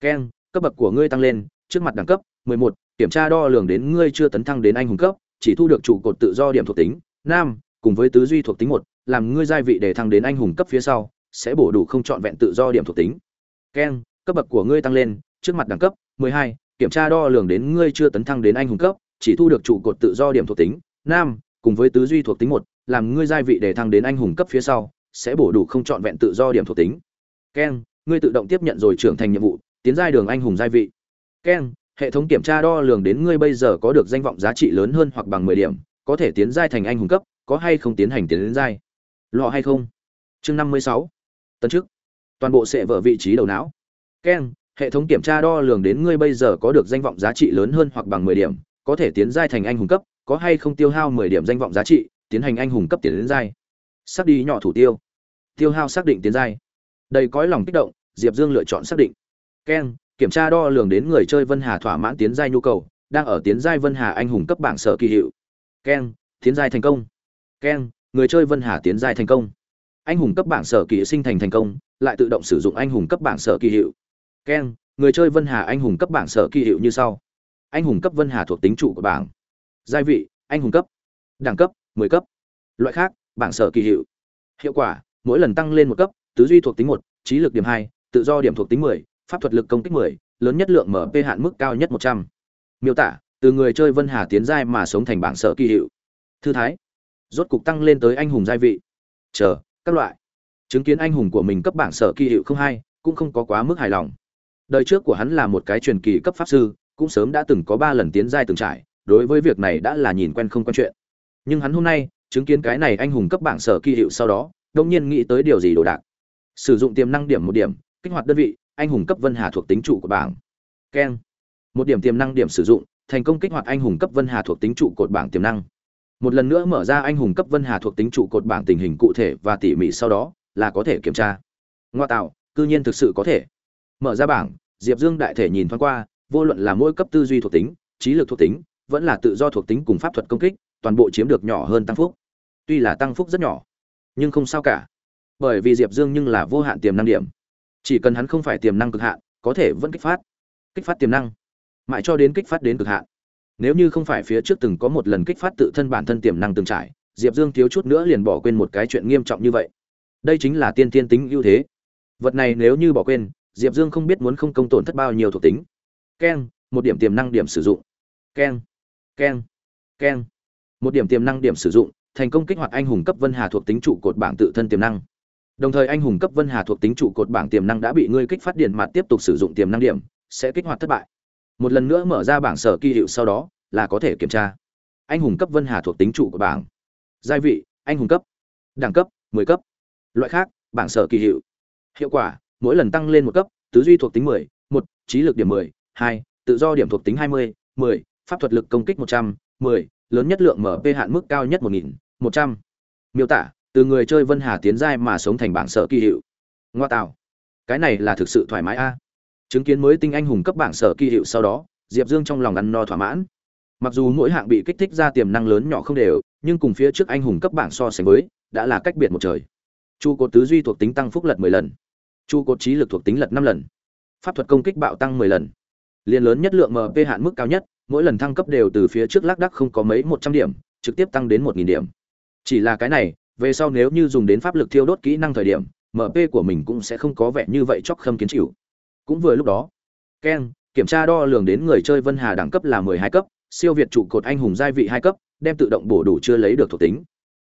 Ken, cấp bậc của ngươi tăng lên trước mặt đẳng cấp 11, kiểm tra đo lường đến ngươi chưa tấn thăng đến anh hùng cấp chỉ thu được trụ cột tự do điểm thuộc tính nam cùng với tứ duy thuộc tính một làm ngươi giai vị để thăng đến anh hùng cấp phía sau sẽ bổ đủ không chọn vẹn tự do điểm thuộc tính. Keng cấp bậc của ngươi tăng lên trước mặt đẳng cấp 12, kiểm tra đo lường đến ngươi chưa tấn thăng đến anh hùng cấp chỉ thu được trụ cột tự do điểm thuộc tính nam cùng với tứ duy thuộc tính một làm ngươi giai vị để thăng đến anh hùng cấp phía sau sẽ bổ đủ không trọn vẹn tự do điểm thuộc tính. Keng ngươi tự động tiếp nhận rồi trưởng thành nhiệm vụ tiến giai đường anh hùng giai vị. Keng hệ thống kiểm tra đo lường đến ngươi bây giờ có được danh vọng giá trị lớn hơn hoặc bằng mười điểm, có thể tiến giai thành anh hùng cấp, có hay không tiến hành tiến đến giai. Lọ hay không? Chương năm mươi sáu. Tấn chức. Toàn bộ sẽ vở vị trí đầu não. Keng hệ thống kiểm tra đo lường đến ngươi bây giờ có được danh vọng giá trị lớn hơn hoặc bằng mười điểm, có thể tiến giai thành anh hùng cấp, có hay không tiêu hao mười điểm danh vọng giá trị, tiến hành anh hùng cấp tiến đến giai. Sắp đi nhỏ thủ tiêu. Tiêu hao xác định tiến giai. Đầy cõi lòng kích động, diệp dương lựa chọn xác định. Keng kiểm tra đo lường đến người chơi vân hà thỏa mãn tiến giai nhu cầu đang ở tiến giai vân hà anh hùng cấp bảng sở kỳ hiệu. Keng tiến giai thành công. Keng người chơi vân hà tiến giai thành công. Anh hùng cấp bảng sở kỳ sinh thành thành công lại tự động sử dụng anh hùng cấp bảng sở kỳ hiệu. Keng người chơi vân hà anh hùng cấp bảng sở kỳ hiệu như sau. Anh hùng cấp vân hà thuộc tính trụ của bảng. Giai vị anh hùng cấp. Đẳng cấp 10 cấp. Loại khác bảng sở kỳ hiệu. Hiệu quả mỗi lần tăng lên một cấp tứ duy thuộc tính một trí lực điểm hai tự do điểm thuộc tính 10, pháp thuật lực công kích 10, lớn nhất lượng mp hạn mức cao nhất 100. miêu tả từ người chơi vân hà tiến giai mà sống thành bảng sở kỳ hiệu. Thư thái. Rốt cục tăng lên tới anh hùng giai vị. Chờ các loại. Chứng kiến anh hùng của mình cấp bảng sở kỳ hiệu không hai cũng không có quá mức hài lòng. Đời trước của hắn là một cái truyền kỳ cấp pháp sư cũng sớm đã từng có ba lần tiến giai từng trải đối với việc này đã là nhìn quen không quen chuyện. Nhưng hắn hôm nay chứng kiến cái này anh hùng cấp bảng sở kỳ hiệu sau đó đột nhiên nghĩ tới điều gì đồ đạc. Sử dụng tiềm năng điểm một điểm kích hoạt đơn vị anh hùng cấp vân hà thuộc tính trụ của bảng. Keng. Một điểm tiềm năng điểm sử dụng, thành công kích hoạt anh hùng cấp vân hà thuộc tính trụ cột bảng tiềm năng. Một lần nữa mở ra anh hùng cấp vân hà thuộc tính trụ cột bảng tình hình cụ thể và tỉ mỉ sau đó, là có thể kiểm tra. Ngoa tạo, cư nhiên thực sự có thể. Mở ra bảng, diệp dương đại thể nhìn thoáng qua, vô luận là mỗi cấp tư duy thuộc tính, trí lực thuộc tính, vẫn là tự do thuộc tính cùng pháp thuật công kích, toàn bộ chiếm được nhỏ hơn tăng phúc. Tuy là tăng phúc rất nhỏ, nhưng không sao cả. Bởi vì diệp dương nhưng là vô hạn tiềm năng điểm chỉ cần hắn không phải tiềm năng cực hạn, có thể vẫn kích phát. Kích phát tiềm năng. Mãi cho đến kích phát đến cực hạn. Nếu như không phải phía trước từng có một lần kích phát tự thân bản thân tiềm năng từng trải, diệp dương thiếu chút nữa liền bỏ quên một cái chuyện nghiêm trọng như vậy. Đây chính là tiên tiên tính ưu thế. Vật này nếu như bỏ quên, diệp dương không biết muốn không công tổn thất bao nhiêu thuộc tính. Keng, một điểm tiềm năng điểm sử dụng. Keng keng keng. Một điểm tiềm năng điểm sử dụng, thành công kích hoạt anh hùng cấp vân hà thuộc tính trụ cột bảng tự thân tiềm năng đồng thời anh hùng cấp vân hà thuộc tính trụ cột bảng tiềm năng đã bị ngươi kích phát điện mặt tiếp tục sử dụng tiềm năng điểm sẽ kích hoạt thất bại. Một lần nữa mở ra bảng sở kỳ hiệu sau đó là có thể kiểm tra. Anh hùng cấp vân hà thuộc tính trụ của bảng. Giai vị anh hùng cấp. Đẳng cấp 10 cấp. Loại khác bảng sở kỳ hiệu. Hiệu quả mỗi lần tăng lên một cấp tứ duy thuộc tính 10, một trí lực điểm 10, hai tự do điểm thuộc tính 20, 10, pháp thuật lực công kích 100, 10, lớn nhất lượng MP hạn mức cao nhất 1000, 100. Miêu tả, từ người chơi Vân Hà tiến giai mà sống thành bảng sở kỳ hiệu. Ngoa tạo. Cái này là thực sự thoải mái a. À. Chứng kiến mới tinh anh hùng cấp bảng sở kỳ hiệu sau đó, Diệp Dương trong lòng ăn no thỏa mãn. Mặc dù mỗi hạng bị kích thích ra tiềm năng lớn nhỏ không đều, nhưng cùng phía trước anh hùng cấp bảng so sánh với, đã là cách biệt một trời. Chu cột tứ duy thuộc tính tăng phúc lật 10 lần. Chu cột trí lực thuộc tính lật năm lần. Pháp thuật công kích bạo tăng 10 lần. liền lớn nhất lượng MP hạn mức cao nhất, mỗi lần thăng cấp đều từ phía trước lác đác không có mấy 100 điểm, trực tiếp tăng đến 1000 điểm. Chỉ là cái này, về sau nếu như dùng đến pháp lực thiêu đốt kỹ năng thời điểm, MP của mình cũng sẽ không có vẻ như vậy chóc khâm kiến chịu. Cũng vừa lúc đó, keng, kiểm tra đo lường đến người chơi Vân Hà đẳng cấp là 12 cấp, siêu việt trụ cột anh hùng giai vị hai cấp, đem tự động bổ đủ chưa lấy được thuộc tính.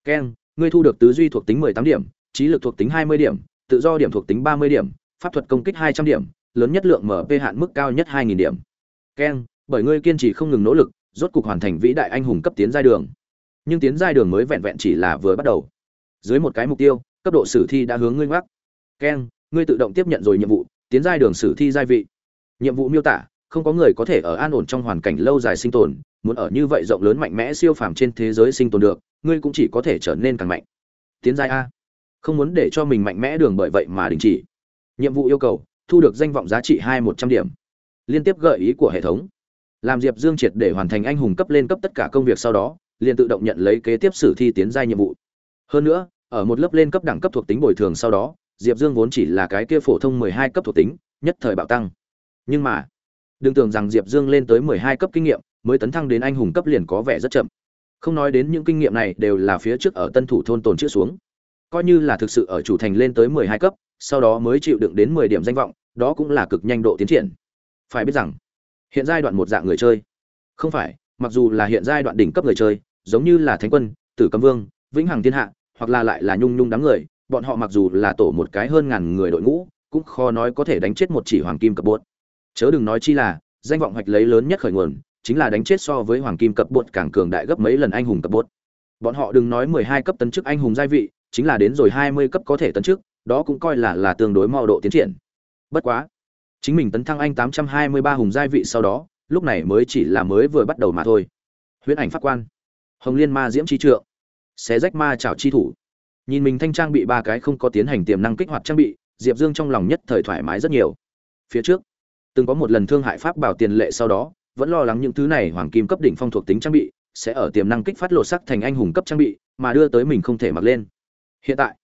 Ken, ngươi thu được tứ duy thuộc tính 18 điểm, trí lực thuộc tính 20 điểm, tự do điểm thuộc tính 30 điểm, pháp thuật công kích 200 điểm, lớn nhất lượng MP hạn mức cao nhất 2000 điểm. Ken, bởi ngươi kiên trì không ngừng nỗ lực, rốt cục hoàn thành vĩ đại anh hùng cấp tiến giai đường. Nhưng tiến giai đường mới vẹn vẹn chỉ là vừa bắt đầu. Dưới một cái mục tiêu, cấp độ sử thi đã hướng ngươi ngoắc. Keng, ngươi tự động tiếp nhận rồi nhiệm vụ, tiến giai đường sử thi giai vị. Nhiệm vụ miêu tả, không có người có thể ở an ổn trong hoàn cảnh lâu dài sinh tồn muốn ở như vậy rộng lớn mạnh mẽ siêu phàm trên thế giới sinh tồn được ngươi cũng chỉ có thể trở nên càng mạnh tiến giai a không muốn để cho mình mạnh mẽ đường bởi vậy mà đình chỉ nhiệm vụ yêu cầu thu được danh vọng giá trị hai một trăm điểm liên tiếp gợi ý của hệ thống làm diệp dương triệt để hoàn thành anh hùng cấp lên cấp tất cả công việc sau đó liền tự động nhận lấy kế tiếp sử thi tiến giai nhiệm vụ. Hơn nữa, ở một lớp lên cấp đẳng cấp thuộc tính bồi thường sau đó, diệp dương vốn chỉ là cái kia phổ thông mười hai cấp thuộc tính, nhất thời bạo tăng. Nhưng mà, đừng tưởng rằng diệp dương lên tới mười hai cấp kinh nghiệm mới tấn thăng đến anh hùng cấp liền có vẻ rất chậm. Không nói đến những kinh nghiệm này đều là phía trước ở tân thủ thôn tồn chữ xuống. Coi như là thực sự ở chủ thành lên tới mười hai cấp, sau đó mới chịu đựng đến mười điểm danh vọng, đó cũng là cực nhanh độ tiến triển. Phải biết rằng, hiện giai đoạn một dạng người chơi. Không phải, mặc dù là hiện giai đoạn đỉnh cấp người chơi giống như là thánh quân, tử Cấm vương, vĩnh hằng thiên hạ, hoặc là lại là nhung nhung đám người, bọn họ mặc dù là tổ một cái hơn ngàn người đội ngũ, cũng khó nói có thể đánh chết một chỉ hoàng kim cập bột. Chớ đừng nói chi là, danh vọng hoạch lấy lớn nhất khởi nguồn, chính là đánh chết so với hoàng kim cập bột càng cường đại gấp mấy lần anh hùng cập bột. Bọn họ đừng nói mười hai cấp tấn chức anh hùng giai vị, chính là đến rồi hai mươi cấp có thể tấn chức, đó cũng coi là là tương đối mau độ tiến triển. Bất quá, chính mình tấn thăng anh tám trăm hai mươi ba hùng giai vị sau đó, lúc này mới chỉ là mới vừa bắt đầu mà thôi. Huyễn ảnh pháp quan hồng liên ma diễm chi trượng. Xé rách ma chảo chi thủ. Nhìn mình thanh trang bị ba cái không có tiến hành tiềm năng kích hoạt trang bị, diệp dương trong lòng nhất thời thoải mái rất nhiều. Phía trước, từng có một lần thương hại pháp bảo tiền lệ sau đó, vẫn lo lắng những thứ này hoàng kim cấp đỉnh phong thuộc tính trang bị sẽ ở tiềm năng kích phát lột sắc thành anh hùng cấp trang bị, mà đưa tới mình không thể mặc lên. Hiện tại,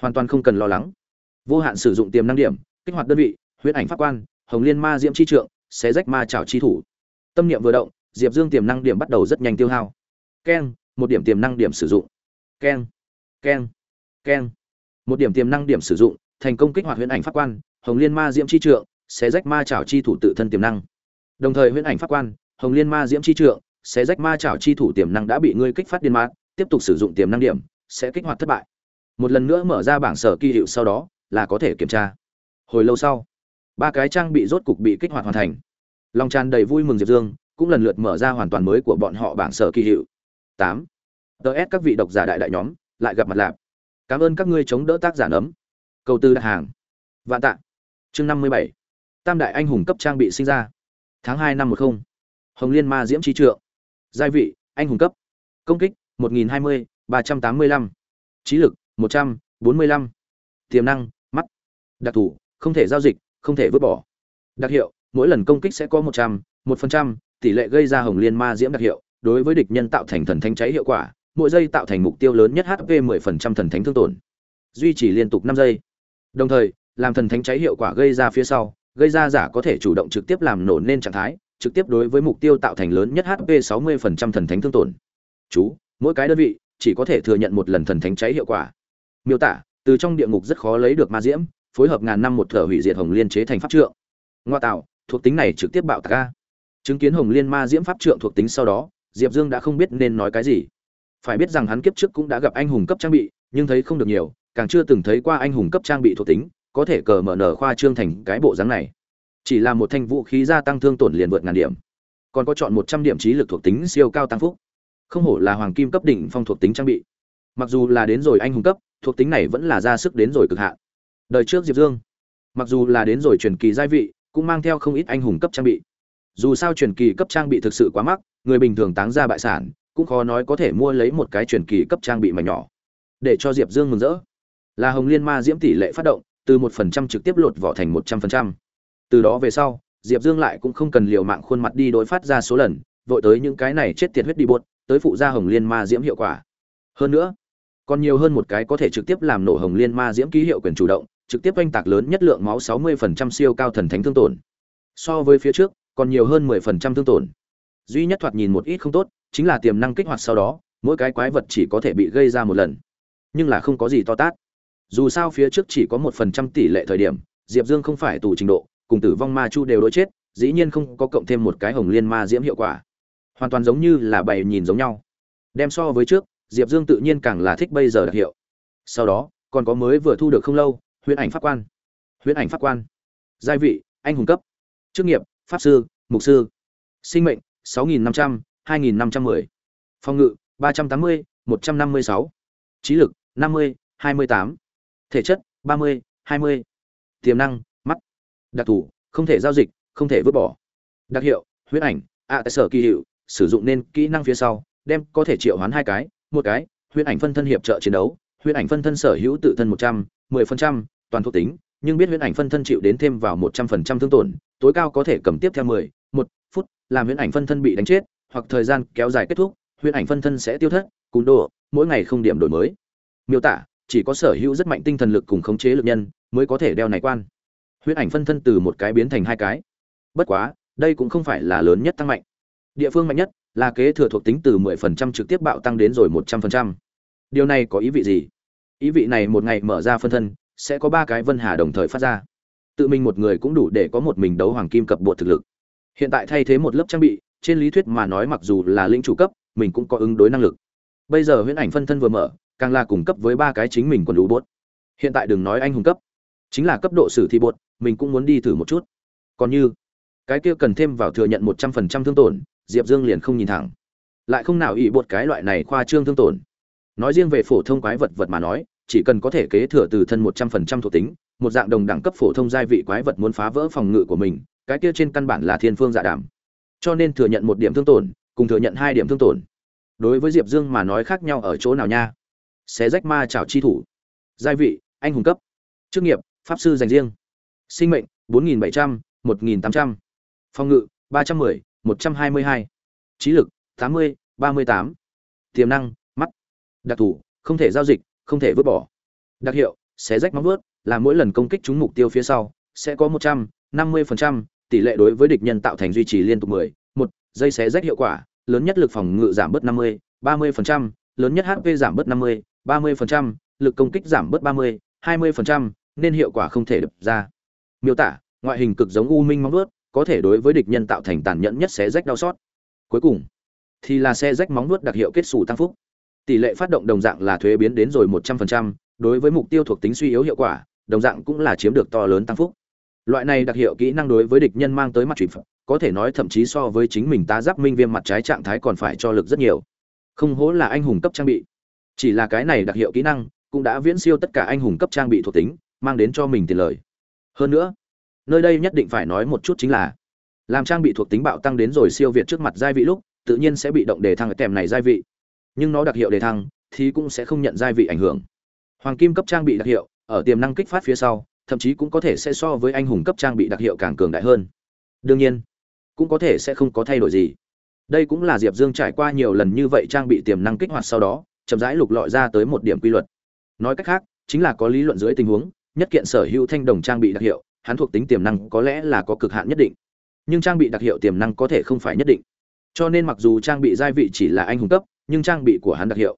hoàn toàn không cần lo lắng. Vô hạn sử dụng tiềm năng điểm, kích hoạt đơn vị, huyết ảnh pháp quan, hồng liên ma diễm chi trượng, xé rách ma chảo chi thủ. Tâm niệm vừa động, diệp dương tiềm năng điểm bắt đầu rất nhanh tiêu hao keng, một điểm tiềm năng điểm sử dụng. Keng keng keng. Một điểm tiềm năng điểm sử dụng, thành công kích hoạt huyễn ảnh pháp quan, hồng liên ma diễm chi trượng, xé rách ma chảo chi thủ tự thân tiềm năng. Đồng thời huyễn ảnh pháp quan, hồng liên ma diễm chi trượng, xé rách ma chảo chi thủ tiềm năng đã bị ngươi kích phát điên mát tiếp tục sử dụng tiềm năng điểm, sẽ kích hoạt thất bại. Một lần nữa mở ra bảng sở kỳ hiệu sau đó, là có thể kiểm tra. Hồi lâu sau, ba cái trang bị rốt cục bị kích hoạt hoàn thành. Lòng tràn đầy vui mừng diệp dương, cũng lần lượt mở ra hoàn toàn mới của bọn họ bảng sở kỳ hiệu tám. Ts các vị độc giả đại đại nhóm, lại gặp mặt lạp cảm ơn các ngươi chống đỡ tác giả nấm. Cầu tư đặt hàng. Vạn tạ. Chương năm mươi bảy. Tam đại anh hùng cấp trang bị sinh ra. Tháng hai năm một không. Hồng liên ma diễm trí trượng. Giai vị, anh hùng cấp. Công kích, một nghìn hai mươi, ba trăm tám mươi lăm. Trí lực, một trăm bốn mươi lăm. Tiềm năng, mắt. Đặc thù, không thể giao dịch, không thể vứt bỏ. Đặc hiệu, mỗi lần công kích sẽ có một trăm, một phần trăm, tỷ lệ gây ra hồng liên ma diễm đặc hiệu đối với địch nhân tạo thành thần thánh cháy hiệu quả, mỗi giây tạo thành mục tiêu lớn nhất hp 10% thần thánh thương tổn, duy trì liên tục năm giây. Đồng thời, làm thần thánh cháy hiệu quả gây ra phía sau, gây ra giả có thể chủ động trực tiếp làm nổ nên trạng thái, trực tiếp đối với mục tiêu tạo thành lớn nhất hp 60% thần thánh thương tổn. Chú, mỗi cái đơn vị chỉ có thể thừa nhận một lần thần thánh cháy hiệu quả. Miêu tả, từ trong địa ngục rất khó lấy được ma diễm, phối hợp ngàn năm một thở hủy diệt hồng liên chế thành pháp trượng. Ngoa tạo, thuộc tính này trực tiếp bạo tạc ca chứng kiến hồng liên ma diễm pháp trượng thuộc tính sau đó diệp dương đã không biết nên nói cái gì. Phải biết rằng hắn kiếp trước cũng đã gặp anh hùng cấp trang bị, nhưng thấy không được nhiều, càng chưa từng thấy qua anh hùng cấp trang bị thuộc tính, có thể cờ mở nở khoa trương thành cái bộ dáng này. Chỉ là một thanh vũ khí gia tăng thương tổn liền vượt ngàn điểm, còn có chọn một trăm điểm trí lực thuộc tính siêu cao tăng phúc. Không hổ là hoàng kim cấp đỉnh phong thuộc tính trang bị. Mặc dù là đến rồi anh hùng cấp, thuộc tính này vẫn là ra sức đến rồi cực hạn. Đời trước diệp dương, mặc dù là đến rồi truyền kỳ gia vị, cũng mang theo không ít anh hùng cấp trang bị. Dù sao truyền kỳ cấp trang bị thực sự quá mắc người bình thường táng ra bại sản, cũng khó nói có thể mua lấy một cái truyền kỳ cấp trang bị mà nhỏ. Để cho diệp dương mừng rỡ. Là hồng liên ma diễm tỷ lệ phát động, từ một phần trăm trực tiếp lột vỏ thành một trăm phần trăm. Từ đó về sau, diệp dương lại cũng không cần liều mạng khuôn mặt đi đối phát ra số lần, vội tới những cái này chết tiệt huyết đi buốt, tới phụ gia hồng liên ma diễm hiệu quả. Hơn nữa, còn nhiều hơn một cái có thể trực tiếp làm nổ hồng liên ma diễm ký hiệu quyền chủ động, trực tiếp oanh tạc lớn nhất lượng máu 60% siêu cao thần thánh thương tổn. So với phía trước, còn nhiều hơn 10% thương tổn duy nhất thoạt nhìn một ít không tốt, chính là tiềm năng kích hoạt sau đó, mỗi cái quái vật chỉ có thể bị gây ra một lần. Nhưng là không có gì to tát. Dù sao phía trước chỉ có một phần trăm tỷ lệ thời điểm, diệp dương không phải tù trình độ, cùng tử vong ma chu đều đối chết, dĩ nhiên không có cộng thêm một cái hồng liên ma diễm hiệu quả. Hoàn toàn giống như là bày nhìn giống nhau. Đem so với trước, diệp dương tự nhiên càng là thích bây giờ đặc hiệu. Sau đó, còn có mới vừa thu được không lâu, huyễn ảnh pháp quan. Huyễn ảnh pháp quan. Giai vị, anh hùng cấp. Chức nghiệp, pháp sư, mục sư. Sinh mệnh 6.500, 2.510. Phòng ngự, 380, 156. Trí lực, 50, 28. Thể chất, 30, 20. Tiềm năng, mắt. Đặc thủ, không thể giao dịch, không thể vứt bỏ. Đặc hiệu, huyết ảnh, ạ à, sở kỳ hiệu, sử dụng nên kỹ năng phía sau, đem có thể triệu hoán hai cái, một cái, huyết ảnh phân thân hiệp trợ chiến đấu, huyết ảnh phân thân sở hữu tự thân 100, 10%, toàn thuộc tính, nhưng biết huyết ảnh phân thân chịu đến thêm vào 100% thương tổn, tối cao có thể cầm tiếp theo 10, làm huyễn ảnh phân thân bị đánh chết, hoặc thời gian kéo dài kết thúc huyễn ảnh phân thân sẽ tiêu thất cún đồ mỗi ngày không điểm đổi mới. Miêu tả chỉ có sở hữu rất mạnh tinh thần lực cùng khống chế lực nhân mới có thể đeo này quan. Huyễn ảnh phân thân từ một cái biến thành hai cái. Bất quá đây cũng không phải là lớn nhất tăng mạnh. Địa phương mạnh nhất là kế thừa thuộc tính từ 10% trực tiếp bạo tăng đến rồi 100%. điều này có ý vị gì? Ý vị này một ngày mở ra phân thân sẽ có ba cái vân hà đồng thời phát ra. Tự mình một người cũng đủ để có một mình đấu hoàng kim cập bộ thực lực hiện tại thay thế một lớp trang bị, trên lý thuyết mà nói mặc dù là linh chủ cấp, mình cũng có ứng đối năng lực. Bây giờ huyễn ảnh phân thân vừa mở, càng là cung cấp với ba cái chính mình còn đủ bốt. Hiện tại đừng nói anh hùng cấp, chính là cấp độ sử thi bột mình cũng muốn đi thử một chút. Còn như, cái kia cần thêm vào thừa nhận một trăm phần trăm thương tổn, diệp dương liền không nhìn thẳng. Lại không nào ỵ bột cái loại này khoa trương thương tổn. Nói riêng về phổ thông quái vật vật mà nói, chỉ cần có thể kế thừa từ thân một trăm phần trăm thuộc tính, một dạng đồng đẳng cấp phổ thông giai vị quái vật muốn phá vỡ phòng ngự của mình cái kia trên căn bản là thiên phương dạ đảm, cho nên thừa nhận một điểm thương tổn cùng thừa nhận hai điểm thương tổn đối với diệp dương mà nói khác nhau ở chỗ nào nha xé rách ma chảo chi thủ giai vị anh hùng cấp chức nghiệp pháp sư dành riêng sinh mệnh 4.700, 1.800. phòng ngự 310, 122. trí lực 80, 38. tiềm năng mắt đặc thù không thể giao dịch không thể vứt bỏ đặc hiệu xé rách móng vớt, là mỗi lần công kích trúng mục tiêu phía sau sẽ có 100, 50% tỷ lệ đối với địch nhân tạo thành duy trì liên tục 10-1 giây xé rách hiệu quả lớn nhất lực phòng ngự giảm bớt 50, 30%, lớn nhất HP giảm bớt 50, 30%, lực công kích giảm bớt 30, 20%, nên hiệu quả không thể đập ra. Miêu tả, ngoại hình cực giống u minh móng vuốt, có thể đối với địch nhân tạo thành tàn nhẫn nhất xé rách đau sót. Cuối cùng, thì là xe rách móng vuốt đặc hiệu kết sủ tăng phúc. Tỷ lệ phát động đồng dạng là thuế biến đến rồi 100%, đối với mục tiêu thuộc tính suy yếu hiệu quả, đồng dạng cũng là chiếm được to lớn tăng phúc. Loại này đặc hiệu kỹ năng đối với địch nhân mang tới mặt chủy có thể nói thậm chí so với chính mình tá giáp minh viêm mặt trái trạng thái còn phải cho lực rất nhiều. Không hổ là anh hùng cấp trang bị. Chỉ là cái này đặc hiệu kỹ năng, cũng đã viễn siêu tất cả anh hùng cấp trang bị thuộc tính, mang đến cho mình tiền lời. Hơn nữa, nơi đây nhất định phải nói một chút chính là, làm trang bị thuộc tính bạo tăng đến rồi siêu việt trước mặt gia vị lúc, tự nhiên sẽ bị động đề thăng ở tèm này gia vị. Nhưng nó đặc hiệu đề thăng thì cũng sẽ không nhận gia vị ảnh hưởng. Hoàng kim cấp trang bị đặc hiệu, ở tiềm năng kích phát phía sau, thậm chí cũng có thể sẽ so với anh hùng cấp trang bị đặc hiệu càng cường đại hơn. Đương nhiên, cũng có thể sẽ không có thay đổi gì. Đây cũng là Diệp Dương trải qua nhiều lần như vậy trang bị tiềm năng kích hoạt sau đó, chậm rãi lục lọi ra tới một điểm quy luật. Nói cách khác, chính là có lý luận dưới tình huống, nhất kiện sở hữu thanh đồng trang bị đặc hiệu, hắn thuộc tính tiềm năng có lẽ là có cực hạn nhất định. Nhưng trang bị đặc hiệu tiềm năng có thể không phải nhất định. Cho nên mặc dù trang bị giai vị chỉ là anh hùng cấp, nhưng trang bị của hắn đặc hiệu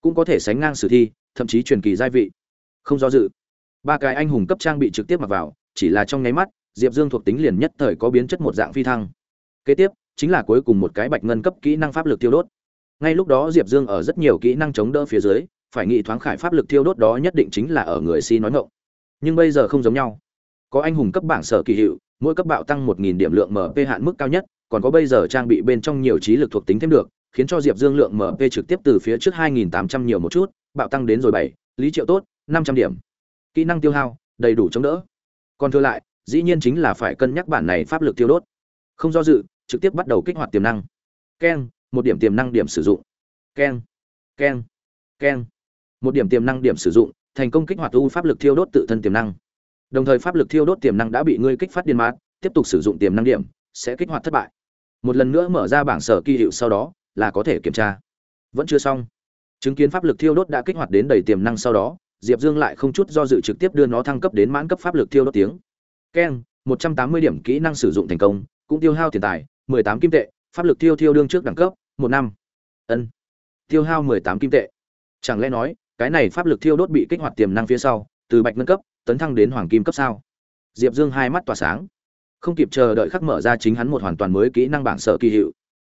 cũng có thể sánh ngang sử thi, thậm chí truyền kỳ giai vị. Không do dự, ba cái anh hùng cấp trang bị trực tiếp mặc vào, chỉ là trong nháy mắt, Diệp Dương thuộc tính liền nhất thời có biến chất một dạng phi thăng. Kế tiếp, chính là cuối cùng một cái bạch ngân cấp kỹ năng pháp lực tiêu đốt. Ngay lúc đó Diệp Dương ở rất nhiều kỹ năng chống đỡ phía dưới, phải nghĩ thoáng khải pháp lực tiêu đốt đó nhất định chính là ở người si nói ngọng. Nhưng bây giờ không giống nhau. Có anh hùng cấp bảng sở kỳ hiệu, mỗi cấp bạo tăng 1000 điểm lượng MP hạn mức cao nhất, còn có bây giờ trang bị bên trong nhiều trí lực thuộc tính thêm được, khiến cho Diệp Dương lượng MP trực tiếp từ phía trước 2800 nhiều một chút, bạo tăng đến rồi bảy, lý triệu tốt, 500 điểm. Kỹ năng tiêu hao, đầy đủ chống đỡ. Còn thừa lại, dĩ nhiên chính là phải cân nhắc bản này pháp lực tiêu đốt. Không do dự, trực tiếp bắt đầu kích hoạt tiềm năng. Keng, một điểm tiềm năng điểm sử dụng. Keng, keng, keng. Một điểm tiềm năng điểm sử dụng, thành công kích hoạt u pháp lực thiêu đốt tự thân tiềm năng. Đồng thời pháp lực thiêu đốt tiềm năng đã bị ngươi kích phát điên mát, tiếp tục sử dụng tiềm năng điểm, sẽ kích hoạt thất bại một lần nữa mở ra bảng sở kỳ hiệu sau đó là có thể kiểm tra vẫn chưa xong chứng kiến pháp lực thiêu đốt đã kích hoạt đến đầy tiềm năng sau đó diệp dương lại không chút do dự trực tiếp đưa nó thăng cấp đến mãn cấp pháp lực thiêu đốt tiếng. Keng, một trăm tám mươi điểm kỹ năng sử dụng thành công, cũng tiêu hao tiền tài, mười tám kim tệ, pháp lực thiêu thiêu đương trước đẳng cấp, một năm. Ân. Tiêu hao mười tám kim tệ. Chẳng lẽ nói, cái này pháp lực thiêu đốt bị kích hoạt tiềm năng phía sau, từ bạch ngân cấp, tấn thăng đến hoàng kim cấp sao? Diệp dương hai mắt tỏa sáng. Không kịp chờ đợi khắc mở ra chính hắn một hoàn toàn mới kỹ năng bảng sở kỳ hiệu.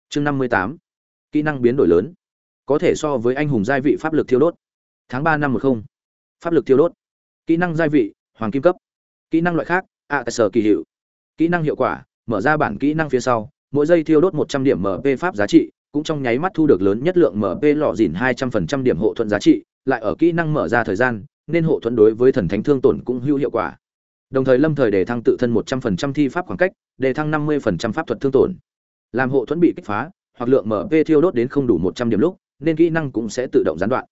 Chương năm mươi tám. Kỹ năng biến đổi lớn. Có thể so với anh hùng giai vị pháp lực thiêu đốt. Tháng ba năm một không pháp lực thiêu đốt kỹ năng giai vị hoàng kim cấp kỹ năng loại khác ạ tại sở kỳ hiệu kỹ năng hiệu quả mở ra bản kỹ năng phía sau mỗi giây thiêu đốt một trăm điểm mp pháp giá trị cũng trong nháy mắt thu được lớn nhất lượng mp lọ dìn hai trăm phần trăm điểm hộ thuận giá trị lại ở kỹ năng mở ra thời gian nên hộ thuận đối với thần thánh thương tổn cũng hữu hiệu quả Đồng thời lâm thời đề thăng tự thân 100% thi pháp khoảng cách, đề thăng 50% pháp thuật thương tổn. Làm hộ thuẫn bị kích phá, hoặc lượng MP thiêu đốt đến không đủ 100 điểm lúc, nên kỹ năng cũng sẽ tự động gián đoạn.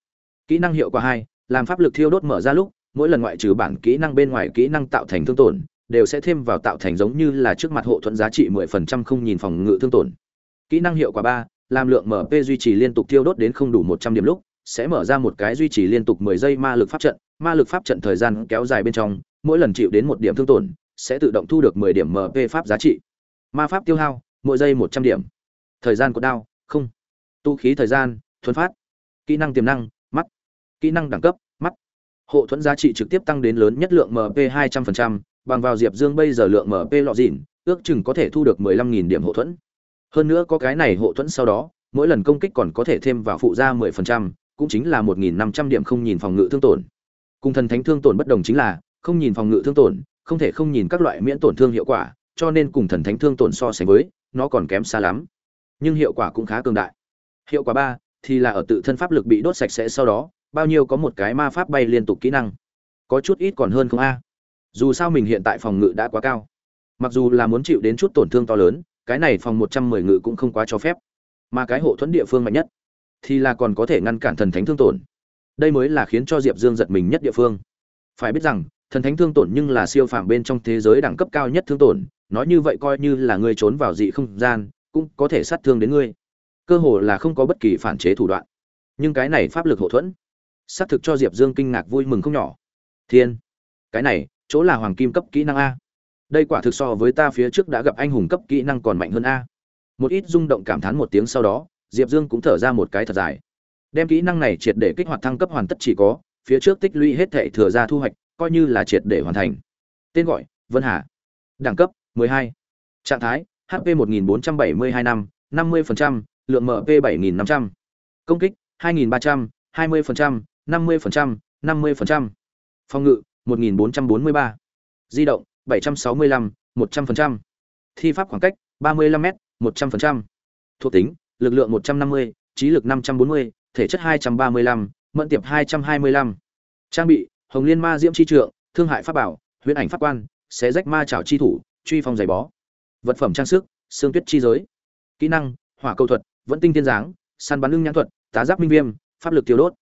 Kỹ năng hiệu quả hai làm pháp lực thiêu đốt mở ra lúc, mỗi lần ngoại trừ bản kỹ năng bên ngoài kỹ năng tạo thành thương tổn, đều sẽ thêm vào tạo thành giống như là trước mặt hộ thuẫn giá trị 10% không nhìn phòng ngự thương tổn. Kỹ năng hiệu quả 3, làm lượng MP duy trì liên tục thiêu đốt đến không đủ 100 điểm lúc, sẽ mở ra một cái duy trì liên tục 10 giây ma lực pháp trận, ma lực pháp trận thời gian kéo dài bên trong, mỗi lần chịu đến một điểm thương tổn sẽ tự động thu được 10 điểm mp pháp giá trị. Ma pháp tiêu hao mỗi giây 100 điểm. Thời gian của đao không. Tu khí thời gian thuần phát. Kỹ năng tiềm năng kỹ năng đẳng cấp mắt hộ thuẫn giá trị trực tiếp tăng đến lớn nhất lượng mp 200%, bằng vào diệp dương bây giờ lượng mp lọ dỉn ước chừng có thể thu được 15.000 điểm hộ thuẫn hơn nữa có cái này hộ thuẫn sau đó mỗi lần công kích còn có thể thêm vào phụ gia 10%, cũng chính là 1.500 điểm không nhìn phòng ngự thương tổn. Cùng thần thánh thương tổn bất đồng chính là, không nhìn phòng ngự thương tổn, không thể không nhìn các loại miễn tổn thương hiệu quả, cho nên cùng thần thánh thương tổn so sánh với, nó còn kém xa lắm. Nhưng hiệu quả cũng khá cường đại. Hiệu quả ba thì là ở tự thân pháp lực bị đốt sạch sẽ sau đó, bao nhiêu có một cái ma pháp bay liên tục kỹ năng. Có chút ít còn hơn không a. Dù sao mình hiện tại phòng ngự đã quá cao. Mặc dù là muốn chịu đến chút tổn thương to lớn, cái này phòng 110 ngự cũng không quá cho phép. Mà cái hộ thuẫn địa phương mạnh nhất thì là còn có thể ngăn cản thần thánh thương tổn. Đây mới là khiến cho Diệp Dương giật mình nhất địa phương. Phải biết rằng, thần thánh thương tổn nhưng là siêu phàm bên trong thế giới đẳng cấp cao nhất thương tổn, nói như vậy coi như là ngươi trốn vào dị không gian, cũng có thể sát thương đến ngươi. Cơ hồ là không có bất kỳ phản chế thủ đoạn. Nhưng cái này pháp lực hộ thuẫn, xác thực cho Diệp Dương kinh ngạc vui mừng không nhỏ. Thiên, cái này, chỗ là hoàng kim cấp kỹ năng a. Đây quả thực so với ta phía trước đã gặp anh hùng cấp kỹ năng còn mạnh hơn a. Một ít rung động cảm thán một tiếng sau đó, Diệp Dương cũng thở ra một cái thật dài. Đem kỹ năng này triệt để kích hoạt thăng cấp hoàn tất chỉ có, phía trước tích lũy hết thệ thừa ra thu hoạch, coi như là triệt để hoàn thành. Tên gọi: Vân Hà. Đẳng cấp: 12. Trạng thái: HP 1472 năm, 50%, lượng MP 7500. Công kích: 2300, 20%, 50%, 50%. Phòng ngự: 1443. Di động: 765, 100%. Thi pháp khoảng cách: 35m, 100%. Thuộc tính: lực lượng 150, trí lực 540, thể chất 235, mẫn tiệp 225. Trang bị: Hồng Liên Ma Diễm chi trượng, Thương hại pháp bảo, Huyễn ảnh pháp quan, Xé rách ma chảo chi thủ, Truy phong giày bó. Vật phẩm trang sức: Xương tuyết chi giới. Kỹ năng: Hỏa cầu thuật, Vẫn tinh thiên giáng Săn bắn lưng nhãn thuật, Tá giáp minh viêm, Pháp lực tiêu đốt.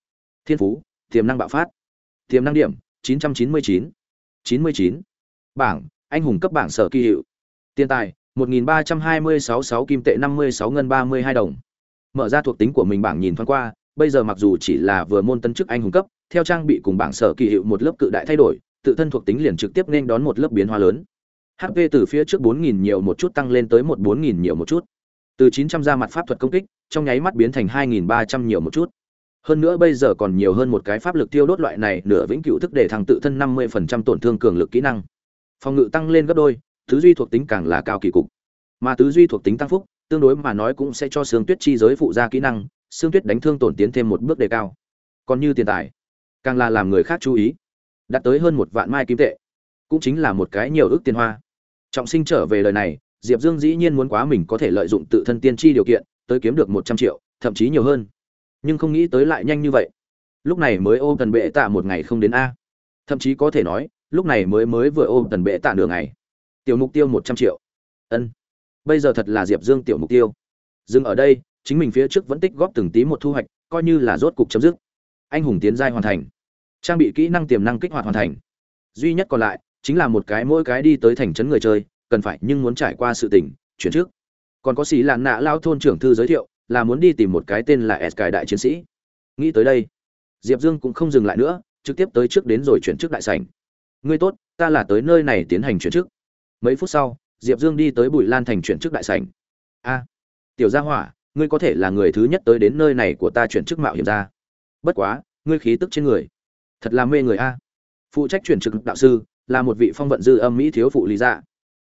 Thiên phú: Tiềm năng bạo phát. Tiềm năng điểm: 999. 99. Bảng: Anh hùng cấp bảng sở kỳ hiệu. Tiền tài: 1326 kim tệ 56 ngân 32 đồng. Mở ra thuộc tính của mình bảng nhìn thoáng qua, bây giờ mặc dù chỉ là vừa môn tân chức anh hùng cấp, theo trang bị cùng bảng sở kỳ hiệu một lớp cự đại thay đổi, tự thân thuộc tính liền trực tiếp nên đón một lớp biến hóa lớn. HP từ phía trước 4000 nhiều một chút tăng lên tới một 4000 nhiều một chút. Từ 900 ra mặt pháp thuật công kích, trong nháy mắt biến thành 2300 nhiều một chút. Hơn nữa bây giờ còn nhiều hơn một cái pháp lực tiêu đốt loại này, nửa vĩnh cửu thức để thằng tự thân 50% tổn thương cường lực kỹ năng. Phòng ngự tăng lên gấp đôi, thứ duy thuộc tính càng là cao kỳ cục. Mà tứ duy thuộc tính tăng phúc tương đối mà nói cũng sẽ cho xương tuyết chi giới phụ ra kỹ năng xương tuyết đánh thương tổn tiến thêm một bước đề cao. Còn như tiền tài càng là làm người khác chú ý. Đạt tới hơn một vạn mai kim tệ cũng chính là một cái nhiều ước tiền hoa. Trọng sinh trở về lời này diệp dương dĩ nhiên muốn quá mình có thể lợi dụng tự thân tiên tri điều kiện tới kiếm được một trăm triệu thậm chí nhiều hơn nhưng không nghĩ tới lại nhanh như vậy. Lúc này mới ôm tần bệ tạ một ngày không đến a. Thậm chí có thể nói, lúc này mới mới vừa ôm tần bệ tạ nửa ngày. Tiểu mục tiêu một trăm triệu. Ân. Bây giờ thật là diệp dương tiểu mục tiêu. Dừng ở đây, chính mình phía trước vẫn tích góp từng tí một thu hoạch, coi như là rốt cục chấm dứt. Anh hùng tiến giai hoàn thành. Trang bị kỹ năng tiềm năng kích hoạt hoàn thành. Duy nhất còn lại, chính là một cái mỗi cái đi tới thành trấn người chơi, cần phải nhưng muốn trải qua sự tỉnh chuyển trước. Còn có xì lạn nạ lao thôn trưởng thư giới thiệu là muốn đi tìm một cái tên là s cài đại chiến sĩ. Nghĩ tới đây, diệp dương cũng không dừng lại nữa, trực tiếp tới trước đến rồi chuyển chức đại sảnh. Ngươi tốt, ta là tới nơi này tiến hành chuyển chức. mấy phút sau, diệp dương đi tới bùi lan thành chuyển chức đại sảnh. A, tiểu gia hỏa, ngươi có thể là người thứ nhất tới đến nơi này của ta chuyển chức mạo hiểm ra bất quá, ngươi khí tức trên người, thật là mê người a. Phụ trách chuyển chức đạo sư, là một vị phong vận dư âm mỹ thiếu phụ lý dạ.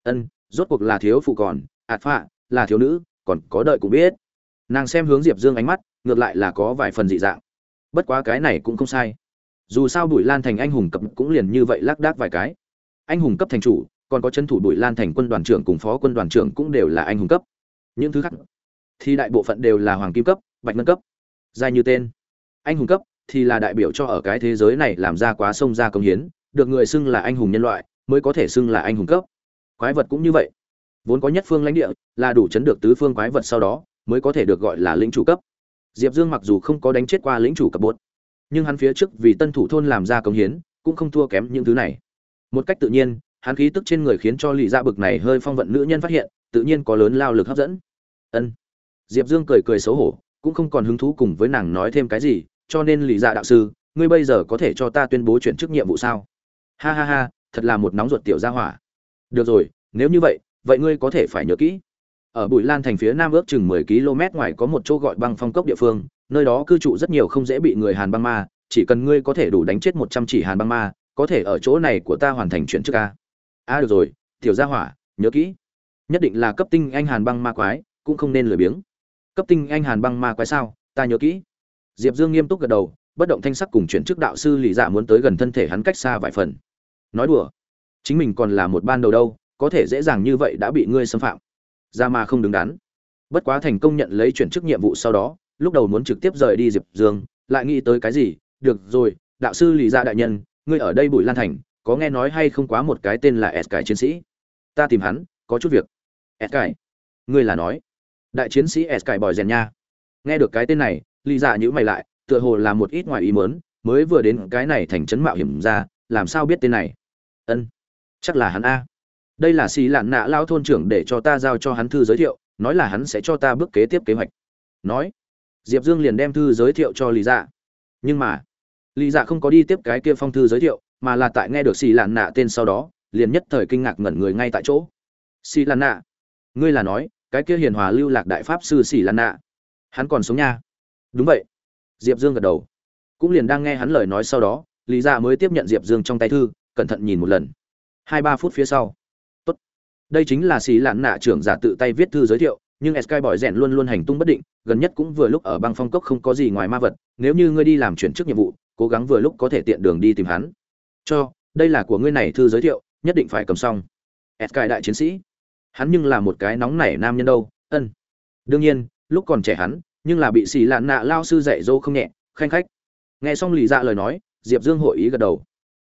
Ân, rốt cuộc là thiếu phụ còn, ạt phạ, là thiếu nữ, còn có đợi cũng biết nàng xem hướng diệp dương ánh mắt, ngược lại là có vài phần dị dạng. Bất quá cái này cũng không sai. Dù sao bùi lan thành anh hùng cấp cũng liền như vậy lác đác vài cái. Anh hùng cấp thành chủ, còn có chân thủ bùi lan thành quân đoàn trưởng cùng phó quân đoàn trưởng cũng đều là anh hùng cấp. Những thứ khác thì đại bộ phận đều là hoàng kim cấp, bạch ngân cấp. Dài như tên. Anh hùng cấp thì là đại biểu cho ở cái thế giới này làm ra quá sông ra công hiến, được người xưng là anh hùng nhân loại, mới có thể xưng là anh hùng cấp. Quái vật cũng như vậy. Vốn có nhất phương lãnh địa là đủ chấn được tứ phương quái vật sau đó mới có thể được gọi là lĩnh chủ cấp. Diệp dương mặc dù không có đánh chết qua lĩnh chủ cấp bốt nhưng hắn phía trước vì tân thủ thôn làm ra công hiến, cũng không thua kém những thứ này. Một cách tự nhiên, hắn khí tức trên người khiến cho lì dạ bực này hơi phong vận nữ nhân phát hiện, tự nhiên có lớn lao lực hấp dẫn. Ân. Diệp dương cười cười xấu hổ, cũng không còn hứng thú cùng với nàng nói thêm cái gì, cho nên lì dạ đạo sư, ngươi bây giờ có thể cho ta tuyên bố chuyển chức nhiệm vụ sao? Ha ha ha, thật là một nóng ruột tiểu gia hỏa. Được rồi, nếu như vậy vậy ngươi có thể phải nhớ kỹ ở bụi lan thành phía nam ước chừng mười km ngoài có một chỗ gọi băng phong cốc địa phương nơi đó cư trụ rất nhiều không dễ bị người hàn băng ma chỉ cần ngươi có thể đủ đánh chết một trăm chỉ hàn băng ma có thể ở chỗ này của ta hoàn thành chuyển chức ca. A à, được rồi tiểu gia hỏa nhớ kỹ. Nhất định là cấp tinh anh hàn băng ma quái cũng không nên lười biếng. Cấp tinh anh hàn băng ma quái sao ta nhớ kỹ. Diệp dương nghiêm túc gật đầu bất động thanh sắc cùng chuyển chức đạo sư lì dạ muốn tới gần thân thể hắn cách xa vài phần. Nói đùa chính mình còn là một ban đầu đâu có thể dễ dàng như vậy đã bị ngươi xâm phạm ra mà không đứng đắn. Bất quá thành công nhận lấy chuyển chức nhiệm vụ sau đó, lúc đầu muốn trực tiếp rời đi diệp dương, lại nghĩ tới cái gì? Được rồi, đạo sư lì dạ đại nhân, ngươi ở đây bùi lan thành, có nghe nói hay không quá một cái tên là s cải chiến sĩ? Ta tìm hắn, có chút việc. S cải? Ngươi là nói. Đại chiến sĩ s cải bòi rèn nha. Nghe được cái tên này lì dạ nhữ mày lại, tựa hồ là một ít ngoài ý mớn mới vừa đến cái này thành trấn mạo hiểm ra, làm sao biết tên này? Ân, chắc là hắn a đây là xì lạn nạ lao thôn trưởng để cho ta giao cho hắn thư giới thiệu, nói là hắn sẽ cho ta bước kế tiếp kế hoạch. Nói, diệp dương liền đem thư giới thiệu cho lý dạ. Nhưng mà lý dạ không có đi tiếp cái kia phong thư giới thiệu, mà là tại nghe được xì lạn nạ tên sau đó, liền nhất thời kinh ngạc ngẩn người ngay tại chỗ. Xì lạn nạ, ngươi là nói, cái kia hiền hòa lưu lạc đại pháp sư xì lạn nạ, hắn còn sống nha. Đúng vậy. Diệp dương gật đầu. Cũng liền đang nghe hắn lời nói sau đó lý dạ mới tiếp nhận diệp dương trong tay thư, cẩn thận nhìn một lần. Hai ba phút phía sau đây chính là xì lạn nạ trưởng giả tự tay viết thư giới thiệu, nhưng sky bỏi rèn luôn luôn hành tung bất định, gần nhất cũng vừa lúc ở băng phong cốc không có gì ngoài ma vật, nếu như ngươi đi làm chuyển chức nhiệm vụ, cố gắng vừa lúc có thể tiện đường đi tìm hắn. Cho, đây là của ngươi này thư giới thiệu, nhất định phải cầm xong. Sky đại chiến sĩ. Hắn nhưng là một cái nóng nảy nam nhân đâu, ân. Đương nhiên, lúc còn trẻ hắn, nhưng là bị xì lạn nạ lao sư dạy dỗ không nhẹ, khanh khách. Nghe xong lì dạ lời nói, diệp dương hội ý gật đầu.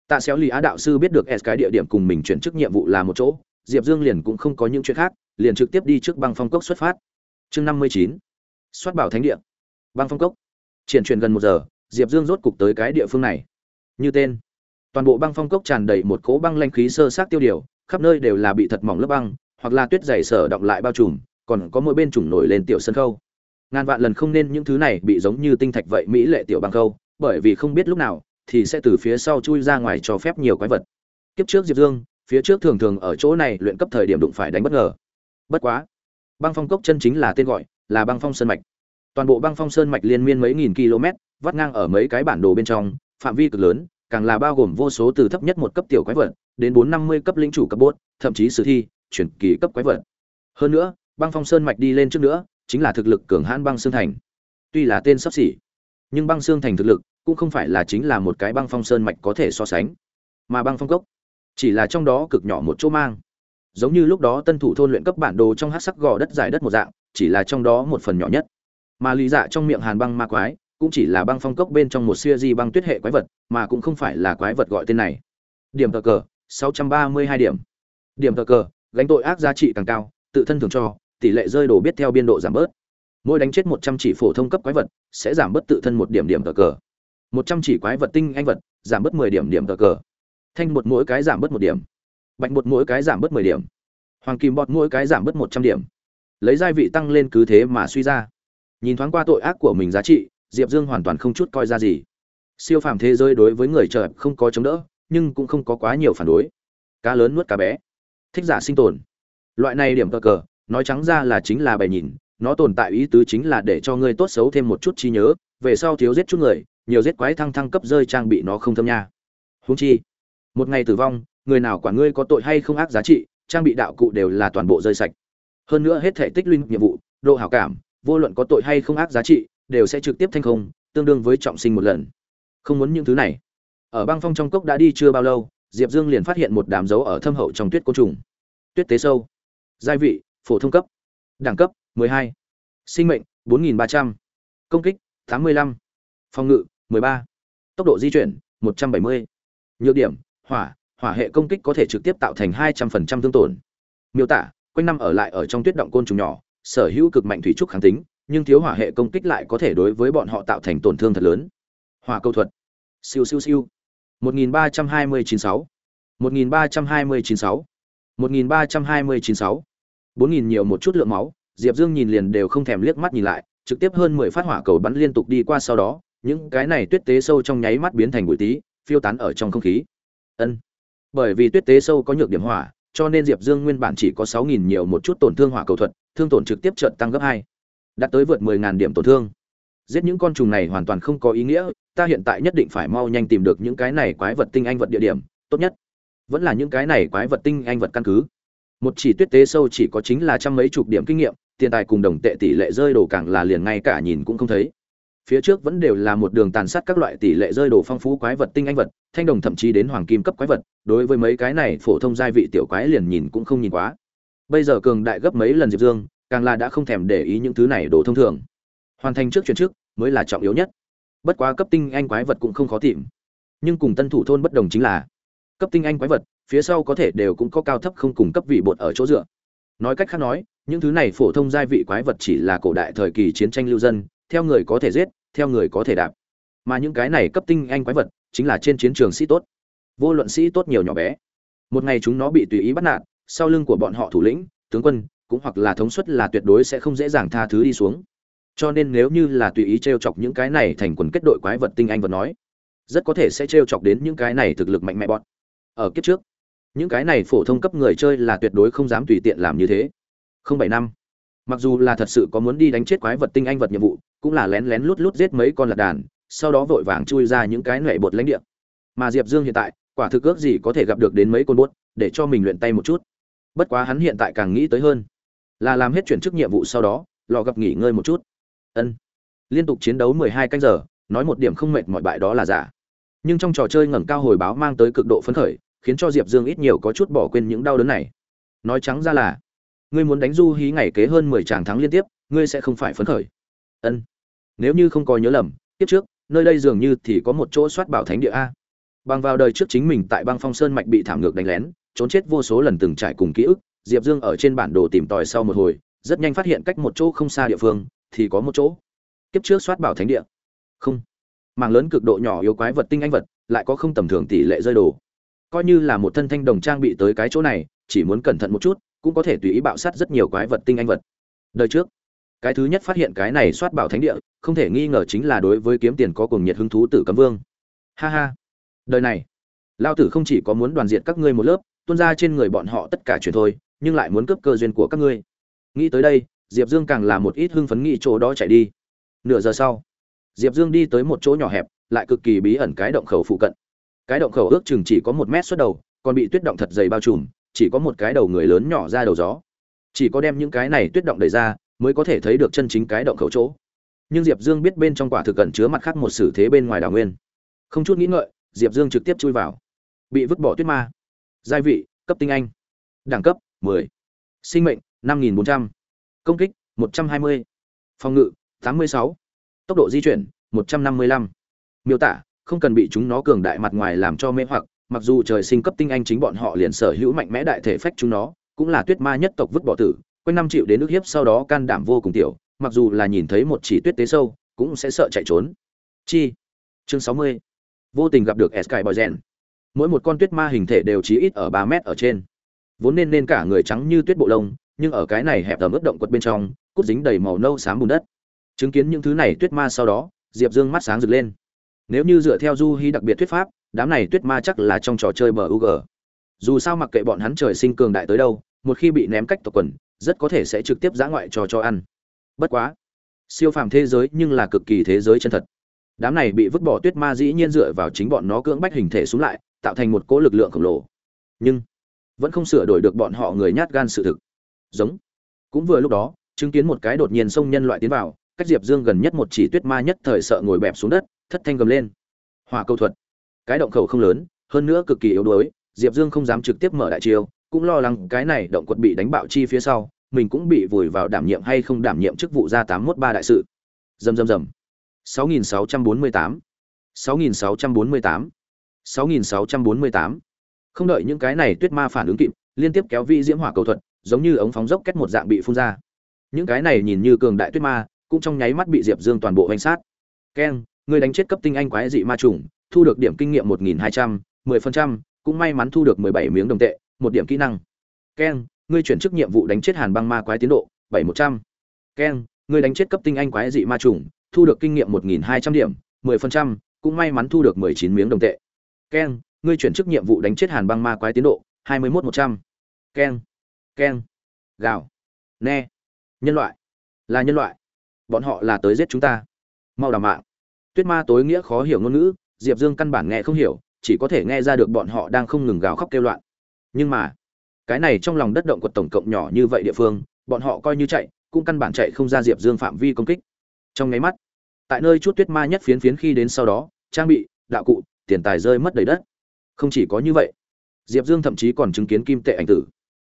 Tạ xéo lì á đạo sư biết được s cái địa điểm cùng mình chuyển chức nhiệm vụ là một chỗ diệp dương liền cũng không có những chuyện khác, liền trực tiếp đi trước băng phong cốc xuất phát. Chương năm mươi chín, soát bảo thánh địa. Băng phong cốc. Triển chuyển gần một giờ, diệp dương rốt cục tới cái địa phương này. Như tên. Toàn bộ băng phong cốc tràn đầy một cỗ băng lanh khí sơ sát tiêu điều, khắp nơi đều là bị thật mỏng lớp băng, hoặc là tuyết dày sở động lại bao trùm, còn có mỗi bên trùng nổi lên tiểu sân khâu. Ngàn vạn lần không nên những thứ này bị giống như tinh thạch vậy mỹ lệ tiểu băng khâu, bởi vì không biết lúc nào thì sẽ từ phía sau chui ra ngoài cho phép nhiều quái vật. Kiếp trước diệp dương phía trước thường thường ở chỗ này luyện cấp thời điểm đụng phải đánh bất ngờ. Bất quá, băng phong cốc chân chính là tên gọi, là băng phong sơn mạch. Toàn bộ băng phong sơn mạch liên miên mấy nghìn km, vắt ngang ở mấy cái bản đồ bên trong, phạm vi cực lớn, càng là bao gồm vô số từ thấp nhất một cấp tiểu quái vật, đến bốn năm mươi cấp lĩnh chủ cấp bốt, thậm chí sử thi, chuyển kỳ cấp quái vật. Hơn nữa, băng phong sơn mạch đi lên trước nữa, chính là thực lực cường hãn băng xương thành. Tuy là tên sắp xỉ, nhưng băng xương thành thực lực cũng không phải là chính là một cái băng phong sơn mạch có thể so sánh. Mà băng phong cốc chỉ là trong đó cực nhỏ một chỗ mang. Giống như lúc đó tân thủ thôn luyện cấp bản đồ trong hát sắc gò đất dài đất một dạng, chỉ là trong đó một phần nhỏ nhất. Mà lý dạ trong miệng hàn băng ma quái, cũng chỉ là băng phong cốc bên trong một siêu di băng tuyết hệ quái vật, mà cũng không phải là quái vật gọi tên này. Điểm tờ cờ 632 điểm. Điểm tờ cờ, gánh tội ác giá trị càng cao, tự thân thường cho, tỷ lệ rơi đổ biết theo biên độ giảm bớt. Mỗi đánh chết 100 chỉ phổ thông cấp quái vật, sẽ giảm bớt tự thân một điểm điểm tờ cờ. Một trăm chỉ quái vật tinh anh vật, giảm bớt mười điểm điểm cờ cờ thanh một mỗi cái giảm bớt một điểm. Bạch một mỗi cái giảm bớt mười điểm. Hoàng kim bọt mỗi cái giảm bớt một trăm điểm. Lấy gia vị tăng lên cứ thế mà suy ra. Nhìn thoáng qua tội ác của mình giá trị, diệp dương hoàn toàn không chút coi ra gì. Siêu phàm thế giới đối với người trời không có chống đỡ, nhưng cũng không có quá nhiều phản đối. Cá lớn nuốt cá bé. Thích giả sinh tồn. Loại này điểm cờ cờ, nói trắng ra là chính là bày nhìn, nó tồn tại ý tứ chính là để cho ngươi tốt xấu thêm một chút trí nhớ, về sau thiếu giết chút người, nhiều giết quái thăng thăng cấp rơi trang bị nó không thâm nha. Huống chi một ngày tử vong, người nào quản ngươi có tội hay không ác giá trị, trang bị đạo cụ đều là toàn bộ rơi sạch hơn nữa hết thể tích lũy nhiệm vụ, độ hảo cảm, vô luận có tội hay không ác giá trị, đều sẽ trực tiếp thanh không, tương đương với trọng sinh một lần không muốn những thứ này ở băng phong trong cốc đã đi chưa bao lâu, diệp dương liền phát hiện một đám dấu ở thâm hậu trong tuyết côn trùng tuyết tế sâu gia vị, phổ thông cấp đẳng cấp 12. sinh mệnh 4.300. công kích 85. phòng ngự 13. Tốc độ di chuyển 170. Nhược điểm: Hỏa, hỏa hệ công kích có thể trực tiếp tạo thành 200% thương tổn. Miêu tả: Quanh năm ở lại ở trong tuyết động côn trùng nhỏ, sở hữu cực mạnh thủy trúc kháng tính, nhưng thiếu hỏa hệ công kích lại có thể đối với bọn họ tạo thành tổn thương thật lớn. Hỏa câu thuật. Siêu siêu siêu. 13226. 13226. 13226. 4000 nhiều một chút lượng máu, Diệp Dương nhìn liền đều không thèm liếc mắt nhìn lại, trực tiếp hơn 10 phát hỏa cầu bắn liên tục đi qua sau đó, những cái này tuyết tế sâu trong nháy mắt biến thành bụi tí phiêu tán ở trong không khí ân. Bởi vì tuyết tế sâu có nhược điểm hỏa, cho nên diệp dương nguyên bản chỉ có sáu nghìn nhiều một chút tổn thương hỏa cầu thuật, thương tổn trực tiếp trợt tăng gấp hai. Đạt tới vượt mười ngàn điểm tổn thương. Giết những con trùng này hoàn toàn không có ý nghĩa, ta hiện tại nhất định phải mau nhanh tìm được những cái này quái vật tinh anh vật địa điểm, tốt nhất. Vẫn là những cái này quái vật tinh anh vật căn cứ. Một chỉ tuyết tế sâu chỉ có chính là trăm mấy chục điểm kinh nghiệm, tiền tài cùng đồng tệ tỷ lệ rơi đồ càng là liền ngay cả nhìn cũng không thấy phía trước vẫn đều là một đường tàn sát các loại tỷ lệ rơi đồ phong phú quái vật tinh anh vật, thanh đồng thậm chí đến hoàng kim cấp quái vật, đối với mấy cái này phổ thông gia vị tiểu quái liền nhìn cũng không nhìn quá. Bây giờ cường đại gấp mấy lần diệp dương, càng là đã không thèm để ý những thứ này đồ thông thường. Hoàn thành trước chuyển trước, mới là trọng yếu nhất. Bất quá cấp tinh anh quái vật cũng không khó tìm. Nhưng cùng tân thủ thôn bất đồng chính là, cấp tinh anh quái vật, phía sau có thể đều cũng có cao thấp không cùng cấp vị bột ở chỗ dựa. Nói cách khác nói, những thứ này phổ thông gia vị quái vật chỉ là cổ đại thời kỳ chiến tranh lưu dân theo người có thể giết, theo người có thể đạp. Mà những cái này cấp tinh anh quái vật, chính là trên chiến trường sĩ tốt. Vô luận sĩ tốt nhiều nhỏ bé. Một ngày chúng nó bị tùy ý bắt nạt, sau lưng của bọn họ thủ lĩnh, tướng quân, cũng hoặc là thống suất là tuyệt đối sẽ không dễ dàng tha thứ đi xuống. Cho nên nếu như là tùy ý t r e o chọc những cái này thành quần kết đội quái vật tinh anh vật nói, rất có thể sẽ t r e o chọc đến những cái này thực lực mạnh mẽ bọn. Ở kiếp trước, những cái này phổ thông cấp người chơi là tuyệt đối không dám tùy tiện làm như thế. Không bảy năm mặc dù là thật sự có muốn đi đánh chết quái vật tinh anh vật nhiệm vụ, cũng là lén lén lút lút giết mấy con lạc đàn, sau đó vội vàng chui ra những cái nệ bột lãnh địa. Mà diệp dương hiện tại, quả thực ước gì có thể gặp được đến mấy con bốt, để cho mình luyện tay một chút. Bất quá hắn hiện tại càng nghĩ tới hơn, là làm hết chuyển chức nhiệm vụ sau đó, lò gặp nghỉ ngơi một chút. Ân. Liên tục chiến đấu mười hai canh giờ, nói một điểm không mệt mọi bại đó là giả. Nhưng trong trò chơi ngẩng cao hồi báo mang tới cực độ phấn khởi, khiến cho diệp dương ít nhiều có chút bỏ quên những đau đớn này. Nói trắng ra là ngươi muốn đánh du hí ngày kế hơn mười tràng thắng liên tiếp, ngươi sẽ không phải phấn khởi. Ân. Nếu như không có nhớ lầm tiếp trước, nơi đây dường như thì có một chỗ soát bảo thánh địa a. Bằng vào đời trước chính mình tại băng phong sơn mạch bị thảm ngược đánh lén, trốn chết vô số lần từng trải cùng ký ức, diệp dương ở trên bản đồ tìm tòi sau một hồi, rất nhanh phát hiện cách một chỗ không xa địa phương, thì có một chỗ. Kiếp trước soát bảo thánh địa. Không. Mảng lớn cực độ nhỏ yếu quái vật tinh anh vật, lại có không tầm thường tỷ lệ rơi đồ. Coi như là một thân thanh đồng trang bị tới cái chỗ này, chỉ muốn cẩn thận một chút cũng có thể tùy ý bạo sát rất nhiều quái vật tinh anh vật. Đời trước, cái thứ nhất phát hiện cái này soát bảo thánh địa, không thể nghi ngờ chính là đối với kiếm tiền có cùng nhiệt hứng thú tử cấm vương. Ha ha. Đời này, lao tử không chỉ có muốn đoàn diện các ngươi một lớp, tuôn ra trên người bọn họ tất cả chuyện thôi, nhưng lại muốn cướp cơ duyên của các ngươi. Nghĩ tới đây, diệp dương càng là một ít hưng phấn nghĩ chỗ đó chạy đi. Nửa giờ sau, diệp dương đi tới một chỗ nhỏ hẹp, lại cực kỳ bí ẩn cái động khẩu phụ cận. Cái động khẩu ước chừng chỉ có một mét xuất đầu, còn bị tuyết động thật dày bao trùm chỉ có một cái đầu người lớn nhỏ ra đầu gió chỉ có đem những cái này tuyết động đẩy ra, mới có thể thấy được chân chính cái động khẩu chỗ nhưng diệp dương biết bên trong quả thực cần chứa mặt khác một sử thế bên ngoài đào nguyên không chút nghĩ ngợi, diệp dương trực tiếp chui vào bị vứt bỏ tuyết ma giai vị, cấp tinh anh đẳng cấp 10. sinh mệnh 5.400. công kích 120. phòng ngự 86. tốc độ di chuyển 155. miêu tả, không cần bị chúng nó cường đại mặt ngoài làm cho mê hoặc mặc dù trời sinh cấp tinh anh chính bọn họ liền sở hữu mạnh mẽ đại thể phách chúng nó, cũng là tuyết ma nhất tộc vứt bỏ tử, quanh năm triệu đến nước hiếp sau đó can đảm vô cùng tiểu, mặc dù là nhìn thấy một chỉ tuyết tế sâu, cũng sẽ sợ chạy trốn. Chi? Chương 60. vô tình gặp được sky boy mỗi một con tuyết ma hình thể đều chí ít ở ba mét ở trên. Vốn nên nên cả người trắng như tuyết bộ lông, nhưng ở cái này hẹp tầm ướt động quật bên trong cút dính đầy màu nâu xám bùn đất. Chứng kiến những thứ này tuyết ma sau đó, diệp dương mắt sáng rực lên. Nếu như dựa theo du hy đặc biệt thuyết pháp đám này tuyết ma chắc là trong trò chơi bờ u g dù sao mặc kệ bọn hắn trời sinh cường đại tới đâu, một khi bị ném cách tộc quần, rất có thể sẽ trực tiếp giã ngoại cho cho ăn. Bất quá, siêu phàm thế giới nhưng là cực kỳ thế giới chân thật. Đám này bị vứt bỏ tuyết ma dĩ nhiên dựa vào chính bọn nó cưỡng bách hình thể xuống lại, tạo thành một cỗ lực lượng khổng lồ. Nhưng, vẫn không sửa đổi được bọn họ người nhát gan sự thực. Giống. Cũng vừa lúc đó, chứng kiến một cái đột nhiên xông nhân loại tiến vào, cách diệp dương gần nhất một chỉ tuyết ma nhất thời sợ ngồi bẹp xuống đất, thất thanh gầm lên. Hỏa câu thuật cái động khẩu không lớn hơn nữa cực kỳ yếu đuối diệp dương không dám trực tiếp mở đại chiêu cũng lo lắng cái này động quật bị đánh bạo chi phía sau mình cũng bị vùi vào đảm nhiệm hay không đảm nhiệm chức vụ ra tám mốt ba đại sự dầm dầm dầm sáu nghìn sáu trăm bốn mươi tám sáu nghìn sáu trăm bốn mươi tám 6648. Không đợi những cái này tuyết ma phản ứng kịp, liên tiếp kéo vị diễm hỏa cầu thuật, giống như ống phóng dốc kết một dạng bị phun ra. Những cái này nhìn như cường đại tuyết ma, cũng trong nháy mắt bị Diệp Dương toàn bộ hoành sát. Ken, người đánh chết cấp tinh anh quái dị ma trùng, thu được điểm kinh nghiệm 1200, 10%, cũng may mắn thu được 17 miếng đồng tệ, một điểm kỹ năng. Ken, ngươi chuyển chức nhiệm vụ đánh chết Hàn băng ma quái tiến độ, 7100. Ken, ngươi đánh chết cấp tinh anh quái dị ma trùng, thu được kinh nghiệm 1200 điểm, 10%, cũng may mắn thu được 19 miếng đồng tệ Ken, ngươi chuyển chức nhiệm vụ đánh chết hàn băng ma quái tiến độ 21100. Ken, Ken, gào ne nhân loại là nhân loại bọn họ là tới giết chúng ta mau đảm mạng tuyết ma tối nghĩa khó hiểu ngôn ngữ diệp dương căn bản nghe không hiểu, chỉ có thể nghe ra được bọn họ đang không ngừng gào khóc kêu loạn. Nhưng mà, cái này trong lòng đất động của tổng cộng nhỏ như vậy địa phương, bọn họ coi như chạy, cũng căn bản chạy không ra diệp dương phạm vi công kích. Trong nháy mắt, tại nơi chút tuyết ma nhất phiến phiến khi đến sau đó, trang bị, đạo cụ, tiền tài rơi mất đầy đất. Không chỉ có như vậy, diệp dương thậm chí còn chứng kiến kim tệ ảnh tử.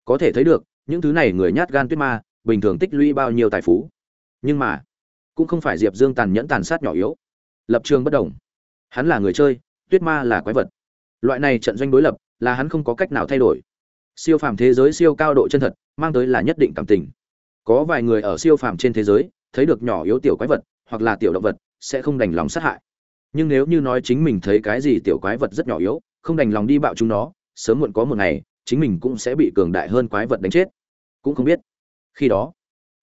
Có thể thấy được, những thứ này người nhát gan tuyết ma, bình thường tích lũy bao nhiêu tài phú. Nhưng mà, cũng không phải diệp dương tàn nhẫn tàn sát nhỏ yếu. Lập trường bất đồng hắn là người chơi, tuyết ma là quái vật. Loại này trận doanh đối lập, là hắn không có cách nào thay đổi. Siêu phàm thế giới siêu cao độ chân thật, mang tới là nhất định cảm tình. Có vài người ở siêu phàm trên thế giới, thấy được nhỏ yếu tiểu quái vật, hoặc là tiểu động vật, sẽ không đành lòng sát hại. Nhưng nếu như nói chính mình thấy cái gì tiểu quái vật rất nhỏ yếu, không đành lòng đi bạo chúng nó, sớm muộn có một ngày, chính mình cũng sẽ bị cường đại hơn quái vật đánh chết. Cũng không biết. Khi đó,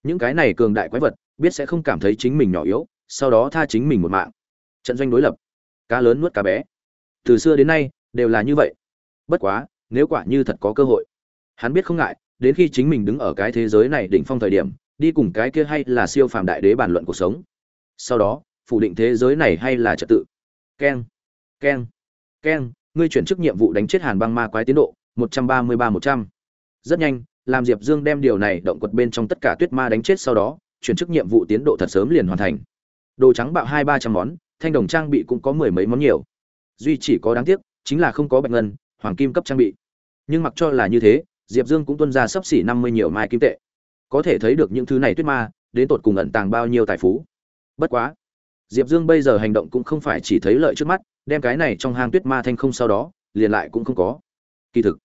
những cái này cường đại quái vật, biết sẽ không cảm thấy chính mình nhỏ yếu, sau đó tha chính mình một mạng. Trận doanh đối lập cá lớn nuốt cá bé. Từ xưa đến nay, đều là như vậy. Bất quá, nếu quả như thật có cơ hội, hắn biết không ngại, đến khi chính mình đứng ở cái thế giới này đỉnh phong thời điểm, đi cùng cái kia hay là siêu phàm đại đế bàn luận cuộc sống. Sau đó, phủ định thế giới này hay là trật tự. Keng keng keng, ngươi chuyển chức nhiệm vụ đánh chết hàn băng ma quái tiến độ, một trăm ba mươi ba một trăm. Rất nhanh làm diệp dương đem điều này động quật bên trong tất cả tuyết ma đánh chết sau đó, chuyển chức nhiệm vụ tiến độ thật sớm liền hoàn thành. Đồ trắng bạo hai ba trăm món thanh đồng trang bị cũng có mười mấy món nhiều. Duy chỉ có đáng tiếc, chính là không có bạch ngân, hoàng kim cấp trang bị. Nhưng mặc cho là như thế, diệp dương cũng tuân ra sấp xỉ năm mươi nhiều mai kim tệ. Có thể thấy được những thứ này tuyết ma, đến tột cùng ẩn tàng bao nhiêu tài phú. Bất quá, diệp dương bây giờ hành động cũng không phải chỉ thấy lợi trước mắt, đem cái này trong hang tuyết ma thanh không sau đó, liền lại cũng không có. Kỳ thực,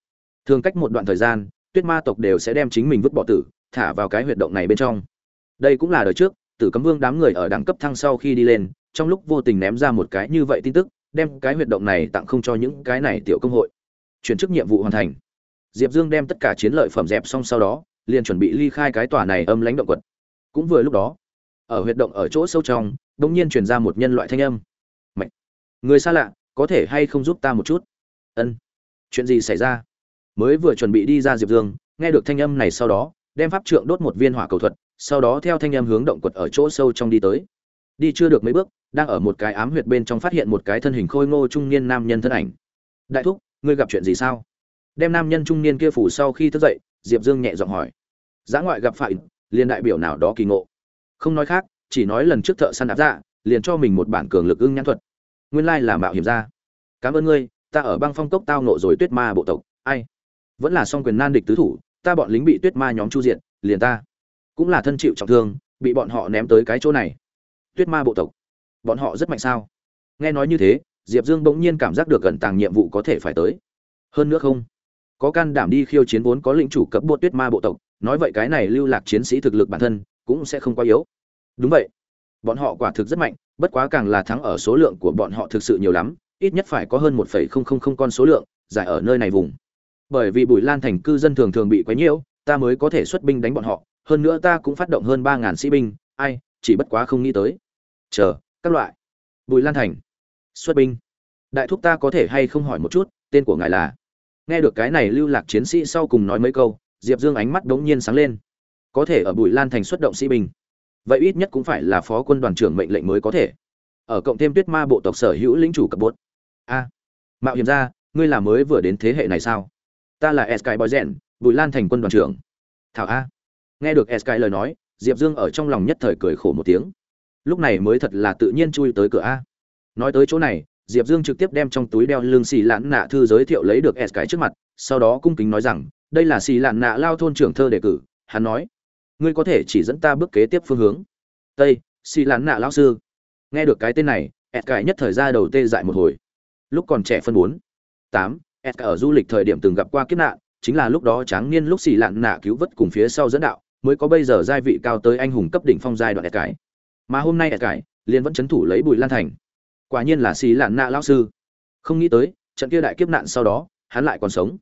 thường cách một đoạn thời gian, tuyết ma tộc đều sẽ đem chính mình vứt bỏ tử, thả vào cái huyệt động này bên trong. Đây cũng là đời trước, tử cấm vương đám người ở đẳng cấp thăng sau khi đi lên trong lúc vô tình ném ra một cái như vậy tin tức, đem cái huyệt động này tặng không cho những cái này tiểu công hội. Chuyển chức nhiệm vụ hoàn thành. Diệp dương đem tất cả chiến lợi phẩm dẹp xong sau đó, liền chuẩn bị ly khai cái tòa này âm lãnh động quật. Cũng vừa lúc đó, ở huyệt động ở chỗ sâu trong đ ỗ n g nhiên truyền ra một nhân loại thanh âm. Mạnh. người xa lạ, có thể hay không giúp ta một chút? Ân, chuyện gì xảy ra? Mới vừa chuẩn bị đi ra diệp dương, nghe được thanh âm này sau đó, đem pháp trượng đốt một viên hỏa cầu thuật, sau đó theo thanh âm hướng động quật ở chỗ sâu trong đi tới. Đi chưa được mấy bước đang ở một cái ám huyệt bên trong phát hiện một cái thân hình khôi ngô trung niên nam nhân thân ảnh. Đại thúc, ngươi gặp chuyện gì sao? Đem nam nhân trung niên kia phủ sau khi thức dậy, diệp dương nhẹ giọng hỏi. Giã ngoại gặp phải, liền đại biểu nào đó kỳ ngộ? Không nói khác, chỉ nói lần trước thợ săn đạp ra liền cho mình một bản cường lực ưng nhãn thuật. Nguyên lai là mạo hiểm ra. Cảm ơn ngươi, ta ở băng phong cốc tao nộ rồi tuyết ma bộ tộc, ai? Vẫn là song quyền nan địch tứ thủ, ta bọn lính bị tuyết ma nhóm chu diện liền ta cũng là thân chịu trọng thương, bị bọn họ ném tới cái chỗ này. Tuyết ma bộ tộc bọn họ rất mạnh sao? Nghe nói như thế, diệp dương bỗng nhiên cảm giác được gần tàng nhiệm vụ có thể phải tới. Hơn nữa không, có can đảm đi khiêu chiến vốn có lĩnh chủ cấp bộ tuyết ma bộ tộc, nói vậy cái này lưu lạc chiến sĩ thực lực bản thân cũng sẽ không quá yếu. Đúng vậy, bọn họ quả thực rất mạnh, bất quá càng là thắng ở số lượng của bọn họ thực sự nhiều lắm, ít nhất phải có hơn một phẩy không không không con số lượng, giải ở nơi này vùng. Bởi vì bùi lan thành cư dân thường thường bị quấy nhiễu, ta mới có thể xuất binh đánh bọn họ, hơn nữa ta cũng phát động hơn ba ngàn sĩ binh, ai, chỉ bất quá không nghĩ tới. Chờ các loại. Bùi lan thành. Xuất binh. Đại thúc ta có thể hay không hỏi một chút, tên của ngài là? Nghe được cái này lưu lạc chiến sĩ sau cùng nói mấy câu, diệp dương ánh mắt đống nhiên sáng lên. Có thể ở bùi lan thành xuất động sĩ binh. Vậy ít nhất cũng phải là phó quân đoàn trưởng mệnh lệnh mới có thể. Ở cộng thêm tuyết ma bộ tộc sở hữu lĩnh chủ cập bốt. A. Mạo hiểm ra, ngươi là mới vừa đến thế hệ này sao? Ta là sky boy rèn bùi lan thành quân đoàn trưởng. Thảo a. Nghe được sky lời nói, diệp dương ở trong lòng nhất thời cười khổ một tiếng lúc này mới thật là tự nhiên chui tới cửa a. Nói tới chỗ này, diệp dương trực tiếp đem trong túi đeo lương xì lãn nạ thư giới thiệu lấy được s cái trước mặt, sau đó cung kính nói rằng, đây là xì lãn nạ lao thôn trưởng thơ đề cử, hắn nói, ngươi có thể chỉ dẫn ta bước kế tiếp phương hướng. Tây, xì lãn nạ lao sư. Nghe được cái tên này, s cái nhất thời ra đầu tê dại một hồi. Lúc còn trẻ phân bốn, tám, s ở du lịch thời điểm từng gặp qua kiếp nạn, chính là lúc đó tráng niên lúc xì lạn nạ cứu vớt cùng phía sau dẫn đạo, mới có bây giờ giai vị cao tới anh hùng cấp đỉnh phong giai đoạn s cái mà hôm nay s cái liền vẫn chấn thủ lấy bùi lan thành. Quả nhiên là xì lạn nạ lão sư. Không nghĩ tới, trận kia đại kiếp nạn sau đó, hắn lại còn sống.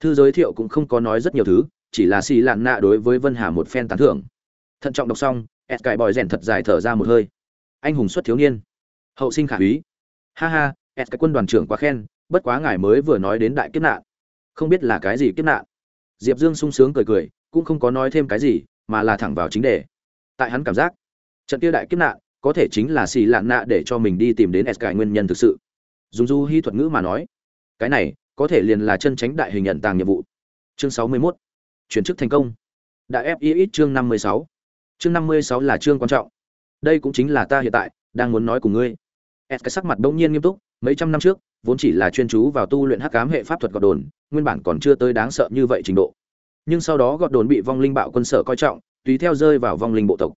Thư giới thiệu cũng không có nói rất nhiều thứ, chỉ là xì lạn nạ đối với vân hà một phen tán thưởng. Thận trọng đọc xong ẹt cải bòi rèn thật dài thở ra một hơi. Anh hùng xuất thiếu niên. Hậu sinh khả úy. Ha ha ẹt cái quân đoàn trưởng quá khen, bất quá ngài mới vừa nói đến đại kiếp nạn. Không biết là cái gì kiếp nạn. Diệp dương sung sướng cười cười, cũng không có nói thêm cái gì, mà là thẳng vào chính đề. Tại hắn cảm giác trận kia đại kiếp nạn, có thể chính là xì lạn nạ để cho mình đi tìm đến s nguyên nhân thực sự. Dùng du hy thuật ngữ mà nói, cái này có thể liền là chân tránh đại hình nhận tàng nhiệm vụ. Chương sáu mươi 61. chuyển chức thành công. Đại ít chương năm mươi sáu. Chương năm mươi sáu là chương quan trọng. Đây cũng chính là ta hiện tại đang muốn nói cùng ngươi. S cái sắc mặt bỗng nhiên nghiêm túc, mấy trăm năm trước, vốn chỉ là chuyên chú vào tu luyện hắc cám hệ pháp thuật gọt đồn, nguyên bản còn chưa tới đáng sợ như vậy trình độ. Nhưng sau đó gọt đồn bị vong linh bạo quân sở coi trọng, tùy theo rơi vào vong linh bộ tộc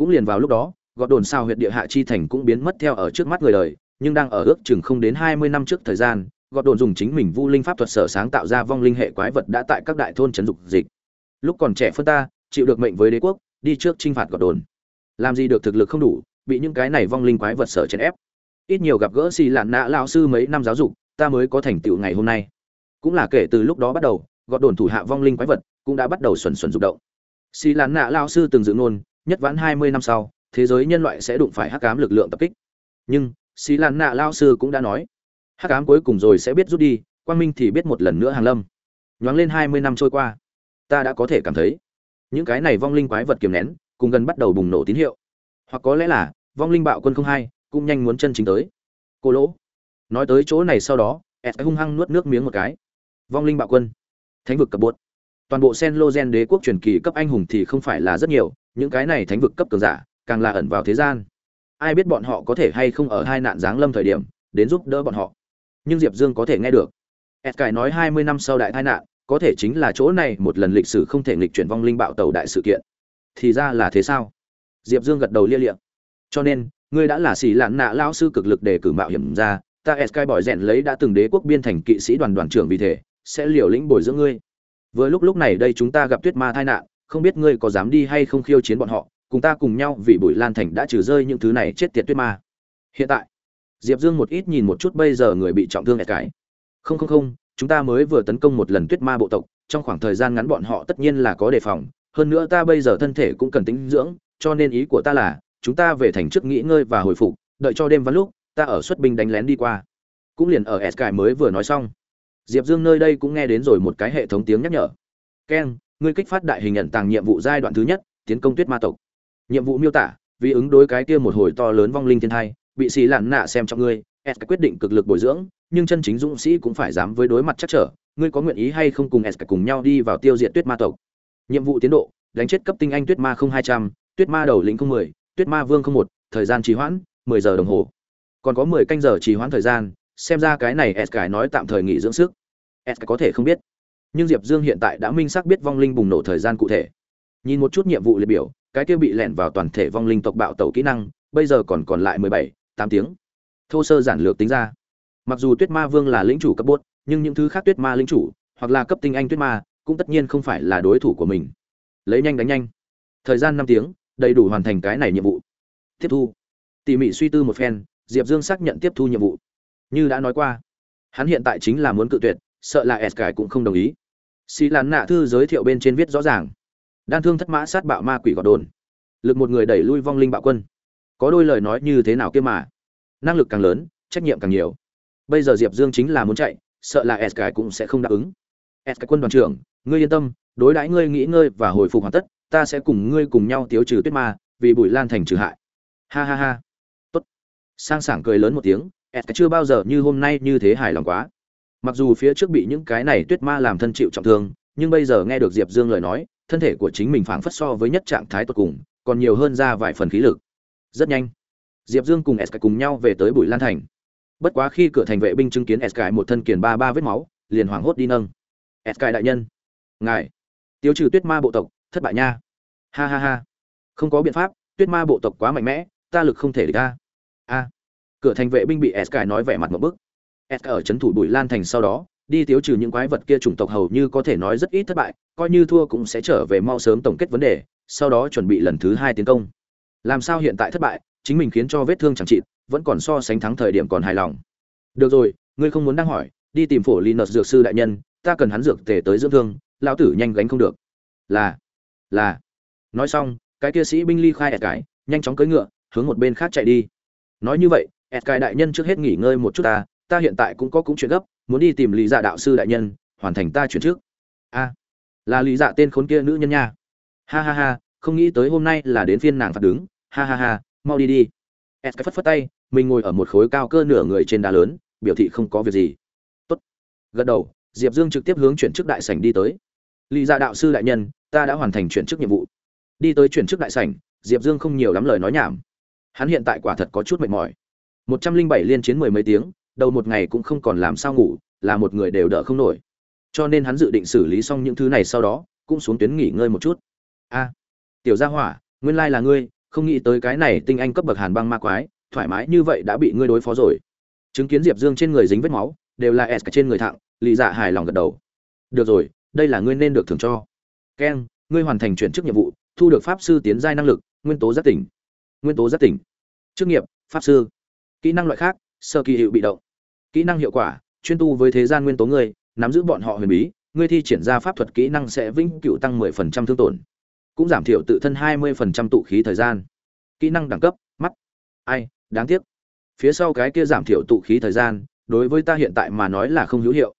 cũng liền vào lúc đó gọt đồn sao huyện địa hạ chi thành cũng biến mất theo ở trước mắt người đời, nhưng đang ở ước chừng không đến hai mươi năm trước thời gian gọt đồn dùng chính mình vu linh pháp thuật sở sáng tạo ra vong linh hệ quái vật đã tại các đại thôn trấn dục dịch. Lúc còn trẻ phân ta, chịu được mệnh với đế quốc, đi trước chinh phạt gọt đồn. Làm gì được thực lực không đủ, bị những cái này vong linh quái vật sở chèn ép. Ít nhiều gặp gỡ xì lạn nạ lao sư mấy năm giáo dục, ta mới có thành tựu ngày hôm nay. Cũng là kể từ lúc đó bắt đầu gọt đồn thủ hạ vong linh quái vật cũng đã bắt đầu xuẩn xuẩn rụng động. Xì lạn nạ lao sư từng dự ngôn nhất vãn hai mươi năm sau, thế giới nhân loại sẽ đụng phải hắc ám lực lượng tập kích. Nhưng, xí lan nạ lao sư cũng đã nói, hắc ám cuối cùng rồi sẽ biết rút đi, quang minh thì biết một lần nữa hàng lâm. Nhoáng lên hai mươi năm trôi qua, ta đã có thể cảm thấy, những cái này vong linh quái vật kiềm nén, cùng gần bắt đầu bùng nổ tín hiệu. Hoặc có lẽ là, vong linh bạo quân không hai, cũng nhanh muốn chân chính tới. Cô lỗ, nói tới chỗ này sau đó s hung hăng nuốt nước miếng một cái. Vong linh bạo quân, thánh vực cập bột. Toàn bộ sen lô gen đế quốc truyền kỳ cấp anh hùng thì không phải là rất nhiều những cái này thánh vực cấp cường giả, càng là ẩn vào thế gian. Ai biết bọn họ có thể hay không ở hai nạn giáng lâm thời điểm, đến giúp đỡ bọn họ. Nhưng diệp dương có thể nghe được. Ed cải nói hai mươi năm sau đại tai nạn, có thể chính là chỗ này một lần lịch sử không thể nghịch chuyển vong linh bạo tàu đại sự kiện. Thì ra là thế sao? Diệp dương gật đầu lia liệm cho nên, ngươi đã là xỉ lạn nạ lao sư cực lực để cử mạo hiểm ra, ta sky bỏi rèn lấy đã từng đế quốc biên thành kỵ sĩ đoàn đoàn trưởng vì thế, sẽ liều lĩnh bồi dưỡng ngươi. Vừa lúc lúc này đây chúng ta gặp tuyết ma tai nạn không biết ngươi có dám đi hay không khiêu chiến bọn họ, cùng ta cùng nhau vì bùi lan thành đã trừ rơi những thứ này chết tiệt tuyết ma. Hiện tại, diệp dương một ít nhìn một chút bây giờ người bị trọng thương cái. Không không không, chúng ta mới vừa tấn công một lần tuyết ma bộ tộc, trong khoảng thời gian ngắn bọn họ tất nhiên là có đề phòng, hơn nữa ta bây giờ thân thể cũng cần tính dưỡng, cho nên ý của ta là, chúng ta về thành trước nghỉ ngơi và hồi phục, đợi cho đêm vắng lúc, ta ở xuất binh đánh lén đi qua. Cũng liền ở sky mới vừa nói xong. Diệp dương nơi đây cũng nghe đến rồi một cái hệ thống tiếng nhắc nhở. Keng ngươi kích phát đại hình nhận tàng nhiệm vụ giai đoạn thứ nhất, tiến công tuyết ma tộc. Nhiệm vụ miêu tả, vì ứng đối cái kia một hồi to lớn vong linh thiên thai bị xì lạn nạ xem trong ngươi, s quyết định cực lực bồi dưỡng, nhưng chân chính dũng sĩ cũng phải dám với đối mặt chắc trở, ngươi có nguyện ý hay không cùng s cùng nhau đi vào tiêu diệt tuyết ma tộc? Nhiệm vụ tiến độ, đánh chết cấp tinh anh tuyết ma không hai trăm, tuyết ma đầu lĩnh không mười, tuyết ma vương không một, thời gian trì hoãn, mười giờ đồng hồ. Còn có mười canh giờ trì hoãn thời gian, xem ra cái này s nói tạm thời nghỉ dưỡng sức. S có thể không biết nhưng diệp dương hiện tại đã minh xác biết vong linh bùng nổ thời gian cụ thể. Nhìn một chút nhiệm vụ liệt biểu, cái kia bị lẻn vào toàn thể vong linh tộc bạo tẩu kỹ năng, bây giờ còn còn lại mười bảy, tám tiếng. Thô sơ giản lược tính ra. Mặc dù tuyết ma vương là lĩnh chủ cấp bốt, nhưng những thứ khác tuyết ma lĩnh chủ, hoặc là cấp tinh anh tuyết ma, cũng tất nhiên không phải là đối thủ của mình. Lấy nhanh đánh nhanh. Thời gian năm tiếng, đầy đủ hoàn thành cái này nhiệm vụ. Tiếp thu. Tỉ mỉ suy tư một phen, diệp dương xác nhận tiếp thu nhiệm vụ. Như đã nói qua, hắn hiện tại chính là muốn cự tuyệt sợ là s cải cũng không đồng ý. Xì làn nạ thư giới thiệu bên trên viết rõ ràng. Đan thương thất mã sát bạo ma quỷ gọt đồn. Lực một người đẩy lui vong linh bạo quân. Có đôi lời nói như thế nào kia mà? Năng lực càng lớn, trách nhiệm càng nhiều. Bây giờ diệp dương chính là muốn chạy, sợ là s cái cũng sẽ không đáp ứng. S cái quân đoàn trưởng, ngươi yên tâm, đối đãi ngươi nghĩ ngơi và hồi phục hoàn tất, ta sẽ cùng ngươi cùng nhau tiêu trừ tuyết ma, vì bụi lan thành trừ hại. Ha ha ha. Tốt. Sang sảng cười lớn một tiếng s cái chưa bao giờ như hôm nay như thế hài lòng quá mặc dù phía trước bị những cái này tuyết ma làm thân chịu trọng thương, nhưng bây giờ nghe được diệp dương lời nói, thân thể của chính mình phảng phất so với nhất trạng thái tột cùng, còn nhiều hơn ra vài phần khí lực. Rất nhanh, diệp dương cùng s cùng nhau về tới bụi lan thành. Bất quá khi cửa thành vệ binh chứng kiến s một thân kiền ba ba vết máu, liền hoảng hốt đi nâng. S đại nhân, ngài, tiêu trừ tuyết ma bộ tộc, thất bại nha. Ha ha ha, không có biện pháp, tuyết ma bộ tộc quá mạnh mẽ, ta lực không thể địch ta. A, cửa thành vệ binh bị s nói vẻ mặt một bức s ở chấn thủ bụi lan thành sau đó, đi tiêu trừ những quái vật kia chủng tộc hầu như có thể nói rất ít thất bại, coi như thua cũng sẽ trở về mau sớm tổng kết vấn đề, sau đó chuẩn bị lần thứ hai tiến công. Làm sao hiện tại thất bại, chính mình khiến cho vết thương chẳng trị vẫn còn so sánh thắng thời điểm còn hài lòng. Được rồi, ngươi không muốn đang hỏi, đi tìm phổ linus dược sư đại nhân, ta cần hắn dược tề tới dưỡng thương, lão tử nhanh gánh không được. Là là. Nói xong, cái kia sĩ binh ly khai ẹt cái nhanh chóng cưỡi ngựa, hướng một bên khác chạy đi. Nói như vậy ẹt cái đại nhân trước hết nghỉ ngơi một chút ta ta hiện tại cũng có cũng chuyện gấp, muốn đi tìm lý dạ đạo sư đại nhân, hoàn thành ta chuyển trước. A, là lý dạ tên khốn kia nữ nhân nha. Ha ha ha, không nghĩ tới hôm nay là đến phiên nàng phạt đứng ha ha ha, mau đi đi. S cái phất phất tay, mình ngồi ở một khối cao cơ nửa người trên đá lớn, biểu thị không có việc gì. Tốt. Gật đầu, diệp dương trực tiếp hướng chuyển chức đại sảnh đi tới. Lý dạ đạo sư đại nhân, ta đã hoàn thành chuyển chức nhiệm vụ. Đi tới chuyển chức đại sảnh, diệp dương không nhiều lắm lời nói nhảm. Hắn hiện tại quả thật có chút mệt mỏi. Một trăm linh bảy liên chiến mười mấy tiếng đầu một ngày cũng không còn làm sao ngủ, là một người đều đỡ không nổi. Cho nên hắn dự định xử lý xong những thứ này sau đó, cũng xuống tuyến nghỉ ngơi một chút. A, tiểu gia hỏa, nguyên lai là ngươi, không nghĩ tới cái này tinh anh cấp bậc hàn băng ma quái, thoải mái như vậy đã bị ngươi đối phó rồi. Chứng kiến diệp dương trên người dính vết máu, đều là s trên người thẳng lì dạ hài lòng gật đầu. Được rồi, đây là ngươi nên được thưởng cho. Keng ngươi hoàn thành chuyển chức nhiệm vụ, thu được pháp sư tiến giai năng lực, nguyên tố giác tỉnh. Nguyên tố giác tỉnh. Chức nghiệp, pháp sư. Kỹ năng loại khác sơ kỳ hiệu bị động. Kỹ năng hiệu quả, chuyên tu với thế gian nguyên tố ngươi nắm giữ bọn họ huyền bí ngươi thi triển ra pháp thuật kỹ năng sẽ vĩnh cựu tăng 10% thương tổn, cũng giảm thiểu tự thân 20% tụ khí thời gian. Kỹ năng đẳng cấp, mắt. Ai, đáng tiếc. Phía sau cái kia giảm thiểu tụ khí thời gian, đối với ta hiện tại mà nói là không hữu hiệu.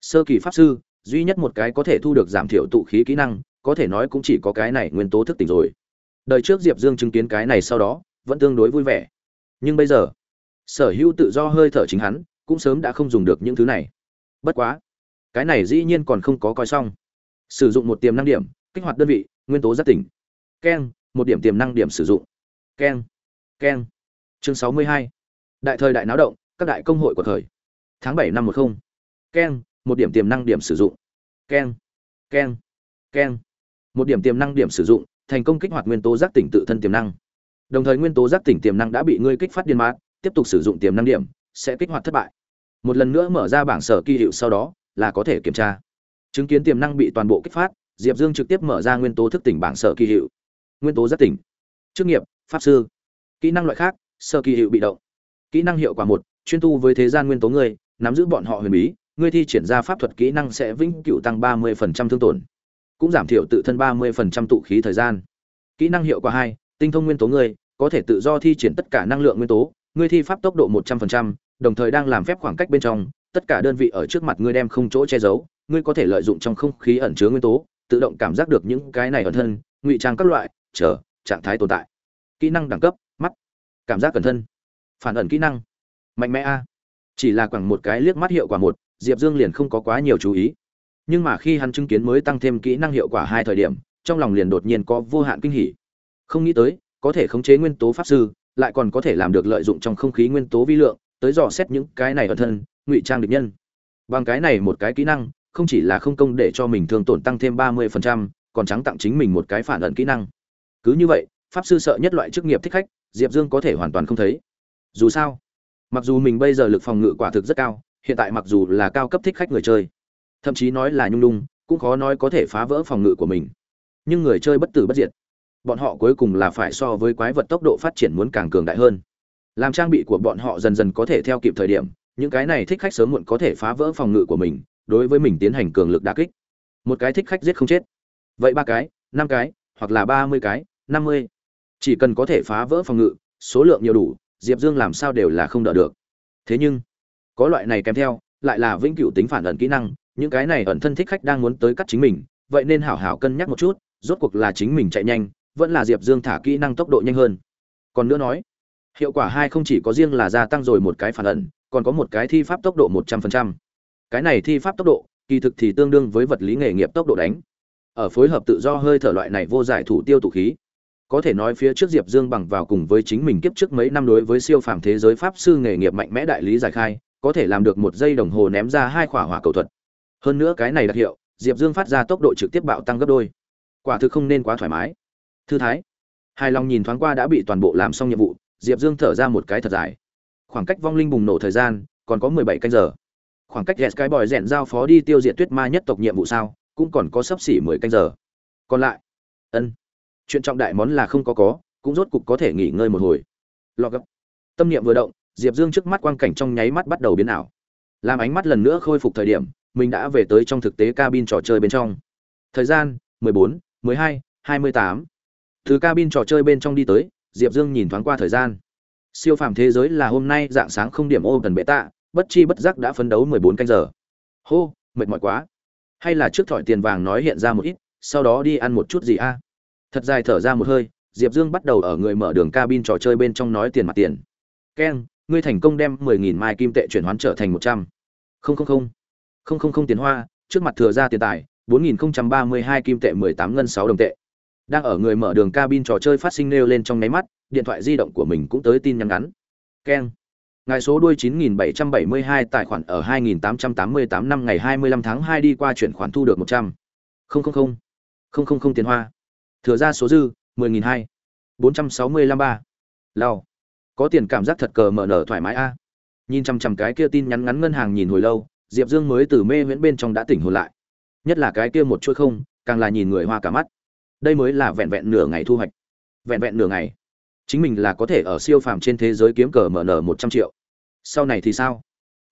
Sơ kỳ pháp sư, duy nhất một cái có thể thu được giảm thiểu tụ khí kỹ năng, có thể nói cũng chỉ có cái này nguyên tố thức tỉnh rồi. Đời trước diệp dương chứng kiến cái này sau đó, vẫn tương đối vui vẻ. Nhưng bây giờ sở hữu tự do hơi thở chính hắn, cũng sớm đã không dùng được những thứ này. Bất quá, cái này dĩ nhiên còn không có coi xong. Sử dụng một tiềm năng điểm, kích hoạt đơn vị, nguyên tố giác tỉnh. Keng, một điểm tiềm năng điểm sử dụng. Keng keng. Chương sáu mươi hai. Đại thời đại náo động, các đại công hội của thời. Tháng bảy năm một không. Keng, một điểm tiềm năng điểm sử dụng. Keng keng keng. Một điểm tiềm năng điểm sử dụng, thành công kích hoạt nguyên tố giác tỉnh tự thân tiềm năng. Đồng thời nguyên tố giác tỉnh tiềm năng đã bị ngươi kích phát điên mát tiếp tục sử dụng tiềm năng điểm, sẽ kích hoạt thất bại. Một lần nữa mở ra bảng sở kỳ hiệu sau đó, là có thể kiểm tra. Chứng kiến tiềm năng bị toàn bộ kích phát, diệp dương trực tiếp mở ra nguyên tố thức tỉnh bảng sở kỳ hiệu. Nguyên tố giác tỉnh. Chức nghiệp, pháp sư. Kỹ năng loại khác sơ kỳ hiệu bị động. Kỹ năng hiệu quả một, chuyên tu với thế gian nguyên tố ngươi, nắm giữ bọn họ huyền bí, ngươi thi triển ra pháp thuật kỹ năng sẽ vĩnh cửu tăng 30% thương tổn, cũng giảm thiểu tự thân 30% tụ khí thời gian. Kỹ năng hiệu quả hai, tinh thông nguyên tố ngươi, có thể tự do thi triển tất cả năng lượng nguyên tố ngươi thi pháp tốc độ 100%, đồng thời đang làm phép khoảng cách bên trong tất cả đơn vị ở trước mặt ngươi đem không chỗ che giấu ngươi có thể lợi dụng trong không khí ẩn chứa nguyên tố tự động cảm giác được những cái này ở thân ngụy trang các loại chờ trạng thái tồn tại. Kỹ năng đẳng cấp mắt. Cảm giác cẩn thân. Phản ẩn kỹ năng. Mạnh mẽ a. Chỉ là khoảng một cái liếc mắt hiệu quả một diệp dương liền không có quá nhiều chú ý. Nhưng mà khi hắn chứng kiến mới tăng thêm kỹ năng hiệu quả hai thời điểm trong lòng liền đột nhiên có vô hạn kinh hỉ. Không nghĩ tới có thể khống chế nguyên tố pháp sư lại còn có thể làm được lợi dụng trong không khí nguyên tố vi lượng tới dò xét những cái này ở thân ngụy trang địch nhân. Bằng cái này một cái kỹ năng không chỉ là không công để cho mình thương tổn tăng thêm ba mươi phần trăm, còn trắng tặng chính mình một cái phản ẩn kỹ năng. Cứ như vậy pháp sư sợ nhất loại chức nghiệp thích khách diệp dương có thể hoàn toàn không thấy. Dù sao mặc dù mình bây giờ lực phòng ngự quả thực rất cao hiện tại mặc dù là cao cấp thích khách người chơi thậm chí nói là nhung nhung cũng khó nói có thể phá vỡ phòng ngự của mình. Nhưng người chơi bất tử bất diệt bọn họ cuối cùng là phải so với quái vật tốc độ phát triển muốn càng cường đại hơn. Làm trang bị của bọn họ dần dần có thể theo kịp thời điểm, những cái này thích khách sớm muộn có thể phá vỡ phòng ngự của mình, đối với mình tiến hành cường lực đà kích. Một cái thích khách giết không chết. Vậy ba cái, năm cái, hoặc là ba mươi cái, năm mươi. Chỉ cần có thể phá vỡ phòng ngự, số lượng nhiều đủ, diệp dương làm sao đều là không đỡ được. Thế nhưng, có loại này kèm theo, lại là vĩnh cửu tính phản ẩn kỹ năng, những cái này ẩn thân thích khách đang muốn tới cắt chính mình, vậy nên hảo hảo cân nhắc một chút, rốt cuộc là chính mình chạy nhanh vẫn là diệp dương thả kỹ năng tốc độ nhanh hơn. Còn nữa nói, hiệu quả hai không chỉ có riêng là gia tăng rồi một cái phản ẩn, còn có một cái thi pháp tốc độ một trăm phần trăm. Cái này thi pháp tốc độ, kỳ thực thì tương đương với vật lý nghề nghiệp tốc độ đánh. Ở phối hợp tự do hơi thở loại này vô giải thủ tiêu tụ khí. Có thể nói phía trước diệp dương bằng vào cùng với chính mình kiếp trước mấy năm đối với siêu phàm thế giới pháp sư nghề nghiệp mạnh mẽ đại lý giải khai, có thể làm được một giây đồng hồ ném ra hai khỏa hỏa cầu thuật. Hơn nữa cái này đặc hiệu, diệp dương phát ra tốc độ trực tiếp bạo tăng gấp đôi. Quả thực không nên quá thoải mái thư thái. Hài lòng nhìn thoáng qua đã bị toàn bộ làm xong nhiệm vụ diệp dương thở ra một cái thật dài. Khoảng cách vong linh bùng nổ thời gian còn có mười bảy canh giờ. Khoảng cách ghét cái bòi rèn giao phó đi tiêu diệt tuyết ma nhất tộc nhiệm vụ sao cũng còn có sấp xỉ mười canh giờ. Còn lại. Ân. Chuyện trọng đại món là không có có cũng rốt cục có thể nghỉ ngơi một hồi. Lọ gấp. Tâm niệm vừa động diệp dương trước mắt quang cảnh trong nháy mắt bắt đầu biến ảo. Làm ánh mắt lần nữa khôi phục thời điểm mình đã về tới trong thực tế cabin trò chơi bên trong. Thời gian 14, 12, 28 từ cabin trò chơi bên trong đi tới, diệp dương nhìn thoáng qua thời gian. Siêu phàm thế giới là hôm nay dạng sáng không điểm ô tần bệ tạ bất chi bất giác đã phấn đấu 14 canh giờ. Hô, mệt mỏi quá. Hay là trước thỏi tiền vàng nói hiện ra một ít, sau đó đi ăn một chút gì a? Thật dài thở ra một hơi, diệp dương bắt đầu ở người mở đường cabin trò chơi bên trong nói tiền mặt tiền. Keng ngươi thành công đem mười nghìn mai kim tệ chuyển hoán trở thành một trăm. Không không không. Không không không tiền hoa, trước mặt thừa ra tiền tài, bốn nghìn không trăm ba mươi hai kim tệ mười tám ngân sáu đồng tệ đang ở người mở đường cabin trò chơi phát sinh nêu lên trong nháy mắt điện thoại di động của mình cũng tới tin nhắn ngắn keng ngài số đuôi 9772 tài khoản ở 2888 năm ngày 25 tháng 2 đi qua chuyển khoản thu được 100. 000 000 tiền hoa. Thừa ra số dư 10002. 465 ba. Lao. Có tiền cảm giác thật cờ mở nở thoải mái a. Nhìn chằm chằm cái kia tin nhắn ngắn ngân hàng nhìn hồi lâu, Diệp Dương mới từ mê viễn bên trong đã tỉnh hồn lại. Nhất là cái kia một chuỗi không, càng là nhìn người hoa cả mắt. Đây mới là vẹn vẹn nửa ngày thu hoạch. Vẹn vẹn nửa ngày. Chính mình là có thể ở siêu phàm trên thế giới kiếm cờ mở nở 100 triệu. Sau này thì sao?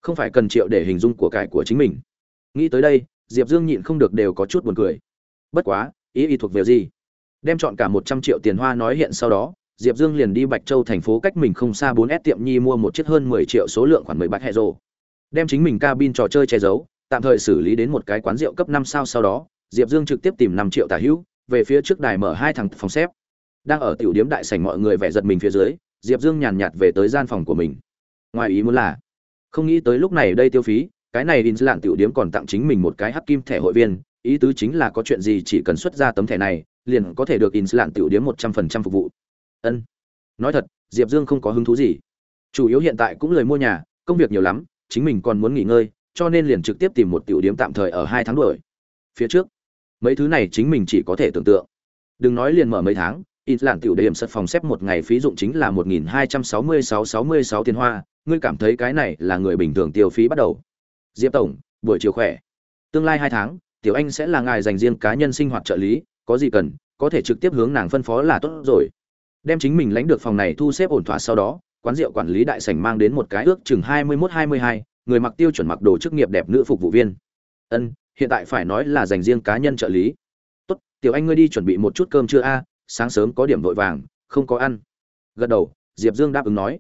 Không phải cần triệu để hình dung của cải của chính mình. Nghĩ tới đây, diệp dương nhịn không được đều có chút buồn cười. Bất quá, ý ý thuộc về gì? Đem chọn cả một trăm triệu tiền hoa nói hiện sau đó, diệp dương liền đi bạch châu thành phố cách mình không xa bốn s tiệm nhi mua một chiếc hơn mười triệu số lượng khoảng mười bạch hệ rồ. Đem chính mình cabin trò chơi che giấu, tạm thời xử lý đến một cái quán rượu cấp năm sao sau đó, diệp dương trực tiếp tìm năm triệu tả hữu về phía trước đài mở hai thằng phòng xếp. Đang ở tiểu điếm đại sảnh mọi người vẻ giật mình phía dưới, diệp dương nhàn nhạt về tới gian phòng của mình. Ngoài ý muốn là, không nghĩ tới lúc này đây tiêu phí, cái này in lạn tiểu điếm còn tặng chính mình một cái hắc kim thẻ hội viên, ý tứ chính là có chuyện gì chỉ cần xuất ra tấm thẻ này, liền có thể được in lạn tiểu điếm một trăm phần trăm phục vụ. Ân. Nói thật, diệp dương không có hứng thú gì. Chủ yếu hiện tại cũng lời mua nhà, công việc nhiều lắm, chính mình còn muốn nghỉ ngơi, cho nên liền trực tiếp tìm một tiểu điếm tạm thời ở hai tháng đuổi. Phía trước mấy thứ này chính mình chỉ có thể tưởng tượng. Đừng nói liền mở mấy tháng in lạn tiểu điểm sật phòng xếp một ngày phí dụng chính là một nghìn hai trăm sáu mươi sáu sáu mươi sáu tiền hoa, ngươi cảm thấy cái này là người bình thường tiêu phí bắt đầu. Diệp tổng, buổi chiều khỏe. Tương lai hai tháng, tiểu anh sẽ là ngài dành riêng cá nhân sinh hoạt trợ lý, có gì cần, có thể trực tiếp hướng nàng phân phó là tốt rồi. Đem chính mình lãnh được phòng này thu xếp ổn thỏa sau đó, quán rượu quản lý đại sảnh mang đến một cái ước chừng hai mươi mốt hai mươi hai, người mặc tiêu chuẩn mặc đồ chức nghiệp đẹp nữ phục vụ viên. Ân hiện tại phải nói là dành riêng cá nhân trợ lý. Tốt tiểu anh ngươi đi chuẩn bị một chút cơm trưa a? Sáng sớm có điểm vội vàng không có ăn. Gật đầu diệp dương đáp ứng nói.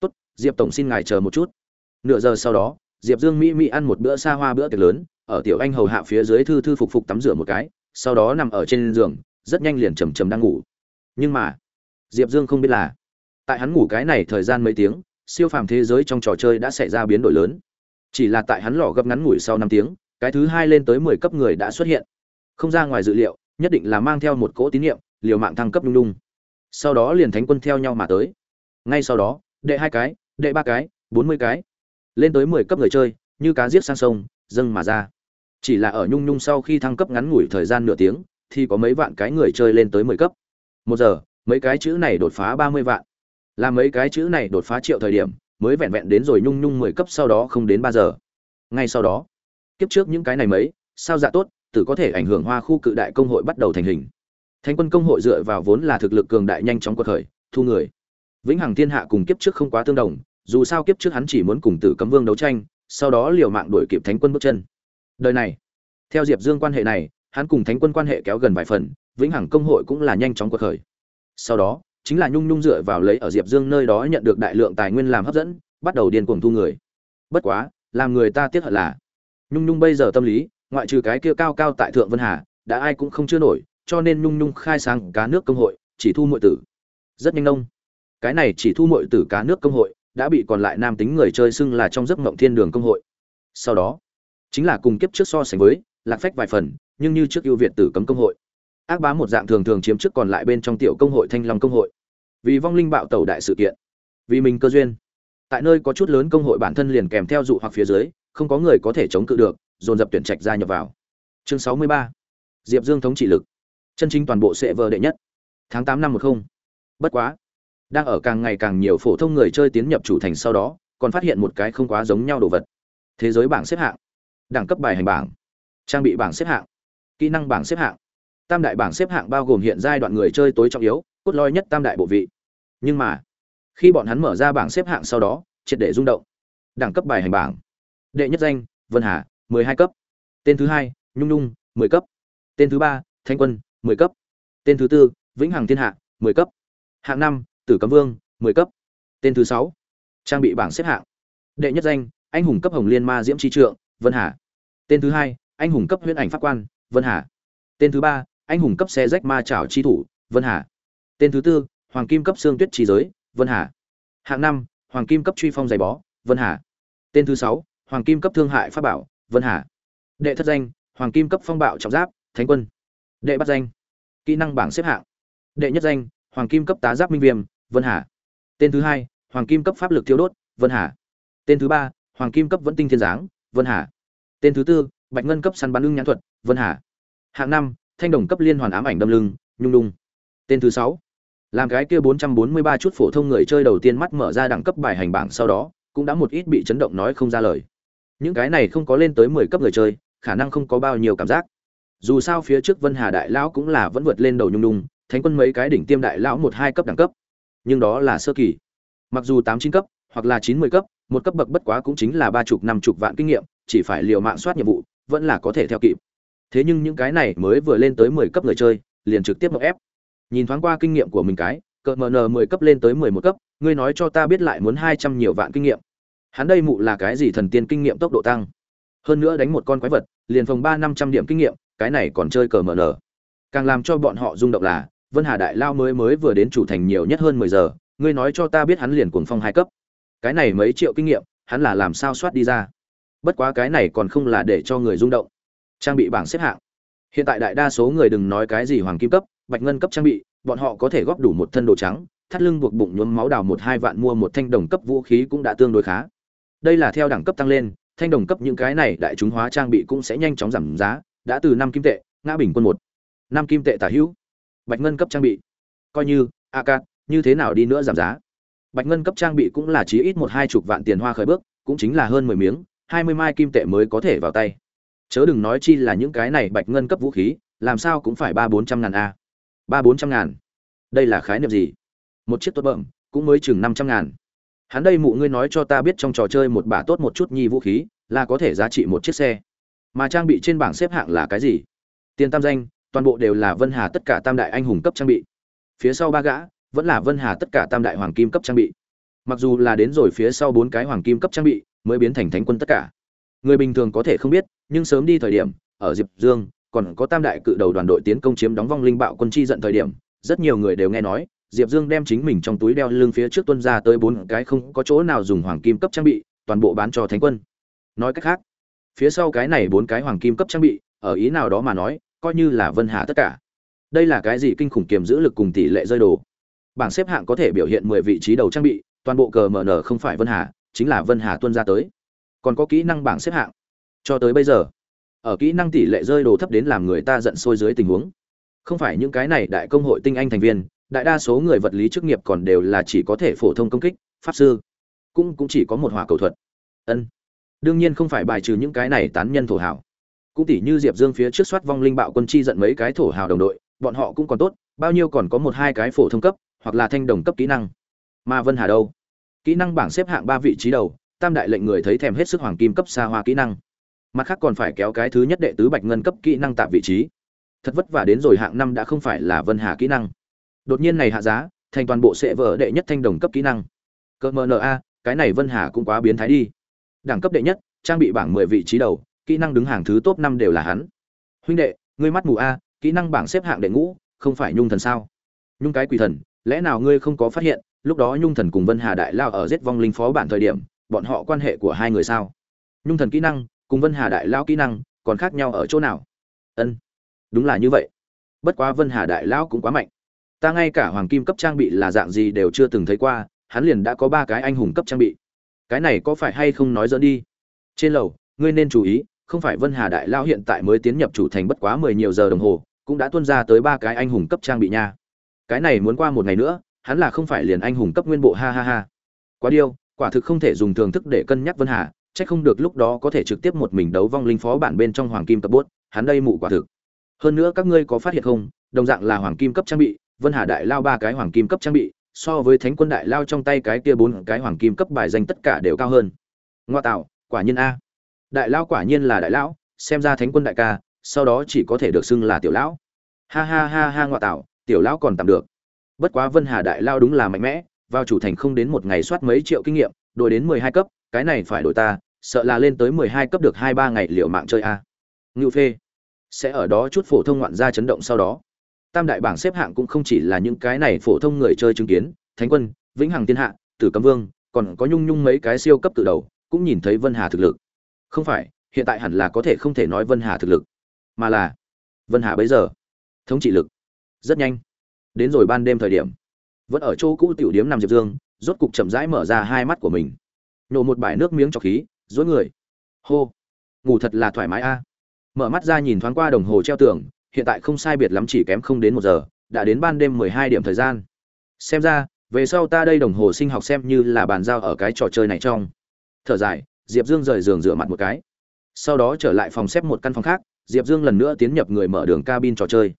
Tốt, diệp tổng xin ngài chờ một chút. Nửa giờ sau đó diệp dương mỹ mỹ ăn một bữa xa hoa bữa tiệc lớn ở tiểu anh hầu hạ phía dưới thư thư phục phục tắm rửa một cái sau đó nằm ở trên giường rất nhanh liền chầm chầm đang ngủ. Nhưng mà diệp dương không biết là tại hắn ngủ cái này thời gian mấy tiếng siêu phàm thế giới trong trò chơi đã xảy ra biến đổi lớn. Chỉ là tại hắn lò gấp ngắn ngủi sau năm tiếng cái thứ hai lên tới mười cấp người đã xuất hiện. Không ra ngoài dự liệu, nhất định là mang theo một cỗ tín nhiệm liều mạng thăng cấp lung lung sau đó liền thánh quân theo nhau mà tới. Ngay sau đó, đệ hai cái, đệ ba cái, bốn mươi cái. Lên tới mười cấp người chơi, như cá giết sang sông, dâng mà ra. Chỉ là ở nhung nhung sau khi thăng cấp ngắn ngủi thời gian nửa tiếng, thì có mấy vạn cái người chơi lên tới mười cấp. Một giờ, mấy cái chữ này đột phá ba mươi vạn. Là mấy cái chữ này đột phá triệu thời điểm, mới vẹn vẹn đến rồi nhung nhung mười cấp sau đó không đến ba giờ. Ngay sau đó kiếp trước những cái này mấy, sao dạ tốt tự có thể ảnh hưởng hoa khu cự đại công hội bắt đầu thành hình. Thánh quân công hội dựa vào vốn là thực lực cường đại nhanh chóng cuộc khởi, thu người. Vĩnh hằng thiên hạ cùng kiếp trước không quá tương đồng, dù sao kiếp trước hắn chỉ muốn cùng tử cấm vương đấu tranh, sau đó liều mạng đuổi kịp thánh quân bước chân. Đời này, theo diệp dương quan hệ này, hắn cùng thánh quân quan hệ kéo gần vài phần, vĩnh hằng công hội cũng là nhanh chóng cuộc khởi. Sau đó, chính là nhung nhung dựa vào lấy ở diệp dương nơi đó nhận được đại lượng tài nguyên làm hấp dẫn, bắt đầu điên cuồng thu người. Bất quá, làm người ta tiếc hận là nhung nhung bây giờ tâm lý, ngoại trừ cái kia cao cao tại thượng vân hà, đã ai cũng không chưa nổi, cho nên nhung nhung khai sáng cá nước công hội, chỉ thu mọi tử. Rất nhanh nông. Cái này chỉ thu mọi tử cá nước công hội, đã bị còn lại nam tính người chơi xưng là trong giấc mộng thiên đường công hội. Sau đó, chính là cùng kiếp trước so sánh với, lạc phách vài phần, nhưng như trước ưu việt tử cấm công hội. Ác bá một dạng thường thường chiếm trước còn lại bên trong tiểu công hội thanh long công hội. Vì vong linh bạo tẩu đại sự kiện, vì mình cơ duyên. Tại nơi có chút lớn công hội bản thân liền kèm theo dụ hoặc phía dưới không có người có thể chống cự được, dồn dập tuyển trạch gia nhập vào. Chương sáu mươi ba. Diệp dương thống trị lực. Chân chính toàn bộ sẽ vờ đệ nhất. Tháng tám năm một không. Bất quá, đang ở càng ngày càng nhiều phổ thông người chơi tiến nhập chủ thành sau đó, còn phát hiện một cái không quá giống nhau đồ vật. Thế giới bảng xếp hạng. Đẳng cấp bài hành bảng. Trang bị bảng xếp hạng. Kỹ năng bảng xếp hạng. Tam đại bảng xếp hạng bao gồm hiện giai đoạn người chơi tối trọng yếu, cốt lõi nhất tam đại bộ vị. Nhưng mà, khi bọn hắn mở ra bảng xếp hạng sau đó, triệt để rung động. Đẳng cấp bài hành bảng đệ nhất danh vân hà mười hai cấp tên thứ hai nhung nhung mười cấp tên thứ ba thanh quân mười cấp tên thứ tư vĩnh hằng thiên hạ mười cấp hạng năm Tử Cấm Vương, 10 cấp. Tên thứ sáu, Trang bị bảng xếp hạng. Đệ nhất danh, anh hùng cấp Hồng Liên Ma Diễm Chi Trượng, Vân Hà. Tên thứ hai, anh hùng cấp Huyễn Ảnh Pháp Quan, Vân Hà. Tên thứ ba, anh hùng cấp Xe Rách Ma Trảo Chi Thủ, Vân Hà. Tên thứ tư, Hoàng Kim cấp Xương Tuyết trí Giới, Vân Hà. Hạng năm, Hoàng Kim cấp Truy Phong Giày Bó, Vân Hà. Tên thứ sáu Hoàng Kim cấp Thương Hại Pháp Bảo, Vân Hà. Đệ thất danh, Hoàng Kim cấp Phong Bạo Trọng Giáp, Thánh Quân. Đệ bát danh, kỹ năng bảng xếp hạng. Đệ nhất danh hoàng kim cấp tá giáp minh viêm vân hà. Tên thứ hai hoàng kim cấp pháp lực Thiêu đốt vân hà. Tên thứ ba hoàng kim cấp vẫn tinh thiên giáng vân hà. Tên thứ tư bạch ngân cấp săn bắn lưng nhãn thuật vân hà. Hạng năm thanh đồng cấp liên hoàn ám ảnh đâm lưng nhung đung tên thứ sáu làm cái kia bốn trăm bốn mươi ba chút phổ thông người chơi đầu tiên mắt mở ra đẳng cấp bài hành bảng sau đó cũng đã một ít bị chấn động nói không ra lời những cái này không có lên tới mười cấp người chơi, khả năng không có bao nhiêu cảm giác. Dù sao phía trước vân hà đại lão cũng là vẫn vượt lên đầu nhung đung thánh quân mấy cái đỉnh tiêm đại lão một hai cấp đẳng cấp. Nhưng đó là sơ kỳ. Mặc dù tám chín cấp, hoặc là chín mươi cấp, một cấp bậc bất quá cũng chính là ba chục, năm chục vạn kinh nghiệm, chỉ phải liều mạng soát nhiệm vụ, vẫn là có thể theo kịp. Thế nhưng những cái này mới vừa lên tới mười cấp người chơi, liền trực tiếp mậu ép. Nhìn thoáng qua kinh nghiệm của mình cái, cỡ nờ mười cấp lên tới mười một cấp, ngươi nói cho ta biết lại muốn hai trăm nhiều vạn kinh nghiệm hắn đây mụ là cái gì thần tiên kinh nghiệm tốc độ tăng? Hơn nữa đánh một con quái vật, liền phòng ba năm trăm điểm kinh nghiệm, cái này còn chơi cờ mn càng làm cho bọn họ rung động là, vân hà đại lao mới mới vừa đến chủ thành nhiều nhất hơn mười giờ, ngươi nói cho ta biết hắn liền cuồng phong hai cấp. Cái này mấy triệu kinh nghiệm, hắn là làm sao soát đi ra? Bất quá cái này còn không là để cho người rung động. Trang bị bảng xếp hạng. Hiện tại đại đa số người đừng nói cái gì hoàng kim cấp, bạch ngân cấp trang bị, bọn họ có thể góp đủ một thân đồ trắng, thắt lưng buộc bụng nhuốm máu đào một hai vạn mua một thanh đồng cấp vũ khí cũng đã tương đối khá đây là theo đẳng cấp tăng lên, thanh đồng cấp những cái này đại chúng hóa trang bị cũng sẽ nhanh chóng giảm giá, đã từ năm kim tệ, ngã bình quân một. Năm kim tệ tả hữu. Bạch ngân cấp trang bị. Coi như, a ca, như thế nào đi nữa giảm giá? Bạch ngân cấp trang bị cũng là chí ít một hai chục vạn tiền hoa khởi bước, cũng chính là hơn mười miếng, hai mươi mai kim tệ mới có thể vào tay. Chớ đừng nói chi là những cái này bạch ngân cấp vũ khí, làm sao cũng phải ba bốn trăm ngàn a. Ba bốn trăm ngàn. Đây là khái niệm gì? Một chiếc tốt bậm cũng mới chừng năm trăm ngàn hắn đây mụ ngươi nói cho ta biết trong trò chơi một bả tốt một chút nhi vũ khí, là có thể giá trị một chiếc xe. Mà trang bị trên bảng xếp hạng là cái gì? Tiền tam danh, toàn bộ đều là vân hà tất cả tam đại anh hùng cấp trang bị. Phía sau ba gã, vẫn là vân hà tất cả tam đại hoàng kim cấp trang bị. Mặc dù là đến rồi phía sau bốn cái hoàng kim cấp trang bị, mới biến thành thánh quân tất cả. Người bình thường có thể không biết, nhưng sớm đi thời điểm, ở diệp dương, còn có tam đại cự đầu đoàn đội tiến công chiếm đóng vong linh bạo quân chi giận thời điểm, rất nhiều người đều nghe nói diệp dương đem chính mình trong túi đeo lưng phía trước tuân ra tới bốn cái không có chỗ nào dùng hoàng kim cấp trang bị, toàn bộ bán cho thánh quân. Nói cách khác, phía sau cái này bốn cái hoàng kim cấp trang bị, ở ý nào đó mà nói, coi như là vân hà tất cả. Đây là cái gì kinh khủng kiềm giữ lực cùng tỷ lệ rơi đồ. Bảng xếp hạng có thể biểu hiện mười vị trí đầu trang bị, toàn bộ cờ mở không phải vân hà, chính là vân hà tuân ra tới. Còn có kỹ năng bảng xếp hạng. Cho tới bây giờ, ở kỹ năng tỷ lệ rơi đồ thấp đến làm người ta giận sôi dưới tình huống. Không phải những cái này đại công hội tinh anh thành viên đại đa số người vật lý chức nghiệp còn đều là chỉ có thể phổ thông công kích, pháp sư, cũng cũng chỉ có một hỏa cầu thuật. Ân. Đương nhiên không phải bài trừ những cái này tán nhân thổ hào. cũng tỷ như diệp dương phía trước soát vong linh bạo quân chi giận mấy cái thổ hào đồng đội, bọn họ cũng còn tốt, bao nhiêu còn có một hai cái phổ thông cấp, hoặc là thanh đồng cấp kỹ năng. Mà vân hà đâu? Kỹ năng bảng xếp hạng ba vị trí đầu, tam đại lệnh người thấy thèm hết sức hoàng kim cấp xa hoa kỹ năng. Mặt khác còn phải kéo cái thứ nhất đệ tứ bạch ngân cấp kỹ năng tạm vị trí. Thật vất vả đến rồi hạng năm đã không phải là vân hà kỹ năng đột nhiên này hạ giá, thành toàn bộ sẽ vỡ đệ nhất thanh đồng cấp kỹ năng. Cỡ mờ na cái này vân hà cũng quá biến thái đi. Đẳng cấp đệ nhất, trang bị bảng mười vị trí đầu, kỹ năng đứng hàng thứ top năm đều là hắn. Huynh đệ, ngươi mắt mù a, kỹ năng bảng xếp hạng đệ ngũ, không phải nhung thần sao? Nhung cái quỷ thần, lẽ nào ngươi không có phát hiện, lúc đó nhung thần cùng vân hà đại lao ở giết vong linh phó bản thời điểm, bọn họ quan hệ của hai người sao? Nhung thần kỹ năng cùng vân hà đại lao kỹ năng còn khác nhau ở chỗ nào? Ân, đúng là như vậy. Bất quá vân hà đại lao cũng quá mạnh ta ngay cả hoàng kim cấp trang bị là dạng gì đều chưa từng thấy qua, hắn liền đã có ba cái anh hùng cấp trang bị. Cái này có phải hay không nói dẫn đi? Trên lầu, ngươi nên chú ý, không phải vân hà đại lao hiện tại mới tiến nhập chủ thành bất quá mười nhiều giờ đồng hồ, cũng đã tuân ra tới ba cái anh hùng cấp trang bị nha. Cái này muốn qua một ngày nữa, hắn là không phải liền anh hùng cấp nguyên bộ, ha ha ha. Quá điêu, quả thực không thể dùng thường thức để cân nhắc vân hà, chắc không được lúc đó có thể trực tiếp một mình đấu vong linh phó bản bên trong hoàng kim cấp bốt hắn đây mụ quả thực. Hơn nữa các ngươi có phát hiện không, đồng dạng là hoàng kim cấp trang bị vân hà đại lao ba cái hoàng kim cấp trang bị, so với thánh quân đại lao trong tay cái kia bốn cái hoàng kim cấp bài danh tất cả đều cao hơn. Ngoa tạo, quả nhiên a. Đại lao quả nhiên là đại lão, xem ra thánh quân đại ca, sau đó chỉ có thể được xưng là tiểu lão. Ha ha ha ha, ngoa tạo, tiểu lão còn tạm được. Bất quá vân hà đại lao đúng là mạnh mẽ, vào chủ thành không đến một ngày soát mấy triệu kinh nghiệm, đổi đến mười hai cấp, cái này phải đổi ta, sợ là lên tới mười hai cấp được hai ba ngày liệu mạng chơi a. Ngưu phê, sẽ ở đó chút phổ thông ngoạn gia chấn động sau đó tam đại bảng xếp hạng cũng không chỉ là những cái này phổ thông người chơi chứng kiến, thánh quân, vĩnh hằng thiên hạ, tử cấm vương, còn có nhung nhung mấy cái siêu cấp từ đầu, cũng nhìn thấy vân hà thực lực. Không phải, hiện tại hẳn là có thể không thể nói vân hà thực lực, mà là vân hà bây giờ. Thống trị lực, rất nhanh. Đến rồi ban đêm thời điểm, vẫn ở chỗ cũ tiểu điếm nằm diệp dương, rốt cục chậm rãi mở ra hai mắt của mình. Nhổ một bãi nước miếng cho khí dối người. Hô. Ngủ thật là thoải mái a. Mở mắt ra nhìn thoáng qua đồng hồ treo tường hiện tại không sai biệt lắm chỉ kém không đến một giờ, đã đến ban đêm mười hai điểm thời gian. Xem ra, về sau ta đây đồng hồ sinh học xem như là bàn giao ở cái trò chơi này trong. Thở dài, diệp dương rời giường rửa mặt một cái. Sau đó trở lại phòng xếp một căn phòng khác, diệp dương lần nữa tiến nhập người mở đường cabin trò chơi.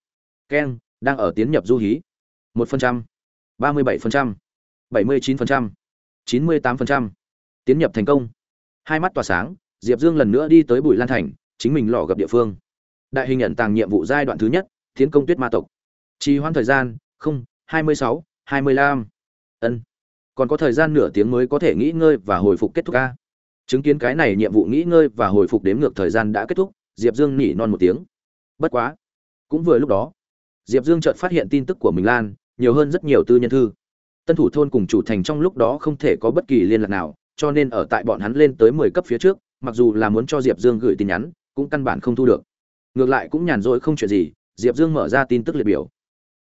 Keng đang ở tiến nhập du hí. một phần trăm, ba mươi bảy phần trăm, bảy mươi chín phần trăm, chín mươi tám phần trăm, tiến nhập thành công. Hai mắt tỏa sáng, diệp dương lần nữa đi tới bùi lan thành, chính mình lò gặp địa phương đại hình nhận tàng nhiệm vụ giai đoạn thứ nhất tiến công tuyết ma tộc. Trì hoãn thời gian, không, hai mươi sáu, hai mươi lăm. Ân. Còn có thời gian nửa tiếng mới có thể nghỉ ngơi và hồi phục kết thúc ca chứng kiến cái này nhiệm vụ nghỉ ngơi và hồi phục đếm ngược thời gian đã kết thúc, diệp dương nỉ non một tiếng. Bất quá, cũng vừa lúc đó, diệp dương chợt phát hiện tin tức của mình lan, nhiều hơn rất nhiều tư nhân thư. Tân thủ thôn cùng chủ thành trong lúc đó không thể có bất kỳ liên lạc nào, cho nên ở tại bọn hắn lên tới mười cấp phía trước, mặc dù là muốn cho diệp dương gửi tin nhắn, cũng căn bản không thu được ngược lại cũng nhàn rỗi không chuyện gì, diệp dương mở ra tin tức liệt biểu.